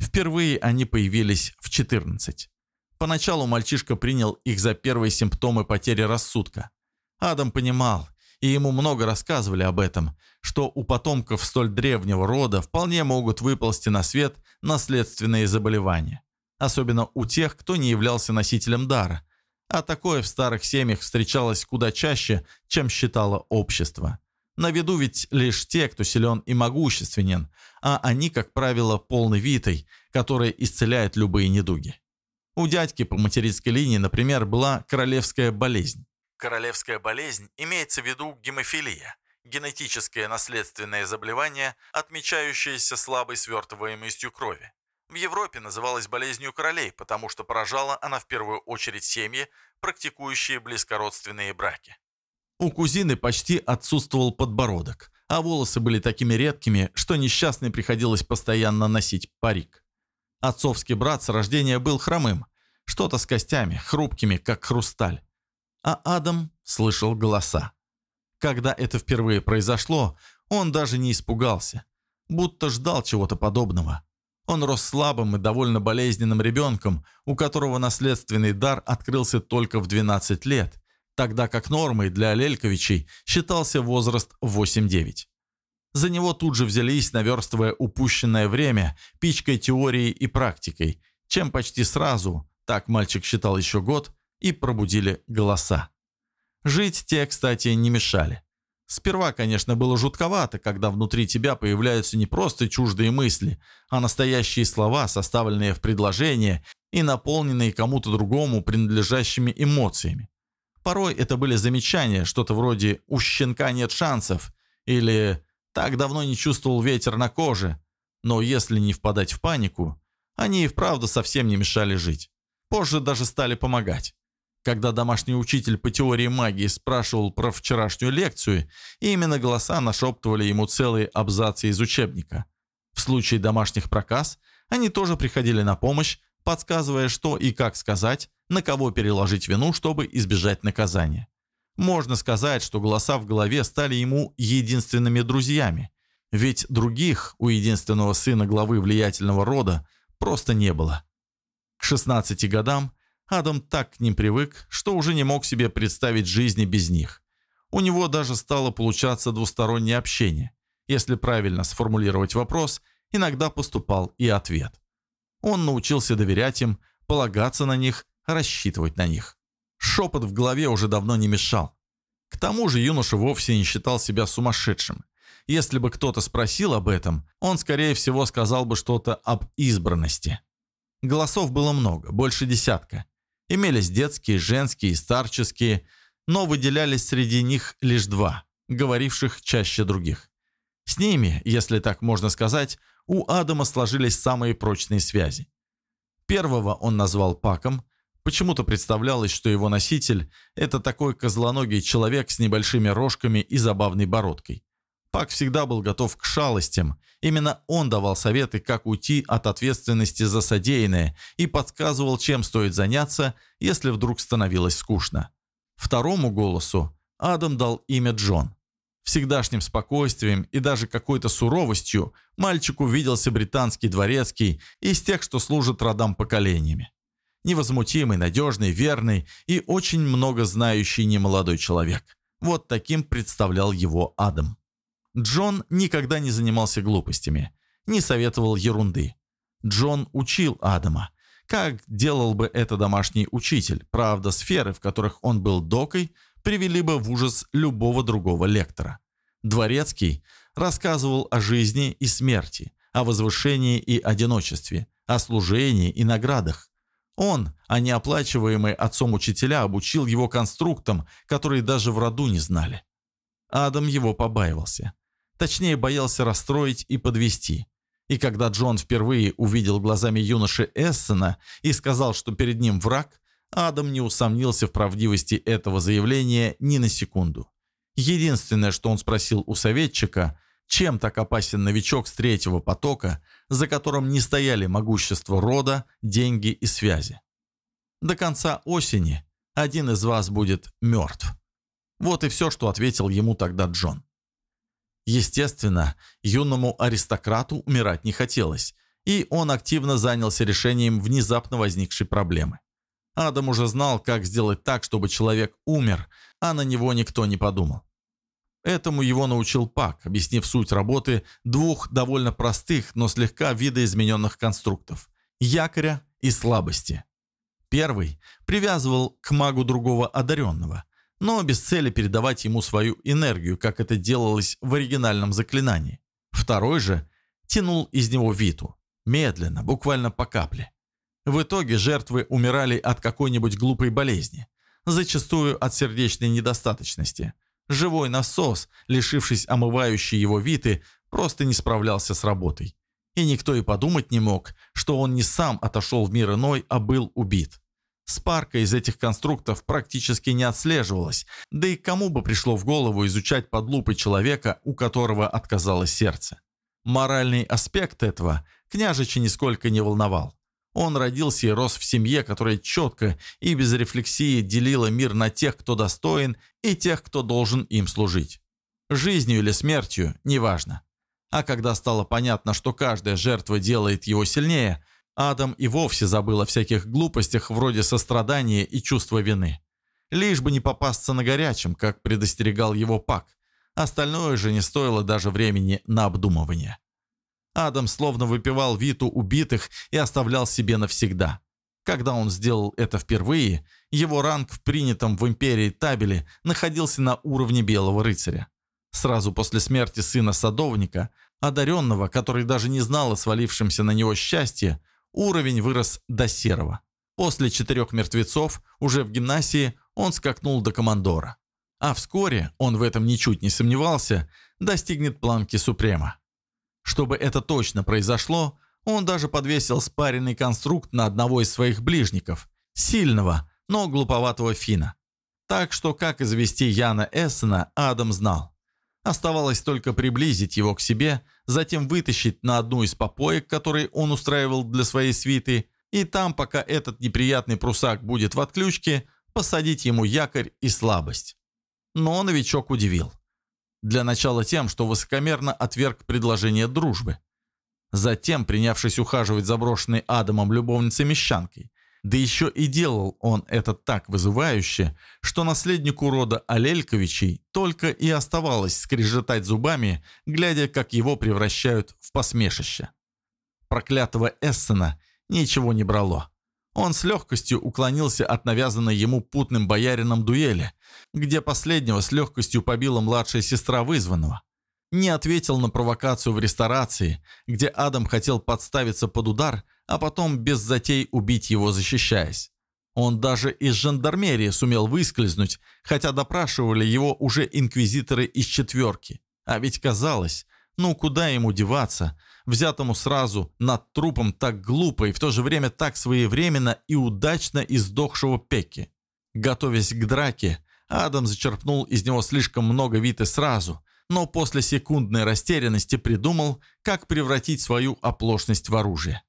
Впервые они появились в 14. Поначалу мальчишка принял их за первые симптомы потери рассудка. Адам понимал, и ему много рассказывали об этом, что у потомков столь древнего рода вполне могут выползти на свет наследственные заболевания. Особенно у тех, кто не являлся носителем дара. А такое в старых семьях встречалось куда чаще, чем считало общество. На виду ведь лишь те, кто силен и могущественен, а они, как правило, полны витой, которая исцеляет любые недуги. У дядьки по материнской линии, например, была королевская болезнь. Королевская болезнь имеется в виду гемофилия, генетическое наследственное заболевание, отмечающееся слабой свертываемостью крови. В Европе называлась болезнью королей, потому что поражала она в первую очередь семьи, практикующие близкородственные браки. У кузины почти отсутствовал подбородок, а волосы были такими редкими, что несчастной приходилось постоянно носить парик. Отцовский брат с рождения был хромым, что-то с костями, хрупкими, как хрусталь а Адам слышал голоса. Когда это впервые произошло, он даже не испугался, будто ждал чего-то подобного. Он рос слабым и довольно болезненным ребенком, у которого наследственный дар открылся только в 12 лет, тогда как нормой для Лельковичей считался возраст 8-9. За него тут же взялись, наверстывая упущенное время, пичкой теорией и практикой, чем почти сразу, так мальчик считал еще год, и пробудили голоса. Жить те, кстати, не мешали. Сперва, конечно, было жутковато, когда внутри тебя появляются не просто чуждые мысли, а настоящие слова, составленные в предложения и наполненные кому-то другому принадлежащими эмоциями. Порой это были замечания, что-то вроде «у щенка нет шансов» или «так давно не чувствовал ветер на коже». Но если не впадать в панику, они и вправду совсем не мешали жить. Позже даже стали помогать. Когда домашний учитель по теории магии спрашивал про вчерашнюю лекцию, именно голоса нашептывали ему целые абзацы из учебника. В случае домашних проказ они тоже приходили на помощь, подсказывая, что и как сказать, на кого переложить вину, чтобы избежать наказания. Можно сказать, что голоса в голове стали ему единственными друзьями, ведь других у единственного сына главы влиятельного рода просто не было. К 16 годам Адам так к ним привык, что уже не мог себе представить жизни без них. У него даже стало получаться двустороннее общение. Если правильно сформулировать вопрос, иногда поступал и ответ. Он научился доверять им, полагаться на них, рассчитывать на них. Шепот в голове уже давно не мешал. К тому же юноша вовсе не считал себя сумасшедшим. Если бы кто-то спросил об этом, он, скорее всего, сказал бы что-то об избранности. Голосов было много, больше десятка. Имелись детские, женские и старческие, но выделялись среди них лишь два, говоривших чаще других. С ними, если так можно сказать, у Адама сложились самые прочные связи. Первого он назвал Паком, почему-то представлялось, что его носитель – это такой козлоногий человек с небольшими рожками и забавной бородкой. Пак всегда был готов к шалостям. Именно он давал советы, как уйти от ответственности за содеянное и подсказывал, чем стоит заняться, если вдруг становилось скучно. Второму голосу Адам дал имя Джон. Всегдашним спокойствием и даже какой-то суровостью мальчику виделся британский дворецкий из тех, что служат родам поколениями. Невозмутимый, надежный, верный и очень много знающий немолодой человек. Вот таким представлял его Адам. Джон никогда не занимался глупостями, не советовал ерунды. Джон учил Адама, как делал бы это домашний учитель. Правда, сферы, в которых он был докой, привели бы в ужас любого другого лектора. Дворецкий рассказывал о жизни и смерти, о возвышении и одиночестве, о служении и наградах. Он, а не оплачиваемый отцом учителя, обучил его конструктам, которые даже в роду не знали. Адам его побаивался. Точнее, боялся расстроить и подвести. И когда Джон впервые увидел глазами юноши Эссена и сказал, что перед ним враг, Адам не усомнился в правдивости этого заявления ни на секунду. Единственное, что он спросил у советчика, чем так опасен новичок с третьего потока, за которым не стояли могущество рода, деньги и связи. До конца осени один из вас будет мертв. Вот и все, что ответил ему тогда Джон. Естественно, юному аристократу умирать не хотелось, и он активно занялся решением внезапно возникшей проблемы. Адам уже знал, как сделать так, чтобы человек умер, а на него никто не подумал. Этому его научил Пак, объяснив суть работы двух довольно простых, но слегка видоизмененных конструктов – якоря и слабости. Первый привязывал к магу другого одаренного, но без цели передавать ему свою энергию, как это делалось в оригинальном заклинании. Второй же тянул из него Виту, медленно, буквально по капле. В итоге жертвы умирали от какой-нибудь глупой болезни, зачастую от сердечной недостаточности. Живой насос, лишившись омывающей его Виты, просто не справлялся с работой. И никто и подумать не мог, что он не сам отошел в мир иной, а был убит. Спарка из этих конструктов практически не отслеживалась, да и кому бы пришло в голову изучать под лупой человека, у которого отказалось сердце. Моральный аспект этого княжича нисколько не волновал. Он родился и рос в семье, которая четко и без рефлексии делила мир на тех, кто достоин, и тех, кто должен им служить. Жизнью или смертью – неважно. А когда стало понятно, что каждая жертва делает его сильнее, Адам и вовсе забыл о всяких глупостях вроде сострадания и чувства вины. Лишь бы не попасться на горячем, как предостерегал его Пак. Остальное же не стоило даже времени на обдумывание. Адам словно выпивал Виту убитых и оставлял себе навсегда. Когда он сделал это впервые, его ранг в принятом в империи табеле находился на уровне белого рыцаря. Сразу после смерти сына садовника, одаренного, который даже не знал о свалившемся на него счастье, уровень вырос до серого. После четырех мертвецов, уже в гимнасии, он скакнул до командора. А вскоре, он в этом ничуть не сомневался, достигнет планки Супрема. Чтобы это точно произошло, он даже подвесил спаренный конструкт на одного из своих ближников, сильного, но глуповатого Фина. Так что как извести Яна Эссена, Адам знал. Оставалось только приблизить его к себе, затем вытащить на одну из попоек, которые он устраивал для своей свиты, и там, пока этот неприятный прусак будет в отключке, посадить ему якорь и слабость. Но новичок удивил. Для начала тем, что высокомерно отверг предложение дружбы. Затем, принявшись ухаживать заброшенной Адамом любовницей-мещанкой. Да еще и делал он это так вызывающе, что наследнику рода Алельковичей только и оставалось скрежетать зубами, глядя, как его превращают в посмешище. Проклятого Эссена ничего не брало. Он с легкостью уклонился от навязанной ему путным боярином дуэли, где последнего с легкостью побила младшая сестра вызванного. Не ответил на провокацию в ресторации, где Адам хотел подставиться под удар, а потом без затей убить его, защищаясь. Он даже из жандармерии сумел выскользнуть, хотя допрашивали его уже инквизиторы из четверки. А ведь казалось, ну куда ему деваться, взятому сразу над трупом так глупо и в то же время так своевременно и удачно издохшего Пекки. Готовясь к драке, Адам зачерпнул из него слишком много виты сразу, но после секундной растерянности придумал, как превратить свою оплошность в оружие.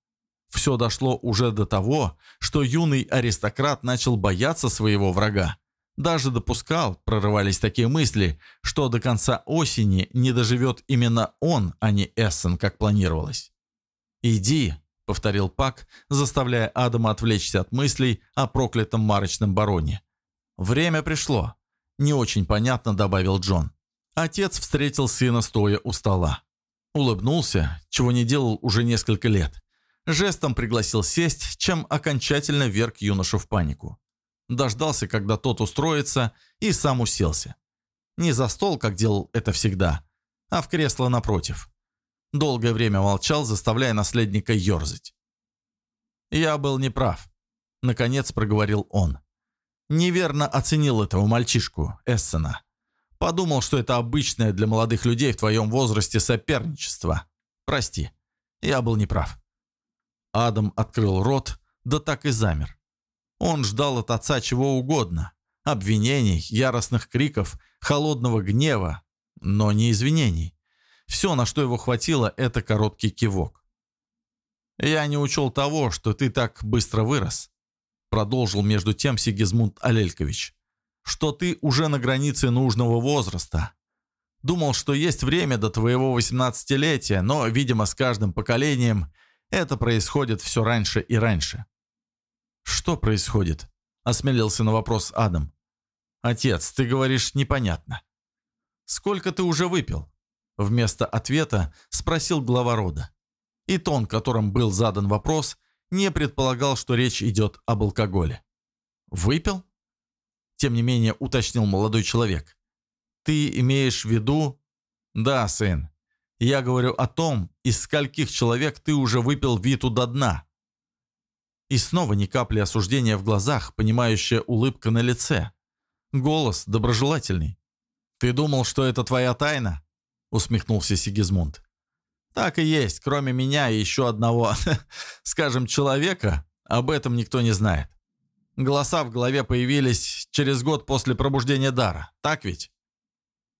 Все дошло уже до того, что юный аристократ начал бояться своего врага. Даже допускал, прорывались такие мысли, что до конца осени не доживет именно он, а не Эссен, как планировалось. «Иди», — повторил Пак, заставляя Адама отвлечься от мыслей о проклятом марочном бароне. «Время пришло», — не очень понятно добавил Джон. Отец встретил сына стоя у стола. Улыбнулся, чего не делал уже несколько лет. Жестом пригласил сесть, чем окончательно вверг юношу в панику. Дождался, когда тот устроится, и сам уселся. Не за стол, как делал это всегда, а в кресло напротив. Долгое время молчал, заставляя наследника ерзать. «Я был неправ», — наконец проговорил он. «Неверно оценил этого мальчишку, Эссена. Подумал, что это обычное для молодых людей в твоем возрасте соперничество. Прости, я был неправ». Адам открыл рот, да так и замер. Он ждал от отца чего угодно. Обвинений, яростных криков, холодного гнева, но не извинений. Все, на что его хватило, это короткий кивок. «Я не учел того, что ты так быстро вырос», продолжил между тем Сигизмунд Алелькович, «что ты уже на границе нужного возраста. Думал, что есть время до твоего восемнадцатилетия, но, видимо, с каждым поколением это происходит все раньше и раньше. «Что происходит?» – осмелился на вопрос Адам. «Отец, ты говоришь непонятно». «Сколько ты уже выпил?» Вместо ответа спросил глава рода. И тон, которым был задан вопрос, не предполагал, что речь идет об алкоголе. «Выпил?» Тем не менее уточнил молодой человек. «Ты имеешь в виду...» «Да, сын. Я говорю о том, из скольких человек ты уже выпил Виту до дна. И снова ни капли осуждения в глазах, понимающая улыбка на лице. Голос доброжелательный. «Ты думал, что это твоя тайна?» усмехнулся Сигизмунд. «Так и есть. Кроме меня и еще одного, скажем, человека, об этом никто не знает. Голоса в голове появились через год после пробуждения дара. Так ведь?»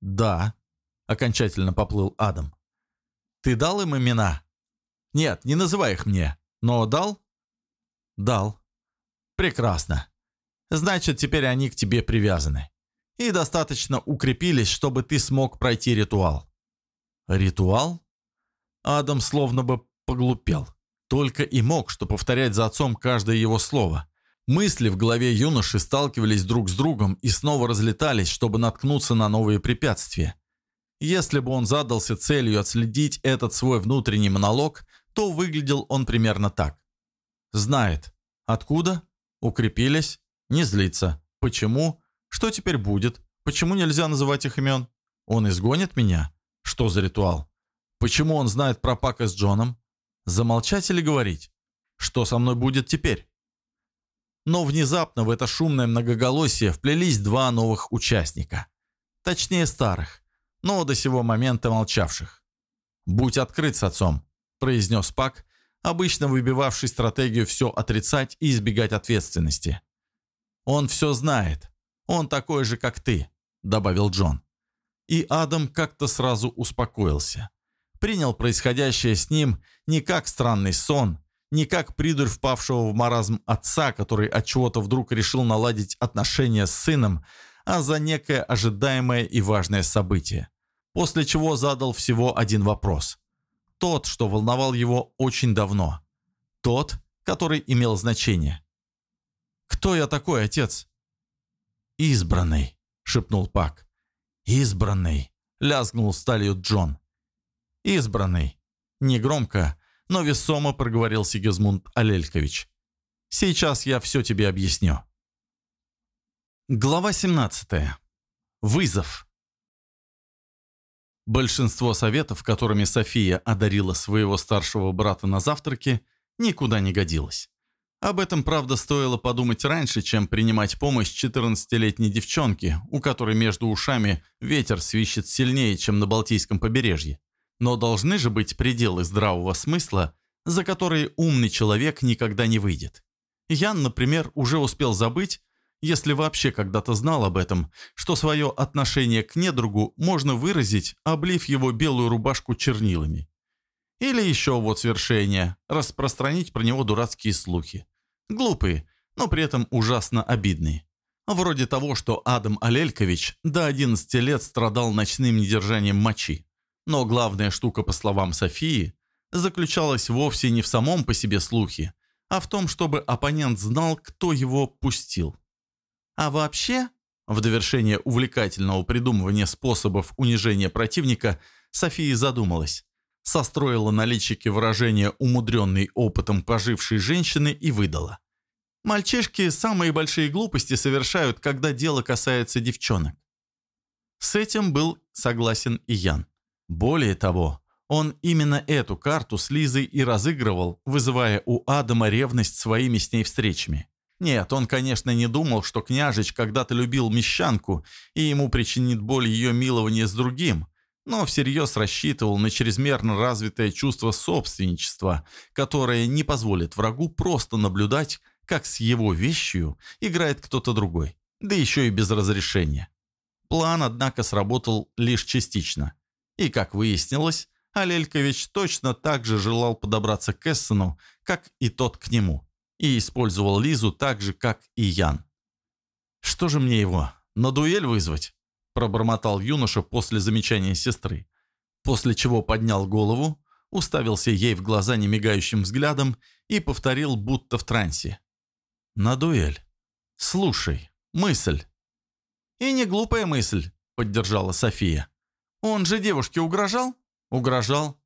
«Да», — окончательно поплыл Адам. «Ты дал им имена?» «Нет, не называй их мне. Но дал?» «Дал». «Прекрасно. Значит, теперь они к тебе привязаны. И достаточно укрепились, чтобы ты смог пройти ритуал». «Ритуал?» Адам словно бы поглупел. Только и мог, что повторять за отцом каждое его слово. Мысли в голове юноши сталкивались друг с другом и снова разлетались, чтобы наткнуться на новые препятствия. Если бы он задался целью отследить этот свой внутренний монолог, то выглядел он примерно так. Знает. Откуда? Укрепились? Не злится. Почему? Что теперь будет? Почему нельзя называть их имен? Он изгонит меня? Что за ритуал? Почему он знает про Пака с Джоном? Замолчать или говорить? Что со мной будет теперь? Но внезапно в это шумное многоголосие вплелись два новых участника. Точнее старых, но до сего момента молчавших. «Будь открыт с отцом», – произнес Пак, обычно выбивавший стратегию все отрицать и избегать ответственности. «Он все знает. Он такой же, как ты», — добавил Джон. И Адам как-то сразу успокоился. Принял происходящее с ним не как странный сон, не как придурь впавшего в маразм отца, который от чего-то вдруг решил наладить отношения с сыном, а за некое ожидаемое и важное событие. После чего задал всего один вопрос. Тот, что волновал его очень давно. Тот, который имел значение. «Кто я такой, отец?» «Избранный», — шепнул Пак. «Избранный», — лязгнул сталью Джон. «Избранный». Негромко, но весомо проговорил Сигизмунд Алелькович. «Сейчас я все тебе объясню». Глава 17. Вызов. Большинство советов, которыми София одарила своего старшего брата на завтраке, никуда не годилось. Об этом, правда, стоило подумать раньше, чем принимать помощь 14-летней девчонке, у которой между ушами ветер свищет сильнее, чем на Балтийском побережье. Но должны же быть пределы здравого смысла, за которые умный человек никогда не выйдет. Ян, например, уже успел забыть, если вообще когда-то знал об этом, что свое отношение к недругу можно выразить, облив его белую рубашку чернилами. Или еще вот свершение, распространить про него дурацкие слухи. Глупые, но при этом ужасно обидные. Вроде того, что Адам Алелькович до 11 лет страдал ночным недержанием мочи. Но главная штука, по словам Софии, заключалась вовсе не в самом по себе слухе, а в том, чтобы оппонент знал, кто его пустил. А вообще, в довершение увлекательного придумывания способов унижения противника, София задумалась. Состроила на личике выражение умудренной опытом пожившей женщины и выдала. Мальчишки самые большие глупости совершают, когда дело касается девчонок. С этим был согласен и Ян. Более того, он именно эту карту с Лизой и разыгрывал, вызывая у Адама ревность своими с ней встречами. Нет, он, конечно, не думал, что княжич когда-то любил мещанку, и ему причинит боль ее милования с другим, но всерьез рассчитывал на чрезмерно развитое чувство собственничества, которое не позволит врагу просто наблюдать, как с его вещью играет кто-то другой, да еще и без разрешения. План, однако, сработал лишь частично. И, как выяснилось, Алелькович точно так же желал подобраться к Эссену, как и тот к нему, и использовал Лизу так же, как и Ян. «Что же мне его, на дуэль вызвать?» – пробормотал юноша после замечания сестры, после чего поднял голову, уставился ей в глаза немигающим взглядом и повторил, будто в трансе. «На дуэль. Слушай, мысль». «И не глупая мысль», — поддержала София. «Он же девушке угрожал?» «Угрожал.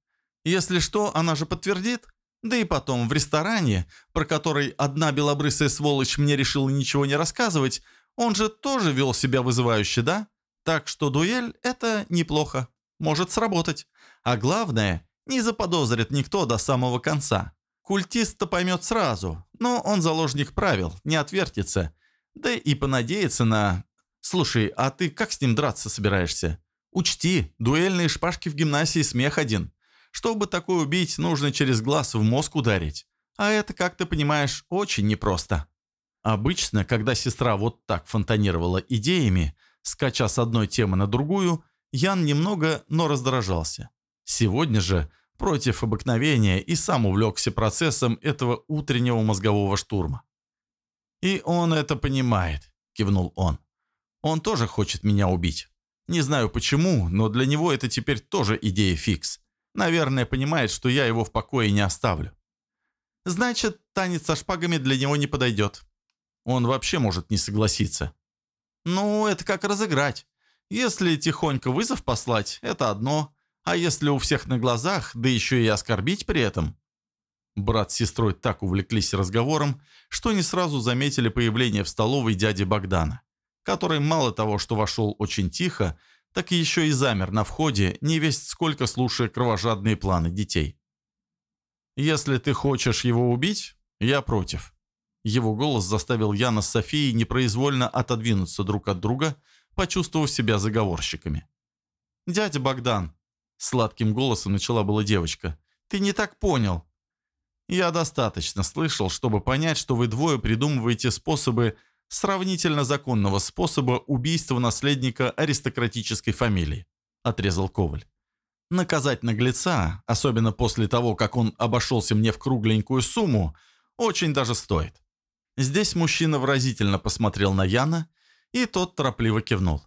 Если что, она же подтвердит. Да и потом, в ресторане, про который одна белобрысая сволочь мне решила ничего не рассказывать, он же тоже вел себя вызывающе, да? Так что дуэль — это неплохо. Может сработать. А главное, не заподозрит никто до самого конца. Культист-то поймет сразу, но он заложник правил, не отвертится. Да и понадеется на... Слушай, а ты как с ним драться собираешься? Учти, дуэльные шпажки в гимнасии смех один. Чтобы такое убить, нужно через глаз в мозг ударить. А это, как ты понимаешь, очень непросто. Обычно, когда сестра вот так фонтанировала идеями, скача с одной темы на другую, Ян немного, но раздражался. Сегодня же против обыкновения и сам увлекся процессом этого утреннего мозгового штурма. «И он это понимает», — кивнул он. «Он тоже хочет меня убить. Не знаю почему, но для него это теперь тоже идея фикс. Наверное, понимает, что я его в покое не оставлю. Значит, танец со шпагами для него не подойдет. Он вообще может не согласиться. Ну, это как разыграть. Если тихонько вызов послать, это одно, а если у всех на глазах, да еще и оскорбить при этом? Брат с сестрой так увлеклись разговором, что не сразу заметили появление в столовой дяди Богдана, который мало того, что вошел очень тихо, так и еще и замер на входе, не весть сколько слушая кровожадные планы детей. «Если ты хочешь его убить, я против». Его голос заставил Яна с Софией непроизвольно отодвинуться друг от друга, почувствовав себя заговорщиками. «Дядя Богдан, Сладким голосом начала была девочка. «Ты не так понял». «Я достаточно слышал, чтобы понять, что вы двое придумываете способы сравнительно законного способа убийства наследника аристократической фамилии», отрезал Коваль. «Наказать наглеца, особенно после того, как он обошелся мне в кругленькую сумму, очень даже стоит». Здесь мужчина выразительно посмотрел на Яна, и тот торопливо кивнул.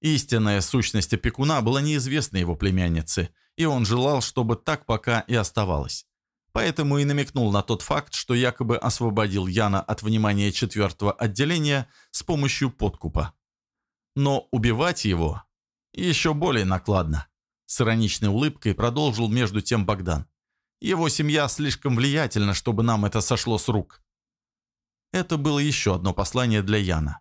Истинная сущность опекуна была неизвестна его племяннице, и он желал, чтобы так пока и оставалось. Поэтому и намекнул на тот факт, что якобы освободил Яна от внимания четвертого отделения с помощью подкупа. Но убивать его еще более накладно. С ироничной улыбкой продолжил между тем Богдан. Его семья слишком влиятельна, чтобы нам это сошло с рук. Это было еще одно послание для Яна.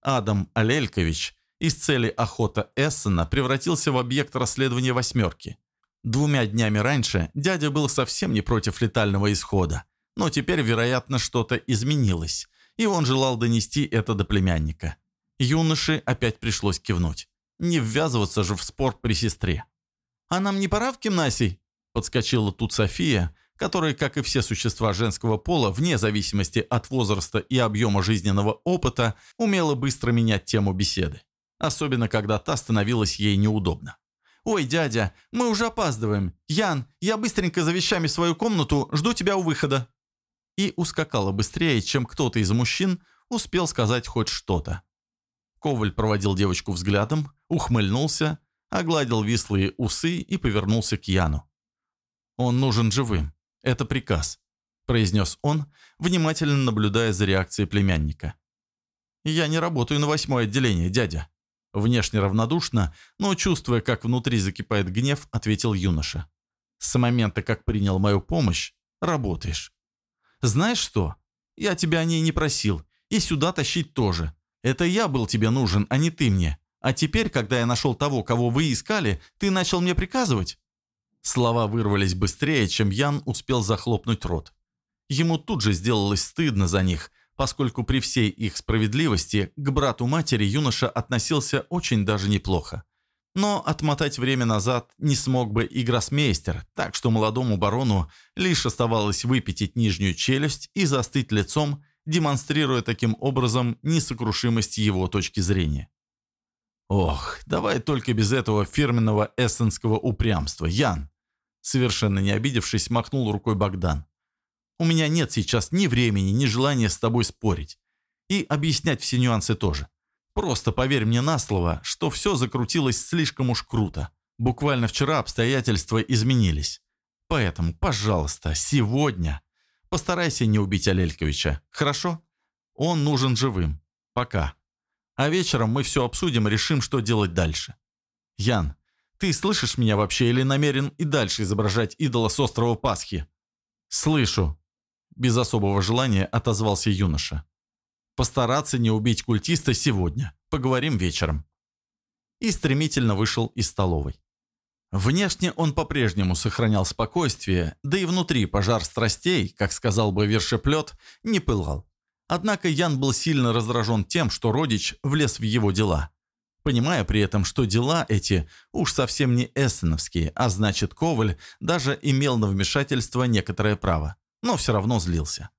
Адам Алелькович из цели охота Эссена превратился в объект расследования «восьмерки». Двумя днями раньше дядя был совсем не против летального исхода, но теперь, вероятно, что-то изменилось, и он желал донести это до племянника. Юноше опять пришлось кивнуть. Не ввязываться же в спор при сестре. «А нам не пора в гимнасий?» Подскочила тут София, которая, как и все существа женского пола, вне зависимости от возраста и объема жизненного опыта, умела быстро менять тему беседы особенно когда та становилась ей неудобна. «Ой, дядя, мы уже опаздываем. Ян, я быстренько за вещами в свою комнату, жду тебя у выхода». И ускакала быстрее, чем кто-то из мужчин успел сказать хоть что-то. Коваль проводил девочку взглядом, ухмыльнулся, огладил вислые усы и повернулся к Яну. «Он нужен живым. Это приказ», – произнес он, внимательно наблюдая за реакцией племянника. «Я не работаю на восьмое отделение, дядя». Внешне равнодушно, но чувствуя, как внутри закипает гнев, ответил юноша. «С момента, как принял мою помощь, работаешь. Знаешь что? Я тебя о ней не просил, и сюда тащить тоже. Это я был тебе нужен, а не ты мне. А теперь, когда я нашел того, кого вы искали, ты начал мне приказывать?» Слова вырвались быстрее, чем Ян успел захлопнуть рот. Ему тут же сделалось стыдно за них, поскольку при всей их справедливости к брату матери юноша относился очень даже неплохо. Но отмотать время назад не смог бы и гроссмейстер, так что молодому барону лишь оставалось выпятить нижнюю челюсть и застыть лицом, демонстрируя таким образом несокрушимость его точки зрения. «Ох, давай только без этого фирменного эссенского упрямства, Ян!» Совершенно не обидевшись, махнул рукой Богдан. «У меня нет сейчас ни времени, ни желания с тобой спорить. И объяснять все нюансы тоже. Просто поверь мне на слово, что все закрутилось слишком уж круто. Буквально вчера обстоятельства изменились. Поэтому, пожалуйста, сегодня постарайся не убить Алельковича, хорошо? Он нужен живым. Пока. А вечером мы все обсудим и решим, что делать дальше. Ян, ты слышишь меня вообще или намерен и дальше изображать идола с острова Пасхи? Слышу. Без особого желания отозвался юноша. Постараться не убить культиста сегодня. Поговорим вечером. И стремительно вышел из столовой. Внешне он по-прежнему сохранял спокойствие, да и внутри пожар страстей, как сказал бы вершеплет, не пылал. Однако Ян был сильно раздражен тем, что родич влез в его дела понимая при этом, что дела эти уж совсем не эссеновские, а значит Коваль даже имел на вмешательство некоторое право, но все равно злился.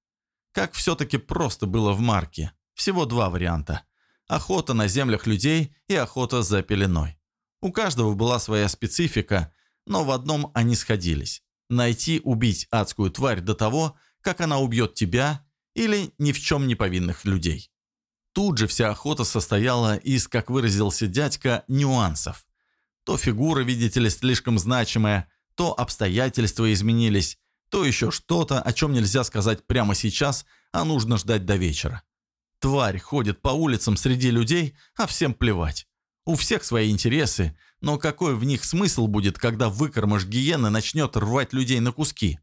Как все-таки просто было в Марке. Всего два варианта. Охота на землях людей и охота за пеленой. У каждого была своя специфика, но в одном они сходились. Найти, убить адскую тварь до того, как она убьет тебя или ни в чем не повинных людей. Тут же вся охота состояла из, как выразился дядька, нюансов. То фигура, видите ли, слишком значимая, то обстоятельства изменились, то еще что-то, о чем нельзя сказать прямо сейчас, а нужно ждать до вечера. Тварь ходит по улицам среди людей, а всем плевать. У всех свои интересы, но какой в них смысл будет, когда выкормыш гиены начнет рвать людей на куски?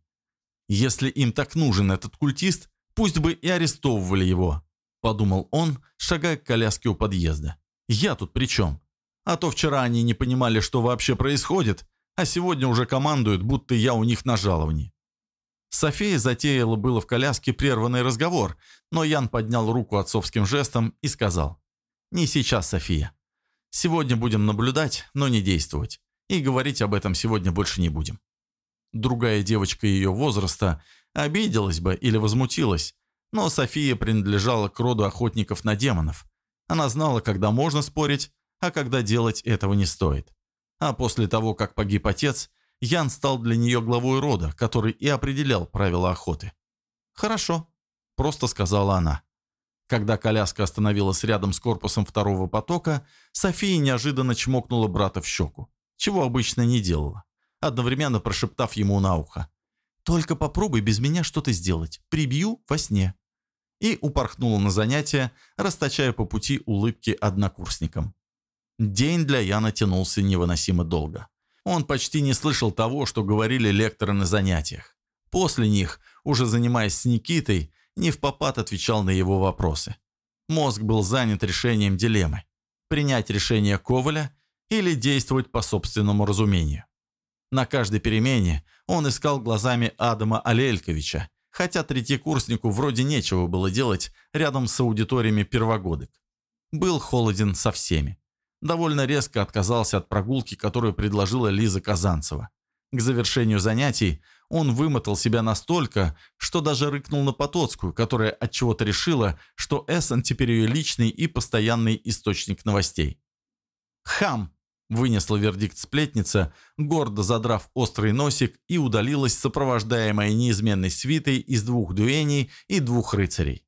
Если им так нужен этот культист, пусть бы и арестовывали его. – подумал он, шагая к коляске у подъезда. «Я тут при чем? А то вчера они не понимали, что вообще происходит, а сегодня уже командуют, будто я у них на жаловании». София затеяла было в коляске прерванный разговор, но Ян поднял руку отцовским жестом и сказал. «Не сейчас, София. Сегодня будем наблюдать, но не действовать. И говорить об этом сегодня больше не будем». Другая девочка ее возраста обиделась бы или возмутилась, но София принадлежала к роду охотников на демонов. Она знала, когда можно спорить, а когда делать этого не стоит. А после того, как погиб отец, Ян стал для нее главой рода, который и определял правила охоты. «Хорошо», – просто сказала она. Когда коляска остановилась рядом с корпусом второго потока, София неожиданно чмокнула брата в щеку, чего обычно не делала, одновременно прошептав ему на ухо. «Только попробуй без меня что-то сделать. Прибью во сне» и упорхнула на занятия, расточая по пути улыбки однокурсникам. День для Яна тянулся невыносимо долго. Он почти не слышал того, что говорили лекторы на занятиях. После них, уже занимаясь с Никитой, не в попад отвечал на его вопросы. Мозг был занят решением дилеммы – принять решение Коваля или действовать по собственному разумению. На каждой перемене он искал глазами Адама Алельковича хотя третьекурснику вроде нечего было делать рядом с аудиториями первогодок. Был холоден со всеми. Довольно резко отказался от прогулки, которую предложила Лиза Казанцева. К завершению занятий он вымотал себя настолько, что даже рыкнул на Потоцкую, которая от чего то решила, что Эссен теперь ее личный и постоянный источник новостей. «Хам!» Вынесла вердикт сплетница, гордо задрав острый носик и удалилась, сопровождаемая неизменной свитой из двух дуэней и двух рыцарей.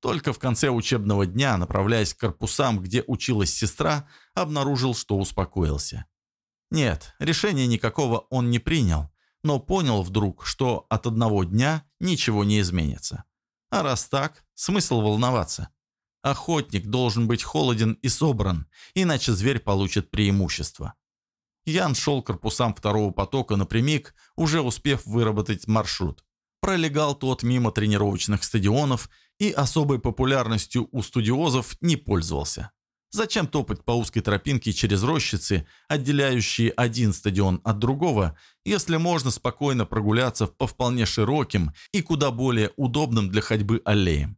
Только в конце учебного дня, направляясь к корпусам, где училась сестра, обнаружил, что успокоился. Нет, решения никакого он не принял, но понял вдруг, что от одного дня ничего не изменится. А раз так, смысл волноваться. Охотник должен быть холоден и собран, иначе зверь получит преимущество. Ян шел корпусам второго потока напрямик, уже успев выработать маршрут. Пролегал тот мимо тренировочных стадионов и особой популярностью у студиозов не пользовался. Зачем топать по узкой тропинке через рощицы, отделяющие один стадион от другого, если можно спокойно прогуляться по вполне широким и куда более удобным для ходьбы аллеям?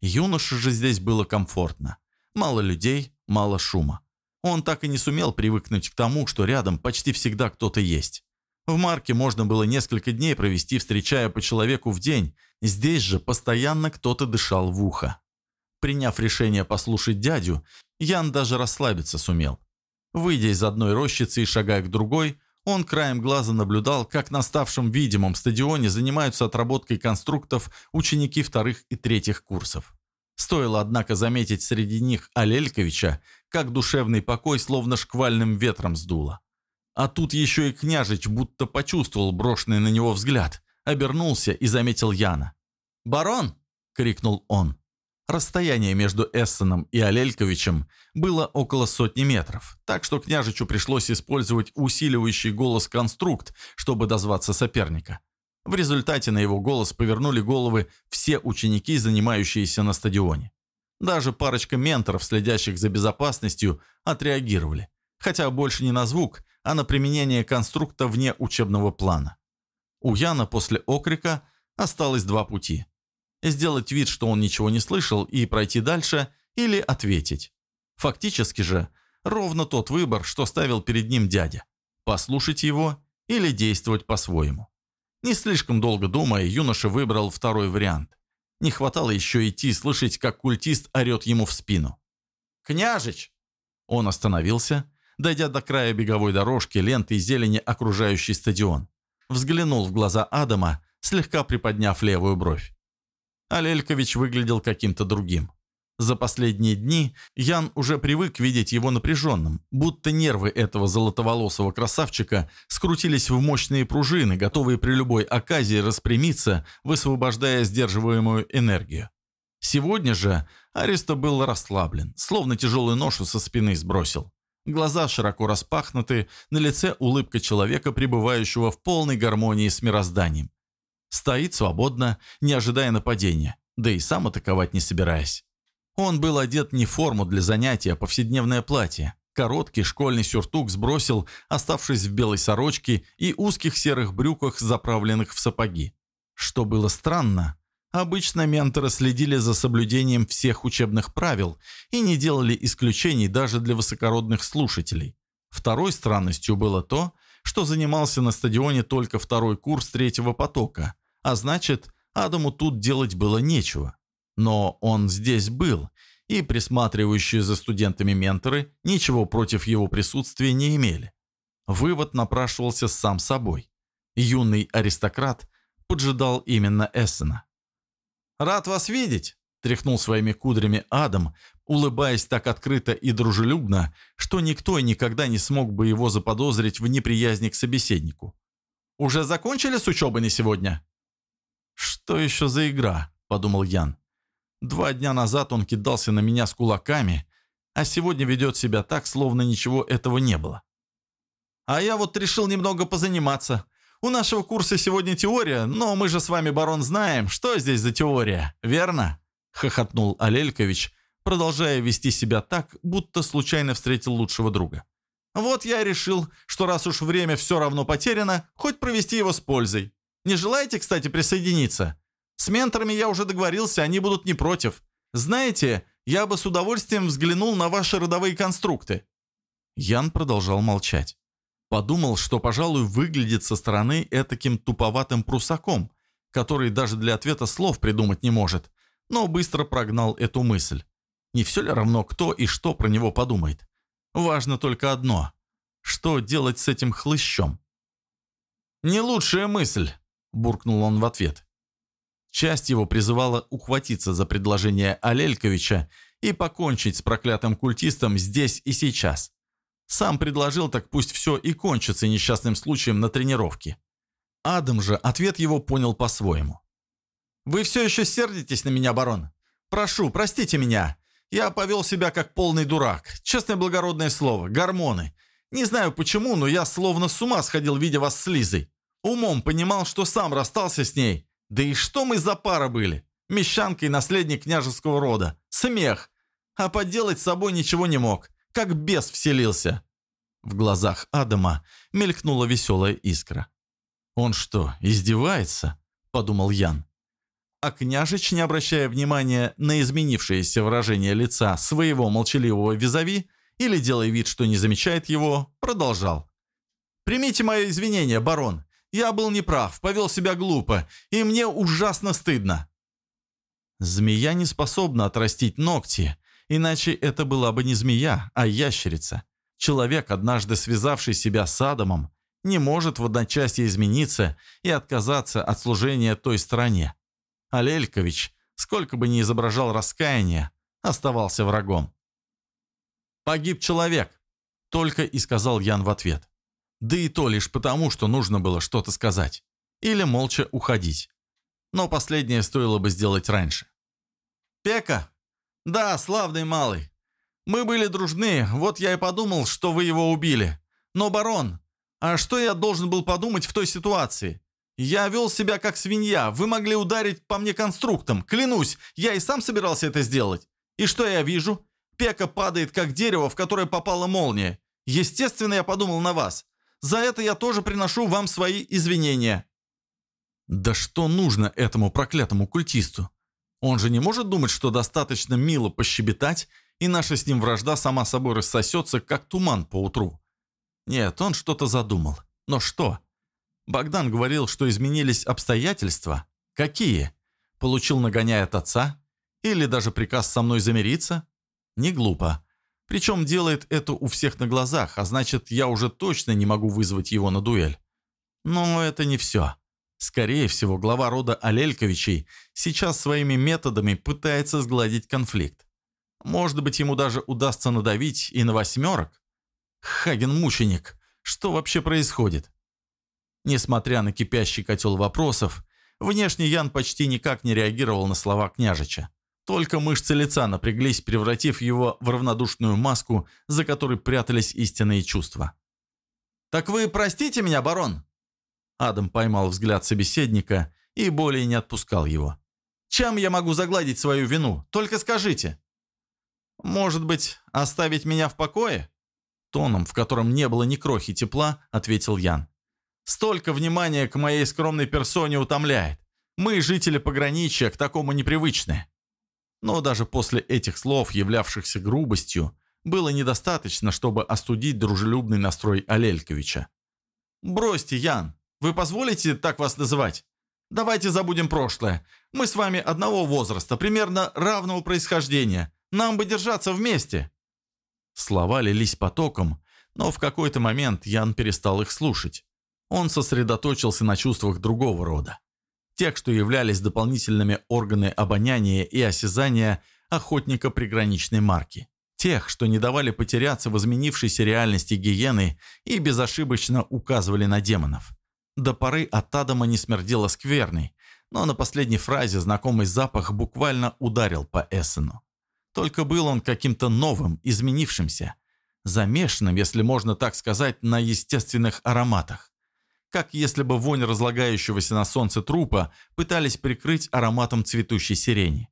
Юноше же здесь было комфортно. Мало людей, мало шума. Он так и не сумел привыкнуть к тому, что рядом почти всегда кто-то есть. В Марке можно было несколько дней провести, встречая по человеку в день. Здесь же постоянно кто-то дышал в ухо. Приняв решение послушать дядю, Ян даже расслабиться сумел. Выйдя из одной рощицы и шагая к другой, он краем глаза наблюдал, как на ставшем видимом стадионе занимаются отработкой конструктов ученики вторых и третьих курсов. Стоило, однако, заметить среди них Алельковича, как душевный покой словно шквальным ветром сдуло. А тут еще и княжич будто почувствовал брошенный на него взгляд, обернулся и заметил Яна. «Барон!» — крикнул он. Расстояние между Эссеном и Алельковичем было около сотни метров, так что княжичу пришлось использовать усиливающий голос конструкт, чтобы дозваться соперника. В результате на его голос повернули головы все ученики, занимающиеся на стадионе. Даже парочка менторов, следящих за безопасностью, отреагировали, хотя больше не на звук, а на применение конструкта вне учебного плана. У Яна после окрика осталось два пути – сделать вид, что он ничего не слышал, и пройти дальше, или ответить. Фактически же, ровно тот выбор, что ставил перед ним дядя. Послушать его или действовать по-своему. Не слишком долго думая, юноша выбрал второй вариант. Не хватало еще идти слышать, как культист орет ему в спину. «Княжич!» Он остановился, дойдя до края беговой дорожки, ленты и зелени, окружающий стадион. Взглянул в глаза Адама, слегка приподняв левую бровь а Лелькович выглядел каким-то другим. За последние дни Ян уже привык видеть его напряженным, будто нервы этого золотоволосого красавчика скрутились в мощные пружины, готовые при любой оказии распрямиться, высвобождая сдерживаемую энергию. Сегодня же Аристо был расслаблен, словно тяжелую ношу со спины сбросил. Глаза широко распахнуты, на лице улыбка человека, пребывающего в полной гармонии с мирозданием. Стоит свободно, не ожидая нападения, да и сам атаковать не собираясь. Он был одет не в форму для занятия, а повседневное платье. Короткий школьный сюртук сбросил, оставшись в белой сорочке и узких серых брюках, заправленных в сапоги. Что было странно, обычно менторы следили за соблюдением всех учебных правил и не делали исключений даже для высокородных слушателей. Второй странностью было то, что занимался на стадионе только второй курс третьего потока, а значит, Адаму тут делать было нечего. Но он здесь был, и присматривающие за студентами менторы ничего против его присутствия не имели. Вывод напрашивался сам собой. Юный аристократ поджидал именно Эссена. «Рад вас видеть!» – тряхнул своими кудрями Адам, улыбаясь так открыто и дружелюбно, что никто и никогда не смог бы его заподозрить в неприязни к собеседнику. «Уже закончили с учебой на сегодня?» «Что еще за игра?» – подумал Ян. «Два дня назад он кидался на меня с кулаками, а сегодня ведет себя так, словно ничего этого не было». «А я вот решил немного позаниматься. У нашего курса сегодня теория, но мы же с вами, барон, знаем, что здесь за теория, верно?» – хохотнул Алелькович, продолжая вести себя так, будто случайно встретил лучшего друга. «Вот я решил, что раз уж время все равно потеряно, хоть провести его с пользой. Не желаете, кстати, присоединиться? С менторами я уже договорился, они будут не против. Знаете, я бы с удовольствием взглянул на ваши родовые конструкты». Ян продолжал молчать. Подумал, что, пожалуй, выглядит со стороны этаким туповатым прусаком, который даже для ответа слов придумать не может, но быстро прогнал эту мысль. Не все ли равно, кто и что про него подумает? Важно только одно. Что делать с этим хлыщом? «Не лучшая мысль», буркнул он в ответ. Часть его призывала ухватиться за предложение Алельковича и покончить с проклятым культистом здесь и сейчас. Сам предложил, так пусть все и кончится несчастным случаем на тренировке. Адам же ответ его понял по-своему. «Вы все еще сердитесь на меня, барон? Прошу, простите меня. Я повел себя как полный дурак. Честное благородное слово, гормоны. Не знаю почему, но я словно с ума сходил, видя вас с Лизой. Умом понимал, что сам расстался с ней, да и что мы за пара были? Мещанка и наследник княжеского рода. Смех. А поделать с собой ничего не мог. Как бес вселился. В глазах Адама мелькнула веселая искра. «Он что, издевается?» – подумал Ян. А княжич, не обращая внимания на изменившееся выражение лица своего молчаливого визави или делая вид, что не замечает его, продолжал. «Примите мое извинение, барон. Я был неправ, повел себя глупо, и мне ужасно стыдно». Змея не способна отрастить ногти, иначе это была бы не змея, а ящерица. Человек, однажды связавший себя с Адамом, не может в одночасье измениться и отказаться от служения той стороне. Алелькович, сколько бы ни изображал раскаяние, оставался врагом. «Погиб человек», — только и сказал Ян в ответ. Да и то лишь потому, что нужно было что-то сказать. Или молча уходить. Но последнее стоило бы сделать раньше. «Пека? Да, славный малый. Мы были дружны, вот я и подумал, что вы его убили. Но, барон, а что я должен был подумать в той ситуации? Я вел себя как свинья, вы могли ударить по мне конструктом, клянусь, я и сам собирался это сделать. И что я вижу? Пека падает, как дерево, в которое попала молния. Естественно, я подумал на вас. За это я тоже приношу вам свои извинения». «Да что нужно этому проклятому культисту? Он же не может думать, что достаточно мило пощебетать, и наша с ним вражда сама собой рассосется, как туман по утру. Нет, он что-то задумал. Но что? Богдан говорил, что изменились обстоятельства. Какие? Получил нагоняя от отца? Или даже приказ со мной замириться? Не глупо. Причем делает это у всех на глазах, а значит, я уже точно не могу вызвать его на дуэль. Но это не все. Скорее всего, глава рода Алельковичей сейчас своими методами пытается сгладить конфликт. Может быть, ему даже удастся надавить и на восьмерок? Хаген-мученик, что вообще происходит? Несмотря на кипящий котел вопросов, внешне Ян почти никак не реагировал на слова княжича. Только мышцы лица напряглись, превратив его в равнодушную маску, за которой прятались истинные чувства. «Так вы простите меня, барон?» Адам поймал взгляд собеседника и более не отпускал его. «Чем я могу загладить свою вину? Только скажите!» «Может быть, оставить меня в покое?» Тоном, в котором не было ни крохи тепла, ответил Ян. «Столько внимания к моей скромной персоне утомляет. Мы, жители пограничья, к такому непривычны». Но даже после этих слов, являвшихся грубостью, было недостаточно, чтобы остудить дружелюбный настрой Алельковича. «Бросьте, Ян, вы позволите так вас называть? Давайте забудем прошлое. Мы с вами одного возраста, примерно равного происхождения. Нам бы держаться вместе». Слова лились потоком, но в какой-то момент Ян перестал их слушать. Он сосредоточился на чувствах другого рода тех, что являлись дополнительными органы обоняния и осязания охотника приграничной марки. Тех, что не давали потеряться в изменившейся реальности гиены и безошибочно указывали на демонов. До поры от Адама не смердело скверной, но на последней фразе знакомый запах буквально ударил по Эссену. Только был он каким-то новым, изменившимся, замешанным, если можно так сказать, на естественных ароматах как если бы вонь разлагающегося на солнце трупа пытались прикрыть ароматом цветущей сирени.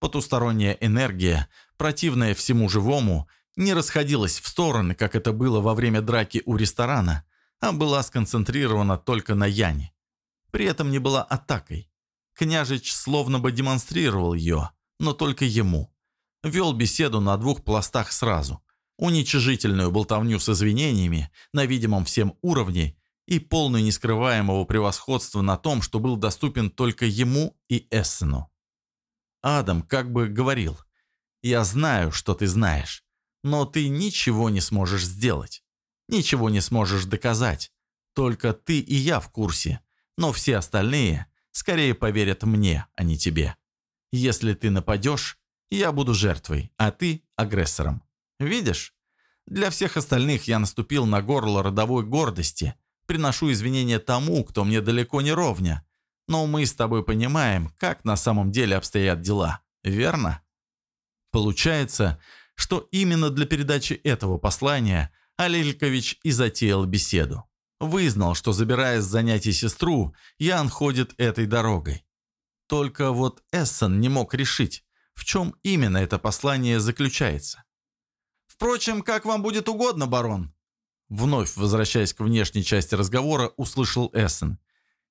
Потусторонняя энергия, противная всему живому, не расходилась в стороны, как это было во время драки у ресторана, а была сконцентрирована только на Яне. При этом не была атакой. Княжич словно бы демонстрировал ее, но только ему. Вел беседу на двух пластах сразу. Уничижительную болтовню с извинениями на видимом всем уровне и полную нескрываемого превосходства на том, что был доступен только ему и Эссену. Адам как бы говорил, «Я знаю, что ты знаешь, но ты ничего не сможешь сделать, ничего не сможешь доказать, только ты и я в курсе, но все остальные скорее поверят мне, а не тебе. Если ты нападешь, я буду жертвой, а ты – агрессором. Видишь? Для всех остальных я наступил на горло родовой гордости, приношу извинения тому, кто мне далеко не ровня. Но мы с тобой понимаем, как на самом деле обстоят дела, верно? Получается, что именно для передачи этого послания Алелькович и затеял беседу. Вызнал, что, забирая с занятий сестру, Ян ходит этой дорогой. Только вот Эссен не мог решить, в чем именно это послание заключается. «Впрочем, как вам будет угодно, барон», вновь возвращаясь к внешней части разговора, услышал Эссен.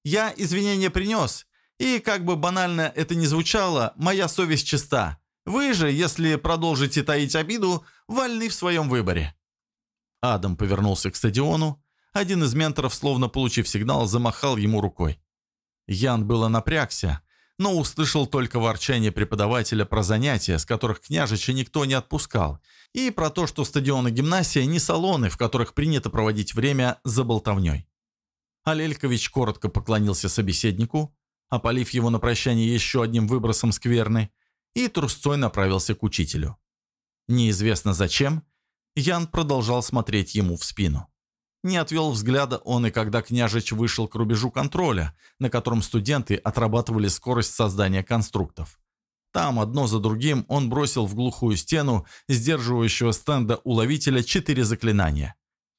«Я извинения принес, и, как бы банально это ни звучало, моя совесть чиста. Вы же, если продолжите таить обиду, вольны в своем выборе». Адам повернулся к стадиону. Один из менторов, словно получив сигнал, замахал ему рукой. Ян было напрягся, но услышал только ворчание преподавателя про занятия, с которых княжича никто не отпускал, и про то, что стадион и гимнасия не салоны, в которых принято проводить время за болтовней. Алелькович коротко поклонился собеседнику, опалив его на прощание еще одним выбросом скверны, и трусцой направился к учителю. Неизвестно зачем, Ян продолжал смотреть ему в спину. Не отвел взгляда он и когда княжич вышел к рубежу контроля, на котором студенты отрабатывали скорость создания конструктов. Там одно за другим он бросил в глухую стену сдерживающего стенда уловителя четыре заклинания.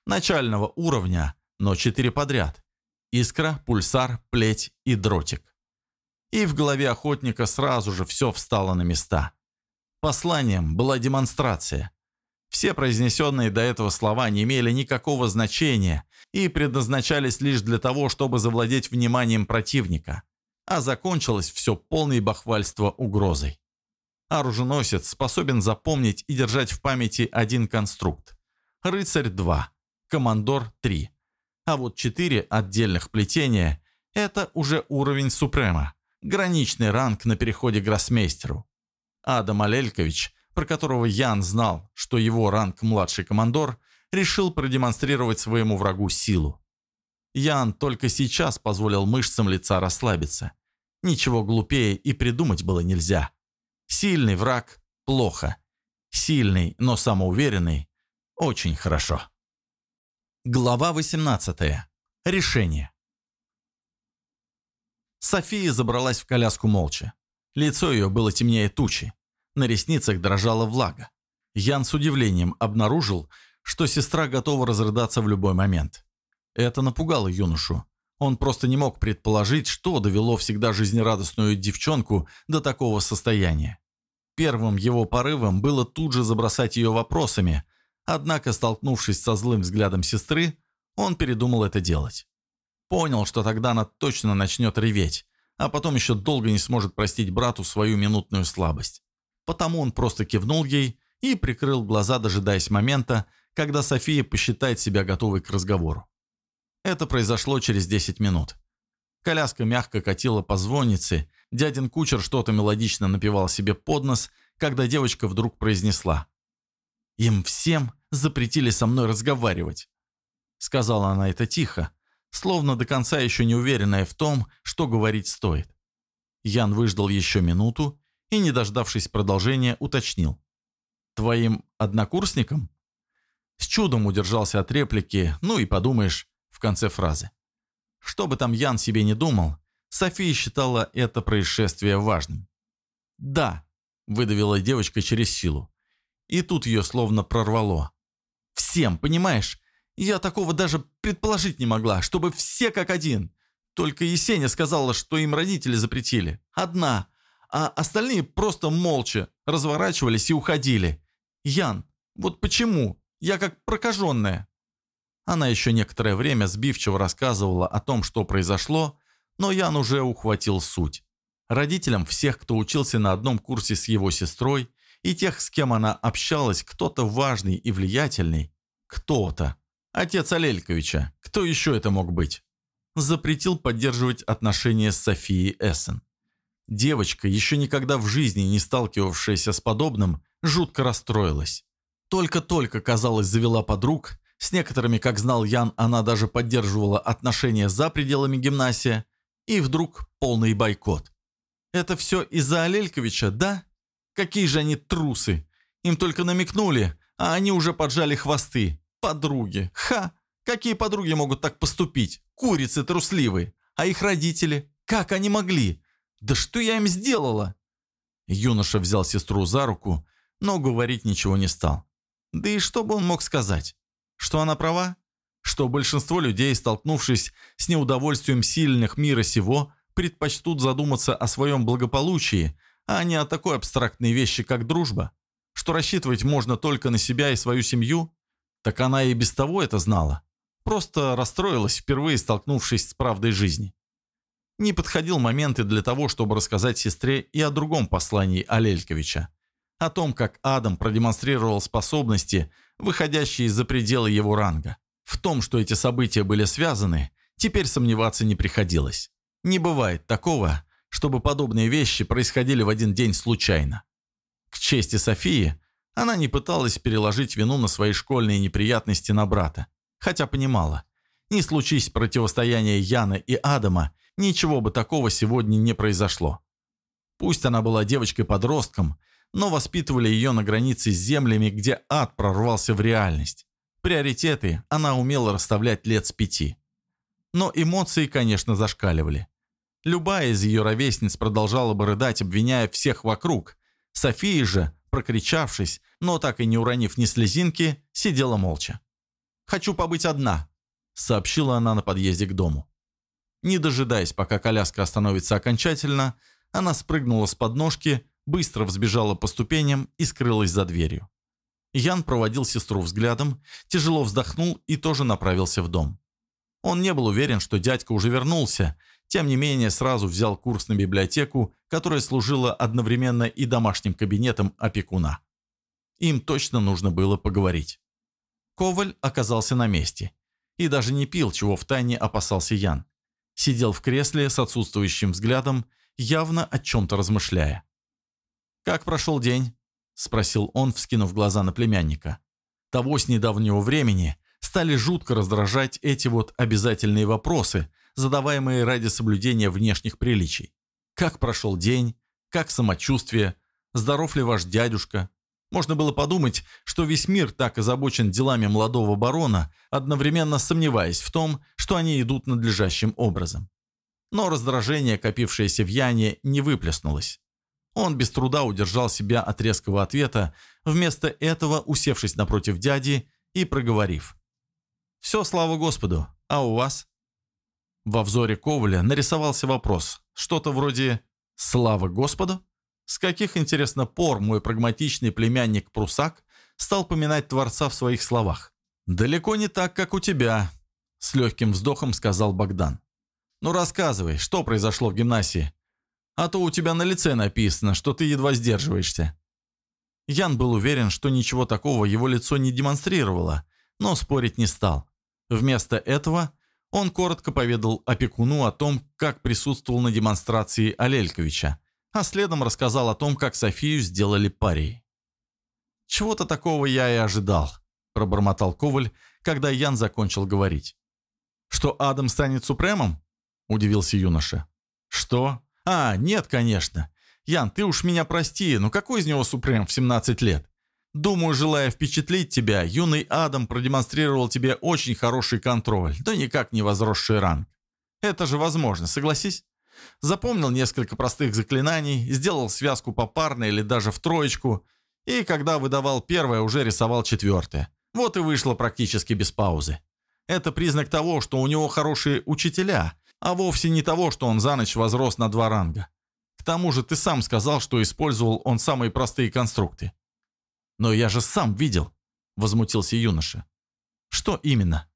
Начального уровня, но четыре подряд. Искра, пульсар, плеть и дротик. И в голове охотника сразу же все встало на места. Посланием была демонстрация. Все произнесенные до этого слова не имели никакого значения и предназначались лишь для того, чтобы завладеть вниманием противника. А закончилось все полное бахвальство угрозой. Оруженосец способен запомнить и держать в памяти один конструкт. Рыцарь 2, Командор 3. А вот четыре отдельных плетения – это уже уровень Супрема, граничный ранг на переходе к гроссмейстеру. Адам Алелькович – про которого Ян знал, что его ранг младший командор, решил продемонстрировать своему врагу силу. Ян только сейчас позволил мышцам лица расслабиться. Ничего глупее и придумать было нельзя. Сильный враг – плохо. Сильный, но самоуверенный – очень хорошо. Глава 18. Решение. София забралась в коляску молча. Лицо ее было темнее тучи. На ресницах дрожала влага. Ян с удивлением обнаружил, что сестра готова разрыдаться в любой момент. Это напугало юношу. Он просто не мог предположить, что довело всегда жизнерадостную девчонку до такого состояния. Первым его порывом было тут же забросать ее вопросами, однако, столкнувшись со злым взглядом сестры, он передумал это делать. Понял, что тогда она точно начнет реветь, а потом еще долго не сможет простить брату свою минутную слабость. Потому он просто кивнул ей и прикрыл глаза, дожидаясь момента, когда София посчитает себя готовой к разговору. Это произошло через 10 минут. Коляска мягко катила по звоннице, дядин кучер что-то мелодично напевал себе под нос, когда девочка вдруг произнесла. «Им всем запретили со мной разговаривать», — сказала она это тихо, словно до конца еще не уверенная в том, что говорить стоит. Ян выждал еще минуту и, не дождавшись продолжения, уточнил. «Твоим однокурсником?» С чудом удержался от реплики, ну и подумаешь, в конце фразы. Что бы там Ян себе не думал, София считала это происшествие важным. «Да», — выдавила девочка через силу. И тут ее словно прорвало. «Всем, понимаешь? Я такого даже предположить не могла, чтобы все как один. Только Есеня сказала, что им родители запретили. Одна, а остальные просто молча разворачивались и уходили. Ян, вот почему? Я как прокаженная. Она еще некоторое время сбивчиво рассказывала о том, что произошло, но Ян уже ухватил суть. Родителям всех, кто учился на одном курсе с его сестрой, и тех, с кем она общалась, кто-то важный и влиятельный, кто-то, отец Алельковича, кто еще это мог быть, запретил поддерживать отношения с Софией Эссен. Девочка, еще никогда в жизни не сталкивавшаяся с подобным, жутко расстроилась. Только-только, казалось, завела подруг, с некоторыми, как знал Ян, она даже поддерживала отношения за пределами гимнасия, И вдруг полный бойкот. Это все из-за Алельковича, да? Какие же они трусы. Им только намекнули, а они уже поджали хвосты. Подруги. Ха! Какие подруги могут так поступить? Курицы трусливые. А их родители? Как они могли? Да что я им сделала? Юноша взял сестру за руку, но говорить ничего не стал. Да и что бы он мог сказать? Что она права? Что большинство людей, столкнувшись с неудовольствием сильных мира сего, предпочтут задуматься о своем благополучии, а не о такой абстрактной вещи, как дружба? Что рассчитывать можно только на себя и свою семью? Так она и без того это знала. Просто расстроилась, впервые столкнувшись с правдой жизни. Не подходил момент и для того, чтобы рассказать сестре и о другом послании Алельковича. О том, как Адам продемонстрировал способности, выходящие за пределы его ранга. В том, что эти события были связаны, теперь сомневаться не приходилось. Не бывает такого, чтобы подобные вещи происходили в один день случайно. К чести Софии, она не пыталась переложить вину на свои школьные неприятности на брата, хотя понимала, не случись противостояние Яны и Адама, ничего бы такого сегодня не произошло. Пусть она была девочкой-подростком, но воспитывали ее на границе с землями, где ад прорвался в реальность. Приоритеты она умела расставлять лет с пяти. Но эмоции, конечно, зашкаливали. Любая из ее ровесниц продолжала бы рыдать, обвиняя всех вокруг. София же, прокричавшись, но так и не уронив ни слезинки, сидела молча. «Хочу побыть одна», — сообщила она на подъезде к дому. Не дожидаясь, пока коляска остановится окончательно, она спрыгнула с подножки, быстро взбежала по ступеням и скрылась за дверью. Ян проводил сестру взглядом, тяжело вздохнул и тоже направился в дом. Он не был уверен, что дядька уже вернулся, тем не менее сразу взял курс на библиотеку, которая служила одновременно и домашним кабинетом опекуна. Им точно нужно было поговорить. Коваль оказался на месте. И даже не пил, чего втайне опасался Ян. Сидел в кресле с отсутствующим взглядом, явно о чем-то размышляя. «Как прошел день?» – спросил он, вскинув глаза на племянника. Того с недавнего времени стали жутко раздражать эти вот обязательные вопросы, задаваемые ради соблюдения внешних приличий. Как прошел день? Как самочувствие? Здоров ли ваш дядюшка? Можно было подумать, что весь мир так озабочен делами молодого барона, одновременно сомневаясь в том, что они идут надлежащим образом. Но раздражение, копившееся в Яне, не выплеснулось. Он без труда удержал себя от резкого ответа, вместо этого усевшись напротив дяди и проговорив. «Все, слава Господу, а у вас?» Во взоре Коваля нарисовался вопрос, что-то вроде «Слава Господу?» С каких, интересно, пор мой прагматичный племянник Прусак стал поминать Творца в своих словах? «Далеко не так, как у тебя», — с легким вздохом сказал Богдан. «Ну рассказывай, что произошло в гимнасии? А то у тебя на лице написано, что ты едва сдерживаешься». Ян был уверен, что ничего такого его лицо не демонстрировало, но спорить не стал. Вместо этого он коротко поведал опекуну о том, как присутствовал на демонстрации Алельковича, а следом рассказал о том, как Софию сделали парей. «Чего-то такого я и ожидал», – пробормотал Коваль, когда Ян закончил говорить. «Что Адам станет супремом?» – удивился юноша. «Что? А, нет, конечно. Ян, ты уж меня прости, но какой из него супрем в 17 лет? Думаю, желая впечатлить тебя, юный Адам продемонстрировал тебе очень хороший контроль, да никак не возросший ранг. Это же возможно, согласись? Запомнил несколько простых заклинаний, сделал связку попарно или даже в троечку, и когда выдавал первое, уже рисовал четвертое. Вот и вышло практически без паузы. Это признак того, что у него хорошие учителя, а вовсе не того, что он за ночь возрос на два ранга. К тому же ты сам сказал, что использовал он самые простые конструкты. «Но я же сам видел», — возмутился юноша. «Что именно?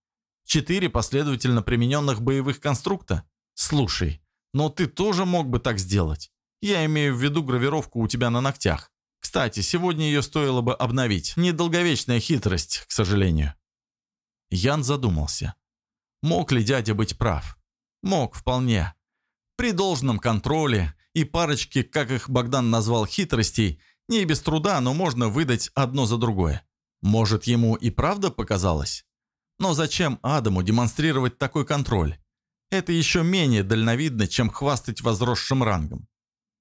Четыре последовательно примененных боевых конструкта? Слушай, но ты тоже мог бы так сделать. Я имею в виду гравировку у тебя на ногтях. Кстати, сегодня ее стоило бы обновить. Недолговечная хитрость, к сожалению». Ян задумался. Мог ли дядя быть прав? Мог, вполне. При должном контроле и парочке, как их Богдан назвал, хитростей, не без труда, но можно выдать одно за другое. Может, ему и правда показалось? Но зачем Адаму демонстрировать такой контроль? Это еще менее дальновидно, чем хвастать возросшим рангом.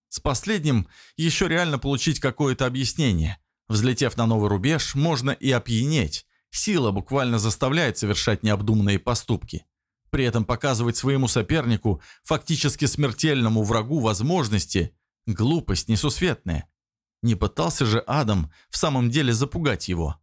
С последним еще реально получить какое-то объяснение. Взлетев на новый рубеж, можно и опьянеть. Сила буквально заставляет совершать необдуманные поступки. При этом показывать своему сопернику, фактически смертельному врагу, возможности – глупость несусветная. Не пытался же Адам в самом деле запугать его.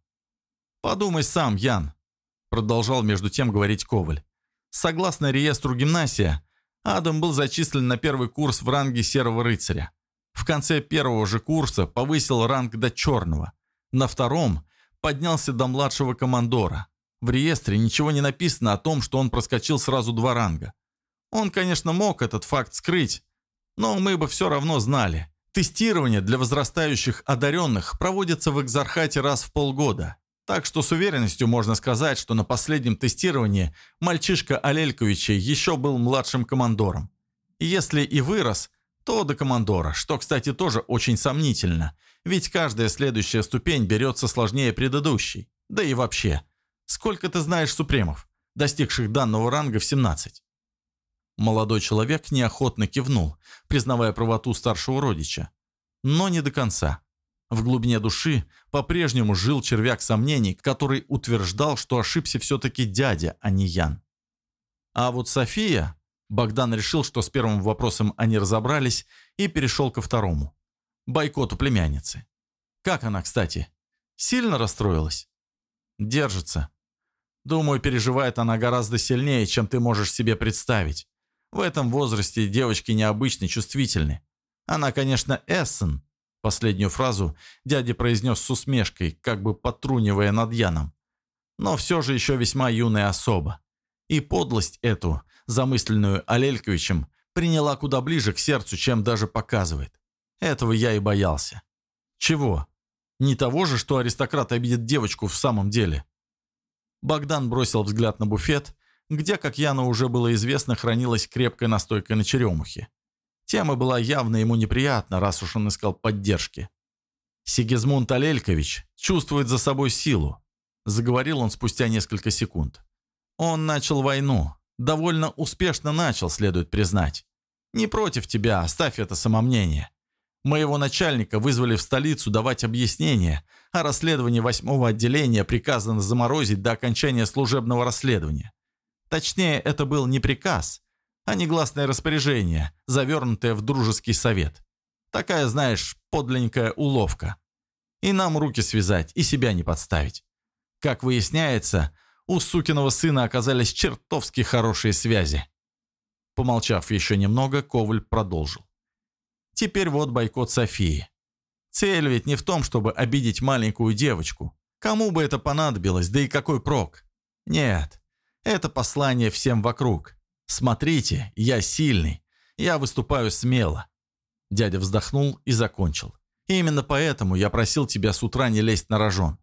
«Подумай сам, Ян», – продолжал между тем говорить Коваль. «Согласно реестру гимнасия, Адам был зачислен на первый курс в ранге серого рыцаря. В конце первого же курса повысил ранг до черного. На втором поднялся до младшего командора. В реестре ничего не написано о том, что он проскочил сразу два ранга. Он, конечно, мог этот факт скрыть, но мы бы все равно знали. Тестирование для возрастающих одаренных проводится в Экзархате раз в полгода. Так что с уверенностью можно сказать, что на последнем тестировании мальчишка Алельковича еще был младшим командором. Если и вырос, то до командора, что, кстати, тоже очень сомнительно, ведь каждая следующая ступень берется сложнее предыдущей. Да и вообще, сколько ты знаешь супремов, достигших данного ранга в 17? Молодой человек неохотно кивнул, признавая правоту старшего родича. Но не до конца. В глубине души по-прежнему жил червяк сомнений, который утверждал, что ошибся все-таки дядя, а не Ян. А вот София... Богдан решил, что с первым вопросом они разобрались, и перешел ко второму. Бойкоту племянницы. Как она, кстати? Сильно расстроилась? Держится. Думаю, переживает она гораздо сильнее, чем ты можешь себе представить. В этом возрасте девочки необычно чувствительны. Она, конечно, Эссен, Последнюю фразу дядя произнес с усмешкой, как бы потрунивая над Яном. Но все же еще весьма юная особа. И подлость эту, замысленную Алельковичем, приняла куда ближе к сердцу, чем даже показывает. Этого я и боялся. Чего? Не того же, что аристократ обидит девочку в самом деле. Богдан бросил взгляд на буфет, где, как Яну уже было известно, хранилась крепкая настойка на черемухе. Тема была явно ему неприятна, раз уж он искал поддержки. «Сигизмунд Алелькович чувствует за собой силу», – заговорил он спустя несколько секунд. «Он начал войну. Довольно успешно начал, следует признать. Не против тебя, оставь это самомнение. Моего начальника вызвали в столицу давать объяснение, а расследование восьмого отделения приказано заморозить до окончания служебного расследования. Точнее, это был не приказ, а негласное распоряжение, завернутое в дружеский совет. Такая, знаешь, подлинная уловка. И нам руки связать, и себя не подставить. Как выясняется, у сукиного сына оказались чертовски хорошие связи. Помолчав еще немного, Коваль продолжил. Теперь вот бойкот Софии. Цель ведь не в том, чтобы обидеть маленькую девочку. Кому бы это понадобилось, да и какой прок? Нет, это послание всем вокруг. «Смотрите, я сильный. Я выступаю смело». Дядя вздохнул и закончил. И именно поэтому я просил тебя с утра не лезть на рожон.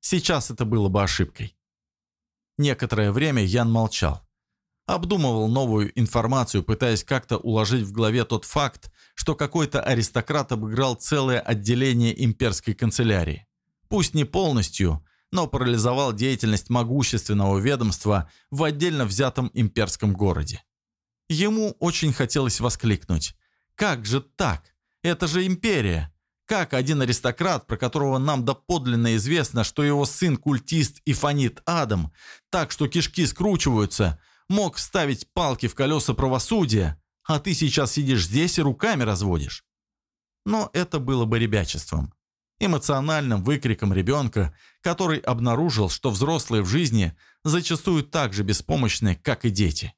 Сейчас это было бы ошибкой. Некоторое время Ян молчал. Обдумывал новую информацию, пытаясь как-то уложить в голове тот факт, что какой-то аристократ обыграл целое отделение имперской канцелярии. Пусть не полностью, но парализовал деятельность могущественного ведомства в отдельно взятом имперском городе. Ему очень хотелось воскликнуть. «Как же так? Это же империя!» Как один аристократ, про которого нам доподлинно известно, что его сын культист и фонит адом, так что кишки скручиваются, мог вставить палки в колеса правосудия, а ты сейчас сидишь здесь и руками разводишь? Но это было бы ребячеством эмоциональным выкриком ребенка, который обнаружил, что взрослые в жизни зачастую так же беспомощны, как и дети.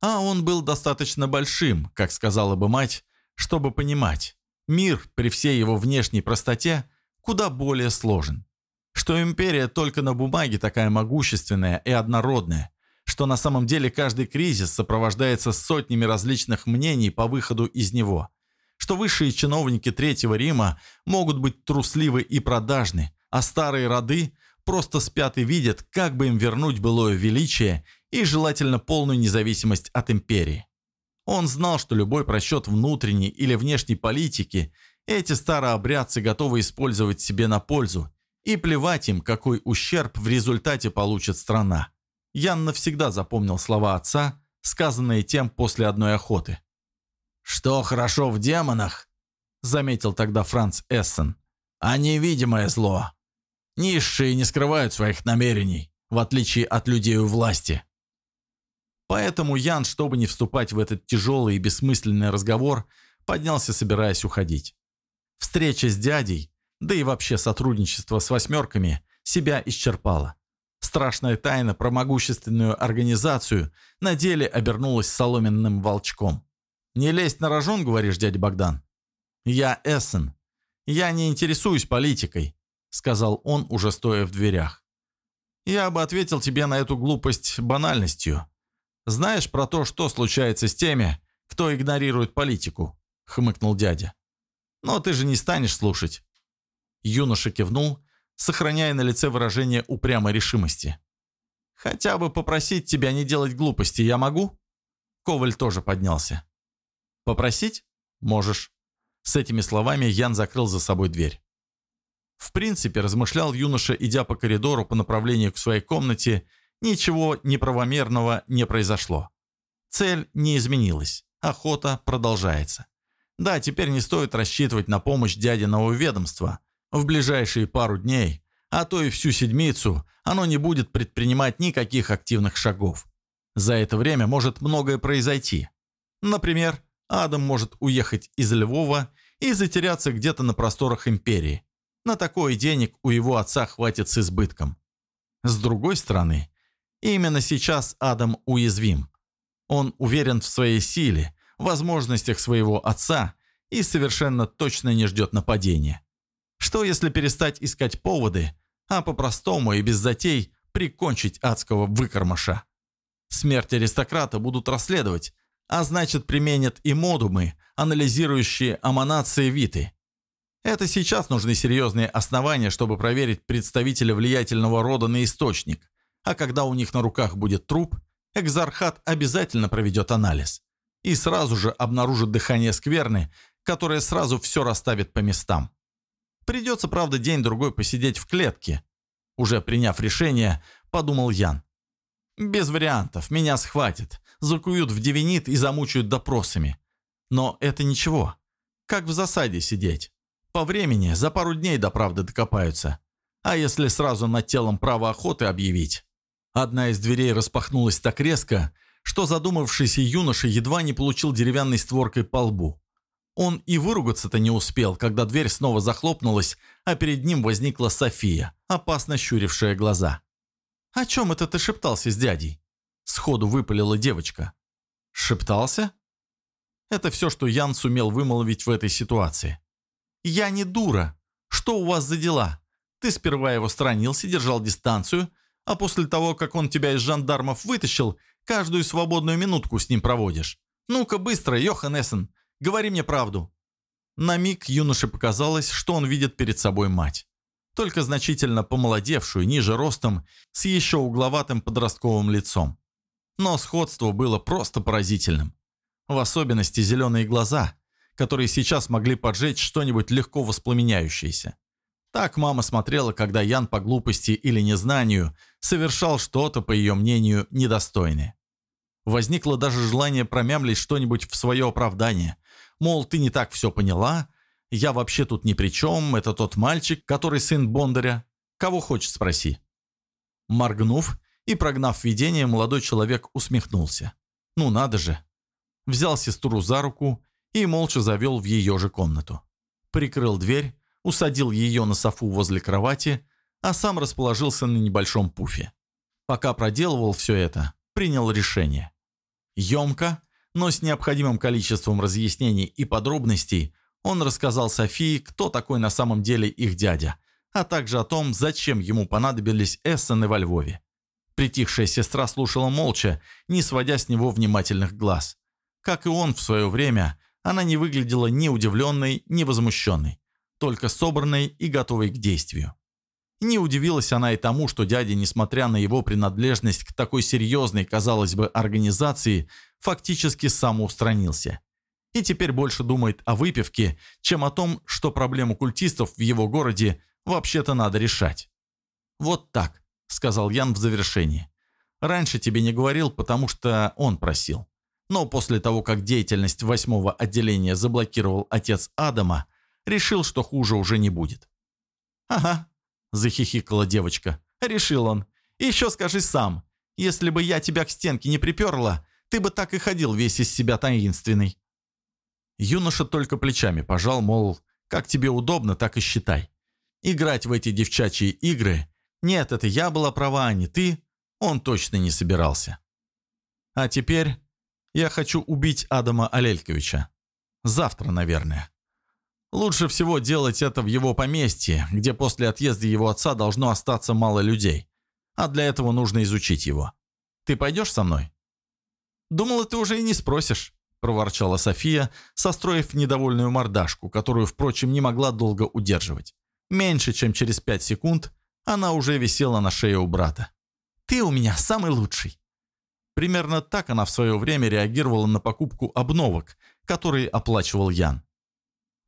А он был достаточно большим, как сказала бы мать, чтобы понимать, мир при всей его внешней простоте куда более сложен. Что империя только на бумаге такая могущественная и однородная, что на самом деле каждый кризис сопровождается сотнями различных мнений по выходу из него – что высшие чиновники Третьего Рима могут быть трусливы и продажны, а старые роды просто спят и видят, как бы им вернуть былое величие и желательно полную независимость от империи. Он знал, что любой просчет внутренней или внешней политики эти старообрядцы готовы использовать себе на пользу, и плевать им, какой ущерб в результате получит страна. Ян навсегда запомнил слова отца, сказанные тем после одной охоты. «Что хорошо в демонах?» — заметил тогда Франц Эссен. «А невидимое зло. Низшие не скрывают своих намерений, в отличие от людей у власти». Поэтому Ян, чтобы не вступать в этот тяжелый и бессмысленный разговор, поднялся, собираясь уходить. Встреча с дядей, да и вообще сотрудничество с восьмерками, себя исчерпало. Страшная тайна про могущественную организацию на деле обернулась соломенным волчком. «Не лезть на рожон, говоришь, дядя Богдан?» «Я Эссен. Я не интересуюсь политикой», — сказал он, уже стоя в дверях. «Я бы ответил тебе на эту глупость банальностью. Знаешь про то, что случается с теми, кто игнорирует политику?» — хмыкнул дядя. «Но ты же не станешь слушать». Юноша кивнул, сохраняя на лице выражение упрямой решимости. «Хотя бы попросить тебя не делать глупости я могу?» Коваль тоже поднялся. «Попросить? Можешь». С этими словами Ян закрыл за собой дверь. В принципе, размышлял юноша, идя по коридору по направлению к своей комнате, ничего неправомерного не произошло. Цель не изменилась, охота продолжается. Да, теперь не стоит рассчитывать на помощь дядиного ведомства, в ближайшие пару дней, а то и всю седмицу, оно не будет предпринимать никаких активных шагов. За это время может многое произойти. Например, Адам может уехать из Львова и затеряться где-то на просторах империи. На такое денег у его отца хватит с избытком. С другой стороны, именно сейчас Адам уязвим. Он уверен в своей силе, возможностях своего отца и совершенно точно не ждет нападения. Что если перестать искать поводы, а по-простому и без затей прикончить адского выкормыша? Смерть аристократа будут расследовать, а значит применят и модумы, анализирующие аманации Виты. Это сейчас нужны серьезные основания, чтобы проверить представителя влиятельного рода на источник, а когда у них на руках будет труп, экзархат обязательно проведет анализ и сразу же обнаружит дыхание скверны, которое сразу все расставит по местам. Придется, правда, день-другой посидеть в клетке. Уже приняв решение, подумал Ян. Без вариантов, меня схватят, закуют в девинит и замучают допросами. Но это ничего. Как в засаде сидеть. По времени за пару дней до правды докопаются. А если сразу над телом право охоты объявить? Одна из дверей распахнулась так резко, что задумавшийся юноша едва не получил деревянной створкой по лбу. Он и выругаться-то не успел, когда дверь снова захлопнулась, а перед ним возникла София, опасно щурившая глаза. «О чем это ты шептался с дядей?» Сходу выпалила девочка. «Шептался?» Это все, что Ян сумел вымолвить в этой ситуации. «Я не дура. Что у вас за дела? Ты сперва его сторонился, держал дистанцию, а после того, как он тебя из жандармов вытащил, каждую свободную минутку с ним проводишь. Ну-ка быстро, Йохан Эссен, Говори мне правду». На миг юноше показалось, что он видит перед собой мать. Только значительно помолодевшую, ниже ростом, с еще угловатым подростковым лицом. Но сходство было просто поразительным. В особенности зеленые глаза, которые сейчас могли поджечь что-нибудь легко воспламеняющееся. Так мама смотрела, когда Ян по глупости или незнанию совершал что-то, по ее мнению, недостойное. Возникло даже желание промямлить что-нибудь в свое оправдание, Мол, ты не так все поняла, я вообще тут ни при чем, это тот мальчик, который сын Бондаря. Кого хочешь, спроси». Моргнув и прогнав видение, молодой человек усмехнулся. «Ну надо же!» Взял сестру за руку и молча завел в ее же комнату. Прикрыл дверь, усадил ее на софу возле кровати, а сам расположился на небольшом пуфе. Пока проделывал все это, принял решение. Емко, но с необходимым количеством разъяснений и подробностей он рассказал Софии, кто такой на самом деле их дядя, а также о том, зачем ему понадобились Эссены во Львове. Притихшая сестра слушала молча, не сводя с него внимательных глаз. Как и он в свое время, она не выглядела ни удивленной, ни возмущенной, только собранной и готовой к действию. Не удивилась она и тому, что дядя, несмотря на его принадлежность к такой серьезной, казалось бы, организации, фактически самоустранился. И теперь больше думает о выпивке, чем о том, что проблему культистов в его городе вообще-то надо решать. «Вот так», — сказал Ян в завершении. Раньше тебе не говорил, потому что он просил. Но после того, как деятельность восьмого отделения заблокировал отец Адама, решил, что хуже уже не будет. «Ага», – захихикала девочка. «Решил он. Еще скажи сам. Если бы я тебя к стенке не приперла, ты бы так и ходил весь из себя таинственный». Юноша только плечами пожал, мол, как тебе удобно, так и считай. Играть в эти девчачьи игры «нет, это я была права, а не ты» он точно не собирался. А теперь я хочу убить Адама Алельковича. Завтра, наверное. Лучше всего делать это в его поместье, где после отъезда его отца должно остаться мало людей. А для этого нужно изучить его. Ты пойдешь со мной?» «Думала, ты уже и не спросишь», – проворчала София, состроив недовольную мордашку, которую, впрочем, не могла долго удерживать. Меньше чем через пять секунд она уже висела на шее у брата. «Ты у меня самый лучший». Примерно так она в свое время реагировала на покупку обновок, которые оплачивал Ян.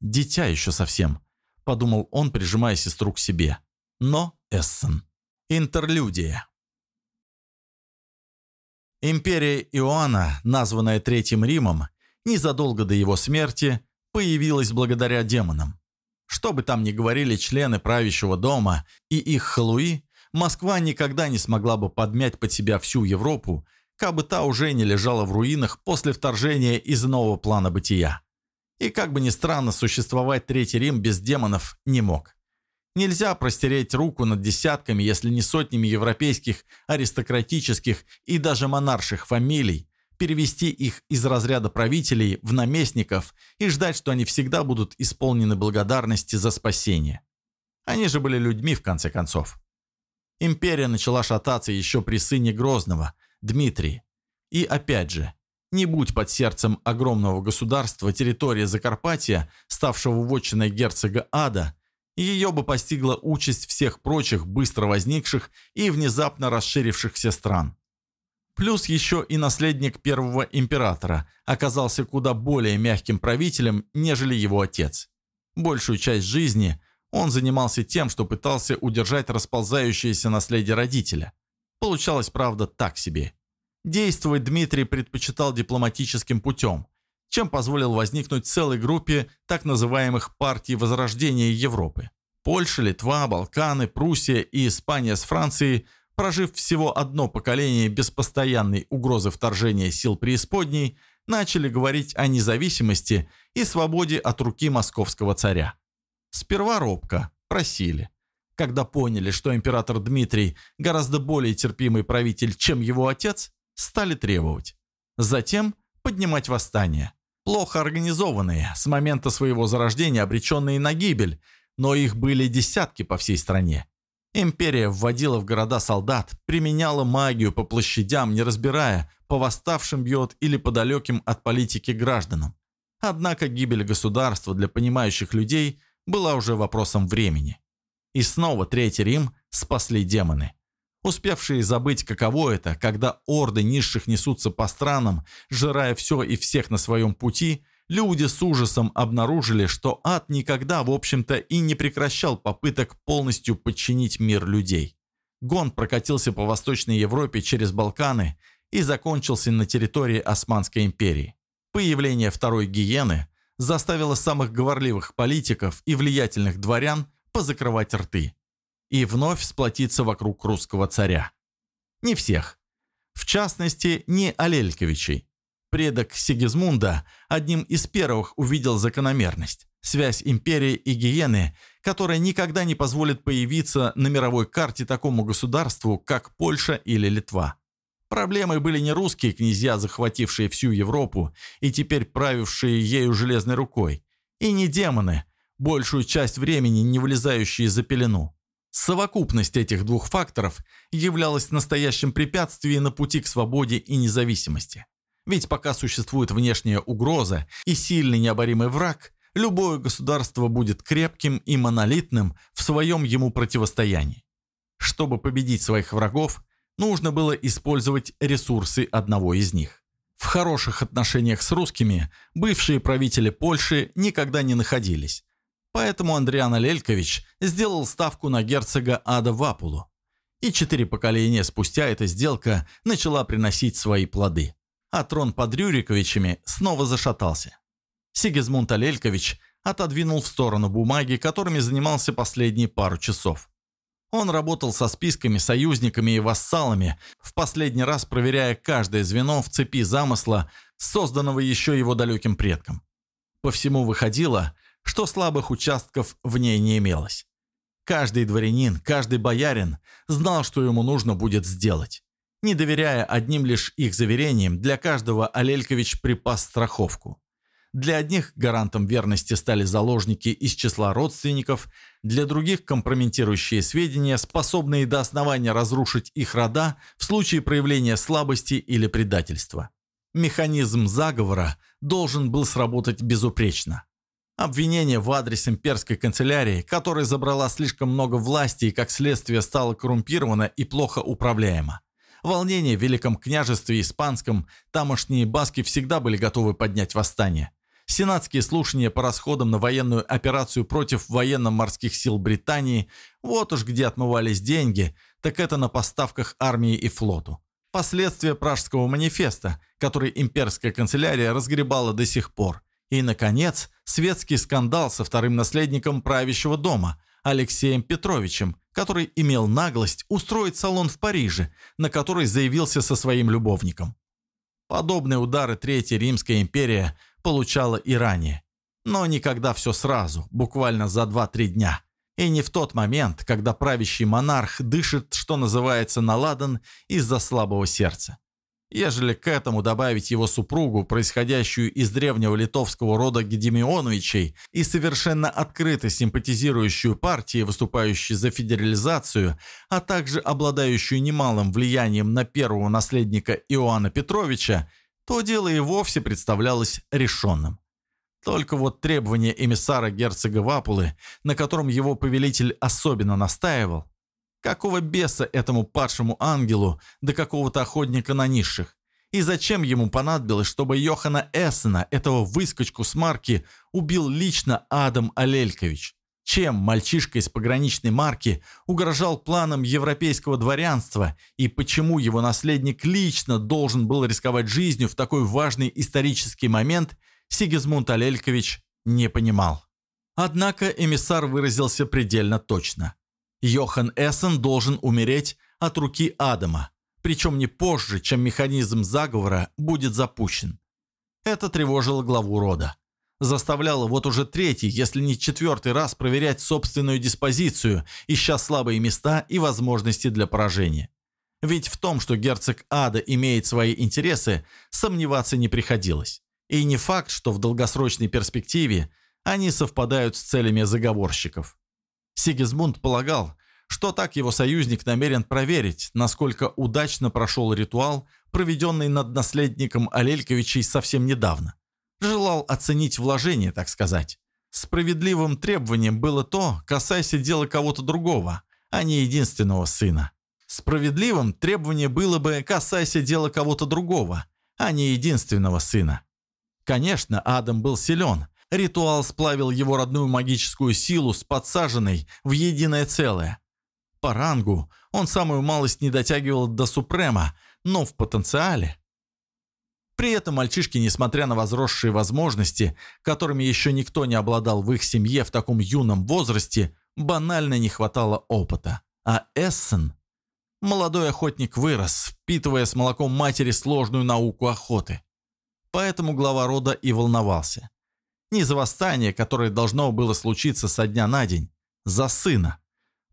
«Дитя еще совсем», – подумал он, прижимая сестру к себе. Но Эссен. Интерлюдия. Империя Иоанна, названная Третьим Римом, незадолго до его смерти, появилась благодаря демонам. Что бы там ни говорили члены правящего дома и их халуи, Москва никогда не смогла бы подмять под себя всю Европу, как бы та уже не лежала в руинах после вторжения из нового плана бытия. И как бы ни странно, существовать Третий Рим без демонов не мог. Нельзя простереть руку над десятками, если не сотнями европейских, аристократических и даже монарших фамилий, перевести их из разряда правителей в наместников и ждать, что они всегда будут исполнены благодарности за спасение. Они же были людьми, в конце концов. Империя начала шататься еще при сыне Грозного, Дмитрии. И опять же, не будь под сердцем огромного государства территория Закарпатья, ставшего вотчиной герцога Ада, ее бы постигла участь всех прочих быстро возникших и внезапно расширившихся стран. Плюс еще и наследник первого императора оказался куда более мягким правителем, нежели его отец. Большую часть жизни он занимался тем, что пытался удержать расползающееся наследие родителя. Получалось, правда, так себе. Действовать Дмитрий предпочитал дипломатическим путем, чем позволил возникнуть целой группе так называемых партий Возрождения Европы. Польша, Литва, Балканы, Пруссия и Испания с Францией, прожив всего одно поколение без постоянной угрозы вторжения сил преисподней, начали говорить о независимости и свободе от руки московского царя. Сперва робко, просили. Когда поняли, что император Дмитрий гораздо более терпимый правитель, чем его отец, стали требовать. Затем поднимать восстание. Плохо организованные, с момента своего зарождения обреченные на гибель, но их были десятки по всей стране. Империя вводила в города солдат, применяла магию по площадям, не разбирая, по восставшим бьет или по далеким от политики гражданам. Однако гибель государства для понимающих людей была уже вопросом времени. И снова Третий Рим спасли демоны. Успевшие забыть, каково это, когда орды низших несутся по странам, жирая все и всех на своем пути – люди с ужасом обнаружили, что ад никогда, в общем-то, и не прекращал попыток полностью подчинить мир людей. Гон прокатился по Восточной Европе через Балканы и закончился на территории Османской империи. Появление второй гиены заставило самых говорливых политиков и влиятельных дворян позакрывать рты и вновь сплотиться вокруг русского царя. Не всех. В частности, не Алельковичей, Предок Сигизмунда одним из первых увидел закономерность. Связь империи и гиены, которая никогда не позволит появиться на мировой карте такому государству, как Польша или Литва. Проблемой были не русские князья, захватившие всю Европу и теперь правившие ею железной рукой, и не демоны, большую часть времени не вылезающие за пелену. Совокупность этих двух факторов являлась настоящим препятствием на пути к свободе и независимости. Ведь пока существует внешняя угроза и сильный необоримый враг, любое государство будет крепким и монолитным в своем ему противостоянии. Чтобы победить своих врагов, нужно было использовать ресурсы одного из них. В хороших отношениях с русскими бывшие правители Польши никогда не находились. Поэтому Андриан Лелькович сделал ставку на герцога Ада Вапулу. И четыре поколения спустя эта сделка начала приносить свои плоды. А трон под Рюриковичами снова зашатался. Сигизмунд Алелькович отодвинул в сторону бумаги, которыми занимался последние пару часов. Он работал со списками, союзниками и вассалами, в последний раз проверяя каждое звено в цепи замысла, созданного еще его далеким предком. По всему выходило, что слабых участков в ней не имелось. Каждый дворянин, каждый боярин знал, что ему нужно будет сделать. Не доверяя одним лишь их заверениям, для каждого Алелькович припас страховку. Для одних гарантом верности стали заложники из числа родственников, для других компрометирующие сведения, способные до основания разрушить их рода в случае проявления слабости или предательства. Механизм заговора должен был сработать безупречно. Обвинение в адрес имперской канцелярии, которая забрала слишком много власти и как следствие стала коррумпирована и плохо управляема. Волнение в Великом княжестве Испанском, тамошние баски всегда были готовы поднять восстание. Сенатские слушания по расходам на военную операцию против военно-морских сил Британии, вот уж где отмывались деньги, так это на поставках армии и флоту. Последствия Пражского манифеста, который имперская канцелярия разгребала до сих пор. И, наконец, светский скандал со вторым наследником правящего дома, Алексеем Петровичем, который имел наглость устроить салон в Париже, на который заявился со своим любовником. Подобные удары Третья Римская империя получала и ранее. Но никогда все сразу, буквально за 2-3 дня. И не в тот момент, когда правящий монарх дышит, что называется, наладан из-за слабого сердца. Ежели к этому добавить его супругу, происходящую из древнего литовского рода Гедемионовичей и совершенно открыто симпатизирующую партии, выступающей за федерализацию, а также обладающую немалым влиянием на первого наследника Иоанна Петровича, то дело и вовсе представлялось решенным. Только вот требование эмиссара герцога Вапулы, на котором его повелитель особенно настаивал, какого беса этому падшему ангелу до какого-то охотника на низших? И зачем ему понадобилось, чтобы Йохана Эссена, этого выскочку с марки, убил лично Адам Алелькович? Чем мальчишка из пограничной марки угрожал планам европейского дворянства и почему его наследник лично должен был рисковать жизнью в такой важный исторический момент, Сигизмунд Алелькович не понимал. Однако эмиссар выразился предельно точно. Йохан Эссен должен умереть от руки Адама, причем не позже, чем механизм заговора будет запущен. Это тревожило главу рода заставляла вот уже третий, если не четвертый раз проверять собственную диспозицию, ища слабые места и возможности для поражения. Ведь в том, что герцог Ада имеет свои интересы, сомневаться не приходилось. И не факт, что в долгосрочной перспективе они совпадают с целями заговорщиков. Сигизмунд полагал, что так его союзник намерен проверить, насколько удачно прошел ритуал, проведенный над наследником Алельковичей совсем недавно. Желал оценить вложение, так сказать. Справедливым требованием было то, касаясь дела кого-то другого, а не единственного сына. Справедливым требование было бы, касаясь дела кого-то другого, а не единственного сына. Конечно, Адам был силен. Ритуал сплавил его родную магическую силу с подсаженной в единое целое. По рангу он самую малость не дотягивал до Супрема, но в потенциале при этом мальчишки, несмотря на возросшие возможности, которыми еще никто не обладал в их семье в таком юном возрасте, банально не хватало опыта. А Эссен... Молодой охотник вырос, впитывая с молоком матери сложную науку охоты. Поэтому глава рода и волновался. Не за восстание, которое должно было случиться со дня на день, за сына.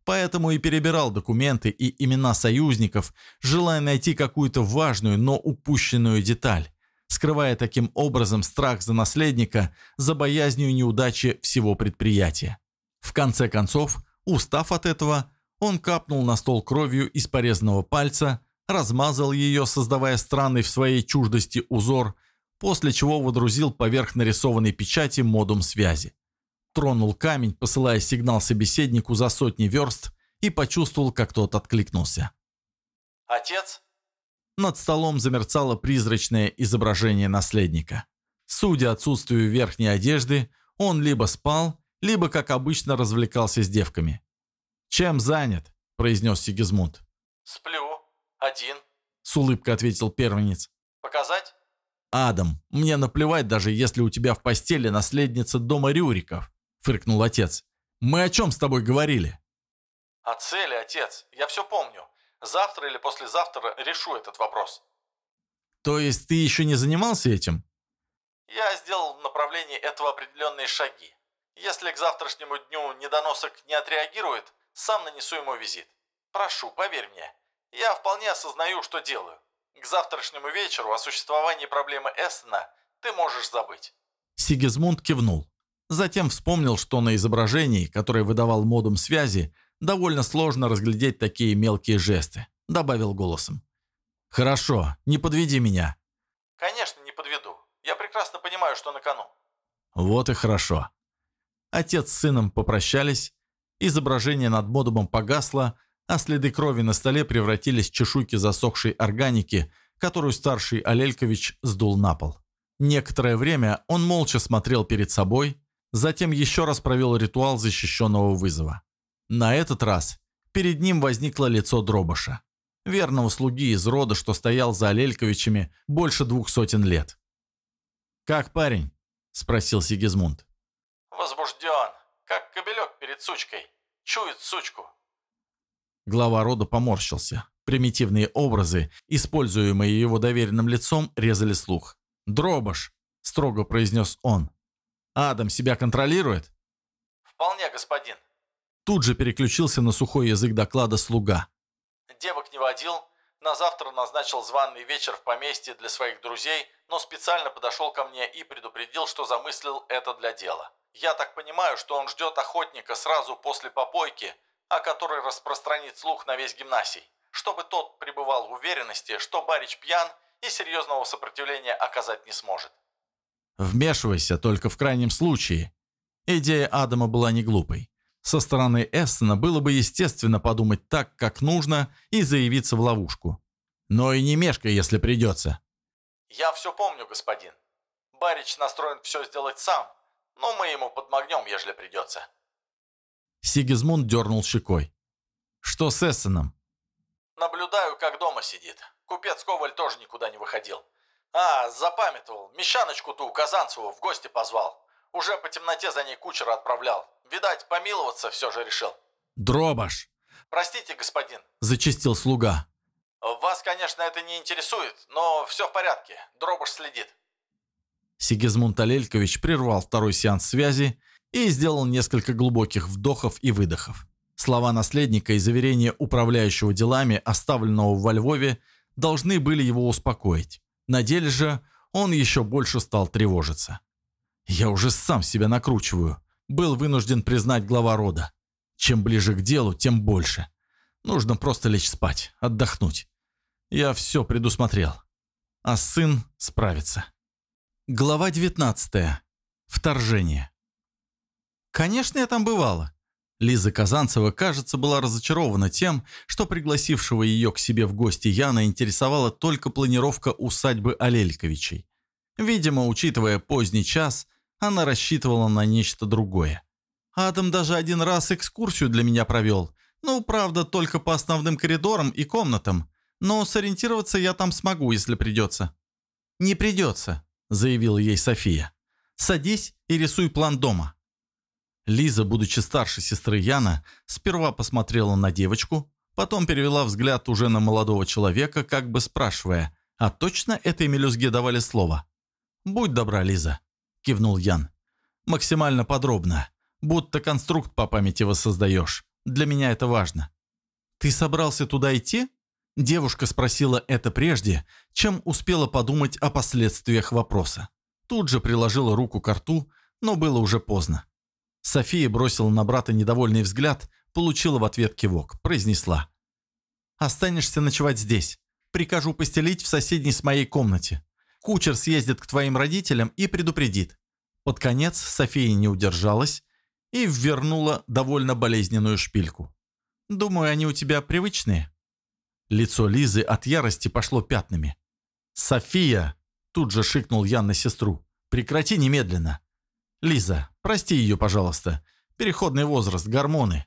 Поэтому и перебирал документы и имена союзников, желая найти какую-то важную, но упущенную деталь скрывая таким образом страх за наследника, за боязнью неудачи всего предприятия. В конце концов, устав от этого, он капнул на стол кровью из порезанного пальца, размазал ее, создавая странный в своей чуждости узор, после чего водрузил поверх нарисованной печати модум связи. Тронул камень, посылая сигнал собеседнику за сотни верст, и почувствовал, как тот откликнулся. «Отец?» Над столом замерцало призрачное изображение наследника. Судя отсутствию верхней одежды, он либо спал, либо, как обычно, развлекался с девками. «Чем занят?» – произнес Сигизмунд. Сплю. Один. С улыбкой ответил первенец. Показать? «Адам, мне наплевать, даже если у тебя в постели наследница дома Рюриков», — фыркнул отец. «Мы о чем с тобой говорили?» О цели, отец. Я все помню. Завтра или послезавтра решу этот вопрос. «То есть ты еще не занимался этим?» Я сделал в направлении этого определенные шаги. Если к завтрашнему дню недоносок не отреагирует, сам нанесу ему визит. Прошу, поверь мне, я вполне осознаю, что делаю. К завтрашнему вечеру о существовании проблемы Эссена ты можешь забыть». Сигизмунд кивнул. Затем вспомнил, что на изображении, которое выдавал модум связи, довольно сложно разглядеть такие мелкие жесты. Добавил голосом. «Хорошо, не подведи меня». «Конечно, не подведу. Я прекрасно понимаю, что на кону». «Вот и хорошо». Отец с сыном попрощались, изображение над модумом погасло, а следы крови на столе превратились в чешуйки засохшей органики, которую старший Алелькович сдул на пол. Некоторое время он молча смотрел перед собой, затем еще раз провел ритуал защищенного вызова. На этот раз перед ним возникло лицо Дробаша, верного слуги из рода, что стоял за Алельковичами больше двух сотен лет. «Как парень?» – спросил Сигизмунд. «Возбужден, как кобелек перед сучкой. Чует сучку». Глава рода поморщился. Примитивные образы, используемые его доверенным лицом, резали слух. «Дробаш!» – строго произнес он. «Адам себя контролирует?» «Вполне, господин». Тут же переключился на сухой язык доклада слуга. «Девок не водил, на завтра назначил званый вечер в поместье для своих друзей, но специально подошел ко мне и предупредил, что замыслил это для дела. Я так понимаю, что он ждет охотника сразу после попойки, о которой распространит слух на весь гимнасий, чтобы тот пребывал в уверенности, что Барич пьян и серьезного сопротивления оказать не сможет. «Вмешивайся только в крайнем случае». Идея Адама была не глупой. Со стороны Эссена было бы естественно подумать так, как нужно, и заявиться в ловушку. Но и не мешкай, если придется. «Я все помню, господин. Барич настроен все сделать сам, но мы ему подмогнем, ежели придется». Сигизмунд дернул щекой. «Что с Эссеном?» «Наблюдаю, как дома сидит. Купец Коваль тоже никуда не выходил. А, запамятовал. Мещаночку ту, Казанцеву, в гости позвал. Уже по темноте за ней кучера отправлял. Видать, помиловаться все же решил». «Дробаш!» «Простите, господин», – зачистил слуга. «Вас, конечно, это не интересует, но все в порядке. Дробаш следит». Сигизмунд Алелькович прервал второй сеанс связи и сделал несколько глубоких вдохов и выдохов. Слова наследника и заверения управляющего делами, оставленного во Львове, должны были его успокоить. На деле же он еще больше стал тревожиться. «Я уже сам себя накручиваю», – был вынужден признать глава рода. «Чем ближе к делу, тем больше. Нужно просто лечь спать, отдохнуть. Я все предусмотрел. А сын справится». Глава 19. Вторжение. Конечно, я там бывала. Лиза Казанцева, кажется, была разочарована тем, что пригласившего ее к себе в гости Яна интересовала только планировка усадьбы Алельковичей. Видимо, учитывая поздний час, она рассчитывала на нечто другое. Адам даже один раз экскурсию для меня провел. Ну, правда, только по основным коридорам и комнатам. Но сориентироваться я там смогу, если придется. «Не придется», — заявила ей София. «Садись и рисуй план дома». Лиза, будучи старше сестры Яна, сперва посмотрела на девочку, потом перевела взгляд уже на молодого человека, как бы спрашивая, а точно этой мелюзге давали слово? «Будь добра, Лиза», – кивнул Ян. «Максимально подробно, будто конструкт по памяти воссоздаешь. Для меня это важно». «Ты собрался туда идти?» Девушка спросила это прежде, чем успела подумать о последствиях вопроса. Тут же приложила руку к рту, но было уже поздно. София бросила на брата недовольный взгляд, получила в ответ кивок, произнесла. «Останешься ночевать здесь. Прикажу постелить в соседней с моей комнате. Кучер съездит к твоим родителям и предупредит». Под конец София не удержалась и ввернула довольно болезненную шпильку. «Думаю, они у тебя привычные». Лицо Лизы от ярости пошло пятнами. «София!» – тут же шикнул Ян на сестру. «Прекрати немедленно!» «Лиза, прости ее, пожалуйста. Переходный возраст, гормоны».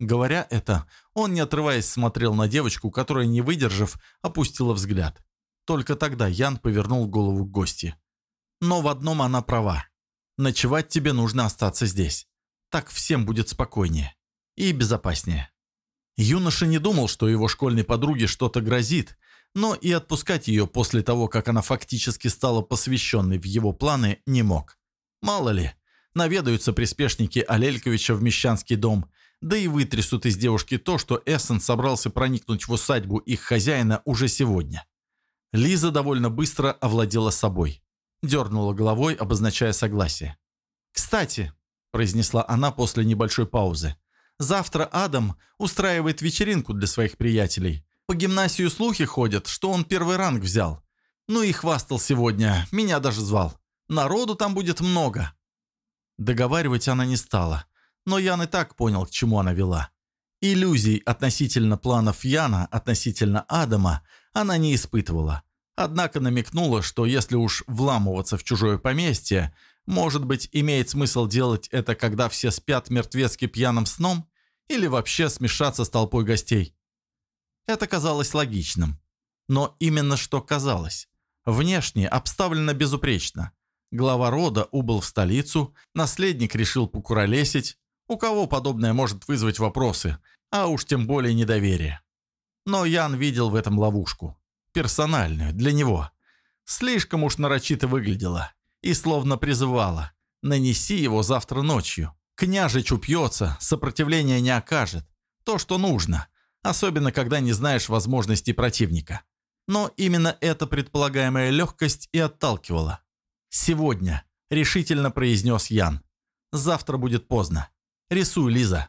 Говоря это, он, не отрываясь, смотрел на девочку, которая, не выдержав, опустила взгляд. Только тогда Ян повернул голову к гости. Но в одном она права. Ночевать тебе нужно остаться здесь. Так всем будет спокойнее. И безопаснее. Юноша не думал, что его школьной подруге что-то грозит, но и отпускать ее после того, как она фактически стала посвященной в его планы, не мог. Мало ли, наведаются приспешники Алельковича в Мещанский дом, да и вытрясут из девушки то, что Эссен собрался проникнуть в усадьбу их хозяина уже сегодня. Лиза довольно быстро овладела собой. Дернула головой, обозначая согласие. «Кстати», – произнесла она после небольшой паузы, – Завтра Адам устраивает вечеринку для своих приятелей. По гимнасию слухи ходят, что он первый ранг взял. Ну и хвастал сегодня, меня даже звал. Народу там будет много». Договаривать она не стала, но Ян и так понял, к чему она вела. Иллюзий относительно планов Яна, относительно Адама, она не испытывала. Однако намекнула, что если уж вламываться в чужое поместье, может быть, имеет смысл делать это, когда все спят мертвецки пьяным сном? Или вообще смешаться с толпой гостей? Это казалось логичным. Но именно что казалось. Внешне обставлено безупречно. Глава рода убыл в столицу, наследник решил покуролесить. У кого подобное может вызвать вопросы, а уж тем более недоверие. Но Ян видел в этом ловушку. Персональную, для него. Слишком уж нарочито выглядела и словно призывала «Нанеси его завтра ночью. Княжич упьется, сопротивления не окажет. То, что нужно, особенно когда не знаешь возможностей противника». Но именно эта предполагаемая легкость и отталкивала. «Сегодня», — решительно произнес Ян. «Завтра будет поздно. Рисуй, Лиза».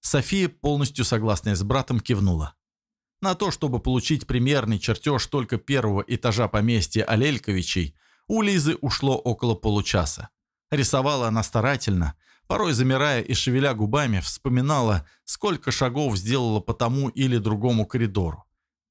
София, полностью согласная с братом, кивнула. На то, чтобы получить примерный чертеж только первого этажа поместья Алельковичей, у Лизы ушло около получаса. Рисовала она старательно, порой замирая и шевеля губами, вспоминала, сколько шагов сделала по тому или другому коридору.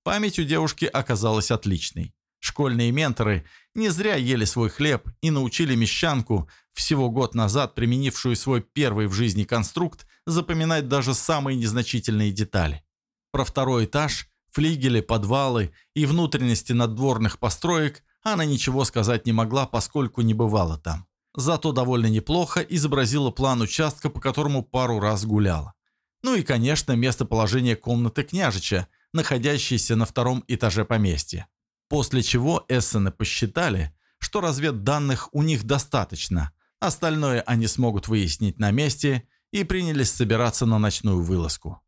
Память у девушки оказалась отличной. Школьные менторы не зря ели свой хлеб и научили мещанку, всего год назад применившую свой первый в жизни конструкт, запоминать даже самые незначительные детали. Про второй этаж, флигели, подвалы и внутренности наддворных построек она ничего сказать не могла, поскольку не бывала там. Зато довольно неплохо изобразила план участка, по которому пару раз гуляла. Ну и, конечно, местоположение комнаты княжича, находящейся на втором этаже поместья. После чего Эссены посчитали, что разведданных у них достаточно, остальное они смогут выяснить на месте и принялись собираться на ночную вылазку.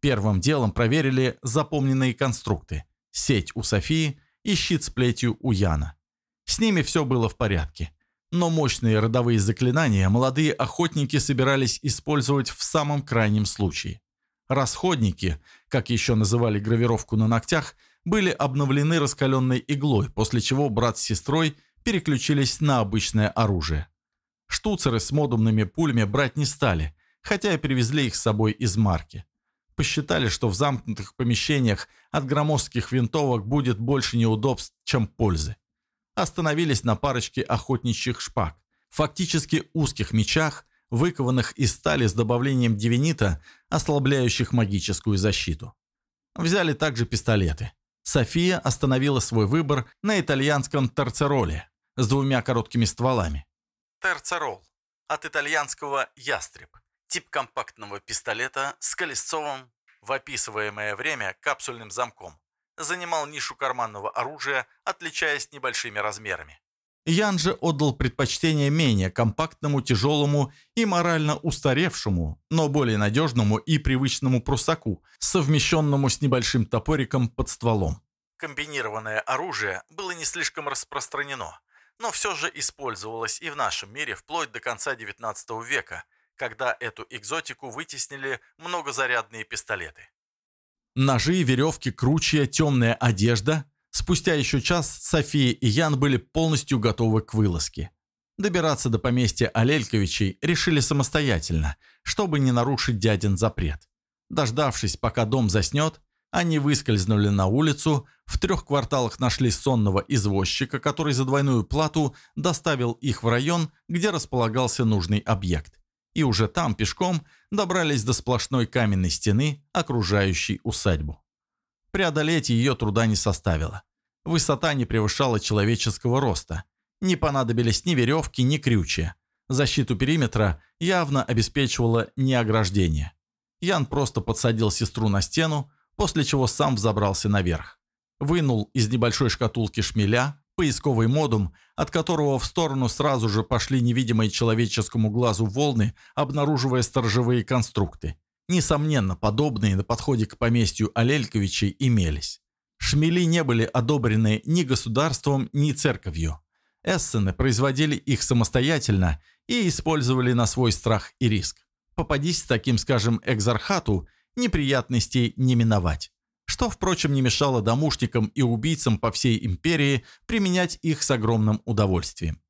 Первым делом проверили запомненные конструкты, сеть у Софии и щит с плетью у Яна. С ними все было в порядке. Но мощные родовые заклинания молодые охотники собирались использовать в самом крайнем случае. Расходники, как еще называли гравировку на ногтях, были обновлены раскаленной иглой, после чего брат с сестрой переключились на обычное оружие. Штуцеры с модумными пулями брать не стали, хотя и привезли их с собой из марки посчитали, что в замкнутых помещениях от громоздких винтовок будет больше неудобств, чем пользы. Остановились на парочке охотничьих шпаг, фактически узких мечах, выкованных из стали с добавлением дивинита, ослабляющих магическую защиту. Взяли также пистолеты. София остановила свой выбор на итальянском терцероле с двумя короткими стволами. Терцерол. От итальянского «ястреб» Тип компактного пистолета с колесцовым, в описываемое время капсульным замком, занимал нишу карманного оружия, отличаясь небольшими размерами. Ян же отдал предпочтение менее компактному, тяжелому и морально устаревшему, но более надежному и привычному прусаку, совмещенному с небольшим топориком под стволом. Комбинированное оружие было не слишком распространено, но все же использовалось и в нашем мире вплоть до конца XIX века – когда эту экзотику вытеснили многозарядные пистолеты. Ножи, веревки, кручья, темная одежда. Спустя еще час София и Ян были полностью готовы к вылазке. Добираться до поместья Алельковичей решили самостоятельно, чтобы не нарушить дядин запрет. Дождавшись, пока дом заснет, они выскользнули на улицу, в трех кварталах нашли сонного извозчика, который за двойную плату доставил их в район, где располагался нужный объект и уже там пешком добрались до сплошной каменной стены, окружающей усадьбу. Преодолеть ее труда не составило. Высота не превышала человеческого роста. Не понадобились ни веревки, ни крючья. Защиту периметра явно обеспечивало не ограждение. Ян просто подсадил сестру на стену, после чего сам взобрался наверх. Вынул из небольшой шкатулки шмеля, поисковый модум, от которого в сторону сразу же пошли невидимые человеческому глазу волны, обнаруживая сторожевые конструкты. Несомненно, подобные на подходе к поместью Алельковичей имелись. Шмели не были одобрены ни государством, ни церковью. Эссены производили их самостоятельно и использовали на свой страх и риск. Попадись таким, скажем, экзархату, неприятностей не миновать. Что, впрочем, не мешало домушникам и убийцам по всей империи применять их с огромным удовольствием.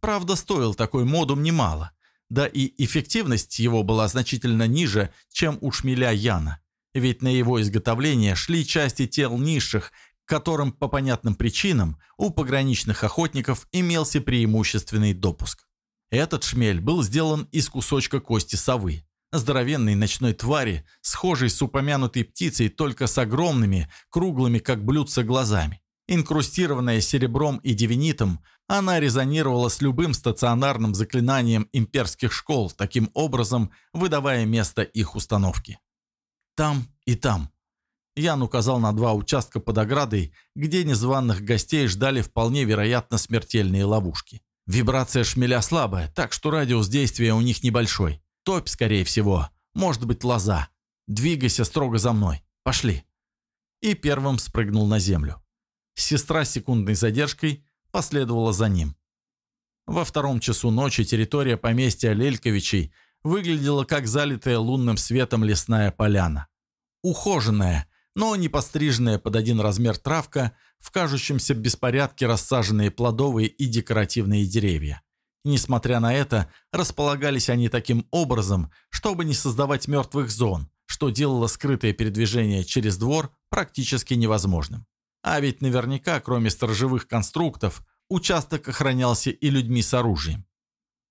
Правда, стоил такой модум немало, да и эффективность его была значительно ниже, чем у шмеля Яна, ведь на его изготовление шли части тел низших, к которым по понятным причинам у пограничных охотников имелся преимущественный допуск. Этот шмель был сделан из кусочка кости совы, здоровенной ночной твари, схожей с упомянутой птицей, только с огромными, круглыми, как блюдца, глазами. Инкрустированная серебром и девинитом, она резонировала с любым стационарным заклинанием имперских школ, таким образом выдавая место их установки. Там и там. Ян указал на два участка под оградой, где незваных гостей ждали вполне вероятно смертельные ловушки. Вибрация шмеля слабая, так что радиус действия у них небольшой. Топь, скорее всего. Может быть, лоза. Двигайся строго за мной. Пошли. И первым спрыгнул на землю. Сестра с секундной задержкой последовала за ним. Во втором часу ночи территория поместья Лельковичей выглядела как залитая лунным светом лесная поляна. Ухоженная, но не постриженная под один размер травка, в кажущемся беспорядке рассаженные плодовые и декоративные деревья. Несмотря на это, располагались они таким образом, чтобы не создавать мертвых зон, что делало скрытое передвижение через двор практически невозможным. А ведь наверняка, кроме сторожевых конструктов, участок охранялся и людьми с оружием.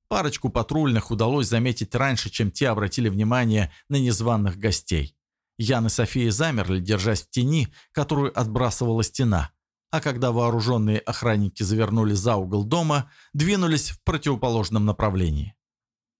Парочку патрульных удалось заметить раньше, чем те обратили внимание на незваных гостей. Ян и София замерли, держась в тени, которую отбрасывала стена, а когда вооруженные охранники завернули за угол дома, двинулись в противоположном направлении.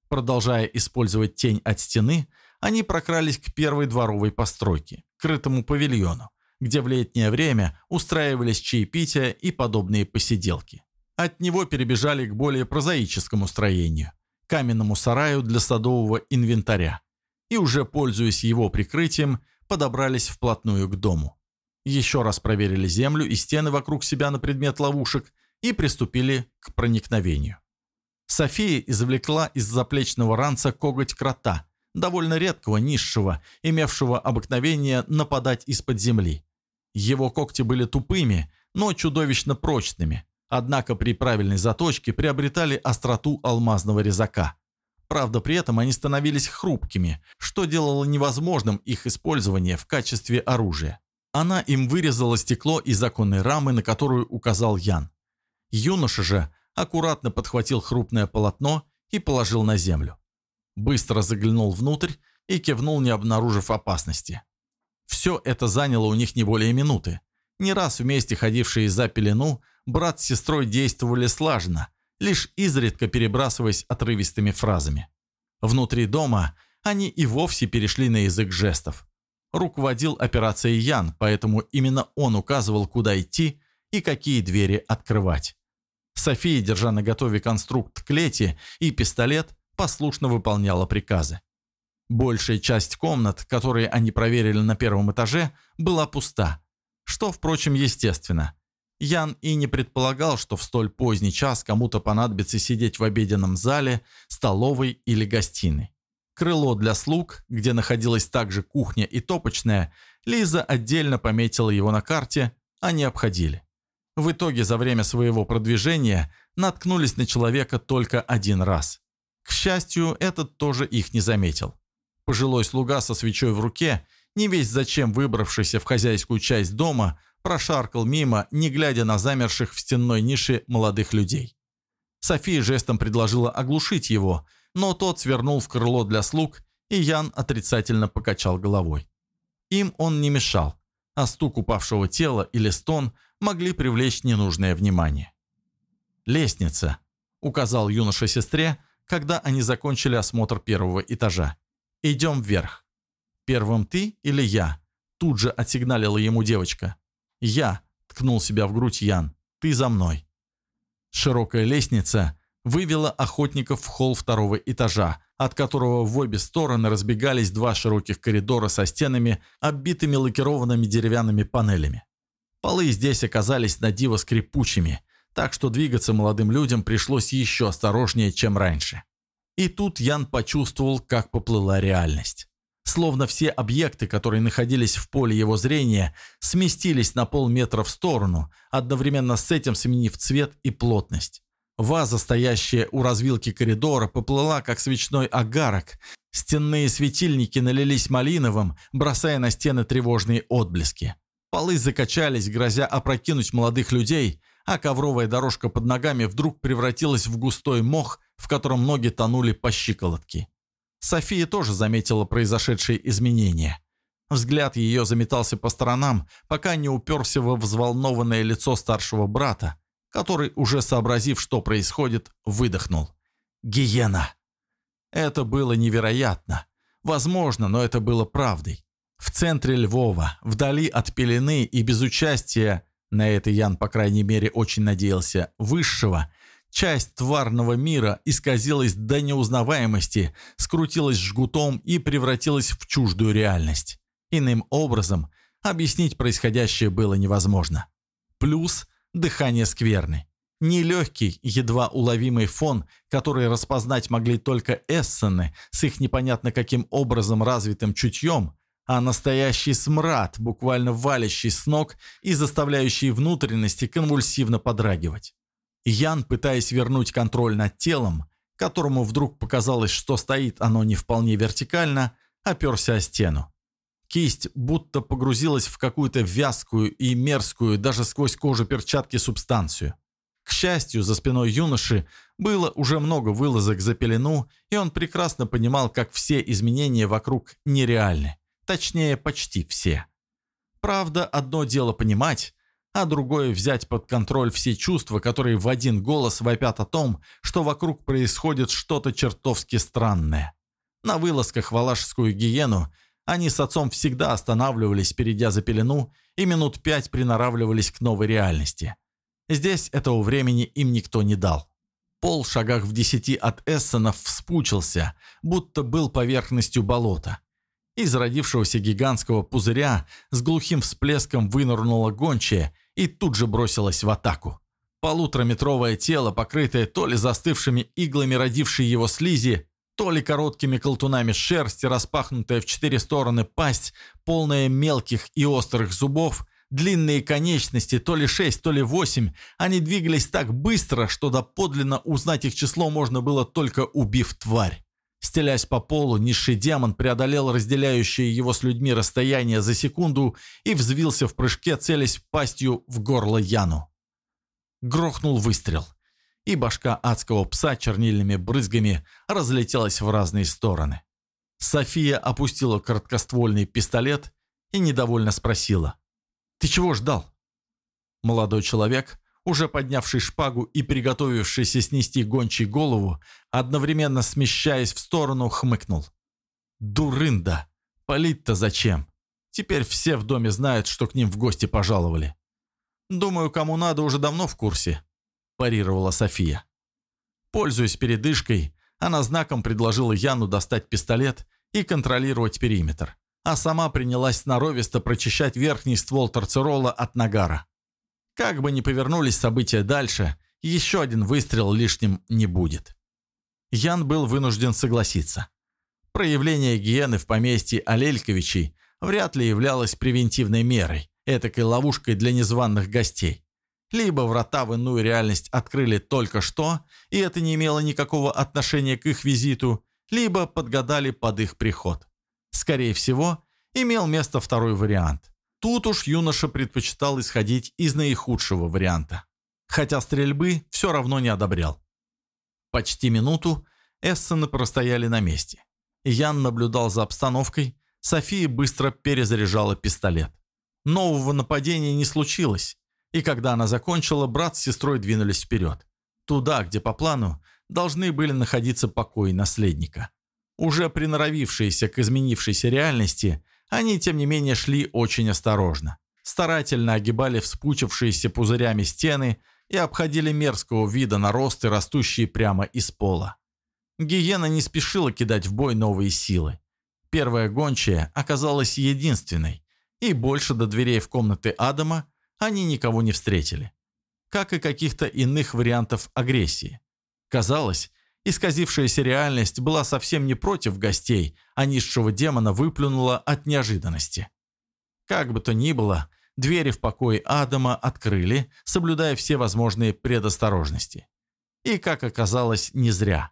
Продолжая использовать тень от стены, они прокрались к первой дворовой постройке, крытому павильону, где в летнее время устраивались чаепития и подобные посиделки. От него перебежали к более прозаическому строению – каменному сараю для садового инвентаря, и уже пользуясь его прикрытием, подобрались вплотную к дому. Еще раз проверили землю и стены вокруг себя на предмет ловушек и приступили к проникновению. София извлекла из заплечного ранца коготь крота, довольно редкого, низшего, имевшего обыкновение нападать из-под земли. Его когти были тупыми, но чудовищно прочными, однако при правильной заточке приобретали остроту алмазного резака. Правда, при этом они становились хрупкими, что делало невозможным их использование в качестве оружия. Она им вырезала стекло из законной рамы, на которую указал Ян. Юноша же аккуратно подхватил хрупное полотно и положил на землю. Быстро заглянул внутрь и кивнул, не обнаружив опасности. Все это заняло у них не более минуты. Не раз вместе ходившие за пелену, брат с сестрой действовали слаженно, лишь изредка перебрасываясь отрывистыми фразами. Внутри дома они и вовсе перешли на язык жестов. Руководил операцией Ян, поэтому именно он указывал, куда идти и какие двери открывать. София, держа на готове конструкт клети и пистолет, послушно выполняла приказы. Большая часть комнат, которые они проверили на первом этаже, была пуста, что, впрочем, естественно. Ян и не предполагал, что в столь поздний час кому-то понадобится сидеть в обеденном зале, столовой или гостиной. Крыло для слуг, где находилась также кухня и топочная, Лиза отдельно пометила его на карте, не обходили. В итоге за время своего продвижения наткнулись на человека только один раз. К счастью, этот тоже их не заметил. Пожилой слуга со свечой в руке, не весь зачем выбравшийся в хозяйскую часть дома, прошаркал мимо, не глядя на замерших в стенной нише молодых людей. София жестом предложила оглушить его, но тот свернул в крыло для слуг и Ян отрицательно покачал головой. Им он не мешал, а стук упавшего тела или стон могли привлечь ненужное внимание. «Лестница», — указал юноша сестре, когда они закончили осмотр первого этажа. «Идем вверх». «Первым ты или я?» Тут же отсигналила ему девочка. «Я», — ткнул себя в грудь Ян, — «ты за мной». Широкая лестница вывела охотников в холл второго этажа, от которого в обе стороны разбегались два широких коридора со стенами, оббитыми лакированными деревянными панелями. Полы здесь оказались на диво скрипучими, так что двигаться молодым людям пришлось еще осторожнее, чем раньше. И тут Ян почувствовал, как поплыла реальность. Словно все объекты, которые находились в поле его зрения, сместились на полметра в сторону, одновременно с этим сменив цвет и плотность. Ваза, стоящая у развилки коридора, поплыла, как свечной агарок. Стенные светильники налились малиновым, бросая на стены тревожные отблески. Полы закачались, грозя опрокинуть молодых людей, а ковровая дорожка под ногами вдруг превратилась в густой мох, в котором ноги тонули по щиколотке. София тоже заметила произошедшие изменения. Взгляд ее заметался по сторонам, пока не уперся во взволнованное лицо старшего брата, который, уже сообразив, что происходит, выдохнул. «Гиена!» Это было невероятно. Возможно, но это было правдой. В центре Львова, вдали от пелены и без участия, на это Ян, по крайней мере, очень надеялся, высшего, часть тварного мира исказилась до неузнаваемости, скрутилась жгутом и превратилась в чуждую реальность. Иным образом, объяснить происходящее было невозможно. Плюс дыхание скверны. Нелегкий, едва уловимый фон, который распознать могли только эссены с их непонятно каким образом развитым чутьем – а настоящий смрад, буквально валящий с ног и заставляющий внутренности конвульсивно подрагивать. Ян, пытаясь вернуть контроль над телом, которому вдруг показалось, что стоит оно не вполне вертикально, оперся о стену. Кисть будто погрузилась в какую-то вязкую и мерзкую даже сквозь кожу перчатки субстанцию. К счастью, за спиной юноши было уже много вылазок за пелену, и он прекрасно понимал, как все изменения вокруг нереальны. Точнее, почти все. Правда, одно дело понимать, а другое взять под контроль все чувства, которые в один голос вопят о том, что вокруг происходит что-то чертовски странное. На вылазках в Алашскую гиену они с отцом всегда останавливались, перейдя за пелену, и минут пять приноравливались к новой реальности. Здесь этого времени им никто не дал. Пол в шагах в десяти от Эссенов вспучился, будто был поверхностью болота. Из родившегося гигантского пузыря с глухим всплеском вынырнула гончая и тут же бросилась в атаку. Полутораметровое тело, покрытое то ли застывшими иглами родившей его слизи, то ли короткими колтунами шерсти, распахнутая в четыре стороны пасть, полная мелких и острых зубов, длинные конечности, то ли шесть, то ли восемь, они двигались так быстро, что доподлинно узнать их число можно было только убив тварь. Стелясь по полу, низший демон преодолел разделяющее его с людьми расстояние за секунду и взвился в прыжке, целясь пастью в горло Яну. Грохнул выстрел, и башка адского пса чернильными брызгами разлетелась в разные стороны. София опустила короткоствольный пистолет и недовольно спросила. «Ты чего ждал?» Молодой человек уже поднявший шпагу и приготовившийся снести гончий голову, одновременно смещаясь в сторону, хмыкнул. «Дурында! Палить-то зачем? Теперь все в доме знают, что к ним в гости пожаловали». «Думаю, кому надо, уже давно в курсе», – парировала София. Пользуясь передышкой, она знаком предложила Яну достать пистолет и контролировать периметр, а сама принялась сноровисто прочищать верхний ствол торцерола от нагара. Как бы ни повернулись события дальше, еще один выстрел лишним не будет. Ян был вынужден согласиться. Проявление гиены в поместье Алельковичей вряд ли являлось превентивной мерой, этакой ловушкой для незваных гостей. Либо врата в иную реальность открыли только что, и это не имело никакого отношения к их визиту, либо подгадали под их приход. Скорее всего, имел место второй вариант. Тут уж юноша предпочитал исходить из наихудшего варианта. Хотя стрельбы все равно не одобрял. Почти минуту Эссены простояли на месте. Ян наблюдал за обстановкой, София быстро перезаряжала пистолет. Нового нападения не случилось, и когда она закончила, брат с сестрой двинулись вперед. Туда, где по плану должны были находиться покои наследника. Уже приноровившиеся к изменившейся реальности, они, тем не менее, шли очень осторожно. Старательно огибали вспучившиеся пузырями стены и обходили мерзкого вида наросты, растущие прямо из пола. Гиена не спешила кидать в бой новые силы. Первая гончая оказалась единственной, и больше до дверей в комнаты Адама они никого не встретили. Как и каких-то иных вариантов агрессии. Казалось, исказившаяся реальность была совсем не против гостей, а низшего демона выплюнула от неожиданности. Как бы то ни было, двери в покое Адама открыли, соблюдая все возможные предосторожности. И, как оказалось, не зря.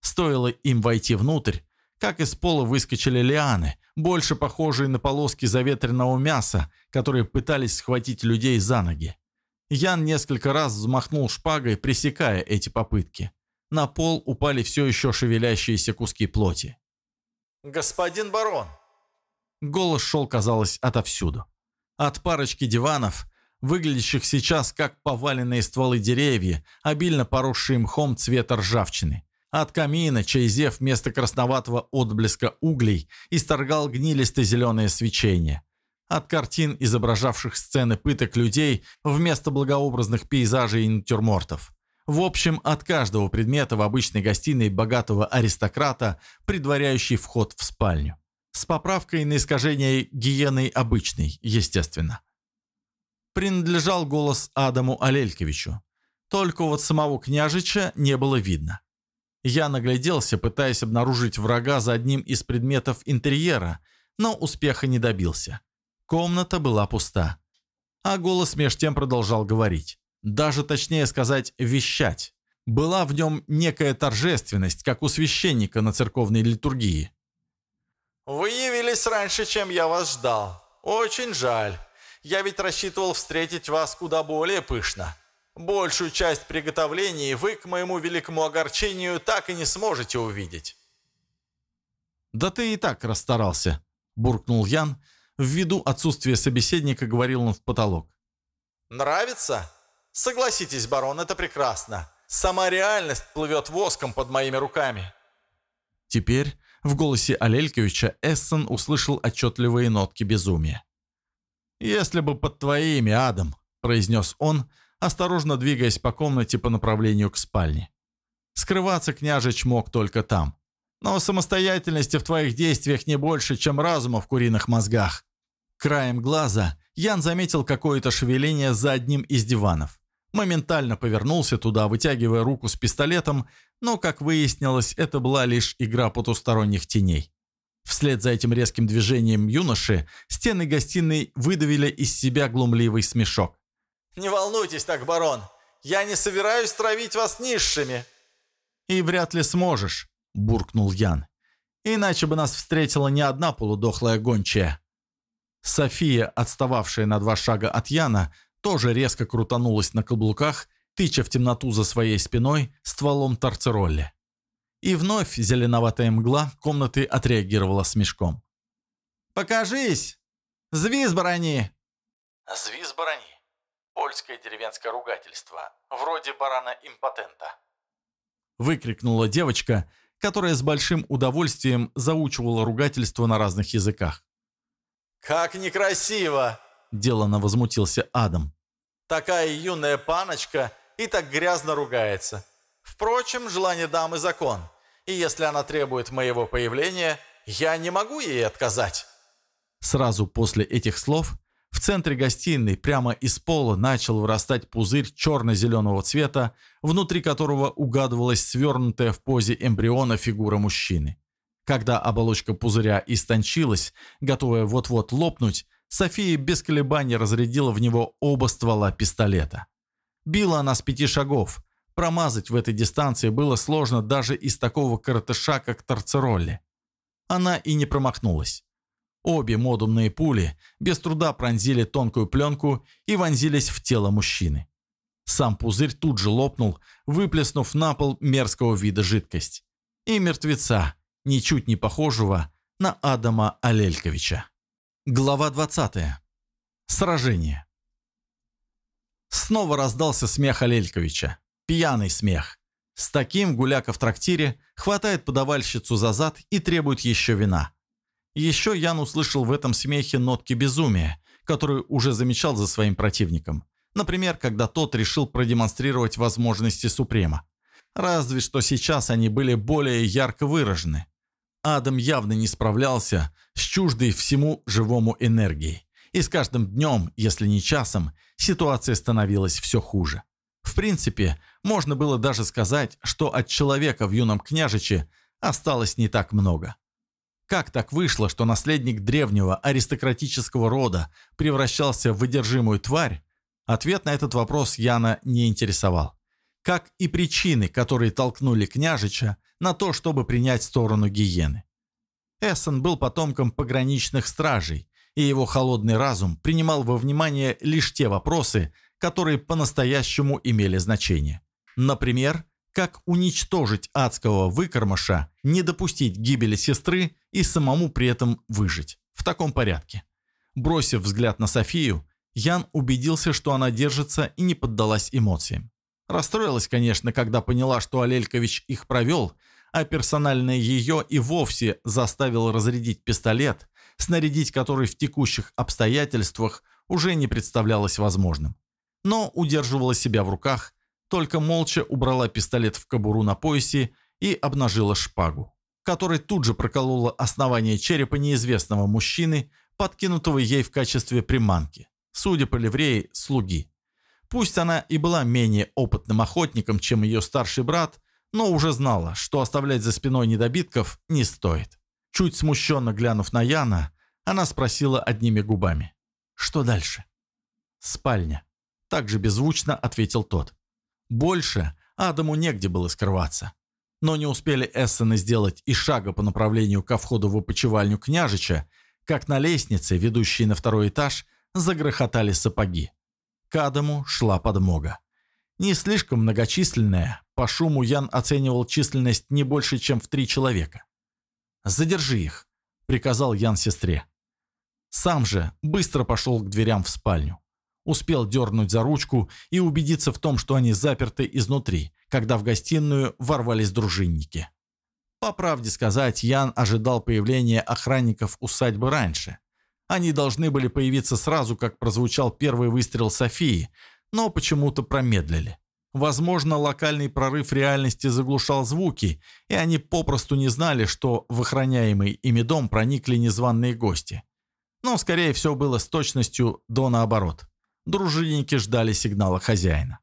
Стоило им войти внутрь, как из пола выскочили лианы, больше похожие на полоски заветренного мяса, которые пытались схватить людей за ноги. Ян несколько раз взмахнул шпагой, пресекая эти попытки. На пол упали все еще шевелящиеся куски плоти. «Господин барон!» Голос шел, казалось, отовсюду. От парочки диванов, выглядящих сейчас как поваленные стволы деревья, обильно поросшие мхом цвета ржавчины, от камина, чей зев вместо красноватого отблеска углей исторгал гнилисто-зеленое свечение. От картин, изображавших сцены пыток людей, вместо благообразных пейзажей и натюрмортов. В общем, от каждого предмета в обычной гостиной богатого аристократа, предваряющий вход в спальню. С поправкой на искажение гиеной обычной, естественно. Принадлежал голос Адаму Алельковичу. Только вот самого княжича не было видно. Я нагляделся, пытаясь обнаружить врага за одним из предметов интерьера, но успеха не добился. Комната была пуста. А голос меж тем продолжал говорить. Даже точнее сказать «вещать». Была в нем некая торжественность, как у священника на церковной литургии. «Вы явились раньше, чем я вас ждал. Очень жаль. Я ведь рассчитывал встретить вас куда более пышно. Большую часть приготовлений вы, к моему великому огорчению, так и не сможете увидеть». «Да ты и так расстарался», – буркнул Ян. Ввиду отсутствия собеседника говорил он в потолок. «Нравится? Согласитесь, барон, это прекрасно. Сама реальность плывет воском под моими руками». Теперь в голосе Алельковича Эссен услышал отчетливые нотки безумия. «Если бы под твоими, Адам», – произнес он, – осторожно двигаясь по комнате по направлению к спальне. Скрываться княжич мог только там. Но самостоятельности в твоих действиях не больше, чем разума в куриных мозгах. Краем глаза Ян заметил какое-то шевеление за одним из диванов. Моментально повернулся туда, вытягивая руку с пистолетом, но, как выяснилось, это была лишь игра потусторонних теней. Вслед за этим резким движением юноши стены гостиной выдавили из себя глумливый смешок. «Не волнуйтесь так, барон. Я не собираюсь травить вас низшими». «И вряд ли сможешь», – буркнул Ян. «Иначе бы нас встретила не одна полудохлая гончая». София, отстававшая на два шага от Яна, тоже резко крутанулась на каблуках, тыча в темноту за своей спиной стволом торцеролли. И вновь зеленоватая мгла комнаты отреагировала смешком. «Покажись! Звиз барани!» «Звиз барани. Польское деревенское ругательство, вроде барана-импотента. Выкрикнула девочка, которая с большим удовольствием заучивала ругательство на разных языках. «Как некрасиво!» – делано возмутился Адам. «Такая юная паночка и так грязно ругается. Впрочем, желание дамы – закон, и если она требует моего появления, я не могу ей отказать». Сразу после этих слов в центре гостиной прямо из пола начал вырастать пузырь черно-зеленого цвета, внутри которого угадывалась свернутая в позе эмбриона фигура мужчины. Когда оболочка пузыря истончилась, готовая вот-вот лопнуть, София без колебаний разрядила в него оба ствола пистолета. Била она с пяти шагов. Промазать в этой дистанции было сложно даже из такого коротыша, как Торцеролли. Она и не промахнулась. Обе модумные пули без труда пронзили тонкую пленку и вонзились в тело мужчины. Сам пузырь тут же лопнул, выплеснув на пол мерзкого вида жидкость. И мертвеца, ничуть не похожего на Адама Алельковича. Глава 20. Сражение. Снова раздался смех Алельковича. Пьяный смех. С таким гуляка в трактире хватает подавальщицу за зад и требует еще вина. Еще Ян услышал в этом смехе нотки безумия, которую уже замечал за своим противником. Например, когда тот решил продемонстрировать возможности Супрема. Разве что сейчас они были более ярко выражены. Адам явно не справлялся с чуждой всему живому энергией. И с каждым днем, если не часом, ситуация становилась все хуже. В принципе, можно было даже сказать, что от человека в юном княжиче осталось не так много. Как так вышло, что наследник древнего аристократического рода превращался в выдержимую тварь? Ответ на этот вопрос Яна не интересовал. Как и причины, которые толкнули княжича на то, чтобы принять сторону гиены. Эссен был потомком пограничных стражей, и его холодный разум принимал во внимание лишь те вопросы, которые по-настоящему имели значение. Например, как уничтожить адского выкормыша, не допустить гибели сестры и самому при этом выжить. В таком порядке. Бросив взгляд на Софию, Ян убедился, что она держится и не поддалась эмоциям. Расстроилась, конечно, когда поняла, что Алелькович их провел, а персонально ее и вовсе заставил разрядить пистолет, снарядить который в текущих обстоятельствах уже не представлялось возможным. Но удерживала себя в руках только молча убрала пистолет в кобуру на поясе и обнажила шпагу, которой тут же проколола основание черепа неизвестного мужчины, подкинутого ей в качестве приманки, судя по ливреи, слуги. Пусть она и была менее опытным охотником, чем ее старший брат, но уже знала, что оставлять за спиной недобитков не стоит. Чуть смущенно глянув на Яна, она спросила одними губами. «Что дальше?» «Спальня», – также беззвучно ответил тот. Больше Адаму негде было скрываться. Но не успели Эссены сделать и шага по направлению ко входу в опочивальню княжича, как на лестнице, ведущей на второй этаж, загрохотали сапоги. К Адаму шла подмога. Не слишком многочисленная, по шуму Ян оценивал численность не больше, чем в три человека. «Задержи их», — приказал Ян сестре. Сам же быстро пошел к дверям в спальню. Успел дернуть за ручку и убедиться в том, что они заперты изнутри, когда в гостиную ворвались дружинники. По правде сказать, Ян ожидал появления охранников усадьбы раньше. Они должны были появиться сразу, как прозвучал первый выстрел Софии, но почему-то промедлили. Возможно, локальный прорыв реальности заглушал звуки, и они попросту не знали, что в охраняемый ими дом проникли незваные гости. Но, скорее всего, было с точностью до наоборот. Дружинники ждали сигнала хозяина.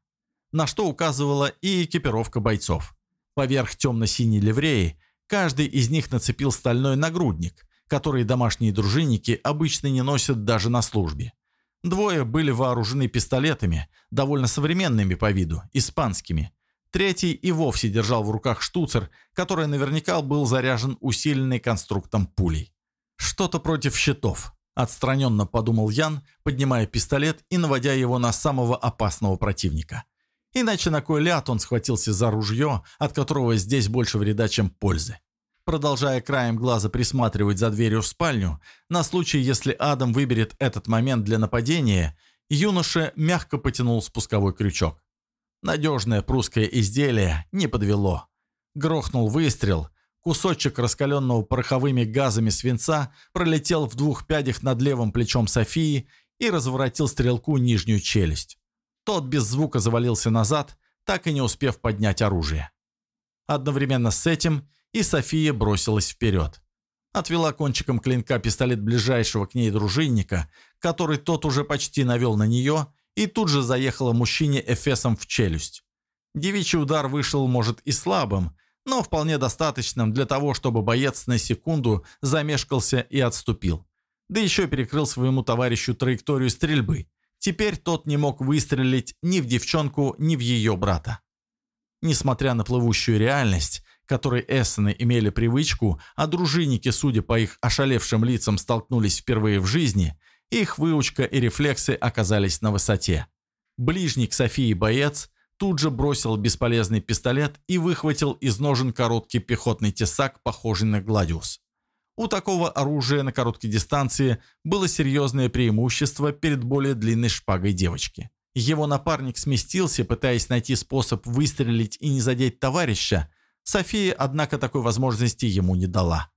На что указывала и экипировка бойцов. Поверх темно-синей ливреи каждый из них нацепил стальной нагрудник, который домашние дружинники обычно не носят даже на службе. Двое были вооружены пистолетами, довольно современными по виду, испанскими. Третий и вовсе держал в руках штуцер, который наверняка был заряжен усиленной конструктом пулей. Что-то против щитов. Отстраненно подумал Ян, поднимая пистолет и наводя его на самого опасного противника. Иначе на кой ляд он схватился за ружье, от которого здесь больше вреда, чем пользы. Продолжая краем глаза присматривать за дверью в спальню, на случай, если Адам выберет этот момент для нападения, юноша мягко потянул спусковой крючок. Надежное прусское изделие не подвело. Грохнул выстрел, Кусочек раскаленного пороховыми газами свинца пролетел в двух пядях над левым плечом Софии и разворотил стрелку нижнюю челюсть. Тот без звука завалился назад, так и не успев поднять оружие. Одновременно с этим и София бросилась вперед. Отвела кончиком клинка пистолет ближайшего к ней дружинника, который тот уже почти навел на нее, и тут же заехала мужчине эфесом в челюсть. Девичий удар вышел, может, и слабым, но вполне достаточным для того, чтобы боец на секунду замешкался и отступил. Да еще перекрыл своему товарищу траекторию стрельбы. Теперь тот не мог выстрелить ни в девчонку, ни в ее брата. Несмотря на плывущую реальность, которой Эссены имели привычку, а дружинники, судя по их ошалевшим лицам, столкнулись впервые в жизни, их выучка и рефлексы оказались на высоте. Ближний Софии боец тут же бросил бесполезный пистолет и выхватил из ножен короткий пехотный тесак, похожий на гладиус. У такого оружия на короткой дистанции было серьезное преимущество перед более длинной шпагой девочки. Его напарник сместился, пытаясь найти способ выстрелить и не задеть товарища. София, однако, такой возможности ему не дала.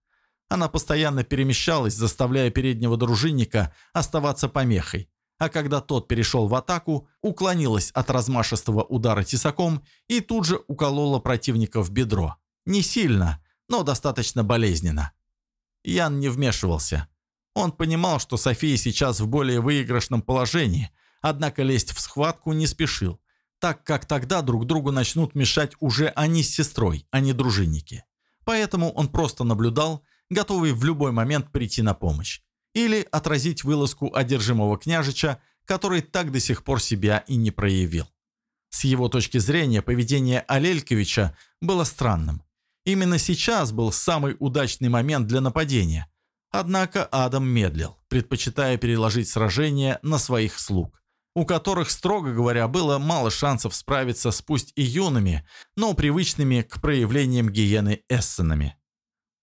Она постоянно перемещалась, заставляя переднего дружинника оставаться помехой. А когда тот перешел в атаку, уклонилась от размашистого удара тесаком и тут же уколола противника в бедро. Не сильно, но достаточно болезненно. Ян не вмешивался. Он понимал, что София сейчас в более выигрышном положении, однако лезть в схватку не спешил, так как тогда друг другу начнут мешать уже они с сестрой, а не дружинники. Поэтому он просто наблюдал, готовый в любой момент прийти на помощь. Или отразить вылазку одержимого княжича, который так до сих пор себя и не проявил. С его точки зрения, поведение Алельковича было странным. Именно сейчас был самый удачный момент для нападения. Однако Адам медлил, предпочитая переложить сражение на своих слуг, у которых, строго говоря, было мало шансов справиться с пусть и юными, но привычными к проявлениям гиены Эссенами.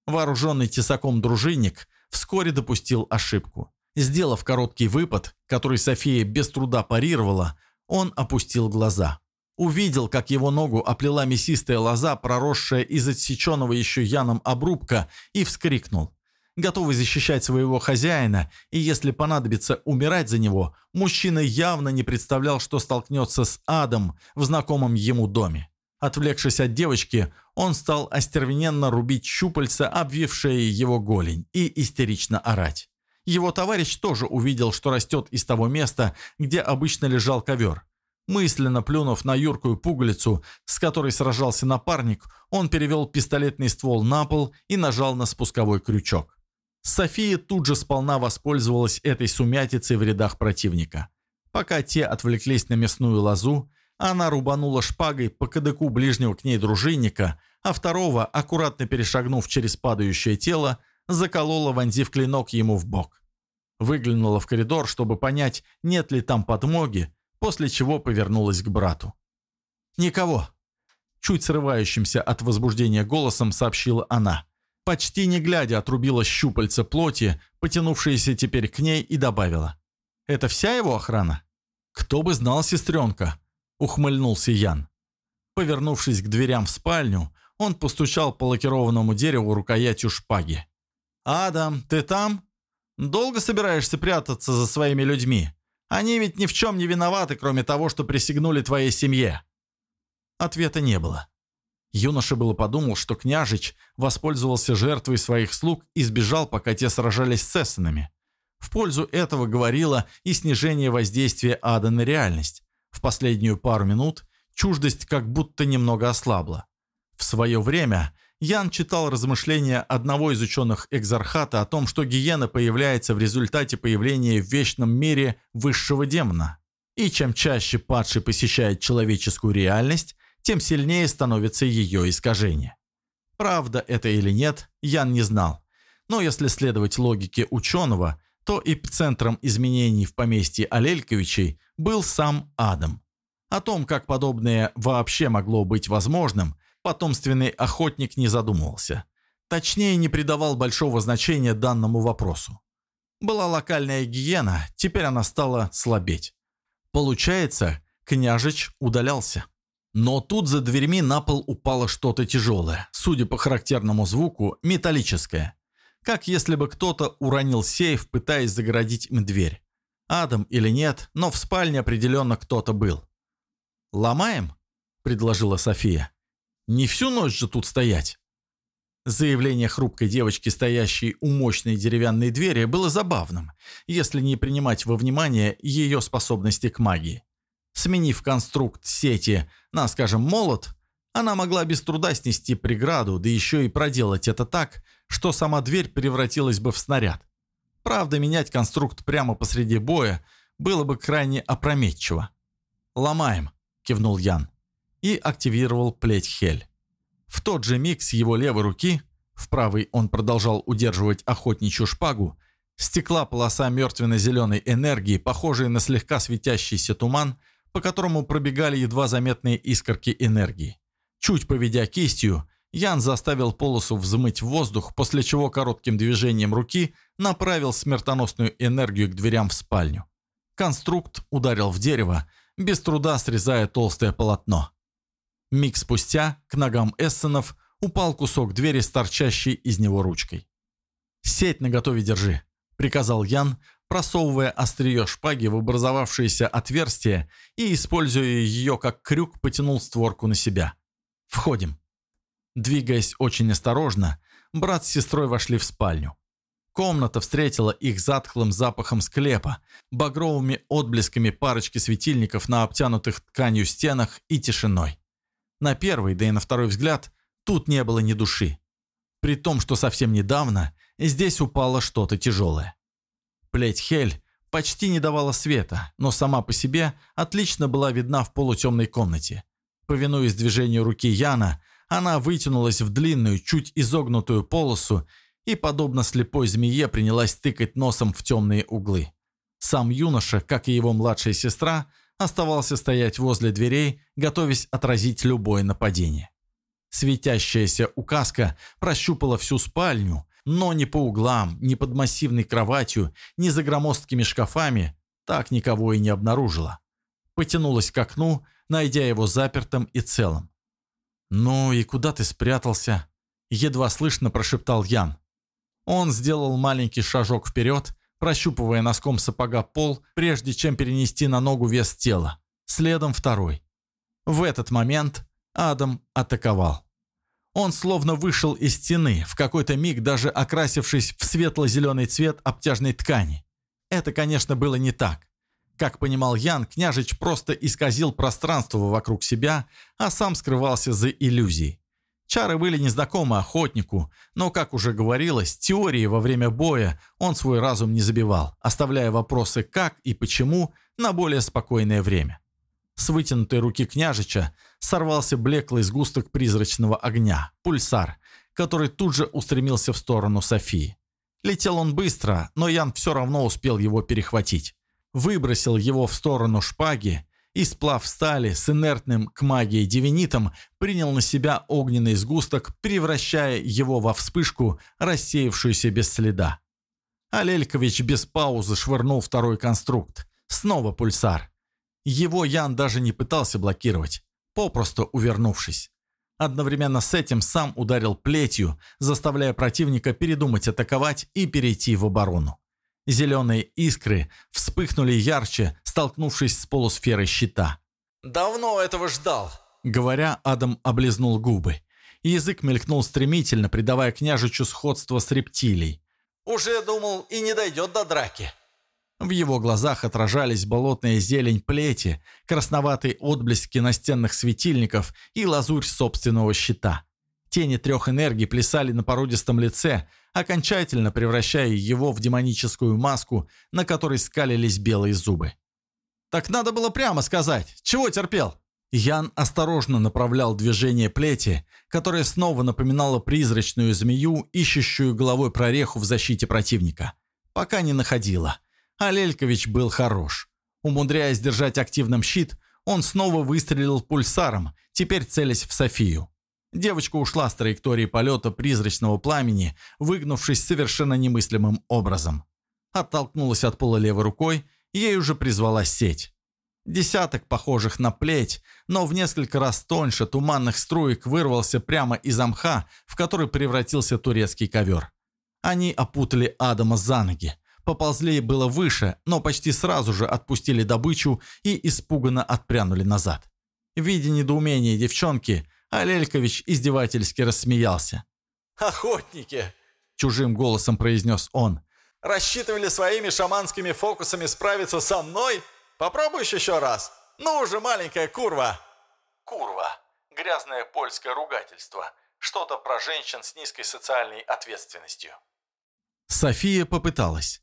Вооруженный тесаком дружинник вскоре допустил ошибку. Сделав короткий выпад, который София без труда парировала, он опустил глаза. Увидел, как его ногу оплела мясистая лоза, проросшая из отсеченного еще Яном обрубка, и вскрикнул. Готовый защищать своего хозяина, и если понадобится умирать за него, мужчина явно не представлял, что столкнется с адом в знакомом ему доме. Отвлекшись от девочки, он стал остервененно рубить щупальца, обвившие его голень, и истерично орать. Его товарищ тоже увидел, что растет из того места, где обычно лежал ковер. Мысленно плюнув на юркую пуговицу, с которой сражался напарник, он перевел пистолетный ствол на пол и нажал на спусковой крючок. София тут же сполна воспользовалась этой сумятицей в рядах противника. Пока те отвлеклись на мясную лозу, она рубанула шпагой по кадыку ближнего к ней дружинника, а второго, аккуратно перешагнув через падающее тело, заколола, вонзив клинок ему в бок. Выглянула в коридор, чтобы понять, нет ли там подмоги, после чего повернулась к брату. «Никого!» Чуть срывающимся от возбуждения голосом сообщила она. Почти не глядя отрубила щупальца плоти, потянувшиеся теперь к ней, и добавила. «Это вся его охрана?» «Кто бы знал, сестренка!» ухмыльнулся Ян. Повернувшись к дверям в спальню, он постучал по лакированному дереву рукоятью шпаги. «Адам, ты там? Долго собираешься прятаться за своими людьми? Они ведь ни в чем не виноваты, кроме того, что присягнули твоей семье». Ответа не было. Юноша было подумал, что княжич воспользовался жертвой своих слуг и сбежал, пока те сражались с эссенами. В пользу этого говорило и снижение воздействия ада на реальность, в последнюю пару минут чуждость как будто немного ослабла. В свое время Ян читал размышления одного из ученых Экзархата о том, что гиена появляется в результате появления в вечном мире высшего демона. И чем чаще падший посещает человеческую реальность, тем сильнее становится ее искажение. Правда это или нет, Ян не знал. Но если следовать логике ученого, то эпицентром изменений в поместье Алельковичей был сам Адам. О том, как подобное вообще могло быть возможным, потомственный охотник не задумывался. Точнее, не придавал большого значения данному вопросу. Была локальная гиена, теперь она стала слабеть. Получается, княжич удалялся. Но тут за дверьми на пол упало что-то тяжелое, судя по характерному звуку, металлическое. Как если бы кто-то уронил сейф, пытаясь загородить им дверь. Адам или нет, но в спальне определенно кто-то был. «Ломаем?» – предложила София. «Не всю ночь же тут стоять». Заявление хрупкой девочки, стоящей у мощной деревянной двери, было забавным, если не принимать во внимание ее способности к магии. Сменив конструкт сети на, скажем, молот, она могла без труда снести преграду, да еще и проделать это так, что сама дверь превратилась бы в снаряд. Правда, менять конструкт прямо посреди боя было бы крайне опрометчиво. «Ломаем», – кивнул Ян. И активировал плеть Хель. В тот же миг с его левой руки, в правой он продолжал удерживать охотничью шпагу, стекла полоса мертвенно-зеленой энергии, похожая на слегка светящийся туман, по которому пробегали едва заметные искорки энергии. Чуть поведя кистью, Ян заставил полосу взмыть в воздух, после чего коротким движением руки направил смертоносную энергию к дверям в спальню. Конструкт ударил в дерево, без труда срезая толстое полотно. Миг спустя к ногам Эссенов упал кусок двери с торчащей из него ручкой. «Сеть наготове держи», — приказал Ян, просовывая острие шпаги в образовавшееся отверстие и, используя ее как крюк, потянул створку на себя. «Входим». Двигаясь очень осторожно, брат с сестрой вошли в спальню. Комната встретила их затхлым запахом склепа, багровыми отблесками парочки светильников на обтянутых тканью стенах и тишиной. На первый, да и на второй взгляд, тут не было ни души. При том, что совсем недавно здесь упало что-то тяжелое. Плеть Хель почти не давала света, но сама по себе отлично была видна в полутемной комнате. Повинуясь движению руки Яна, она вытянулась в длинную, чуть изогнутую полосу и, подобно слепой змее, принялась тыкать носом в темные углы. Сам юноша, как и его младшая сестра, оставался стоять возле дверей, готовясь отразить любое нападение. Светящаяся указка прощупала всю спальню, но ни по углам, ни под массивной кроватью, ни за громоздкими шкафами так никого и не обнаружила. Потянулась к окну, найдя его запертым и целым. «Ну и куда ты спрятался?» Едва слышно прошептал Ян. Он сделал маленький шажок вперед, прощупывая носком сапога пол, прежде чем перенести на ногу вес тела. Следом второй. В этот момент Адам атаковал. Он словно вышел из стены, в какой-то миг даже окрасившись в светло-зеленый цвет обтяжной ткани. Это, конечно, было не так. Как понимал Ян, княжич просто исказил пространство вокруг себя, а сам скрывался за иллюзией. Чары были незнакомы охотнику, но, как уже говорилось, теории во время боя он свой разум не забивал, оставляя вопросы «как» и «почему» на более спокойное время. С вытянутой руки княжича сорвался блеклый сгусток призрачного огня, пульсар, который тут же устремился в сторону Софии. Летел он быстро, но Ян все равно успел его перехватить. Выбросил его в сторону шпаги и сплав стали с инертным к магии девинитом принял на себя огненный сгусток, превращая его во вспышку, рассеявшуюся без следа. Алелькович без паузы швырнул второй конструкт. Снова пульсар. Его Ян даже не пытался блокировать, попросту увернувшись. Одновременно с этим сам ударил плетью, заставляя противника передумать атаковать и перейти в оборону. Зеленые искры вспыхнули ярче, столкнувшись с полусферой щита. «Давно этого ждал», — говоря, Адам облизнул губы. Язык мелькнул стремительно, придавая княжичу сходство с рептилией. «Уже думал, и не дойдет до драки». В его глазах отражались болотная зелень плети, красноватые отблески настенных светильников и лазурь собственного щита. Тени трех энергий плясали на породистом лице, окончательно превращая его в демоническую маску, на которой скалились белые зубы. «Так надо было прямо сказать. Чего терпел?» Ян осторожно направлял движение плети, которая снова напоминала призрачную змею, ищущую головой прореху в защите противника. Пока не находила. А Лелькович был хорош. Умудряясь держать активным щит, он снова выстрелил пульсаром, теперь целясь в Софию. Девочка ушла с траектории полета призрачного пламени, выгнувшись совершенно немыслимым образом. Оттолкнулась от пола левой рукой, ей уже призвалась сеть. Десяток похожих на плеть, но в несколько раз тоньше туманных струек вырвался прямо из мха, в который превратился турецкий ковер. Они опутали Адама за ноги. Поползли было выше, но почти сразу же отпустили добычу и испуганно отпрянули назад. Видя недоумение девчонки, а Лелькович издевательски рассмеялся. «Охотники!» – чужим голосом произнес он. «Рассчитывали своими шаманскими фокусами справиться со мной? Попробуешь еще раз? Ну уже, маленькая курва!» Курва – грязное польское ругательство. Что-то про женщин с низкой социальной ответственностью. София попыталась.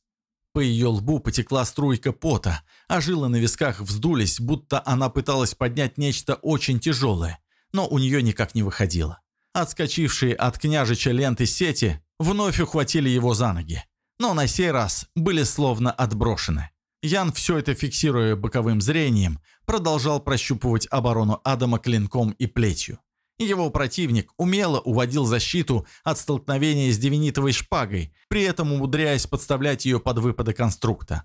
По ее лбу потекла струйка пота, а жилы на висках вздулись, будто она пыталась поднять нечто очень тяжелое но у нее никак не выходило. Отскочившие от княжича ленты сети вновь ухватили его за ноги, но на сей раз были словно отброшены. Ян, все это фиксируя боковым зрением, продолжал прощупывать оборону Адама клинком и плетью. Его противник умело уводил защиту от столкновения с девинитовой шпагой, при этом умудряясь подставлять ее под выпады конструкта.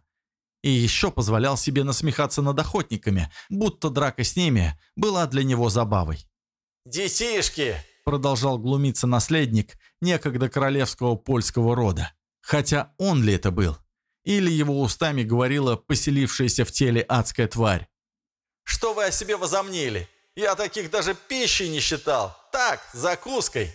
И еще позволял себе насмехаться над охотниками, будто драка с ними была для него забавой. «Детишки!» – продолжал глумиться наследник некогда королевского польского рода. Хотя он ли это был? Или его устами говорила поселившаяся в теле адская тварь? «Что вы о себе возомнили? Я таких даже пищей не считал. Так, закуской».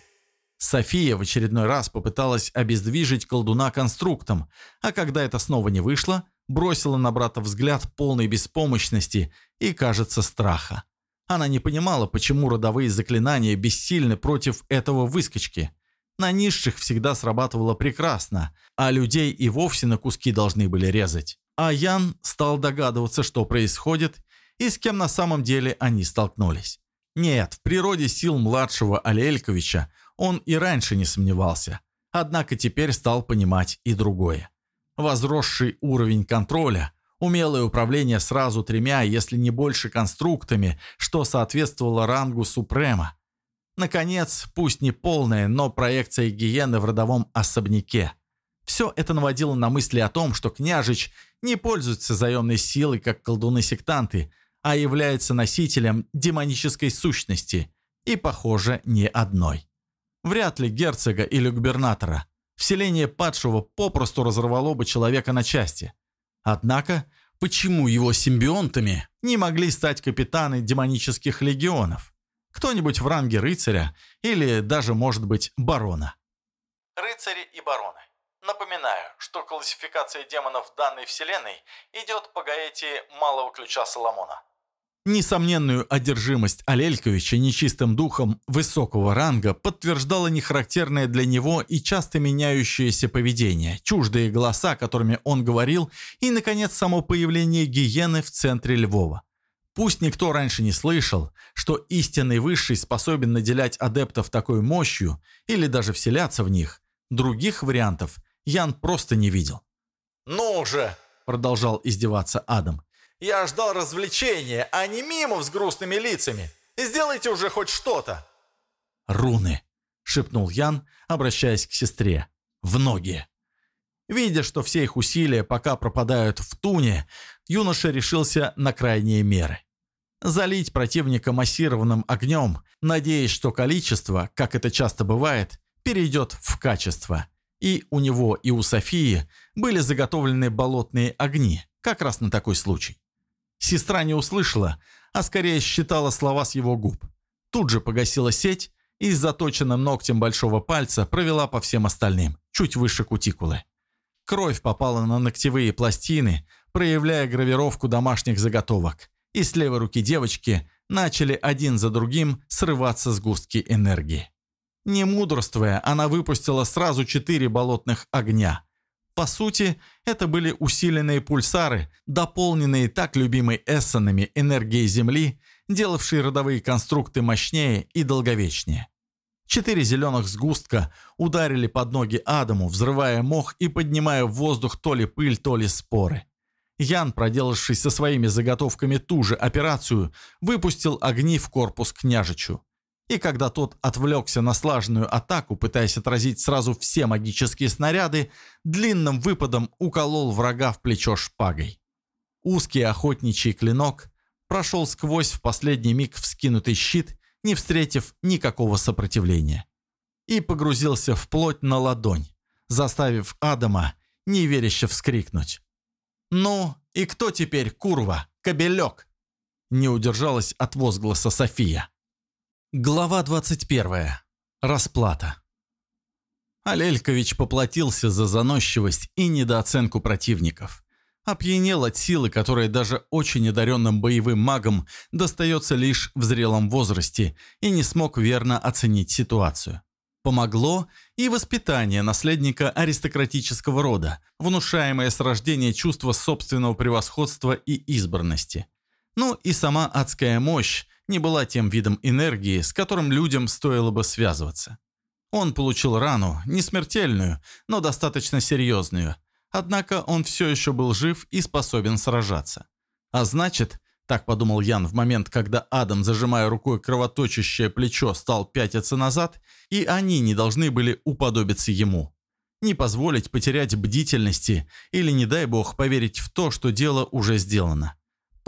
София в очередной раз попыталась обездвижить колдуна конструктом, а когда это снова не вышло, бросила на брата взгляд полной беспомощности и, кажется, страха. Она не понимала, почему родовые заклинания бессильны против этого выскочки. На низших всегда срабатывало прекрасно, а людей и вовсе на куски должны были резать. А Ян стал догадываться, что происходит и с кем на самом деле они столкнулись. Нет, в природе сил младшего Алельковича он и раньше не сомневался, однако теперь стал понимать и другое. Возросший уровень контроля, умелое управление сразу тремя, если не больше конструктами, что соответствовало рангу Супрема, Наконец, пусть не полная, но проекция гиены в родовом особняке. Все это наводило на мысли о том, что княжич не пользуется заемной силой, как колдуны-сектанты, а является носителем демонической сущности, и, похоже, не одной. Вряд ли герцога или губернатора. Вселение падшего попросту разорвало бы человека на части. Однако, почему его симбионтами не могли стать капитаны демонических легионов? Кто-нибудь в ранге рыцаря или даже, может быть, барона. Рыцари и бароны. Напоминаю, что классификация демонов данной вселенной идет по гаэте малого ключа Соломона. Несомненную одержимость Алельковича нечистым духом высокого ранга подтверждало нехарактерное для него и часто меняющееся поведение, чуждые голоса, которыми он говорил, и, наконец, само появление гиены в центре Львова. Пусть никто раньше не слышал, что истинный высший способен наделять адептов такой мощью или даже вселяться в них, других вариантов Ян просто не видел. «Ну же!» – продолжал издеваться Адам. «Я ждал развлечения, а не мимов с грустными лицами. Сделайте уже хоть что-то!» «Руны!» – шепнул Ян, обращаясь к сестре. «В ноги!» Видя, что все их усилия пока пропадают в туне, юноша решился на крайние меры. Залить противника массированным огнем, надеясь, что количество, как это часто бывает, перейдет в качество. И у него, и у Софии были заготовлены болотные огни, как раз на такой случай. Сестра не услышала, а скорее считала слова с его губ. Тут же погасила сеть и с заточенным ногтем большого пальца провела по всем остальным, чуть выше кутикулы. Кровь попала на ногтевые пластины, проявляя гравировку домашних заготовок, и с левой руки девочки начали один за другим срываться сгустки энергии. Не мудрствуя, она выпустила сразу четыре болотных огня. По сути, это были усиленные пульсары, дополненные так любимой эссенами энергией Земли, делавшие родовые конструкты мощнее и долговечнее. Четыре зеленых сгустка ударили под ноги Адаму, взрывая мох и поднимая в воздух то ли пыль, то ли споры. Ян, проделавший со своими заготовками ту же операцию, выпустил огни в корпус княжичу. И когда тот отвлекся на слаженную атаку, пытаясь отразить сразу все магические снаряды, длинным выпадом уколол врага в плечо шпагой. Узкий охотничий клинок прошел сквозь в последний миг вскинутый щит не встретив никакого сопротивления. И погрузился вплоть на ладонь, заставив Адама неверяще вскрикнуть. «Ну, и кто теперь, курва, кобелек?» Не удержалась от возгласа София. Глава 21. Расплата. Алелькович поплатился за заносчивость и недооценку противников опьянел от силы, которая даже очень одаренным боевым магам достается лишь в зрелом возрасте и не смог верно оценить ситуацию. Помогло и воспитание наследника аристократического рода, внушаемое с рождения чувство собственного превосходства и избранности. Ну и сама адская мощь не была тем видом энергии, с которым людям стоило бы связываться. Он получил рану, не смертельную, но достаточно серьезную – Однако он все еще был жив и способен сражаться. А значит, так подумал Ян в момент, когда Адам, зажимая рукой кровоточащее плечо, стал пятиться назад, и они не должны были уподобиться ему. Не позволить потерять бдительности или, не дай бог, поверить в то, что дело уже сделано.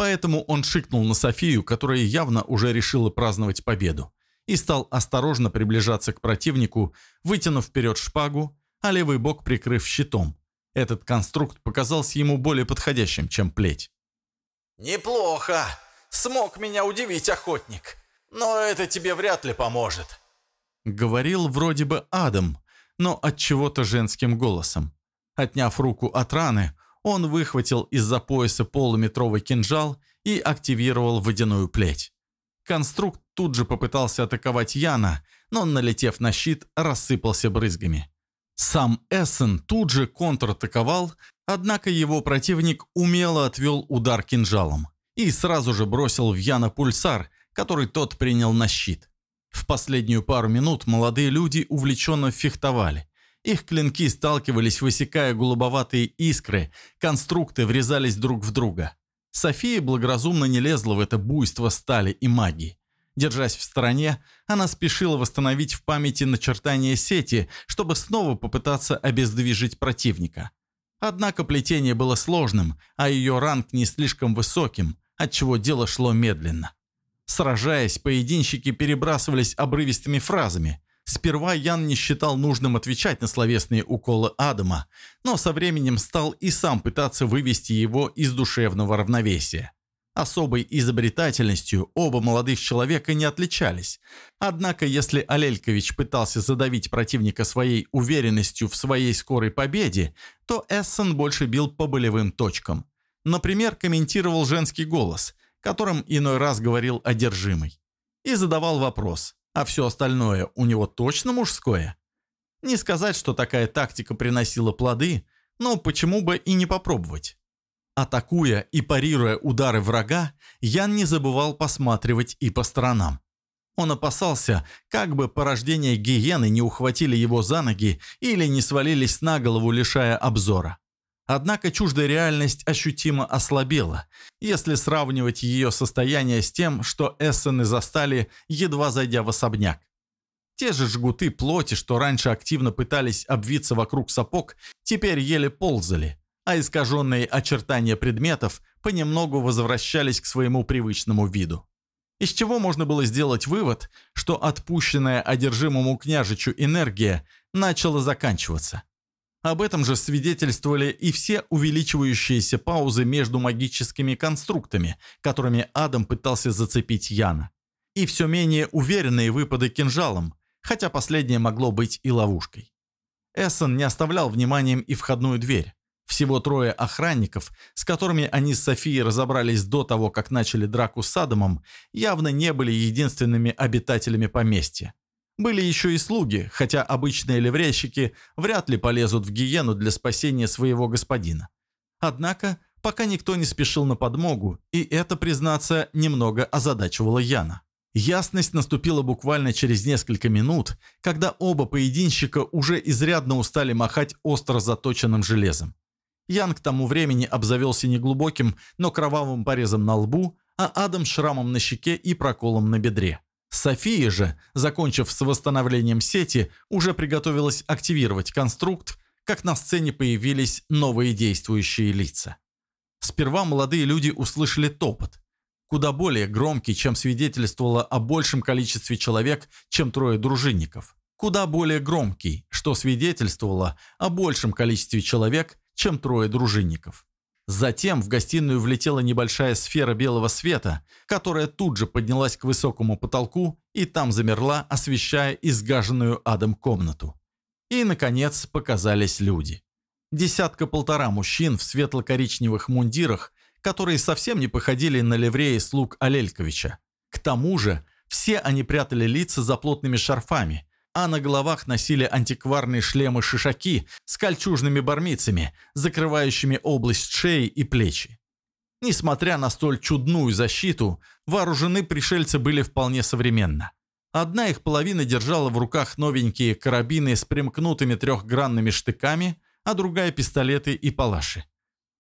Поэтому он шикнул на Софию, которая явно уже решила праздновать победу, и стал осторожно приближаться к противнику, вытянув вперед шпагу, а левый бок прикрыв щитом. Этот конструкт показался ему более подходящим, чем плеть. «Неплохо. Смог меня удивить, охотник. Но это тебе вряд ли поможет». Говорил вроде бы Адам, но от чего-то женским голосом. Отняв руку от раны, он выхватил из-за пояса полуметровый кинжал и активировал водяную плеть. Конструкт тут же попытался атаковать Яна, но, налетев на щит, рассыпался брызгами. Сам Эссен тут же контратаковал, однако его противник умело отвел удар кинжалом и сразу же бросил в Яна пульсар, который тот принял на щит. В последнюю пару минут молодые люди увлеченно фехтовали. Их клинки сталкивались, высекая голубоватые искры, конструкты врезались друг в друга. София благоразумно не лезла в это буйство стали и магии. Держась в стороне, она спешила восстановить в памяти начертания сети, чтобы снова попытаться обездвижить противника. Однако плетение было сложным, а ее ранг не слишком высоким, отчего дело шло медленно. Сражаясь, поединщики перебрасывались обрывистыми фразами. Сперва Ян не считал нужным отвечать на словесные уколы Адама, но со временем стал и сам пытаться вывести его из душевного равновесия. Особой изобретательностью оба молодых человека не отличались. Однако, если Алелькович пытался задавить противника своей уверенностью в своей скорой победе, то Эссен больше бил по болевым точкам. Например, комментировал женский голос, которым иной раз говорил одержимый. И задавал вопрос, а все остальное у него точно мужское? Не сказать, что такая тактика приносила плоды, но почему бы и не попробовать? Атакуя и парируя удары врага, Ян не забывал посматривать и по сторонам. Он опасался, как бы порождения гиены не ухватили его за ноги или не свалились на голову, лишая обзора. Однако чуждая реальность ощутимо ослабела, если сравнивать ее состояние с тем, что эссены застали, едва зайдя в особняк. Те же жгуты плоти, что раньше активно пытались обвиться вокруг сапог, теперь еле ползали, а искаженные очертания предметов понемногу возвращались к своему привычному виду. Из чего можно было сделать вывод, что отпущенная одержимому княжичу энергия начала заканчиваться. Об этом же свидетельствовали и все увеличивающиеся паузы между магическими конструктами, которыми Адам пытался зацепить Яна. И все менее уверенные выпады кинжалом, хотя последнее могло быть и ловушкой. Эссен не оставлял вниманием и входную дверь. Всего трое охранников, с которыми они с Софией разобрались до того, как начали драку с Адамом, явно не были единственными обитателями поместья. Были еще и слуги, хотя обычные ливрейщики вряд ли полезут в гиену для спасения своего господина. Однако, пока никто не спешил на подмогу, и это, признаться, немного озадачивало Яна. Ясность наступила буквально через несколько минут, когда оба поединщика уже изрядно устали махать остро заточенным железом. Ян к тому времени обзавелся неглубоким, но кровавым порезом на лбу, а Адам шрамом на щеке и проколом на бедре. София же, закончив с восстановлением сети, уже приготовилась активировать конструкт, как на сцене появились новые действующие лица. Сперва молодые люди услышали топот, куда более громкий, чем свидетельствовало о большем количестве человек, чем трое дружинников. Куда более громкий, что свидетельствовало о большем количестве человек, чем трое дружинников. Затем в гостиную влетела небольшая сфера белого света, которая тут же поднялась к высокому потолку и там замерла, освещая изгаженную адом комнату. И, наконец, показались люди. Десятка-полтора мужчин в светло-коричневых мундирах, которые совсем не походили на ливреи слуг Алельковича. К тому же, все они прятали лица за плотными шарфами, а на головах носили антикварные шлемы-шишаки с кольчужными бармицами, закрывающими область шеи и плечи. Несмотря на столь чудную защиту, вооружены пришельцы были вполне современно. Одна их половина держала в руках новенькие карабины с примкнутыми трехгранными штыками, а другая – пистолеты и палаши.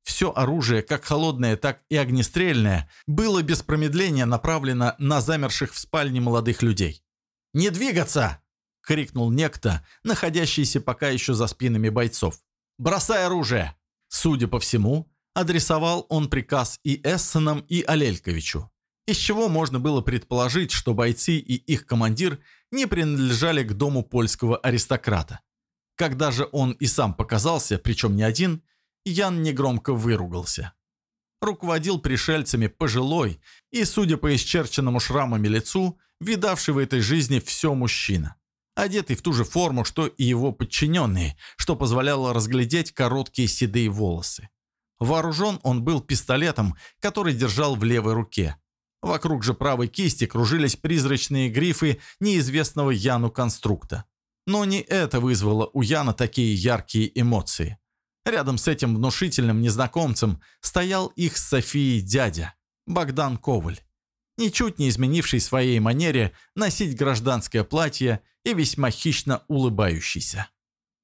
Все оружие, как холодное, так и огнестрельное, было без промедления направлено на замерших в спальне молодых людей. «Не двигаться!» — крикнул некто, находящийся пока еще за спинами бойцов. «Бросай оружие!» Судя по всему, адресовал он приказ и Эссенам, и Алельковичу, из чего можно было предположить, что бойцы и их командир не принадлежали к дому польского аристократа. Когда же он и сам показался, причем не один, Ян негромко выругался. Руководил пришельцами пожилой и, судя по исчерченному шрамами лицу, видавший в этой жизни все мужчина. Одетый в ту же форму, что и его подчиненные, что позволяло разглядеть короткие седые волосы. Вооружен он был пистолетом, который держал в левой руке. Вокруг же правой кисти кружились призрачные грифы неизвестного Яну конструкта. Но не это вызвало у Яна такие яркие эмоции. Рядом с этим внушительным незнакомцем стоял их с Софией дядя, Богдан Коваль, ничуть не изменивший своей манере носить гражданское платье и весьма хищно улыбающийся.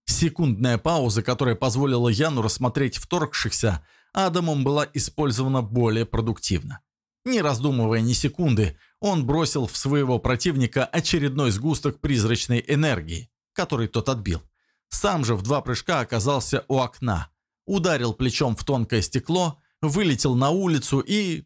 Секундная пауза, которая позволила Яну рассмотреть вторгшихся, Адамом была использована более продуктивно. Не раздумывая ни секунды, он бросил в своего противника очередной сгусток призрачной энергии, который тот отбил. Сам же в два прыжка оказался у окна, ударил плечом в тонкое стекло, вылетел на улицу и...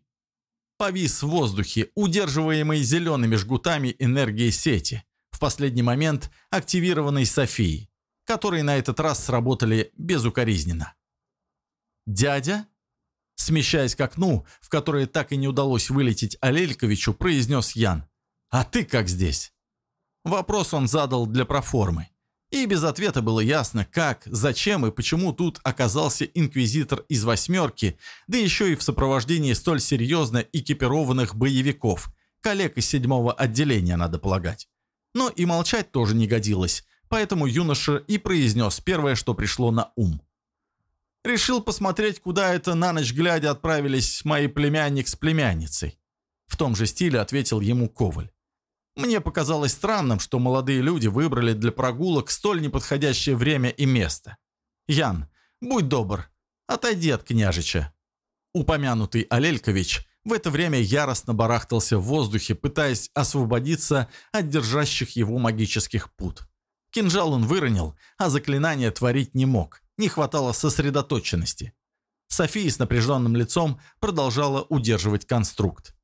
повис в воздухе, удерживаемый зелеными жгутами энергии сети, в последний момент активированной Софией, которые на этот раз сработали безукоризненно. «Дядя?» Смещаясь к окну, в которое так и не удалось вылететь Алельковичу, произнес Ян. «А ты как здесь?» Вопрос он задал для проформы. И без ответа было ясно, как, зачем и почему тут оказался инквизитор из «восьмерки», да еще и в сопровождении столь серьезно экипированных боевиков, коллег из седьмого отделения, надо полагать. Но и молчать тоже не годилось, поэтому юноша и произнес первое, что пришло на ум. «Решил посмотреть, куда это на ночь глядя отправились мои племянник с племянницей». В том же стиле ответил ему Коваль. Мне показалось странным, что молодые люди выбрали для прогулок столь неподходящее время и место. Ян, будь добр, отойди от княжича. Упомянутый Алелькович в это время яростно барахтался в воздухе, пытаясь освободиться от держащих его магических пут. Кинжал он выронил, а заклинание творить не мог, не хватало сосредоточенности. София с напряженным лицом продолжала удерживать конструкт.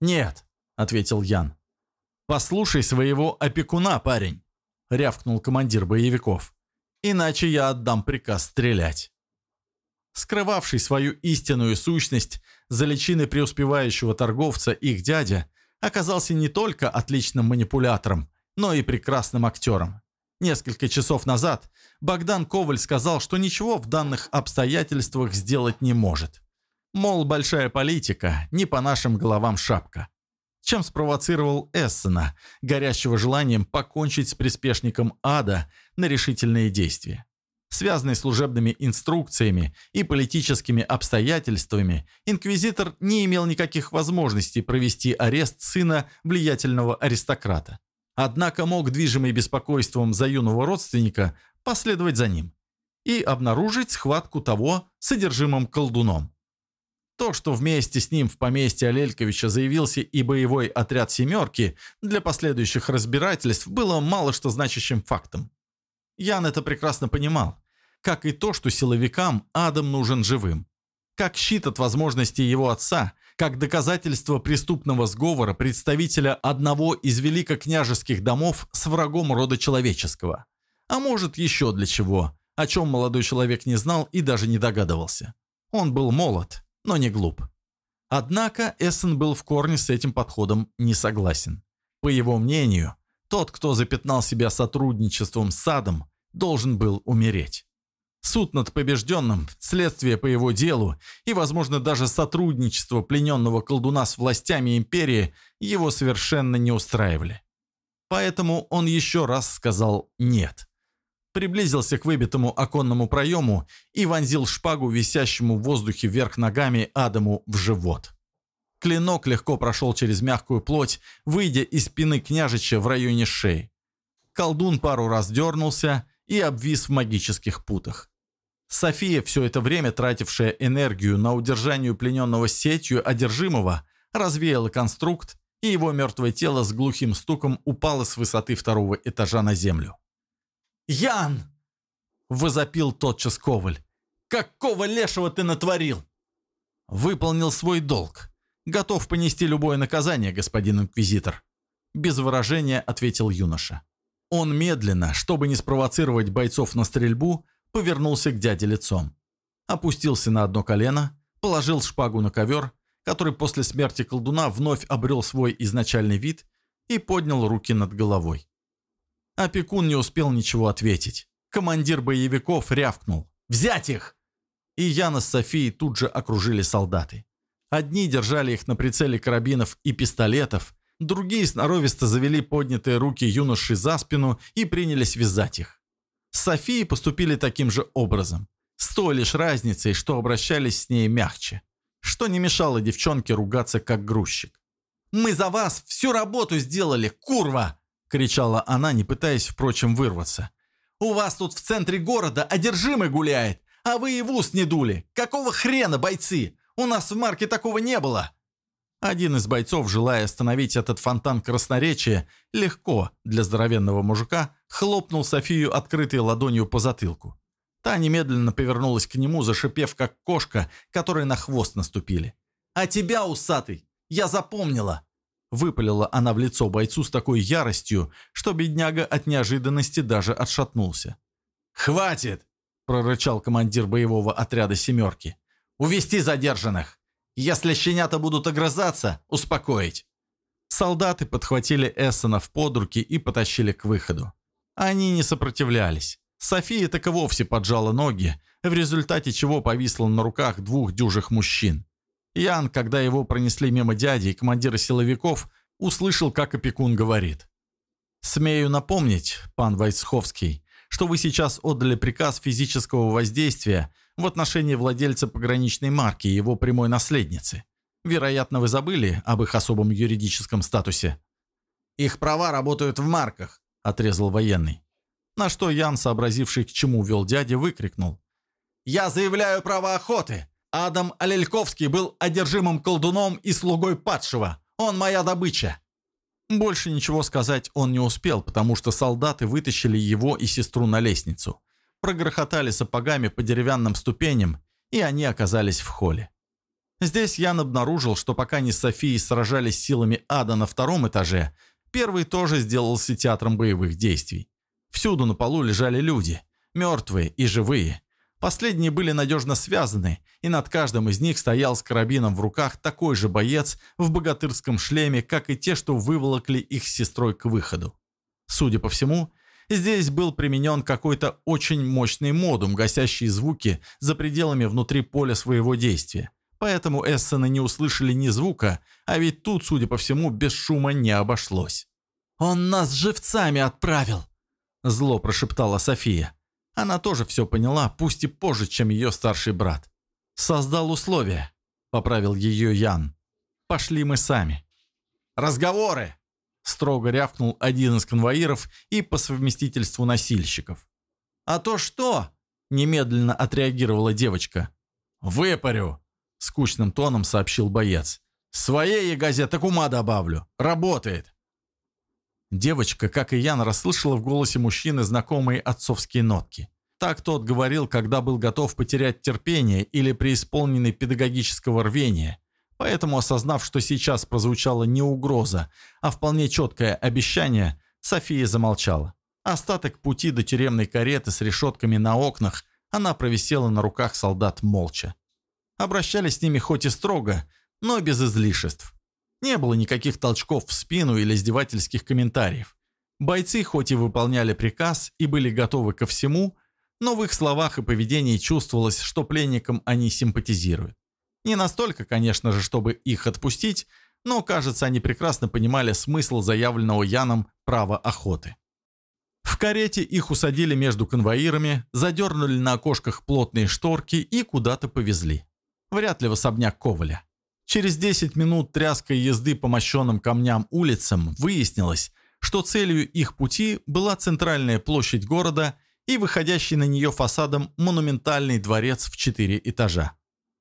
«Нет», — ответил Ян, «Послушай своего опекуна, парень», — рявкнул командир боевиков. «Иначе я отдам приказ стрелять». Скрывавший свою истинную сущность за личиной преуспевающего торговца их дядя оказался не только отличным манипулятором, но и прекрасным актером. Несколько часов назад Богдан Коваль сказал, что ничего в данных обстоятельствах сделать не может. Мол, большая политика, не по нашим головам шапка чем спровоцировал Эссена, горящего желанием покончить с приспешником ада на решительные действия. Связанный служебными инструкциями и политическими обстоятельствами, инквизитор не имел никаких возможностей провести арест сына влиятельного аристократа. Однако мог, движимый беспокойством за юного родственника, последовать за ним и обнаружить схватку того содержимым колдуном. То, что вместе с ним в поместье Алельковича заявился и боевой отряд «семерки» для последующих разбирательств, было мало что значащим фактом. Ян это прекрасно понимал, как и то, что силовикам Адам нужен живым. Как щит от возможностей его отца, как доказательство преступного сговора представителя одного из великокняжеских домов с врагом рода человеческого. А может, еще для чего, о чем молодой человек не знал и даже не догадывался. Он был молод, но не глуп. Однако Эссен был в корне с этим подходом не согласен. По его мнению, тот, кто запятнал себя сотрудничеством с садом, должен был умереть. Суд над побежденным, следствие по его делу и, возможно, даже сотрудничество плененного колдуна с властями империи его совершенно не устраивали. Поэтому он еще раз сказал «нет» приблизился к выбитому оконному проему и вонзил шпагу, висящему в воздухе вверх ногами Адаму в живот. Клинок легко прошел через мягкую плоть, выйдя из спины княжича в районе шеи. Колдун пару раз дернулся и обвис в магических путах. София, все это время тратившая энергию на удержание плененного сетью одержимого, развеяла конструкт, и его мертвое тело с глухим стуком упало с высоты второго этажа на землю. «Ян!» – возопил тотчас Коваль. «Какого лешего ты натворил?» «Выполнил свой долг. Готов понести любое наказание, господин инквизитор», – без выражения ответил юноша. Он медленно, чтобы не спровоцировать бойцов на стрельбу, повернулся к дяде лицом. Опустился на одно колено, положил шпагу на ковер, который после смерти колдуна вновь обрел свой изначальный вид и поднял руки над головой. Опекун не успел ничего ответить. Командир боевиков рявкнул. «Взять их!» И Яна с Софией тут же окружили солдаты. Одни держали их на прицеле карабинов и пистолетов, другие сноровисто завели поднятые руки юноши за спину и принялись вязать их. С Софией поступили таким же образом, с той лишь разницей, что обращались с ней мягче что не мешало девчонке ругаться как грузчик. «Мы за вас всю работу сделали, курва!» – кричала она, не пытаясь, впрочем, вырваться. «У вас тут в центре города одержимый гуляет, а вы и в ус не дули. Какого хрена, бойцы? У нас в марке такого не было!» Один из бойцов, желая остановить этот фонтан красноречия, легко для здоровенного мужика хлопнул Софию открытой ладонью по затылку. Та немедленно повернулась к нему, зашипев, как кошка, которой на хвост наступили. «А тебя, усатый, я запомнила!» Выпалила она в лицо бойцу с такой яростью, что бедняга от неожиданности даже отшатнулся. «Хватит!» – прорычал командир боевого отряда «семерки». «Увести задержанных! Если щенята будут огрызаться, успокоить!» Солдаты подхватили Эссена под руки и потащили к выходу. Они не сопротивлялись. София так и вовсе поджала ноги, в результате чего повисла на руках двух дюжих мужчин. Ян, когда его пронесли мимо дяди и командира силовиков, услышал, как опекун говорит. «Смею напомнить, пан Войцховский, что вы сейчас отдали приказ физического воздействия в отношении владельца пограничной марки и его прямой наследницы. Вероятно, вы забыли об их особом юридическом статусе». «Их права работают в марках», – отрезал военный. На что Ян, сообразивший, к чему вел дядя, выкрикнул. «Я заявляю право охоты! Адам Алельковский был одержимым колдуном и слугой падшего. Он моя добыча!» Больше ничего сказать он не успел, потому что солдаты вытащили его и сестру на лестницу. Прогрохотали сапогами по деревянным ступеням, и они оказались в холле. Здесь Ян обнаружил, что пока они с сражались силами ада на втором этаже, первый тоже сделался театром боевых действий. Всюду на полу лежали люди, мертвые и живые. Последние были надежно связаны, и над каждым из них стоял с карабином в руках такой же боец в богатырском шлеме, как и те, что выволокли их с сестрой к выходу. Судя по всему, здесь был применен какой-то очень мощный модум, гасящий звуки за пределами внутри поля своего действия. Поэтому Эссены не услышали ни звука, а ведь тут, судя по всему, без шума не обошлось. «Он нас живцами отправил!» Зло прошептала София. Она тоже все поняла, пусть и позже, чем ее старший брат. «Создал условия», — поправил ее Ян. «Пошли мы сами». «Разговоры!» — строго рявкнул один из конвоиров и по совместительству носильщиков. «А то что?» — немедленно отреагировала девочка. «Выпарю!» — скучным тоном сообщил боец. «Своей я газеты ума добавлю. Работает!» Девочка, как и Ян, расслышала в голосе мужчины знакомые отцовские нотки. Так тот говорил, когда был готов потерять терпение или преисполненный педагогического рвения. Поэтому, осознав, что сейчас прозвучала не угроза, а вполне четкое обещание, София замолчала. Остаток пути до тюремной кареты с решетками на окнах она провисела на руках солдат молча. Обращались с ними хоть и строго, но без излишеств. Не было никаких толчков в спину или издевательских комментариев. Бойцы хоть и выполняли приказ и были готовы ко всему, но в их словах и поведении чувствовалось, что пленникам они симпатизируют. Не настолько, конечно же, чтобы их отпустить, но, кажется, они прекрасно понимали смысл заявленного Яном права охоты. В карете их усадили между конвоирами, задернули на окошках плотные шторки и куда-то повезли. Вряд ли в особняк Коваля. Через 10 минут тряской езды по мощенным камням улицам выяснилось, что целью их пути была центральная площадь города и выходящий на нее фасадом монументальный дворец в четыре этажа.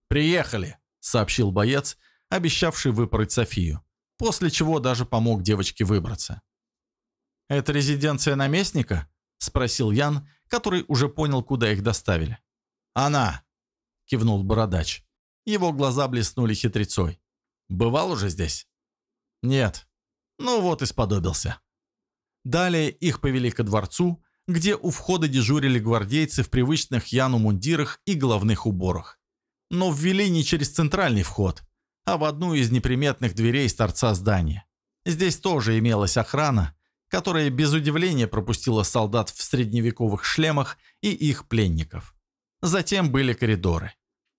«Приехали», — сообщил боец, обещавший выпороть Софию, после чего даже помог девочке выбраться. «Это резиденция наместника?» — спросил Ян, который уже понял, куда их доставили. «Она!» — кивнул бородач. Его глаза блеснули хитрецой. «Бывал уже здесь?» «Нет». «Ну вот и сподобился». Далее их повели ко дворцу, где у входа дежурили гвардейцы в привычных Яну мундирах и головных уборах. Но ввели не через центральный вход, а в одну из неприметных дверей с торца здания. Здесь тоже имелась охрана, которая без удивления пропустила солдат в средневековых шлемах и их пленников. Затем были коридоры.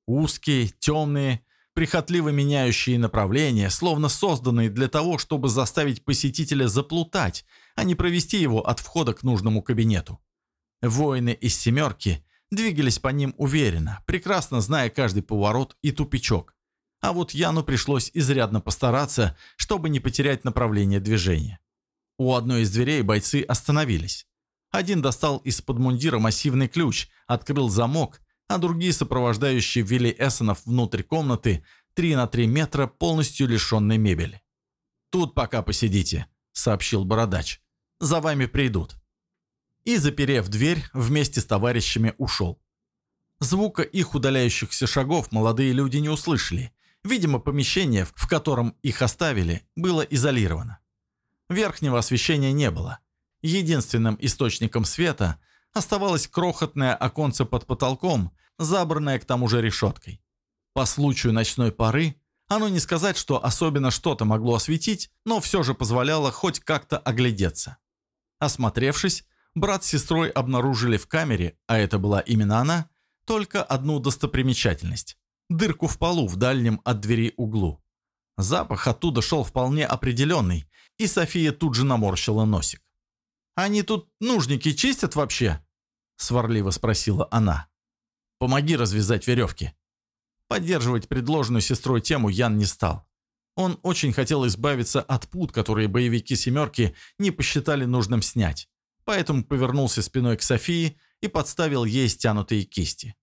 Узкие, темные, прихотливо меняющие направления, словно созданные для того, чтобы заставить посетителя заплутать, а не провести его от входа к нужному кабинету. Воины из «семерки» двигались по ним уверенно, прекрасно зная каждый поворот и тупичок. А вот Яну пришлось изрядно постараться, чтобы не потерять направление движения. У одной из дверей бойцы остановились. Один достал из-под мундира массивный ключ, открыл замок, а другие сопровождающие ввели Эссенов внутрь комнаты 3 на 3 метра, полностью лишенной мебели. «Тут пока посидите», — сообщил Бородач. «За вами придут». И, заперев дверь, вместе с товарищами ушел. Звука их удаляющихся шагов молодые люди не услышали. Видимо, помещение, в котором их оставили, было изолировано. Верхнего освещения не было. Единственным источником света оставалось крохотное оконце под потолком, забранное к тому же решеткой. По случаю ночной поры оно не сказать, что особенно что-то могло осветить, но все же позволяло хоть как-то оглядеться. Осмотревшись, брат с сестрой обнаружили в камере, а это была именно она, только одну достопримечательность – дырку в полу в дальнем от двери углу. Запах оттуда шел вполне определенный, и София тут же наморщила носик. «Они тут нужники чистят вообще?» – сварливо спросила она. «Помоги развязать веревки». Поддерживать предложенную сестрой тему Ян не стал. Он очень хотел избавиться от пут, которые боевики «семерки» не посчитали нужным снять. Поэтому повернулся спиной к Софии и подставил ей стянутые кисти.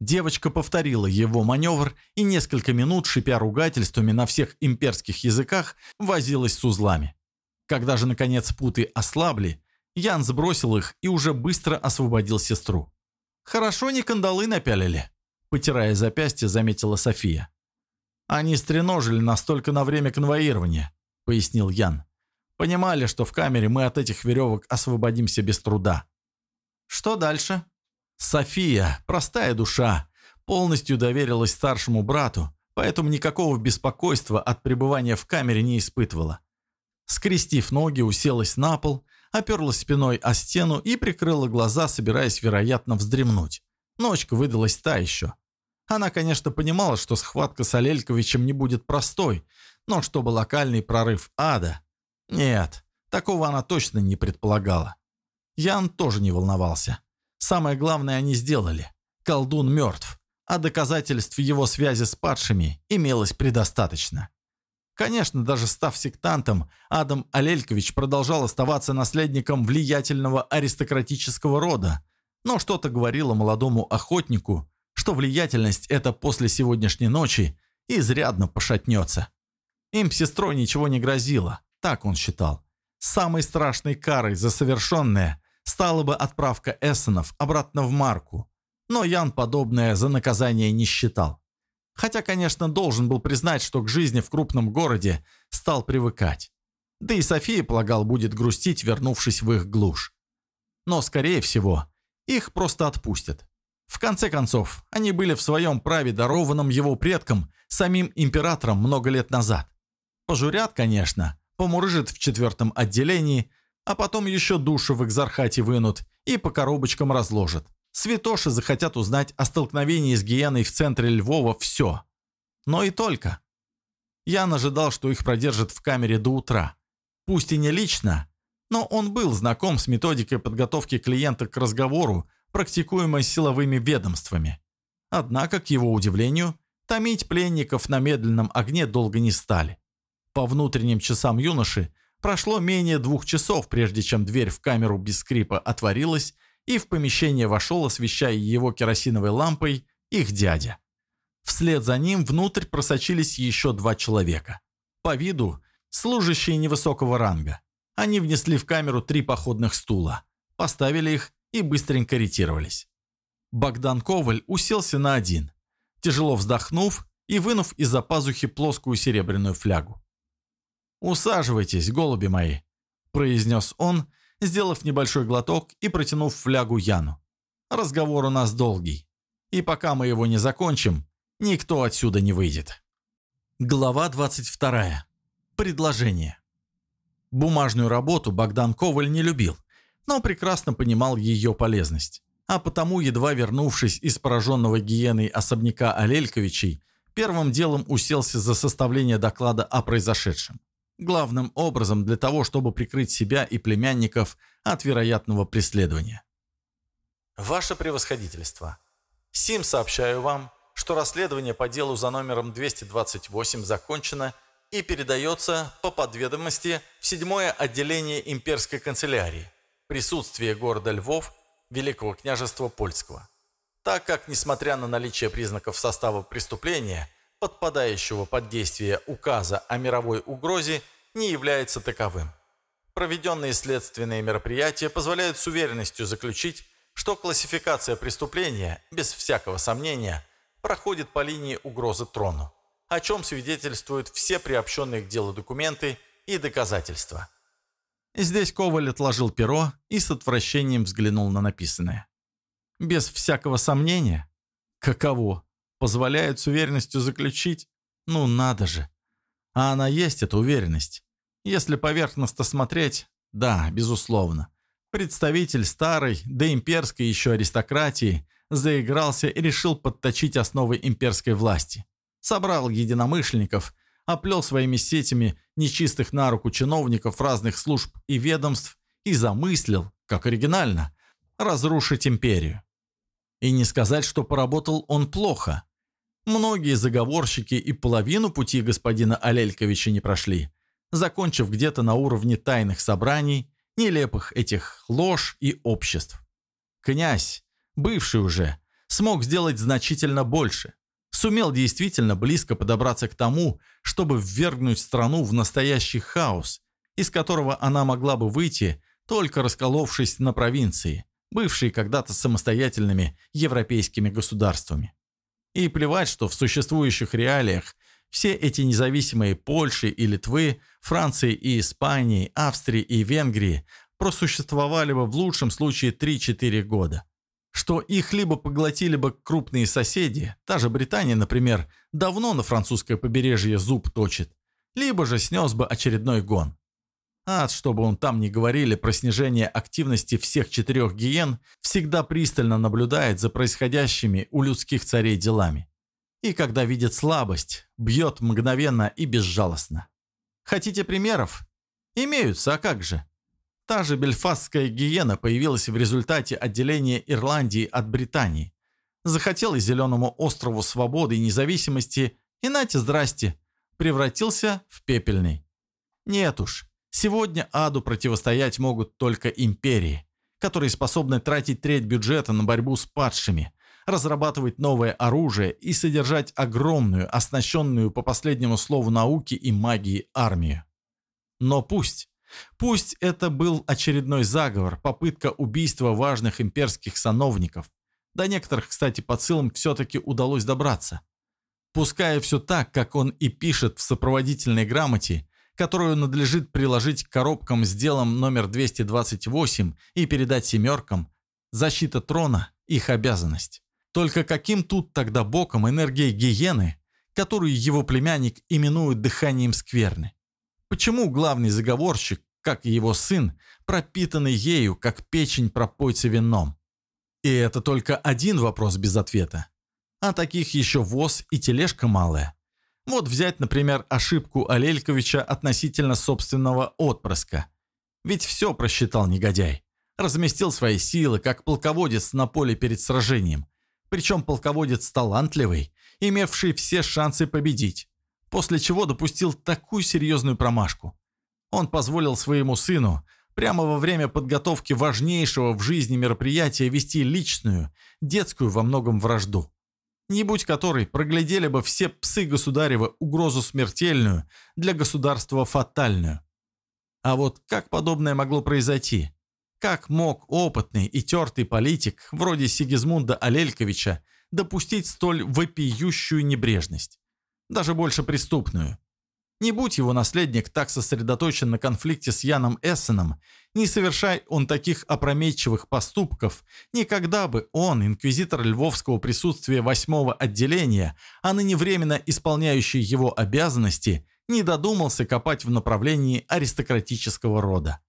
Девочка повторила его маневр и несколько минут, шипя ругательствами на всех имперских языках, возилась с узлами. Когда же, наконец, путы ослабли, Ян сбросил их и уже быстро освободил сестру. «Хорошо не кандалы напялили», – потирая запястье, заметила София. «Они стреножили настолько на время конвоирования», – пояснил Ян. «Понимали, что в камере мы от этих веревок освободимся без труда». «Что дальше?» София, простая душа, полностью доверилась старшему брату, поэтому никакого беспокойства от пребывания в камере не испытывала. Скрестив ноги, уселась на пол, оперлась спиной о стену и прикрыла глаза, собираясь, вероятно, вздремнуть. Ночка выдалась та еще. Она, конечно, понимала, что схватка с Алельковичем не будет простой, но чтобы локальный прорыв ада... Нет, такого она точно не предполагала. Ян тоже не волновался. Самое главное они сделали. Колдун мертв, а доказательств его связи с падшими имелось предостаточно. Конечно, даже став сектантом, Адам Алелькович продолжал оставаться наследником влиятельного аристократического рода, но что-то говорило молодому охотнику, что влиятельность эта после сегодняшней ночи изрядно пошатнется. Им сестрой ничего не грозило, так он считал. Самой страшной карой за совершенное стала бы отправка Эссенов обратно в Марку, но Ян подобное за наказание не считал. Хотя, конечно, должен был признать, что к жизни в крупном городе стал привыкать. Да и София, полагал, будет грустить, вернувшись в их глушь. Но, скорее всего, их просто отпустят. В конце концов, они были в своем праве дарованном его предкам, самим императором много лет назад. Пожурят, конечно, помурыжат в четвертом отделении, а потом еще душу в экзархате вынут и по коробочкам разложат. Святоши захотят узнать о столкновении с гиеной в центре Львова все. Но и только. Ян ожидал, что их продержат в камере до утра. Пусть и не лично, но он был знаком с методикой подготовки клиента к разговору, практикуемой силовыми ведомствами. Однако, к его удивлению, томить пленников на медленном огне долго не стали. По внутренним часам юноши Прошло менее двух часов, прежде чем дверь в камеру без скрипа отворилась, и в помещение вошел, освещая его керосиновой лампой, их дядя. Вслед за ним внутрь просочились еще два человека. По виду служащие невысокого ранга. Они внесли в камеру три походных стула, поставили их и быстренько ретировались. Богдан Коваль уселся на один, тяжело вздохнув и вынув из-за пазухи плоскую серебряную флягу. «Усаживайтесь, голуби мои», – произнес он, сделав небольшой глоток и протянув флягу Яну. «Разговор у нас долгий, и пока мы его не закончим, никто отсюда не выйдет». Глава 22. Предложение. Бумажную работу Богдан Коваль не любил, но прекрасно понимал ее полезность. А потому, едва вернувшись из пораженного гиеной особняка Алельковичей, первым делом уселся за составление доклада о произошедшем. Главным образом для того, чтобы прикрыть себя и племянников от вероятного преследования. Ваше превосходительство. Сим сообщаю вам, что расследование по делу за номером 228 закончено и передается по подведомости в седьмое отделение имперской канцелярии, присутствие города Львов, Великого княжества Польского. Так как, несмотря на наличие признаков состава преступления, подпадающего под действие указа о мировой угрозе, не является таковым. Проведенные следственные мероприятия позволяют с уверенностью заключить, что классификация преступления, без всякого сомнения, проходит по линии угрозы трону о чем свидетельствуют все приобщенные к делу документы и доказательства. Здесь Коваль отложил перо и с отвращением взглянул на написанное. Без всякого сомнения? Каково? Позволяют с уверенностью заключить? Ну надо же. А она есть, эта уверенность. Если поверхностно смотреть, да, безусловно. Представитель старой, да имперской еще аристократии заигрался и решил подточить основы имперской власти собрал единомышленников, оплел своими сетями нечистых на руку чиновников разных служб и ведомств и замыслил, как оригинально, разрушить империю. И не сказать, что поработал он плохо. Многие заговорщики и половину пути господина Алельковича не прошли, закончив где-то на уровне тайных собраний, нелепых этих ложь и обществ. Князь, бывший уже, смог сделать значительно больше – сумел действительно близко подобраться к тому, чтобы ввергнуть страну в настоящий хаос, из которого она могла бы выйти, только расколовшись на провинции, бывшие когда-то самостоятельными европейскими государствами. И плевать, что в существующих реалиях все эти независимые Польши и Литвы, Франции и Испании, Австрии и Венгрии просуществовали бы в лучшем случае 3-4 года что их либо поглотили бы крупные соседи, та же Британия, например, давно на французское побережье зуб точит, либо же снес бы очередной гон. Ад, чтобы он там не говорили про снижение активности всех четырех гиен, всегда пристально наблюдает за происходящими у людских царей делами. И когда видит слабость, бьет мгновенно и безжалостно. Хотите примеров? Имеются, а как же? Та же бельфастская гиена появилась в результате отделения Ирландии от Британии. Захотел Зеленому острову свободы и независимости, и нате здрасте, превратился в пепельный. Нет уж, сегодня аду противостоять могут только империи, которые способны тратить треть бюджета на борьбу с падшими, разрабатывать новое оружие и содержать огромную, оснащенную по последнему слову науки и магии армию. Но пусть Пусть это был очередной заговор, попытка убийства важных имперских сановников. До некоторых, кстати, по ссылам все-таки удалось добраться. Пускай все так, как он и пишет в сопроводительной грамоте, которую надлежит приложить к коробкам с делом номер 228 и передать семеркам, защита трона – их обязанность. Только каким тут тогда боком энергия гиены, которую его племянник именует дыханием скверны? Почему главный заговорщик, как и его сын, пропитанный ею, как печень пропойца вином? И это только один вопрос без ответа. А таких еще воз и тележка малая. Вот взять, например, ошибку Алельковича относительно собственного отпрыска. Ведь все просчитал негодяй. Разместил свои силы, как полководец на поле перед сражением. Причем полководец талантливый, имевший все шансы победить после чего допустил такую серьезную промашку. Он позволил своему сыну, Прямо во время подготовки важнейшего в жизни мероприятия вести личную, детскую во многом вражду. Не будь которой, проглядели бы все псы государева угрозу смертельную, для государства фатальную. А вот как подобное могло произойти? Как мог опытный и тертый политик, вроде Сигизмунда Алельковича, допустить столь вопиющую небрежность? Даже больше преступную. Не будь его наследник так сосредоточен на конфликте с Яном Эссеном, не совершай он таких опрометчивых поступков, никогда бы он, инквизитор львовского присутствия восьмого отделения, а ныне временно исполняющий его обязанности, не додумался копать в направлении аристократического рода.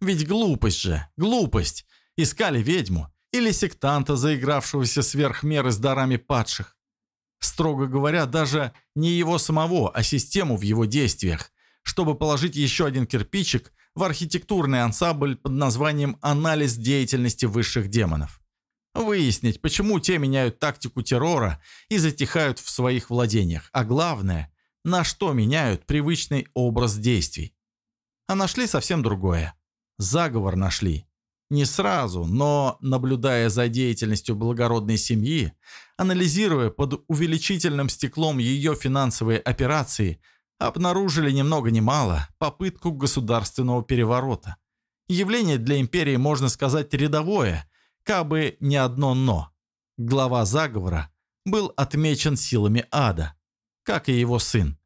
Ведь глупость же, глупость. Искали ведьму или сектанта, заигравшегося сверх меры с дарами падших. Строго говоря, даже не его самого, а систему в его действиях, чтобы положить еще один кирпичик в архитектурный ансамбль под названием «Анализ деятельности высших демонов». Выяснить, почему те меняют тактику террора и затихают в своих владениях, а главное, на что меняют привычный образ действий. А нашли совсем другое. Заговор нашли. Не сразу, но, наблюдая за деятельностью благородной семьи, анализируя под увеличительным стеклом ее финансовые операции, обнаружили ни много ни мало попытку государственного переворота. Явление для империи, можно сказать, рядовое, кабы не одно «но». Глава заговора был отмечен силами ада, как и его сын.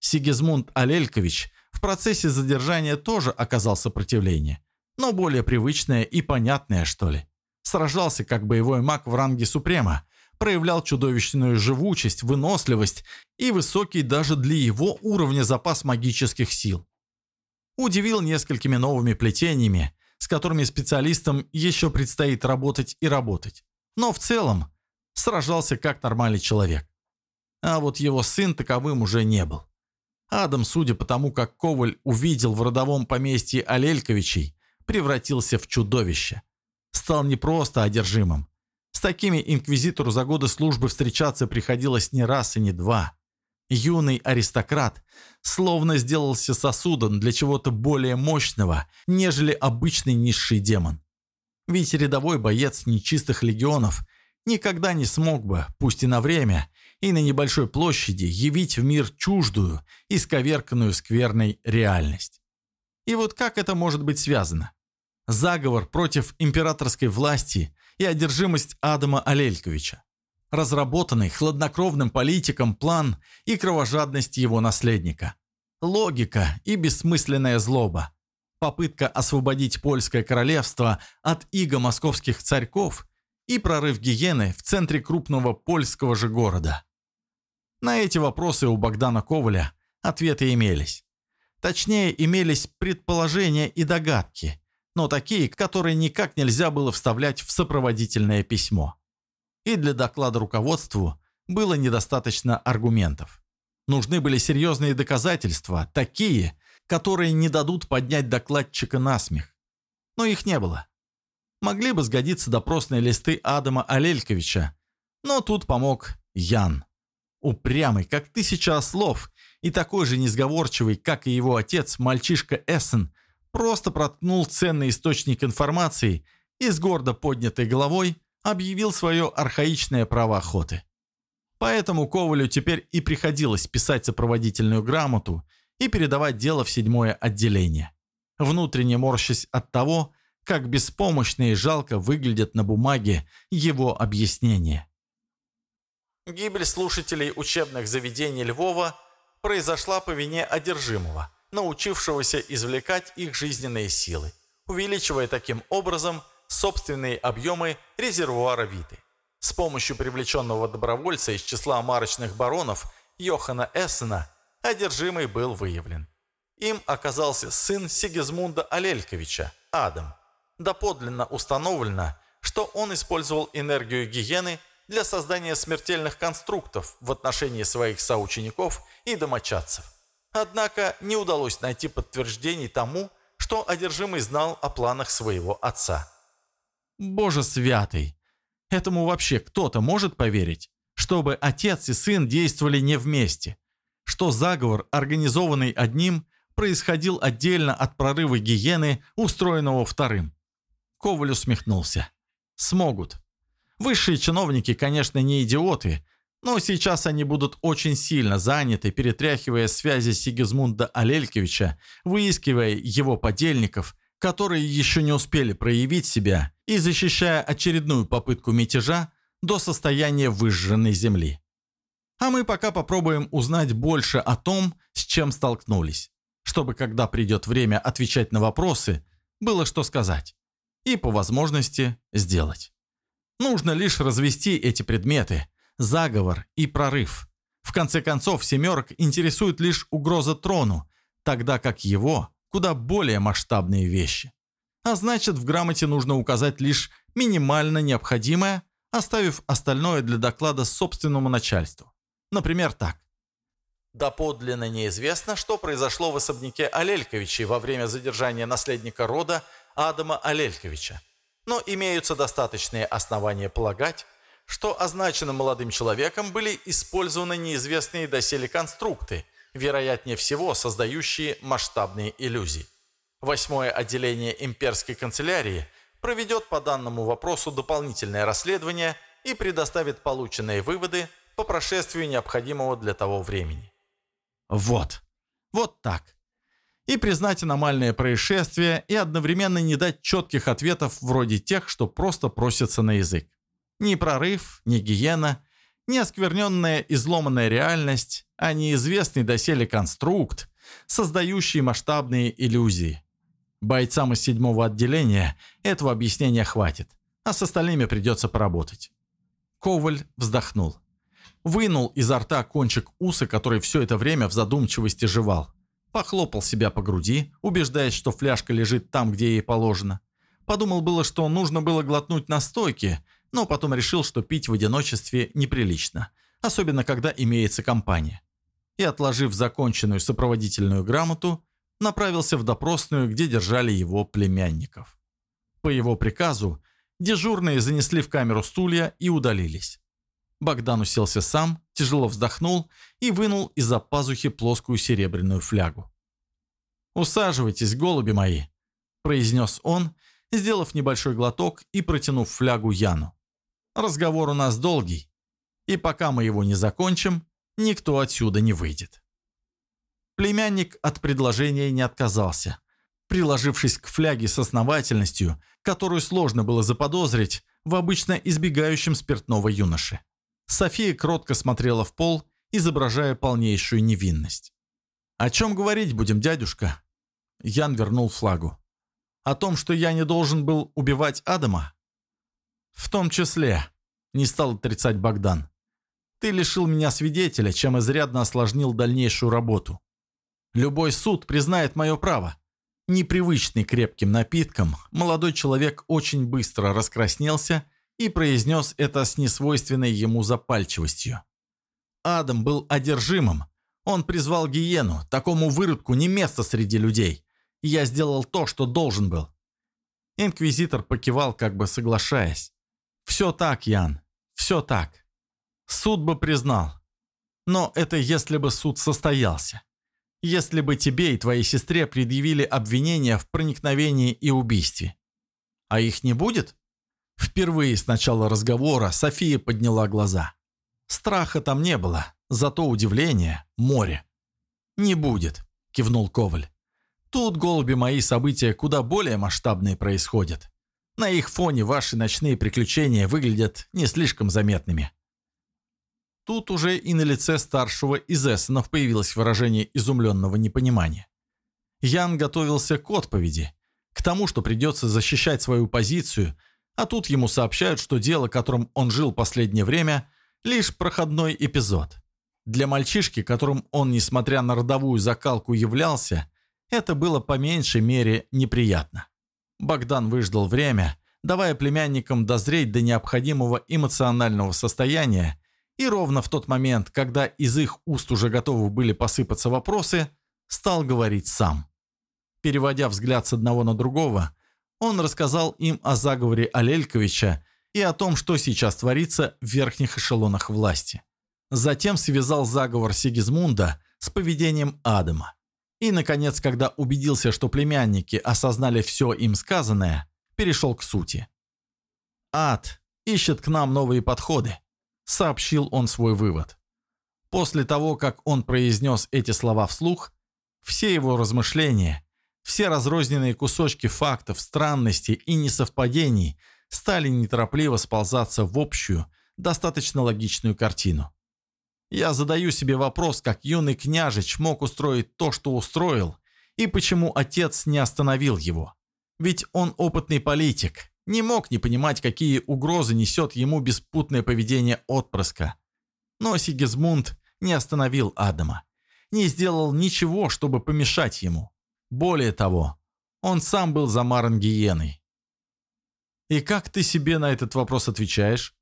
Сигизмунд Алелькович в процессе задержания тоже оказал сопротивление – но более привычное и понятное, что ли. Сражался как боевой маг в ранге Супрема, проявлял чудовищную живучесть, выносливость и высокий даже для его уровня запас магических сил. Удивил несколькими новыми плетениями, с которыми специалистам еще предстоит работать и работать. Но в целом сражался как нормальный человек. А вот его сын таковым уже не был. Адам, судя по тому, как Коваль увидел в родовом поместье Алельковичей, превратился в чудовище. Стал не просто одержимым. С такими инквизитору за годы службы встречаться приходилось не раз и не два. Юный аристократ словно сделался сосудом для чего-то более мощного, нежели обычный низший демон. Ведь рядовой боец нечистых легионов никогда не смог бы, пусть и на время, и на небольшой площади явить в мир чуждую, исковерканную скверной реальность. И вот как это может быть связано? Заговор против императорской власти и одержимость Адама Алельковича. Разработанный хладнокровным политиком план и кровожадность его наследника. Логика и бессмысленная злоба. Попытка освободить польское королевство от иго московских царьков и прорыв гиены в центре крупного польского же города. На эти вопросы у Богдана Коваля ответы имелись. Точнее, имелись предположения и догадки, но такие, которые никак нельзя было вставлять в сопроводительное письмо. И для доклада руководству было недостаточно аргументов. Нужны были серьезные доказательства, такие, которые не дадут поднять докладчика на смех. Но их не было. Могли бы сгодиться допросные листы Адама Алельковича, но тут помог Ян. Упрямый, как тысяча ослов, и такой же несговорчивый, как и его отец, мальчишка Эссен, просто проткнул ценный источник информации и с гордо поднятой головой объявил свое архаичное право охоты. Поэтому Ковалю теперь и приходилось писать сопроводительную грамоту и передавать дело в седьмое отделение, внутренне морщась от того, как беспомощно и жалко выглядят на бумаге его объяснения. Гибель слушателей учебных заведений Львова – произошла по вине одержимого, научившегося извлекать их жизненные силы, увеличивая таким образом собственные объемы резервуара Виты. С помощью привлеченного добровольца из числа марочных баронов Йохана Эссена одержимый был выявлен. Им оказался сын Сигизмунда Алельковича, Адам. Доподлинно установлено, что он использовал энергию гиены – для создания смертельных конструктов в отношении своих соучеников и домочадцев. Однако не удалось найти подтверждений тому, что одержимый знал о планах своего отца. Боже святый! Этому вообще кто-то может поверить? Чтобы отец и сын действовали не вместе? Что заговор, организованный одним, происходил отдельно от прорыва гиены, устроенного вторым. Коваль усмехнулся. Смогут. Высшие чиновники, конечно, не идиоты, но сейчас они будут очень сильно заняты, перетряхивая связи Сигизмунда Алелькевича, выискивая его подельников, которые еще не успели проявить себя, и защищая очередную попытку мятежа до состояния выжженной земли. А мы пока попробуем узнать больше о том, с чем столкнулись, чтобы, когда придет время отвечать на вопросы, было что сказать. И по возможности сделать. Нужно лишь развести эти предметы, заговор и прорыв. В конце концов, семерок интересует лишь угроза трону, тогда как его куда более масштабные вещи. А значит, в грамоте нужно указать лишь минимально необходимое, оставив остальное для доклада собственному начальству. Например, так. Доподлинно неизвестно, что произошло в особняке Алельковичей во время задержания наследника рода Адама Алельковича. Но имеются достаточные основания полагать, что означенным молодым человеком были использованы неизвестные доселе конструкты, вероятнее всего создающие масштабные иллюзии. Восьмое отделение имперской канцелярии проведет по данному вопросу дополнительное расследование и предоставит полученные выводы по прошествию необходимого для того времени. Вот. Вот так. И признать аномальное происшествие и одновременно не дать четких ответов вроде тех, что просто просятся на язык. Ни прорыв, ни гиена, ни оскверненная изломанная реальность, а неизвестный доселе конструкт, создающий масштабные иллюзии. Бойцам из седьмого отделения этого объяснения хватит, а с остальными придется поработать. Коваль вздохнул вынул изо рта кончик уса, который все это время в задумчивости жевал. Похлопал себя по груди, убеждаясь, что фляжка лежит там, где ей положено. Подумал было, что нужно было глотнуть настойки, но потом решил, что пить в одиночестве неприлично, особенно когда имеется компания. И, отложив законченную сопроводительную грамоту, направился в допросную, где держали его племянников. По его приказу дежурные занесли в камеру стулья и удалились. Богдан уселся сам, тяжело вздохнул и вынул из-за пазухи плоскую серебряную флягу. «Усаживайтесь, голуби мои», – произнес он, сделав небольшой глоток и протянув флягу Яну. «Разговор у нас долгий, и пока мы его не закончим, никто отсюда не выйдет». Племянник от предложения не отказался. Приложившись к фляге с основательностью, которую сложно было заподозрить в обычно избегающем спиртного юноше. София кротко смотрела в пол, изображая полнейшую невинность. «О чем говорить будем, дядюшка?» Ян вернул флагу. «О том, что я не должен был убивать Адама?» «В том числе», — не стал отрицать Богдан. «Ты лишил меня свидетеля, чем изрядно осложнил дальнейшую работу. Любой суд признает мое право». Непривычный крепким напитком, молодой человек очень быстро раскраснелся и произнес это с несвойственной ему запальчивостью. Адам был одержимым. Он призвал гиену, такому выродку не место среди людей. я сделал то, что должен был. Инквизитор покивал, как бы соглашаясь. «Все так, Ян, все так. Суд бы признал. Но это если бы суд состоялся. Если бы тебе и твоей сестре предъявили обвинения в проникновении и убийстве. А их не будет?» Впервые с начала разговора София подняла глаза. Страха там не было, зато удивление – море. «Не будет», – кивнул Коваль. «Тут, голуби мои, события куда более масштабные происходят. На их фоне ваши ночные приключения выглядят не слишком заметными». Тут уже и на лице старшего из Эссенов появилось выражение изумленного непонимания. Ян готовился к отповеди, к тому, что придется защищать свою позицию – а тут ему сообщают, что дело, которым он жил последнее время, лишь проходной эпизод. Для мальчишки, которым он, несмотря на родовую закалку, являлся, это было по меньшей мере неприятно. Богдан выждал время, давая племянникам дозреть до необходимого эмоционального состояния, и ровно в тот момент, когда из их уст уже готовы были посыпаться вопросы, стал говорить сам. Переводя взгляд с одного на другого, он рассказал им о заговоре Алельковича и о том, что сейчас творится в верхних эшелонах власти. Затем связал заговор Сигизмунда с поведением Адама. И, наконец, когда убедился, что племянники осознали все им сказанное, перешел к сути. «Ад ищет к нам новые подходы», — сообщил он свой вывод. После того, как он произнес эти слова вслух, все его размышления, все разрозненные кусочки фактов, странностей и несовпадений стали неторопливо сползаться в общую, достаточно логичную картину. Я задаю себе вопрос, как юный княжич мог устроить то, что устроил, и почему отец не остановил его. Ведь он опытный политик, не мог не понимать, какие угрозы несет ему беспутное поведение отпрыска. Но Сигизмунд не остановил Адама, не сделал ничего, чтобы помешать ему. Более того, он сам был замаран гиеной. «И как ты себе на этот вопрос отвечаешь?»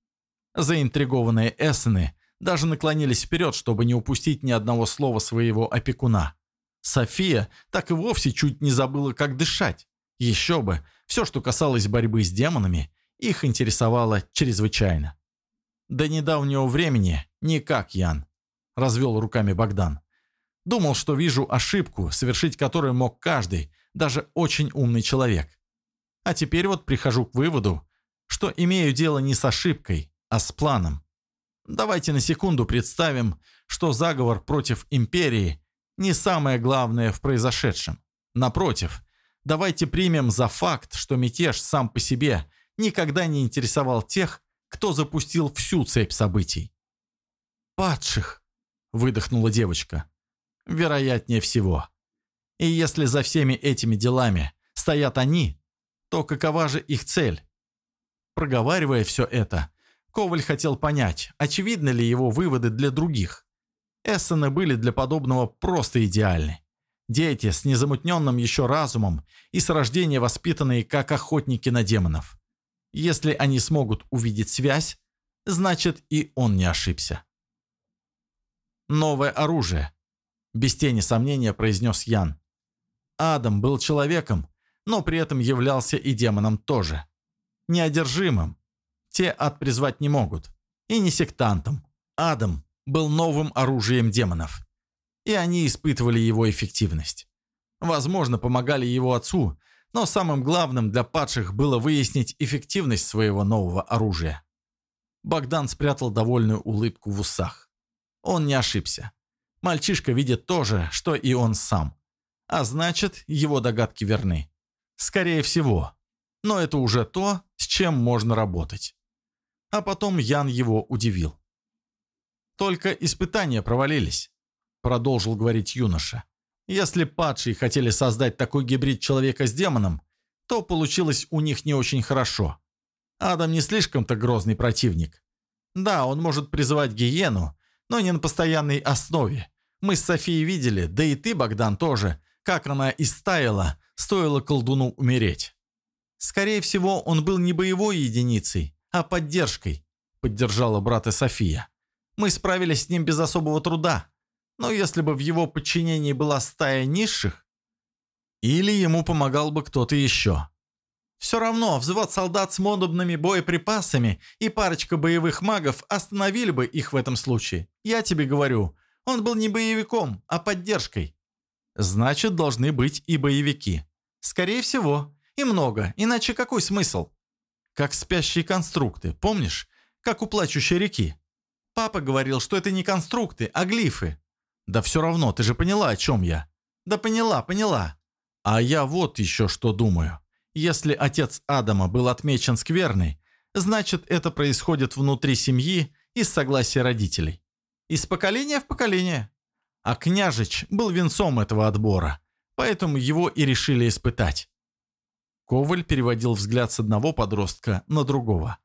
Заинтригованные эссены даже наклонились вперед, чтобы не упустить ни одного слова своего опекуна. София так и вовсе чуть не забыла, как дышать. Еще бы, все, что касалось борьбы с демонами, их интересовало чрезвычайно. «До недавнего времени никак, Ян», – развел руками Богдан. «Думал, что вижу ошибку, совершить которую мог каждый, даже очень умный человек. А теперь вот прихожу к выводу, что имею дело не с ошибкой, а с планом. Давайте на секунду представим, что заговор против империи не самое главное в произошедшем. Напротив, давайте примем за факт, что мятеж сам по себе никогда не интересовал тех, кто запустил всю цепь событий. «Падших!» – выдохнула девочка. «Вероятнее всего. И если за всеми этими делами стоят они, то какова же их цель?» Проговаривая все это, Коваль хотел понять, очевидны ли его выводы для других. Эссены были для подобного просто идеальны. Дети с незамутненным еще разумом и с рождения воспитанные как охотники на демонов. Если они смогут увидеть связь, значит и он не ошибся. «Новое оружие», – без тени сомнения произнес Ян. Адам был человеком, но при этом являлся и демоном тоже. Неодержимым, те ад призвать не могут. И не сектантом. Адам был новым оружием демонов. И они испытывали его эффективность. Возможно, помогали его отцу, но самым главным для падших было выяснить эффективность своего нового оружия. Богдан спрятал довольную улыбку в усах. Он не ошибся. Мальчишка видит то же, что и он сам. А значит, его догадки верны. Скорее всего. Но это уже то, с чем можно работать. А потом Ян его удивил. «Только испытания провалились», — продолжил говорить юноша. «Если падшие хотели создать такой гибрид человека с демоном, то получилось у них не очень хорошо. Адам не слишком-то грозный противник. Да, он может призывать гиену, но не на постоянной основе. Мы с Софией видели, да и ты, Богдан, тоже, как она истаяла, стоило колдуну умереть. Скорее всего, он был не боевой единицей, а поддержкой», — поддержала брата София. «Мы справились с ним без особого труда. Но если бы в его подчинении была стая низших, или ему помогал бы кто-то еще. Все равно взвод солдат с модубными боеприпасами и парочка боевых магов остановили бы их в этом случае. Я тебе говорю, он был не боевиком, а поддержкой. Значит, должны быть и боевики. Скорее всего. И много, иначе какой смысл? Как спящие конструкты, помнишь? Как у плачущей реки. Папа говорил, что это не конструкты, а глифы. Да все равно, ты же поняла, о чем я. Да поняла, поняла. А я вот еще что думаю. Если отец Адама был отмечен скверной, значит это происходит внутри семьи из согласия родителей. Из поколения в поколение. А княжич был венцом этого отбора, поэтому его и решили испытать. Коваль переводил взгляд с одного подростка на другого.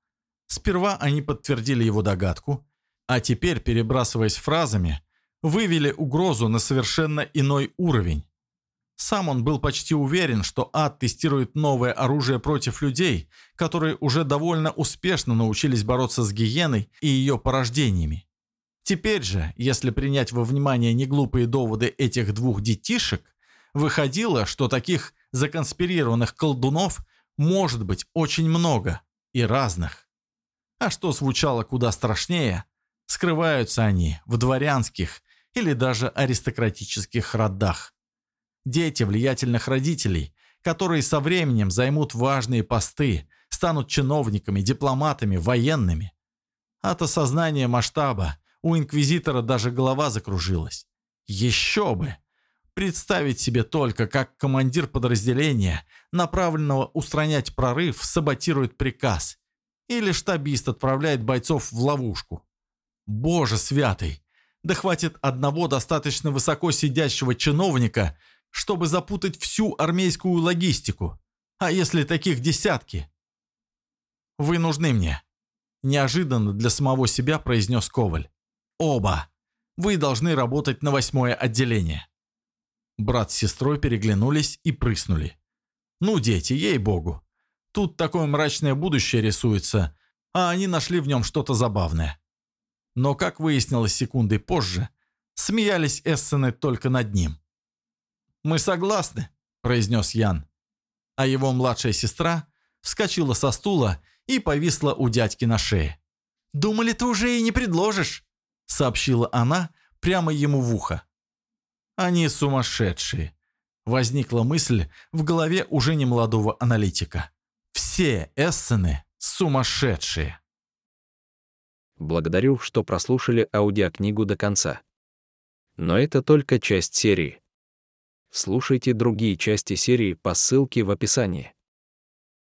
Сперва они подтвердили его догадку, а теперь, перебрасываясь фразами, вывели угрозу на совершенно иной уровень. Сам он был почти уверен, что ад тестирует новое оружие против людей, которые уже довольно успешно научились бороться с гиеной и ее порождениями. Теперь же, если принять во внимание неглупые доводы этих двух детишек, выходило, что таких законспирированных колдунов может быть очень много и разных. А что звучало куда страшнее, скрываются они в дворянских или даже аристократических родах. Дети влиятельных родителей, которые со временем займут важные посты, станут чиновниками, дипломатами, военными. От осознания масштаба у инквизитора даже голова закружилась. Еще бы! Представить себе только, как командир подразделения, направленного устранять прорыв, саботирует приказ. Или штабист отправляет бойцов в ловушку. Боже святый! Да хватит одного достаточно высоко сидящего чиновника, чтобы запутать всю армейскую логистику. А если таких десятки? «Вы нужны мне», – неожиданно для самого себя произнес Коваль. «Оба. Вы должны работать на восьмое отделение». Брат с сестрой переглянулись и прыснули. «Ну, дети, ей-богу. Тут такое мрачное будущее рисуется, а они нашли в нем что-то забавное». Но, как выяснилось секундой позже, смеялись Эссены только над ним. «Мы согласны», – произнес Ян. А его младшая сестра вскочила со стула и повисла у дядьки на шее. «Думали, ты уже и не предложишь», – сообщила она прямо ему в ухо. Они сумасшедшие. Возникла мысль в голове уже немолодого аналитика. Все эссены сумасшедшие. Благодарю, что прослушали аудиокнигу до конца. Но это только часть серии. Слушайте другие части серии по ссылке в описании.